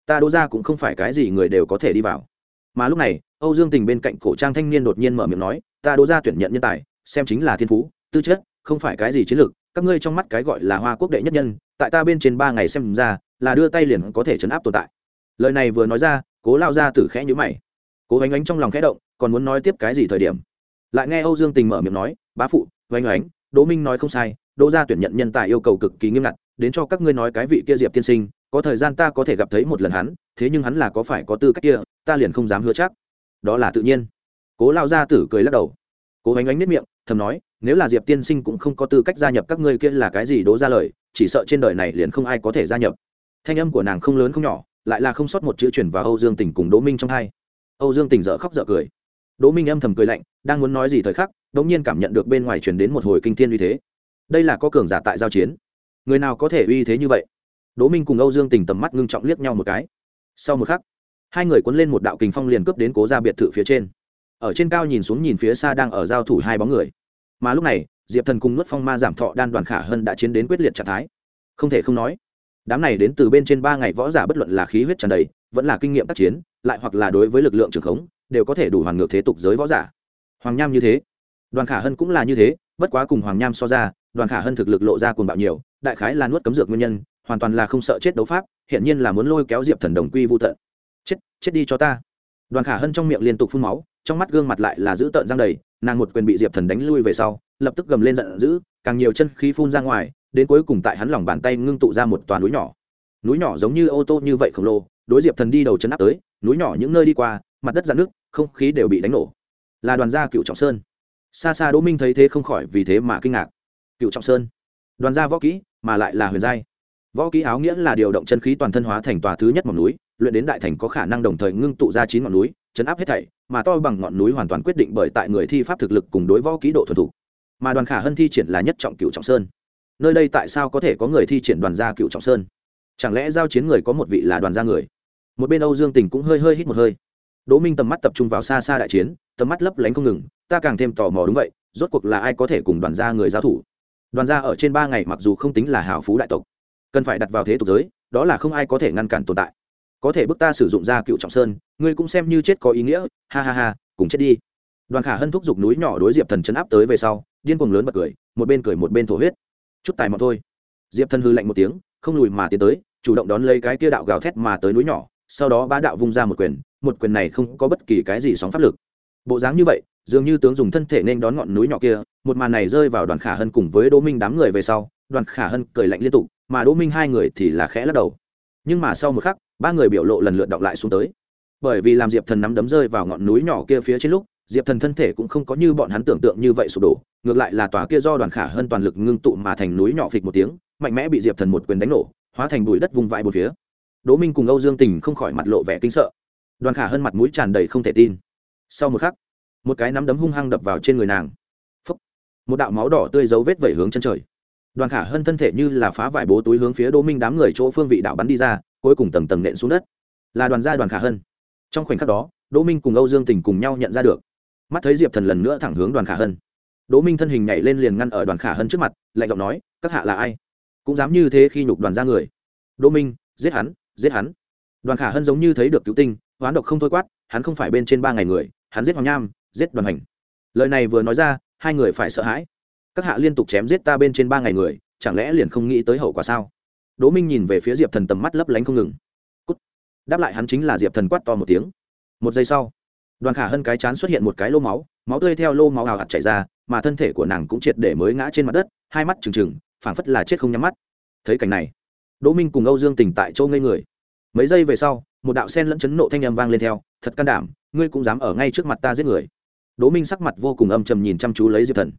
Speaker 1: ta đỗ ra cũng không phải cái gì người đều có thể đi vào. Mà lúc này, âu dương tình bên cạnh cổ trang thanh niên đột nhiên mở miệng nói, ta đỗ ra tuyển nhận nhân tài, xem chính là thiên phú, tư chất, không phải cái gì chiến lược, các ngươi trong mắt cái gọi là hoa quốc đệ nhất nhân, tại ta bên trên ba ngày xem ra, là đưa tay liền có thể chấn áp tồn tại. Lời này vừa nói ra, cố lao ra từ khẽ nhữ mày. Cố oanh oánh trong lòng khẽ động, còn muốn nói tiếp cái gì thời điểm? Lại nghe âu dương tình mở miệng nói, bá phụ oanh oánh đỗ minh nói không sai, đỗ Gia tuyển nhận nhân tài yêu cầu cực kỳ nghiêm ngặt, đến cho các ngươi nói cái vị kia diệp tiên sinh có thời gian ta có thể gặp thấy một lần hắn, thế nhưng hắn là có phải có tư cách kia, ta liền không dám hứa chắc. Đó là tự nhiên. Cố lao gia tử cười lắc đầu. Cố ánh ánh nếp miệng, thầm nói, nếu là diệp tiên sinh cũng không có tư cách gia nhập các ngươi kia là cái gì đố ra lời, chỉ sợ trên đời này liền không ai có thể gia nhập. Thanh âm của nàng không lớn không nhỏ, lại là không sót một chữ chuyển vào âu dương tình cùng đỗ minh trong hai. Âu dương tình dở khóc dở cười. Đỗ minh âm thầm cười lạnh, đang muốn nói gì thời khắc đ ỗ n g nhiên cảm nhận được bên ngoài chuyển đến một hồi kinh thiên uy thế. Đây là có cường giả tại giao chiến. Người nào có thể uy thế như vậy? Đỗ minh cùng âu dương tình tầm mắt ngưng trọng liếc nhau một cái. Sau một khắc, hai người cuốn lên một đạo kình phong liền cướp đến cố ra biệt thự phía trên. Ở trên cao nhìn xuống nhìn phía xa đang ở giao thủ hai bóng người. Mà lúc này, diệp thần cùng nuốt phong ma giảm thọ đan đoàn khả hân đã chiến đến quyết liệt trạng thái. Không thể không nói, đám này đến từ bên trên ba ngày võ giả bất luận là khí huyết tràn đầy, vẫn là kinh nghiệm tác chiến, lại hoặc là đối với lực lượng trường khống, đều có thể đủ hoàn ngược thế tục giới võ giả. Hoàng nham như thế, đoàn khả hân cũng là như thế, bất quá cùng hoàng nham so ra, đoàn khả hân thực lực lộ ra cuồng bạo nhiều, đại khái là nuốt cấm dược nguyên nhân hoàn toàn là không sợ chết đấu pháp hiện nhiên là muốn lôi kéo diệp thần đồng quy vô tận. Chết chết đi cho ta. Đoàn khả hân trong miệng liên tục phun máu, trong mắt gương mặt lại là giữ tợn răng đầy, nàng một quyền bị diệp thần đánh lui về sau, lập tức gầm lên giận dữ, càng nhiều chân khí phun ra ngoài, đến cuối cùng tại hắn lòng bàn tay ngưng tụ ra một toàn núi nhỏ. Núi nhỏ giống như ô tô như vậy khổng lồ, đối diệp thần đi đầu chân áp tới, núi nhỏ những nơi đi qua, mặt đất dạn nước không khí đều bị đánh nổ. Là đoàn gia cựu trọng sơn. Xa xa đỗ minh thấy thế không khỏi vì thế mà kinh ngạc. Cựu trọng sơn. Đoàn gia võ kỹ, mà lại là huyền giai võ kỹ áo nghĩa là điều động chân khí toàn thân hóa thành tòa thứ nhất ngọn núi, luyện đến đại thành có khả năng đồng thời ngưng tụ ra chín ngọn núi, chấn áp hết thảy, mà to bằng ngọn núi hoàn toàn quyết định bởi tại người thi pháp thực lực cùng đối võ kỹ độ thuần thủ mà đoàn khả hân thi triển là nhất trọng cựu trọng sơn. Nơi đây tại sao có thể có người thi triển đoàn gia cựu trọng sơn? Chẳng lẽ giao chiến người có một vị là đoàn gia người? Một bên âu dương tình cũng hơi hơi hít một hơi. Đỗ minh tầm mắt tập trung vào xa xa đại chiến, tầm mắt lấp lánh không ngừng, ta càng thêm tò mò đúng vậy, rốt cuộc là ai có thể cùng đoàn gia người giao thủ? Đoàn gia ở trên ba ngày mặc dù không tính là hào phú đại tộc cần phải đặt vào thế tục giới, đó là không ai có thể ngăn cản tồn tại. Có thể bức ta sử dụng ra cựu trọng sơn, ngươi cũng xem như chết có ý nghĩa, ha ha ha, cùng chết đi. Đoàn khả hân thúc giục núi nhỏ đối diệp thần chấn áp tới về sau, điên cuồng lớn bật cười, một bên cười một bên thổ huyết. Chút tài mọn thôi. Diệp thần hư lạnh một tiếng, không lùi mà tiến tới, chủ động đón lấy cái kia đạo gào thét mà tới núi nhỏ, sau đó bá đạo vung ra một quyền một quyền này không có bất kỳ cái gì sóng pháp lực. Bộ dáng như vậy, dường như tướng dùng thân thể nên đón ngọn núi nhỏ kia, một màn này rơi vào đoàn khả hân cùng với đỗ minh đám người về sau đoàn khả hân cười lạnh liên tục, mà đỗ minh hai người thì là khẽ lắc đầu. Nhưng mà sau một khắc, ba người biểu lộ lần lượt đọng lại xuống tới. Bởi vì làm diệp thần nắm đấm rơi vào ngọn núi nhỏ kia phía trên lúc, diệp thần thân thể cũng không có như bọn hắn tưởng tượng như vậy sụp đổ, ngược lại là tòa kia do đoàn khả hơn toàn lực ngưng tụ mà thành núi nhỏ phịch một tiếng, mạnh mẽ bị diệp thần một quyền đánh nổ, hóa thành bụi đất vùng vãi một phía. Đỗ minh cùng âu dương tình không khỏi mặt lộ vẻ kinh sợ. Đoàn khả hơn mặt mũi tràn đầy không thể tin. Sau một khắc, một cái nắm đấm hung hăng đập vào trên người nàng. Phúc. một đạo máu đỏ tươi dấu vết vẩy hướng chân trời đoàn khả hơn thân thể như là phá vải bố túi hướng phía đỗ minh đám người chỗ phương vị đạo bắn đi ra, cuối cùng tầng tầng nện xuống đất. Là đoàn gia đoàn khả hơn trong khoảnh khắc đó, đỗ minh cùng âu dương tình cùng nhau nhận ra được. Mắt thấy diệp thần lần nữa thẳng hướng đoàn khả hân. Đỗ minh thân hình nhảy lên liền ngăn ở đoàn khả hân trước mặt, lạnh giọng nói, các hạ là ai? Cũng dám như thế khi nhục đoàn ra người. Đỗ minh, giết hắn giết hắn. Đoàn khả hân giống như thấy được cứu tinh, hoán độc không thôi quát, hắn không phải bên trên ba ngày người, hắn giết hoàng nham, giết đoàn hành lời này vừa nói ra, hai người phải sợ hãi các hạ liên tục chém giết ta bên trên ba ngày người, chẳng lẽ liền không nghĩ tới hậu quả sao? Đỗ minh nhìn về phía diệp thần tầm mắt lấp lánh không ngừng. Cút. đáp lại hắn chính là diệp thần quát to một tiếng. Một giây sau, đoàn khả hân cái chán xuất hiện một cái lô máu máu tươi theo lô máu hào hạt chảy ra, mà thân thể của nàng cũng triệt để mới ngã trên mặt đất, hai mắt trừng trừng, phảng phất là chết không nhắm mắt. Thấy cảnh này, đỗ minh cùng âu dương tỉnh tại châu ngây người. Mấy giây về sau, một đạo sen lẫn chấn nộ thanh âm vang lên theo, thật can đảm, ngươi cũng dám ở ngay trước mặt ta giết người. Đỗ minh sắc mặt vô cùng âm trầm nhìn chăm chú lấy diệp thần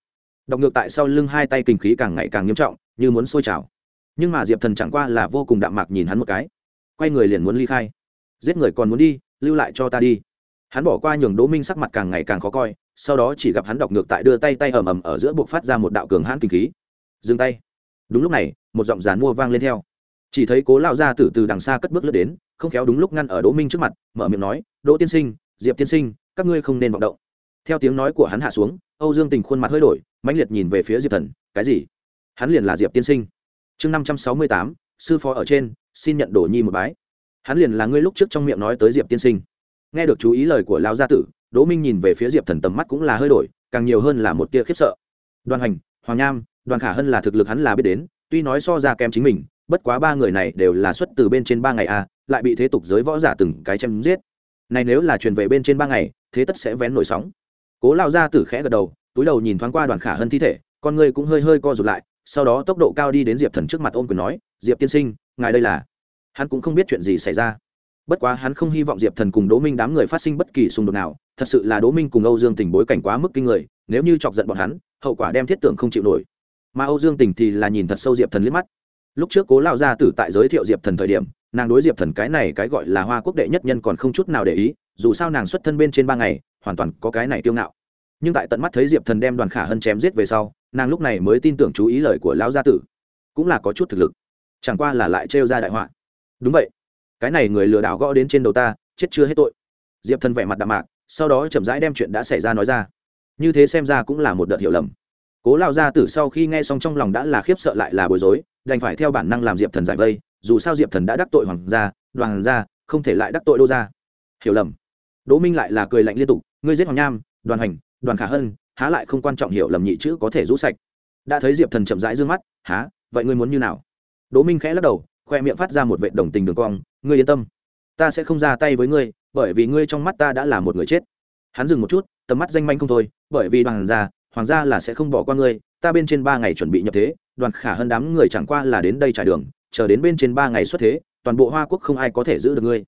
Speaker 1: đọc ngược tại sau lưng hai tay kinh khí càng ngày càng nghiêm trọng, như muốn sôi trào. Nhưng mà diệp thần chẳng qua là vô cùng đạm mạc nhìn hắn một cái. Quay người liền muốn ly khai. Giết người còn muốn đi, lưu lại cho ta đi. Hắn bỏ qua nhường đỗ minh sắc mặt càng ngày càng khó coi, sau đó chỉ gặp hắn đọc ngược tại đưa tay tay ầm ầm ở giữa buộc phát ra một đạo cường hãn kinh khí. Dừng tay. Đúng lúc này, một giọng dàn mua vang lên theo. Chỉ thấy cố lao ra từ từ đằng xa cất bước lướt đến, không khéo đúng lúc ngăn ở đỗ minh trước mặt, mở miệng nói, đỗ tiên sinh, diệp tiên sinh, các ngươi không nên vọng động theo tiếng nói của hắn hạ xuống, âu dương tình khuôn mặt hơi đổi, mãnh liệt nhìn về phía diệp thần, cái gì? Hắn liền là diệp tiên sinh. Chương năm trăm sáu mươi tám, sư phó ở trên, xin nhận đổ nhi một bái. Hắn liền là ngươi lúc trước trong miệng nói tới diệp tiên sinh. Nghe được chú ý lời của lao gia tử, đỗ minh nhìn về phía diệp thần tầm mắt cũng là hơi đổi, càng nhiều hơn là một tia khiếp sợ. Đoàn hành, hoàng nham, đoàn khả hân là thực lực hắn là biết đến, tuy nói so ra kém chính mình, bất quá ba người này đều là xuất từ bên trên ba ngày a lại bị thế tục giới võ giả từng cái chém giết. Này nếu là truyền về bên trên ba ngày, thế tất sẽ vén nổi sóng cố lao gia tử khẽ gật đầu, túi đầu nhìn thoáng qua đoàn khả hân thi thể, con người cũng hơi hơi co rụt lại, sau đó tốc độ cao đi đến diệp thần trước mặt ôm quyền nói, diệp tiên sinh, ngài đây là? Hắn cũng không biết chuyện gì xảy ra. Bất quá hắn không hy vọng diệp thần cùng đỗ minh đám người phát sinh bất kỳ xung đột nào, thật sự là đỗ minh cùng âu dương tình bối cảnh quá mức kinh người, nếu như chọc giận bọn hắn, hậu quả đem thiết tưởng không chịu nổi. Mà âu dương tình thì là nhìn thật sâu diệp thần liếc mắt. Lúc trước cố lao ra tử tại giới thiệu diệp thần thời điểm, nàng đối diệp thần cái này cái gọi là hoa quốc đệ nhất nhân còn không chút nào để ý, dù sao nàng xuất thân bên trên ba ngày hoàn toàn có cái này tiêu ngạo. Nhưng tại tận mắt thấy diệp thần đem đoàn khả hân chém giết về sau, nàng lúc này mới tin tưởng chú ý lời của lão gia tử. Cũng là có chút thực lực. Chẳng qua là lại trêu ra đại họa. Đúng vậy. Cái này người lừa đảo gõ đến trên đầu ta, chết chưa hết tội. Diệp thần vẻ mặt đạm mạc, sau đó chậm rãi đem chuyện đã xảy ra nói ra. Như thế xem ra cũng là một đợt hiểu lầm. Cố lao gia tử sau khi nghe xong trong lòng đã là khiếp sợ lại là bối rối, đành phải theo bản năng làm diệp thần giải vây, dù sao diệp thần đã đắc tội hoàng gia, đoàn gia, không thể lại đắc tội đô gia. Hiểu lầm. Đỗ minh lại là cười lạnh liên tục ngươi giết hoàng nham, đoàn hành, đoàn khả hân, há lại không quan trọng hiểu lầm nhị chữ có thể rũ sạch. Đã thấy diệp thần chậm rãi d ư ơ n g mắt há vậy ngươi muốn như nào? Đỗ minh khẽ lắc đầu, khoe miệng phát ra một vệ đồng tình đường cong, ngươi yên tâm, ta sẽ không ra tay với ngươi, bởi vì ngươi trong mắt ta đã là một người chết. Hắn dừng một chút, tầm mắt danh manh không thôi, bởi vì đoàn gia, hoàng gia là sẽ không bỏ qua ngươi, ta bên trên ba ngày chuẩn bị nhập thế, đoàn khả hơn đám người chẳng qua là đến đây trải đường, chờ đến bên trên ba ngày xuất thế, toàn bộ hoa quốc không ai có thể giữ được ngươi.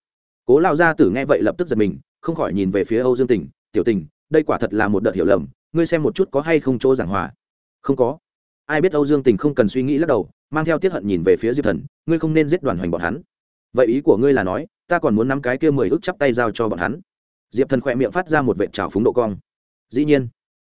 Speaker 1: Cố lao gia tử nghe vậy lập tức giật mình, không khỏi nhìn về phía âu dương Tỉnh tiểu tình, đây quả thật là một đợt hiểu lầm, ngươi xem một chút có hay không chỗ giảng hòa. Không có. Ai biết âu dương tình không cần suy nghĩ lắc đầu, mang theo tiết hận nhìn về phía diệp thần, ngươi không nên giết đoàn hoành bọn hắn. Vậy ý của ngươi là nói, ta còn muốn nắm cái kia mười ước chắp tay giao cho bọn hắn. Diệp thần khỏe miệng phát ra một vệ trào phúng độ cong. Dĩ nhiên,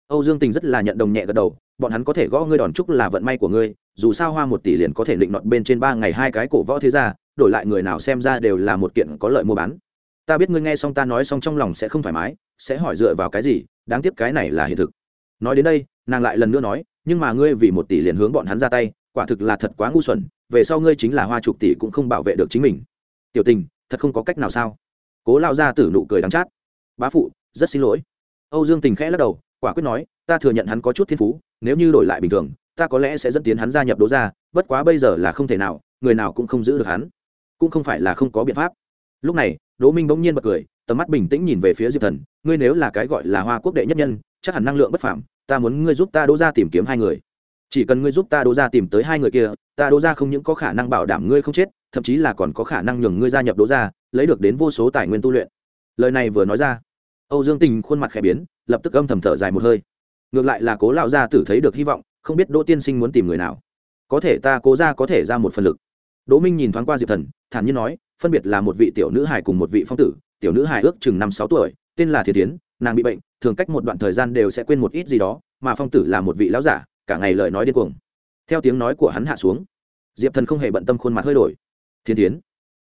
Speaker 1: âu dương tình rất là nhận đồng nhẹ gật đầu, bọn hắn có thể gõ ngươi đòn trúc là vận may của ngươi, dù sao hoa một tỷ liền có thể định nọt bên trên ba ngày hai cái cổ võ thế ra đổi lại người nào xem ra đều là một kiện có lợi mua bán. Ta biết ngươi nghe xong ta nói xong trong lòng sẽ không thoải mái sẽ hỏi dựa vào cái gì, đáng tiếc cái này là hiện thực. Nói đến đây, nàng lại lần nữa nói, nhưng mà ngươi vì một tỷ liền hướng bọn hắn ra tay, quả thực là thật quá ngu xuẩn, về sau ngươi chính là hoa chục tỷ cũng không bảo vệ được chính mình. Tiểu tình, thật không có cách nào sao? Cố lao ra tử nụ cười đắng chát. Bá phụ, rất xin lỗi. Âu dương tình khẽ lắc đầu, quả quyết nói, ta thừa nhận hắn có chút thiên phú, nếu như đổi lại bình thường, ta có lẽ sẽ dẫn tiến hắn gia nhập đố ra bất quá bây giờ là không thể nào, người nào cũng không giữ được hắn. Cũng không phải là không có biện pháp. Lúc này, đỗ minh bỗng nhiên bật cười tầm mắt bình tĩnh nhìn về phía diệp thần, ngươi nếu là cái gọi là hoa quốc đệ nhất nhân, chắc hẳn năng lượng bất phạm ta muốn ngươi giúp ta đỗ ra tìm kiếm hai người. Chỉ cần ngươi giúp ta đỗ ra tìm tới hai người kia, ta đỗ ra không những có khả năng bảo đảm ngươi không chết, thậm chí là còn có khả năng nhường ngươi gia nhập đỗ ra lấy được đến vô số tài nguyên tu luyện. Lời này vừa nói ra, âu dương tình khuôn mặt khẽ biến, lập tức âm thầm thở dài một hơi. Ngược lại là cố lão gia tử thấy được hy vọng, không biết đỗ tiên sinh muốn tìm người nào. Có thể ta, cố ra có thể ra một phần lực. Đỗ minh nhìn thoáng qua diệp thần, thản nhiên nói, phân biệt là một vị tiểu nữ hải cùng một vị phong tử tiểu nữ hải ước chừng năm sáu tuổi, tên là thiên tiến nàng bị bệnh, thường cách một đoạn thời gian đều sẽ quên một ít gì đó, mà phong tử là một vị lão giả, cả ngày lời nói điên cuồng. Theo tiếng nói của hắn hạ xuống, diệp thần không hề bận tâm khuôn mặt hơi đổi. Thiên tiến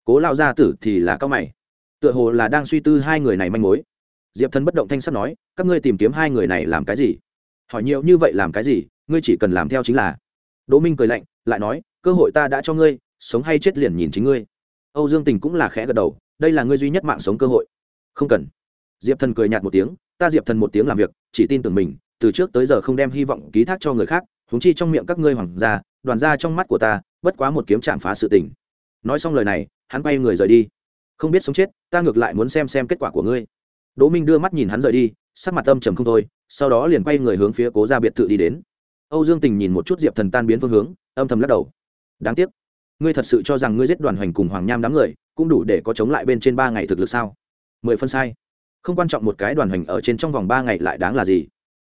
Speaker 1: cố lao gia tử thì là cao mày. Tựa hồ là đang suy tư hai người này manh mối. Diệp thần bất động thanh sắt nói, các ngươi tìm kiếm hai người này làm cái gì? Hỏi nhiều như vậy làm cái gì? Ngươi chỉ cần làm theo chính là. Đỗ minh cười lạnh, lại nói, cơ hội ta đã cho ngươi, sống hay chết liền nhìn chính ngươi. Âu dương tình cũng là khẽ gật đầu đây là ngươi duy nhất mạng sống cơ hội. Không cần. Diệp thần cười nhạt một tiếng, ta diệp thần một tiếng làm việc, chỉ tin tưởng mình, từ trước tới giờ không đem hy vọng ký thác cho người khác húng chi trong miệng các ngươi hoàng gia, đoàn ra trong mắt của ta, bất quá một kiếm chạm phá sự tình. Nói xong lời này, hắn quay người rời đi. Không biết sống chết, ta ngược lại muốn xem xem kết quả của ngươi. Đỗ minh đưa mắt nhìn hắn rời đi, sắc mặt âm trầm không thôi, sau đó liền quay người hướng phía cố gia biệt thự đi đến. Âu dương tình nhìn một chút diệp thần tan biến phương hướng, âm thầm lắc đầu. Đáng tiếc ngươi thật sự cho rằng ngươi giết đoàn hoành cùng hoàng nham đám người cũng đủ để có chống lại bên trên ba ngày thực lực sao? Mười phân sai. Không quan trọng một cái đoàn hoành ở trên trong vòng ba ngày lại đáng là gì.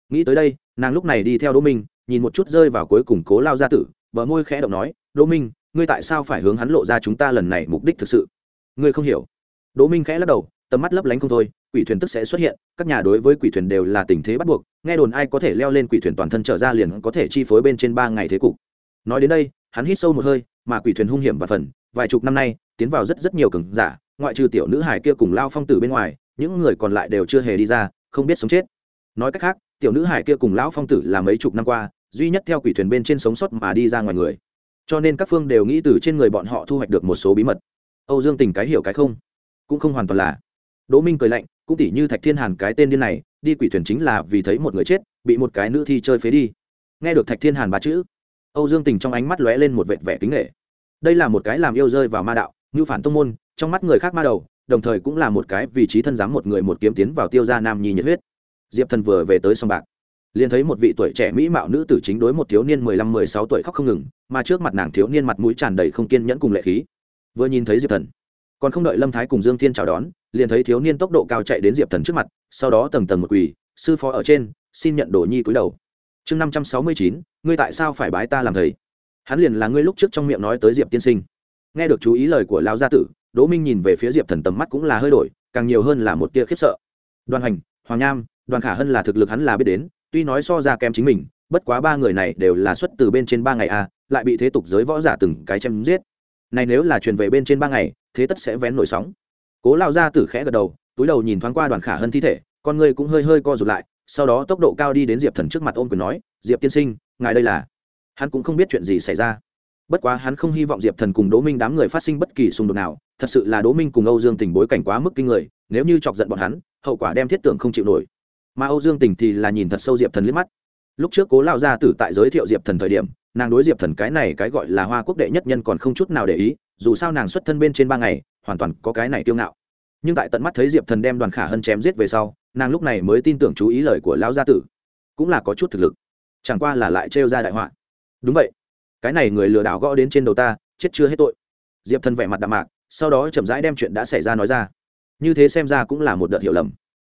Speaker 1: Nghĩ tới đây, nàng lúc này đi theo đỗ minh, nhìn một chút rơi vào cuối cùng cố lao gia tử, bờ môi khẽ động nói, đỗ minh, ngươi tại sao phải hướng hắn lộ ra chúng ta lần này mục đích thực sự? Ngươi không hiểu. Đỗ minh khẽ lắc đầu, tầm mắt lấp lánh không thôi, quỷ thuyền tức sẽ xuất hiện, các nhà đối với quỷ thuyền đều là tình thế bắt buộc, nghe đồn ai có thể leo lên quỷ thuyền toàn thân trở ra liền có thể chi phối bên trên ba ngày thế cục. Nói đến đây, hắn hít sâu một hơi mà quỷ thuyền hung hiểm và phần, vài chục năm nay, tiến vào rất rất nhiều cường giả, ngoại trừ tiểu nữ hải kia cùng lao phong tử bên ngoài, những người còn lại đều chưa hề đi ra, không biết sống chết. Nói cách khác, tiểu nữ hải kia cùng lão phong tử là mấy chục năm qua, duy nhất theo quỷ thuyền bên trên sống sót mà đi ra ngoài người. Cho nên các phương đều nghĩ từ trên người bọn họ thu hoạch được một số bí mật. Âu dương tình cái hiểu cái không? Cũng không hoàn toàn là. Đỗ minh cười lạnh, cũng tỉ như thạch thiên hàn cái tên điên này, đi quỷ thuyền chính là vì thấy một người chết, bị một cái nữ thi chơi phế đi. Nghe được thạch thiên hàn ba chữ, âu dương tình trong ánh mắt lóe lên một vệt vẻ kính nghệ đây là một cái làm yêu rơi vào ma đạo, như phản tông môn, trong mắt người khác ma đầu, đồng thời cũng là một cái vị trí thân giám một người một kiếm tiến vào tiêu gia nam nhi nhiệt huyết. Diệp thần vừa về tới sông bạc, liền thấy một vị tuổi trẻ mỹ mạo nữ tử chính đối một thiếu niên mười lăm, mười sáu tuổi khóc không ngừng, mà trước mặt nàng thiếu niên mặt mũi tràn đầy không kiên nhẫn cùng lệ khí. Vừa nhìn thấy diệp thần, còn không đợi lâm thái cùng dương thiên chào đón, liền thấy thiếu niên tốc độ cao chạy đến diệp thần trước mặt, sau đó tầng tầng một quỳ, sư phó ở trên, xin nhận đồ nhi cúi đầu. Chương năm trăm sáu mươi chín, ngươi tại sao phải bái ta làm thầy? Hắn liền là ngươi lúc trước trong miệng nói tới diệp tiên sinh nghe được chú ý lời của lão gia tử đỗ minh nhìn về phía diệp thần tầm mắt cũng là hơi đổi càng nhiều hơn là một tia khiếp sợ đoàn hành hoàng nham đoàn khả hân là thực lực hắn là biết đến tuy nói so ra kém chính mình bất quá ba người này đều là xuất từ bên trên ba ngày a lại bị thế tục giới võ giả từng cái chém giết này nếu là truyền về bên trên ba ngày thế tất sẽ vén nổi sóng cố lao ra tử khẽ gật đầu túi đầu nhìn thoáng qua đoàn khả hơn thi thể con người cũng hơi hơi co rụt lại sau đó tốc độ cao đi đến diệp thần trước mặt ôm quyền nói diệp tiên sinh ngài đây là hắn cũng không biết chuyện gì xảy ra. Bất quá hắn không hy vọng diệp thần cùng đỗ minh đám người phát sinh bất kỳ xung đột nào, thật sự là đỗ minh cùng âu dương tình bối cảnh quá mức kinh người, nếu như chọc giận bọn hắn, hậu quả đem thiết tưởng không chịu nổi. Mà âu dương tình thì là nhìn thật sâu diệp thần liếc mắt. Lúc trước cố lao gia tử tại giới thiệu diệp thần thời điểm, nàng đối diệp thần cái này cái gọi là hoa quốc đệ nhất nhân còn không chút nào để ý, dù sao nàng xuất thân bên trên ba ngày, hoàn toàn có cái này tiêu ngạo. Nhưng tại tận mắt thấy diệp thần đem đoàn khả hân chém giết về sau, nàng lúc này mới tin tưởng chú ý lời của lão gia tử. Cũng là có chút thực lực. Chẳng qua là lại trêu ra đại họa đúng vậy. Cái này người lừa đảo gõ đến trên đầu ta, chết chưa hết tội. Diệp thần vẻ mặt đạm mạc, sau đó chậm rãi đem chuyện đã xảy ra nói ra. Như thế xem ra cũng là một đợt hiểu lầm.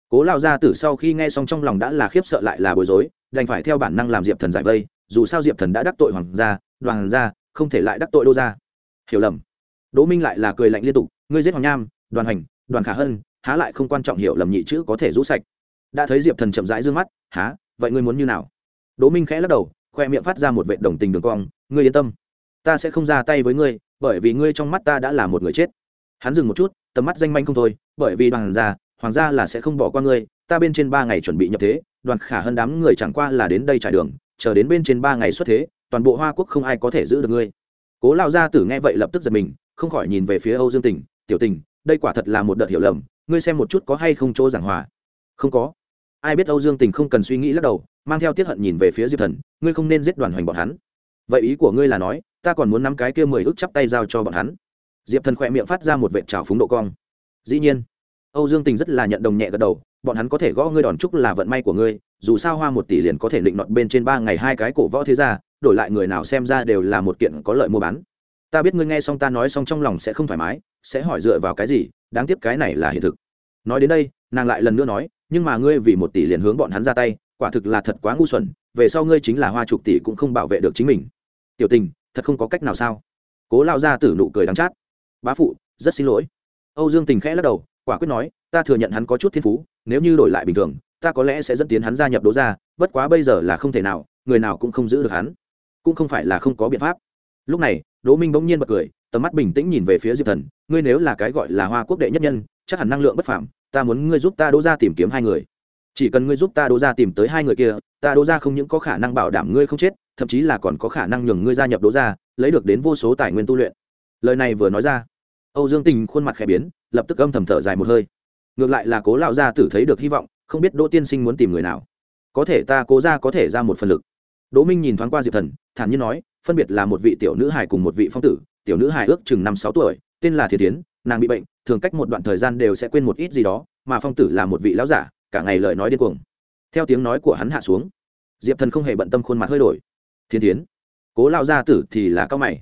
Speaker 1: Cố lao gia tử sau khi nghe xong trong lòng đã là khiếp sợ lại là bối rối, đành phải theo bản năng làm diệp thần giải vây, dù sao diệp thần đã đắc tội hoàng gia, đoàn gia, không thể lại đắc tội đô gia. Hiểu lầm. Đỗ minh lại là cười lạnh liên tục, ngươi giết hoàng nham, đoàn hành đoàn khả hân, há lại không quan trọng hiểu lầm nhị chữ có thể rũ sạch. Đã thấy diệp thần chậm rãi d ư ơ n g mắt há vậy ngươi muốn như nào? Đỗ minh khẽ lắc đầu khoe miệng phát ra một vệ đồng tình đường cong, ngươi yên tâm, ta sẽ không ra tay với ngươi, bởi vì ngươi trong mắt ta đã là một người chết. Hắn dừng một chút, tầm mắt danh manh không thôi, bởi vì đoàn gia, hoàng gia là sẽ không bỏ qua ngươi, ta bên trên ba ngày chuẩn bị nhập thế, đoàn khả hơn đám người chẳng qua là đến đây trải đường, chờ đến bên trên ba ngày xuất thế, toàn bộ hoa quốc không ai có thể giữ được ngươi. Cố lao gia tử nghe vậy lập tức giật mình, không khỏi nhìn về phía âu dương tình, tiểu tình, đây quả thật là một đợt hiểu lầm, ngươi xem một chút có hay không chỗ giảng hòa? Không có ai biết âu dương tình không cần suy nghĩ lắc đầu, mang theo tiết hận nhìn về phía diệp thần, ngươi không nên giết đoàn hoành bọn hắn. Vậy ý của ngươi là nói, ta còn muốn nắm cái kia mười ước chắp tay giao cho bọn hắn. Diệp thần khỏe miệng phát ra một vệ trào phúng độ cong. Dĩ nhiên, âu dương tình rất là nhận đồng nhẹ gật đầu, bọn hắn có thể gõ ngươi đòn chúc là vận may của ngươi, dù sao hoa một tỷ liền có thể định nọt bên trên ba ngày hai cái cổ võ thế ra đổi lại người nào xem ra đều là một kiện có lợi mua bán. Ta biết ngươi nghe xong ta nói xong trong lòng sẽ không thoải mái, sẽ hỏi dựa vào cái gì, đáng tiếc cái này là hiện thực. Nói đến đây, nàng lại lần nữa nói nhưng mà ngươi vì một tỷ liền hướng bọn hắn ra tay, quả thực là thật quá ngu xuẩn, về sau ngươi chính là hoa chục tỷ cũng không bảo vệ được chính mình. Tiểu tình, thật không có cách nào sao? Cố lao ra tử nụ cười đắng chát. Bá phụ, rất xin lỗi. Âu dương tình khẽ lắc đầu, quả quyết nói, ta thừa nhận hắn có chút thiên phú, nếu như đổi lại bình thường, ta có lẽ sẽ dẫn tiến hắn gia nhập đố ra bất quá bây giờ là không thể nào, người nào cũng không giữ được hắn. Cũng không phải là không có biện pháp. Lúc này, đỗ minh bỗng nhiên bật cười, tầm mắt bình tĩnh nhìn về phía diệp thần, ngươi nếu là cái gọi là hoa quốc đệ nhất nhân, chắc hẳn năng lượng bất phạm ta muốn ngươi giúp ta đỗ ra tìm kiếm hai người. Chỉ cần ngươi giúp ta đỗ ra tìm tới hai người kia, ta đỗ ra không những có khả năng bảo đảm ngươi không chết, thậm chí là còn có khả năng nhường ngươi gia nhập đỗ ra lấy được đến vô số tài nguyên tu luyện. Lời này vừa nói ra, âu dương tình khuôn mặt khẽ biến, lập tức âm thầm thở dài một hơi. Ngược lại là cố lão gia tử thấy được hy vọng, không biết đỗ tiên sinh muốn tìm người nào. Có thể ta cố ra có thể ra một phần lực. Đỗ minh nhìn thoáng qua diệp thần, thản nhiên nói, phân biệt là một vị tiểu nữ hài cùng một vị phong tử, tiểu nữ hài ước chừng năm sáu tuổi, tên là thiệt tiến nàng bị bệnh thường cách một đoạn thời gian đều sẽ quên một ít gì đó, mà phong tử là một vị lão giả, cả ngày lời nói điên cuồng. Theo tiếng nói của hắn hạ xuống, diệp thần không hề bận tâm khuôn mặt hơi đổi. Thiên tiến cố lao gia tử thì là cao mày.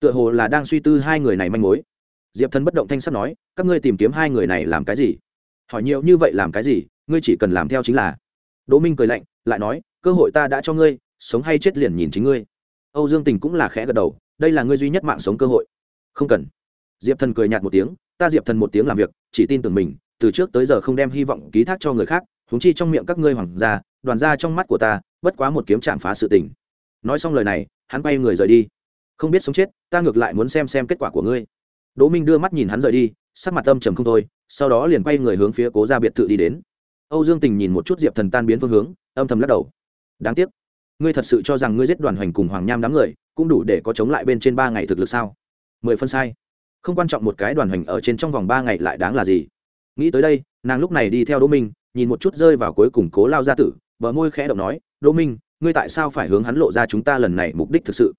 Speaker 1: Tựa hồ là đang suy tư hai người này manh mối. Diệp thần bất động thanh sắt nói, các ngươi tìm kiếm hai người này làm cái gì? Hỏi nhiều như vậy làm cái gì, ngươi chỉ cần làm theo chính là. Đỗ minh cười lạnh, lại nói, cơ hội ta đã cho ngươi, sống hay chết liền nhìn chính ngươi. Âu dương tình cũng là khẽ gật đầu, đây là ngươi duy nhất mạng sống cơ hội. Không cần. Diệp thần cười nhạt một tiếng ta diệp thần một tiếng làm việc, chỉ tin tưởng mình, từ trước tới giờ không đem hy vọng ký thác cho người khác húng chi trong miệng các ngươi hoàng gia, đoàn gia trong mắt của ta, bất quá một kiếm chạm phá sự tình. Nói xong lời này, hắn quay người rời đi. Không biết sống chết, ta ngược lại muốn xem xem kết quả của ngươi. Đỗ minh đưa mắt nhìn hắn rời đi, sắc mặt âm trầm không thôi, sau đó liền quay người hướng phía cố gia biệt thự đi đến. Âu dương tình nhìn một chút diệp thần tan biến phương hướng, âm thầm lắc đầu. Đáng tiếc, ngươi thật sự cho rằng ngươi giết đoàn hoành cùng hoàng nham đám người, cũng đủ để có chống lại bên trên ba ngày thực lực sao? Mười phân sai không quan trọng một cái đoàn hành ở trên trong vòng ba ngày lại đáng là gì. Nghĩ tới đây, nàng lúc này đi theo đỗ minh, nhìn một chút rơi vào cuối cùng cố lao gia tử, bờ môi khẽ động nói, đỗ minh, ngươi tại sao phải hướng hắn lộ ra chúng ta lần này mục đích thực sự?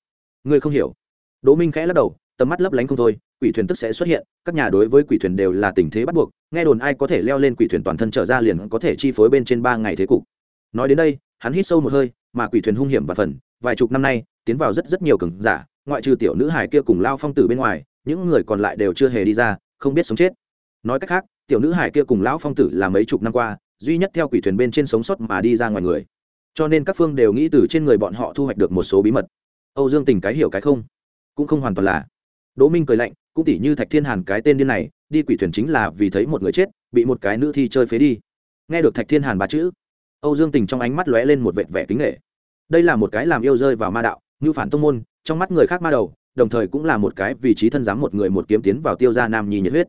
Speaker 1: Ngươi không hiểu. Đỗ minh khẽ lắc đầu, tầm mắt lấp lánh không thôi, quỷ thuyền tức sẽ xuất hiện, các nhà đối với quỷ thuyền đều là tình thế bắt buộc, nghe đồn ai có thể leo lên quỷ thuyền toàn thân trở ra liền có thể chi phối bên trên ba ngày thế cục. Nói đến đây, hắn hít sâu một hơi, mà quỷ thuyền hung hiểm và phần, vài chục năm nay, tiến vào rất rất nhiều cường giả, ngoại trừ tiểu nữ hải kia cùng lao phong tử bên ngoài những người còn lại đều chưa hề đi ra, không biết sống chết. Nói cách khác, tiểu nữ hải kia cùng lão phong tử là mấy chục năm qua, duy nhất theo quỷ thuyền bên trên sống sót mà đi ra ngoài người. Cho nên các phương đều nghĩ từ trên người bọn họ thu hoạch được một số bí mật. Âu dương tình cái hiểu cái không? Cũng không hoàn toàn là. Đỗ minh cười lạnh, cũng tỉ như thạch thiên hàn cái tên điên này, đi quỷ thuyền chính là vì thấy một người chết, bị một cái nữ thi chơi phế đi. Nghe được thạch thiên hàn ba chữ, âu dương tình trong ánh mắt lóe lên một vệt vẻ kính nghệ. Đây là một cái làm yêu rơi vào ma đạo, như phản tông môn, trong mắt người khác ma đầu đồng thời cũng là một cái vị trí thân dám một người một kiếm tiến vào tiêu gia nam nhi nhiệt huyết.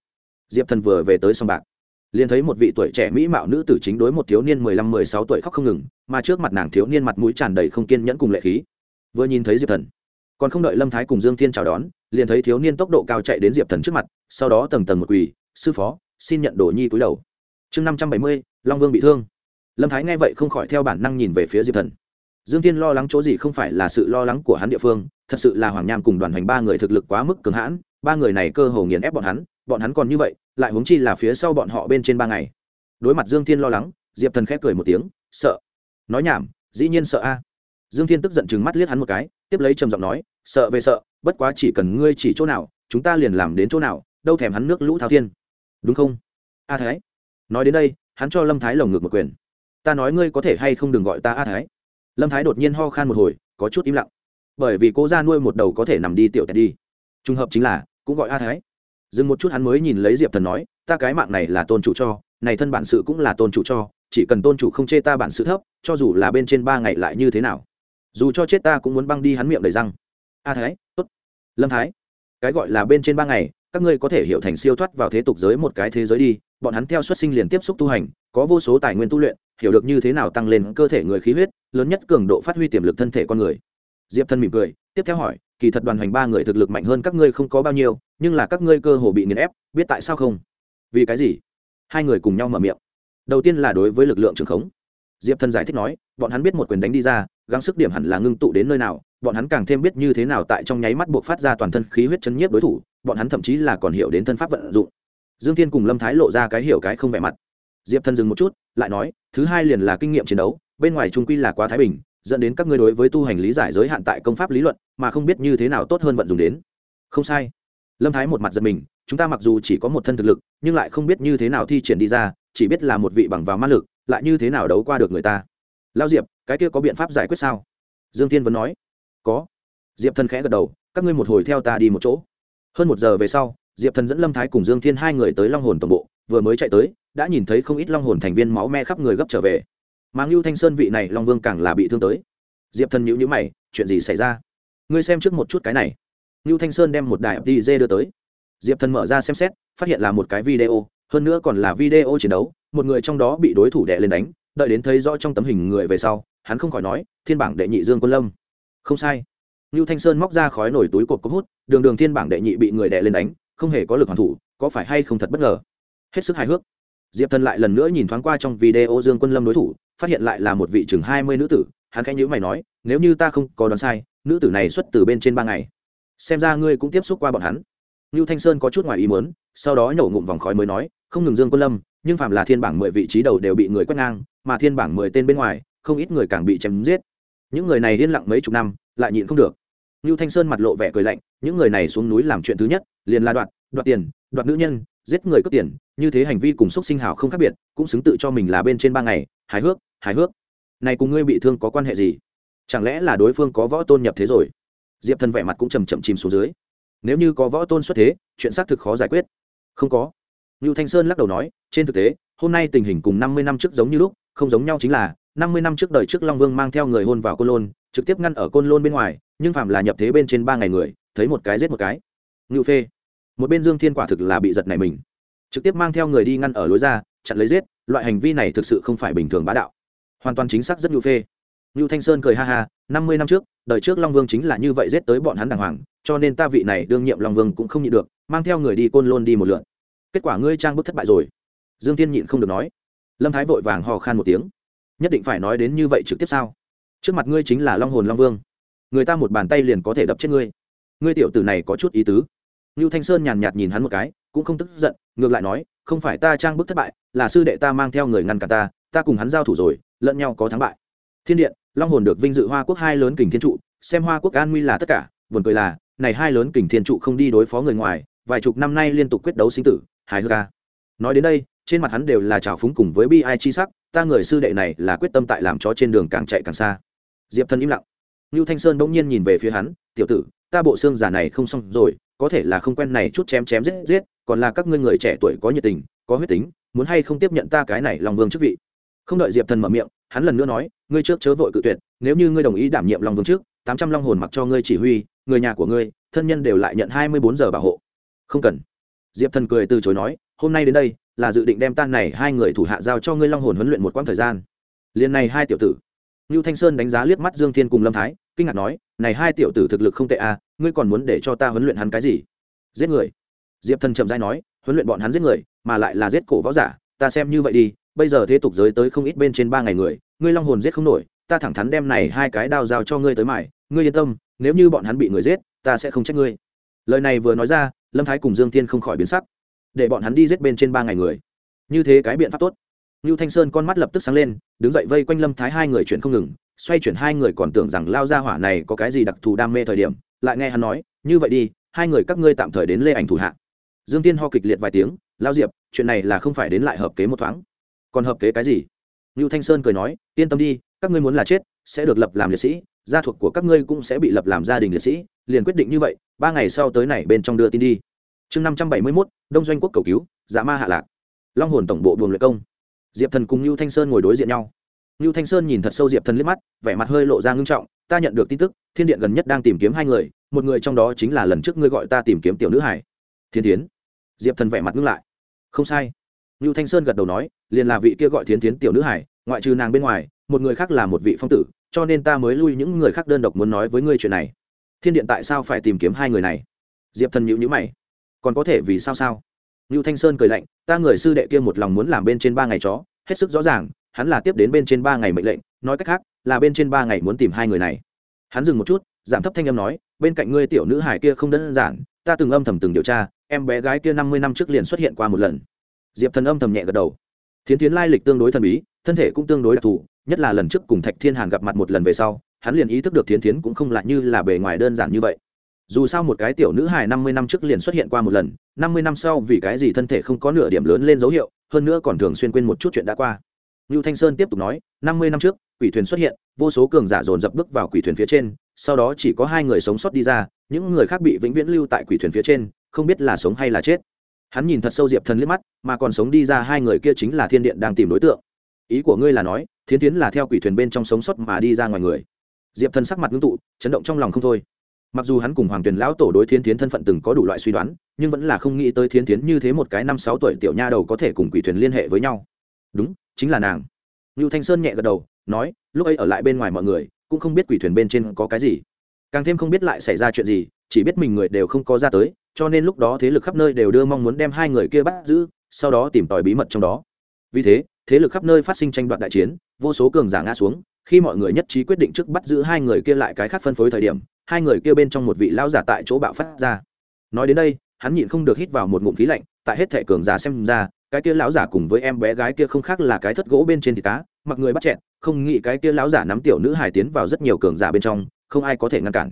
Speaker 1: Diệp thần vừa về tới sông bạc, liền thấy một vị tuổi trẻ mỹ mạo nữ tử chính đối một thiếu niên mười lăm, mười sáu tuổi khóc không ngừng, mà trước mặt nàng thiếu niên mặt mũi tràn đầy không kiên nhẫn cùng lệ khí. Vừa nhìn thấy diệp thần, còn không đợi lâm thái cùng dương thiên chào đón, liền thấy thiếu niên tốc độ cao chạy đến diệp thần trước mặt, sau đó tầng tầng một quỳ, sư phó, xin nhận đồ nhi túi đầu. Chương năm trăm bảy mươi, long vương bị thương. Lâm thái nghe vậy không khỏi theo bản năng nhìn về phía diệp thần dương thiên lo lắng chỗ gì không phải là sự lo lắng của hắn địa phương, thật sự là hoàng nham cùng đoàn hành ba người thực lực quá mức cường hãn, ba người này cơ hồ nghiền ép bọn hắn bọn hắn còn như vậy, lại huống chi là phía sau bọn họ bên trên ba ngày. Đối mặt dương thiên lo lắng, diệp thần khép cười một tiếng, sợ. Nói nhảm, dĩ nhiên sợ a. Dương thiên tức giận chừng mắt liếc hắn một cái, tiếp lấy trầm giọng nói, sợ về sợ, bất quá chỉ cần ngươi chỉ chỗ nào, chúng ta liền làm đến chỗ nào, đâu thèm hắn nước lũ thao thiên. Đúng không? A thái. Nói đến đây, hắn cho lâm thái lồng ngược một quyền. Ta nói ngươi có thể hay không đừng gọi ta a thái lâm thái đột nhiên ho khan một hồi, có chút im lặng. Bởi vì cô ra nuôi một đầu có thể nằm đi tiểu tẹt đi. Trùng hợp chính là, cũng gọi a thái. Dừng một chút hắn mới nhìn lấy diệp thần nói, ta cái mạng này là tôn chủ cho, này thân bản sự cũng là tôn chủ cho, chỉ cần tôn chủ không chê ta bản sự thấp, cho dù là bên trên ba ngày lại như thế nào. Dù cho chết ta cũng muốn băng đi hắn miệng đầy răng. A thái, tốt. Lâm thái, cái gọi là bên trên ba ngày, các ngươi có thể hiểu thành siêu thoát vào thế tục giới một cái thế giới đi bọn hắn theo xuất sinh liền tiếp xúc tu hành, có vô số tài nguyên tu luyện, hiểu được như thế nào tăng lên cơ thể người khí huyết, lớn nhất cường độ phát huy tiềm lực thân thể con người. Diệp thân mỉm cười, tiếp theo hỏi, kỳ thật đoàn hành ba người thực lực mạnh hơn các ngươi không có bao nhiêu, nhưng là các ngươi cơ hồ bị nghiền ép, biết tại sao không? Vì cái gì? Hai người cùng nhau mở miệng. Đầu tiên là đối với lực lượng trường khống. Diệp thân giải thích nói, bọn hắn biết một quyền đánh đi ra, gắng sức điểm hẳn là ngưng tụ đến nơi nào, bọn hắn càng thêm biết như thế nào tại trong nháy mắt buộc phát ra toàn thân khí huyết chấn nhiếp đối thủ, bọn hắn thậm chí là còn hiểu đến thân pháp vận dụng dương thiên cùng lâm thái lộ ra cái hiểu cái không vẻ mặt. Diệp thần dừng một chút, lại nói, thứ hai liền là kinh nghiệm chiến đấu, bên ngoài trung quy là quá thái bình, dẫn đến các ngươi đối với tu hành lý giải giới hạn tại công pháp lý luận, mà không biết như thế nào tốt hơn vận dụng đến. Không sai. Lâm thái một mặt giật mình, chúng ta mặc dù chỉ có một thân thực lực, nhưng lại không biết như thế nào thi triển đi ra, chỉ biết là một vị bằng vào ma lực, lại như thế nào đấu qua được người ta. Lao diệp, cái kia có biện pháp giải quyết sao? Dương Thiên vẫn nói. Có. Diệp thần khẽ gật đầu, các ngươi một hồi theo ta đi một chỗ. Hơn một giờ về sau diệp thần dẫn lâm thái cùng dương thiên hai người tới long hồn tổng bộ, vừa mới chạy tới, đã nhìn thấy không ít long hồn thành viên máu me khắp người gấp trở về. Mà ngưu thanh sơn vị này long vương càng là bị thương tới. Diệp thần nhữ nhữ mày, chuyện gì xảy ra? Ngươi xem trước một chút cái này. Ngưu thanh sơn đem một đài dj đưa tới. Diệp thần mở ra xem xét, phát hiện là một cái video, hơn nữa còn là video chiến đấu, một người trong đó bị đối thủ đệ lên đánh, đợi đến thấy rõ trong tấm hình người về sau, hắn không khỏi nói, thiên bảng đệ nhị dương quân lâm. Không sai. Ngưu thanh sơn móc ra khói nổi túi cột cốc hút, đường đường thiên bảng đệ nhị bị người đệ lên đánh không hề có lực hoàn thủ có phải hay không thật bất ngờ? Hết sức hài hước. Diệp thần lại lần nữa nhìn thoáng qua trong video dương quân lâm đối thủ phát hiện lại là một vị chừng hai mươi nữ tử. Hắn khẽ nhữ mày nói nếu như ta không có đoán sai nữ tử này xuất từ bên trên ba ngày. Xem ra ngươi cũng tiếp xúc qua bọn hắn. Nưu Thanh Sơn có chút ngoài ý muốn, sau đó nhổ ngụm vòng khói mới nói, không ngừng Dương Quân Lâm, nhưng phàm là thiên bảng mười vị trí đầu đều bị người quét ngang, mà thiên bảng mười tên bên ngoài, không ít người càng bị chém giết. Những người này điên lặng mấy chục năm, lại nhịn không được. Nưu Thanh Sơn mặt lộ vẻ cười lạnh, những người này xuống núi làm chuyện thứ nhất, liền là đoạt, đoạt tiền, đoạt nữ nhân, giết người cướp tiền, như thế hành vi cùng xúc sinh hào không khác biệt, cũng xứng tự cho mình là bên trên ba ngày, hài hước, hài hước. Này cùng ngươi bị thương có quan hệ gì? Chẳng lẽ là đối phương có võ tôn nhập thế rồi? Diệp Thần vẻ mặt cũng trầm trầm chìm xuống dưới nếu như có võ tôn xuất thế chuyện xác thực khó giải quyết không có Nưu thanh sơn lắc đầu nói trên thực tế hôm nay tình hình cùng năm mươi năm trước giống như lúc không giống nhau chính là năm mươi năm trước đời trước long vương mang theo người hôn vào côn lôn, trực tiếp ngăn ở côn lôn bên ngoài, nhưng phạm là nhập thế bên trên ba ngày người, thấy một cái giết một cái. Ngưu phê. Một bên dương thiên quả thực là bị giật này mình. Trực tiếp mang theo người đi ngăn ở lối ra, chặn lấy giết, loại hành vi này thực sự không phải bình thường bá đạo. Hoàn toàn chính xác rất ngưu phê. Ngưu thanh sơn cười ha ha, năm mươi năm trước, đời trước long vương chính là như vậy giết tới bọn hắn đàng hoàng, cho nên ta vị này đương nhiệm long vương cũng không nhịn được, mang theo người đi côn lôn đi một lượn kết quả ngươi trang bức thất bại rồi. Dương Thiên nhịn không được nói. Lâm thái vội vàng hò khan một tiếng nhất định phải nói đến như vậy trực tiếp sao? Trước mặt ngươi chính là long hồn long vương. Người ta một bàn tay liền có thể đập chết ngươi. Ngươi tiểu tử này có chút ý tứ. Ngưu thanh sơn nhàn nhạt nhìn hắn một cái, cũng không tức giận, ngược lại nói, không phải ta trang bức thất bại, là sư đệ ta mang theo người ngăn cả ta ta cùng hắn giao thủ rồi, lẫn nhau có thắng bại. Thiên điện, long hồn được vinh dự hoa quốc hai lớn kình thiên trụ, xem hoa quốc an nguy là tất cả, buồn cười là, này hai lớn kình thiên trụ không đi đối phó người ngoài, vài chục năm nay liên tục quyết đấu sinh tử, hài hước ca nói đến đây, trên mặt hắn đều là trào phúng cùng với bi ai chi sắc ta người sư đệ này là quyết tâm tại làm chó trên đường càng chạy càng xa. Diệp thần im lặng. Ngưu thanh sơn bỗng nhiên nhìn về phía hắn, tiểu tử, ta bộ xương giả này không xong rồi, có thể là không quen này chút chém chém giết giết, còn là các ngươi người trẻ tuổi có nhiệt tình, có huyết tính, muốn hay không tiếp nhận ta cái này lòng vương chức vị? Không đợi diệp thần mở miệng, hắn lần nữa nói, ngươi trước chớ vội cự tuyệt, nếu như ngươi đồng ý đảm nhiệm long vương trước, tám trăm long hồn mặc cho ngươi chỉ huy, người nhà của ngươi, thân nhân đều lại nhận hai mươi bốn giờ bảo hộ. Không cần. Diệp thần cười từ chối nói hôm nay đến đây là dự định đem tan này hai người thủ hạ giao cho ngươi long hồn huấn luyện một quãng thời gian liền này hai tiểu tử Lưu Thanh Sơn đánh giá liếc mắt Dương Thiên cùng Lâm Thái, kinh ngạc nói, "Này hai tiểu tử thực lực không tệ à, ngươi còn muốn để cho ta huấn luyện hắn cái gì?" "Giết người." Diệp Thần chậm rãi nói, "Huấn luyện bọn hắn giết người, mà lại là giết cổ võ giả, ta xem như vậy đi, bây giờ thế tục giới tới không ít bên trên ba ngày người, ngươi long hồn giết không nổi, ta thẳng thắn đem này hai cái đao giao cho ngươi tới mài, ngươi yên tâm, nếu như bọn hắn bị người giết ta sẽ không trách ngươi lời này vừa nói ra lâm thái cùng dương Thiên không khỏi biến sắc để bọn hắn đi giết bên trên ba ngày người như thế cái biện pháp tốt Nưu Thanh Sơn con mắt lập tức sáng lên, đứng dậy vây quanh Lâm Thái hai người chuyển không ngừng, xoay chuyển hai người còn tưởng rằng lao ra hỏa này có cái gì đặc thù đam mê thời điểm, lại nghe hắn nói, "Như vậy đi, hai người các ngươi tạm thời đến lê ảnh thủ hạ." Dương Tiên ho kịch liệt vài tiếng, "Lao Diệp, chuyện này là không phải đến lại hợp kế một thoáng." "Còn hợp kế cái gì?" Nưu Thanh Sơn cười nói, "Yên tâm đi, các ngươi muốn là chết, sẽ được lập làm liệt sĩ, gia thuộc của các ngươi cũng sẽ bị lập làm gia đình liệt sĩ liền quyết định như vậy ba ngày sau tới này bên trong đưa tin đi chương năm trăm bảy mươi mốt, đông doanh quốc cầu cứu dạ ma hạ lạc. Long hồn tổng bộ buồng luyện công. Diệp thần cùng lưu thanh sơn ngồi đối diện nhau. Lưu thanh sơn nhìn thật sâu diệp thần liếc mắt, vẻ mặt hơi lộ ra ngưng trọng, ta nhận được tin tức, thiên điện gần nhất đang tìm kiếm hai người, một người trong đó chính là lần trước ngươi gọi ta tìm kiếm tiểu nữ hải. Thiên tiến diệp thần vẻ mặt ngưng lại. Không sai. Ngưu thanh sơn gật đầu nói, liền là vị kia gọi thiến thiến tiểu nữ hải, ngoại trừ nàng bên ngoài, một người khác là một vị phong tử, cho nên ta mới lui những người khác đơn độc muốn nói với ngươi chuyện này. Thiên điện tại sao phải tìm kiếm hai người này? Diệp thần nhữ nhữ mày còn có thể vì sao sao? Ngưu thanh sơn cười lạnh, ta người sư đệ kia một lòng muốn làm bên trên ba ngày chó, hết sức rõ ràng, hắn là tiếp đến bên trên ba ngày mệnh lệnh, nói cách khác, là bên trên ba ngày muốn tìm hai người này. Hắn dừng một chút, giảm thấp thanh âm nói, bên cạnh ngươi tiểu nữ hải kia không đơn giản, ta từng âm thầm từng điều tra, em bé gái kia năm mươi năm trước liền xuất hiện qua một lần. Diệp thần âm thầm nhẹ gật đầu. Thiến tiến lai lịch tương đối thần bí, thân thể cũng tương đối đặc thù, nhất là lần trước cùng thạch thiên hàn gặp mặt một lần về sau, hắn liền ý thức được thiến tiến cũng không lại như là bề ngoài đơn giản như vậy dù sao một cái tiểu nữ hài năm mươi năm trước liền xuất hiện qua một lần năm mươi năm sau vì cái gì thân thể không có nửa điểm lớn lên dấu hiệu hơn nữa còn thường xuyên quên một chút chuyện đã qua Lưu Thanh Sơn tiếp tục nói, năm mươi năm trước, quỷ thuyền xuất hiện, vô số cường giả dồn dập bước vào quỷ thuyền phía trên, sau đó chỉ có hai người sống sót đi ra, những người khác bị vĩnh viễn lưu tại quỷ thuyền phía trên, không biết là sống hay là chết. Hắn nhìn thật sâu Diệp Thần liếc mắt, mà còn sống đi ra hai người kia chính là Thiên Điện đang tìm đối tượng. Ý của ngươi là nói, Thiến Tiến là theo quỷ thuyền bên trong sống sót mà đi ra ngoài người. Diệp Thần sắc mặt ngưng tụ, chấn động trong lòng không thôi. Mặc dù hắn cùng Hoàng Tuyền lão tổ đối Thiến Tiến thân phận từng có đủ loại suy đoán, nhưng vẫn là không nghĩ tới Thiến Tiến như thế một cái năm sáu tuổi tiểu nha đầu có thể cùng quỷ thuyền liên hệ với nhau. Đúng, chính là nàng ngưu Thanh Sơn nhẹ gật đầu, nói, lúc ấy ở lại bên ngoài mọi người, cũng không biết quỷ thuyền bên trên có cái gì. Càng thêm không biết lại xảy ra chuyện gì, chỉ biết mình người đều không có ra tới, cho nên lúc đó thế lực khắp nơi đều đưa mong muốn đem hai người kia bắt giữ, sau đó tìm tòi bí mật trong đó. Vì thế, thế lực khắp nơi phát sinh tranh đoạt đại chiến, vô số cường giả ngã xuống, khi mọi người nhất trí quyết định trước bắt giữ hai người kia lại cái khác phân phối thời điểm, hai người kia bên trong một vị lão giả tại chỗ bạo phát ra. Nói đến đây, hắn nhịn không được hít vào một ngụm khí lạnh, tại hết thệ cường giả xem ra, cái kia lão giả cùng với em bé gái kia không khác là cái thất gỗ bên trên thì cá mặc người bắt chẹn không nghĩ cái kia lão giả nắm tiểu nữ hài tiến vào rất nhiều cường giả bên trong không ai có thể ngăn cản.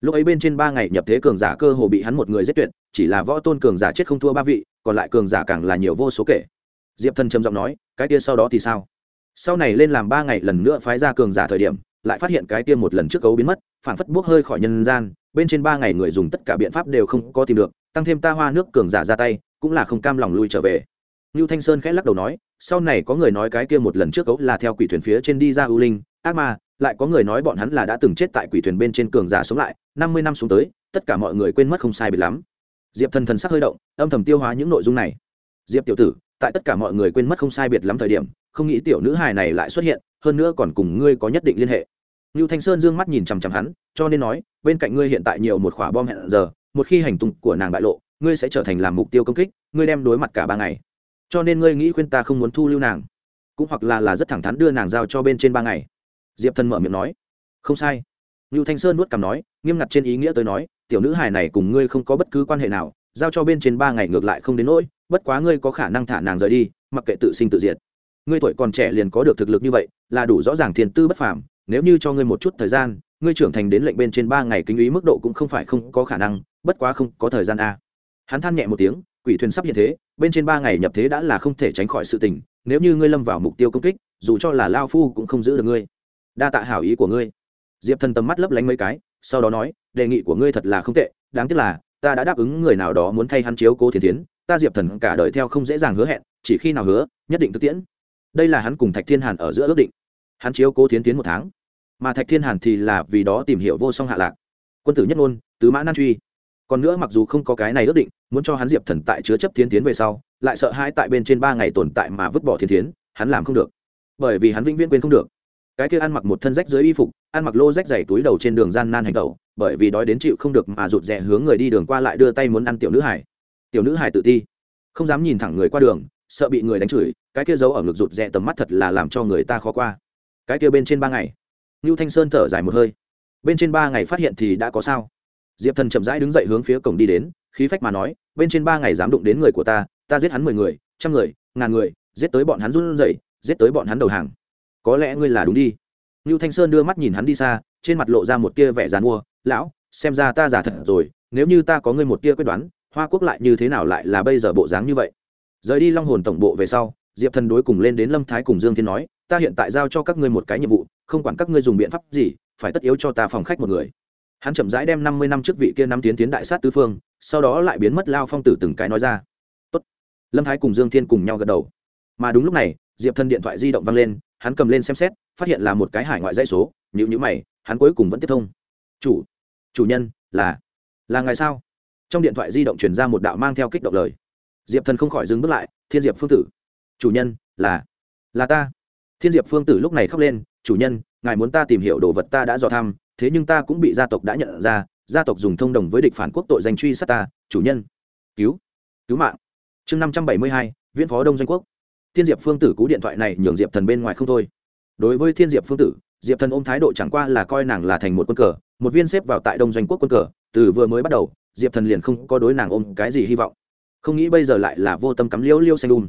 Speaker 1: Lúc ấy bên trên ba ngày nhập thế cường giả cơ hồ bị hắn một người giết tuyệt chỉ là võ tôn cường giả chết không thua ba vị còn lại cường giả càng là nhiều vô số kể. Diệp thần trầm giọng nói cái kia sau đó thì sao? Sau này lên làm ba ngày lần nữa phái ra cường giả thời điểm lại phát hiện cái kia một lần trước cấu biến mất phản phất buốc hơi khỏi nhân gian bên trên ba ngày người dùng tất cả biện pháp đều không có tìm được tăng thêm ta hoa nước cường giả ra tay cũng là không cam lòng lui trở về Lưu Thanh Sơn khẽ lắc đầu nói, sau này có người nói cái kia một lần trước cấu là theo quỷ thuyền phía trên đi ra ưu linh, ác ma, lại có người nói bọn hắn là đã từng chết tại quỷ thuyền bên trên cường giả sống lại, năm mươi năm xuống tới, tất cả mọi người quên mất không sai biệt lắm. Diệp Thần thần sắc hơi động, âm thầm tiêu hóa những nội dung này. Diệp tiểu tử, tại tất cả mọi người quên mất không sai biệt lắm thời điểm, không nghĩ tiểu nữ hài này lại xuất hiện, hơn nữa còn cùng ngươi có nhất định liên hệ. Lưu Thanh Sơn dương mắt nhìn chằm chằm hắn, cho nên nói, bên cạnh ngươi hiện tại nhiều một quả bom hẹn giờ, một khi hành tung của nàng bại lộ, ngươi sẽ trở thành làm mục tiêu công kích, ngươi đem đối mặt cả ba ngày. Cho nên ngươi nghĩ khuyên ta không muốn thu lưu nàng cũng hoặc là là rất thẳng thắn đưa nàng giao cho bên trên ba ngày. Diệp thần mở miệng nói không sai. Lưu thanh sơn nuốt cằm nói nghiêm ngặt trên ý nghĩa tới nói tiểu nữ hài này cùng ngươi không có bất cứ quan hệ nào giao cho bên trên ba ngày ngược lại không đến nỗi bất quá ngươi có khả năng thả nàng rời đi mặc kệ tự sinh tự diệt ngươi tuổi còn trẻ liền có được thực lực như vậy, là đủ rõ ràng thiền tư bất phàm, nếu như cho ngươi một chút thời gian, ngươi trưởng thành đến lệnh bên trên ba ngày kinh ý mức độ cũng không phải không có khả năng, bất quá không có thời gian a. Hắn than nhẹ một tiếng, quỷ thuyền sắp hiện thế, bên trên ba ngày nhập thế đã là không thể tránh khỏi sự tình, nếu như ngươi lâm vào mục tiêu công kích, dù cho là lao phu cũng không giữ được ngươi. Đa tạ hảo ý của ngươi. Diệp thần tầm mắt lấp lánh mấy cái, sau đó nói, đề nghị của ngươi thật là không tệ, đáng tiếc là, ta đã đáp ứng người nào đó muốn thay hắn chiếu cố thiên tiến ta diệp thần cả đời theo không dễ dàng hứa hẹn, chỉ khi nào hứa, nhất định thực tiễn đây là hắn cùng thạch thiên hàn ở giữa ước định. Hắn chiếu cố tiến tiến một tháng, mà thạch thiên hàn thì là vì đó tìm hiểu vô song hạ lạc. Quân tử nhất ngôn, tứ mã nan truy. Còn nữa mặc dù không có cái này ước định, muốn cho hắn diệp thần tại chứa chấp tiến tiến về sau, lại sợ hai tại bên trên ba ngày tồn tại mà vứt bỏ thiên tiến hắn làm không được. Bởi vì hắn vĩnh viễn quên không được. Cái kia ăn mặc một thân rách dưới y phục, ăn mặc lô rách dày túi đầu trên đường gian nan hành tẩu, bởi vì đói đến chịu không được mà rụt rè hướng người đi đường qua lại đưa tay muốn ăn tiểu nữ hải. Tiểu nữ hải tự ti, không dám nhìn thẳng người qua đường, sợ bị người đánh chửi cái kia giấu ở ngực rụt rè tầm mắt thật là làm cho người ta khó qua. Cái kia bên trên ba ngày. Ngưu thanh sơn thở dài một hơi. Bên trên ba ngày phát hiện thì đã có sao? Diệp thần chậm rãi đứng dậy hướng phía cổng đi đến khí phách mà nói bên trên ba ngày dám đụng đến người của ta ta giết hắn mười người trăm người ngàn người giết tới bọn hắn run rẩy giết tới bọn hắn đầu hàng. Có lẽ ngươi là đúng đi. Nưu Thanh Sơn đưa mắt nhìn hắn đi xa, trên mặt lộ ra một tia vẻ giàn mua, "Lão, xem ra ta giả thật rồi, nếu như ta có ngươi một tia quyết đoán, Hoa Quốc lại như thế nào lại là bây giờ bộ dáng như vậy?" Rời đi Long Hồn tổng bộ về sau, Diệp Thần đối cùng lên đến Lâm Thái cùng Dương Thiên nói, "Ta hiện tại giao cho các ngươi một cái nhiệm vụ, không quản các ngươi dùng biện pháp gì, phải tất yếu cho ta phòng khách một người." hắn chậm rãi đem năm mươi năm trước vị kia năm tiến tiến đại sát tứ phương sau đó lại biến mất lao phong tử từng cái nói ra. Tốt. lâm thái cùng dương thiên cùng nhau gật đầu. Mà đúng lúc này diệp Thần điện thoại di động vang lên hắn cầm lên xem xét phát hiện là một cái hải ngoại dãy số nhữ nhữ mày hắn cuối cùng vẫn tiếp thông. Chủ chủ nhân là là ngài sao? Trong điện thoại di động truyền ra một đạo mang theo kích động lời. Diệp thần không khỏi dừng bước lại thiên diệp phương tử chủ nhân, là là ta. Thiên diệp phương tử lúc này khóc lên, chủ nhân, ngài muốn ta tìm hiểu đồ vật ta đã dò thăm, thế nhưng ta cũng bị gia tộc đã nhận ra, gia tộc dùng thông đồng với địch phản quốc tội danh truy sát ta, chủ nhân. Cứu cứu mạng. Chương năm trăm bảy mươi hai, viễn phó đông doanh quốc. Thiên diệp phương tử cú điện thoại này nhường diệp thần bên ngoài không thôi. Đối với thiên diệp phương tử, diệp thần ôm thái độ chẳng qua là coi nàng là thành một quân cờ, một viên xếp vào tại đông doanh quốc quân cờ, từ vừa mới bắt đầu, diệp thần liền không có đối nàng ôm cái gì hy vọng. Không nghĩ bây giờ lại là vô tâm cắm liêu liêu xanh đun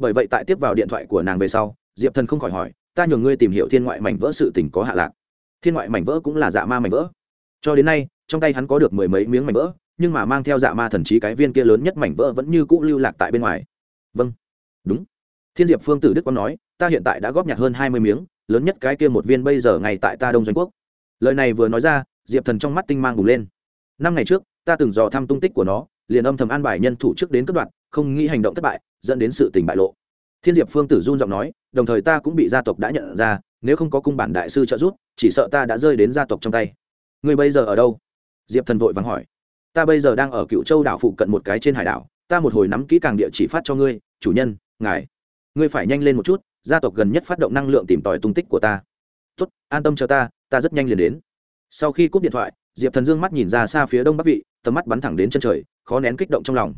Speaker 1: bởi vậy tại tiếp vào điện thoại của nàng về sau, diệp thần không khỏi hỏi, ta nhường ngươi tìm hiểu thiên ngoại mảnh vỡ sự tình có hạ lạc. Thiên ngoại mảnh vỡ cũng là dạ ma mảnh vỡ. Cho đến nay, trong tay hắn có được mười mấy miếng mảnh vỡ, nhưng mà mang theo dạ ma thần trí cái viên kia lớn nhất mảnh vỡ vẫn như cũ lưu lạc tại bên ngoài. Vâng. Đúng. Thiên diệp phương tử đức quang nói, ta hiện tại đã góp nhặt hơn hai mươi miếng, lớn nhất cái kia một viên bây giờ ngay tại ta đông doanh quốc. Lời này vừa nói ra, diệp thần trong mắt tinh mang bùng lên. Năm ngày trước, ta từng dò thăm tung tích của nó, liền âm thầm an bài nhân thủ trước đến cất đoạn không nghĩ hành động thất bại dẫn đến sự tình bại lộ. Thiên diệp phương tử run giọng nói, đồng thời ta cũng bị gia tộc đã nhận ra, nếu không có cung bản đại sư trợ giúp, chỉ sợ ta đã rơi đến gia tộc trong tay. Người bây giờ ở đâu? Diệp thần vội vàng hỏi. Ta bây giờ đang ở cựu châu đảo phụ cận một cái trên hải đảo, ta một hồi nắm kỹ càng địa chỉ phát cho ngươi, chủ nhân, ngài. Ngươi phải nhanh lên một chút, gia tộc gần nhất phát động năng lượng tìm tòi tung tích của ta. Tốt, an tâm cho ta ta rất nhanh liền đến. Sau khi cúp điện thoại, diệp thần dương mắt nhìn ra xa phía đông bắc vị, tầm mắt bắn thẳng đến chân trời, khó nén kích động trong lòng.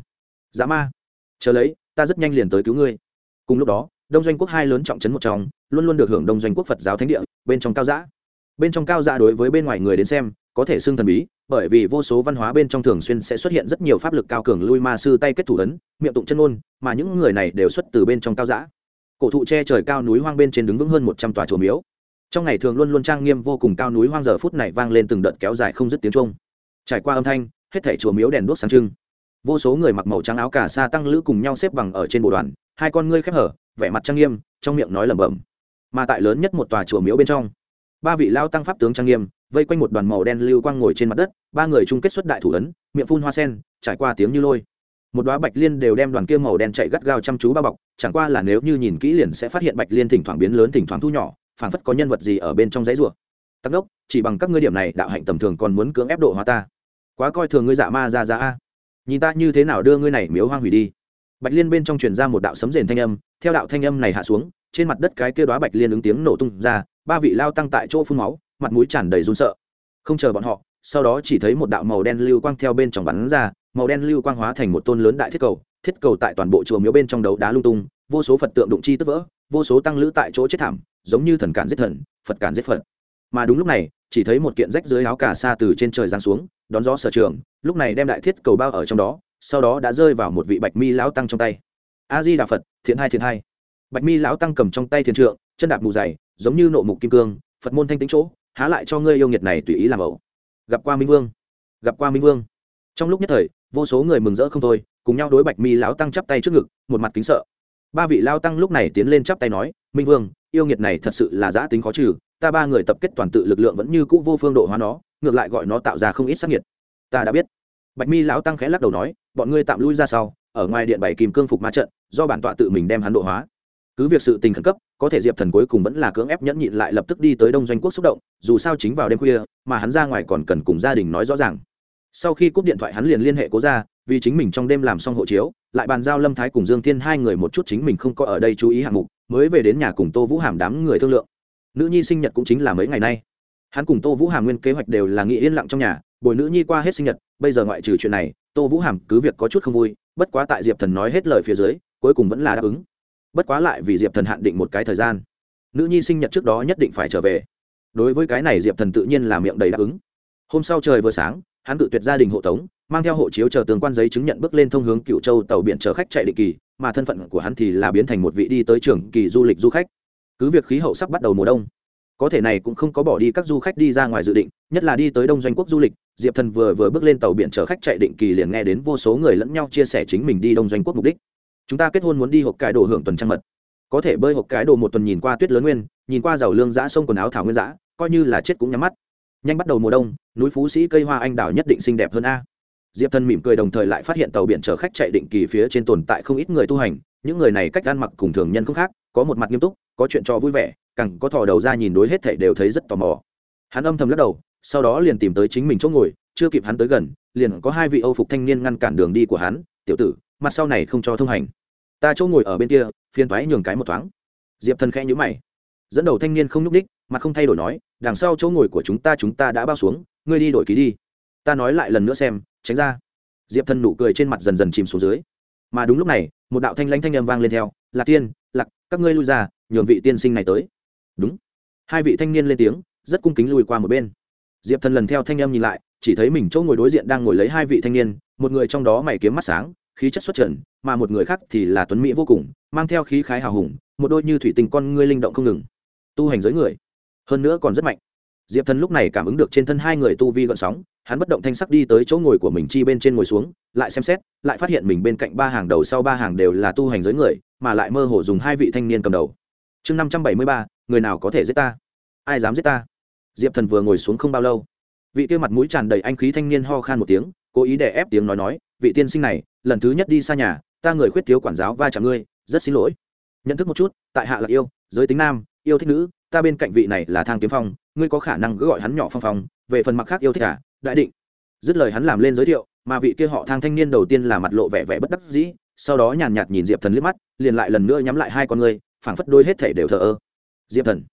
Speaker 1: Dã ma, chờ lấy ta rất nhanh liền tới cứu ngươi. Cùng lúc đó, đông doanh quốc hai lớn trọng trấn một trong, luôn luôn được hưởng đông doanh quốc phật giáo thánh địa, bên trong cao giã bên trong cao giã đối với bên ngoài người đến xem, có thể xưng thần bí, bởi vì vô số văn hóa bên trong thường xuyên sẽ xuất hiện rất nhiều pháp lực cao cường lui ma sư tay kết thủ ấn, miệng tụng chân ôn mà những người này đều xuất từ bên trong cao giã cổ thụ che trời cao núi hoang bên trên đứng vững hơn một trăm tòa chùa miếu. Trong ngày thường luôn luôn trang nghiêm vô cùng cao núi hoang giờ phút này vang lên từng đợt kéo dài không dứt tiếng trung trải qua âm thanh, hết thảy chùa miếu đèn đuốc sáng trưng vô số người mặc màu trắng áo cà sa tăng lữ cùng nhau xếp bằng ở trên bộ đoàn, hai con ngươi khép hở, vẻ mặt trang nghiêm, trong miệng nói lẩm bẩm. Mà tại lớn nhất một tòa chùa miếu bên trong, ba vị lao tăng pháp tướng trang nghiêm, vây quanh một đoàn màu đen lưu quang ngồi trên mặt đất, ba người chung kết xuất đại thủ ấn, miệng phun hoa sen, trải qua tiếng như lôi. Một đoá bạch liên đều đem đoàn kia màu đen chạy gắt gao chăm chú bao bọc, chẳng qua là nếu như nhìn kỹ liền sẽ phát hiện bạch liên thỉnh thoảng biến lớn thỉnh thoảng thu nhỏ, phảng phất có nhân vật gì ở bên trong giấy rùa tắc đốc, chỉ bằng các ngươi điểm này, đạo hạnh tầm thường còn muốn cưỡng ép độ hóa ta. Quá coi thường ngươi dạ ma ra ra a nhìn ta như thế nào đưa ngươi này miếu hoang hủy đi. Bạch liên bên trong truyền ra một đạo sấm rền thanh âm, theo đạo thanh âm này hạ xuống, trên mặt đất cái kia đoá bạch liên ứng tiếng nổ tung ra, ba vị lao tăng tại chỗ phun máu, mặt mũi tràn đầy run sợ. Không chờ bọn họ, sau đó chỉ thấy một đạo màu đen lưu quang theo bên trong bắn ra, màu đen lưu quang hóa thành một tôn lớn đại thiết cầu thiết cầu tại toàn bộ chùa miếu bên trong đấu đá lung tung, vô số phật tượng đụng chi tức vỡ, vô số tăng lữ tại chỗ chết thảm, giống như thần cản giết thần, phật cản giết phật. Mà đúng lúc này, chỉ thấy một kiện rách dưới áo cà sa từ trên trời giáng xuống đón gió sở trường, lúc này đem đại thiết cầu bao ở trong đó, sau đó đã rơi vào một vị bạch mi lão tăng trong tay. A di đà phật, thiện hai thiện hai. Bạch mi lão tăng cầm trong tay thiền trượng, chân đạp mù dày, giống như nộ mục kim cương, phật môn thanh tính chỗ, há lại cho ngươi yêu nghiệt này tùy ý làm ẩu. Gặp qua minh vương. Gặp qua minh vương. Trong lúc nhất thời, vô số người mừng rỡ không thôi, cùng nhau đối bạch mi lão tăng chắp tay trước ngực, một mặt kính sợ. Ba vị lao tăng lúc này tiến lên chắp tay nói, minh vương, yêu nghiệt này thật sự là giã tính khó trừ, ta ba người tập kết toàn tự lực lượng vẫn như cũ vô phương độ hóa nó ngược lại gọi nó tạo ra không ít sắc nhiệt ta đã biết. Bạch mi lão tăng khẽ lắc đầu nói, bọn ngươi tạm lui ra sau, ở ngoài điện bảy kìm cương phục ma trận, do bản tọa tự mình đem hắn độ hóa. Cứ việc sự tình khẩn cấp, có thể diệp thần cuối cùng vẫn là cưỡng ép nhẫn nhịn lại lập tức đi tới đông doanh quốc xúc động, dù sao chính vào đêm khuya, mà hắn ra ngoài còn cần cùng gia đình nói rõ ràng. Sau khi cúp điện thoại hắn liền liên hệ cố ra vì chính mình trong đêm làm xong hộ chiếu, lại bàn giao lâm thái cùng dương thiên hai người một chút chính mình không có ở đây chú ý hạng mục, mới về đến nhà cùng tô vũ hàm đám người thương lượng. Nữ nhi sinh nhật cũng chính là mấy ngày nay hắn cùng tô vũ hàm nguyên kế hoạch đều là nghĩ yên lặng trong nhà, bồi nữ nhi qua hết sinh nhật, bây giờ ngoại trừ chuyện này, tô vũ hàm cứ việc có chút không vui, bất quá tại diệp thần nói hết lời phía dưới, cuối cùng vẫn là đáp ứng. Bất quá lại vì diệp thần hạn định một cái thời gian. Nữ nhi sinh nhật trước đó nhất định phải trở về. Đối với cái này diệp thần tự nhiên là miệng đầy đáp ứng. Hôm sau trời vừa sáng, hắn tự tuyệt gia đình hộ tống, mang theo hộ chiếu chờ tương quan giấy chứng nhận bước lên thông hướng cựu châu tàu biển chở khách chạy định kỳ, mà thân phận của hắn thì là biến thành một vị đi tới trường kỳ du lịch du khách. Cứ việc khí hậu sắp bắt đầu mùa đông có thể này cũng không có bỏ đi các du khách đi ra ngoài dự định, nhất là đi tới đông doanh quốc du lịch, diệp thần vừa vừa bước lên tàu biển chở khách chạy định kỳ liền nghe đến vô số người lẫn nhau chia sẻ chính mình đi đông doanh quốc mục đích. Chúng ta kết hôn muốn đi hộp cái đồ hưởng tuần trăng mật. Có thể bơi hộp cái đồ một tuần nhìn qua tuyết lớn nguyên, nhìn qua giàu lương giã sông quần áo thảo nguyên giã coi như là chết cũng nhắm mắt. Nhanh bắt đầu mùa đông, núi phú sĩ cây hoa anh đào nhất định xinh đẹp hơn a. Diệp thần mỉm cười đồng thời lại phát hiện tàu biển chở khách chạy định kỳ phía trên tồn tại không ít người tu hành, những người này cách ăn mặc cùng thường nhân không khác, có một mặt nghiêm túc, có chuyện cho vui vẻ càng có thò đầu ra nhìn đối hết thảy đều thấy rất tò mò. Hắn âm thầm lắc đầu, sau đó liền tìm tới chính mình chỗ ngồi, chưa kịp hắn tới gần, liền có hai vị âu phục thanh niên ngăn cản đường đi của hắn, tiểu tử, mặt sau này không cho thông hành. Ta chỗ ngồi ở bên kia phiên toái nhường cái một thoáng. Diệp thần khẽ nhữ mày. Dẫn đầu thanh niên không nhúc ních mà không thay đổi nói, đằng sau chỗ ngồi của chúng ta chúng ta đã bao xuống, ngươi đi đổi ký đi. Ta nói lại lần nữa xem, tránh ra. Diệp thần nụ cười trên mặt dần dần chìm xuống dưới. Mà đúng lúc này, một đạo thanh lãnh thanh âm vang lên theo, lạc tiên, lạc, các ngươi lui ra, nhường vị tiên sinh này tới đúng. Hai vị thanh niên lên tiếng, rất cung kính lùi qua một bên. Diệp thần lần theo thanh em nhìn lại, chỉ thấy mình chỗ ngồi đối diện đang ngồi lấy hai vị thanh niên, một người trong đó mày kiếm mắt sáng, khí chất xuất trần, mà một người khác thì là tuấn mỹ vô cùng, mang theo khí khái hào hùng, một đôi như thủy tình con ngươi linh động không ngừng. Tu hành giới người, hơn nữa còn rất mạnh. Diệp thần lúc này cảm ứng được trên thân hai người tu vi gợn sóng, hắn bất động thanh sắc đi tới chỗ ngồi của mình chi bên trên ngồi xuống, lại xem xét, lại phát hiện mình bên cạnh ba hàng đầu sau ba hàng đều là tu hành giới người, mà lại mơ hồ dùng hai vị thanh niên cầm đầu. Chương năm trăm bảy mươi ba người nào có thể giết ta? Ai dám giết ta? Diệp thần vừa ngồi xuống không bao lâu, vị kia mặt mũi tràn đầy anh khí thanh niên ho khan một tiếng, cố ý để ép tiếng nói nói, vị tiên sinh này, lần thứ nhất đi xa nhà, ta người khuyết thiếu quản giáo va chạm ngươi, rất xin lỗi. Nhận thức một chút, tại hạ là yêu, giới tính nam, yêu thích nữ, ta bên cạnh vị này là thang kiếm phong, ngươi có khả năng cứ gọi hắn nhỏ phong phong, về phần mặt khác yêu thích à đại định. Dứt lời hắn làm lên giới thiệu, mà vị kia họ thang thanh niên đầu tiên là mặt lộ vẻ vẻ bất đắc dĩ, sau đó nhàn nhạt nhìn diệp thần liếc mắt, liền lại lần nữa nhắm lại hai con ngươi, phảng phất đôi hết thể đều thờ ơ diệp thần.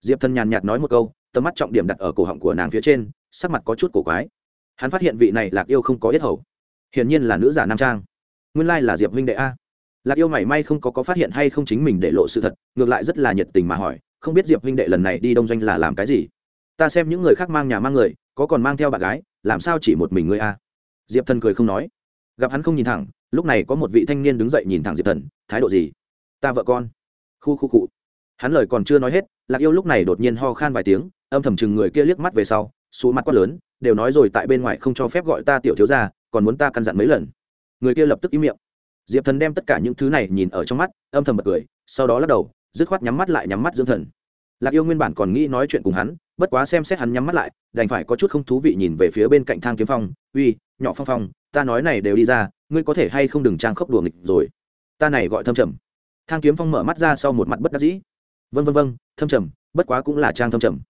Speaker 1: Diệp thần nhàn nhạt nói một câu, tầm mắt trọng điểm đặt ở cổ họng của nàng phía trên, sắc mặt có chút cổ quái. Hắn phát hiện vị này lạc yêu không có yết hầu. Hiển nhiên là nữ giả nam trang. Nguyên lai là diệp huynh đệ a. Lạc yêu mảy may không có có phát hiện hay không chính mình để lộ sự thật, ngược lại rất là nhiệt tình mà hỏi, không biết diệp huynh đệ lần này đi đông doanh là làm cái gì? Ta xem những người khác mang nhà mang người, có còn mang theo bạn gái, làm sao chỉ một mình ngươi a? Diệp thần cười không nói. Gặp hắn không nhìn thẳng, lúc này có một vị thanh niên đứng dậy nhìn thẳng diệp thần, thái độ gì? Ta vợ con. Khu khu cụ hắn lời còn chưa nói hết, lạc yêu lúc này đột nhiên ho khan vài tiếng, âm thầm chừng người kia liếc mắt về sau, xú mặt quát lớn, đều nói rồi tại bên ngoài không cho phép gọi ta tiểu thiếu ra còn muốn ta căn dặn mấy lần? Người kia lập tức im miệng. Diệp thần đem tất cả những thứ này nhìn ở trong mắt, âm thầm bật cười, sau đó lắc đầu, dứt khoát nhắm mắt lại nhắm mắt dưỡng thần. Lạc yêu nguyên bản còn nghĩ nói chuyện cùng hắn, bất quá xem xét hắn nhắm mắt lại, đành phải có chút không thú vị nhìn về phía bên cạnh thang kiếm phong, uy, nhỏ phong phong, ta nói này đều đi ra, ngươi có thể hay không đừng trang khốc đùa nghịch rồi? Ta này gọi thâm trầm. Thang kiếm phong mở mắt ra sau một mặt bất đắc dĩ vân vân vân thâm trầm, bất quá cũng là trang thâm trầm.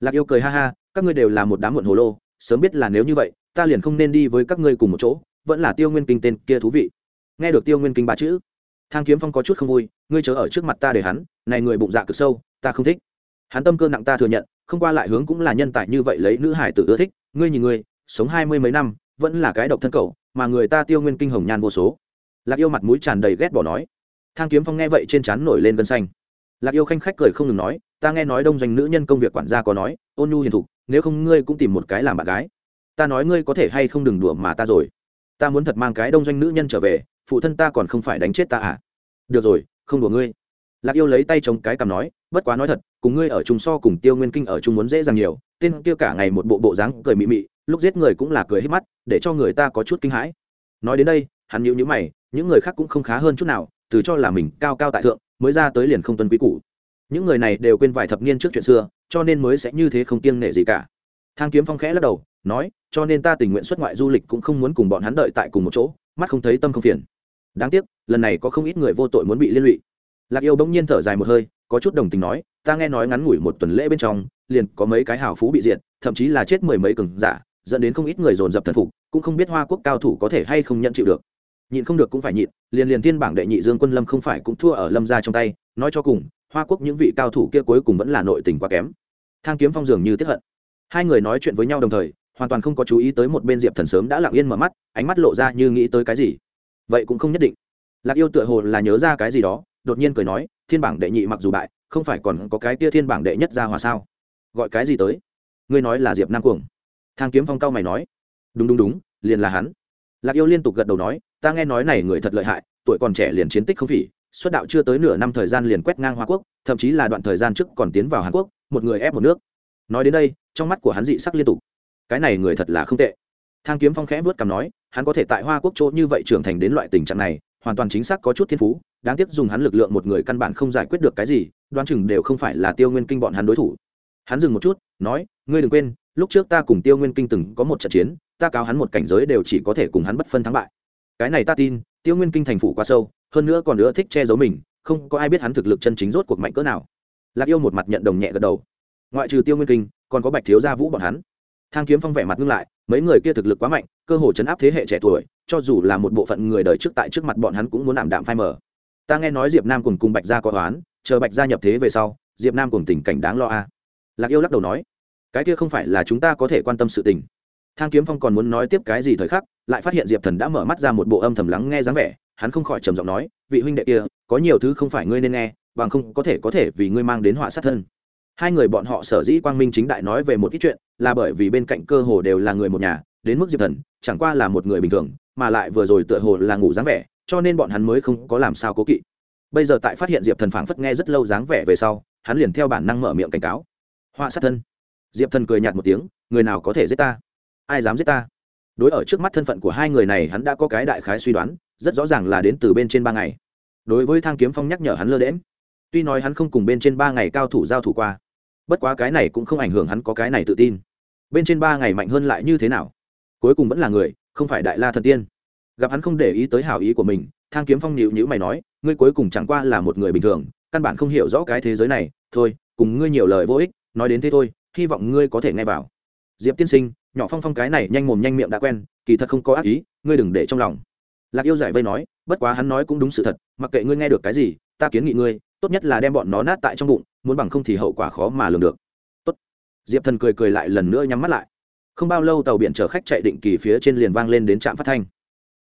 Speaker 1: Lạc yêu cười ha ha, các ngươi đều là một đám muộn hồ lô, sớm biết là nếu như vậy, ta liền không nên đi với các ngươi cùng một chỗ, vẫn là tiêu nguyên kinh tên kia thú vị. Nghe được tiêu nguyên kinh ba chữ, thang kiếm phong có chút không vui, ngươi chớ ở trước mặt ta để hắn, này người bụng dạ cực sâu, ta không thích. Hắn tâm cơ nặng ta thừa nhận, không qua lại hướng cũng là nhân tài như vậy lấy nữ hải tử ưa thích, ngươi nhìn ngươi, sống hai mươi mấy năm, vẫn là cái độc thân cầu mà người ta tiêu nguyên kinh hồng nhan vô số. Lạc yêu mặt mũi tràn đầy ghét bỏ nói. Thang kiếm phong nghe vậy trên trán nổi lên gân xanh lạc yêu khanh khách cười không ngừng nói, ta nghe nói đông doanh nữ nhân công việc quản gia có nói, ôn nhu hiền thục, nếu không ngươi cũng tìm một cái làm bạn gái. Ta nói ngươi có thể hay không đừng đùa mà ta rồi. Ta muốn thật mang cái đông doanh nữ nhân trở về, phụ thân ta còn không phải đánh chết ta à? Được rồi, không đùa ngươi. Lạc yêu lấy tay chống cái cằm nói, bất quá nói thật, cùng ngươi ở chung so cùng tiêu nguyên kinh ở chung muốn dễ dàng nhiều, tên kia cả ngày một bộ bộ dáng cười mị mị, lúc giết người cũng là cười hết mắt, để cho người ta có chút kinh hãi. Nói đến đây, hắn nhịu nhữ mày, những người khác cũng không khá hơn chút nào, từ cho là mình cao cao tại thượng mới ra tới liền không tuân quý cũ những người này đều quên vài thập niên trước chuyện xưa, cho nên mới sẽ như thế không kiêng nể gì cả. Thang kiếm phong khẽ lắc đầu, nói, cho nên ta tình nguyện xuất ngoại du lịch cũng không muốn cùng bọn hắn đợi tại cùng một chỗ, mắt không thấy tâm không phiền. Đáng tiếc, lần này có không ít người vô tội muốn bị liên lụy. Lạc yêu bỗng nhiên thở dài một hơi, có chút đồng tình nói, ta nghe nói ngắn ngủi một tuần lễ bên trong, liền có mấy cái hào phú bị diệt, thậm chí là chết mười mấy cường giả, dẫn đến không ít người dồn dập thần phục, cũng không biết hoa quốc cao thủ có thể hay không nhận chịu được nhịn không được cũng phải nhịn, liền liền thiên bảng đệ nhị dương quân lâm không phải cũng thua ở lâm ra trong tay, nói cho cùng, hoa quốc những vị cao thủ kia cuối cùng vẫn là nội tình quá kém. Thang kiếm phong dường như tiếp hận. Hai người nói chuyện với nhau đồng thời, hoàn toàn không có chú ý tới một bên diệp thần sớm đã lặng yên mở mắt, ánh mắt lộ ra như nghĩ tới cái gì. Vậy cũng không nhất định. Lạc yêu tựa hồ là nhớ ra cái gì đó, đột nhiên cười nói, thiên bảng đệ nhị mặc dù bại, không phải còn có cái tia thiên bảng đệ nhất ra hòa sao? Gọi cái gì tới? Ngươi nói là diệp nam cuồng. Thang kiếm phong cao mày nói, đúng đúng đúng, liền là hắn. Lạc yêu liên tục gật đầu nói ta nghe nói này người thật lợi hại, tuổi còn trẻ liền chiến tích không phỉ, xuất đạo chưa tới nửa năm thời gian liền quét ngang hoa quốc, thậm chí là đoạn thời gian trước còn tiến vào hàn quốc, một người ép một nước. Nói đến đây, trong mắt của hắn dị sắc liên tục. Cái này người thật là không tệ. Thang kiếm phong khẽ vớt cằm nói, hắn có thể tại hoa quốc chỗ như vậy trưởng thành đến loại tình trạng này, hoàn toàn chính xác có chút thiên phú, đáng tiếc dùng hắn lực lượng một người căn bản không giải quyết được cái gì, đoán chừng đều không phải là tiêu nguyên kinh bọn hắn đối thủ. Hắn dừng một chút, nói, ngươi đừng quên, lúc trước ta cùng tiêu nguyên kinh từng có một trận chiến, ta cáo hắn một cảnh giới đều chỉ có thể cùng hắn bất phân thắng bại cái này ta tin, tiêu nguyên kinh thành phủ quá sâu, hơn nữa còn nữa thích che giấu mình, không có ai biết hắn thực lực chân chính rốt cuộc mạnh cỡ nào. Lạc yêu một mặt nhận đồng nhẹ gật đầu. Ngoại trừ tiêu nguyên kinh, còn có bạch thiếu gia vũ bọn hắn. Thang kiếm phong vẻ mặt ngưng lại, mấy người kia thực lực quá mạnh, cơ hồ chấn áp thế hệ trẻ tuổi, cho dù là một bộ phận người đời trước tại trước mặt bọn hắn cũng muốn ảm đạm phai mờ. Ta nghe nói diệp nam cùng cùng bạch gia có toán chờ bạch gia nhập thế về sau, diệp nam cùng tình cảnh đáng lo a. Lạc yêu lắc đầu nói, cái kia không phải là chúng ta có thể quan tâm sự tình. Thang kiếm phong còn muốn nói tiếp cái gì thời khắc lại phát hiện diệp thần đã mở mắt ra một bộ âm thầm lắng nghe dáng vẻ, hắn không khỏi trầm giọng nói, vị huynh đệ kia, có nhiều thứ không phải ngươi nên nghe, bằng không có thể có thể vì ngươi mang đến họa sát thân. Hai người bọn họ sở dĩ quang minh chính đại nói về một ít chuyện, là bởi vì bên cạnh cơ hồ đều là người một nhà, đến mức diệp thần, chẳng qua là một người bình thường, mà lại vừa rồi tựa hồ là ngủ dáng vẻ, cho nên bọn hắn mới không có làm sao cố kỵ. Bây giờ tại phát hiện diệp thần phảng phất nghe rất lâu dáng vẻ về sau, hắn liền theo bản năng mở miệng cảnh cáo. Họa sát thân. Diệp thần cười nhạt một tiếng, người nào có thể giết ta? Ai dám giết ta? Đối ở trước mắt thân phận của hai người này hắn đã có cái đại khái suy đoán, rất rõ ràng là đến từ bên trên ba ngày. Đối với thang kiếm phong nhắc nhở hắn lơ đễm tuy nói hắn không cùng bên trên ba ngày cao thủ giao thủ qua, bất quá cái này cũng không ảnh hưởng hắn có cái này tự tin. Bên trên ba ngày mạnh hơn lại như thế nào? Cuối cùng vẫn là người, không phải đại la thần tiên. Gặp hắn không để ý tới hảo ý của mình, thang kiếm phong nhịu nhữ mày nói, ngươi cuối cùng chẳng qua là một người bình thường, căn bản không hiểu rõ cái thế giới này. Thôi, cùng ngươi nhiều lời vô ích, nói đến thế thôi, hy vọng ngươi có thể nghe vào. Diệp tiên sinh nhỏ phong phong cái này nhanh mồm nhanh miệng đã quen, kỳ thật không có ác ý, ngươi đừng để trong lòng. Lạc yêu giải vây nói, bất quá hắn nói cũng đúng sự thật, mặc kệ ngươi nghe được cái gì, ta kiến nghị ngươi, tốt nhất là đem bọn nó nát tại trong bụng, muốn bằng không thì hậu quả khó mà lường được. Tốt. diệp thần cười cười lại lần nữa nhắm mắt lại. Không bao lâu tàu biển chở khách chạy định kỳ phía trên liền vang lên đến trạm phát thanh.